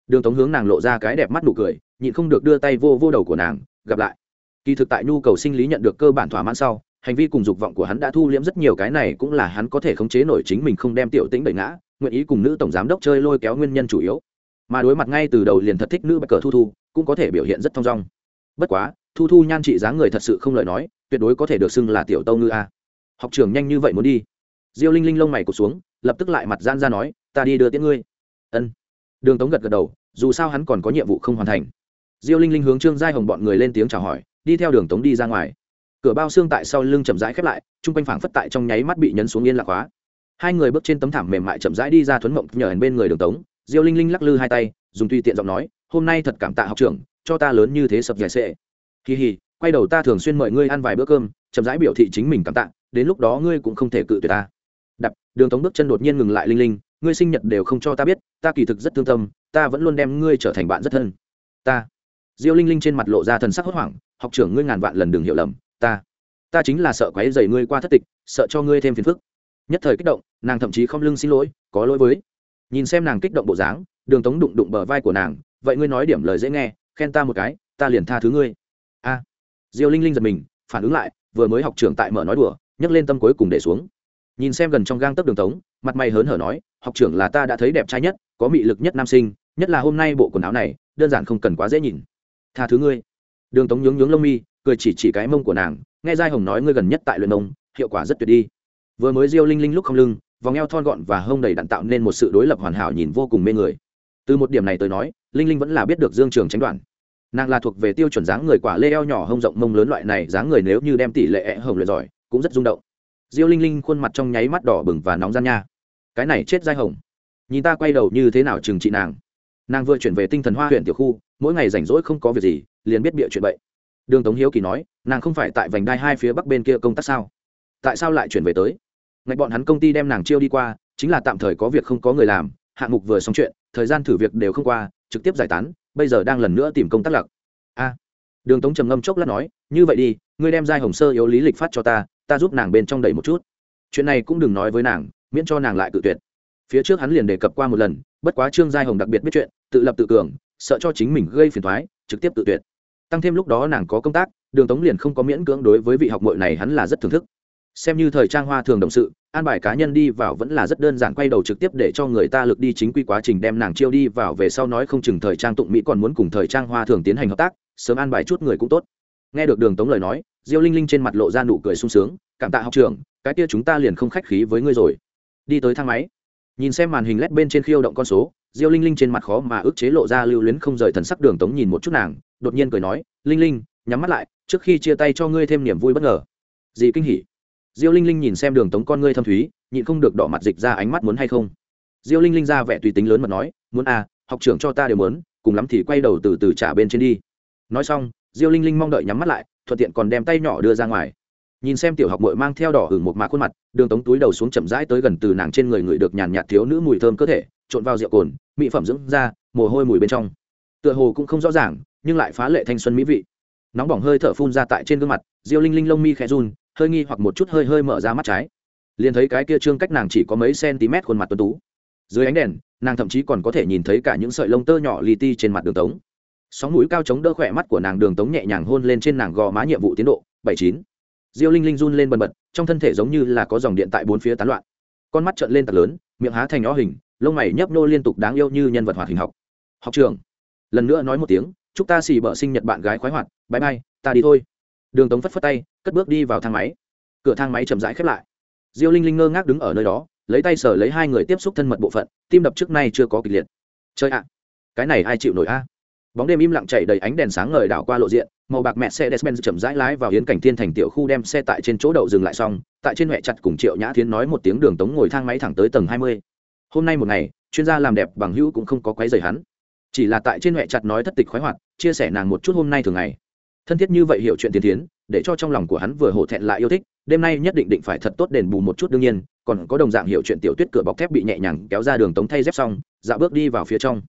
Đường tống hướng nàng lộ ra cái đẹp mắt nụ cười, nhịn không được đưa tay vô vô đầu của nàng, gặp lại. Kỳ thực tại nhu cầu sinh lý nhận được cơ bản thỏa mãn sau hành vi cùng dục vọng của hắn đã thu liễm rất nhiều, cái này cũng là hắn có thể khống chế nổi chính mình không đem tiểu tĩnh đẩy ngã, nguyện ý cùng nữ tổng giám đốc chơi lôi kéo nguyên nhân chủ yếu. Mà đối mặt ngay từ đầu liền thật thích nữ bạch cờ thu thu, cũng có thể biểu hiện rất thong dong. Bất quá, thu thu nhan trị dáng người thật sự không lời nói, tuyệt đối có thể được xưng là tiểu tâu ngư a. Học trường nhanh như vậy muốn đi. Diêu linh linh lông mày cụt xuống, lập tức lại mặt gian ra nói, ta đi đưa tiễn ngươi. Ân. Đường tống gật gật đầu, dù sao hắn còn có nhiệm vụ không hoàn thành. Diêu linh linh hướng trương giai hồng bọn người lên tiếng chào hỏi, đi theo đường tống đi ra ngoài cửa bao xương tại sau lưng chậm rãi khép lại, chung quanh phảng phất tại trong nháy mắt bị nhấn xuống yên lạc hóa. Hai người bước trên tấm thảm mềm mại chậm rãi đi ra thuấn mộng nhờ hẳn bên người đường tống, diêu linh linh lắc lư hai tay, dùng tùy tiện giọng nói, hôm nay thật cảm tạ học trưởng, cho ta lớn như thế sập dài sệ. Kỳ hì quay đầu ta thường xuyên mời ngươi ăn vài bữa cơm, chậm rãi biểu thị chính mình cảm tạ, đến lúc đó ngươi cũng không thể cự tuyệt ta. Đập, đường tống bước chân đột nhiên ngừng lại linh linh, ngươi sinh nhật đều không cho ta biết, ta kỳ thực rất thương tâm, ta vẫn luôn đem ngươi trở thành bạn rất thân. Ta. Diêu linh linh trên mặt lộ ra thần sắc hốt hoảng, học trưởng ngươi ngàn vạn lần đừng hiểu lầm ta ta chính là sợ quấy dày ngươi qua thất tịch, sợ cho ngươi thêm phiền phức. Nhất thời kích động, nàng thậm chí không lưng xin lỗi, có lỗi với. Nhìn xem nàng kích động bộ dáng, đường tống đụng đụng bờ vai của nàng, vậy ngươi nói điểm lời dễ nghe, khen ta một cái, ta liền tha thứ ngươi. A. Diêu linh linh giật mình, phản ứng lại, vừa mới học trưởng tại mở nói đùa, nhấc lên tâm cuối cùng để xuống. Nhìn xem gần trong gang tấc đường tống, mặt mày hớn hở nói, học trưởng là ta đã thấy đẹp trai nhất, có mị lực nhất nam sinh, nhất là hôm nay bộ quần áo này, đơn giản không cần quá dễ nhìn. Tha thứ ngươi. Đường tống nhướng nhướng lông mi cười chỉ chỉ cái mông của nàng, nghe giai hồng nói ngươi gần nhất tại luyện mông, hiệu quả rất tuyệt đi. Vừa mới diêu linh linh lúc không lưng, vòng eo thon gọn và hông đầy đặn tạo nên một sự đối lập hoàn hảo nhìn vô cùng mê người. Từ một điểm này tới nói, linh linh vẫn là biết được dương trường tránh đoạn. Nàng là thuộc về tiêu chuẩn dáng người quả lê eo nhỏ hông rộng mông lớn loại này, dáng người nếu như đem tỷ lệ ẹ hồng luyện giỏi, cũng rất rung động. Diêu linh linh khuôn mặt trong nháy mắt đỏ bừng và nóng gian nha. Cái này chết dai hồng. Nhìn ta quay đầu như thế nào chừng trị nàng. Nàng vừa chuyển về tinh thần hoa huyện tiểu khu, mỗi ngày rảnh rỗi không có việc gì, liền biết bịa chuyện bậy đường tống hiếu kỳ nói, nàng không phải tại vành đai hai phía bắc bên kia công tác sao? Tại sao lại chuyển về tới? Ngay bọn hắn công ty đem nàng chiêu đi qua, chính là tạm thời có việc không có người làm, hạng mục vừa xong chuyện, thời gian thử việc đều không qua, trực tiếp giải tán, bây giờ đang lần nữa tìm công tác lặc. A. Đường tống trầm ngâm chốc lát nói, như vậy đi, ngươi đem giai hồng sơ yếu lý lịch phát cho ta ta giúp nàng bên trong đầy một chút. Chuyện này cũng đừng nói với nàng, miễn cho nàng lại cự tuyệt. Phía trước hắn liền đề cập qua một lần, bất quá trương giai hồng đặc biệt biết chuyện, tự lập tự cường, sợ cho chính mình gây phiền thoái trực tiếp tự tuyệt tăng thêm lúc đó nàng có công tác, đường tống liền không có miễn cưỡng đối với vị học mội này hắn là rất thưởng thức. Xem như thời trang hoa thường động sự, an bài cá nhân đi vào vẫn là rất đơn giản quay đầu trực tiếp để cho người ta lực đi chính quy quá trình đem nàng chiêu đi vào về sau nói không chừng thời trang tụng mỹ còn muốn cùng thời trang hoa thường tiến hành hợp tác, sớm an bài chút người cũng tốt. Nghe được đường tống lời nói, diêu linh linh trên mặt lộ ra nụ cười sung sướng, cảm tạ học trường cái kia chúng ta liền không khách khí với ngươi rồi. Đi tới thang máy, nhìn xem màn hình led bên trên khiêu động con số, diêu linh linh trên mặt khó mà ức chế lộ ra lưu luyến không rời thần sắc đường tống nhìn một chút nàng đột nhiên cười nói, linh linh, nhắm mắt lại, trước khi chia tay cho ngươi thêm niềm vui bất ngờ. Gì kinh hỉ. Diêu linh linh nhìn xem đường tống con ngươi thâm thúy, nhịn không được đỏ mặt dịch ra ánh mắt muốn hay không. Diêu linh linh ra vẻ tùy tính lớn mà nói, muốn à học trưởng cho ta đều muốn, cùng lắm thì quay đầu từ từ trả bên trên đi. Nói xong, diêu linh linh mong đợi nhắm mắt lại, thuận tiện còn đem tay nhỏ đưa ra ngoài. Nhìn xem tiểu học mội mang theo đỏ hửng một mạc khuôn mặt, đường tống túi đầu xuống chậm rãi tới gần từ nàng trên người người được nhàn nhạt thiếu nữ mùi thơm cơ thể, trộn vào rượu cồn, mỹ phẩm dưỡng da, mồ hôi mùi bên trong. Tựa hồ cũng không rõ ràng nhưng lại phá lệ thanh xuân mỹ vị. Nóng bỏng hơi thở phun ra tại trên gương mặt, diêu linh linh lông mi khẽ run, hơi nghi hoặc một chút hơi hơi mở ra mắt trái. Liền thấy cái kia trương cách nàng chỉ có mấy cm khuôn mặt tuấn tú. Dưới ánh đèn, nàng thậm chí còn có thể nhìn thấy cả những sợi lông tơ nhỏ li ti trên mặt đường tống. Sóng mũi cao chống đỡ khỏe mắt của nàng đường tống nhẹ nhàng hôn lên trên nàng gò má nhiệm vụ tiến độ, bảy chín. Diêu linh linh run lên bần bật, trong thân thể giống như là có dòng điện tại bốn phía tán loạn. Con mắt trợn lên thật lớn, miệng há thành nhỏ hình, lông mày nhấp nô liên tục đáng yêu như nhân vật hoạt hình học. Học trường. Lần nữa nói một tiếng chúc ta xì bở sinh nhật bạn gái khoái hoạt bãi bay ta đi thôi. Đường tống phất phất tay, cất bước đi vào thang máy. Cửa thang máy chậm rãi khép lại. Diêu linh linh ngơ ngác đứng ở nơi đó, lấy tay sờ lấy hai người tiếp xúc thân mật bộ phận, tim đập trước nay chưa có kịch liệt. Chơi ạ, cái này ai chịu nổi a? Bóng đêm im lặng chạy đầy ánh đèn sáng ngời đảo qua lộ diện, màu bạc mẹ xe despen chậm rãi lái vào hiến cảnh thiên thành tiểu khu đem xe tại trên chỗ đậu dừng lại xong, tại trên mẹ chặt cùng triệu nhã thiến nói một tiếng đường tống ngồi thang máy thẳng tới tầng hai mươi. Hôm nay một ngày, chuyên gia làm đẹp bằng hữu cũng không có quấy rầy hắn. Chỉ là tại trên mẹ chặt nói thất tịch khoái hoạt chia sẻ nàng một chút hôm nay thường ngày. Thân thiết như vậy hiểu chuyện tiến tiến để cho trong lòng của hắn vừa hổ thẹn lại yêu thích, đêm nay nhất định định phải thật tốt đền bù một chút đương nhiên, còn có đồng dạng hiểu chuyện tiểu tuyết cửa bọc thép bị nhẹ nhàng kéo ra đường tống thay dép xong dạo bước đi vào phía trong.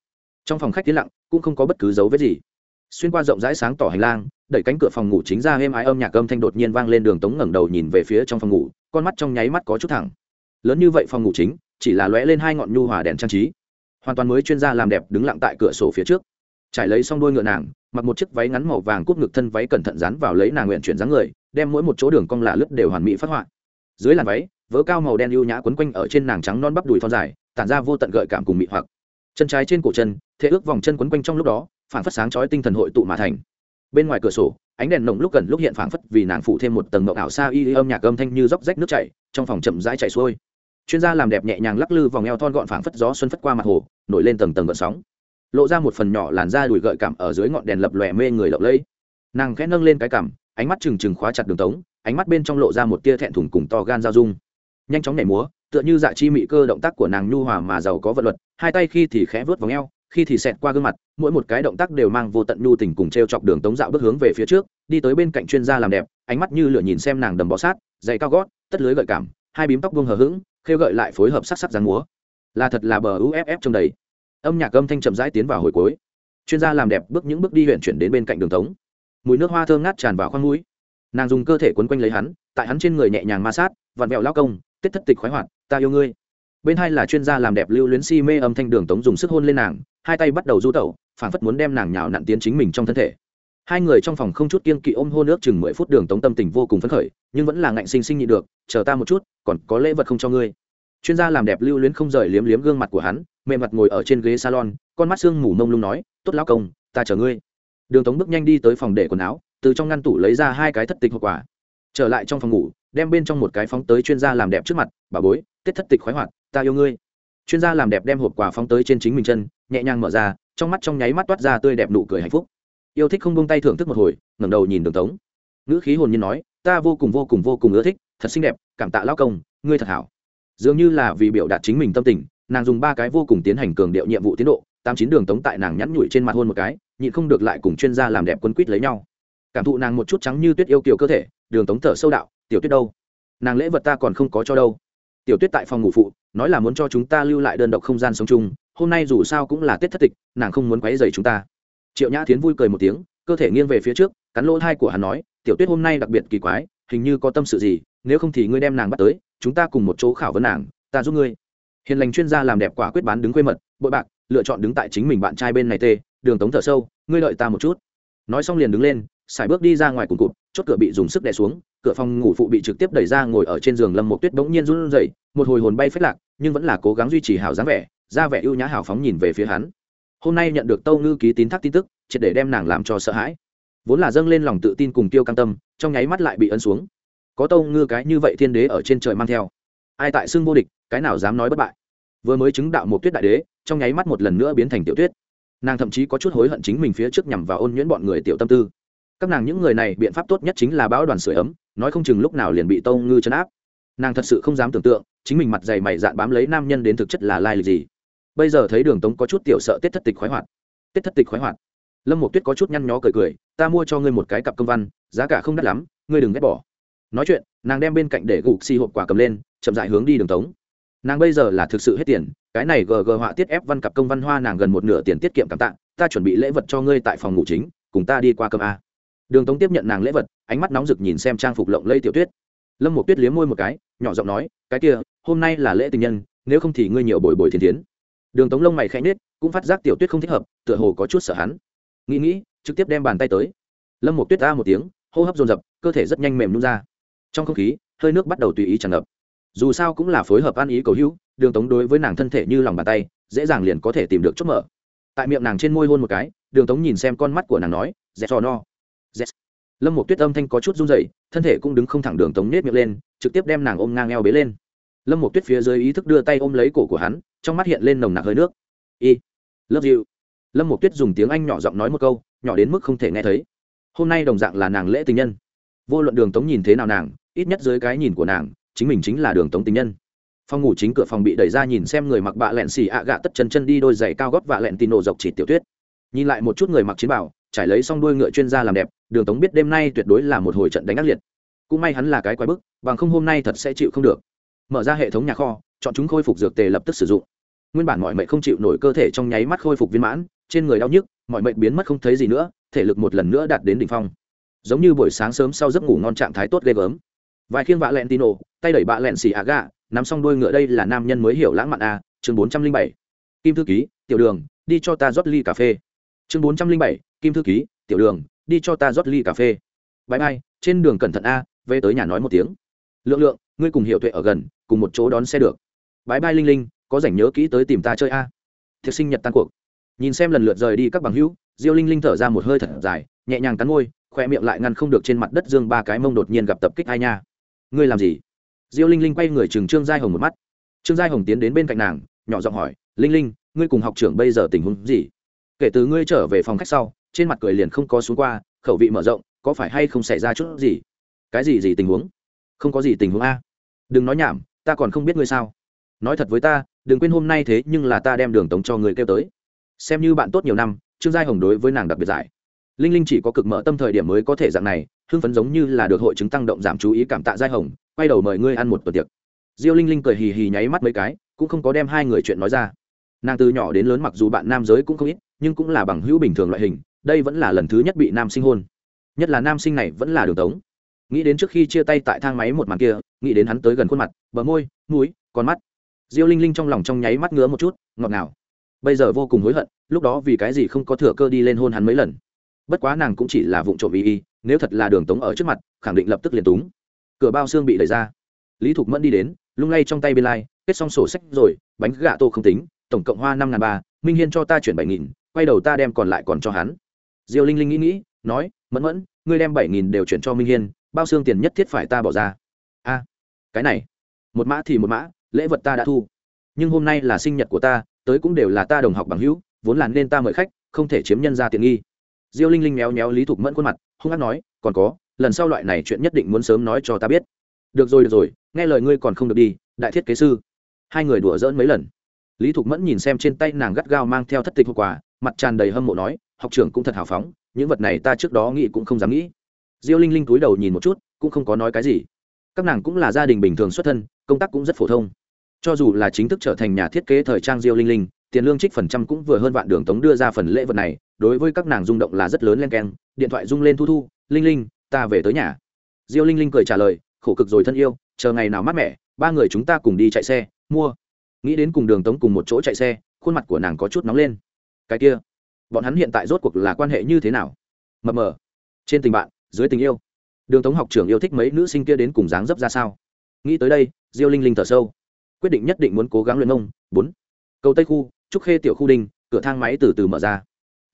Trong phòng khách tiến lặng, cũng không có bất cứ dấu vết gì. Xuyên qua rộng rãi sáng tỏ hành lang, đẩy cánh cửa phòng ngủ chính ra êm ái âm nhạc âm thanh đột nhiên vang lên đường tống ngẩng đầu nhìn về phía trong phòng ngủ, con mắt trong nháy mắt có chút thẳng. Lớn như vậy phòng ngủ chính, chỉ là lóe lên hai ngọn nhu hòa đèn trang trí. Hoàn toàn mới chuyên gia làm đẹp đứng lặng tại cửa sổ phía trước trải lấy xong đôi ngựa nàng, mặc một chiếc váy ngắn màu vàng cúp ngực thân váy cẩn thận dán vào lấy nàng nguyện chuyển dáng người, đem mỗi một chỗ đường cong lạ lướt đều hoàn mỹ phát họa. Dưới làn váy, vớ cao màu đen ưu nhã quấn quanh ở trên nàng trắng non bắp đùi thon dài, tản ra vô tận gợi cảm cùng mị hoặc. Chân trái trên cổ chân thế ước vòng chân quấn quanh trong lúc đó phản phất sáng chói tinh thần hội tụ mà thành. Bên ngoài cửa sổ, ánh đèn nồng lúc gần lúc hiện phảng phất vì nàng phụ thêm một tầng mộng ảo xa y âm nhạc âm thanh như róc rách nước chảy, trong phòng chậm rãi chảy xuôi. Chuyên gia làm đẹp nhẹ nhàng lắc lư vòng eo thon gọn phảng phất gió xuân phất qua mặt hồ, nổi lên tầng tầng gợn sóng lộ ra một phần nhỏ làn da đùi gợi cảm ở dưới ngọn đèn lập lòe mê người lộng lẫy. Nàng khẽ nâng lên cái cảm, ánh mắt trừng trừng khóa chặt đường tống, ánh mắt bên trong lộ ra một tia thẹn thùng cùng to gan giao dung. Nhanh chóng nhảy múa, tựa như dạ chi mị cơ động tác của nàng nhu hòa mà giàu có vật luật, hai tay khi thì khẽ vớt vào eo, khi thì xẹt qua gương mặt, mỗi một cái động tác đều mang vô tận nhu tình cùng t r e o chọc đường tống dạo bước hướng về phía trước, đi tới bên cạnh chuyên gia làm đẹp, ánh mắt như lửa nhìn xem nàng đầm bó sát, dày cao gót, tất lưới gợi cảm, hai bím tóc vương hờ hững, khêu gợi lại phối hợp sắc sắc dáng múa. Là thật là bờ uff trong đầy âm nhạc âm thanh chậm rãi tiến vào hồi cuối. Chuyên gia làm đẹp bước những bước đi huyện chuyển đến bên cạnh đường tống. Mùi nước hoa thơm ngát tràn vào khoang mũi. Nàng dùng cơ thể quấn quanh lấy hắn, tại hắn trên người nhẹ nhàng ma sát, vặn vẹo lao công tết thất tịch khoái hoạt, ta yêu ngươi. Bên hai là chuyên gia làm đẹp lưu luyến si mê âm thanh đường tống dùng sức hôn lên nàng, hai tay bắt đầu du tẩu, phảng phất muốn đem nàng nhào nặn tiến chính mình trong thân thể. Hai người trong phòng không chút kiên kỵ ôm hôn nước chừng mười phút đường tống tâm tình vô cùng phấn khởi, nhưng vẫn là ngạnh sinh sinh nhị được, chờ ta một chút, còn có lễ vật không cho ngươi chuyên gia làm đẹp lưu luyến không rời liếm liếm gương mặt của hắn mềm mặt ngồi ở trên ghế salon, con mắt xương mù mông lung nói, tốt lão công, ta chờ ngươi. Đường tống bước nhanh đi tới phòng để quần áo, từ trong ngăn tủ lấy ra hai cái thất tịch hậu quả trở lại trong phòng ngủ, đem bên trong một cái phóng tới chuyên gia làm đẹp trước mặt, bà bối tết thất tịch khoái hoạt, ta yêu ngươi. Chuyên gia làm đẹp đem hộp quà phóng tới trên chính mình chân, nhẹ nhàng mở ra, trong mắt trong nháy mắt toát ra tươi đẹp nụ cười hạnh phúc. Yêu thích không bông tay thưởng thức một hồi, ngẩng đầu nhìn đường tống. Ngữ khí hồn nhiên nói, ta vô cùng vô cùng vô cùng ưa thích, thật xinh đẹp, cảm tạ lao công, ngươi thật hảo dường như là vì biểu đạt chính mình tâm tình, nàng dùng ba cái vô cùng tiến hành cường điệu nhiệm vụ tiến độ, tám chín đường tống tại nàng nhắn nhủi trên mặt hôn một cái, nhịn không được lại cùng chuyên gia làm đẹp quân quýt lấy nhau. Cảm thụ nàng một chút trắng như tuyết yêu kiểu cơ thể, đường tống thở sâu đạo, tiểu tuyết đâu? Nàng lễ vật ta còn không có cho đâu. Tiểu tuyết tại phòng ngủ phụ, nói là muốn cho chúng ta lưu lại đơn độc không gian sống chung, hôm nay dù sao cũng là tết thất tịch, nàng không muốn quấy dày chúng ta. Triệu nhã tiến vui cười một tiếng, cơ thể nghiêng về phía trước, cắn lỗ thai của hắn nói, tiểu tuyết hôm nay đặc biệt kỳ quái, hình như có tâm sự gì, nếu không thì ngươi đem nàng bắt tới chúng ta cùng một chỗ khảo vấn nàng, ta giúp ngươi. Hiền lành chuyên gia làm đẹp quả quyết bán đứng quê mật, bội bạc, lựa chọn đứng tại chính mình bạn trai bên này tê, đường tống thở sâu, ngươi đợi ta một chút. Nói xong liền đứng lên xài bước đi ra ngoài cùng cụt, chốt cửa bị dùng sức đè xuống, cửa phòng ngủ phụ bị trực tiếp đẩy ra ngồi ở trên giường lâm một tuyết bỗng nhiên run rẩy, một hồi hồn bay phết lạc, nhưng vẫn là cố gắng duy trì hào dáng vẻ ra vẻ ưu nhã hào phóng nhìn về phía hắn. Hôm nay nhận được tâu ngư ký tín thác tin tức, triệt để đem nàng làm cho sợ hãi. Vốn là dâng lên lòng tự tin cùng tiêu căng tâm, trong nháy mắt lại bị ấn xuống có tâu ngư cái như vậy thiên đế ở trên trời mang theo. Ai tại xưng vô địch, cái nào dám nói bất bại. Vừa mới chứng đạo một tuyết đại đế, trong nháy mắt một lần nữa biến thành tiểu tuyết. Nàng thậm chí có chút hối hận chính mình phía trước nhằm vào ôn nhuyễn bọn người tiểu tâm tư. Các nàng những người này biện pháp tốt nhất chính là bão đoàn sửa ấm, nói không chừng lúc nào liền bị tâu ngư chấn áp. Nàng thật sự không dám tưởng tượng, chính mình mặt dày mày dạn bám lấy nam nhân đến thực chất là lai lịch gì. Bây giờ thấy đường tống có chút tiểu sợ tết thất tịch khoái hoạt. Tết thất tịch khoái hoạt. Lâm một tuyết có chút nhăn nhó cười cười, ta mua cho ngươi một cái cặp công văn, giá cả không đắt lắm, ngươi đừng ghét bỏ nói chuyện, nàng đem bên cạnh để gục xì hộp quả cầm lên, chậm dại hướng đi đường tống. Nàng bây giờ là thực sự hết tiền, cái này gg họa tiết ép văn cặp công văn hoa nàng gần một nửa tiền tiết kiệm cảm tạ, ta chuẩn bị lễ vật cho ngươi tại phòng ngủ chính, cùng ta đi qua cơm a. Đường tống tiếp nhận nàng lễ vật, ánh mắt nóng rực nhìn xem trang phục lộng lây tiểu tuyết. Lâm một tuyết liếm môi một cái, nhỏ giọng nói, cái kia, hôm nay là lễ tình nhân, nếu không thì ngươi nhiều bồi bồi thiên tiến đường tống lông mày khẽ nết cũng phát giác tiểu tuyết không thích hợp, tựa hồ có chút sợ hắn. Nghĩ nghĩ, trực tiếp đem bàn tay tới. Lâm một tuyết ta một tiếng, hô hấp dồn dập, cơ thể rất nhanh mềm nhung ra trong không khí, hơi nước bắt đầu tùy ý tràn ngập. Dù sao cũng là phối hợp ăn ý cầu hữu, đường tống đối với nàng thân thể như lòng bàn tay, dễ dàng liền có thể tìm được chốt mở. Tại miệng nàng trên môi hôn một cái, đường tống nhìn xem con mắt của nàng nói dẹp trò no. Dẹp lâm một tuyết âm thanh có chút run dậy thân thể cũng đứng không thẳng đường tống nết miệng lên, trực tiếp đem nàng ôm ngang eo bế lên. Lâm một tuyết phía dưới ý thức đưa tay ôm lấy cổ của hắn, trong mắt hiện lên nồng nặc hơi nước. Y, love you. Lâm một tuyết dùng tiếng anh nhỏ giọng nói một câu, nhỏ đến mức không thể nghe thấy. Hôm nay đồng dạng là nàng lễ tình nhân vô luận đường tống nhìn thế nào nàng, ít nhất dưới cái nhìn của nàng, chính mình chính là đường tống tình nhân. Phòng ngủ chính cửa phòng bị đẩy ra nhìn xem người mặc bạ lẹn xì ạ gạ tất chân chân đi đôi giày cao gót vạ lẹn tì nổ dọc chỉ tiểu tuyết. Nhìn lại một chút người mặc chiến bảo, trải lấy xong đuôi ngựa chuyên gia làm đẹp, đường tống biết đêm nay tuyệt đối là một hồi trận đánh ác liệt. Cũng may hắn là cái quái bức, bằng không hôm nay thật sẽ chịu không được. Mở ra hệ thống nhà kho, chọn chúng khôi phục dược tề lập tức sử dụng. Nguyên bản mọi mệnh không chịu nổi cơ thể trong nháy mắt khôi phục viên mãn, trên người đau nhức, mọi mệnh biến mất không thấy gì nữa, thể lực một lần nữa đạt đến đỉnh phong giống như buổi sáng sớm sau giấc ngủ ngon trạng thái tốt ghê gớm. Vài khiêng vạ lẹn tino tay đẩy bạ lẹn xì ạ gà, nắm xong đôi ngựa đây là nam nhân mới hiểu lãng mạn a, chương bốn trăm linh bảy. Kim thư ký, tiểu đường, đi cho ta rót ly cà phê. Chương bốn trăm linh bảy, kim thư ký, tiểu đường, đi cho ta rót ly cà phê. Bãi bay trên đường cẩn thận a, về tới nhà nói một tiếng. Lượng lượng, ngươi cùng hiệu tuệ ở gần, cùng một chỗ đón xe được. Bãi bay linh linh, có rảnh nhớ kỹ tới tìm ta chơi a. Thiệt sinh nhật tan cuộc. Nhìn xem lần lượt rời đi các bằng hữu, diêu linh linh thở ra một hơi thật dài, nhẹ nhàng cắn môi khoe miệng lại ngăn không được trên mặt đất dương ba cái mông đột nhiên gặp tập kích ai nha. Ngươi làm gì? Diêu linh linh quay người chừng trương giai hồng một mắt. Trương giai hồng tiến đến bên cạnh nàng, nhỏ giọng hỏi, linh linh, ngươi cùng học trưởng bây giờ tình huống gì? Kể từ ngươi trở về phòng khách sau, trên mặt cười liền không có xuống qua, khẩu vị mở rộng, có phải hay không xảy ra chút gì? Cái gì gì tình huống? Không có gì tình huống a. Đừng nói nhảm, ta còn không biết ngươi sao. Nói thật với ta, đừng quên hôm nay thế nhưng là ta đem đường tống cho người kêu tới. Xem như bạn tốt nhiều năm, trương giai hồng đối với nàng đặc biệt giải linh linh chỉ có cực mở tâm thời điểm mới có thể dạng này, hưng phấn giống như là được hội chứng tăng động giảm chú ý cảm tạ giai hồng, quay đầu mời ngươi ăn một tuần tiệc. Diêu linh linh cười hì hì nháy mắt mấy cái, cũng không có đem hai người chuyện nói ra. Nàng từ nhỏ đến lớn mặc dù bạn nam giới cũng không ít, nhưng cũng là bằng hữu bình thường loại hình, đây vẫn là lần thứ nhất bị nam sinh hôn. Nhất là nam sinh này vẫn là đường tống. Nghĩ đến trước khi chia tay tại thang máy một màn kia, nghĩ đến hắn tới gần khuôn mặt, bờ môi, mũi, con mắt. Diêu linh linh trong lòng trong nháy mắt ngứa một chút, ngọt ngào. Bây giờ vô cùng hối hận, lúc đó vì cái gì không có thừa cơ đi lên hôn hắn mấy lần bất quá nàng cũng chỉ là vụ trộm y y, nếu thật là đường tống ở trước mặt, khẳng định lập tức liền túng. Cửa bao xương bị đẩy ra. Lý thục mẫn đi đến, lung lay trong tay bên lai, kết xong sổ sách rồi, bánh gà tô không tính, tổng cộng hoa năm ngàn ba, minh hiên cho ta chuyển bảy nghìn, quay đầu ta đem còn lại còn cho hắn. Diêu linh linh nghĩ nghĩ, nói, mẫn mẫn, ngươi đem bảy nghìn đều chuyển cho minh hiên, bao xương tiền nhất thiết phải ta bỏ ra. A, cái này, một mã thì một mã, lễ vật ta đã thu. Nhưng hôm nay là sinh nhật của ta, tới cũng đều là ta đồng học bằng hữu, vốn là nên ta mời khách, không thể chiếm nhân ra tiện nghi diêu linh linh méo méo lý thục mẫn khuôn mặt, hung hát nói, còn có, lần sau loại này chuyện nhất định muốn sớm nói cho ta biết. Được rồi được rồi, nghe lời ngươi còn không được đi, đại thiết kế sư. Hai người đùa dỡn mấy lần. Lý thục mẫn nhìn xem trên tay nàng gắt gao mang theo thất tịch hậu quả, mặt tràn đầy hâm mộ nói, học trưởng cũng thật hào phóng, những vật này ta trước đó nghĩ cũng không dám nghĩ. Diêu linh linh túi đầu nhìn một chút, cũng không có nói cái gì. Các nàng cũng là gia đình bình thường xuất thân, công tác cũng rất phổ thông. Cho dù là chính thức trở thành nhà thiết kế thời trang diêu linh linh, tiền lương trích phần trăm cũng vừa hơn vạn đường tống đưa ra phần lễ vật này đối với các nàng rung động là rất lớn len keng, điện thoại rung lên thu thu, linh linh, ta về tới nhà. Diêu linh linh cười trả lời, khổ cực rồi thân yêu, chờ ngày nào mát mẻ, ba người chúng ta cùng đi chạy xe, mua. Nghĩ đến cùng đường tống cùng một chỗ chạy xe, khuôn mặt của nàng có chút nóng lên. Cái kia, bọn hắn hiện tại rốt cuộc là quan hệ như thế nào? Mập mờ. Trên tình bạn, dưới tình yêu. Đường tống học trưởng yêu thích mấy nữ sinh kia đến cùng dáng dấp ra sao? Nghĩ tới đây, diêu linh linh thở sâu. Quyết định nhất định muốn cố gắng luyện ông bốn. Cầu tây khu, trúc khê tiểu khu đinh, cửa thang máy từ từ mở ra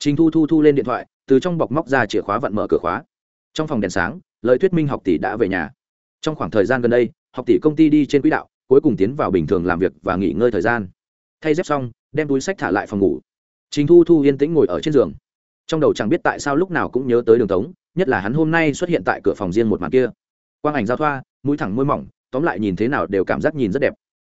trình thu thu thu lên điện thoại, từ trong bọc móc ra chìa khóa vặn mở cửa khóa. Trong phòng đèn sáng, lời thuyết minh học tỷ đã về nhà. Trong khoảng thời gian gần đây, học tỷ công ty đi trên quỹ đạo, cuối cùng tiến vào bình thường làm việc và nghỉ ngơi thời gian. Thay dép xong, đem túi sách thả lại phòng ngủ. Trình thu thu yên tĩnh ngồi ở trên giường. Trong đầu chẳng biết tại sao lúc nào cũng nhớ tới đường tống, nhất là hắn hôm nay xuất hiện tại cửa phòng riêng một màn kia. Quang ảnh giao thoa, mũi thẳng môi mỏng, tóm lại nhìn thế nào đều cảm giác nhìn rất đẹp.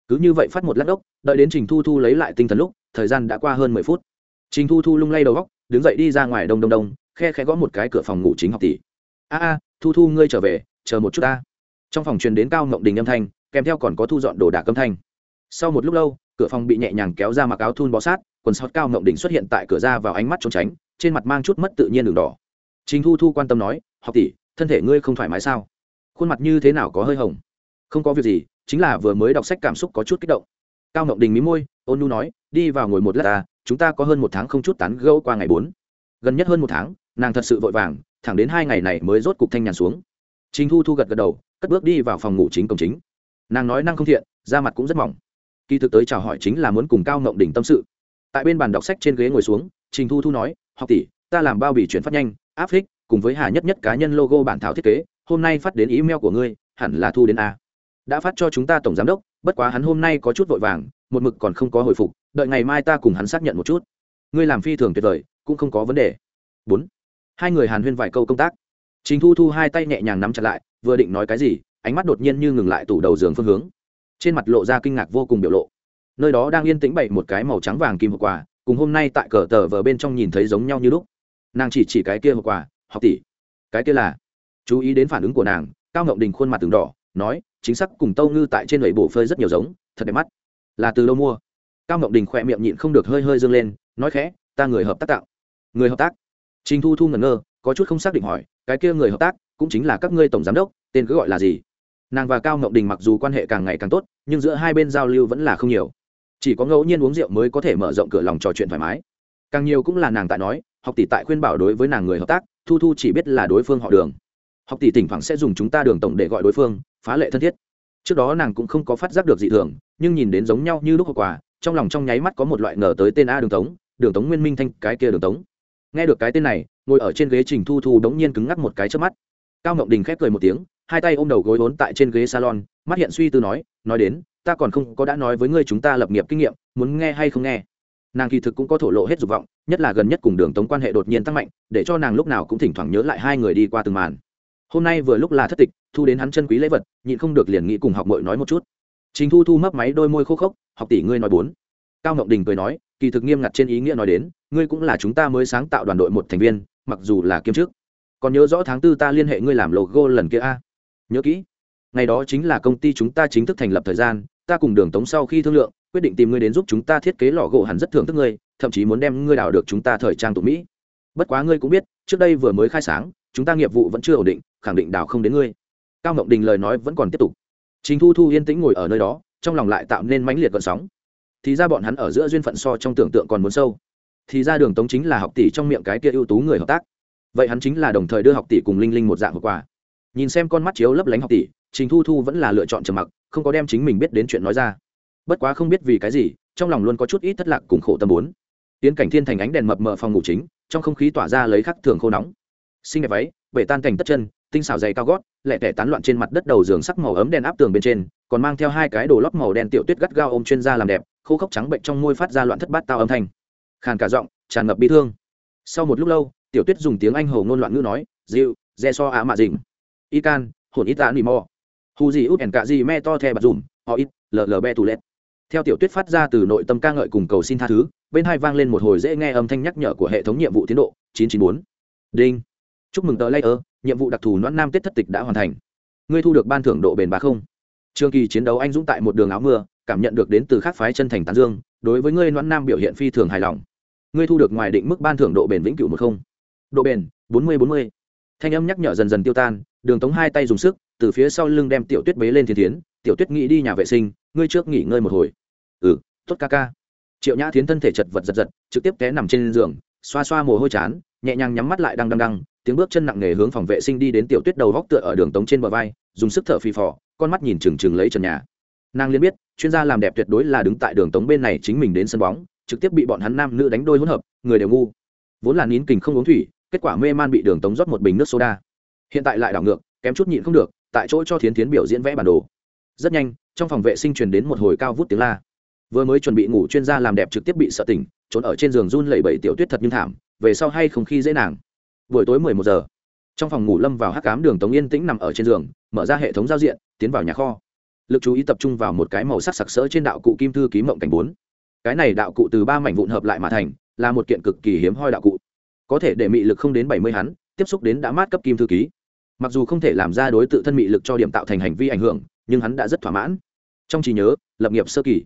Cứ như vậy phát một lát đốc đợi đến trình thu thu lấy lại tinh thần lúc, thời gian đã qua hơn mười phút trình thu thu lung lay đầu góc, đứng dậy đi ra ngoài đông đông đông, khe khe gõ một cái cửa phòng ngủ chính học tỷ. A a, thu thu, ngươi trở về, chờ một chút ta. Trong phòng truyền đến cao ngộng đình âm thanh, kèm theo còn có thu dọn đồ đạc âm thanh. Sau một lúc lâu, cửa phòng bị nhẹ nhàng kéo ra mặc áo thun bó sát, quần sót cao ngộng đình xuất hiện tại cửa ra vào ánh mắt trốn tránh, trên mặt mang chút mất tự nhiên đường đỏ. Trình thu thu quan tâm nói, học tỷ, thân thể ngươi không thoải mái sao? Khuôn mặt như thế nào có hơi hồng? Không có việc gì, chính là vừa mới đọc sách cảm xúc có chút kích động. Cao ngộng đình mí môi, ôn nu nói, đi vào ngồi một lát ta chúng ta có hơn một tháng không chút tán gẫu qua ngày bốn. Gần nhất hơn một tháng, nàng thật sự vội vàng, thẳng đến hai ngày này mới rốt cục thanh nhàn xuống. Trình thu thu gật gật đầu, cất bước đi vào phòng ngủ chính công chính. Nàng nói năng không thiện, da mặt cũng rất mỏng. Kỳ thực tới chào hỏi chính là muốn cùng cao ngộng đỉnh tâm sự. Tại bên bàn đọc sách trên ghế ngồi xuống, trình thu thu nói, học tỷ, ta làm bao bì chuyển phát nhanh, áp thích cùng với hà nhất nhất cá nhân logo bản thảo thiết kế, hôm nay phát đến email của ngươi, hẳn là thu đến a. Đã phát cho chúng ta tổng giám đốc, bất quá hắn hôm nay có chút vội vàng, một mực còn không có hồi phục đợi ngày mai ta cùng hắn xác nhận một chút. Ngươi làm phi thường tuyệt vời, cũng không có vấn đề. Bốn. Hai người hàn huyên vài câu công tác. Trình thu thu hai tay nhẹ nhàng nắm chặt lại, vừa định nói cái gì, ánh mắt đột nhiên như ngừng lại tủ đầu giường phương hướng. Trên mặt lộ ra kinh ngạc vô cùng biểu lộ. Nơi đó đang yên tĩnh bậy một cái màu trắng vàng kim hộp quà, cùng hôm nay tại cờ tờ vờ bên trong nhìn thấy giống nhau như lúc. Nàng chỉ chỉ cái kia hộp quà, học tỷ, cái kia là chú ý đến phản ứng của nàng, cao ngậu đình khuôn mặt từng đỏ, nói, chính xác, cùng tâu ngư tại trên lầy bổ phơi rất nhiều giống, thật đẹp mắt. Là từ đâu mua? Cao Ngọc đình khỏe miệng nhịn không được hơi hơi dâng lên, nói khẽ, ta người hợp tác tạo. Người hợp tác? Trình thu thu ngẩn ngơ, có chút không xác định hỏi, cái kia người hợp tác cũng chính là các ngươi tổng giám đốc, tên cứ gọi là gì? Nàng và cao Ngọc đình mặc dù quan hệ càng ngày càng tốt, nhưng giữa hai bên giao lưu vẫn là không nhiều. Chỉ có ngẫu nhiên uống rượu mới có thể mở rộng cửa lòng trò chuyện thoải mái. Càng nhiều cũng là nàng tại nói, học tỷ tại khuyên bảo đối với nàng người hợp tác, thu thu chỉ biết là đối phương họ đường. Học tỷ tỉnh thoảng sẽ dùng chúng ta đường tổng để gọi đối phương, phá lệ thân thiết. Trước đó nàng cũng không có phát giác được dị thường, nhưng nhìn đến giống nhau như lúc hậu quả trong lòng trong nháy mắt có một loại ngờ tới tên a đường tống đường tống nguyên minh thanh, cái kia đường tống. Nghe được cái tên này, ngồi ở trên ghế trình thu thu đống nhiên cứng ngắc một cái trước mắt. Cao ngọc đình khép cười một tiếng, hai tay ôm đầu gối vốn tại trên ghế salon, mắt hiện suy tư nói nói đến, ta còn không có đã nói với ngươi chúng ta lập nghiệp kinh nghiệm, muốn nghe hay không nghe? Nàng kỳ thực cũng có thổ lộ hết dục vọng, nhất là gần nhất cùng đường tống quan hệ đột nhiên tăng mạnh, để cho nàng lúc nào cũng thỉnh thoảng nhớ lại hai người đi qua từng màn. Hôm nay vừa lúc là thất tịch, thu đến hắn chân quý lễ vật, nhịn không được liền nghĩ cùng học mội nói một chút chính thu thu mấp máy đôi môi khô khốc, học tỷ ngươi nói bốn. Cao ngọc đình cười nói, kỳ thực nghiêm ngặt trên ý nghĩa nói đến, ngươi cũng là chúng ta mới sáng tạo đoàn đội một thành viên, mặc dù là kiêm chức. Còn nhớ rõ tháng tư ta liên hệ ngươi làm logo lần kia a? Nhớ kỹ. Ngày đó chính là công ty chúng ta chính thức thành lập thời gian, ta cùng đường tống sau khi thương lượng, quyết định tìm ngươi đến giúp chúng ta thiết kế lò gỗ hẳn rất thưởng thức ngươi, thậm chí muốn đem ngươi đào được chúng ta thời trang tụ mỹ. Bất quá ngươi cũng biết, trước đây vừa mới khai sáng, chúng ta nghiệp vụ vẫn chưa ổn định, khẳng định đào không đến ngươi. Cao ngọc đình lời nói vẫn còn tiếp tục chính thu thu yên tĩnh ngồi ở nơi đó, trong lòng lại tạo nên mãnh liệt gợn sóng. Thì ra bọn hắn ở giữa duyên phận so trong tưởng tượng còn muốn sâu. Thì ra đường tống chính là học tỷ trong miệng cái kia ưu tú người hợp tác. Vậy hắn chính là đồng thời đưa học tỷ cùng linh linh một dạng hậu quả nhìn xem con mắt chiếu lấp lánh học tỷ, trình thu thu vẫn là lựa chọn trầm mặc, không có đem chính mình biết đến chuyện nói ra. Bất quá không biết vì cái gì, trong lòng luôn có chút ít thất lạc cùng khổ tâm muốn. tiến cảnh thiên thành ánh đèn mập mờ phòng ngủ chính, trong không khí tỏa ra lấy khắc thường khô nóng. Xinh đẹp váy, bể tan cảnh tất chân tinh xảo dày cao gót lẹ tẻ tán loạn trên mặt đất đầu giường sắc màu ấm đen áp tường bên trên, còn mang theo hai cái đồ lót màu đen tiểu tuyết gắt gao ôm chuyên gia làm đẹp, khô khốc trắng bệnh trong môi phát ra loạn thất bát tao âm thanh. Khàn cả giọng, tràn ngập bi thương. Sau một lúc lâu, tiểu tuyết dùng tiếng anh hầu ngôn loạn ngữ nói, dịu, dè so á mạ dình y can, hồn ít tạ nỉ mò hù gì út ẻn cạ gì me to the bạt dùm họ ít, lờ lờ be tù lét theo tiểu tuyết phát ra từ nội tâm ca ngợi cùng cầu xin tha thứ, bên hai vang lên một hồi dễ nghe âm thanh nhắc nhở của hệ thống nhiệm vụ tiến độ 994. đinh. Chúc mừng tờ layer nhiệm vụ đặc thù noãn nam tết thất tịch đã hoàn thành. Ngươi thu được ban thưởng độ bền bá không? Trường kỳ chiến đấu anh dũng tại một đường áo mưa, cảm nhận được đến từ khác phái chân thành tán dương, đối với ngươi noãn nam biểu hiện phi thường hài lòng. Ngươi thu được ngoài định mức ban thưởng độ bền vĩnh cửu một không. Độ bền, bốn mươi bốn mươi. Thanh âm nhắc nhở dần dần tiêu tan, đường tống hai tay dùng sức, từ phía sau lưng đem tiểu tuyết bế lên thiên tiến tiểu tuyết nghĩ đi nhà vệ sinh, ngươi trước nghỉ ngơi một hồi. Ừ tốt ca ca. Triệu nhã tiến thân thể chật vật giật giật, trực tiếp té nằm trên giường, xoa xoa mồ hôi chán, nhẹ nhàng nhắm mắt lại đang đăng đăng tiếng bước chân nặng nề hướng phòng vệ sinh đi đến tiểu tuyết đầu góc tựa ở đường tống trên bờ vai, dùng sức thở phì phò, con mắt nhìn trừng trừng lấy trần nhà. Nàng liên biết, chuyên gia làm đẹp tuyệt đối là đứng tại đường tống bên này chính mình đến sân bóng, trực tiếp bị bọn hắn nam nữ đánh đôi hỗn hợp, người đều ngu. Vốn là nín kình không uống thủy, kết quả mê man bị đường tống rót một bình nước soda. Hiện tại lại đảo ngược, kém chút nhịn không được, tại chỗ cho thiến tiến biểu diễn vẽ bản đồ. Rất nhanh, trong phòng vệ sinh truyền đến một hồi cao vút tiếng la. Vừa mới chuẩn bị ngủ chuyên gia làm đẹp trực tiếp bị sợ tỉnh, trốn ở trên giường run lẩy bẩy tiểu tuyết thật nhưng thảm, về sau hay không khi dễ nàng buổi tối mười một giờ. Trong phòng ngủ lâm vào hắc cám đường tống yên tĩnh nằm ở trên giường, mở ra hệ thống giao diện, tiến vào nhà kho. Lực chú ý tập trung vào một cái màu sắc sặc sỡ trên đạo cụ kim thư ký mộng cảnh bốn. Cái này đạo cụ từ ba mảnh vụn hợp lại mà thành, là một kiện cực kỳ hiếm hoi đạo cụ. Có thể để mị lực không đến bảy mươi hắn, tiếp xúc đến đã mát cấp kim thư ký. Mặc dù không thể làm ra đối tự thân mị lực cho điểm tạo thành hành vi ảnh hưởng, nhưng hắn đã rất thỏa mãn. Trong trí nhớ, lập nghiệp sơ kỳ.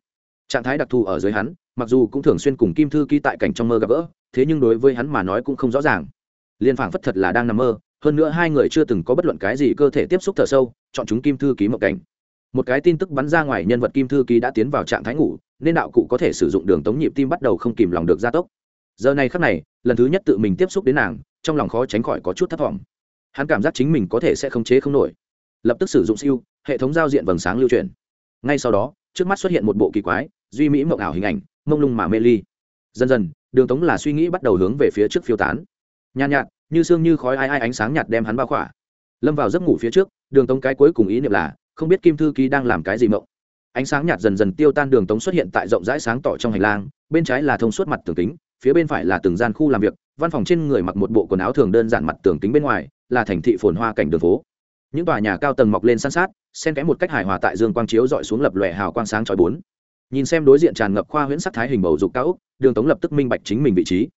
Trạng thái đặc thù ở dưới hắn, mặc dù cũng thường xuyên cùng kim thư ký tại cảnh trong mơ gặp gỡ, thế nhưng đối với hắn mà nói cũng không rõ ràng liên phảng phất thật là đang nằm mơ, hơn nữa hai người chưa từng có bất luận cái gì cơ thể tiếp xúc thở sâu, chọn chúng kim thư ký mộng cảnh. Một cái tin tức bắn ra ngoài nhân vật kim thư ký đã tiến vào trạng thái ngủ, nên đạo cụ có thể sử dụng đường tống nhịp tim bắt đầu không kìm lòng được gia tốc. Giờ này khắc này, lần thứ nhất tự mình tiếp xúc đến nàng, trong lòng khó tránh khỏi có chút thất vọng hắn cảm giác chính mình có thể sẽ không chế không nổi. Lập tức sử dụng siêu, hệ thống giao diện vầng sáng lưu truyền ngay sau đó, trước mắt xuất hiện một bộ kỳ quái, duy mỹ mộng ảo hình ảnh, mông lung mà mê ly. Dần dần, đường tống là suy nghĩ bắt đầu hướng về phía trước phiêu tán nhàn nhạt, như sương như khói ai ai ánh sáng nhạt đem hắn bao khỏa. Lâm vào giấc ngủ phía trước, đường tống cái cuối cùng ý niệm là, không biết kim thư ký đang làm cái gì mộng. Ánh sáng nhạt dần dần tiêu tan đường tống xuất hiện tại rộng rãi sáng tỏ trong hành lang, bên trái là thông suốt mặt tường kính, phía bên phải là từng gian khu làm việc, văn phòng trên người mặc một bộ quần áo thường đơn giản mặt tường kính bên ngoài, là thành thị phồn hoa cảnh đường phố. Những tòa nhà cao tầng mọc lên san sát, xen kẽ một cách hài hòa tại dương quang chiếu dọi xuống lập lòe hào quang sáng chói bốn. Nhìn xem đối diện tràn ngập khoa huyễn sắc thái hình bầu dục cao úc, đường tống lập tức minh bạch chính mình vị trí.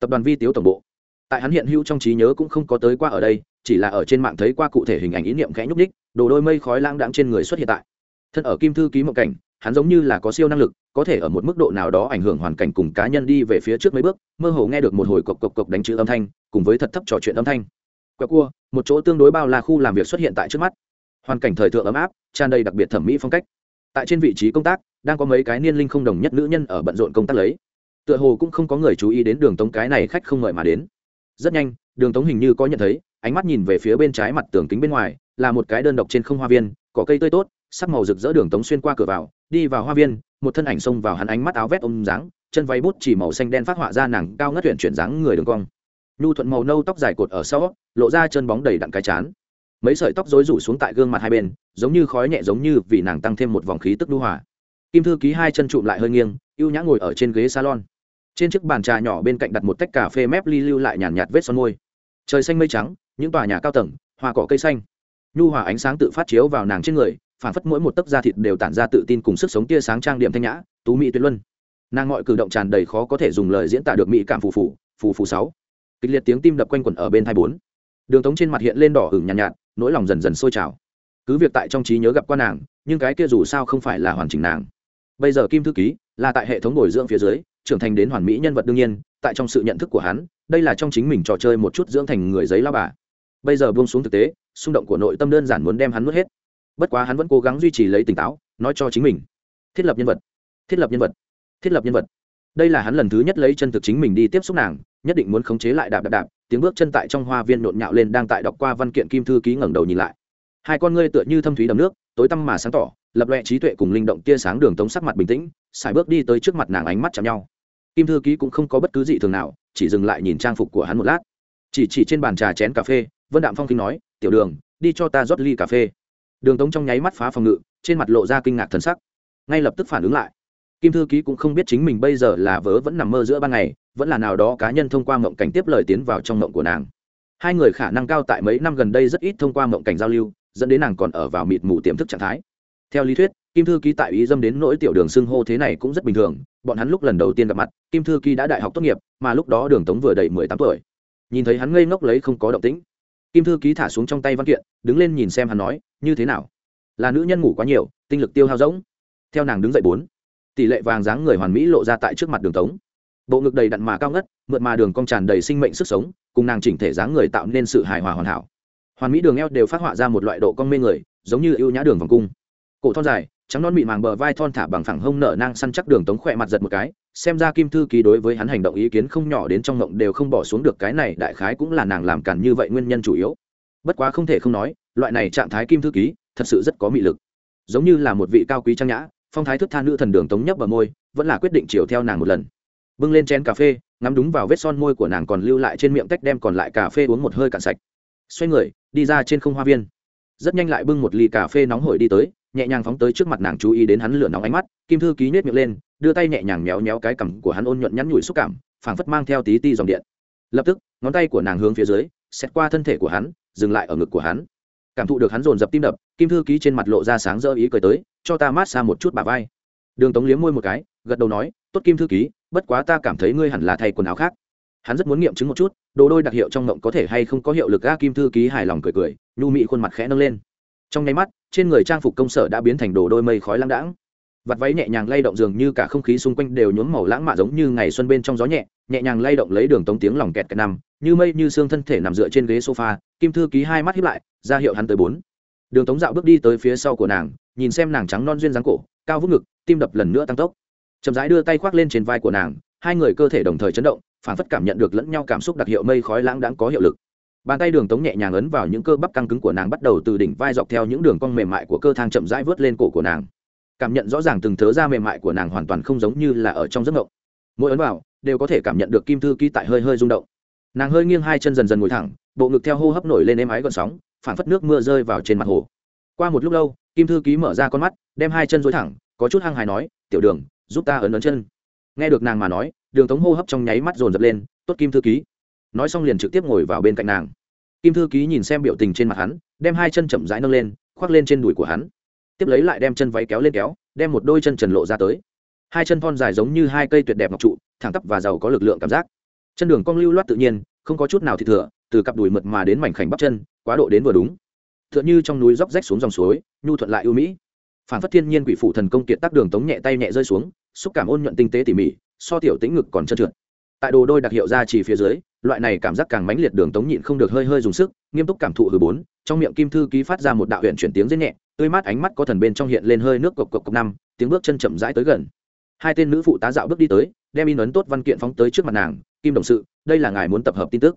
Tập đoàn vi tiếu tổng bộ tại hắn hiện hữu trong trí nhớ cũng không có tới qua ở đây, chỉ là ở trên mạng thấy qua cụ thể hình ảnh ý niệm khẽ nhúc ních đồ đôi mây khói lãng đãng trên người xuất hiện tại. Thân ở kim thư ký mộng cảnh, hắn giống như là có siêu năng lực, có thể ở một mức độ nào đó ảnh hưởng hoàn cảnh cùng cá nhân đi về phía trước mấy bước, mơ hồ nghe được một hồi cộc cộc cộc đánh chữ âm thanh, cùng với thật thấp trò chuyện âm thanh. Quẹo cua, một chỗ tương đối bao là khu làm việc xuất hiện tại trước mắt. Hoàn cảnh thời thượng ấm áp, tràn đầy đặc biệt thẩm mỹ phong cách. Tại trên vị trí công tác, đang có mấy cái niên linh không đồng nhất nữ nhân ở bận rộn công tác lấy. Tựa hồ cũng không có người chú ý đến đường tống cái này khách không ngợi mà đến rất nhanh, đường tống hình như có nhận thấy, ánh mắt nhìn về phía bên trái mặt tường kính bên ngoài, là một cái đơn độc trên không hoa viên, có cây tươi tốt, sắc màu rực rỡ đường tống xuyên qua cửa vào, đi vào hoa viên, một thân ảnh xông vào hắn ánh mắt áo vét ôm dáng, chân váy bút chỉ màu xanh đen phát họa ra nàng cao ngất huyện chuyển dáng người đường cong. Nhu thuận màu nâu tóc dài cột ở sau, lộ ra chân bóng đầy đặn cái chán. Mấy sợi tóc rối rủ xuống tại gương mặt hai bên, giống như khói nhẹ giống như vì nàng tăng thêm một vòng khí tức đu hòa. Kim thư ký hai chân trụm lại hơi nghiêng, ưu nhã ngồi ở trên ghế salon trên chiếc bàn trà nhỏ bên cạnh đặt một tách cà phê mép ly lưu lại nhàn nhạt, vết son môi. Trời xanh mây trắng những tòa nhà cao tầng hoa cỏ cây xanh. Nhu hòa ánh sáng tự phát chiếu vào nàng trên người phản phất mỗi một tấc da thịt đều tản ra tự tin cùng sức sống tia sáng trang điểm thanh nhã tú mỹ tuyệt luân. Nàng mọi cử động tràn đầy khó có thể dùng lời diễn tả được mỹ cảm phù phù phù phù sáu. Kịch liệt tiếng tim đập quanh quẩn ở bên thai bốn. Đường tống trên mặt hiện lên đỏ hửng nhàn nhạt, nhạt nỗi lòng dần dần sôi trào. Cứ việc tại trong trí nhớ gặp qua nàng nhưng cái kia dù sao không phải là hoàn chỉnh nàng. Bây giờ kim thư ký là tại hệ thống bồi dưỡng phía dưới trưởng thành đến hoàn mỹ nhân vật đương nhiên, tại trong sự nhận thức của hắn, đây là trong chính mình trò chơi một chút dưỡng thành người giấy lao bà. Bây giờ buông xuống thực tế, xung động của nội tâm đơn giản muốn đem hắn nuốt hết. Bất quá hắn vẫn cố gắng duy trì lấy tỉnh táo, nói cho chính mình. Thiết lập nhân vật. Thiết lập nhân vật. Thiết lập nhân vật. Đây là hắn lần thứ nhất lấy chân thực chính mình đi tiếp xúc nàng, nhất định muốn khống chế lại đạp đạp đạp, tiếng bước chân tại trong hoa viên nhộn nhạo lên đang tại đọc qua văn kiện kim thư ký ngẩng đầu nhìn lại. Hai con ngươi tựa như thâm thúy đầm nước, tối tăm mà sáng tỏ, lập loẹ trí tuệ cùng linh động tia sáng đường tống sắc mặt bình tĩnh xài bước đi tới trước mặt nàng ánh mắt chạm nhau kim thư ký cũng không có bất cứ gì thường nào, chỉ dừng lại nhìn trang phục của hắn một lát. Chỉ chỉ trên bàn trà chén cà phê, vân đạm phong kinh nói, tiểu đường, đi cho ta rót ly cà phê. Đường tống trong nháy mắt phá phòng ngự, trên mặt lộ ra kinh ngạc thần sắc. Ngay lập tức phản ứng lại. Kim thư ký cũng không biết chính mình bây giờ là vớ vẫn nằm mơ giữa ban ngày, vẫn là nào đó cá nhân thông qua mộng cảnh tiếp lời tiến vào trong mộng của nàng. Hai người khả năng cao tại mấy năm gần đây rất ít thông qua mộng cảnh giao lưu, dẫn đến nàng còn ở vào mịt mù tiềm thức trạng thái. Theo lý thuyết kim thư ký tại ý dâm đến nỗi tiểu đường xưng hô thế này cũng rất bình thường, bọn hắn lúc lần đầu tiên gặp mặt, kim thư ký đã đại học tốt nghiệp, mà lúc đó đường tống vừa đầy mười tám tuổi. Nhìn thấy hắn ngây ngốc lấy không có động tĩnh. Kim thư ký thả xuống trong tay văn kiện, đứng lên nhìn xem hắn nói, như thế nào? Là nữ nhân ngủ quá nhiều, tinh lực tiêu hao rỗng. Theo nàng đứng dậy bốn, tỷ lệ vàng dáng người hoàn mỹ lộ ra tại trước mặt đường tống. Bộ ngực đầy đặn mà cao ngất, mượt mà đường cong tràn đầy sinh mệnh sức sống, cùng nàng chỉnh thể dáng người tạo nên sự hài hòa hoàn hảo. Hoàn mỹ đường eo đều phát họa ra một loại độ cong mê người, giống như ưu nhã đường vòng cung. Cổ thon dài trắng non mịn màng bờ vai thon thả bằng phẳng hông nở nang săn chắc đường tống khỏe mặt giật một cái. Xem ra kim thư ký đối với hắn hành động ý kiến không nhỏ đến trong ngộng đều không bỏ xuống được cái này, đại khái cũng là nàng làm cản như vậy nguyên nhân chủ yếu. Bất quá không thể không nói, loại này trạng thái kim thư ký, thật sự rất có mị lực. Giống như là một vị cao quý trang nhã, phong thái thức tha nữ thần đường tống nhấp vào môi, vẫn là quyết định chiều theo nàng một lần. Bưng lên chén cà phê, ngắm đúng vào vết son môi của nàng còn lưu lại trên miệng tách đem còn lại cà phê uống một hơi cạn sạch. Xoay người, đi ra trên không hoa viên. Rất nhanh lại bưng một ly cà phê nóng hổi đi tới nhẹ nhàng phóng tới trước mặt nàng chú ý đến hắn lửa nóng ánh mắt, kim thư ký nhét miệng lên, đưa tay nhẹ nhàng méo méo cái cằm của hắn ôn nhuận nhắn nhủi xúc cảm, phảng phất mang theo tí ti dòng điện. Lập tức, ngón tay của nàng hướng phía dưới xét qua thân thể của hắn, dừng lại ở ngực của hắn. Cảm thụ được hắn dồn dập tim đập, kim thư ký trên mặt lộ ra sáng rỡ ý cười tới, cho ta mát xa một chút bà vai. Đường tống liếm môi một cái, gật đầu nói, tốt kim thư ký, bất quá ta cảm thấy ngươi hẳn là thay quần áo khác. Hắn rất muốn nghiệm chứng một chút, đồ đôi đặc hiệu trong mộng có thể hay không có hiệu lực ga kim thư ký hài lòng cười cười, nhu mị khuôn mặt khẽ nâng lên. Trong nháy mắt trên người trang phục công sở đã biến thành đồ đôi mây khói lãng đãng. Vặt váy nhẹ nhàng lay động dường như cả không khí xung quanh đều nhuốm màu lãng mạn giống như ngày xuân bên trong gió nhẹ nhẹ nhàng lay động lấy đường tống tiếng lòng kẹt kẹt nằm như mây như xương thân thể nằm dựa trên ghế sofa, kim thư ký hai mắt hiếp lại, ra hiệu hắn tới bốn. Đường tống dạo bước đi tới phía sau của nàng, nhìn xem nàng trắng non duyên dáng cổ, cao vút ngực, tim đập lần nữa tăng tốc. Chậm rãi đưa tay khoác lên trên vai của nàng, hai người cơ thể đồng thời chấn động, phản phất cảm nhận được lẫn nhau cảm xúc đặc hiệu mây khói lãng đãng có hiệu lực bàn tay đường tống nhẹ nhàng ấn vào những cơ bắp căng cứng của nàng bắt đầu từ đỉnh vai dọc theo những đường cong mềm mại của cơ thang chậm rãi vớt lên cổ của nàng. Cảm nhận rõ ràng từng thớ da mềm mại của nàng hoàn toàn không giống như là ở trong giấc ngộng mỗi ấn vào đều có thể cảm nhận được kim thư ký tại hơi hơi rung động. Nàng hơi nghiêng hai chân dần dần ngồi thẳng, bộ ngực theo hô hấp nổi lên êm ái gọn sóng phản phất nước mưa rơi vào trên mặt hồ. Qua một lúc lâu, kim thư ký mở ra con mắt, đem hai chân dối thẳng, có chút hăng hài nói, tiểu đường, giúp ta ấn ấn chân. Nghe được nàng mà nói, đường tống hô hấp trong nháy mắt dồn dập lên, tốt kim thư ký nói xong liền trực tiếp ngồi vào bên cạnh nàng. Kim thư ký nhìn xem biểu tình trên mặt hắn, đem hai chân chậm rãi nâng lên, khoác lên trên đùi của hắn. Tiếp lấy lại đem chân váy kéo lên kéo, đem một đôi chân trần lộ ra tới. Hai chân thon dài giống như hai cây tuyệt đẹp ngọc trụ, thẳng tắp và giàu có lực lượng cảm giác. Chân đường cong lưu loát tự nhiên, không có chút nào thì thừa, từ cặp đùi mượt mà đến mảnh khảnh bắp chân, quá độ đến vừa đúng. T h ư ợ n h ư trong núi dốc rách xuống dòng suối, nhu thuận lại ưu mỹ. Phản phất thiên nhiên quỷ phủ thần công kiệt tác đường tống nhẹ tay nhẹ rơi xuống, xúc cảm ôn nhuận tinh tế tỉ mỉ, so tiểu tĩnh ngực còn trơn trượt. Tại đồ đôi đặc hiệu ra chỉ phía dưới loại này cảm giác càng mãnh liệt đường tống nhịn không được hơi hơi dùng sức, nghiêm túc cảm thụ hừ bốn, trong miệng kim thư ký phát ra một đạo huyện chuyển tiếng rất nhẹ, tươi mát ánh mắt có thần bên trong hiện lên hơi nước cộc cộc cộc năm, tiếng bước chân chậm rãi tới gần. Hai tên nữ phụ tá dạo bước đi tới, đem in ấn tốt văn kiện phóng tới trước mặt nàng, kim đồng sự, đây là ngài muốn tập hợp tin tức.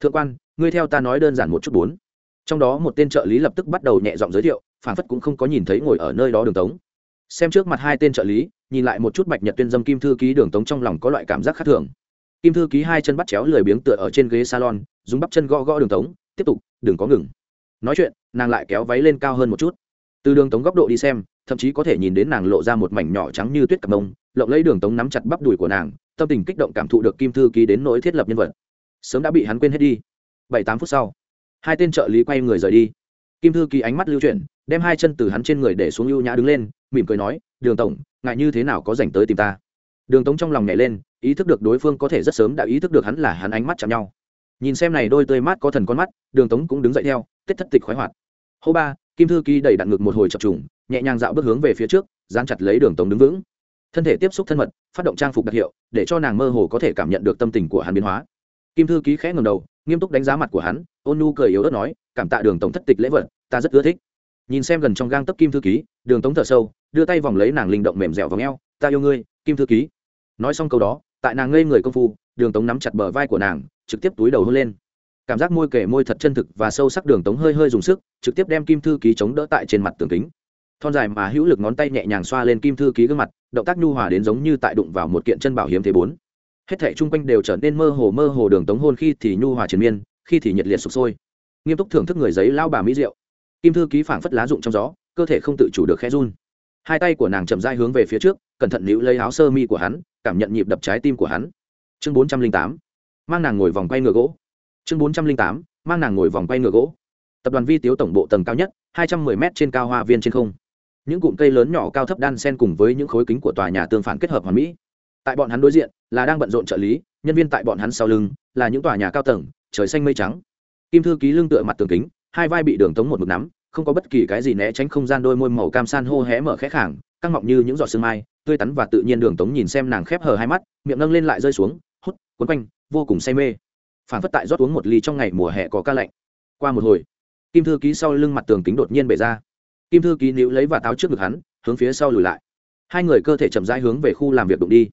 Thượng quan, ngươi theo ta nói đơn giản một chút bốn. Trong đó một tên trợ lý lập tức bắt đầu nhẹ giọng giới thiệu phản phất cũng không có nhìn thấy ngồi ở nơi đó đường tống. Xem trước mặt hai tên trợ lý, nhìn lại một chút bạch nhật tuyên dâm kim thư ký đường tống trong lòng có loại cảm giác khác thường kim thư ký hai chân bắt chéo lười biếng tựa ở trên ghế salon, dùng bắp chân gõ gõ đường tống, tiếp tục, đừng có ngừng. Nói chuyện, nàng lại kéo váy lên cao hơn một chút. Từ đường tống góc độ đi xem, thậm chí có thể nhìn đến nàng lộ ra một mảnh nhỏ trắng như tuyết cặp mông, lộng lấy đường tống nắm chặt bắp đùi của nàng, tâm tình kích động cảm thụ được kim thư ký đến nỗi thiết lập nhân vật. Sớm đã bị hắn quên hết đi. Bảy tám phút sau, hai tên trợ lý quay người rời đi. Kim thư ký ánh mắt lưu chuyển, đem hai chân từ hắn trên người để xuống ưu nhã đứng lên, mỉm cười nói, đường tổng ngại như thế nào có dành tới tìm ta? Đường tống trong lòng nhảy lên, ý thức được đối phương có thể rất sớm đã ý thức được hắn là hắn ánh mắt chạm nhau. Nhìn xem này đôi tươi mát có thần con mắt, đường tống cũng đứng dậy theo tết thất tịch khoái hoạt. Hô ba, kim thư ký đẩy đặn ngực một hồi chập trùng, nhẹ nhàng dạo bước hướng về phía trước, dán chặt lấy đường tống đứng vững. Thân thể tiếp xúc thân mật, phát động trang phục đặc hiệu, để cho nàng mơ hồ có thể cảm nhận được tâm tình của hắn biến hóa. Kim thư ký khẽ ngầm đầu, nghiêm túc đánh giá mặt của hắn, ôn nu cười yếu ớt nói, cảm tạ đường tổng thất tịch lễ vật, ta rất ưa thích. Nhìn xem gần trong gang tấc kim thư ký, đường tống thở sâu, đưa tay vòng lấy nàng linh động mềm dẻo vòng eo, ta yêu ngươi, kim thư ký nói xong câu đó, tại nàng ngây người công phu, đường tống nắm chặt bờ vai của nàng, trực tiếp túi đầu hôn lên. Cảm giác môi kể môi thật chân thực và sâu sắc đường tống hơi hơi dùng sức, trực tiếp đem kim thư ký chống đỡ tại trên mặt tường kính. Thon dài mà hữu lực ngón tay nhẹ nhàng xoa lên kim thư ký gương mặt, động tác nhu hòa đến giống như tại đụng vào một kiện chân bảo hiếm thế bốn. Hết thảy chung quanh đều trở nên mơ hồ mơ hồ đường tống hôn khi thì nhu hòa triền miên, khi thì nhiệt liệt sụp sôi. Nghiêm túc thưởng thức người giấy lao bà mỹ rượu kim thư ký phảng phất lá rụng trong gió, cơ thể không tự chủ được khẽ run hai tay của nàng chậm rãi hướng về phía trước, cẩn thận níu lấy áo sơ mi của hắn, cảm nhận nhịp đập trái tim của hắn. Chương bốn trăm linh tám, mang nàng ngồi vòng quay ngựa gỗ. Chương bốn trăm linh tám, mang nàng ngồi vòng quay ngựa gỗ. Tập đoàn vi tiếu tổng bộ tầng cao nhất, hai trăm mười m trên cao hoa viên trên không. Những cụm cây lớn nhỏ cao thấp đan sen cùng với những khối kính của tòa nhà tương phản kết hợp hoàn mỹ. Tại bọn hắn đối diện, là đang bận rộn trợ lý, nhân viên tại bọn hắn sau lưng, là những tòa nhà cao tầng, trời xanh mây trắng. Kim thư ký lưng tựa mặt tường kính, hai vai bị đường tống một mực nắm không có bất kỳ cái gì né tránh không gian đôi môi màu cam san hô hé mở khẽ khảng căng mọng như những giọt sương mai, tươi tắn và tự nhiên đường tống nhìn xem nàng khép hờ hai mắt, miệng nâng lên lại rơi xuống, hút quấn quanh, vô cùng say mê. Phản phất tại rót uống một ly trong ngày mùa hè có ca lạnh. Qua một hồi, kim thư ký sau lưng mặt tường kính đột nhiên bể ra. Kim thư ký níu lấy và táo trước ngực hắn, hướng phía sau lùi lại. Hai người cơ thể chậm rãi hướng về khu làm việc đụng đi.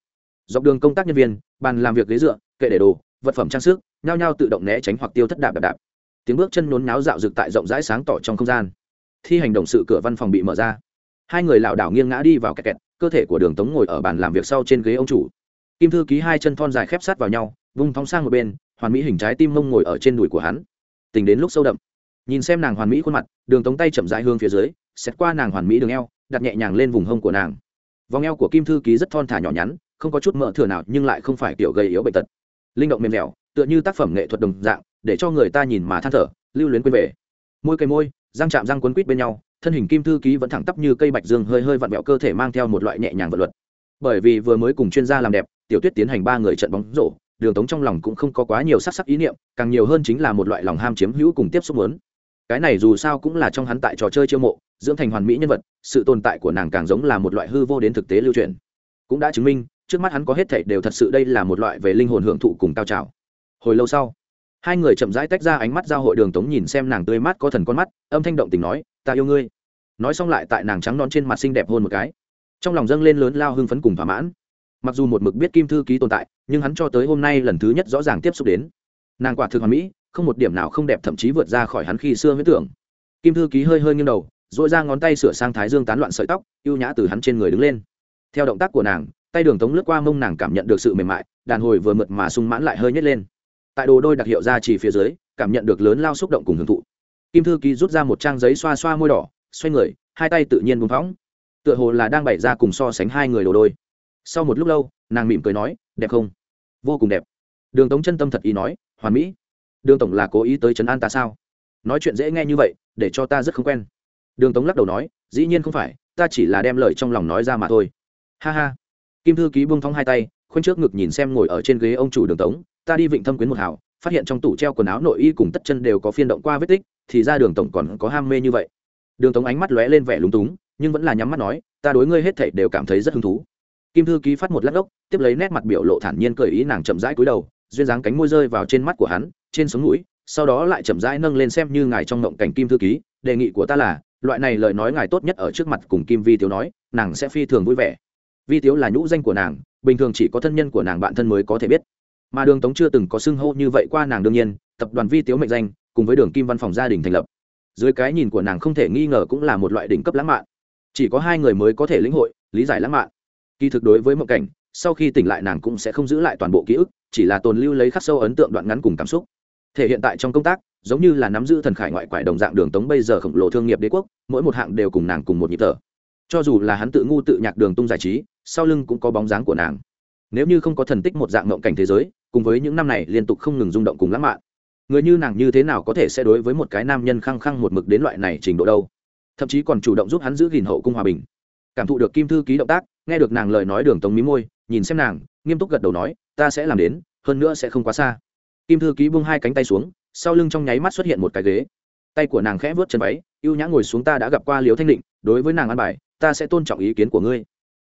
Dọc đường công tác nhân viên, bàn làm việc ghế dựa, kệ để đồ, vật phẩm trang sức, nhao nhao tự động né tránh hoặc tiêu thất đạp đạp đạp tiếng bước chân nhốn náo dạo rực tại rộng rãi sáng tỏ trong không gian. Thi hành động sự cửa văn phòng bị mở ra. Hai người lảo đảo nghiêng ngã đi vào kẹt kẹt, cơ thể của đường tống ngồi ở bàn làm việc sau trên ghế ông chủ. Kim thư ký hai chân thon dài khép sát vào nhau, vung thong sang một bên, hoàn mỹ hình trái tim mông ngồi ở trên đùi của hắn. Tính đến lúc sâu đậm. Nhìn xem nàng hoàn mỹ khuôn mặt, đường tống tay chậm rãi hương phía dưới, xét qua nàng hoàn mỹ đường eo, đặt nhẹ nhàng lên vùng hông của nàng. Vòng eo của kim thư ký rất thon thả nhỏ nhắn, không có chút mỡ thừa nào nhưng lại không phải kiểu gây yếu bệnh tật. Linh động mềm dẻo, tựa như tác phẩm nghệ thuật đồng dạng để cho người ta nhìn mà than thở, lưu luyến quên về. Môi cây môi, răng chạm răng quấn quít bên nhau, thân hình kim thư ký vẫn thẳng tắp như cây bạch dương hơi hơi vặn vẹo cơ thể mang theo một loại nhẹ nhàng vật luật. Bởi vì vừa mới cùng chuyên gia làm đẹp, tiểu tuyết tiến hành ba người trận bóng rổ, đường tống trong lòng cũng không có quá nhiều sắc sắc ý niệm, càng nhiều hơn chính là một loại lòng ham chiếm hữu cùng tiếp xúc lớn cái này dù sao cũng là trong hắn tại trò chơi chiêu mộ, dưỡng thành hoàn mỹ nhân vật, sự tồn tại của nàng càng giống là một loại hư vô đến thực tế lưu truyền. Cũng đã chứng minh, trước mắt hắn có hết thảy đều thật sự đây là một loại về linh hồn hưởng thụ cùng cao trào. Hồi lâu sau hai người chậm rãi tách ra ánh mắt giao hội đường tống nhìn xem nàng tươi mát có thần con mắt, âm thanh động tình nói, ta yêu ngươi. Nói xong lại tại nàng trắng non trên mặt xinh đẹp hôn một cái. Trong lòng dâng lên lớn lao hưng phấn cùng thỏa mãn. Mặc dù một mực biết kim thư ký tồn tại, nhưng hắn cho tới hôm nay lần thứ nhất rõ ràng tiếp xúc đến. Nàng quả thực hoàn mỹ, không một điểm nào không đẹp thậm chí vượt ra khỏi hắn khi xưa huyết tưởng. Kim thư ký hơi hơi nghiêng đầu dội ra ngón tay sửa sang thái dương tán loạn sợi tóc, ưu nhã từ hắn trên người đứng lên. Theo động tác của nàng, tay đường tống lướt qua mông nàng cảm nhận được sự mềm mại, đàn hồi vừa mượt mà sung mãn lại hơi nhét lên tại đồ đôi đặc hiệu ra chỉ phía dưới, cảm nhận được lớn lao xúc động cùng hưởng thụ. Kim thư ký rút ra một trang giấy xoa xoa môi đỏ, xoay người, hai tay tự nhiên bùng phóng. Tựa hồ là đang bày ra cùng so sánh hai người đồ đôi. Sau một lúc lâu, nàng mỉm cười nói, đẹp không? Vô cùng đẹp. Đường tống chân tâm thật ý nói, hoàn mỹ. Đường tổng là cố ý tới chấn an ta sao? Nói chuyện dễ nghe như vậy, để cho ta rất không quen. Đường tống lắc đầu nói, dĩ nhiên không phải, ta chỉ là đem lời trong lòng nói ra mà thôi. Ha ha. Kim thư ký bung thong hai tay, khoanh trước ngực nhìn xem ngồi ở trên ghế ông chủ đường tống ta đi vịnh thâm quyến một hào, phát hiện trong tủ treo quần áo nội y cùng tất chân đều có phiên động qua vết tích, thì ra đường tổng còn có ham mê như vậy. Đường tống ánh mắt lóe lên vẻ lúng túng, nhưng vẫn là nhắm mắt nói, ta đối ngươi hết thảy đều cảm thấy rất hứng thú. Kim thư ký phát một lát ốc tiếp lấy nét mặt biểu lộ thản nhiên cười ý nàng chậm rãi cúi đầu, duyên dáng cánh môi rơi vào trên mắt của hắn, trên sống mũi, sau đó lại chậm rãi nâng lên xem như ngài trong ngộng cảnh kim thư ký, đề nghị của ta là, loại này lời nói ngài tốt nhất ở trước mặt cùng kim vi tiếu nói, nàng sẽ phi thường vui vẻ. Vi tiếu là nhũ danh của nàng, bình thường chỉ có thân nhân của nàng bạn thân mới có thể biết mà đường tống chưa từng có xưng hô như vậy qua nàng đương nhiên, tập đoàn vi tiếu mệnh danh, cùng với đường kim văn phòng gia đình thành lập. Dưới cái nhìn của nàng không thể nghi ngờ cũng là một loại đỉnh cấp lãng mạn. Chỉ có hai người mới có thể lĩnh hội, lý giải lãng mạn. Kỳ thực đối với mộng cảnh, sau khi tỉnh lại nàng cũng sẽ không giữ lại toàn bộ ký ức, chỉ là tồn lưu lấy khắc sâu ấn tượng đoạn ngắn cùng cảm xúc. Thể hiện tại trong công tác, giống như là nắm giữ thần khải ngoại quải đồng dạng đường tống bây giờ khổng lồ thương nghiệp đế quốc, mỗi một hạng đều cùng nàng cùng một nhịp thở. Cho dù là hắn tự ngu tự nhạc đường tung giải trí, sau lưng cũng có bóng dáng của nàng nếu như không có thần tích một dạng ngộng cảnh thế giới, cùng với những năm này liên tục không ngừng rung động cùng lãng mạn, người như nàng như thế nào có thể sẽ đối với một cái nam nhân khăng khăng một mực đến loại này trình độ đâu? Thậm chí còn chủ động giúp hắn giữ gìn hậu cung hòa bình. Cảm thụ được kim thư ký động tác, nghe được nàng lời nói đường tống mí môi, nhìn xem nàng, nghiêm túc gật đầu nói, ta sẽ làm đến, hơn nữa sẽ không quá xa. Kim thư ký bung hai cánh tay xuống, sau lưng trong nháy mắt xuất hiện một cái ghế. Tay của nàng khẽ vớt chân váy y ê u nhã ngồi xuống ta đã gặp qua liều thanh định, đối với nàng ăn bài, ta sẽ tôn trọng ý kiến của ngươi.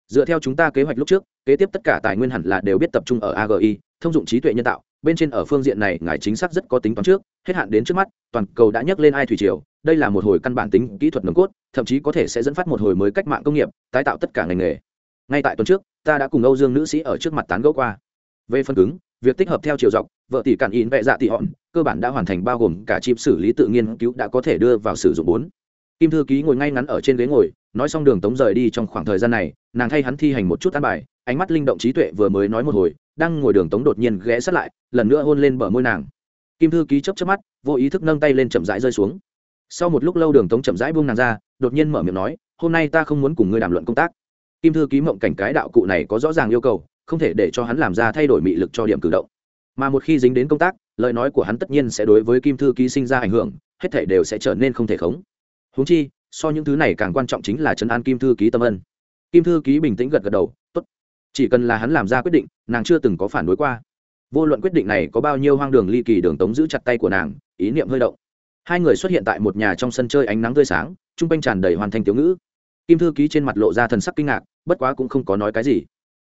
Dựa theo chúng ta kế hoạch lúc trước kế tiếp tất cả tài nguyên hẳn là đều biết tập trung ở agi thông dụng trí tuệ nhân tạo. Bên trên ở phương diện này, ngài chính xác rất có tính toán trước. Hết hạn đến trước mắt, toàn cầu đã nhấc lên ai thủy triều. Đây là một hồi căn bản tính kỹ thuật nồng cốt, thậm chí có thể sẽ dẫn phát một hồi mới cách mạng công nghiệp, tái tạo tất cả ngành nghề. Ngay tại tuần trước, ta đã cùng âu dương nữ sĩ ở trước mặt tán gẫu qua. Về phân cứng, việc tích hợp theo chiều dọc, vợ tỷ cản in vẽ dạ tỷ hòn cơ bản đã hoàn thành bao gồm cả chip xử lý tự nghiên cứu đã có thể đưa vào sử dụng bốn. Kim thư ký ngồi ngay ngắn ở trên ghế ngồi, nói xong đường tống rời đi trong khoảng thời gian này, nàng thay hắn thi hành một chút ăn bài ánh mắt linh động trí tuệ vừa mới nói một hồi, đang ngồi đường tống đột nhiên ghé sát lại, lần nữa hôn lên bờ môi nàng. Kim thư ký chấp chấp mắt, vô ý thức nâng tay lên chậm rãi rơi xuống. Sau một lúc lâu đường tống chậm rãi buông nàng ra, đột nhiên mở miệng nói, hôm nay ta không muốn cùng ngươi đàm luận công tác. Kim thư ký mộng cảnh cái đạo cụ này có rõ ràng yêu cầu, không thể để cho hắn làm ra thay đổi mị lực cho điểm cử động. Mà một khi dính đến công tác, lời nói của hắn tất nhiên sẽ đối với kim thư ký sinh ra ảnh hưởng, hết thể đều sẽ trở nên không thể khống. Húng chi, so những thứ này càng quan trọng chính là chấn an kim thư ký tâm ân. Kim thư ký bình tĩnh gật gật đầu chỉ cần là hắn làm ra quyết định, nàng chưa từng có phản đối qua. Vô luận quyết định này có bao nhiêu hoang đường ly kỳ đường tống giữ chặt tay của nàng, ý niệm hơi động. Hai người xuất hiện tại một nhà trong sân chơi ánh nắng tươi sáng t r u n g quanh tràn đầy hoàn thành tiểu ngữ. Kim thư ký trên mặt lộ ra thần sắc kinh ngạc, bất quá cũng không có nói cái gì.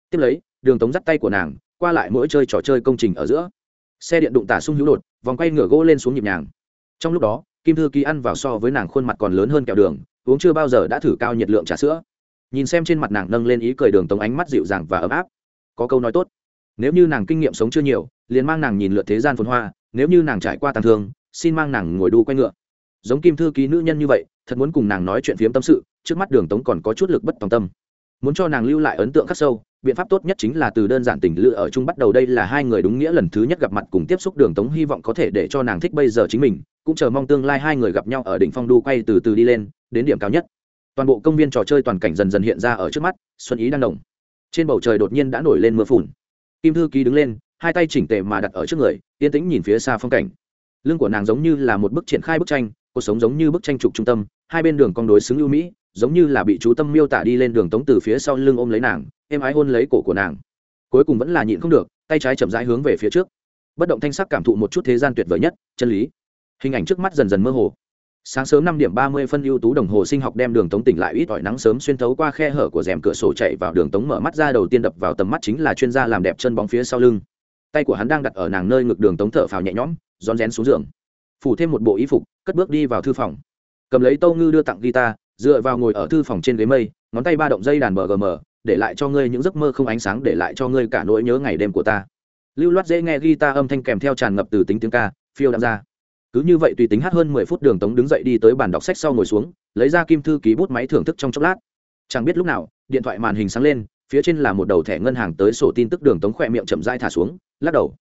Tiếp lấy, đường tống dắt tay của nàng, qua lại mỗi chơi trò chơi công trình ở giữa. Xe điện đụng tả sung hữu đột, vòng quay ngửa gỗ lên xuống nhịp nhàng. Trong lúc đó, kim thư ký ăn vào so với nàng khuôn mặt còn lớn hơn kẹo đường, uống chưa bao giờ đã thử cao nhiệt lượng trà sữa nhìn xem trên mặt nàng nâng lên ý cười đường tống ánh mắt dịu dàng và ấm áp. Có câu nói tốt, nếu như nàng kinh nghiệm sống chưa nhiều, liền mang nàng nhìn lượt thế gian phồn hoa, nếu như nàng trải qua tàn thương, xin mang nàng ngồi đu quay ngựa. Giống kim thư ký nữ nhân như vậy, thật muốn cùng nàng nói chuyện phiếm tâm sự, trước mắt đường tống còn có chút lực bất tòng tâm. Muốn cho nàng lưu lại ấn tượng khắc sâu, biện pháp tốt nhất chính là từ đơn giản tình lựa ở chung bắt đầu đây là hai người đúng nghĩa lần thứ nhất gặp mặt cùng tiếp xúc đường tống hy vọng có thể để cho nàng thích bây giờ chính mình, cũng chờ mong tương lai hai người gặp nhau ở đỉnh phong đu quay từ từ đi lên, đến điểm cao nhất toàn bộ công viên trò chơi toàn cảnh dần dần hiện ra ở trước mắt, xuân ý đang đồng trên bầu trời đột nhiên đã nổi lên mưa phùn. Kim thư ký đứng lên, hai tay chỉnh tề mà đặt ở trước người, yên tĩnh nhìn phía xa phong cảnh. Lưng của nàng giống như là một bức triển khai bức tranh, cuộc sống giống như bức tranh trục trung tâm, hai bên đường cong đối xứng ưu mỹ, giống như là bị chú tâm miêu tả đi lên đường tống từ phía sau lưng ôm lấy nàng, êm ái hôn lấy cổ của nàng. Cuối cùng vẫn là nhịn không được, tay trái chậm rãi hướng về phía trước. Bất động thanh sắc cảm thụ một chút thế gian tuyệt vời nhất, chân lý. Hình ảnh trước mắt dần dần mơ hồ sáng sớm năm điểm ba mươi phân ưu tú đồng hồ sinh học đem đường tống tỉnh lại ít ỏi nắng sớm xuyên thấu qua khe hở của rèm cửa sổ chạy vào đường tống mở mắt ra đầu tiên đập vào tầm mắt chính là chuyên gia làm đẹp chân bóng phía sau lưng. Tay của hắn đang đặt ở nàng nơi ngực đường tống thở phào nhẹ nhõm, rón rén xuống giường. Phủ thêm một bộ y phục, cất bước đi vào thư phòng. Cầm lấy tâu ngư đưa tặng guitar, dựa vào ngồi ở thư phòng trên ghế mây, ngón tay ba động dây đàn mgm để lại cho ngươi những giấc mơ không ánh sáng, để lại cho ngươi cả nỗi nhớ ngày đêm của ta. Lưu loát dễ nghe guitar âm thanh kèm theo tràn ngập từ tính tiếng ca, phiêu đạm ra cứ như vậy tùy tính hát hơn mười phút đường tống đứng dậy đi tới bàn đọc sách sau ngồi xuống, lấy ra kim thư ký bút máy thưởng thức trong chốc lát. Chẳng biết lúc nào, điện thoại màn hình sáng lên, phía trên là một đầu thẻ ngân hàng tới sổ tin tức đường tống khỏe miệng chậm dai thả xuống, lắc đầu.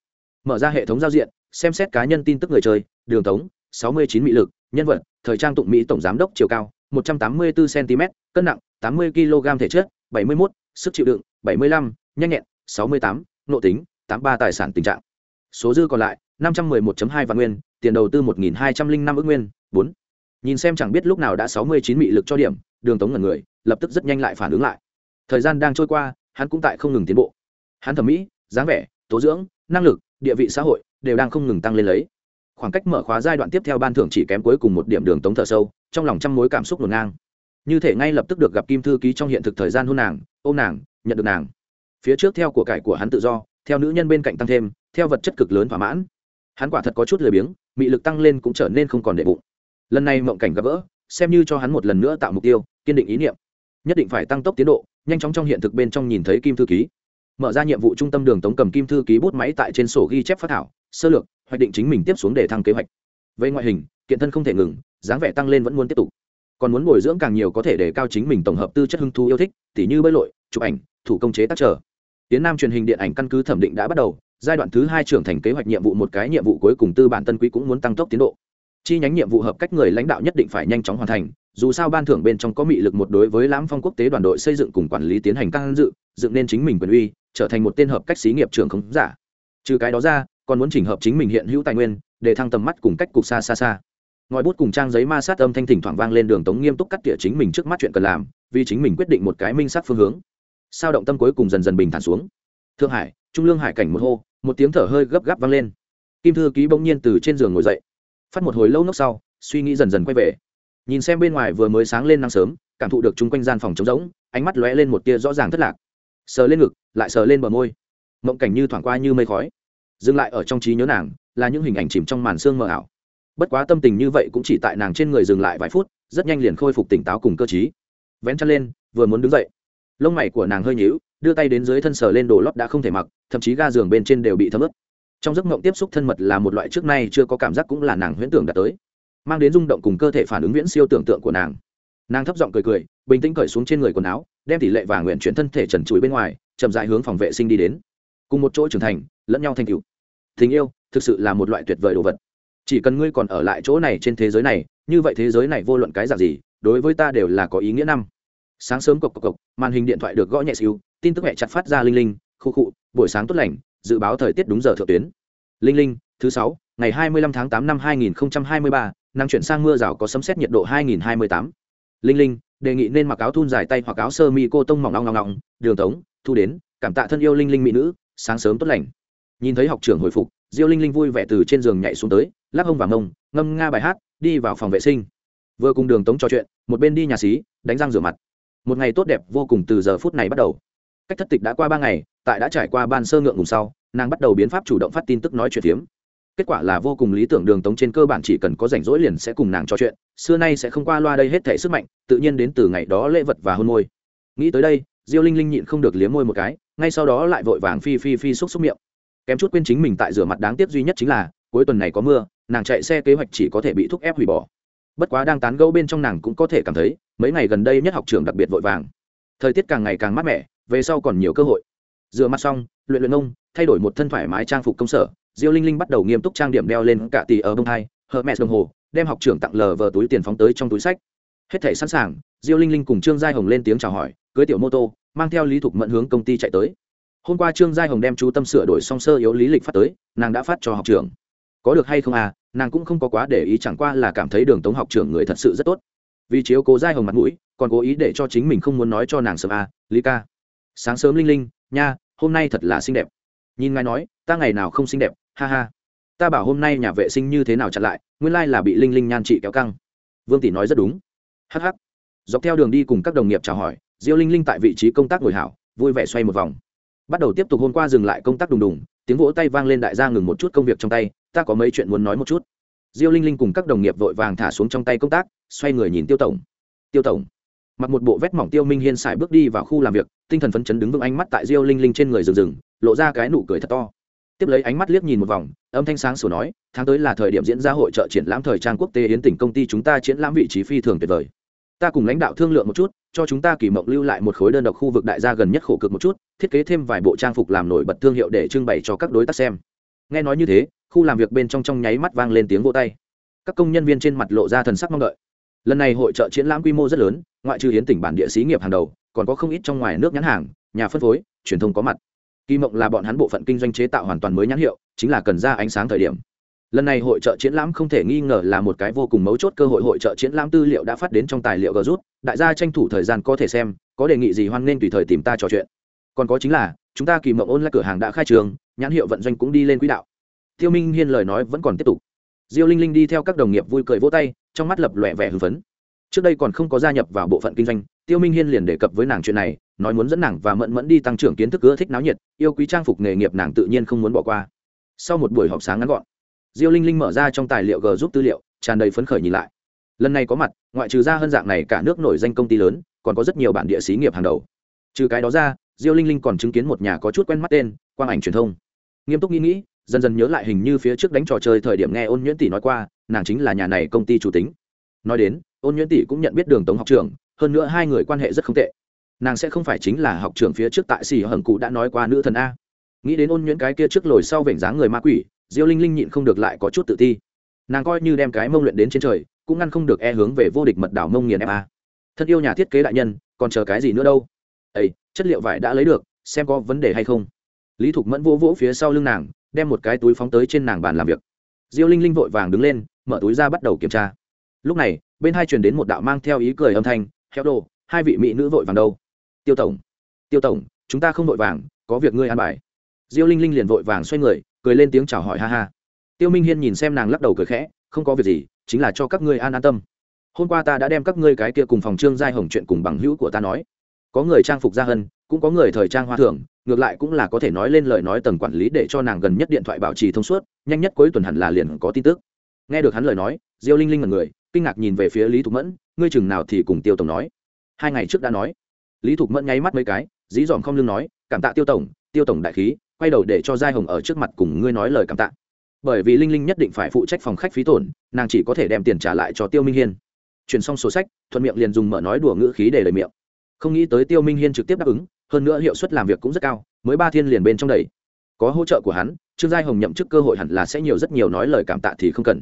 Mở ra hệ thống giao diện, xem xét cá nhân tin tức người chơi, đường tống, sáu mươi chín mỹ lực, nhân vật, thời trang tụng mỹ tổng giám đốc chiều cao, một trăm tám mươi bốn cm cân nặng, tám mươi kg thể chất, bảy mươi một sức chịu đựng, bảy mươi lăm, nhanh nhẹn, sáu mươi tám nộ tính, tám ba tài sản tình trạng. Số dư còn lại, năm trăm mười một hai vạn nguyên tiền đầu tư một nghìn hai trăm linh năm ước nguyên, bốn. Nhìn xem chẳng biết lúc nào đã sáu mươi chín mị lực cho điểm, đường tống ngẩn người, lập tức rất nhanh lại phản ứng lại. Thời gian đang trôi qua, hắn cũng tại không ngừng tiến bộ. Hắn thẩm mỹ, dáng vẻ, tố dưỡng, năng lực, địa vị xã hội đều đang không ngừng tăng lên lấy. Khoảng cách mở khóa giai đoạn tiếp theo ban thưởng chỉ kém cuối cùng một điểm đường tống thở sâu, trong lòng trăm mối cảm xúc ngổn ngang. Như thể ngay lập tức được gặp kim thư ký trong hiện thực thời gian hôn nàng, ôm nàng, nhận được nàng. Phía trước theo của cải của hắn tự do, theo nữ nhân bên cạnh tăng thêm, theo vật chất cực lớn thỏa mãn. Hắn quả thật có chút lười biếng mị lực tăng lên cũng trở nên không còn đệ bụng. Lần này mộng cảnh gặp gỡ, xem như cho hắn một lần nữa tạo mục tiêu, kiên định ý niệm. Nhất định phải tăng tốc tiến độ, nhanh chóng trong hiện thực bên trong nhìn thấy kim thư ký. Mở ra nhiệm vụ trung tâm đường tống cầm kim thư ký bút máy tại trên sổ ghi chép phát thảo, sơ lược, hoạch định chính mình tiếp xuống để thăng kế hoạch. Về ngoại hình, kiện thân không thể ngừng, dáng vẻ tăng lên vẫn muốn tiếp tục. Còn muốn bồi dưỡng càng nhiều có thể để cao chính mình tổng hợp tư chất hưng thu yêu thích, tỉ như bơi lội, chụp ảnh, thủ công chế tác trở tiến nam truyền hình điện ảnh căn cứ thẩm định đã bắt đầu giai đoạn thứ hai trưởng thành kế hoạch nhiệm vụ một cái nhiệm vụ cuối cùng tư bản tân quý cũng muốn tăng tốc tiến độ. Chi nhánh nhiệm vụ hợp cách người lãnh đạo nhất định phải nhanh chóng hoàn thành, dù sao ban thưởng bên trong có mị lực một đối với lãm phong quốc tế đoàn đội xây dựng cùng quản lý tiến hành căng dự, dựng nên chính mình quyền uy, trở thành một tên hợp cách xí nghiệp trưởng khống giả. Trừ cái đó ra, còn muốn chỉnh hợp chính mình hiện hữu tài nguyên, để thăng tầm mắt cùng cách cục xa xa xa. Ngòi bút cùng trang giấy ma sát âm thanh thỉnh thoảng vang lên đường tống nghiêm túc cắt tỉa chính mình trước mắt chuyện cần làm, vì chính mình quyết định một cái minh sát phương hướng. Sao động tâm cuối cùng dần dần bình thản xuống. Thượng hải, trung lương hải cảnh một hô một tiếng thở hơi gấp gáp vang lên. Kim thư ký bỗng nhiên từ trên giường ngồi dậy. Phát một hồi lâu nốc sau, suy nghĩ dần dần quay về. Nhìn xem bên ngoài vừa mới sáng lên nắng sớm, cảm thụ được chung quanh gian phòng trống rỗng, ánh mắt lóe lên một tia rõ ràng thất lạc. Sờ lên ngực, lại sờ lên bờ môi. Mộng cảnh như thoảng qua như mây khói. Dừng lại ở trong trí nhớ nàng, là những hình ảnh chìm trong màn xương mờ ảo. Bất quá tâm tình như vậy cũng chỉ tại nàng trên người dừng lại vài phút, rất nhanh liền khôi phục tỉnh táo cùng cơ t vén chân lên, vừa muốn đứng dậy. Lông mày của nàng hơi nhíu đưa tay đến dưới thân sờ lên đồ lót đã không thể mặc, thậm chí ga giường bên trên đều bị thấm ướt. Trong giấc mộng tiếp xúc thân mật là một loại trước nay chưa có cảm giác cũng là nàng huyễn tưởng đã tới. Mang đến rung động cùng cơ thể phản ứng viễn siêu tưởng tượng của nàng. Nàng thấp giọng cười cười, bình tĩnh cởi xuống trên người quần áo, đem tỷ lệ và nguyện chuyển thân thể trần trụi bên ngoài, chậm dại hướng phòng vệ sinh đi đến. Cùng một chỗ trưởng thành, lẫn nhau thành cựu tình yêu thực sự là một loại tuyệt vời đồ vật. Chỉ cần ngươi còn ở lại chỗ này trên thế giới này, như vậy thế giới này vô luận cái dạng gì, đối với ta đều là có ý nghĩa năm. Sáng sớm cộc cộc cộc, màn hình điện thoại được gõ nhẹ siêu tin tức mẹ chặt phát ra linh linh khu khụ buổi sáng tốt lành dự báo thời tiết đúng giờ thượng tuyến. Linh linh thứ sáu ngày hai mươi lăm tháng tám năm hai nghìn hai mươi ba năng chuyển sang mưa rào có sấm xét nhiệt độ hai nghìn hai mươi tám. Linh linh đề nghị nên mặc áo thun dài tay hoặc áo sơ mi cô tông mỏng long long long đường tống thu đến cảm tạ thân yêu linh linh mỹ nữ sáng sớm tốt lành. Nhìn thấy học trưởng hồi phục diêu linh linh vui vẻ từ trên giường nhảy xuống tới lắc hông và ngông, ngâm nga bài hát đi vào phòng vệ sinh. Vừa cùng đường tống trò chuyện một bên đi nhà xí đánh răng rửa mặt. Một ngày tốt đẹp vô cùng từ giờ phút này bắt đầu cách thất tịch đã qua ba ngày, tại đã trải qua ban sơ ngượng ngùng sau, nàng bắt đầu biến pháp chủ động phát tin tức nói chuyện phiếm. Kết quả là vô cùng lý tưởng đường tống trên cơ bản chỉ cần có rảnh rỗi liền sẽ cùng nàng trò chuyện, xưa nay sẽ không qua loa đây hết thể sức mạnh, tự nhiên đến từ ngày đó lễ vật và hôn môi. Nghĩ tới đây, diêu linh linh nhịn không được liếm môi một cái, ngay sau đó lại vội vàng phi phi phi xúc xúc miệng. Kém chút quên chính mình tại rửa mặt đáng tiếc duy nhất chính là, cuối tuần này có mưa, nàng chạy xe kế hoạch chỉ có thể bị thúc ép hủy bỏ. Bất quá đang tán gẫu bên trong nàng cũng có thể cảm thấy, mấy ngày gần đây nhất học trường đặc biệt vội vàng. Thời tiết càng ngày càng mát mẻ về sau còn nhiều cơ hội. Rửa mặt xong, luyện luyện ông, thay đổi một thân thoải mái trang phục công sở, diêu linh linh bắt đầu nghiêm túc trang điểm đeo lên cả tỷ ở bông hai hờ mẹ đồng hồ, đem học trưởng tặng lờ vờ túi tiền phóng tới trong túi sách. Hết thể sẵn sàng, diêu linh linh cùng trương giai hồng lên tiếng chào hỏi, cưới tiểu mô tô, mang theo lý thục mẫn hướng công ty chạy tới. Hôm qua trương giai hồng đem chú tâm sửa đổi song sơ yếu lý lịch phát tới, nàng đã phát cho học trưởng. Có được hay không à nàng cũng không có quá để ý chẳng qua là cảm thấy đường tống học trưởng người thật sự rất tốt. Vì chiếu cố giai hồng mặt mũi, còn cố ý để cho chính mình không muốn nói cho nàng sợ à lý ca sáng sớm linh linh, nha, hôm nay thật là xinh đẹp. Nhìn ngài nói, ta ngày nào không xinh đẹp, ha ha. Ta bảo hôm nay nhà vệ sinh như thế nào chặn lại, nguyên lai là bị linh linh nhan chị kéo căng. Vương tỷ nói rất đúng. Hh dọc theo đường đi cùng các đồng nghiệp chào hỏi, diêu linh linh tại vị trí công tác ngồi hảo, vui vẻ xoay một vòng. Bắt đầu tiếp tục hôm qua dừng lại công tác đùng đùng, tiếng vỗ tay vang lên đại gia ngừng một chút công việc trong tay, ta có mấy chuyện muốn nói một chút. Diêu linh linh cùng các đồng nghiệp vội vàng thả xuống trong tay công tác, xoay người nhìn tiêu tổng. Tiêu tổng mặc một bộ vét mỏng tiêu minh hiên xài bước đi vào khu làm việc, tinh thần phấn chấn đứng vững ánh mắt tại diêu linh linh trên người rừng rừng, lộ ra cái nụ cười thật to. Tiếp lấy ánh mắt liếc nhìn một vòng, âm thanh sáng sủa nói, tháng tới là thời điểm diễn ra hội trợ triển lãm thời trang quốc tế yến tỉnh công ty chúng ta triển lãm vị trí phi thường tuyệt vời. Ta cùng lãnh đạo thương lượng một chút, cho chúng ta kỳ mộng lưu lại một khối đơn độc khu vực đại gia gần nhất khổ cực một chút, thiết kế thêm vài bộ trang phục làm nổi bật thương hiệu để trưng bày cho các đối tác xem. Nghe nói như thế, khu làm việc bên trong trong nháy mắt vang lên tiếng vô tay. Các công nhân viên trên mặt lộ ra thần sắc mong đợi lần này hội trợ triển lãm quy mô rất lớn, ngoại trừ hiến tỉnh bản địa xí nghiệp hàng đầu, còn có không ít trong ngoài nước nhãn hàng, nhà phân phối, truyền thông có mặt. Kỳ mộng là bọn hắn bộ phận kinh doanh chế tạo hoàn toàn mới nhãn hiệu, chính là cần ra ánh sáng thời điểm. Lần này hội trợ triển lãm không thể nghi ngờ là một cái vô cùng mấu chốt cơ hội hội trợ triển lãm tư liệu đã phát đến trong tài liệu g rút, đại gia tranh thủ thời gian có thể xem, có đề nghị gì hoan nghênh tùy thời tìm ta trò chuyện. Còn có chính là, chúng ta kỳ mộng ôn lại cửa hàng đã khai trường, nhãn hiệu vận doanh cũng đi lên quỹ đạo. Tiêu minh hiên lời nói vẫn còn tiếp tục. Diêu linh linh đi theo các đồng nghiệp vui cười vỗ tay trong mắt lập lòe vẻ hưng phấn. Trước đây còn không có gia nhập vào bộ phận kinh doanh, tiêu minh hiên liền đề cập với nàng chuyện này, nói muốn dẫn nàng và mẫn mẫn đi tăng trưởng kiến thức ưa thích náo nhiệt, yêu quý trang phục nghề nghiệp nàng tự nhiên không muốn bỏ qua. Sau một buổi họp sáng ngắn gọn, diêu linh linh mở ra trong tài liệu g giúp tư liệu, tràn đầy phấn khởi nhìn lại. Lần này có mặt, ngoại trừ ra hơn dạng này cả nước nổi danh công ty lớn, còn có rất nhiều bản địa xí nghiệp hàng đầu. Trừ cái đó ra, diêu linh linh còn chứng kiến một nhà có chút quen mắt tên, quang ảnh truyền thông. Nghiêm túc nghĩ nghĩ, dần dần nhớ lại hình như phía trước đánh trò chơi thời điểm nghe ôn nhuyễn tỷ nói qua nàng chính là nhà này công ty chủ tính. Nói đến, ôn nhuyễn tỷ cũng nhận biết đường tống học trường hơn nữa hai người quan hệ rất không tệ. Nàng sẽ không phải chính là học trường phía trước tại xì hầm cụ đã nói qua nữ thần a. Nghĩ đến ôn nhuyễn cái kia trước lồi sau vểnh dáng người ma quỷ, diêu linh linh nhịn không được lại có chút tự ti. Nàng coi như đem cái mông luyện đến trên trời, cũng ngăn không được e hướng về vô địch mật đảo mông nghiền em a. Thân yêu nhà thiết kế đại nhân, còn chờ cái gì nữa đâu? Ấy chất liệu vải đã lấy được, xem có vấn đề hay không. Lý thục mẫn vỗ vỗ phía sau lưng nàng, đem một cái túi phóng tới trên nàng bàn làm việc diêu linh linh vội vàng đứng lên mở túi ra bắt đầu kiểm tra. Lúc này bên hai truyền đến một đạo mang theo ý cười âm thanh heo đồ hai vị mỹ nữ vội vàng đâu? Tiêu tổng tiêu tổng chúng ta không vội vàng có việc ngươi an bài. Diêu linh linh liền vội vàng xoay người cười lên tiếng chào hỏi ha ha. Tiêu minh hiên nhìn xem nàng lắc đầu cười khẽ không có việc gì chính là cho các ngươi an an tâm. Hôm qua ta đã đem các ngươi cái kia cùng phòng trương giai hồng chuyện cùng bằng hữu của ta nói. Có người trang phục gia hân cũng có người thời trang hoa thường, ngược lại cũng là có thể nói lên lời nói tầng quản lý để cho nàng gần nhất điện thoại bảo trì thông suốt nhanh nhất cuối tuần hẳn là liền có tin tức. Nghe được hắn lời nói, diêu linh linh là người, kinh ngạc nhìn về phía lý thục mẫn, ngươi chừng nào thì cùng tiêu tổng nói? Hai ngày trước đã nói. Lý thục mẫn nháy mắt mấy cái, dí dòm không lưng nói, cảm tạ tiêu tổng tiêu tổng đại khí, quay đầu để cho giai hồng ở trước mặt cùng ngươi nói lời cảm tạ. Bởi vì linh linh nhất định phải phụ trách phòng khách phí tổn, nàng chỉ có thể đem tiền trả lại cho tiêu minh hiên. Chuyển xong sổ sách, thuận miệng liền dùng mở nói đùa ngữ khí để lời miệng. Không nghĩ tới tiêu minh hiên trực tiếp đáp ứng, hơn nữa hiệu suất làm việc cũng rất cao, mới ba thiên liền bên trong đầy có hỗ trợ của hắn, trương giai hồng nhậm chức cơ hội hẳn là sẽ nhiều rất nhiều, nói lời cảm tạ thì không cần.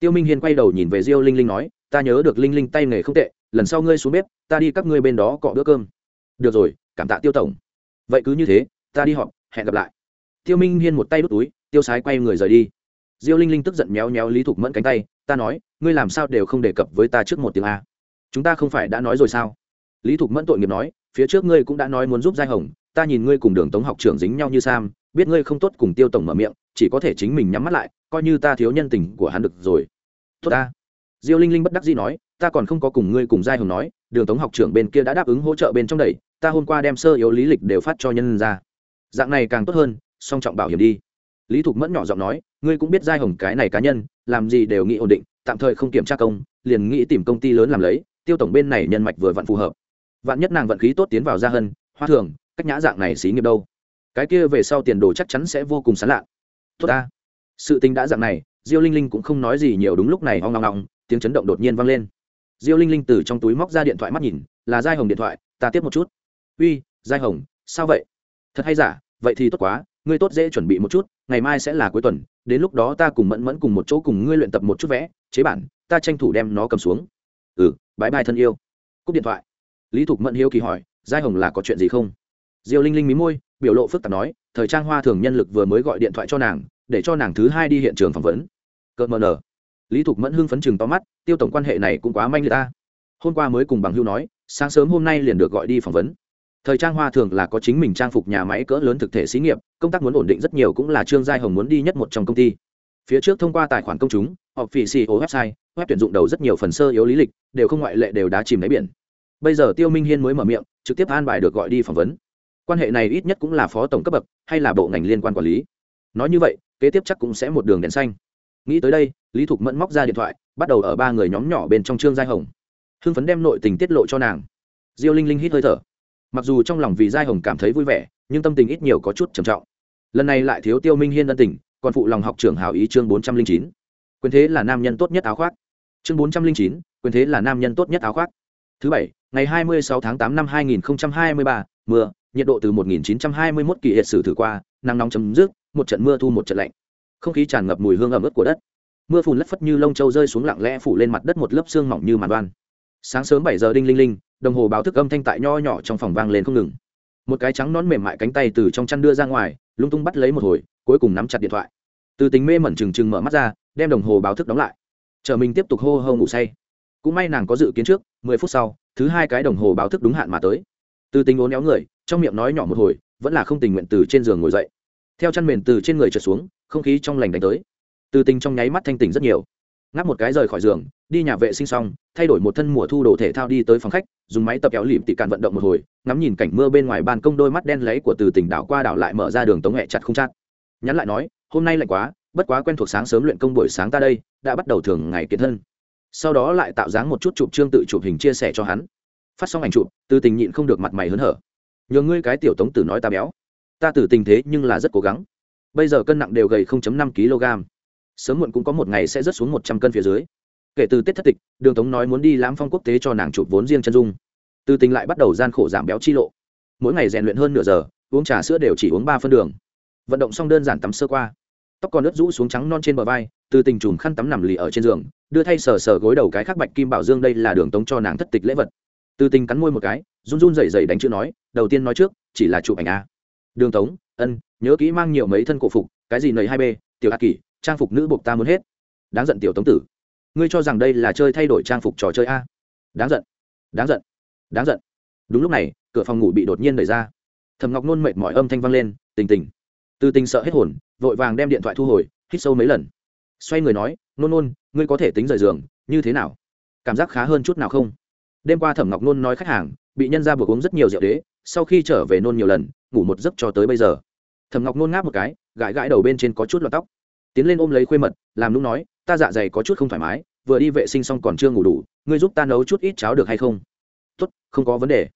Tiêu minh hiên quay đầu nhìn về diêu linh linh nói, ta nhớ được linh linh tay nghề không tệ, lần sau ngươi xuống bếp, ta đi các ngươi bên đó cọ bữa cơm. Được rồi, cảm tạ tiêu tổng. Vậy cứ như thế, ta đi họp, hẹn gặp lại. Tiêu minh hiên một tay đút túi, tiêu sái quay người rời đi. Diêu linh linh tức giận méo méo lý thục mẫn cánh tay, ta nói, ngươi làm sao đều không đề cập với ta trước một tiếng a? Chúng ta không phải đã nói rồi sao? Lý thục mẫn tội nghiệp nói, phía trước ngươi cũng đã nói muốn giúp giai hồng, ta nhìn ngươi cùng đường tống học trưởng dính nhau như sam biết ngươi không tốt cùng tiêu tổng mở miệng, chỉ có thể chính mình nhắm mắt lại, coi như ta thiếu nhân tình của hắn được rồi. Tốt ta. Diêu linh linh bất đắc dĩ nói, ta còn không có cùng ngươi cùng giai hồng nói, đường tống học trưởng bên kia đã đáp ứng hỗ trợ bên trong đầy ta hôm qua đem sơ yếu lý lịch đều phát cho nhân ra. Dạng này càng tốt hơn, song trọng bảo hiểm đi. Lý thục mẫn nhỏ giọng nói, ngươi cũng biết giai hồng cái này cá nhân, làm gì đều nghĩ ổn định, tạm thời không kiểm tra công, liền nghĩ tìm công ty lớn làm lấy, tiêu tổng bên này nhân mạch vừa vặn phù hợp. Vạn nhất nàng vận khí tốt tiến vào gia hân, hoa thường, cách nhã dạng này xí nghiệp đâu? Cái kia về sau tiền đồ chắc chắn sẽ vô cùng sán lạ. Tốt ta. Sự tình đã dạng này, diêu linh linh cũng không nói gì nhiều đúng lúc này hoang ngong ngong tiếng chấn động đột nhiên vang lên. Diêu linh linh từ trong túi móc ra điện thoại mắt nhìn, là giai hồng điện thoại, ta tiếp một chút. Uy, giai hồng, sao vậy? Thật hay giả, vậy thì tốt quá, ngươi tốt dễ chuẩn bị một chút, ngày mai sẽ là cuối tuần, đến lúc đó ta cùng mẫn mẫn cùng một chỗ cùng ngươi luyện tập một chút vẽ, chế bản, ta tranh thủ đem nó cầm xuống. Ừ bãi bai thân yêu. Cúp điện thoại. Lý thục mẫn hiếu kỳ hỏi, giai hồng là có chuyện gì không? Diêu linh linh mí môi biểu lộ phức tạp nói, thời trang hoa thường nhân lực vừa mới gọi điện thoại cho nàng, để cho nàng thứ hai đi hiện trường phỏng vấn. Cợt mờ nở lý thục mẫn hưng phấn chừng to mắt, tiêu tổng quan hệ này cũng quá manh người ta. Hôm qua mới cùng bằng hưu nói, sáng sớm hôm nay liền được gọi đi phỏng vấn. Thời trang hoa thường là có chính mình trang phục nhà máy cỡ lớn thực thể xí nghiệp, công tác muốn ổn định rất nhiều cũng là trương giai hồng muốn đi nhất một trong công ty. Phía trước thông qua tài khoản công chúng họ phỉ xì ô website, web tuyển dụng đầu rất nhiều phần sơ yếu lý lịch, đều không ngoại lệ đều đã chìm đáy biển. Bây giờ tiêu minh hiên mới mở miệng, trực tiếp an bài được gọi đi phỏng vấn quan hệ này ít nhất cũng là phó tổng cấp bậc, hay là bộ ngành liên quan quản lý. Nói như vậy, kế tiếp chắc cũng sẽ một đường đèn xanh. Nghĩ tới đây, lý thục mẫn móc ra điện thoại, bắt đầu ở ba người nhóm nhỏ bên trong trương giai hồng. Hưng phấn đem nội tình tiết lộ cho nàng. Diêu linh linh hít hơi thở. Mặc dù trong lòng vì giai hồng cảm thấy vui vẻ, nhưng tâm tình ít nhiều có chút trầm trọng. Lần này lại thiếu tiêu minh hiên ân tình, còn phụ lòng học trưởng hào ý chương bốn trăm linh chín. Quyền thế là nam nhân tốt nhất áo khoác. Chương bốn trăm linh chín, quyền thế là nam nhân tốt nhất áo khoác. Thứ bảy, ngày hai mươi sáu tháng tám năm hai nghìn hai mươi ba, mưa nhiệt độ từ một nghìn chín trăm hai mươi mốt kỳ hệ sử thử qua, nắng nóng chấm dứt, một trận mưa thu một trận lạnh. Không khí tràn ngập mùi hương ẩm ướt của đất. Mưa phùn lất phất như lông châu rơi xuống lặng lẽ phủ lên mặt đất một lớp sương mỏng như màn đoan. Sáng sớm bảy giờ đinh linh linh, đồng hồ báo thức âm thanh tại nho nhỏ trong phòng vang lên không ngừng. Một cái trắng nón mềm mại cánh tay từ trong chăn đưa ra ngoài, lung tung bắt lấy một hồi, cuối cùng nắm chặt điện thoại. Từ tính mê mẩn trừng trừng mở mắt ra, đem đồng hồ báo thức đóng lại. Chờ mình tiếp tục hô hô ngủ say. Cũng may nàng có dự kiến trước, mười phút sau, thứ hai cái đồng hồ báo thức đúng hạn mà tới. Từ tính uốn éo người trong miệng nói nhỏ một hồi, vẫn là không tình nguyện từ trên giường ngồi dậy. Theo chăn mền từ trên người trượt xuống, không khí trong lành đánh tới. Từ tình trong nháy mắt thanh tỉnh rất nhiều. Ngáp một cái rời khỏi giường, đi nhà vệ sinh xong, thay đổi một thân mùa thu đồ thể thao đi tới phòng khách, dùng máy tập kéo lìm tị cạn vận động một hồi, ngắm nhìn cảnh mưa bên ngoài ban công đôi mắt đen lấy của từ tỉnh đảo qua đảo lại mở ra đường tống hẹ chặt không chát nhắn lại nói, hôm nay lạnh quá, bất quá quen thuộc sáng sớm luyện công buổi sáng ta đây, đã bắt đầu thường ngày kiệt thân. Sau đó lại tạo dáng một chút chụp trương tự chụp hình chia sẻ cho hắn. Phát xong ảnh chụp, từ tình nhịn không được mặt mày hớn hở nhờ ngươi cái tiểu tống tử nói ta béo. Ta tử tình thế nhưng là rất cố gắng. Bây giờ cân nặng đều gầy 0.5 kg. Sớm muộn cũng có một ngày sẽ rớt xuống một trăm cân phía dưới. Kể từ tết thất tịch, đường tống nói muốn đi lãm phong quốc tế cho nàng chụp vốn riêng chân dung. Từ tình lại bắt đầu gian khổ giảm béo chi lộ. Mỗi ngày rèn luyện hơn nửa giờ, uống trà sữa đều chỉ uống ba phân đường. Vận động xong đơn giản tắm sơ qua. Tóc còn ướt rũ xuống trắng non trên bờ vai, từ tình chùm khăn tắm nằm lì ở trên giường, đưa thay sờ sờ gối đầu cái khắc bạch kim bảo dương đây là đường tống cho nàng thất tịch lễ vật từ tình cắn môi một cái, run run rẩy rẩy đánh chữ nói, đầu tiên nói trước, chỉ là chụp ảnh a đường tống, ân, nhớ kỹ mang nhiều mấy thân cổ phục, cái gì nầy hai b tiểu hạt kỷ, trang phục nữ buộc ta muốn hết. Đáng giận tiểu tống tử, ngươi cho rằng đây là chơi thay đổi trang phục trò chơi a đáng giận đáng giận đáng giận. Đúng lúc này, cửa phòng ngủ bị đột nhiên đẩy ra. Thầm ngọc nôn mệt mỏi âm thanh vang lên, tình tình. Từ tình sợ hết hồn, vội vàng đem điện thoại thu hồi, hít sâu mấy lần. Xoay người nói, nôn nôn, ngươi có thể tính rời giường, như thế nào? Cảm giác khá hơn chút nào không? Đêm qua thẩm ngọc nôn nói khách hàng, bị nhân ra buộc uống rất nhiều rượu đế, sau khi trở về nôn nhiều lần, ngủ một giấc cho tới bây giờ. Thẩm ngọc nôn ngáp một cái, gãi gãi đầu bên trên có chút lọt tóc. Tiến lên ôm lấy khuê mật, làm lúc nói, ta dạ dày có chút không thoải mái, vừa đi vệ sinh xong còn chưa ngủ đủ, ngươi giúp ta nấu chút ít cháo được hay không? Tốt, không có vấn đề.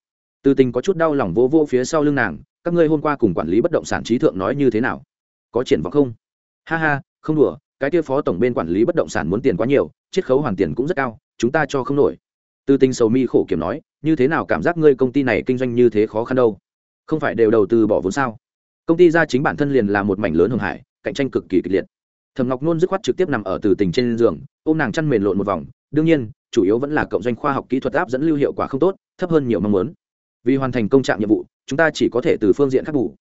Từ tình có chút đau lòng vô vô phía sau lưng nàng, các ngươi hôm qua cùng quản lý bất động sản trí thượng nói như thế nào? Có triển vọng không? Ha ha, không đùa, cái kia phó tổng bên quản lý bất động sản muốn tiền quá nhiều, chiết khấu hoàn tiền cũng rất cao, chúng ta cho không nổi từ Tinh sầu mi khổ kiểm nói, như thế nào cảm giác ngươi công ty này kinh doanh như thế khó khăn đâu? Không phải đều đầu tư bỏ vốn sao? Công ty ra chính bản thân liền là một mảnh lớn hồng hải, cạnh tranh cực kỳ kịch liệt. Thầm ngọc nôn dứt khoát trực tiếp nằm ở từ tình trên giường, ôm nàng chăn mền lộn một vòng, đương nhiên, chủ yếu vẫn là cộng doanh khoa học kỹ thuật áp dẫn lưu hiệu quả không tốt, thấp hơn nhiều mong muốn. Vì hoàn thành công trạng nhiệm vụ, chúng ta chỉ có thể từ phương diện khắc bù.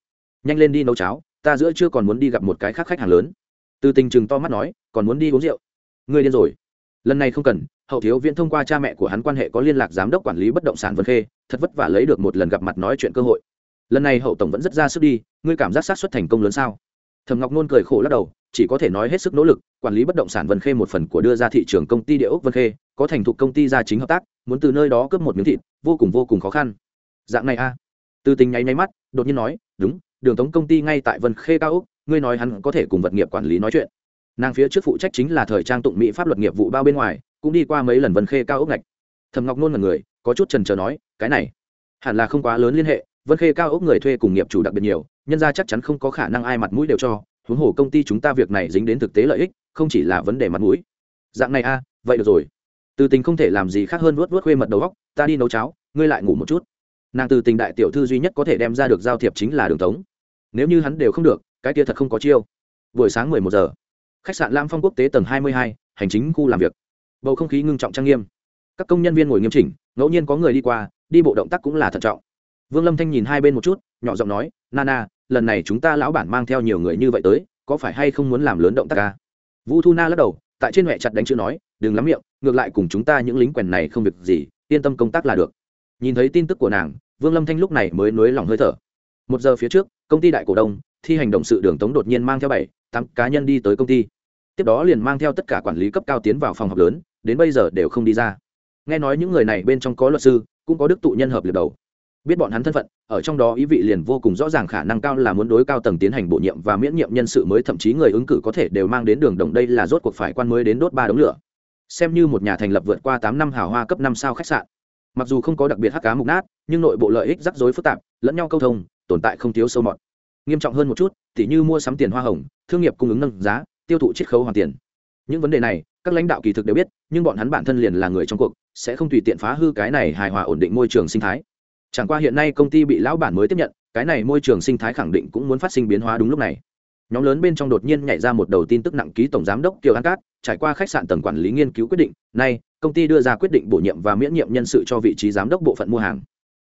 Nhanh lên đi nấu cháo, ta giữa chưa còn muốn đi gặp một cái khác khách hàng lớn. Từ tình chừng to mắt nói, còn muốn đi uống rượu? Ngươi điên rồi. Lần này không cần hậu thiếu viễn thông qua cha mẹ của hắn quan hệ có liên lạc giám đốc quản lý bất động sản vân khê, thật vất vả lấy được một lần gặp mặt nói chuyện cơ hội. Lần này hậu tổng vẫn rất ra sức đi, ngươi cảm giác sát xuất thành công lớn sao? Thầm ngọc nôn cười khổ lắc đầu, chỉ có thể nói hết sức nỗ lực, quản lý bất động sản vân khê một phần của đưa ra thị trường công ty địa ốc vân khê, có thành thục công ty gia chính hợp tác, muốn từ nơi đó cướp một miếng thịt, vô cùng vô cùng khó khăn. Dạng này a từ tình nháy nháy mắt, đột nhiên nói, đúng, đường tống công ty ngay tại vân khê cao úc ngươi nói hắn có thể cùng vật nghiệp quản lý nói chuyện. Nàng phía trước phụ trách chính là thời trang tụng mỹ pháp luật nghiệp vụ bao bên ngoài cũng đi qua mấy lần vân khê cao ốc ngạch. Thầm ngọc nôn là người, có chút trần trờ nói, cái này, hẳn là không quá lớn liên hệ, vân khê cao ốc người thuê cùng nghiệp chủ đặc biệt nhiều, nhân ra chắc chắn không có khả năng ai mặt mũi đều cho, huống hồ công ty chúng ta việc này dính đến thực tế lợi ích, không chỉ là vấn đề mặt mũi. Dạng này a, vậy được rồi. Từ tình không thể làm gì khác hơn vuốt vuốt khuê mật đầu góc ta đi nấu cháo, ngươi lại ngủ một chút. Nàng từ tình đại tiểu thư duy nhất có thể đem ra được giao thiệp chính là đường tống. Nếu như hắn đều không được, cái kia thật không có chiêu. Buổi sáng mười một giờ, khách sạn lam phong quốc tế tầng hai mươi hai, hành chính khu làm việc bầu không khí ngưng trọng trang nghiêm. Các công nhân viên ngồi nghiêm chỉnh, ngẫu nhiên có người đi qua, đi bộ động tác cũng là thận trọng. Vương lâm thanh nhìn hai bên một chút, nhỏ giọng nói, nana, lần này chúng ta lão bản mang theo nhiều người như vậy tới, có phải hay không muốn làm lớn động tác à? ca vũ thu na lắc đầu, tại trên huệ chặt đánh chữ nói, đừng lắm miệng, ngược lại cùng chúng ta những lính quèn này không việc gì, yên tâm công tác là được. Nhìn thấy tin tức của nàng, vương lâm thanh lúc này mới nới lỏng hơi thở. Một giờ phía trước, công ty đại cổ đông, thi hành động sự đường tống đột nhiên mang theo bảy, tám cá nhân đi tới công ty. Tiếp đó liền mang theo tất cả quản lý cấp cao tiến vào phòng họp lớn đến bây giờ đều không đi ra. Nghe nói những người này bên trong có luật sư, cũng có đức tụ nhân hợp liệt đầu. Biết bọn hắn thân phận, ở trong đó ý vị liền vô cùng rõ ràng khả năng cao là muốn đối cao tầng tiến hành bổ nhiệm và miễn nhiệm nhân sự mới, thậm chí người ứng cử có thể đều mang đến đường đồng đây là rốt cuộc phải quan mới đến đốt ba đống lửa. Xem như một nhà thành lập vượt qua tám năm hào hoa cấp năm sao khách sạn. Mặc dù không có đặc biệt hắc cá mục nát, nhưng nội bộ lợi ích rắc rối phức tạp, lẫn nhau câu thông, tồn tại không thiếu sâu mọt. Nghiêm trọng hơn một chút, tỉ như mua sắm tiền hoa hồng, thương nghiệp cung ứng nâng giá, tiêu thụ chiết khấu hoàn tiền những vấn đề này, các lãnh đạo kỳ thực đều biết, nhưng bọn hắn bản thân liền là người trong cuộc, sẽ không tùy tiện phá hư cái này hài hòa ổn định môi trường sinh thái. Chẳng qua hiện nay công ty bị lão bản mới tiếp nhận, cái này môi trường sinh thái khẳng định cũng muốn phát sinh biến hóa đúng lúc này. Nhóm lớn bên trong đột nhiên nhảy ra một đầu tin tức nặng ký tổng giám đốc kiều an cát, trải qua khách sạn tầng quản lý nghiên cứu quyết định, nay, công ty đưa ra quyết định bổ nhiệm và miễn nhiệm nhân sự cho vị trí giám đốc bộ phận mua hàng.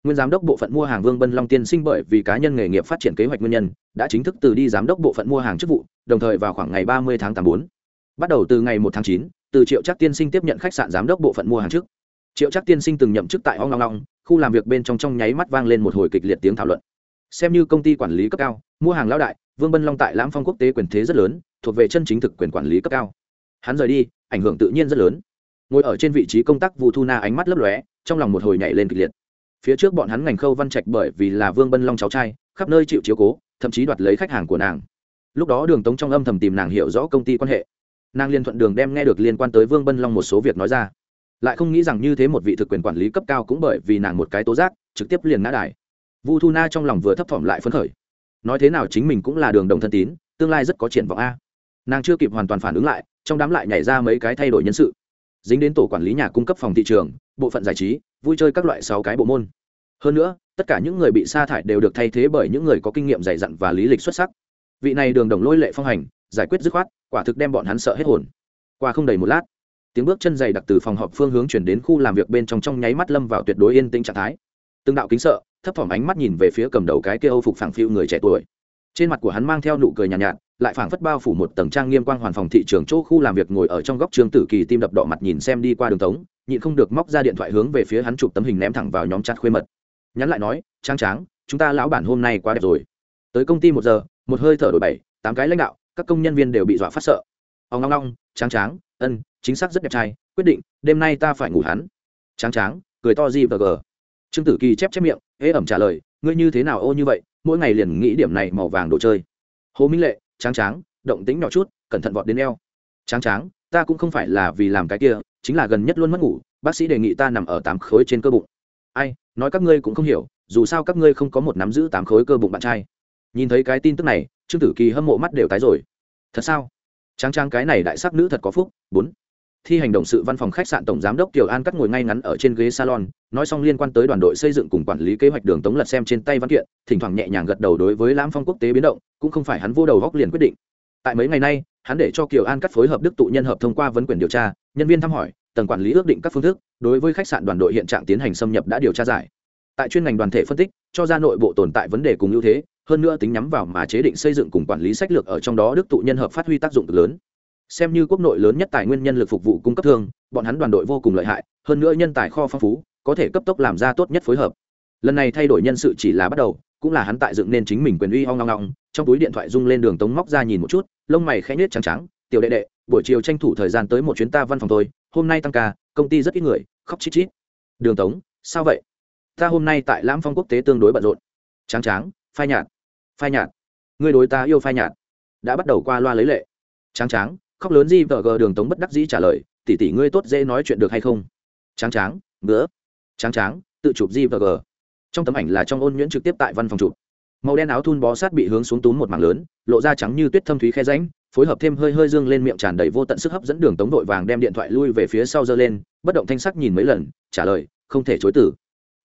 Nguyên giám đốc bộ phận mua hàng vương bân long tiên sinh bởi vì cá nhân nghề nghiệp phát triển kế hoạch nguyên nhân, đã chính thức từ đi giám đốc bộ phận mua hàng chức vụ, đồng thời vào khoảng ngày ba mươi tháng tám bốn bắt đầu từ ngày một tháng chín, từ triệu chắc tiên sinh tiếp nhận khách sạn giám đốc bộ phận mua hàng trước. Triệu chắc tiên sinh từng nhậm chức tại ong long long, khu làm việc bên trong trong nháy mắt vang lên một hồi kịch liệt tiếng thảo luận. Xem như công ty quản lý cấp cao, mua hàng lão đại, vương bân long tại lãm phong quốc tế quyền thế rất lớn, thuộc về chân chính thực quyền quản lý cấp cao. Hắn rời đi, ảnh hưởng tự nhiên rất lớn. Ngồi ở trên vị trí công tác vụ thu na ánh mắt lấp lóe, trong lòng một hồi nhảy lên kịch liệt. Phía trước bọn hắn ngành khâu văn trạch bởi vì là vương bân long cháu trai, khắp nơi chịu chiếu cố, thậm chí đoạt lấy khách hàng của nàng. Lúc đó đường tống trong âm thầm tìm nàng hiểu rõ công ty quan hệ nàng liên thuận đường đem nghe được liên quan tới vương bân long một số việc nói ra. Lại không nghĩ rằng như thế một vị thực quyền quản lý cấp cao cũng bởi vì nàng một cái tố giác, trực tiếp liền ngã đài. Vu thu na trong lòng vừa thấp thỏm lại phấn khởi. Nói thế nào chính mình cũng là đường đồng thân tín, tương lai rất có triển vọng a. Nàng chưa kịp hoàn toàn phản ứng lại, trong đám lại nhảy ra mấy cái thay đổi nhân sự. Dính đến tổ quản lý nhà cung cấp phòng thị trường, bộ phận giải trí, vui chơi các loại sáu cái bộ môn. Hơn nữa, tất cả những người bị sa thải đều được thay thế bởi những người có kinh nghiệm dày dặn và lý lịch xuất sắc. Vị này đường đồng lôi lệ phong hành giải quyết dứt khoát quả thực đem bọn hắn sợ hết hồn. Qua không đầy một lát tiếng bước chân dày đặc từ phòng họp phương hướng chuyển đến khu làm việc bên trong trong nháy mắt lâm vào tuyệt đối yên tĩnh trạng thái. Từng đạo kính sợ thấp thỏm ánh mắt nhìn về phía cầm đầu cái kia âu phục phẳng phiu người trẻ tuổi. Trên mặt của hắn mang theo nụ cười nhàn nhạt, nhạt lại phảng phất bao phủ một tầng trang nghiêm quang hoàn phòng thị trường chỗ khu làm việc ngồi ở trong góc trương tử kỳ tim đập đỏ mặt nhìn xem đi qua đường tống nhịn không được móc ra điện thoại hướng về phía hắn chụp tấm hình ném thẳng vào nhóm chặt khuê mật. Nhắn lại nói trang tráng chúng ta lão bản hôm nay quá đẹp rồi. Tới công ty một giờ một hơi thở đổi bảy tám cái lãnh đạo các công nhân viên đều bị dọa phát sợ. Ông long long tráng tráng, ân, chính xác rất đẹp trai, quyết định, đêm nay ta phải ngủ hắn. Tráng tráng, cười to gì và gờ trương tử kỳ chép chép miệng, ế ẩm trả lời, ngươi như thế nào ô như vậy, mỗi ngày liền nghĩ điểm này màu vàng đồ chơi. Hồ minh lệ, tráng tráng, động tính nhỏ chút, cẩn thận vọt đến eo. Tráng tráng, ta cũng không phải là vì làm cái kia, chính là gần nhất luôn mất ngủ, bác sĩ đề nghị ta nằm ở tám khối trên cơ bụng. Ai, nói các ngươi cũng không hiểu, dù sao các ngươi không có một nắm giữ tám khối cơ bụng bạn trai. Nhìn thấy cái tin tức này trương tử kỳ hâm mộ mắt đều tái rồi. Thật sao? Tráng trang cái này đại sắc nữ thật có phúc. Bốn. Thi hành động sự văn phòng khách sạn tổng giám đốc kiều an cắt ngồi ngay ngắn ở trên ghế salon, nói xong liên quan tới đoàn đội xây dựng cùng quản lý kế hoạch đường tống lật xem trên tay văn kiện, thỉnh thoảng nhẹ nhàng gật đầu đối với lãm phong quốc tế biến động, cũng không phải hắn vô đầu góc liền quyết định. Tại mấy ngày nay, hắn để cho kiều an cắt phối hợp đức tụ nhân hợp thông qua vấn quyền điều tra, nhân viên thăm hỏi, tầng quản lý ước định các phương thức, đối với khách sạn đoàn đội hiện trạng tiến hành xâm nhập đã điều tra giải. Tại chuyên ngành đoàn thể phân tích, cho ra nội bộ tồn tại vấn đề cùng ưu thế hơn nữa tính nhắm vào mà chế định xây dựng cùng quản lý sách lược ở trong đó đức tụ nhân hợp phát huy tác dụng cực lớn. Xem như quốc nội lớn nhất tài nguyên nhân lực phục vụ cung cấp thương, bọn hắn đoàn đội vô cùng lợi hại, hơn nữa nhân tài kho phong phú, có thể cấp tốc làm ra tốt nhất phối hợp. Lần này thay đổi nhân sự chỉ là bắt đầu, cũng là hắn tại dựng nên chính mình quyền uy hoang ngong ngong trong túi điện thoại rung lên đường tống móc ra nhìn một chút, lông mày khẽ nhếch trắng trắng, tiểu đệ đệ, buổi chiều tranh thủ thời gian tới một chuyến ta văn phòng tôi hôm nay tăng ca, công ty rất ít người, khóc chít chít. Đường tống, sao vậy? Ta hôm nay tại lãm phong quốc tế tương đối bận rộn. Trắng trắng, phai nhạt phai nhạt. Ngươi đối ta yêu phai nhạt. Đã bắt đầu qua loa lấy lệ. Tráng Tráng, khóc lớn gì vợ gờ đường tống bất đắc dĩ trả lời tỷ tỷ ngươi tốt dễ nói chuyện được hay không? Tráng Tráng, ngứa. Tráng Tráng, tự chụp gì vợ gờ. Trong tấm ảnh là trong ôn nhuyễn trực tiếp tại văn phòng chụp. Màu đen áo thun bó sát bị hướng xuống túm một mảng lớn lộ ra trắng như tuyết thâm thúy khe ránh phối hợp thêm hơi hơi dương lên miệng tràn đầy vô tận sức hấp dẫn đường tống đội vàng đem điện thoại lui về phía sau giơ lên bất động thanh sắc nhìn mấy lần trả lời không thể chối từ.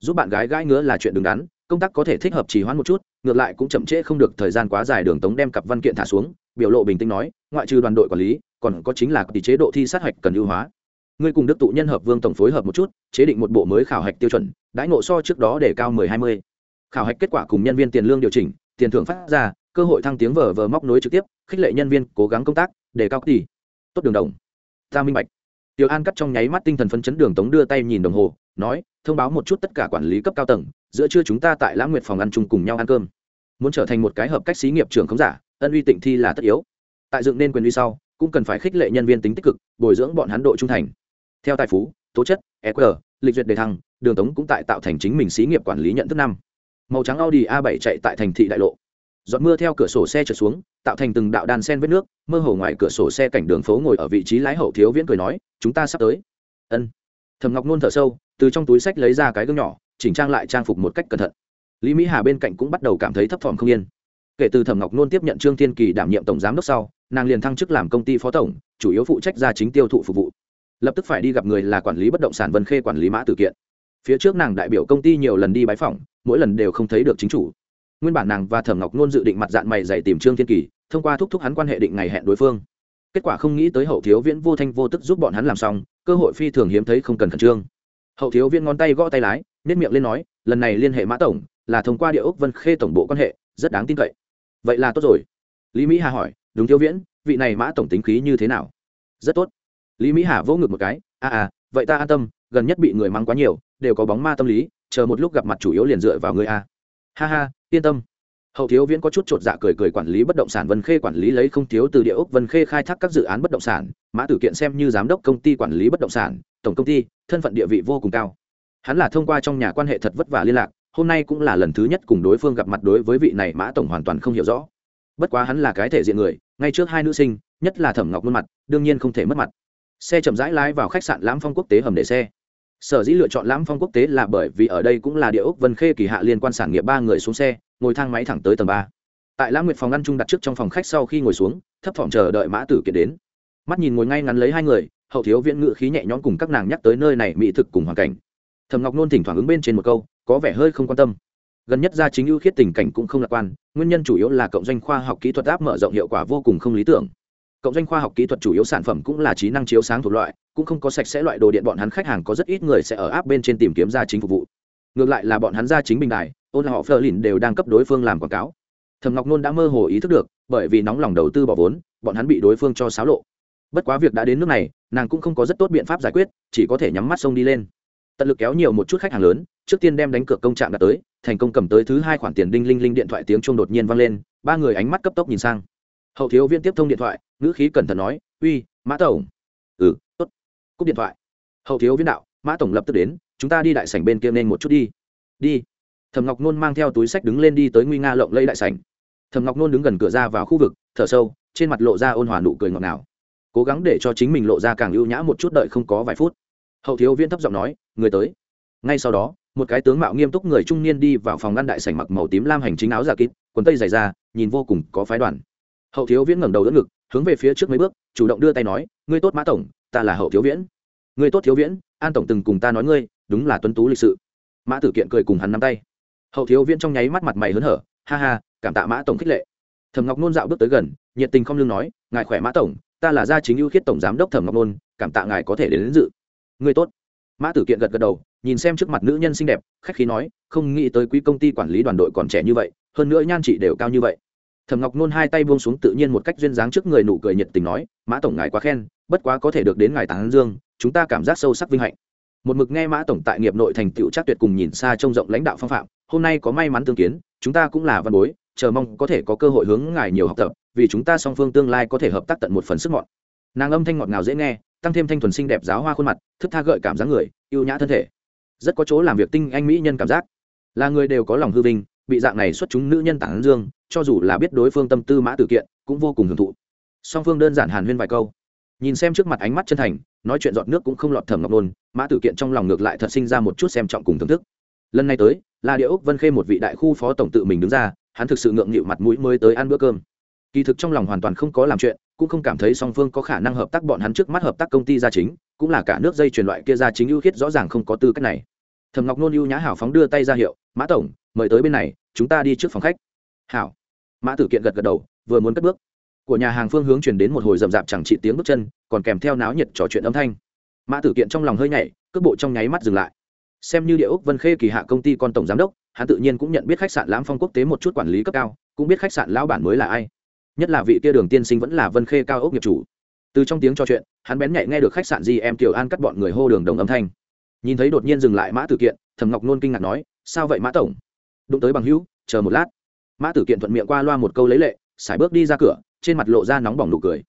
Giúp bạn gái gãi ngứa là chuyện đứng đắn công tác có thể thích hợp trì hoãn một chút ngược lại cũng chậm trễ không được thời gian quá dài đường tống đem cặp văn kiện thả xuống, biểu lộ bình tĩnh nói, ngoại trừ đoàn đội quản lý, còn có chính là tỷ chế độ thi sát hạch cần ưu hóa. Ngươi cùng đức tụ nhân hợp vương tổng phối hợp một chút, chế định một bộ mới khảo hạch tiêu chuẩn, đãi ngộ so trước đó để cao mười hai mươi. Khảo hạch kết quả cùng nhân viên tiền lương điều chỉnh, tiền thưởng phát ra, cơ hội thăng tiếng vờ vờ móc nối trực tiếp, khích lệ nhân viên cố gắng công tác, để cao tỷ. Tốt đường đồng. Ta minh bạch. Tiểu an cắt trong nháy mắt tinh thần phấn chấn đường tống đưa tay nhìn đồng hồ, nói, thông báo một chút tất cả quản lý cấp cao tầng giữa trưa chúng ta tại lãng nguyệt phòng ăn chung cùng nhau ăn cơm. Muốn trở thành một cái hợp cách xí nghiệp trưởng khống giả, ân uy tịnh thi là tất yếu. Tại dựng nên quyền uy sau, cũng cần phải khích lệ nhân viên tính tích cực, bồi dưỡng bọn hắn độ trung thành. Theo tài phú, tố chất eq lịch duyệt đề thăng, đường tống cũng tại tạo thành chính mình xí nghiệp quản lý nhận thức năm. Màu trắng audi a 7 chạy tại thành thị đại lộ. Giọt mưa theo cửa sổ xe trượt xuống, tạo thành từng đạo đàn sen vết nước, mơ hồ ngoài cửa sổ xe cảnh đường phố ngồi ở vị trí lái hậu thiếu viễn cười nói, chúng ta sắp tới. Ân. Thầm ngọc nôn thở sâu, từ trong túi sách lấy ra cái gương nhỏ chỉnh trang lại trang phục một cách cẩn thận. Lý mỹ hà bên cạnh cũng bắt đầu cảm thấy thấp thỏm không yên. Kể từ thẩm ngọc nôn tiếp nhận trương thiên kỳ đảm nhiệm tổng giám đốc sau, nàng liền thăng chức làm công ty phó tổng, chủ yếu phụ trách ra chính tiêu thụ phục vụ. Lập tức phải đi gặp người là quản lý bất động sản vân khê quản lý mã tử kiện. Phía trước nàng đại biểu công ty nhiều lần đi bái phỏng, mỗi lần đều không thấy được chính chủ. Nguyên bản nàng và thẩm ngọc nôn dự định mặt dạng mày dày tìm trương thiên kỳ, thông qua thúc thúc hắn quan hệ định ngày hẹn đối phương. Kết quả không nghĩ tới hậu thiếu viễn vô thanh vô tức giúp bọn hắn làm xong, cơ hội phi thường hiếm thấy không cần khẩn trương. Hậu thiếu viễn ngón tay gõ tay lái nếp miệng lên nói, lần này liên hệ mã tổng là thông qua địa ốc vân khê tổng bộ quan hệ, rất đáng tin cậy. Vậy là tốt rồi. Lý mỹ hà hỏi, đúng thiếu viễn, vị này mã tổng tính khí như thế nào? Rất tốt. Lý mỹ hà vỗ ngực một cái à à vậy ta an tâm, gần nhất bị người mắng quá nhiều, đều có bóng ma tâm lý, chờ một lúc gặp mặt chủ yếu liền dựa vào người a. Ha ha, yên tâm. Hậu thiếu viễn có chút chột dạ cười cười quản lý bất động sản vân khê quản lý lấy không thiếu từ địa ốc vân khê khai thác các dự án bất động sản. Mã tử kiện xem như giám đốc công ty quản lý bất động sản, tổng công ty, thân phận địa vị vô cùng cao hắn là thông qua trong nhà quan hệ thật vất vả liên lạc, hôm nay cũng là lần thứ nhất cùng đối phương gặp mặt đối với vị này mã tổng hoàn toàn không hiểu rõ. Bất quá hắn là cái thể diện người, ngay trước hai nữ sinh, nhất là thẩm ngọc khuôn mặt, đương nhiên không thể mất mặt. Xe chậm rãi lái vào khách sạn lãm phong quốc tế hầm để xe. Sở dĩ lựa chọn lãm phong quốc tế là bởi vì ở đây cũng là địa ốc vân khê kỳ hạ liên quan sản nghiệp ba người xuống xe, ngồi thang máy thẳng tới tầng ba. Tại lãm nguyệt phòng ăn chung đặt trước trong phòng khách sau khi ngồi xuống, thấp thỏm chờ đợi mã tử kiệt đến. Mắt nhìn ngồi ngay ngắn lấy hai người, hậu thiếu viễn ngự khí nhẹ nhõm cùng các nàng nhắc tới nơi này mỹ thực cùng hoàn cảnh thầm ngọc nôn thỉnh thoảng ứng bên trên một câu, có vẻ hơi không quan tâm. Gần nhất ra chính ưu khiết tình cảnh cũng không lạc quan, nguyên nhân chủ yếu là cộng doanh khoa học kỹ thuật áp mở rộng hiệu quả vô cùng không lý tưởng. Cộng doanh khoa học kỹ thuật chủ yếu sản phẩm cũng là trí năng chiếu sáng thuộc loại, cũng không có sạch sẽ loại đồ điện bọn hắn khách hàng có rất ít người sẽ ở áp bên trên tìm kiếm ra chính phục vụ. Ngược lại là bọn hắn ra chính bình đài, ôn họ phờ lìn đều đang cấp đối phương làm quảng cáo. Thầm ngọc nôn đã mơ hồ ý thức được, bởi vì nóng lòng đầu tư bỏ vốn, bọn hắn bị đối phương cho xáo lộ. Bất quá việc đã đến nước này, nàng cũng không có rất tốt biện pháp giải quyết, chỉ có thể nhắm mắt sông đi lên tận lực kéo nhiều một chút khách hàng lớn, trước tiên đem đánh cược công trạng đã tới, thành công cầm tới thứ hai khoản tiền đinh linh linh điện thoại tiếng chuông đột nhiên vang lên, ba người ánh mắt cấp tốc nhìn sang. Hậu thiếu viên tiếp thông điện thoại, ngữ khí cẩn thận nói, uy, mã tổng. Ừ tốt. Cúp điện thoại. Hậu thiếu viên đạo, mã tổng lập tức đến, chúng ta đi đại sảnh bên kia nên một chút đi. Đi. Thầm ngọc nôn mang theo túi sách đứng lên đi tới nguy nga lộng lẫy đại sảnh. Thầm ngọc nôn đứng gần cửa ra vào khu vực, thở sâu, trên mặt lộ ra ôn hòa nụ cười ngọt ngào. Cố gắng để cho chính mình lộ ra càng ưu nhã một chút đợi không có vài phút hậu thiếu viễn thấp giọng nói người tới. Ngay sau đó một cái tướng mạo nghiêm túc người trung niên đi vào phòng ngăn đại sảnh mặc màu tím lam hành chính áo giả kín quần tây dày ra nhìn vô cùng có phái đoàn. Hậu thiếu viễn ngẩng đầu đỡ ngực hướng về phía trước mấy bước chủ động đưa tay nói ngươi tốt mã tổng ta là hậu thiếu viễn. Ngươi tốt thiếu viễn an tổng từng cùng ta nói ngươi đúng là tuấn tú lịch sự. Mã tử kiện cười cùng hắn nắm tay. Hậu thiếu viễn trong nháy mắt mặt mày hớn hở ha ha cảm tạ mã tổng khích lệ. Thẩm ngọc nôn dạo bước tới gần nhiệt tình không lương nói ngài khỏe mã tổng ta là gia chính ưu khiết tổng giám đốc thẩm ngọc nôn cảm tạ ngài có thể đến, đến dự người tốt. Mã tử kiện gật gật đầu, nhìn xem trước mặt nữ nhân xinh đẹp, khách khí nói, không nghĩ tới quý công ty quản lý đoàn đội còn trẻ như vậy, hơn nữa nhan chị đều cao như vậy. Thẩm ngọc nôn hai tay buông xuống tự nhiên một cách duyên dáng trước người nụ cười nhiệt tình nói, mã tổng ngài quá khen, bất quá có thể được đến ngài tán dương, chúng ta cảm giác sâu sắc vinh hạnh. Một mực nghe mã tổng tại nghiệp nội thành tựu chắc tuyệt cùng nhìn xa trông rộng lãnh đạo phong phạm, hôm nay có may mắn tương kiến, chúng ta cũng là văn bối, chờ mong có thể có cơ hội hướng ngài nhiều học tập, vì chúng ta song phương tương lai có thể hợp tác tận một phần sức mọn. Nàng âm thanh ngọt ngào dễ nghe tăng thêm thanh thuần xinh đẹp giáo hoa khuôn mặt, thức tha gợi cảm giác người, ưu nhã thân thể. Rất có chỗ làm việc tinh anh mỹ nhân cảm giác. Là người đều có lòng hư vinh, bị dạng này xuất chúng nữ nhân tản dương, cho dù là biết đối phương tâm tư mã tử kiện, cũng vô cùng hưởng thụ. Song phương đơn giản hàn huyên vài câu. Nhìn xem trước mặt ánh mắt chân thành, nói chuyện giọt nước cũng không lọt thẩm ngọc nôn, mã tử kiện trong lòng ngược lại thật sinh ra một chút xem trọng cùng thưởng thức. Lần này tới là địa ốc vân khê một vị đại khu phó tổng tự mình đứng ra, hắn thực sự ngượng nghịu mặt mũi mới tới ăn bữa cơm kỳ thực trong lòng hoàn toàn không có làm chuyện, cũng không cảm thấy song phương có khả năng hợp tác bọn hắn trước mắt hợp tác công ty gia chính, cũng là cả nước dây truyền loại kia gia chính ưu khiết rõ ràng không có tư cách này. Thầm ngọc nôn ưu nhã hảo phóng đưa tay ra hiệu, mã tổng, mời tới bên này, chúng ta đi trước phòng khách. Hảo. Mã tử kiện gật gật đầu, vừa muốn cất bước, của nhà hàng phương hướng chuyển đến một hồi rậm rạp chẳng trị tiếng bước chân, còn kèm theo náo nhiệt trò chuyện âm thanh. Mã tử kiện trong lòng hơi nhảy, cước bộ trong nháy mắt dừng lại. Xem như địa ốc vân khê kỳ hạ công ty con tổng giám đốc, hắn tự nhiên cũng nhận biết khách sạn lãm phong quốc tế một chút quản lý cấp cao, cũng biết khách sạn lão bản mới là ai nhất là vị kia đường tiên sinh vẫn là vân khê cao ốc nghiệp chủ. Từ trong tiếng trò chuyện, hắn bén nhạy nghe được khách sạn gì em kiều an cắt bọn người hô đường đồng âm thanh. Nhìn thấy đột nhiên dừng lại mã tử kiện thầm ngọc nôn kinh ngạc nói, sao vậy mã tổng? Đụng tới bằng hữu, chờ một lát. Mã tử kiện thuận miệng qua loa một câu lấy lệ, sải bước đi ra cửa, trên mặt lộ ra nóng bỏng nụ cười.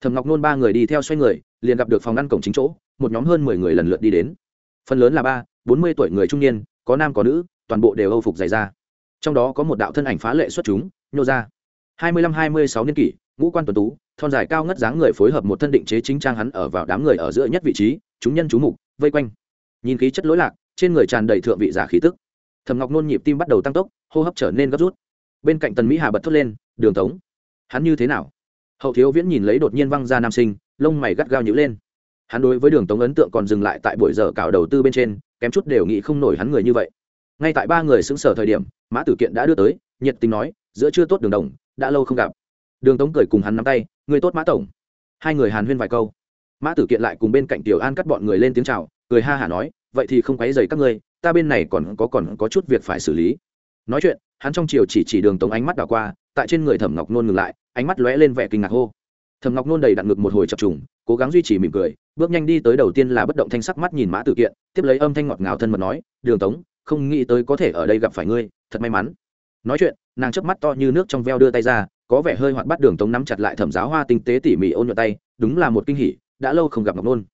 Thầm ngọc nôn ba người đi theo xoay người, liền gặp được phòng ngăn cổng chính chỗ, một nhóm hơn mười người lần lượt đi đến. Phần lớn là ba, bốn mươi tuổi người trung niên, có nam có nữ, toàn bộ đều âu phục dày ra trong đó có một đạo thân ảnh phá lệ xuất chúng, nhô ra hai mươi lăm hai mươi sáu niên kỷ, ngũ quan tuần tú, thon dài cao ngất dáng người phối hợp một thân định chế chính trang hắn ở vào đám người ở giữa nhất vị trí, chúng nhân chú mục, vây quanh. Nhìn khí chất lối lạc, trên người tràn đầy thượng vị giả khí tức. Thầm ngọc nôn nhịp tim bắt đầu tăng tốc, hô hấp trở nên gấp rút. Bên cạnh tần mỹ hà bật thốt lên, đường tống, hắn như thế nào? Hậu thiếu viễn nhìn lấy đột nhiên văng ra nam sinh, lông mày gắt gao nhữ lên. Hắn đối với đường tống ấn tượng còn dừng lại tại buổi giờ cào đầu tư bên trên, kém chút đều nghĩ không nổi hắn người như vậy. Ngay tại ba người xứng sở thời điểm, mã tử kiện đã đưa tới, nhiệt tình nói, giữa chưa tốt đường đồng đã lâu không gặp. Đường tống cười cùng hắn nắm tay người tốt, mã tổng. Hai người hàn huyên vài câu. Mã tử kiện lại cùng bên cạnh tiểu an cắt bọn người lên tiếng c h à o cười ha hả nói, vậy thì không quáy dày các ngươi, ta bên này còn có còn có chút việc phải xử lý. Nói chuyện, hắn trong chiều chỉ chỉ đường tống ánh mắt đảo qua, tại trên người thẩm ngọc nôn ngừng lại, ánh mắt lóe lên vẻ kinh ngạc hô. Thẩm ngọc nôn đầy đặn ngực một hồi chập trùng, cố gắng duy trì mỉm cười, bước nhanh đi tới đầu tiên là bất động thanh sắc mắt nhìn mã tử kiện, tiếp lấy âm thanh ngọt ngào thân mật nói, đường tống, không nghĩ tới có thể ở đây gặp phải ngươi, thật may mắn. Nói chuyện nàng chớp mắt to như nước trong veo đưa tay ra, có vẻ hơi hoạt bắt đường tống nắm chặt lại thẩm giáo hoa tinh tế tỉ mỉ ôn nhuận tay, đúng là một kinh hỉ, đã lâu không gặp ngọc nôn.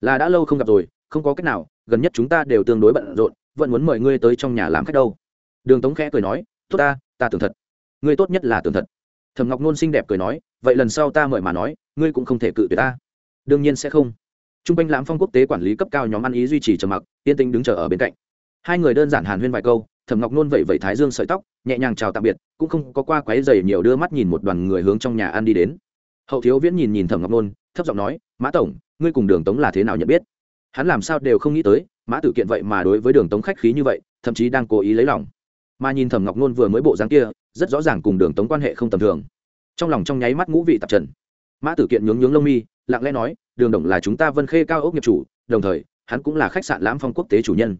Là đã lâu không gặp rồi, không có cách nào, gần nhất chúng ta đều tương đối bận rộn, vẫn muốn mời ngươi tới trong nhà làm khách đâu. Đường tống khẽ cười nói, tốt ta ta tưởng thật. Ngươi tốt nhất là tưởng thật. Thẩm ngọc nôn xinh đẹp cười nói, vậy lần sau ta mời mà nói, ngươi cũng không thể cự tuyệt ta. Đương nhiên sẽ không. T r u n g quanh lãm phong quốc tế quản lý cấp cao nhóm ăn ý duy trì trầm mặc, yên tĩnh đứng chờ ở bên cạnh. Hai người đơn giản hàn huyên vài câu thẩm ngọc nôn vẩy vẩy thái dương sợi tóc, nhẹ nhàng chào tạm biệt, cũng không có qua quáy dày nhiều đưa mắt nhìn một đoàn người hướng trong nhà ăn đi đến. Hậu thiếu viễn nhìn nhìn thẩm ngọc nôn, thấp giọng nói, mã tổng, ngươi cùng đường tống là thế nào nhận biết? Hắn làm sao đều không nghĩ tới, mã tử kiện vậy mà đối với đường tống khách khí như vậy, thậm chí đang cố ý lấy lòng. Mà nhìn thẩm ngọc nôn vừa mới bộ dáng kia, rất rõ ràng cùng đường tống quan hệ không tầm thường. Trong lòng trong nháy mắt ngũ vị tạp trần. Mã tử kiện nhướng nhướng lông mi, lặng lẽ nói, đường đồng là chúng ta vân khê cao ốc nghiệp chủ, đồng thời, hắn cũng là khách sạn lãm phong quốc tế chủ nhân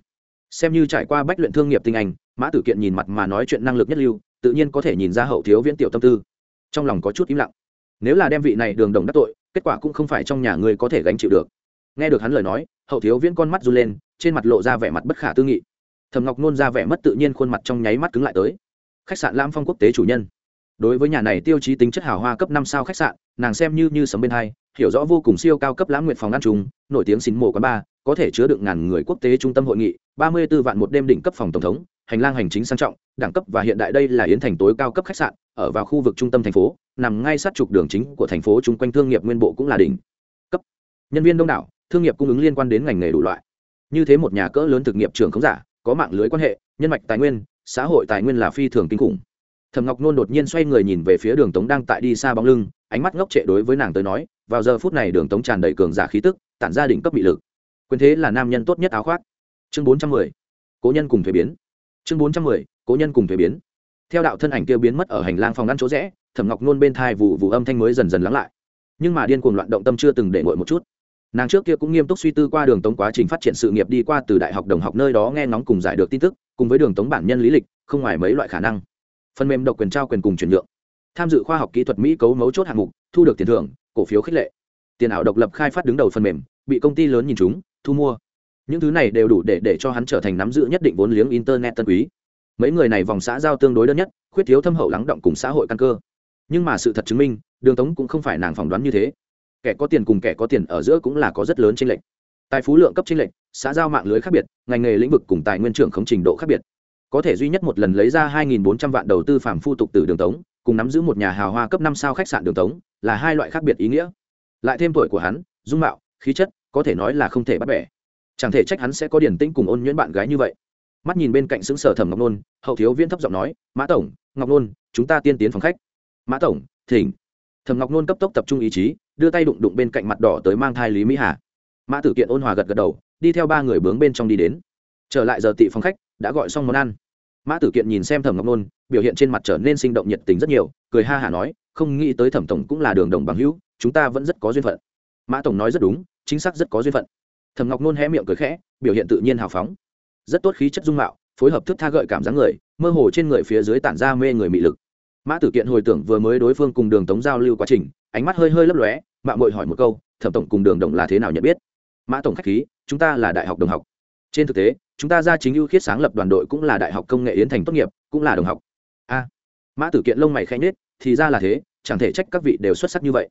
xem như trải qua bách luyện thương nghiệp tinh anh, mã tử kiện nhìn mặt mà nói chuyện năng lực nhất lưu, tự nhiên có thể nhìn ra hậu thiếu viễn tiểu tâm tư. Trong lòng có chút im lặng. Nếu là đem vị này đường đồng đắc tội, kết quả cũng không phải trong nhà người có thể gánh chịu được. Nghe được hắn lời nói, hậu thiếu viễn con mắt run lên, trên mặt lộ ra vẻ mặt bất khả tư nghị. Thầm ngọc nôn ra vẻ mất tự nhiên khuôn mặt trong nháy mắt cứng lại tới. Khách sạn lam phong quốc tế chủ nhân. Đối với nhà này tiêu chí tính chất hào hoa cấp năm sao khách sạn, nàng xem như như sấm bên hai, hiểu rõ vô cùng siêu cao cấp lãng nguyện phòng ăn trùng, nổi tiếng xin mổ quán ba có thể chứa được ngàn người quốc tế trung tâm hội nghị, ba mươi b ố vạn một đêm đỉnh cấp phòng tổng thống, hành lang hành chính sang trọng, đẳng cấp và hiện đại đây là yến thành tối cao cấp khách sạn, ở vào khu vực trung tâm thành phố, nằm ngay sát trục đường chính của thành phố chung quanh thương nghiệp nguyên bộ cũng là đỉnh cấp. Nhân viên đông đảo, thương nghiệp cung ứng liên quan đến ngành nghề đủ loại. Như thế một nhà cỡ lớn thực nghiệp trường không giả, có mạng lưới quan hệ, nhân mạch tài nguyên, xã hội tài nguyên là phi thường kinh khủng. Thầm ngọc nôn đột nhiên xoay người nhìn về phía đường tống đang tại đi xa bóng lưng, ánh mắt ngốc trệ đối với nàng tới nói, vào giờ phút này đường tống tràn đầy cường giả khí tức, tản ra đỉnh cấp bị lực quyền thế là nam nhân tốt nhất áo khoác. Chương bốn trăm mười, cố nhân cùng thuế biến. Chương bốn trăm mười, cố nhân cùng thuế biến. Theo đạo thân ảnh kia biến mất ở hành lang phòng ngăn chỗ rẽ, thẩm ngọc nôn bên thai vụ vụ âm thanh mới dần dần lắng lại. Nhưng mà điên cuồng loạn động tâm chưa từng để ngội một chút. Nàng trước kia cũng nghiêm túc suy tư qua đường tống quá trình phát triển sự nghiệp đi qua từ đại học đồng học nơi đó nghe ngóng cùng giải được tin tức, cùng với đường tống bản nhân lý lịch, không ngoài mấy loại khả năng. Phần mềm độc quyền trao quyền cùng chuyển nhượng. Tham dự khoa học kỹ thuật mỹ cấu mấu chốt hạng mục, thu được tiền thưởng, cổ phiếu khích lệ. Tiền ảo độc lập khai phát đứng đầu phần mềm, bị công ty lớn nhìn chúng thu mua. Những thứ này đều đủ để để cho hắn trở thành nắm giữ nhất định vốn liếng internet tân quý. Mấy người này vòng xã giao tương đối đơn nhất, khuyết thiếu thâm hậu lắng động cùng xã hội căn cơ. Nhưng mà sự thật chứng minh, đường tống cũng không phải nàng phỏng đoán như thế. Kẻ có tiền cùng kẻ có tiền ở giữa cũng là có rất lớn tranh lệch. Tài phú lượng cấp tranh lệch, xã giao mạng lưới khác biệt, ngành nghề lĩnh vực cùng tài nguyên trưởng không trình độ khác biệt. Có thể duy nhất một lần lấy ra 2.400 vạn đầu tư phạm phu tục từ đường tống, cùng nắm giữ một nhà hào hoa cấp năm sao khách sạn đường tống, là hai loại khác biệt ý nghĩa. Lại thêm tuổi của hắn, dung mạo, khí chất có thể nói là không thể bắt bẻ. Chẳng thể trách hắn sẽ có điển tĩnh cùng ôn nhuyễn bạn gái như vậy. Mắt nhìn bên cạnh xứng sở thẩm ngọc nôn, hậu thiếu viên thấp giọng nói, mã tổng, ngọc nôn, chúng ta tiên tiến phòng khách. Mã tổng, thỉnh. Thẩm ngọc nôn cấp tốc tập trung ý chí, đưa tay đụng đụng bên cạnh mặt đỏ tới mang thai lý mỹ hà. Mã tử kiện ôn hòa gật gật đầu, đi theo ba người bướng bên trong đi đến. Trở lại giờ tị phòng khách, đã gọi xong món ăn. Mã tử kiện nhìn xem thẩm ngọc nôn, biểu hiện trên mặt trở nên sinh động nhiệt tình rất nhiều, cười ha hả nói, không nghĩ tới thẩm tổng cũng là đường đồng bằng hữu, chúng ta vẫn rất có duyên phận. Mã tổng nói rất đúng chính xác rất có duyên phận. Thẩm ngọc nôn hé miệng cười khẽ, biểu hiện tự nhiên hào phóng. Rất tốt khí chất dung mạo, phối hợp thức tha gợi cảm giác người, mơ hồ trên người phía dưới tản ra mê người mị lực. Mã tử kiện hồi tưởng vừa mới đối phương cùng đường tống giao lưu quá trình, ánh mắt hơi hơi lấp lóe mạng mội hỏi một câu, thẩm tổng cùng đường đồng là thế nào nhận biết? Mã tổng khách khí, chúng ta là đại học đồng học. Trên thực tế, chúng ta ra chính ưu khiết sáng lập đoàn đội cũng là đại học công nghệ yến thành tốt nghiệp, cũng là đồng học. A. Mã tử kiện lông mày khẽ nhết thì ra là thế, chẳng thể trách các vị đều xuất sắc như vậy.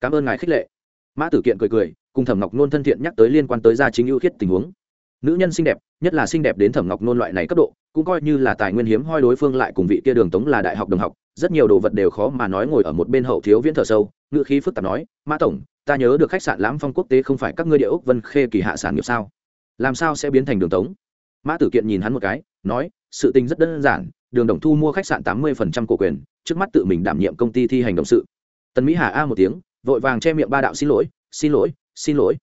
Cảm ơn ngài khích lệ. Mã tử kiện cười cười cùng thẩm ngọc nôn thân thiện nhắc tới liên quan tới gia chính ưu khiết tình huống. Nữ nhân xinh đẹp, nhất là xinh đẹp đến thẩm ngọc nôn loại này cấp độ, cũng coi như là tài nguyên hiếm hoi đối phương lại cùng vị kia đường tống là đại học đồng học, rất nhiều đồ vật đều khó mà nói ngồi ở một bên hậu thiếu viễn thở sâu, ngữ khí phức tạp nói, mã tổng, ta nhớ được khách sạn lãm phong quốc tế không phải các ngươi địa ốc vân khê kỳ hạ sản nghiệp sao? Làm sao sẽ biến thành đường tống? Mã tử kiện nhìn hắn một cái, nói, sự tình rất đơn giản, đường đồng thu mua khách sạn tám mươi cổ quyền, trước mắt tự mình đảm nhiệm công ty thi hành động sự. Tần mỹ hà a một tiếng, vội vàng che miệng ba đạo xin lỗi xin lỗi xin lỗi.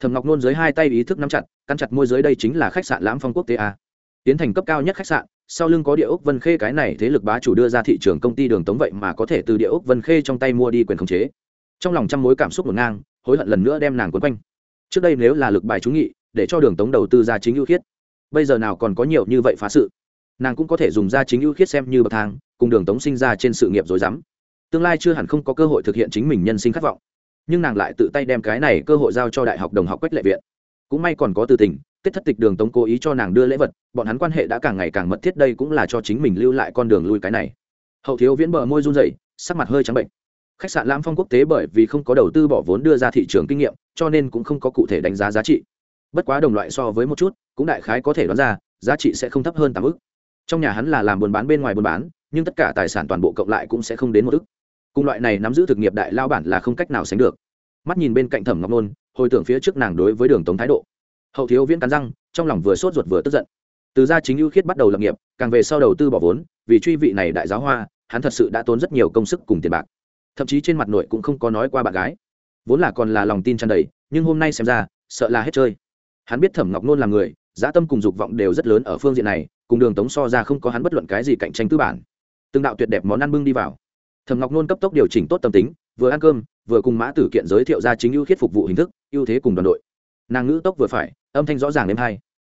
Thầm ngọc nôn dưới hai tay ý thức nắm chặt, căn chặt môi dưới đây chính là khách sạn lãm phong quốc tế a. Tiến thành cấp cao nhất khách sạn, sau lưng có địa ốc vân khê cái này thế lực bá chủ đưa ra thị trường công ty đường tống vậy mà có thể từ địa ốc vân khê trong tay mua đi quyền khống chế. Trong lòng trăm mối cảm xúc ngổn ngang, hối hận lần nữa đem nàng quấn quanh. Trước đây nếu là lực bài chú nghị, để cho đường tống đầu tư ra chính ưu khiết, bây giờ nào còn có nhiều như vậy phá sự. Nàng cũng có thể dùng ra chính ưu khiết xem như bậc thang, cùng đường tống sinh ra trên sự nghiệp rồi dám tương lai chưa hẳn không có cơ hội thực hiện chính mình nhân sinh khát vọng nhưng nàng lại tự tay đem cái này cơ hội giao cho đại học đồng học quách lệ viện. Cũng may còn có từ tình tết thất tịch đường tống cố ý cho nàng đưa lễ vật, bọn hắn quan hệ đã càng ngày càng mật thiết đây cũng là cho chính mình lưu lại con đường lui cái này. Hậu thiếu viễn bờ môi run rẩy, sắc mặt hơi trắng bệnh. Khách sạn lãm phong quốc tế bởi vì không có đầu tư bỏ vốn đưa ra thị trường kinh nghiệm, cho nên cũng không có cụ thể đánh giá giá trị. Bất quá đồng loại so với một chút, cũng đại khái có thể đoán ra, giá trị sẽ không thấp hơn tám ức. Trong nhà hắn là làm buôn bán bên ngoài buôn bán, nhưng tất cả tài sản toàn bộ cộng lại cũng sẽ không đến một ức cùng loại này nắm giữ thực nghiệp đại lao bản là không cách nào sánh được. Mắt nhìn bên cạnh thẩm ngọc nôn, hồi tưởng phía trước nàng đối với đường tống thái độ. Hậu thiếu viễn cắn răng, trong lòng vừa sốt ruột vừa tức giận. Từ gia chính ưu khiết bắt đầu lập nghiệp, càng về sau đầu tư bỏ vốn, vì truy vị này đại giáo hoa, hắn thật sự đã tốn rất nhiều công sức cùng tiền bạc. Thậm chí trên mặt nội cũng không có nói qua bạn gái. Vốn là còn là lòng tin tràn đầy, nhưng hôm nay xem ra, sợ là hết chơi. Hắn biết thẩm ngọc nôn là người dã tâm cùng dục vọng đều rất lớn ở phương diện này, cùng đường tống so ra không có hắn bất luận cái gì cạnh tranh tư bản. Từng đạo tuyệt đẹp món ăn bưng đi vào thẩm ngọc nôn cấp tốc điều chỉnh tốt tâm tính, vừa ăn cơm, vừa cùng mã tử kiện giới thiệu ra chính ưu khiết phục vụ hình thức, ưu thế cùng đoàn đội. Nàng ngữ tốc vừa phải, âm thanh rõ ràng đêm hai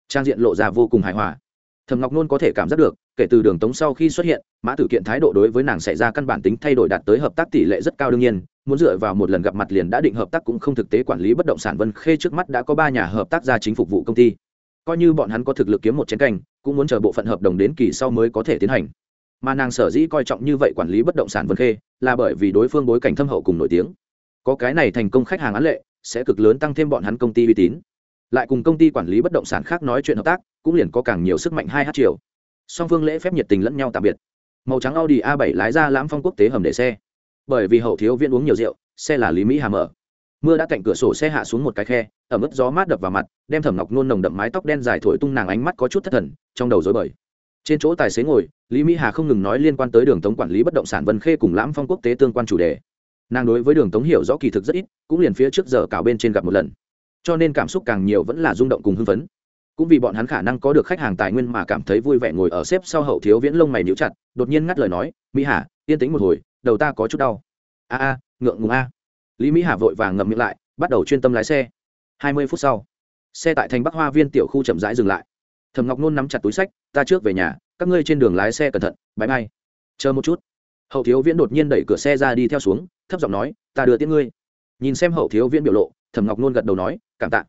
trang diện lộ ra vô cùng hài hòa. Thầm ngọc nôn có thể cảm giác được, kể từ đường tống sau khi xuất hiện, mã tử kiện thái độ đối với nàng xảy ra căn bản tính thay đổi đạt tới hợp tác tỷ lệ rất cao đương nhiên, muốn dựa vào một lần gặp mặt liền đã định hợp tác cũng không thực tế quản lý bất động sản vân khê trước mắt đã có ba nhà hợp tác gia chính phục vụ công ty. Coi như bọn hắn có thực lực kiếm một chiến canh cũng muốn chờ bộ phận hợp đồng đến kỳ sau mới có thể tiến hành mà nàng sở dĩ coi trọng như vậy quản lý bất động sản vân khê là bởi vì đối phương bối cảnh thâm hậu cùng nổi tiếng. Có cái này thành công khách hàng án lệ, sẽ cực lớn tăng thêm bọn hắn công ty uy tín. Lại cùng công ty quản lý bất động sản khác nói chuyện hợp tác, cũng liền có càng nhiều sức mạnh hai h triệu song phương lễ phép nhiệt tình lẫn nhau tạm biệt. Màu trắng audi a 7 lái ra lãm phong quốc tế hầm để xe. Bởi vì hậu thiếu viên uống nhiều rượu, xe là lý mỹ hà mở. Mưa đã cạnh cửa sổ xe hạ xuống một cái khe, ẩm ướt gió mát đập vào mặt, đem thẩm ngọc nôn nồng đậm mái tóc đen dài thổi tung nàng ánh mắt có chút thất thần, trong đầu dối bời trên chỗ tài xế ngồi, lý mỹ hà không ngừng nói liên quan tới đường tống quản lý bất động sản vân khê cùng lãm phong quốc tế tương quan chủ đề. Nàng đối với đường tống hiểu rõ kỳ thực rất ít, cũng liền phía trước giờ cào bên trên gặp một lần. Cho nên cảm xúc càng nhiều vẫn là rung động cùng hưng phấn. Cũng vì bọn hắn khả năng có được khách hàng tài nguyên mà cảm thấy vui vẻ ngồi ở xếp sau hậu thiếu viễn lông mày níu chặt, đột nhiên ngắt lời nói, mỹ hà, yên tĩnh một hồi, đầu ta có chút đau. A a, ngượng ngùng a. Lý mỹ hà vội vàng ngậm miệng lại, bắt đầu chuyên tâm lái xe. Hai mươi phút sau, xe tại thành bắc hoa viên tiểu khu chậm rãi dừng lại thầm ngọc nôn nắm chặt túi sách, ta trước về nhà, các ngươi trên đường lái xe cẩn thận bãi bay chờ một chút. Hậu thiếu viễn đột nhiên đẩy cửa xe ra đi theo xuống, thấp giọng nói, ta đưa tiễn ngươi. Nhìn xem hậu thiếu viễn biểu lộ, thẩm ngọc nôn gật đầu nói, cảm tạ.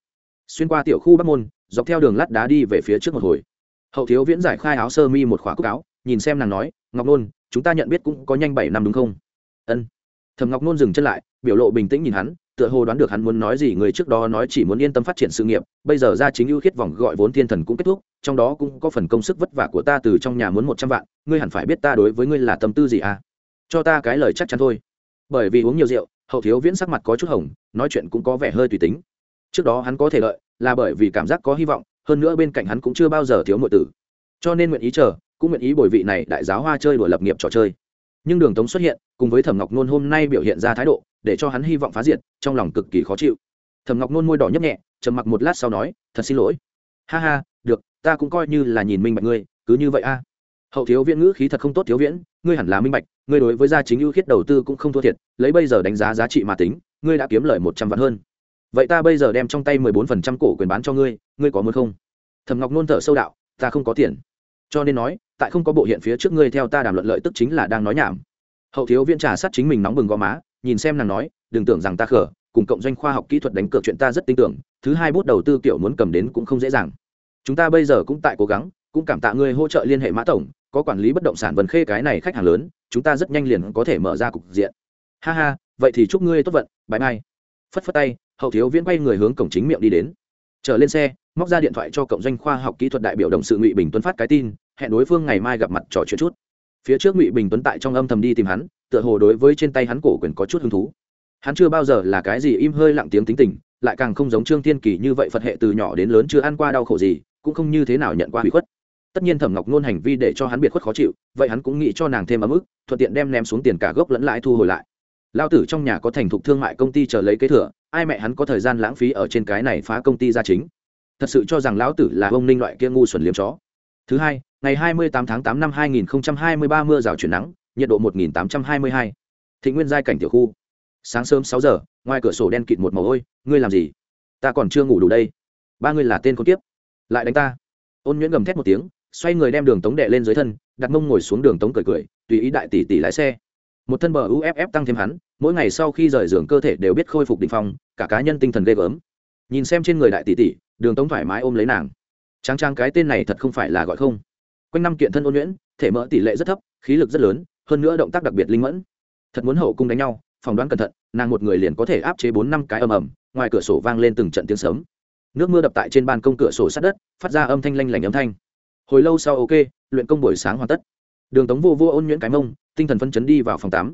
Xuyên qua tiểu khu bắc môn, dọc theo đường lát đá đi về phía trước một hồi. Hậu thiếu viễn giải khai áo sơ mi một khóa cúc áo, nhìn xem nàng nói, ngọc nôn, chúng ta nhận biết cũng có nhanh bảy năm đúng không? Ân. Thẩm ngọc nôn dừng chân lại, biểu lộ bình tĩnh nhìn hắn tựa hồ đoán được hắn muốn nói gì, người trước đó nói chỉ muốn yên tâm phát triển sự nghiệp, bây giờ ra chính ưu khiết vòng gọi vốn thiên thần cũng kết thúc, trong đó cũng có phần công sức vất vả của ta từ trong nhà muốn một trăm vạn, ngươi hẳn phải biết ta đối với ngươi là tâm tư gì à? Cho ta cái lời chắc chắn thôi. Bởi vì uống nhiều rượu, hậu thiếu viễn sắc mặt có chút hồng, nói chuyện cũng có vẻ hơi tùy tính. Trước đó hắn có thể lợi, là bởi vì cảm giác có hy vọng, hơn nữa bên cạnh hắn cũng chưa bao giờ thiếu nội tử. Cho nên nguyện ý chờ, cũng nguyện ý bồi vị này đại giáo hoa chơi đùa lập nghiệp trò chơi. Nhưng đường tống xuất hiện, cùng với thẩm ngọc nôn hôm nay biểu hiện ra thái độ để cho hắn hy vọng phá diệt, trong lòng cực kỳ khó chịu. Thẩm ngọc nôn môi đỏ nhấp nhẹ, trầm mặc một lát sau nói, thật xin lỗi. Ha ha, được, ta cũng coi như là nhìn minh bạch ngươi, cứ như vậy a. Hậu thiếu viễn ngữ khí thật không tốt thiếu viễn, ngươi hẳn là minh bạch, ngươi đối với gia chính ưu khiết đầu tư cũng không thua thiệt, lấy bây giờ đánh giá giá trị mà tính, ngươi đã kiếm lời một trăm vạn hơn. Vậy ta bây giờ đem trong tay mười bốn phần trăm cổ quyền bán cho ngươi ngươi có muốn không? Thẩm ngọc nôn thở sâu đạo, ta không có tiền. Cho nên nói, tại không có bộ hiện phía trước ngươi theo ta đàm luận lợi tức chính là đang nói nhảm. Hậu thiếu viễn trà sát chính mình nóng bừng gò má nhìn xem nàng nói, đừng tưởng rằng ta khở cùng cộng doanh khoa học kỹ thuật đánh cược chuyện ta rất tin tưởng, thứ hai bút đầu tư kiểu muốn cầm đến cũng không dễ dàng. Chúng ta bây giờ cũng tại cố gắng, cũng cảm tạ ngươi hỗ trợ liên hệ mã tổng, có quản lý bất động sản vân khê cái này khách hàng lớn, chúng ta rất nhanh liền có thể mở ra cục diện. Ha ha, vậy thì chúc ngươi tốt vận bãi mai phất phất tay, hậu thiếu viễn quay người hướng cổng chính miệng đi đến. Trở lên xe, móc ra điện thoại cho cộng doanh khoa học kỹ thuật đại biểu đồng sự ngụy bình tuấn phát cái tin, hẹn đối phương ngày mai gặp mặt trò chuyện chút. Phía trước ngụy bình tuấn tại trong âm thầm đi tìm hắn tựa hồ đối với trên tay hắn cổ quyền có chút hứng thú. Hắn chưa bao giờ là cái gì im hơi lặng tiếng tính tình, lại càng không giống trương thiên kỳ như vậy phật hệ từ nhỏ đến lớn chưa ăn qua đau khổ gì, cũng không như thế nào nhận qua hủy khuất. Tất nhiên thẩm ngọc nôn hành vi để cho hắn biệt khuất khó chịu, vậy hắn cũng nghĩ cho nàng thêm ấm ức, thuận tiện đem ném xuống tiền cả gốc lẫn lãi thu hồi lại. Lao tử trong nhà có thành thục thương mại công ty chờ lấy kế thừa, ai mẹ hắn có thời gian lãng phí ở trên cái này phá công ty ra chính. Thật sự cho rằng lão tử là ông ninh loại kia ngu xuẩn liếm chó. Thứ hai, ngày 28 tháng 8 năm 2023 mưa rào chuyển nắng nhiệt độ 1822. thị nguyên giai cảnh tiểu khu. Sáng sớm 6 giờ, ngoài cửa sổ đen kịt một màu ôi, ngươi làm gì? Ta còn chưa ngủ đủ đây. Ba người là tên con tiếp lại đánh ta. Ôn nhuyễn gầm thét một tiếng, xoay người đem đường tống đệ lên dưới thân, đặt mông ngồi xuống đường tống cười cười, tùy ý đại tỷ tỷ lái xe. Một thân bờ uff tăng thêm hắn, mỗi ngày sau khi rời giường cơ thể đều biết khôi phục đỉnh phong, cả cá nhân tinh thần ghê gớm. Nhìn xem trên người đại tỷ tỷ, đường tống thoải mái ôm lấy nàng. Tráng trang cái tên này thật không phải là gọi không. Quanh năm kiện thân ôn nhuyễn, thể mỡ tỷ lệ rất thấp, khí lực rất lớn hơn nữa động tác đặc biệt linh mẫn. Thật muốn hậu cung đánh nhau, phỏng đoán cẩn thận, nàng một người liền có thể áp chế bốn năm cái ầm ầm, ngoài cửa sổ vang lên từng trận tiếng sớm nước mưa đập tại trên ban công cửa sổ sát đất, phát ra âm thanh lanh lảnh âm thanh. Hồi lâu sau ok, luyện công buổi sáng hoàn tất. Đường tống vô vô ôn nhuyễn cái mông, tinh thần phân chấn đi vào phòng tắm.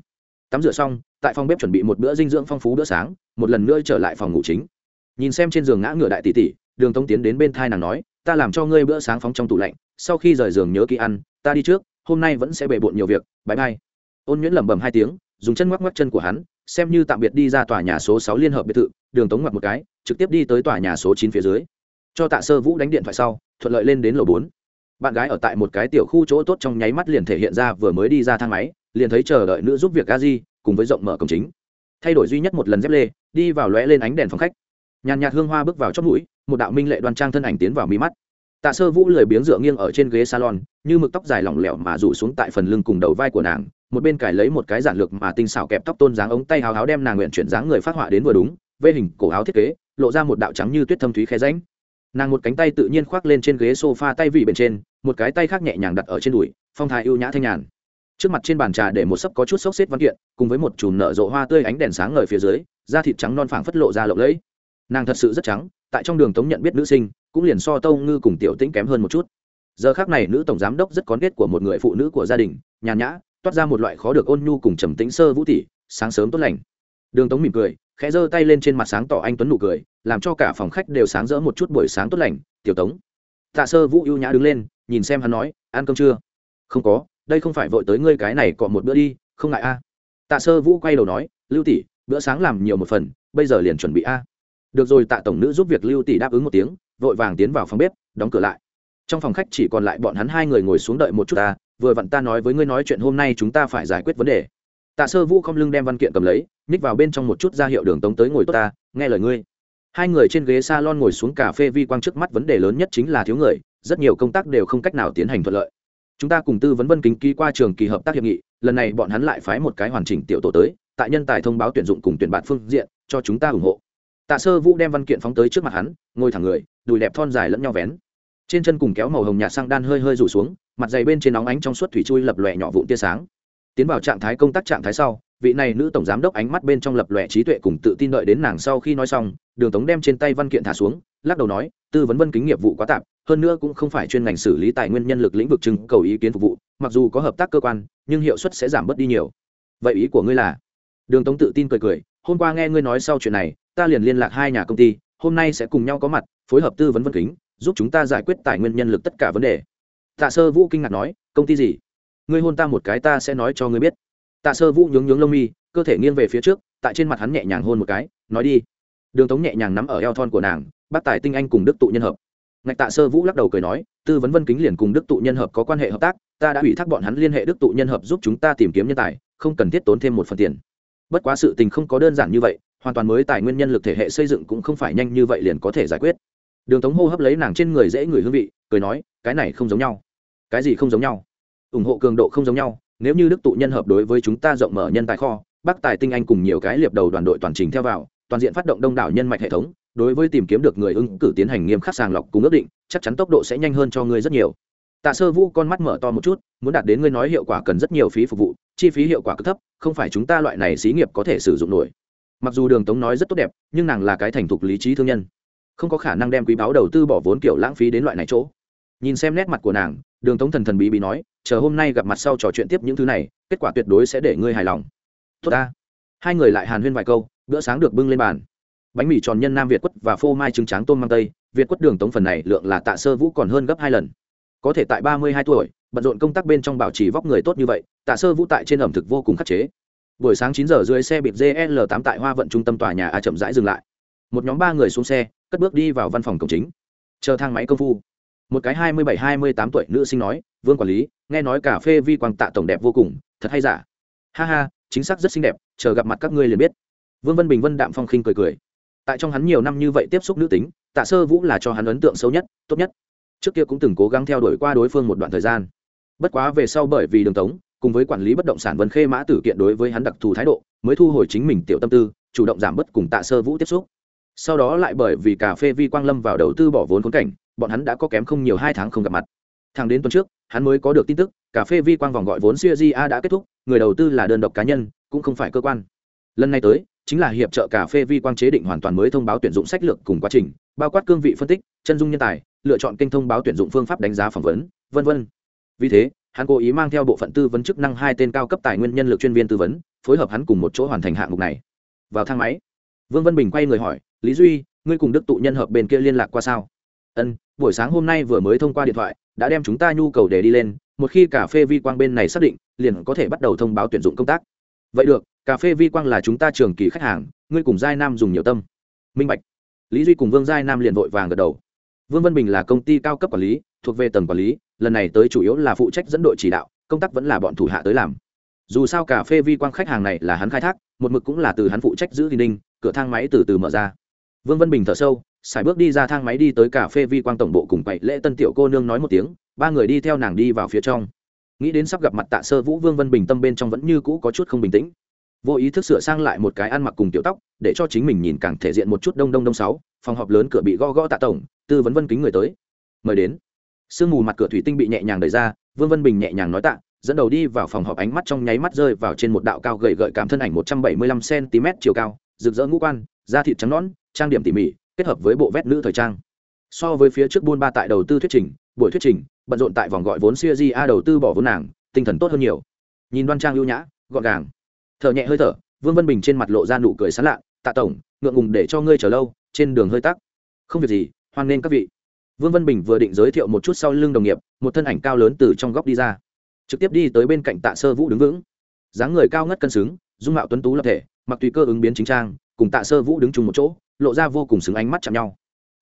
Tắm rửa xong, tại phòng bếp chuẩn bị một bữa dinh dưỡng phong phú bữa sáng, một lần nữa trở lại phòng ngủ chính. Nhìn xem trên giường ngã ngựa đại tỷ tỷ, đường tống tiến đến bên thai nàng nói, ta làm cho ngươi bữa sáng phóng trong tủ lạnh, sau khi rời giường nhớ kỹ ăn, ta đi trước hôm nay vẫn sẽ bề bộn nhiều việc bãi bay ôn nhuyễn lẩm bẩm hai tiếng, dùng chân ngoắc ngoắc chân của hắn, xem như tạm biệt đi ra tòa nhà số sáu liên hợp biệt thự, đường tống ngoặt một cái, trực tiếp đi tới tòa nhà số chín phía dưới. Cho tạ sơ vũ đánh điện thoại sau, thuận lợi lên đến lầu bốn. Bạn gái ở tại một cái tiểu khu chỗ tốt trong nháy mắt liền thể hiện ra vừa mới đi ra thang máy, liền thấy chờ đợi nữ giúp việc a di, cùng với rộng mở cổng chính. Thay đổi duy nhất một lần dép lê, đi vào lóe lên ánh đèn phòng khách. Nhàn nhạt hương hoa bước vào chót mũi, một đạo minh lệ đoan trang thân ảnh tiến vào mí mắt tạ sơ vũ lười biếng dựa nghiêng ở trên ghế salon, như mực tóc dài lỏng lẻo mà rủ xuống tại phần lưng cùng đầu vai của nàng, một bên cải lấy một cái giản lược mà tinh xảo kẹp tóc tôn dáng ống tay hào háo đem nàng nguyện chuyển dáng người phát họa đến vừa đúng, vê hình cổ áo thiết kế, lộ ra một đạo trắng như tuyết thâm thúy khe ránh nàng một cánh tay tự nhiên khoác lên trên ghế sofa tay vị bên trên, một cái tay khác nhẹ nhàng đặt ở trên đùi, phong thái ưu nhã thanh nhàn. Trước mặt trên bàn trà để một sấp có chút xốc xếp văn kiện, cùng với một chùm nở rộ hoa tươi ánh đèn sáng ngời phía dưới, da thịt trắng non phẳng phất lộ ra lộng lẫy. Nàng thật sự rất trắng, tại trong đường tống nhận biết nữ sinh cũng liền so tâu ngư cùng tiểu tĩnh kém hơn một chút. Giờ khác này nữ tổng giám đốc rất có kết của một người phụ nữ của gia đình, nhàn nhã, toát ra một loại khó được ôn nhu cùng trầm tĩnh sơ vũ tỷ sáng sớm tốt lành. Đường tống mỉm cười, khẽ giơ tay lên trên mặt sáng tỏ anh tuấn nụ cười, làm cho cả phòng khách đều sáng rỡ một chút buổi sáng tốt lành, tiểu tống. Tạ sơ vũ ưu nhã đứng lên, nhìn xem hắn nói, ăn cơm chưa? Không có, đây không phải vội tới ngươi cái này cọ một bữa đi, không ngại a. Tạ sơ vũ quay đầu nói, lưu tỷ, bữa sáng làm nhiều một phần, bây giờ liền chuẩn bị a. Được rồi, tạ tổng nữ giúp việc lưu tỷ đáp ứng một tiếng vội vàng tiến vào phòng bếp, đóng cửa lại. Trong phòng khách chỉ còn lại bọn hắn hai người ngồi xuống đợi một chút ta, vừa vặn ta nói với ngươi nói chuyện hôm nay chúng ta phải giải quyết vấn đề. Tạ sơ vũ không lưng đem văn kiện cầm lấy ních vào bên trong một chút ra hiệu đường tống tới ngồi tốt ta, nghe lời ngươi. Hai người trên ghế s a lon ngồi xuống cà phê vi quang trước mắt vấn đề lớn nhất chính là thiếu người, rất nhiều công tác đều không cách nào tiến hành thuận lợi. Chúng ta cùng tư vấn vân kính ký qua trường kỳ hợp tác hiệp nghị, lần này bọn hắn lại phái một cái hoàn chỉnh tiểu tổ tới, tại nhân tài thông báo tuyển dụng cùng tuyển bạn phương diện, cho chúng ta ủng hộ. Tạ sơ vũ đem văn kiện phóng tới trước mặt hắn, ngồi thẳng người đùi đẹp thon dài lẫn nhau vén. Trên chân cùng kéo màu hồng nhạt sang đan hơi hơi rủ xuống, mặt dày bên trên nóng ánh trong suốt thủy chui lập lòe nhỏ vụn tia sáng. Tiến vào trạng thái công tác trạng thái sau, vị này nữ tổng giám đốc ánh mắt bên trong lập lòe trí tuệ cùng tự tin đợi đến nàng sau khi nói xong, đường tống đem trên tay văn kiện thả xuống, lắc đầu nói, tư vấn vân kính nghiệp vụ quá tạp, hơn nữa cũng không phải chuyên ngành xử lý tài nguyên nhân lực lĩnh vực trưng cầu ý kiến phục vụ, mặc dù có hợp tác cơ quan, nhưng hiệu suất sẽ giảm bớt đi nhiều. Vậy ý của ngươi là? Đường tống tự tin cười cười, hôm qua nghe ngươi nói sau chuyện này, ta liền liên lạc hai nhà công ty, hôm nay sẽ cùng nhau có mặt phối hợp tư vấn vân kính, giúp chúng ta giải quyết tài nguyên nhân lực tất cả vấn đề. Tạ sơ vũ kinh ngạc nói, công ty gì? Ngươi hôn ta một cái ta sẽ nói cho ngươi biết. Tạ sơ vũ nhướng nhướng lông mi, cơ thể nghiêng về phía trước, tại trên mặt hắn nhẹ nhàng hôn một cái, nói đi. Đường tống nhẹ nhàng nắm ở eo thon của nàng, bác tài tinh anh cùng đức tụ nhân hợp. Ngạch tạ sơ vũ lắc đầu cười nói, tư vấn vân kính liền cùng đức tụ nhân hợp có quan hệ hợp tác, ta đã ủy thác bọn hắn liên hệ đức tụ nhân hợp giúp chúng ta tìm kiếm nhân tài, không cần thiết tốn thêm một phần tiền. Bất quá sự tình không có đơn giản như vậy, hoàn toàn mới tài nguyên nhân lực thể hệ xây dựng cũng không phải nhanh như vậy liền có thể giải quyết đường tống hô hấp lấy nàng trên người dễ người hương vị, cười nói, cái này không giống nhau. Cái gì không giống nhau? Ủng hộ cường độ không giống nhau, nếu như đức tụ nhân hợp đối với chúng ta rộng mở nhân tài kho bắc tài tinh anh cùng nhiều cái liệp đầu đoàn đội toàn trình theo vào, toàn diện phát động đông đảo nhân mạch hệ thống, đối với tìm kiếm được người ứng cử tiến hành nghiêm khắc sàng lọc cùng ước định, chắc chắn tốc độ sẽ nhanh hơn cho ngươi rất nhiều. Tạ sơ vũ con mắt mở to một chút, muốn đạt đến ngươi nói hiệu quả cần rất nhiều phí phục vụ, chi phí hiệu quả cực thấp, không phải chúng ta loại này xí nghiệp có thể sử dụng nổi. Mặc dù đường tống nói rất tốt đẹp, nhưng nàng là cái thành thục lý trí thương nhân không có khả năng đem quý báo đầu tư bỏ vốn kiểu lãng phí đến loại này chỗ. Nhìn xem nét mặt của nàng, đường tống thần thần bí bí nói, chờ hôm nay gặp mặt sau trò chuyện tiếp những thứ này, kết quả tuyệt đối sẽ để ngươi hài lòng. Tốt ta. Hai người lại hàn huyên vài câu, bữa sáng được bưng lên bàn. Bánh mì tròn nhân nam việt quất và phô mai trứng tráng tôm mang tây, việt quất đường tống phần này lượng là tạ sơ vũ còn hơn gấp hai lần. Có thể tại ba mươi hai tuổi, bận rộn công tác bên trong bảo trì vóc người tốt như vậy, tạ sơ vũ tại trên ẩm thực vô cùng khắc chế. Buổi sáng chín giờ dưới xe bịp gl tám tại hoa vận trung tâm tòa nhà a chậm rãi dừng lại. Một nhóm ba người xuống xe cất bước đi vào văn phòng cổng chính. Chờ thang máy công phu. Một cái hai mươi bảy, hai mươi tám tuổi nữ sinh nói, vương quản lý, nghe nói cà phê vi quang tạ tổng đẹp vô cùng, thật hay giả? Ha ha, chính xác rất xinh đẹp, chờ gặp mặt các ngươi liền biết. Vương vân bình vân đạm phong khinh cười cười. Tại trong hắn nhiều năm như vậy tiếp xúc nữ tính, tạ sơ vũ là cho hắn ấn tượng xấu nhất, tốt nhất. Trước kia cũng từng cố gắng theo đuổi qua đối phương một đoạn thời gian. Bất quá về sau bởi vì đường tống, cùng với quản lý bất động sản vân khê mã tử kiện đối với hắn đặc thù thái độ, mới thu hồi chính mình tiểu tâm tư, chủ động giảm bớt cùng tạ sơ vũ tiếp xúc sau đó lại bởi vì cà phê vi quang lâm vào đầu tư bỏ vốn khốn cảnh, bọn hắn đã có kém không nhiều hai tháng không gặp mặt. Thẳng đến tuần trước, hắn mới có được tin tức, cà phê vi quang vòng gọi vốn siêu a đã kết thúc, người đầu tư là đơn độc cá nhân, cũng không phải cơ quan. Lần này tới, chính là hiệp trợ cà phê vi quang chế định hoàn toàn mới thông báo tuyển dụng sách lược cùng quá trình, bao quát cương vị phân tích, chân dung nhân tài, lựa chọn kênh thông báo tuyển dụng phương pháp đánh giá phỏng vấn, vân vân. Vì thế, hắn cố ý mang theo bộ phận tư vấn chức năng hai tên cao cấp tài nguyên nhân lực chuyên viên tư vấn, phối hợp hắn cùng một chỗ hoàn thành hạng mục này. Vào thang máy, vương vân bình quay người hỏi lý duy, ngươi cùng đức tụ nhân hợp bên kia liên lạc qua sao? Ân, buổi sáng hôm nay vừa mới thông qua điện thoại, đã đem chúng ta nhu cầu để đi lên, một khi cà phê vi quang bên này xác định, liền có thể bắt đầu thông báo tuyển dụng công tác. Vậy được, cà phê vi quang là chúng ta trường kỳ khách hàng, ngươi cùng giai nam dùng nhiều tâm. Minh bạch. Lý duy cùng vương giai nam liền vội vàng gật đầu. Vương Văn bình là công ty cao cấp quản lý, thuộc về tầng quản lý, lần này tới chủ yếu là phụ trách dẫn đội chỉ đạo, công tác vẫn là bọn thủ hạ tới làm. Dù sao cà phê vi quang khách hàng này là hắn khai thác, một mực cũng là từ hắn phụ trách giữ thì ninh cửa thang máy từ từ mở ra vương vân bình thở sâu, xài bước đi ra thang máy đi tới cà phê vi quang tổng bộ cùng quậy lễ tân tiểu cô nương nói một tiếng, ba người đi theo nàng đi vào phía trong. Nghĩ đến sắp gặp mặt tạ sơ vũ, vương vân bình tâm bên trong vẫn như cũ có chút không bình tĩnh. Vô ý thức sửa sang lại một cái ăn mặc cùng tiểu tóc, để cho chính mình nhìn càng thể diện một chút đông đông đông sáu, phòng họp lớn cửa bị gõ gõ tạ tổng, tư vấn vân kính người tới. Mời đến. Sương mù mặt cửa thủy tinh bị nhẹ nhàng đẩy ra, vương vân bình nhẹ nhàng nói tạ, dẫn đầu đi vào phòng họp ánh mắt trong nháy mắt rơi vào trên một đạo cao gầy gợi cảm thân ảnh một trăm bảy mươi lăm cm chiều cao, rực rỡ ngũ quan da thịt trắng nõn, trang điểm tỉ mỉ, kết hợp với bộ vét nữ thời trang. So với phía trước buôn ba tại đầu tư thuyết trình, buổi thuyết trình, bận rộn tại vòng gọi vốn siêu di a đầu tư bỏ vốn nàng, tinh thần tốt hơn nhiều. Nhìn đoan trang ưu nhã, gọn gàng. Thở nhẹ hơi thở, vương vân bình trên mặt lộ ra nụ cười sán lạ, tạ tổng, ngượng ngùng để cho ngươi chờ lâu, trên đường hơi tắc. Không việc gì, hoan nghênh các vị. Vương vân bình vừa định giới thiệu một chút sau lưng đồng nghiệp, một thân ảnh cao lớn từ trong góc đi ra. Trực tiếp đi tới bên cạnh tạ sơ vũ đứng vững. Dáng người cao ngất cân xứng, dung mạo tuấn tú lập thể, mặc tùy cơ ứng biến chính trang cùng tạ sơ vũ đứng chung một chỗ, lộ ra vô cùng xứng ánh mắt chạm nhau.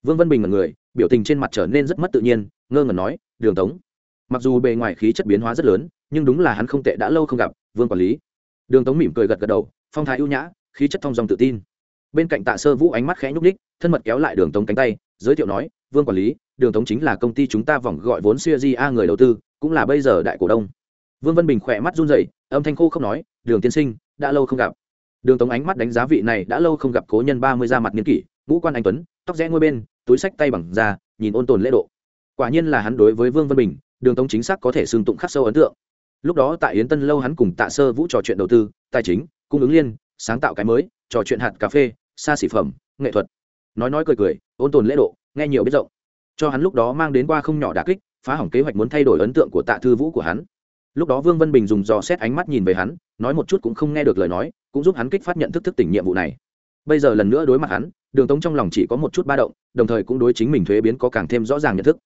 Vương vân bình là người, biểu tình trên mặt trở nên rất mất tự nhiên, ngơ ngẩn nói, đường tống, mặc dù bề ngoài khí chất biến hóa rất lớn, nhưng đúng là hắn không tệ đã lâu không gặp, vương quản lý. Đường tống mỉm cười gật gật đầu, phong thái ưu nhã, khí chất thong dòng tự tin. Bên cạnh tạ sơ vũ ánh mắt khẽ nhúc ních thân mật kéo lại đường tống cánh tay, giới thiệu nói, vương quản lý, đường tống chính là công ty chúng ta vòng gọi vốn siêu di a người đầu tư, cũng là bây giờ đại cổ đông. Vương vân bình khỏe mắt run rẩy, âm thanh khô không nói, đường tiên sinh, đã lâu không gặp đường tống ánh mắt đánh giá vị này đã lâu không gặp cố nhân ba mươi ra mặt nghiên kỷ, ngũ quan anh tuấn, tóc rẽ ngôi bên, túi sách tay bằng da, nhìn ôn tồn lễ độ. Quả nhiên là hắn đối với vương Văn bình, đường tống chính xác có thể xương tụng khắc sâu ấn tượng. Lúc đó tại yến tân lâu hắn cùng tạ sơ vũ trò chuyện đầu tư, tài chính, cung ứng liên, sáng tạo cái mới, trò chuyện hạt cà phê, xa xỉ phẩm, nghệ thuật. Nói nói cười cười, ôn tồn lễ độ, nghe nhiều biết rộng. Cho hắn lúc đó mang đến qua không nhỏ đà kích, phá hỏng kế hoạch muốn thay đổi ấn tượng của tạ thư vũ của hắn. Lúc đó vương Văn bình dùng dò xét ánh mắt nhìn về hắn, nói một chút cũng không nghe được lời nói cũng giúp hắn kích phát nhận thức thức tỉnh nhiệm vụ này. Bây giờ lần nữa đối mặt hắn, đường tống trong lòng chỉ có một chút ba động, đồng thời cũng đối chính mình thuế biến có càng thêm rõ ràng nhận thức.